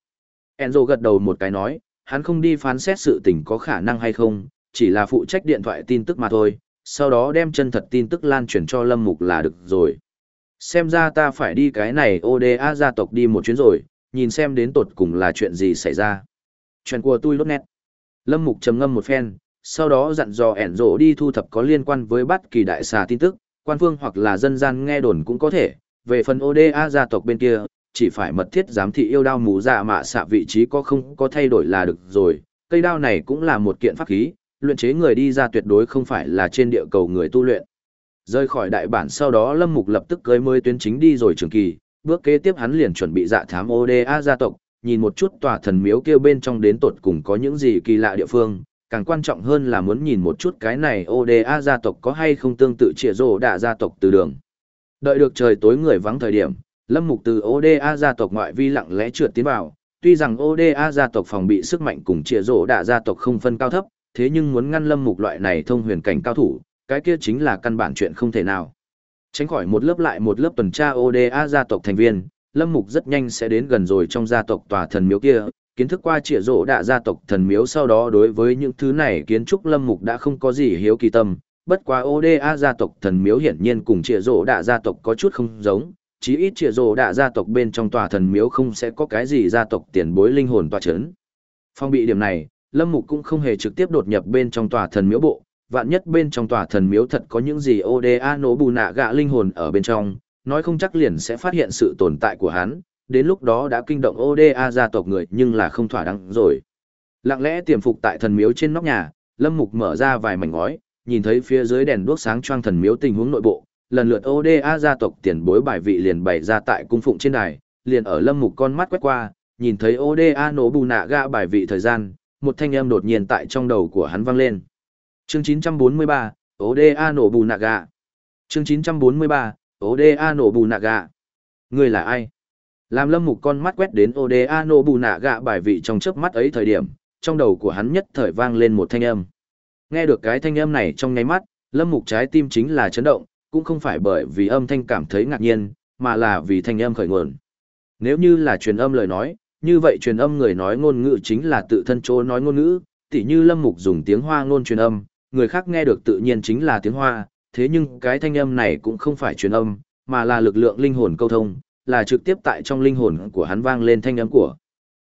Enzo gật đầu một cái nói, hắn không đi phán xét sự tình có khả năng hay không, chỉ là phụ trách điện thoại tin tức mà thôi, sau đó đem chân thật tin tức lan truyền cho Lâm Mục là được rồi. Xem ra ta phải đi cái này ODA gia tộc đi một chuyến rồi, nhìn xem đến tột cùng là chuyện gì xảy ra. Chuyện của tôi lốt nét. Lâm Mục trầm ngâm một phen, sau đó dặn dò ẻn rộ đi thu thập có liên quan với bất kỳ đại xà tin tức, quan phương hoặc là dân gian nghe đồn cũng có thể. Về phần ODA gia tộc bên kia, chỉ phải mật thiết giám thị yêu đao mù dạ mạ xạ vị trí có không có thay đổi là được rồi. Cây đao này cũng là một kiện pháp khí, luyện chế người đi ra tuyệt đối không phải là trên địa cầu người tu luyện. Rơi khỏi đại bản sau đó Lâm Mục lập tức cưới mới tuyến chính đi rồi trường kỳ, bước kế tiếp hắn liền chuẩn bị dạ thám ODA gia tộc, nhìn một chút tòa thần miếu kia bên trong đến tột cùng có những gì kỳ lạ địa phương, càng quan trọng hơn là muốn nhìn một chút cái này ODA gia tộc có hay không tương tự trịa rổ đạ gia tộc từ đường. Đợi được trời tối người vắng thời điểm, Lâm Mục từ ODA gia tộc ngoại vi lặng lẽ trượt tiến vào, tuy rằng ODA gia tộc phòng bị sức mạnh cùng trịa rổ đạ gia tộc không phân cao thấp, thế nhưng muốn ngăn Lâm Mục loại này thông huyền cảnh cao thủ, cái kia chính là căn bản chuyện không thể nào. Tránh khỏi một lớp lại một lớp tuần tra ODA gia tộc thành viên, Lâm Mục rất nhanh sẽ đến gần rồi trong gia tộc tòa thần miếu kia, kiến thức qua trịa rỗ đạ gia tộc thần miếu sau đó đối với những thứ này kiến trúc Lâm Mục đã không có gì hiếu kỳ tâm, bất quá ODA gia tộc thần miếu hiển nhiên cùng trịa rỗ đạ gia tộc có chút không giống, chí ít trịa rỗ đạ gia tộc bên trong tòa thần miếu không sẽ có cái gì gia tộc tiền bối linh hồn tòa chấn. Phong bị điểm này, Lâm Mục cũng không hề trực tiếp đột nhập bên trong tòa thần miếu bộ, vạn nhất bên trong tòa thần miếu thật có những gì ODA nổ bù nạ gạ linh hồn ở bên trong, nói không chắc liền sẽ phát hiện sự tồn tại của hắn, đến lúc đó đã kinh động ODA gia tộc người nhưng là không thỏa đáng rồi. Lặng lẽ tiềm phục tại thần miếu trên nóc nhà, Lâm Mục mở ra vài mảnh ngói, nhìn thấy phía dưới đèn đuốc sáng choang thần miếu tình huống nội bộ, lần lượt ODA gia tộc tiền bối bài vị liền bày ra tại cung phụng trên đài, liền ở Lâm Mục con mắt quét qua, nhìn thấy ODA nổ bù nạ gạ bài vị thời gian, một thanh âm đột nhiên tại trong đầu của hắn vang lên. Chương 943, ODA nổ bù nạ gạ. Chương 943, ODA nổ bù nạ gạ. Người là ai? Làm lâm mục con mắt quét đến ODA nổ bù nạ gạ bài vị trong chớp mắt ấy thời điểm, trong đầu của hắn nhất thời vang lên một thanh âm. Nghe được cái thanh âm này trong nháy mắt, lâm mục trái tim chính là chấn động, cũng không phải bởi vì âm thanh cảm thấy ngạc nhiên, mà là vì thanh âm khởi nguồn. Nếu như là truyền âm lời nói, như vậy truyền âm người nói ngôn ngữ chính là tự thân chỗ nói ngôn ngữ, tỉ như lâm mục dùng tiếng hoa ngôn truyền âm, người khác nghe được tự nhiên chính là tiếng hoa, thế nhưng cái thanh âm này cũng không phải truyền âm, mà là lực lượng linh hồn câu thông, là trực tiếp tại trong linh hồn của hắn vang lên thanh âm của.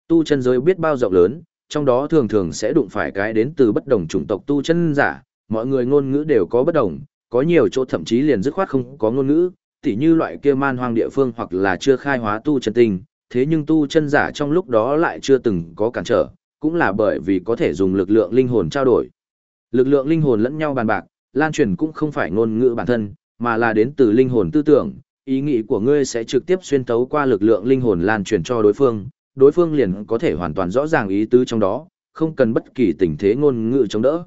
Tu chân giới biết bao rộng lớn, trong đó thường thường sẽ đụng phải cái đến từ bất đồng chủng tộc tu chân giả, mọi người ngôn ngữ đều có bất đồng, có nhiều chỗ thậm chí liền dứt khoát không có ngôn ngữ, tỉ như loại kia man hoang địa phương hoặc là chưa khai hóa tu chân tình, thế nhưng tu chân giả trong lúc đó lại chưa từng có cản trở, cũng là bởi vì có thể dùng lực lượng linh hồn trao đổi. Lực lượng linh hồn lẫn nhau bàn bạc, lan truyền cũng không phải ngôn ngữ bản thân, mà là đến từ linh hồn tư tưởng, ý nghĩ của ngươi sẽ trực tiếp xuyên tấu qua lực lượng linh hồn lan truyền cho đối phương, đối phương liền có thể hoàn toàn rõ ràng ý tứ trong đó, không cần bất kỳ tình thế ngôn ngữ chống đỡ.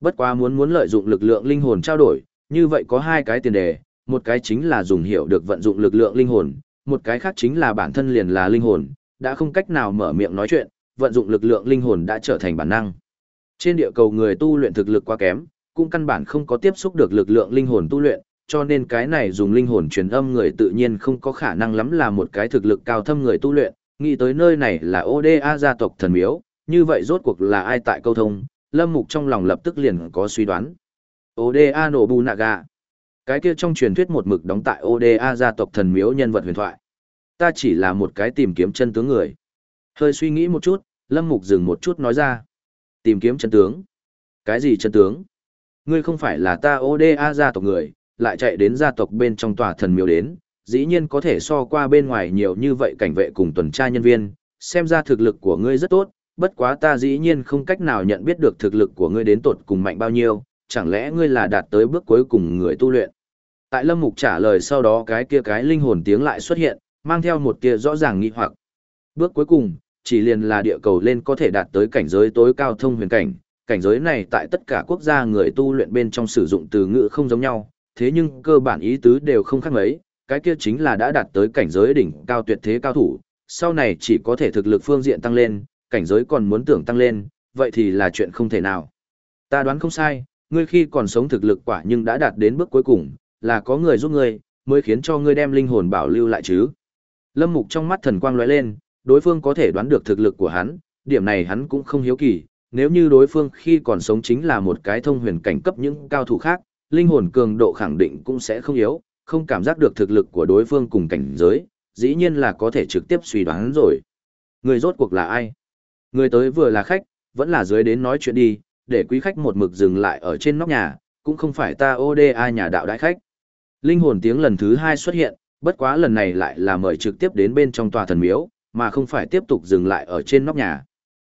Bất quá muốn muốn lợi dụng lực lượng linh hồn trao đổi, như vậy có hai cái tiền đề, một cái chính là dùng hiểu được vận dụng lực lượng linh hồn, một cái khác chính là bản thân liền là linh hồn, đã không cách nào mở miệng nói chuyện, vận dụng lực lượng linh hồn đã trở thành bản năng. Trên địa cầu người tu luyện thực lực quá kém, cũng căn bản không có tiếp xúc được lực lượng linh hồn tu luyện, cho nên cái này dùng linh hồn truyền âm người tự nhiên không có khả năng lắm là một cái thực lực cao thâm người tu luyện, nghĩ tới nơi này là ODA gia tộc thần miếu, như vậy rốt cuộc là ai tại câu thông, Lâm Mục trong lòng lập tức liền có suy đoán. ODA Nobunaga. Cái kia trong truyền thuyết một mực đóng tại ODA gia tộc thần miếu nhân vật huyền thoại. Ta chỉ là một cái tìm kiếm chân tướng người. Hơi suy nghĩ một chút, Lâm Mục dừng một chút nói ra. Tìm kiếm chân tướng. Cái gì chân tướng? Ngươi không phải là ta ODA gia tộc người, lại chạy đến gia tộc bên trong tòa thần miếu đến, dĩ nhiên có thể so qua bên ngoài nhiều như vậy cảnh vệ cùng tuần tra nhân viên, xem ra thực lực của ngươi rất tốt, bất quá ta dĩ nhiên không cách nào nhận biết được thực lực của ngươi đến tột cùng mạnh bao nhiêu, chẳng lẽ ngươi là đạt tới bước cuối cùng người tu luyện. Tại Lâm Mục trả lời sau đó cái kia cái linh hồn tiếng lại xuất hiện, mang theo một tia rõ ràng nghi hoặc. Bước cuối cùng, chỉ liền là địa cầu lên có thể đạt tới cảnh giới tối cao thông huyền cảnh, cảnh giới này tại tất cả quốc gia người tu luyện bên trong sử dụng từ ngữ không giống nhau, thế nhưng cơ bản ý tứ đều không khác mấy, cái kia chính là đã đạt tới cảnh giới đỉnh cao tuyệt thế cao thủ, sau này chỉ có thể thực lực phương diện tăng lên, cảnh giới còn muốn tưởng tăng lên, vậy thì là chuyện không thể nào. Ta đoán không sai, ngươi khi còn sống thực lực quả nhưng đã đạt đến bước cuối cùng, là có người giúp ngươi, mới khiến cho ngươi đem linh hồn bảo lưu lại chứ. Lâm Mục trong mắt thần quang lóe lên, đối phương có thể đoán được thực lực của hắn, điểm này hắn cũng không hiếu kỳ, nếu như đối phương khi còn sống chính là một cái thông huyền cảnh cấp những cao thủ khác, linh hồn cường độ khẳng định cũng sẽ không yếu, không cảm giác được thực lực của đối phương cùng cảnh giới, dĩ nhiên là có thể trực tiếp suy đoán rồi. Người rốt cuộc là ai? Người tới vừa là khách, vẫn là dưới đến nói chuyện đi, để quý khách một mực dừng lại ở trên nóc nhà, cũng không phải ta ODA nhà đạo đại khách. Linh hồn tiếng lần thứ hai xuất hiện, bất quá lần này lại là mời trực tiếp đến bên trong tòa thần miếu, mà không phải tiếp tục dừng lại ở trên nóc nhà.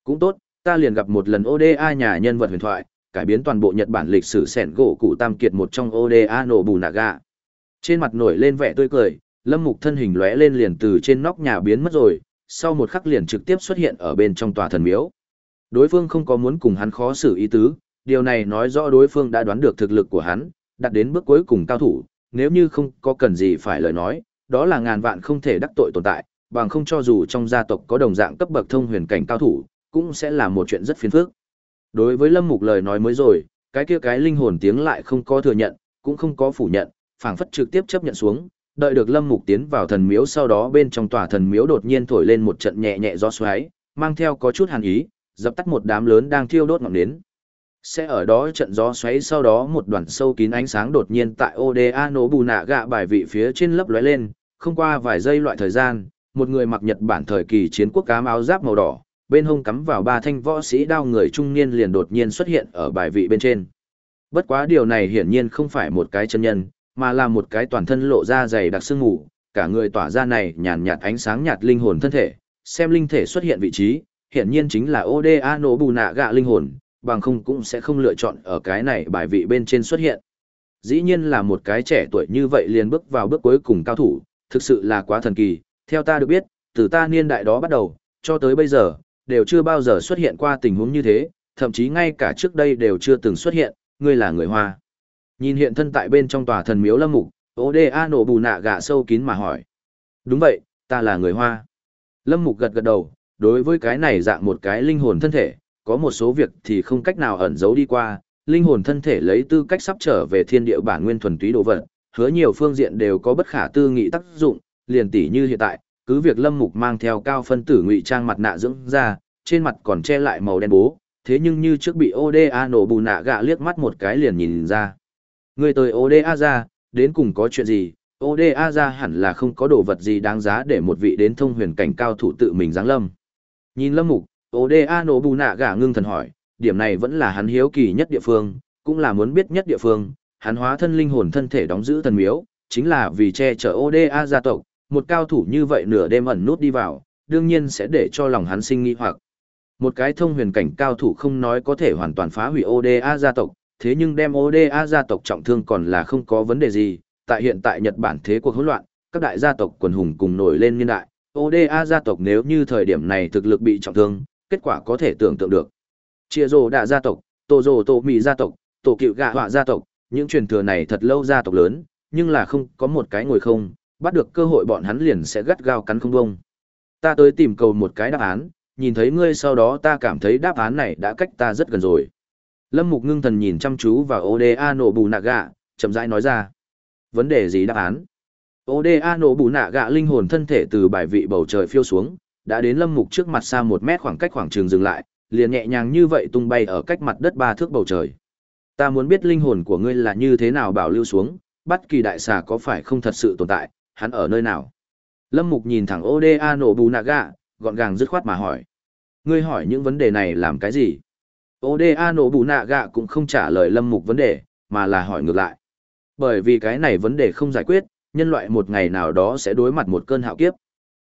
Cũng tốt, ta liền gặp một lần ODA nhà nhân vật huyền thoại, cải biến toàn bộ Nhật Bản lịch sử sẻn gỗ cụ tam kiệt một trong ODA Nobunaga. Trên mặt nổi lên vẻ tươi cười, Lâm Mục thân hình lóe lên liền từ trên nóc nhà biến mất rồi, sau một khắc liền trực tiếp xuất hiện ở bên trong tòa thần miếu. Đối phương không có muốn cùng hắn khó xử ý tứ, điều này nói rõ đối phương đã đoán được thực lực của hắn, đặt đến bước cuối cùng cao thủ, nếu như không có cần gì phải lời nói, đó là ngàn vạn không thể đắc tội tồn tại, bằng không cho dù trong gia tộc có đồng dạng cấp bậc thông huyền cảnh cao thủ, cũng sẽ là một chuyện rất phiền phức. Đối với Lâm Mục lời nói mới rồi, cái kia cái linh hồn tiếng lại không có thừa nhận, cũng không có phủ nhận, phảng phất trực tiếp chấp nhận xuống, đợi được Lâm Mục tiến vào thần miếu sau đó bên trong tòa thần miếu đột nhiên thổi lên một trận nhẹ nhẹ gió xoáy, mang theo có chút hàn ý, dập tắt một đám lớn đang thiêu đốt ngọn nến. Sẽ ở đó trận gió xoáy sau đó một đoàn sâu kín ánh sáng đột nhiên tại Oda nổ bù nạ gạ bài vị phía trên lấp lóe lên, không qua vài giây loại thời gian, một người mặc Nhật Bản thời kỳ chiến quốc cám áo giáp màu đỏ, bên hông cắm vào ba thanh võ sĩ đao người trung niên liền đột nhiên xuất hiện ở bài vị bên trên. Bất quá điều này hiển nhiên không phải một cái chân nhân, mà là một cái toàn thân lộ ra dày đặc sương mù, cả người tỏa ra này nhàn nhạt ánh sáng nhạt linh hồn thân thể, xem linh thể xuất hiện vị trí, hiển nhiên chính là Oda nổ bù nạ gạ linh hồn, bằng không cũng sẽ không lựa chọn ở cái này bài vị bên trên xuất hiện. Dĩ nhiên là một cái trẻ tuổi như vậy liền bước vào bước cuối cùng cao thủ, thực sự là quá thần kỳ, theo ta được biết, từ ta niên đại đó bắt đầu, cho tới bây giờ, đều chưa bao giờ xuất hiện qua tình huống như thế, thậm chí ngay cả trước đây đều chưa từng xuất hiện, ngươi là người Hoa. Nhìn hiện thân tại bên trong tòa thần miếu lâm mục, Oda nổ bù nạ gạ sâu kín mà hỏi. Đúng vậy, ta là người Hoa. Lâm mục gật gật đầu, đối với cái này dạng một cái linh hồn thân thể, có một số việc thì không cách nào ẩn giấu đi qua, linh hồn thân thể lấy tư cách sắp trở về thiên địa bản nguyên thuần túy đồ vật, hứa nhiều phương diện đều có bất khả tư nghị tác dụng, liền tỷ như hiện tại, cứ việc Lâm Mục mang theo cao phân tử ngụy trang mặt nạ dưỡng ra, trên mặt còn che lại màu đen bố, thế nhưng như trước bị ODA nổ bù nạ gạ liếc mắt một cái liền nhìn ra. Người tới ODA ra, đến cùng có chuyện gì, ODA ra hẳn là không có đồ vật gì đáng giá để một vị đến thông huyền cảnh cao thủ tự mình giáng lâm. Nhìn Lâm Mục, Oda nổ bù nạ gạ ngưng thần hỏi, điểm này vẫn là hắn hiếu kỳ nhất địa phương, cũng là muốn biết nhất địa phương, hắn hóa thân linh hồn thân thể đóng giữ thần miếu, chính là vì che chở Oda gia tộc, một cao thủ như vậy nửa đêm ẩn nút đi vào, đương nhiên sẽ để cho lòng hắn sinh nghi hoặc. Một cái thông huyền cảnh cao thủ không nói có thể hoàn toàn phá hủy Oda gia tộc, thế nhưng đem Oda gia tộc trọng thương còn là không có vấn đề gì, tại hiện tại Nhật Bản thế cuộc hỗn loạn, các đại gia tộc quần hùng cùng nổi lên niên đại, Oda gia tộc nếu như thời điểm này thực lực bị trọng thương, kết quả có thể tưởng tượng được. Chia rồ đạ gia tộc, tổ rồ tổ mì gia tộc, tổ cựu gạ họa gia tộc, những truyền thừa này thật lâu gia tộc lớn, nhưng là không có một cái ngồi không, bắt được cơ hội bọn hắn liền sẽ gắt gao cắn không bông. Ta tới tìm cầu một cái đáp án, nhìn thấy ngươi sau đó ta cảm thấy đáp án này đã cách ta rất gần rồi. Lâm Mục ngưng thần nhìn chăm chú vào Oda nổ bù nạ gạ, chậm rãi nói ra. Vấn đề gì đáp án? Oda nổ bù nạ gạ linh hồn thân thể từ bài vị bầu trời phiêu xuống, đã đến lâm mục trước mặt xa một mét khoảng cách khoảng trường dừng lại, liền nhẹ nhàng như vậy tung bay ở cách mặt đất ba thước bầu trời. Ta muốn biết linh hồn của ngươi là như thế nào bảo lưu xuống, bất kỳ đại xà có phải không thật sự tồn tại, hắn ở nơi nào. Lâm mục nhìn thẳng Oda Nobunaga, bù gọn gàng dứt khoát mà hỏi. Ngươi hỏi những vấn đề này làm cái gì? Oda Nobunaga bù cũng không trả lời lâm mục vấn đề, mà là hỏi ngược lại. Bởi vì cái này vấn đề không giải quyết, nhân loại một ngày nào đó sẽ đối mặt một cơn hạo kiếp.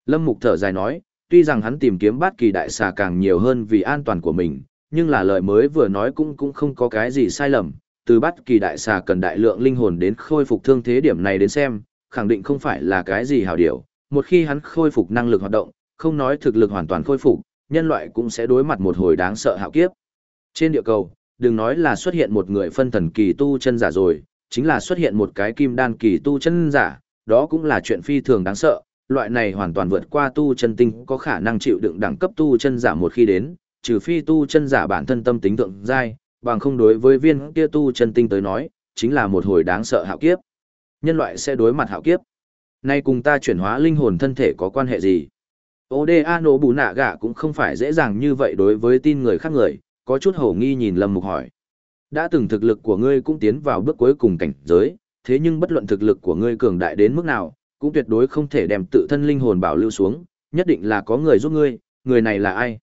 Lâm mục thở dài nói, tuy rằng hắn tìm kiếm bát kỳ đại xà càng nhiều hơn vì an toàn của mình, nhưng là lời mới vừa nói cũng cũng không có cái gì sai lầm, từ bát kỳ đại xà cần đại lượng linh hồn đến khôi phục thương thế điểm này đến xem, khẳng định không phải là cái gì hảo điều, một khi hắn khôi phục năng lực hoạt động, không nói thực lực hoàn toàn khôi phục, nhân loại cũng sẽ đối mặt một hồi đáng sợ hạo kiếp. Trên địa cầu, đừng nói là xuất hiện một người phân thần kỳ tu chân giả rồi, chính là xuất hiện một cái kim đan kỳ tu chân giả, đó cũng là chuyện phi thường đáng sợ, loại này hoàn toàn vượt qua tu chân tinh có khả năng chịu đựng đẳng cấp tu chân giả một khi đến, trừ phi tu chân giả bản thân tâm tính thượng giai, bằng không đối với viên kia tu chân tinh tới nói, chính là một hồi đáng sợ hạo kiếp. Nhân loại sẽ đối mặt hạo kiếp. Nay cùng ta chuyển hóa linh hồn thân thể có quan hệ gì? Oda nổ bù nạ gạ cũng không phải dễ dàng như vậy đối với tin người khác người, có chút hổ nghi nhìn Lâm Mục hỏi. Đã từng thực lực của ngươi cũng tiến vào bước cuối cùng cảnh giới, thế nhưng bất luận thực lực của ngươi cường đại đến mức nào, cũng tuyệt đối không thể đem tự thân linh hồn bảo lưu xuống, nhất định là có người giúp ngươi, người này là ai?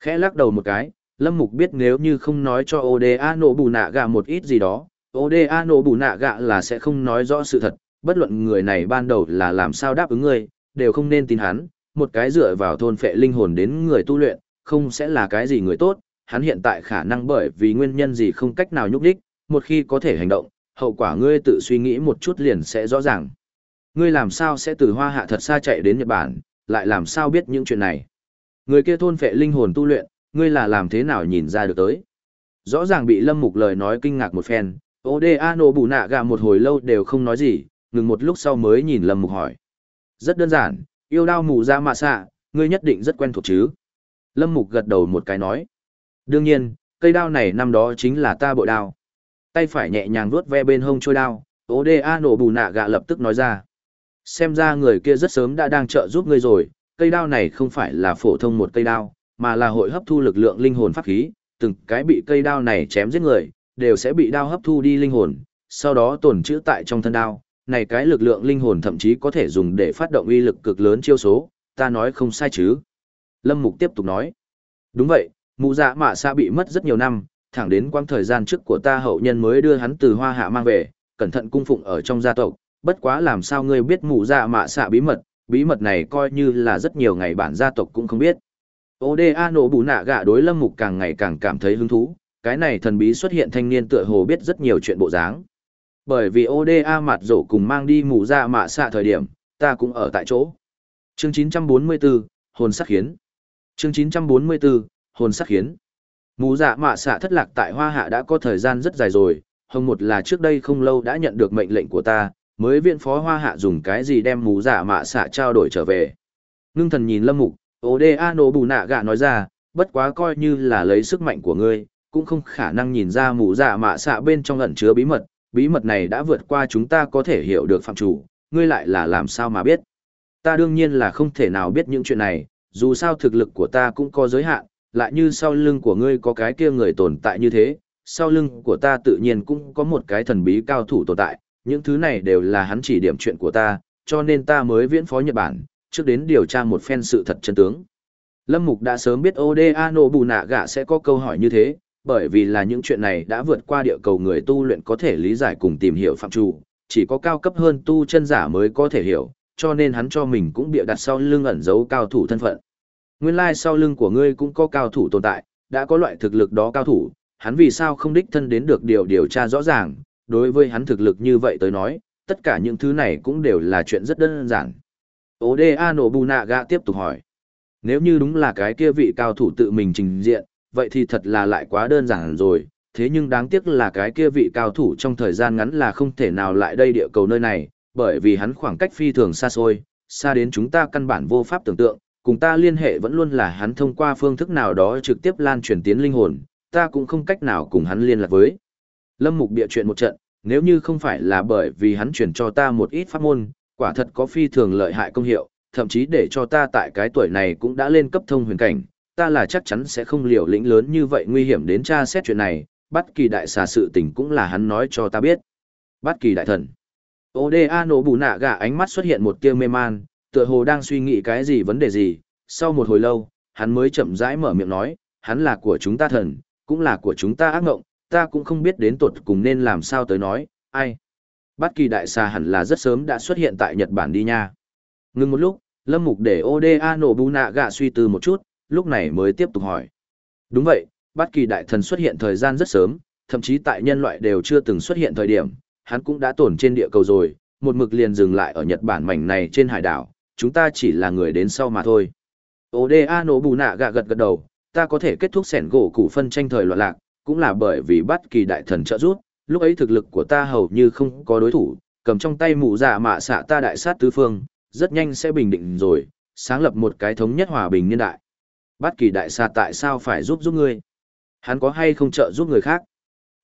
Khẽ lắc đầu một cái, Lâm Mục biết nếu như không nói cho Oda nổ bù nạ gạ một ít gì đó, Oda nổ bù nạ gạ là sẽ không nói rõ sự thật, bất luận người này ban đầu là làm sao đáp ứng ngươi, đều không nên tin hắn, một cái dựa vào thôn phệ linh hồn đến người tu luyện, không sẽ là cái gì người tốt, hắn hiện tại khả năng bởi vì nguyên nhân gì không cách nào nhúc đích, một khi có thể hành động, hậu quả ngươi tự suy nghĩ một chút liền sẽ rõ ràng. Ngươi làm sao sẽ từ hoa hạ thật xa chạy đến Nhật Bản, lại làm sao biết những chuyện này. Người kia thôn phệ linh hồn tu luyện, ngươi là làm thế nào nhìn ra được tới. Rõ ràng bị Lâm Mục lời nói kinh ngạc một phen, Oda nổ bù nạ gà một hồi lâu đều không nói gì, ngừng một lúc sau mới nhìn Lâm Mục hỏi. Rất đơn giản, yêu đao mù ra mạ xạ, ngươi nhất định rất quen thuộc chứ. Lâm Mục gật đầu một cái nói. Đương nhiên, cây đao này năm đó chính là ta bội đao. Tay phải nhẹ nhàng vuốt ve bên hông trôi đao, Oda nổ bù nạ gà lập tức nói ra. Xem ra người kia rất sớm đã đang trợ giúp ngươi rồi, cây đao này không phải là phổ thông một cây đao, mà là hội hấp thu lực lượng linh hồn pháp khí, từng cái bị cây đao này chém giết người, đều sẽ bị đao hấp thu đi linh hồn, sau đó tồn trữ tại trong thân đao, này cái lực lượng linh hồn thậm chí có thể dùng để phát động uy lực cực lớn chiêu số, ta nói không sai chứ. Lâm Mục tiếp tục nói. Đúng vậy, mụ dạ mạ xa bị mất rất nhiều năm, thẳng đến quãng thời gian trước của ta hậu nhân mới đưa hắn từ hoa hạ mang về, cẩn thận cung phụng ở trong gia tộc, bất quá làm sao ngươi biết mụ dạ mạ xạ bí mật, bí mật này coi như là rất nhiều ngày bản gia tộc cũng không biết. Oda nổ bù nạ gạ đối lâm mục càng ngày càng cảm thấy hứng thú, cái này thần bí xuất hiện thanh niên tựa hồ biết rất nhiều chuyện bộ dáng. Bởi vì ODA mặt rổ cùng mang đi mù ra mạ xạ thời điểm, ta cũng ở tại chỗ. Chương 944, hồn sắc hiến Chương 944, hồn sắc hiến Mù dạ mạ xạ thất lạc tại Hoa Hạ đã có thời gian rất dài rồi, hồng một là trước đây không lâu đã nhận được mệnh lệnh của ta, mới viện phó Hoa Hạ dùng cái gì đem mù dạ mạ xạ trao đổi trở về. Ngưng thần nhìn lâm mục, ODA nổ bù nạ gạ nói ra, bất quá coi như là lấy sức mạnh của ngươi, cũng không khả năng nhìn ra mù dạ mạ xạ bên trong ẩn chứa bí mật, bí mật này đã vượt qua chúng ta có thể hiểu được phạm chủ, ngươi lại là làm sao mà biết. Ta đương nhiên là không thể nào biết những chuyện này, dù sao thực lực của ta cũng có giới hạn, lại như sau lưng của ngươi có cái kia người tồn tại như thế, sau lưng của ta tự nhiên cũng có một cái thần bí cao thủ tồn tại, những thứ này đều là hắn chỉ điểm chuyện của ta, cho nên ta mới viễn phó Nhật Bản, trước đến điều tra một phen sự thật chân tướng. Lâm Mục đã sớm biết Oda Nobunaga sẽ có câu hỏi như thế, bởi vì là những chuyện này đã vượt qua địa cầu người tu luyện có thể lý giải cùng tìm hiểu phạm trụ chỉ có cao cấp hơn tu chân giả mới có thể hiểu, cho nên hắn cho mình cũng bịa đặt sau lưng ẩn giấu cao thủ thân phận. Nguyên lai like sau lưng của ngươi cũng có cao thủ tồn tại, đã có loại thực lực đó cao thủ, hắn vì sao không đích thân đến được điều điều tra rõ ràng, đối với hắn thực lực như vậy tới nói, tất cả những thứ này cũng đều là chuyện rất đơn giản. Oda Nobunaga tiếp tục hỏi. Nếu như đúng là cái kia vị cao thủ tự mình trình diện, vậy thì thật là lại quá đơn giản rồi, thế nhưng đáng tiếc là cái kia vị cao thủ trong thời gian ngắn là không thể nào lại đây địa cầu nơi này, bởi vì hắn khoảng cách phi thường xa xôi, xa đến chúng ta căn bản vô pháp tưởng tượng, cùng ta liên hệ vẫn luôn là hắn thông qua phương thức nào đó trực tiếp lan truyền tiến linh hồn, ta cũng không cách nào cùng hắn liên lạc với. Lâm Mục địa chuyện một trận, nếu như không phải là bởi vì hắn truyền cho ta một ít pháp môn, quả thật có phi thường lợi hại công hiệu, thậm chí để cho ta tại cái tuổi này cũng đã lên cấp thông huyền cảnh, ta là chắc chắn sẽ không liều lĩnh lớn như vậy nguy hiểm đến tra xét chuyện này, bất kỳ đại xà sự tình cũng là hắn nói cho ta biết. Bất kỳ đại thần. Oda nổ bù nạ gà ánh mắt xuất hiện một tia mê man, tựa hồ đang suy nghĩ cái gì vấn đề gì, sau một hồi lâu, hắn mới chậm rãi mở miệng nói, hắn là của chúng ta thần, cũng là của chúng ta ác ngộng, ta cũng không biết đến tuột cùng nên làm sao tới nói, ai. Bất kỳ đại xà hẳn là rất sớm đã xuất hiện tại Nhật Bản đi nha. Ngừng một lúc, Lâm Mục để Oda nổ bù nạ gà suy tư một chút, lúc này mới tiếp tục hỏi. Đúng vậy, bất kỳ đại thần xuất hiện thời gian rất sớm, thậm chí tại nhân loại đều chưa từng xuất hiện thời điểm, hắn cũng đã tổn trên địa cầu rồi, một mực liền dừng lại ở Nhật Bản mảnh này trên hải đảo, chúng ta chỉ là người đến sau mà thôi. Oda nổ bù nạ gạ gật gật đầu, ta có thể kết thúc sẻn gỗ củ phân tranh thời loạn lạc, cũng là bởi vì bất kỳ đại thần trợ giúp, lúc ấy thực lực của ta hầu như không có đối thủ, cầm trong tay mụ giả dạ mạ xạ ta đại sát tứ phương, rất nhanh sẽ bình định rồi, sáng lập một cái thống nhất hòa bình nhân đại. Bất kỳ đại xà tại sao phải giúp giúp ngươi? Hắn có hay không trợ giúp người khác?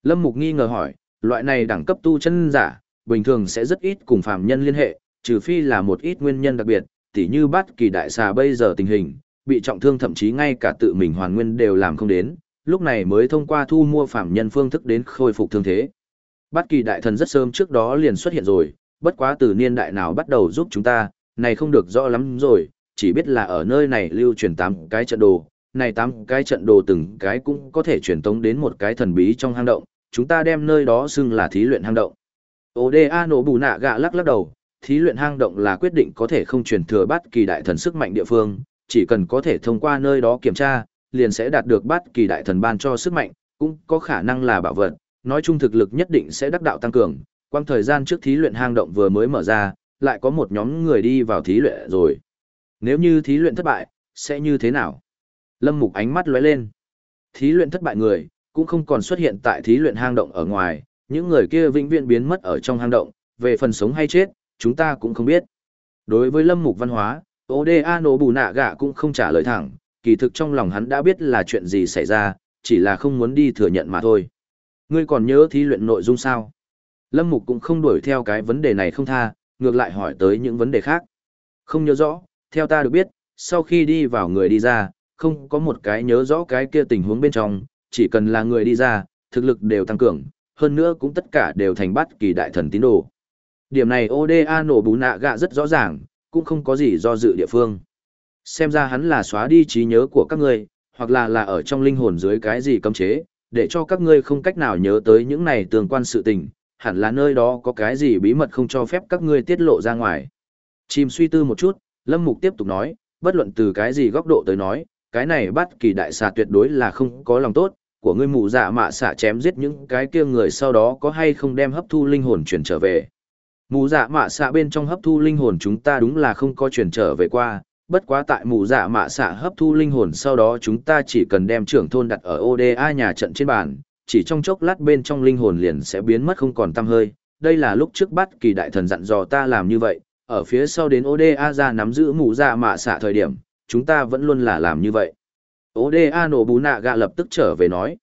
Lâm Mục nghi ngờ hỏi, loại này đẳng cấp tu chân giả, bình thường sẽ rất ít cùng phàm nhân liên hệ, trừ phi là một ít nguyên nhân đặc biệt, tỉ như bất kỳ đại xà bây giờ tình hình, bị trọng thương thậm chí ngay cả tự mình hoàn nguyên đều làm không đến, lúc này mới thông qua thu mua phàm nhân phương thức đến khôi phục thương thế. Bất kỳ đại thần rất sớm trước đó liền xuất hiện rồi, bất quá từ niên đại nào bắt đầu giúp chúng ta, này không được rõ lắm rồi, chỉ biết là ở nơi này lưu truyền tám cái trận đồ, này tám cái trận đồ từng cái cũng có thể truyền tống đến một cái thần bí trong hang động, chúng ta đem nơi đó xưng là thí luyện hang động. Oda nổ bù nạ gạ lắc lắc đầu, thí luyện hang động là quyết định có thể không truyền thừa bất kỳ đại thần sức mạnh địa phương, chỉ cần có thể thông qua nơi đó kiểm tra, liền sẽ đạt được bất kỳ đại thần ban cho sức mạnh, cũng có khả năng là bảo vật, nói chung thực lực nhất định sẽ đắc đạo tăng cường. Quang thời gian trước thí luyện hang động vừa mới mở ra, lại có một nhóm người đi vào thí luyện rồi. Nếu như thí luyện thất bại, sẽ như thế nào? Lâm Mục ánh mắt lóe lên. Thí luyện thất bại người, cũng không còn xuất hiện tại thí luyện hang động ở ngoài, những người kia vĩnh viễn biến mất ở trong hang động, về phần sống hay chết, chúng ta cũng không biết. Đối với Lâm Mục văn hóa, Oda nổ bù nạ gạ cũng không trả lời thẳng, kỳ thực trong lòng hắn đã biết là chuyện gì xảy ra, chỉ là không muốn đi thừa nhận mà thôi. Ngươi còn nhớ thí luyện nội dung sao? Lâm Mục cũng không đuổi theo cái vấn đề này không tha, ngược lại hỏi tới những vấn đề khác. Không nhớ rõ, theo ta được biết, sau khi đi vào người đi ra, không có một cái nhớ rõ cái kia tình huống bên trong, chỉ cần là người đi ra, thực lực đều tăng cường, hơn nữa cũng tất cả đều thành bắt kỳ đại thần tín đồ. Điểm này ODA nổ bú nạ gạ rất rõ ràng, cũng không có gì do dự địa phương. Xem ra hắn là xóa đi trí nhớ của các ngươi, hoặc là là ở trong linh hồn dưới cái gì cấm chế, để cho các ngươi không cách nào nhớ tới những này tương quan sự tình, hẳn là nơi đó có cái gì bí mật không cho phép các ngươi tiết lộ ra ngoài. Chìm suy tư một chút, Lâm Mục tiếp tục nói, bất luận từ cái gì góc độ tới nói, cái này bắt kỳ đại xà tuyệt đối là không có lòng tốt, của ngươi mù dạ mạ xạ chém giết những cái kia người sau đó có hay không đem hấp thu linh hồn chuyển trở về. Mù dạ mạ xạ bên trong hấp thu linh hồn chúng ta đúng là không có chuyển trở về qua, bất quá tại mù dạ mạ xạ hấp thu linh hồn sau đó chúng ta chỉ cần đem trưởng thôn đặt ở ODA nhà trận trên bàn, chỉ trong chốc lát bên trong linh hồn liền sẽ biến mất không còn tăm hơi. Đây là lúc trước bắt kỳ đại thần dặn dò ta làm như vậy, ở phía sau đến ODA ra nắm giữ mù dạ mạ xạ thời điểm, chúng ta vẫn luôn là làm như vậy. Oda nổ bú nạ gạ lập tức trở về nói.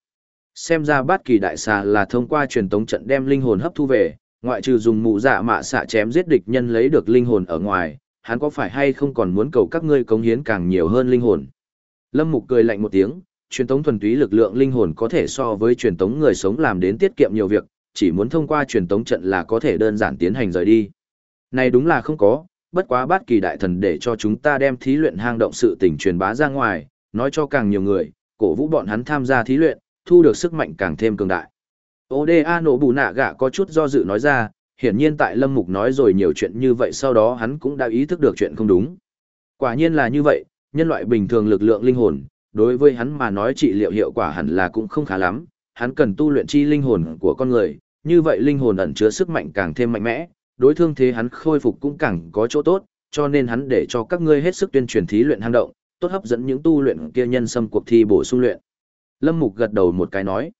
Xem ra bát kỳ đại xà là thông qua truyền tống trận đem linh hồn hấp thu về, ngoại trừ dùng mũ dạ mạ xạ chém giết địch nhân lấy được linh hồn ở ngoài, hắn có phải hay không còn muốn cầu các ngươi cống hiến càng nhiều hơn linh hồn. Lâm Mục cười lạnh một tiếng, truyền tống thuần túy lực lượng linh hồn có thể so với truyền tống người sống làm đến tiết kiệm nhiều việc, chỉ muốn thông qua truyền tống trận là có thể đơn giản tiến hành rời đi. Này đúng là không có, bất quá bát kỳ đại thần để cho chúng ta đem thí luyện hang động sự tình truyền bá ra ngoài, nói cho càng nhiều người, cổ vũ bọn hắn tham gia thí luyện, thu được sức mạnh càng thêm cường đại. Oda nổ bù nạ gạ có chút do dự nói ra, hiển nhiên tại Lâm Mục nói rồi nhiều chuyện như vậy sau đó hắn cũng đã ý thức được chuyện không đúng. Quả nhiên là như vậy, nhân loại bình thường lực lượng linh hồn, đối với hắn mà nói trị liệu hiệu quả hẳn là cũng không khá lắm, hắn cần tu luyện chi linh hồn của con người, như vậy linh hồn ẩn chứa sức mạnh càng thêm mạnh mẽ, đối thương thế hắn khôi phục cũng càng có chỗ tốt, cho nên hắn để cho các ngươi hết sức tuyên truyền thí luyện hang động, tốt hấp dẫn những tu luyện kia nhân xâm cuộc thi bổ sung luyện. Lâm Mục gật đầu một cái nói,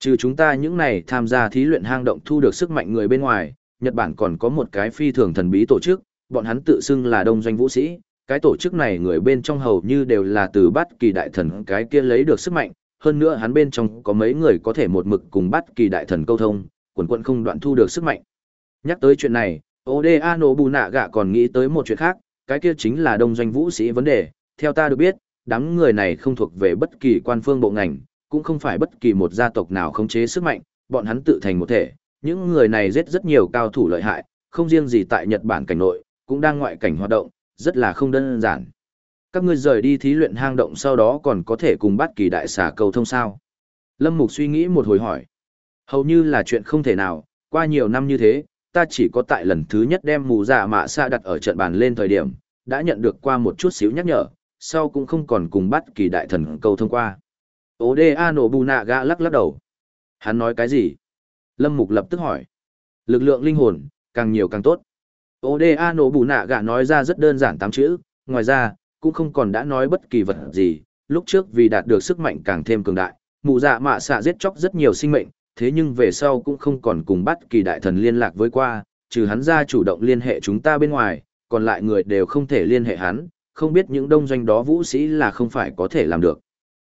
trừ chúng ta những này tham gia thí luyện hang động thu được sức mạnh người bên ngoài, Nhật Bản còn có một cái phi thường thần bí tổ chức, bọn hắn tự xưng là đông doanh vũ sĩ, cái tổ chức này người bên trong hầu như đều là từ bát kỳ đại thần cái kia lấy được sức mạnh, hơn nữa hắn bên trong có mấy người có thể một mực cùng bát kỳ đại thần câu thông, quần quận không đoạn thu được sức mạnh. Nhắc tới chuyện này, Oda Nobunaga gạ còn nghĩ tới một chuyện khác, cái kia chính là đông doanh vũ sĩ vấn đề, theo ta được biết, đám người này không thuộc về bất kỳ quan phương bộ ngành, cũng không phải bất kỳ một gia tộc nào khống chế sức mạnh, bọn hắn tự thành một thể, những người này giết rất nhiều cao thủ lợi hại, không riêng gì tại Nhật Bản cảnh nội, cũng đang ngoại cảnh hoạt động, rất là không đơn giản. Các ngươi rời đi thí luyện hang động sau đó còn có thể cùng bắt kỳ đại xà cầu thông sao? Lâm Mục suy nghĩ một hồi hỏi. Hầu như là chuyện không thể nào, qua nhiều năm như thế, ta chỉ có tại lần thứ nhất đem mù dạ mạ xa đặt ở trận bàn lên thời điểm, đã nhận được qua một chút xíu nhắc nhở, sau cũng không còn cùng bắt kỳ đại thần câu thông qua. Oda nổ bù nạ gã lắc lắc đầu. Hắn nói cái gì? Lâm Mục lập tức hỏi. Lực lượng linh hồn, càng nhiều càng tốt. Oda nổ bù nạ gã nói ra rất đơn giản tám chữ, ngoài ra, cũng không còn đã nói bất kỳ vật gì, lúc trước vì đạt được sức mạnh càng thêm cường đại, mù dạ mạ xạ giết chóc rất nhiều sinh mệnh, thế nhưng về sau cũng không còn cùng bắt kỳ đại thần liên lạc với qua, trừ hắn ra chủ động liên hệ chúng ta bên ngoài, còn lại người đều không thể liên hệ hắn, không biết những đông doanh đó vũ sĩ là không phải có thể làm được.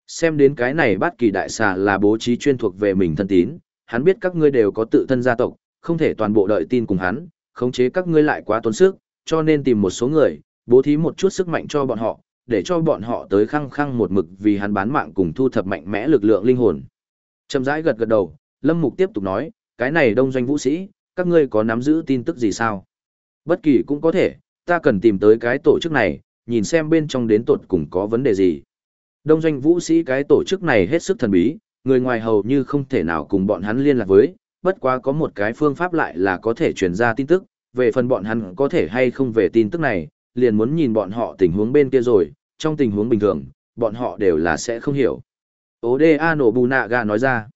Xem đến cái này bắt kỳ đại xà là bố trí chuyên thuộc về mình thân tín, hắn biết các ngươi đều có tự thân gia tộc, không thể toàn bộ đợi tin cùng hắn, khống chế các ngươi lại quá tốn sức, cho nên tìm một số người, bố thí một chút sức mạnh cho bọn họ, để cho bọn họ tới khăng khăng một mực vì hắn bán mạng cùng thu thập mạnh mẽ lực lượng linh hồn. Trầm rãi gật gật đầu, Lâm Mục tiếp tục nói, cái này đông doanh vũ sĩ, các ngươi có nắm giữ tin tức gì sao? Bất kỳ cũng có thể, ta cần tìm tới cái tổ chức này, nhìn xem bên trong đến tột cùng có vấn đề gì. Đông doanh vũ sĩ cái tổ chức này hết sức thần bí, người ngoài hầu như không thể nào cùng bọn hắn liên lạc với, bất quá có một cái phương pháp lại là có thể truyền ra tin tức, về phần bọn hắn có thể hay không về tin tức này, liền muốn nhìn bọn họ tình huống bên kia rồi, trong tình huống bình thường, bọn họ đều là sẽ không hiểu. Oda Nobunaga nói ra,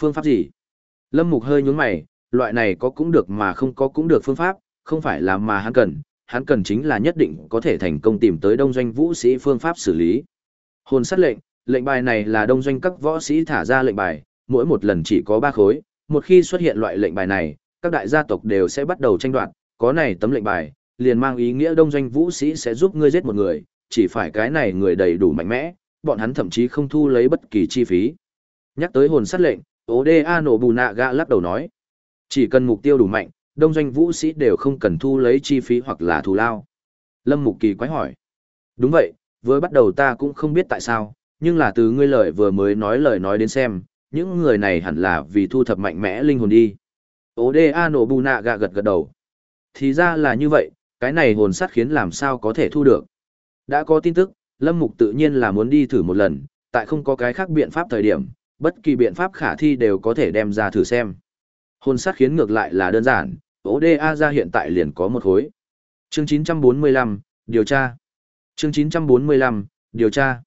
phương pháp gì? Lâm Mục hơi nhướng mày, loại này có cũng được mà không có cũng được phương pháp, không phải là mà hắn cần, hắn cần chính là nhất định có thể thành công tìm tới đông doanh vũ sĩ phương pháp xử lý. Hồn sát lệnh, lệnh bài này là đông doanh các võ sĩ thả ra lệnh bài, mỗi một lần chỉ có 3 khối, một khi xuất hiện loại lệnh bài này, các đại gia tộc đều sẽ bắt đầu tranh đoạt, có này tấm lệnh bài, liền mang ý nghĩa đông doanh vũ sĩ sẽ giúp ngươi giết một người, chỉ phải cái này người đầy đủ mạnh mẽ, bọn hắn thậm chí không thu lấy bất kỳ chi phí. Nhắc tới hồn sát lệnh, Oda Nobunaga lắc đầu nói, chỉ cần mục tiêu đủ mạnh, đông doanh vũ sĩ đều không cần thu lấy chi phí hoặc là thù lao. Lâm Mục Kỳ quái hỏi, đúng vậy, vừa bắt đầu ta cũng không biết tại sao, nhưng là từ ngươi lời vừa mới nói lời nói đến xem, những người này hẳn là vì thu thập mạnh mẽ linh hồn đi. Oda Nobunaga gật gật đầu. Thì ra là như vậy, cái này hồn sát khiến làm sao có thể thu được. Đã có tin tức, Lâm Mục tự nhiên là muốn đi thử một lần, tại không có cái khác biện pháp thời điểm, bất kỳ biện pháp khả thi đều có thể đem ra thử xem. Hồn sát khiến ngược lại là đơn giản, ODA ra hiện tại liền có một khối. Chương 945, điều tra. Chương 945, điều tra.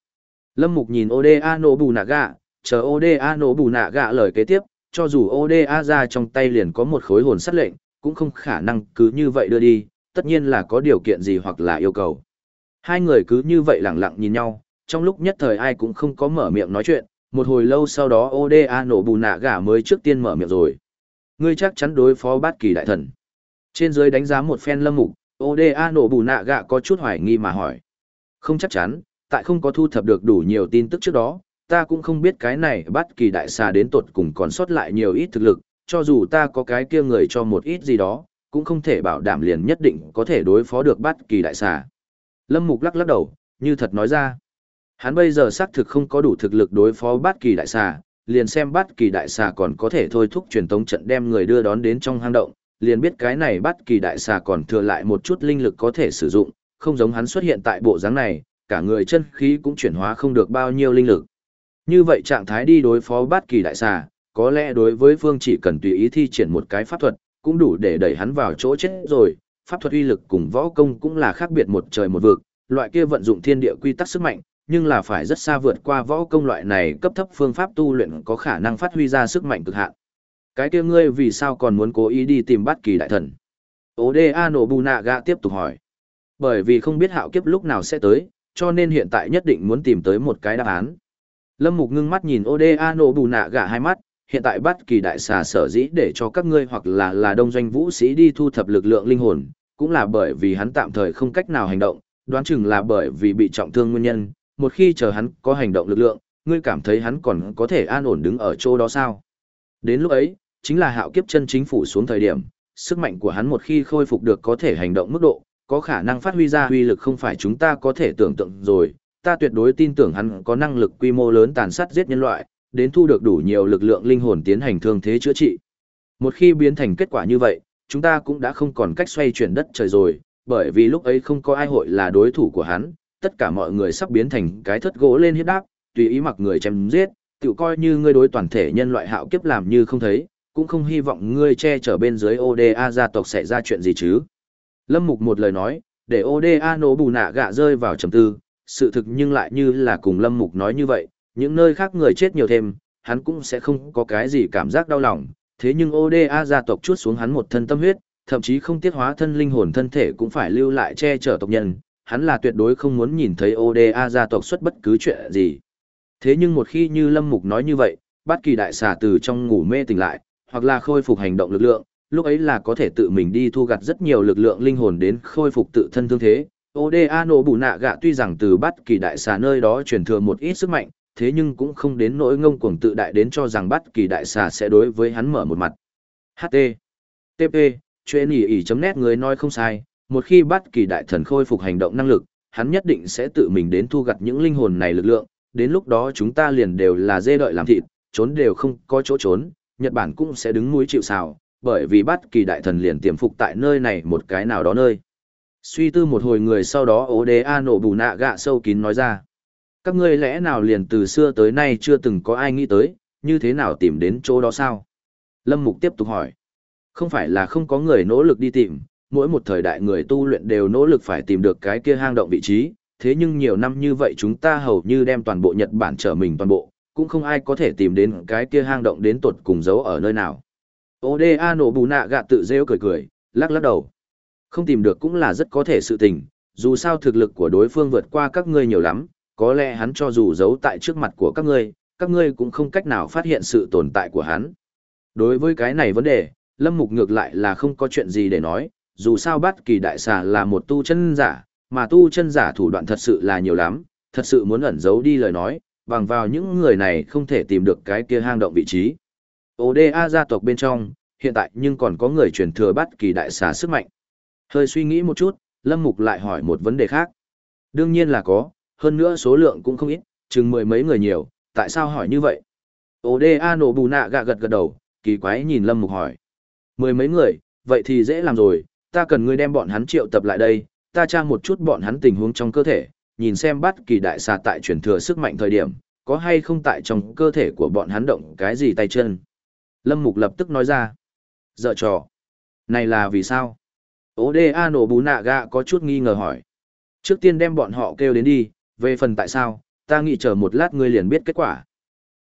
Lâm Mục nhìn ODA nổ bù nạ gạ, chờ ODA nổ bù nạ gạ lời kế tiếp, cho dù ODA ra trong tay liền có một khối hồn sát lệnh, cũng không khả năng cứ như vậy đưa đi, tất nhiên là có điều kiện gì hoặc là yêu cầu. Hai người cứ như vậy lặng lặng nhìn nhau, trong lúc nhất thời ai cũng không có mở miệng nói chuyện, một hồi lâu sau đó ODA nổ bù nạ gà mới trước tiên mở miệng rồi. Ngươi chắc chắn đối phó bát kỳ đại thần. Trên dưới đánh giá một phen lâm mục, ODA nổ bù nạ gà có chút hoài nghi mà hỏi. Không chắc chắn, tại không có thu thập được đủ nhiều tin tức trước đó, ta cũng không biết cái này bát kỳ đại xà đến tột cùng còn sót lại nhiều ít thực lực, cho dù ta có cái kia người cho một ít gì đó, cũng không thể bảo đảm liền nhất định có thể đối phó được bát kỳ đại xà. Lâm Mục lắc lắc đầu, như thật nói ra. Hắn bây giờ xác thực không có đủ thực lực đối phó bất kỳ đại xà, liền xem bất kỳ đại xà còn có thể thôi thúc truyền tống trận đem người đưa đón đến trong hang động, liền biết cái này bất kỳ đại xà còn thừa lại một chút linh lực có thể sử dụng, không giống hắn xuất hiện tại bộ dáng này, cả người chân khí cũng chuyển hóa không được bao nhiêu linh lực. Như vậy trạng thái đi đối phó bất kỳ đại xà, có lẽ đối với phương chỉ cần tùy ý thi triển một cái pháp thuật, cũng đủ để đẩy hắn vào chỗ chết rồi, pháp thuật uy lực cùng võ công cũng là khác biệt một trời một vực, loại kia vận dụng thiên địa quy tắc sức mạnh, nhưng là phải rất xa vượt qua võ công loại này cấp thấp phương pháp tu luyện có khả năng phát huy ra sức mạnh cực hạn. Cái kia ngươi vì sao còn muốn cố ý đi tìm bắt kỳ đại thần? Oda Nobunaga tiếp tục hỏi. Bởi vì không biết hạo kiếp lúc nào sẽ tới, cho nên hiện tại nhất định muốn tìm tới một cái đáp án. Lâm Mục ngưng mắt nhìn Oda Nobunaga hai mắt, hiện tại bắt kỳ đại xà sở dĩ để cho các ngươi hoặc là là đông doanh vũ sĩ đi thu thập lực lượng linh hồn, cũng là bởi vì hắn tạm thời không cách nào hành động, đoán chừng là bởi vì bị trọng thương nguyên nhân, một khi chờ hắn có hành động lực lượng, ngươi cảm thấy hắn còn có thể an ổn đứng ở chỗ đó sao? Đến lúc ấy, chính là hạo kiếp chân chính phủ xuống thời điểm, sức mạnh của hắn một khi khôi phục được có thể hành động mức độ, có khả năng phát huy ra uy lực không phải chúng ta có thể tưởng tượng rồi, ta tuyệt đối tin tưởng hắn có năng lực quy mô lớn tàn sát giết nhân loại, đến thu được đủ nhiều lực lượng linh hồn tiến hành thương thế chữa trị. Một khi biến thành kết quả như vậy, chúng ta cũng đã không còn cách xoay chuyển đất trời rồi, bởi vì lúc ấy không có ai hội là đối thủ của hắn, tất cả mọi người sắp biến thành cái thất gỗ lên hiếp đáp, tùy ý mặc người chém giết, tự coi như ngươi đối toàn thể nhân loại hạo kiếp làm như không thấy, cũng không hy vọng ngươi che chở bên dưới ODA gia tộc sẽ ra chuyện gì chứ. Lâm Mục một lời nói, để ODA nổ bù nạ gạ rơi vào trầm tư, sự thực nhưng lại như là cùng Lâm Mục nói như vậy, những nơi khác người chết nhiều thêm, hắn cũng sẽ không có cái gì cảm giác đau lòng, thế nhưng ODA gia tộc chuốt xuống hắn một thân tâm huyết, thậm chí không tiết hóa thân linh hồn thân thể cũng phải lưu lại che chở tộc nhân, hắn là tuyệt đối không muốn nhìn thấy ODA gia tộc xuất bất cứ chuyện gì. Thế nhưng một khi như Lâm Mục nói như vậy, bất kỳ đại xà từ trong ngủ mê tỉnh lại, hoặc là khôi phục hành động lực lượng, lúc ấy là có thể tự mình đi thu gặt rất nhiều lực lượng linh hồn đến khôi phục tự thân thương thế. Oda nổ bù nạ gạ tuy rằng từ bất kỳ đại xà nơi đó truyền thừa một ít sức mạnh, thế nhưng cũng không đến nỗi ngông cuồng tự đại đến cho rằng bất kỳ đại xà sẽ đối với hắn mở một mặt. HT. TP. Chuyện ý ỉ chấm nét người nói không sai, một khi bất kỳ đại thần khôi phục hành động năng lực, hắn nhất định sẽ tự mình đến thu gặt những linh hồn này lực lượng, đến lúc đó chúng ta liền đều là dê đợi làm thịt, trốn đều không có chỗ trốn, Nhật Bản cũng sẽ đứng núi chịu sào, bởi vì bất kỳ đại thần liền tiềm phục tại nơi này một cái nào đó nơi. Suy tư một hồi người sau đó ố đế nổ bù nạ gạ sâu kín nói ra. Các ngươi lẽ nào liền từ xưa tới nay chưa từng có ai nghĩ tới, như thế nào tìm đến chỗ đó sao? Lâm Mục tiếp tục hỏi. Không phải là không có người nỗ lực đi tìm, mỗi một thời đại người tu luyện đều nỗ lực phải tìm được cái kia hang động vị trí, thế nhưng nhiều năm như vậy chúng ta hầu như đem toàn bộ Nhật Bản trở mình toàn bộ, cũng không ai có thể tìm đến cái kia hang động đến tột cùng giấu ở nơi nào. Oda nổ bù nạ gạ tự rêu cười cười, lắc lắc đầu. Không tìm được cũng là rất có thể sự tình, dù sao thực lực của đối phương vượt qua các ngươi nhiều lắm, có lẽ hắn cho dù giấu tại trước mặt của các ngươi, các ngươi cũng không cách nào phát hiện sự tồn tại của hắn. Đối với cái này vấn đề, Lâm Mục ngược lại là không có chuyện gì để nói, dù sao bất kỳ đại xà là một tu chân giả, mà tu chân giả thủ đoạn thật sự là nhiều lắm, thật sự muốn ẩn giấu đi lời nói, bằng vào những người này không thể tìm được cái kia hang động vị trí. ODA gia tộc bên trong, hiện tại nhưng còn có người truyền thừa bất kỳ đại xà sức mạnh. Hơi suy nghĩ một chút, Lâm Mục lại hỏi một vấn đề khác. Đương nhiên là có, hơn nữa số lượng cũng không ít, chừng mười mấy người nhiều, tại sao hỏi như vậy? ODA nổ bù nạ gạ gật gật đầu, kỳ quái nhìn Lâm Mục hỏi. Mười mấy người, vậy thì dễ làm rồi, ta cần ngươi đem bọn hắn triệu tập lại đây, ta tra một chút bọn hắn tình huống trong cơ thể, nhìn xem bắt kỳ đại xà tại truyền thừa sức mạnh thời điểm, có hay không tại trong cơ thể của bọn hắn động cái gì tay chân. Lâm Mục lập tức nói ra. Dợ trò. Này là vì sao? Oda nổ bú nạ gạ có chút nghi ngờ hỏi. Trước tiên đem bọn họ kêu đến đi, về phần tại sao, ta nghĩ chờ một lát ngươi liền biết kết quả.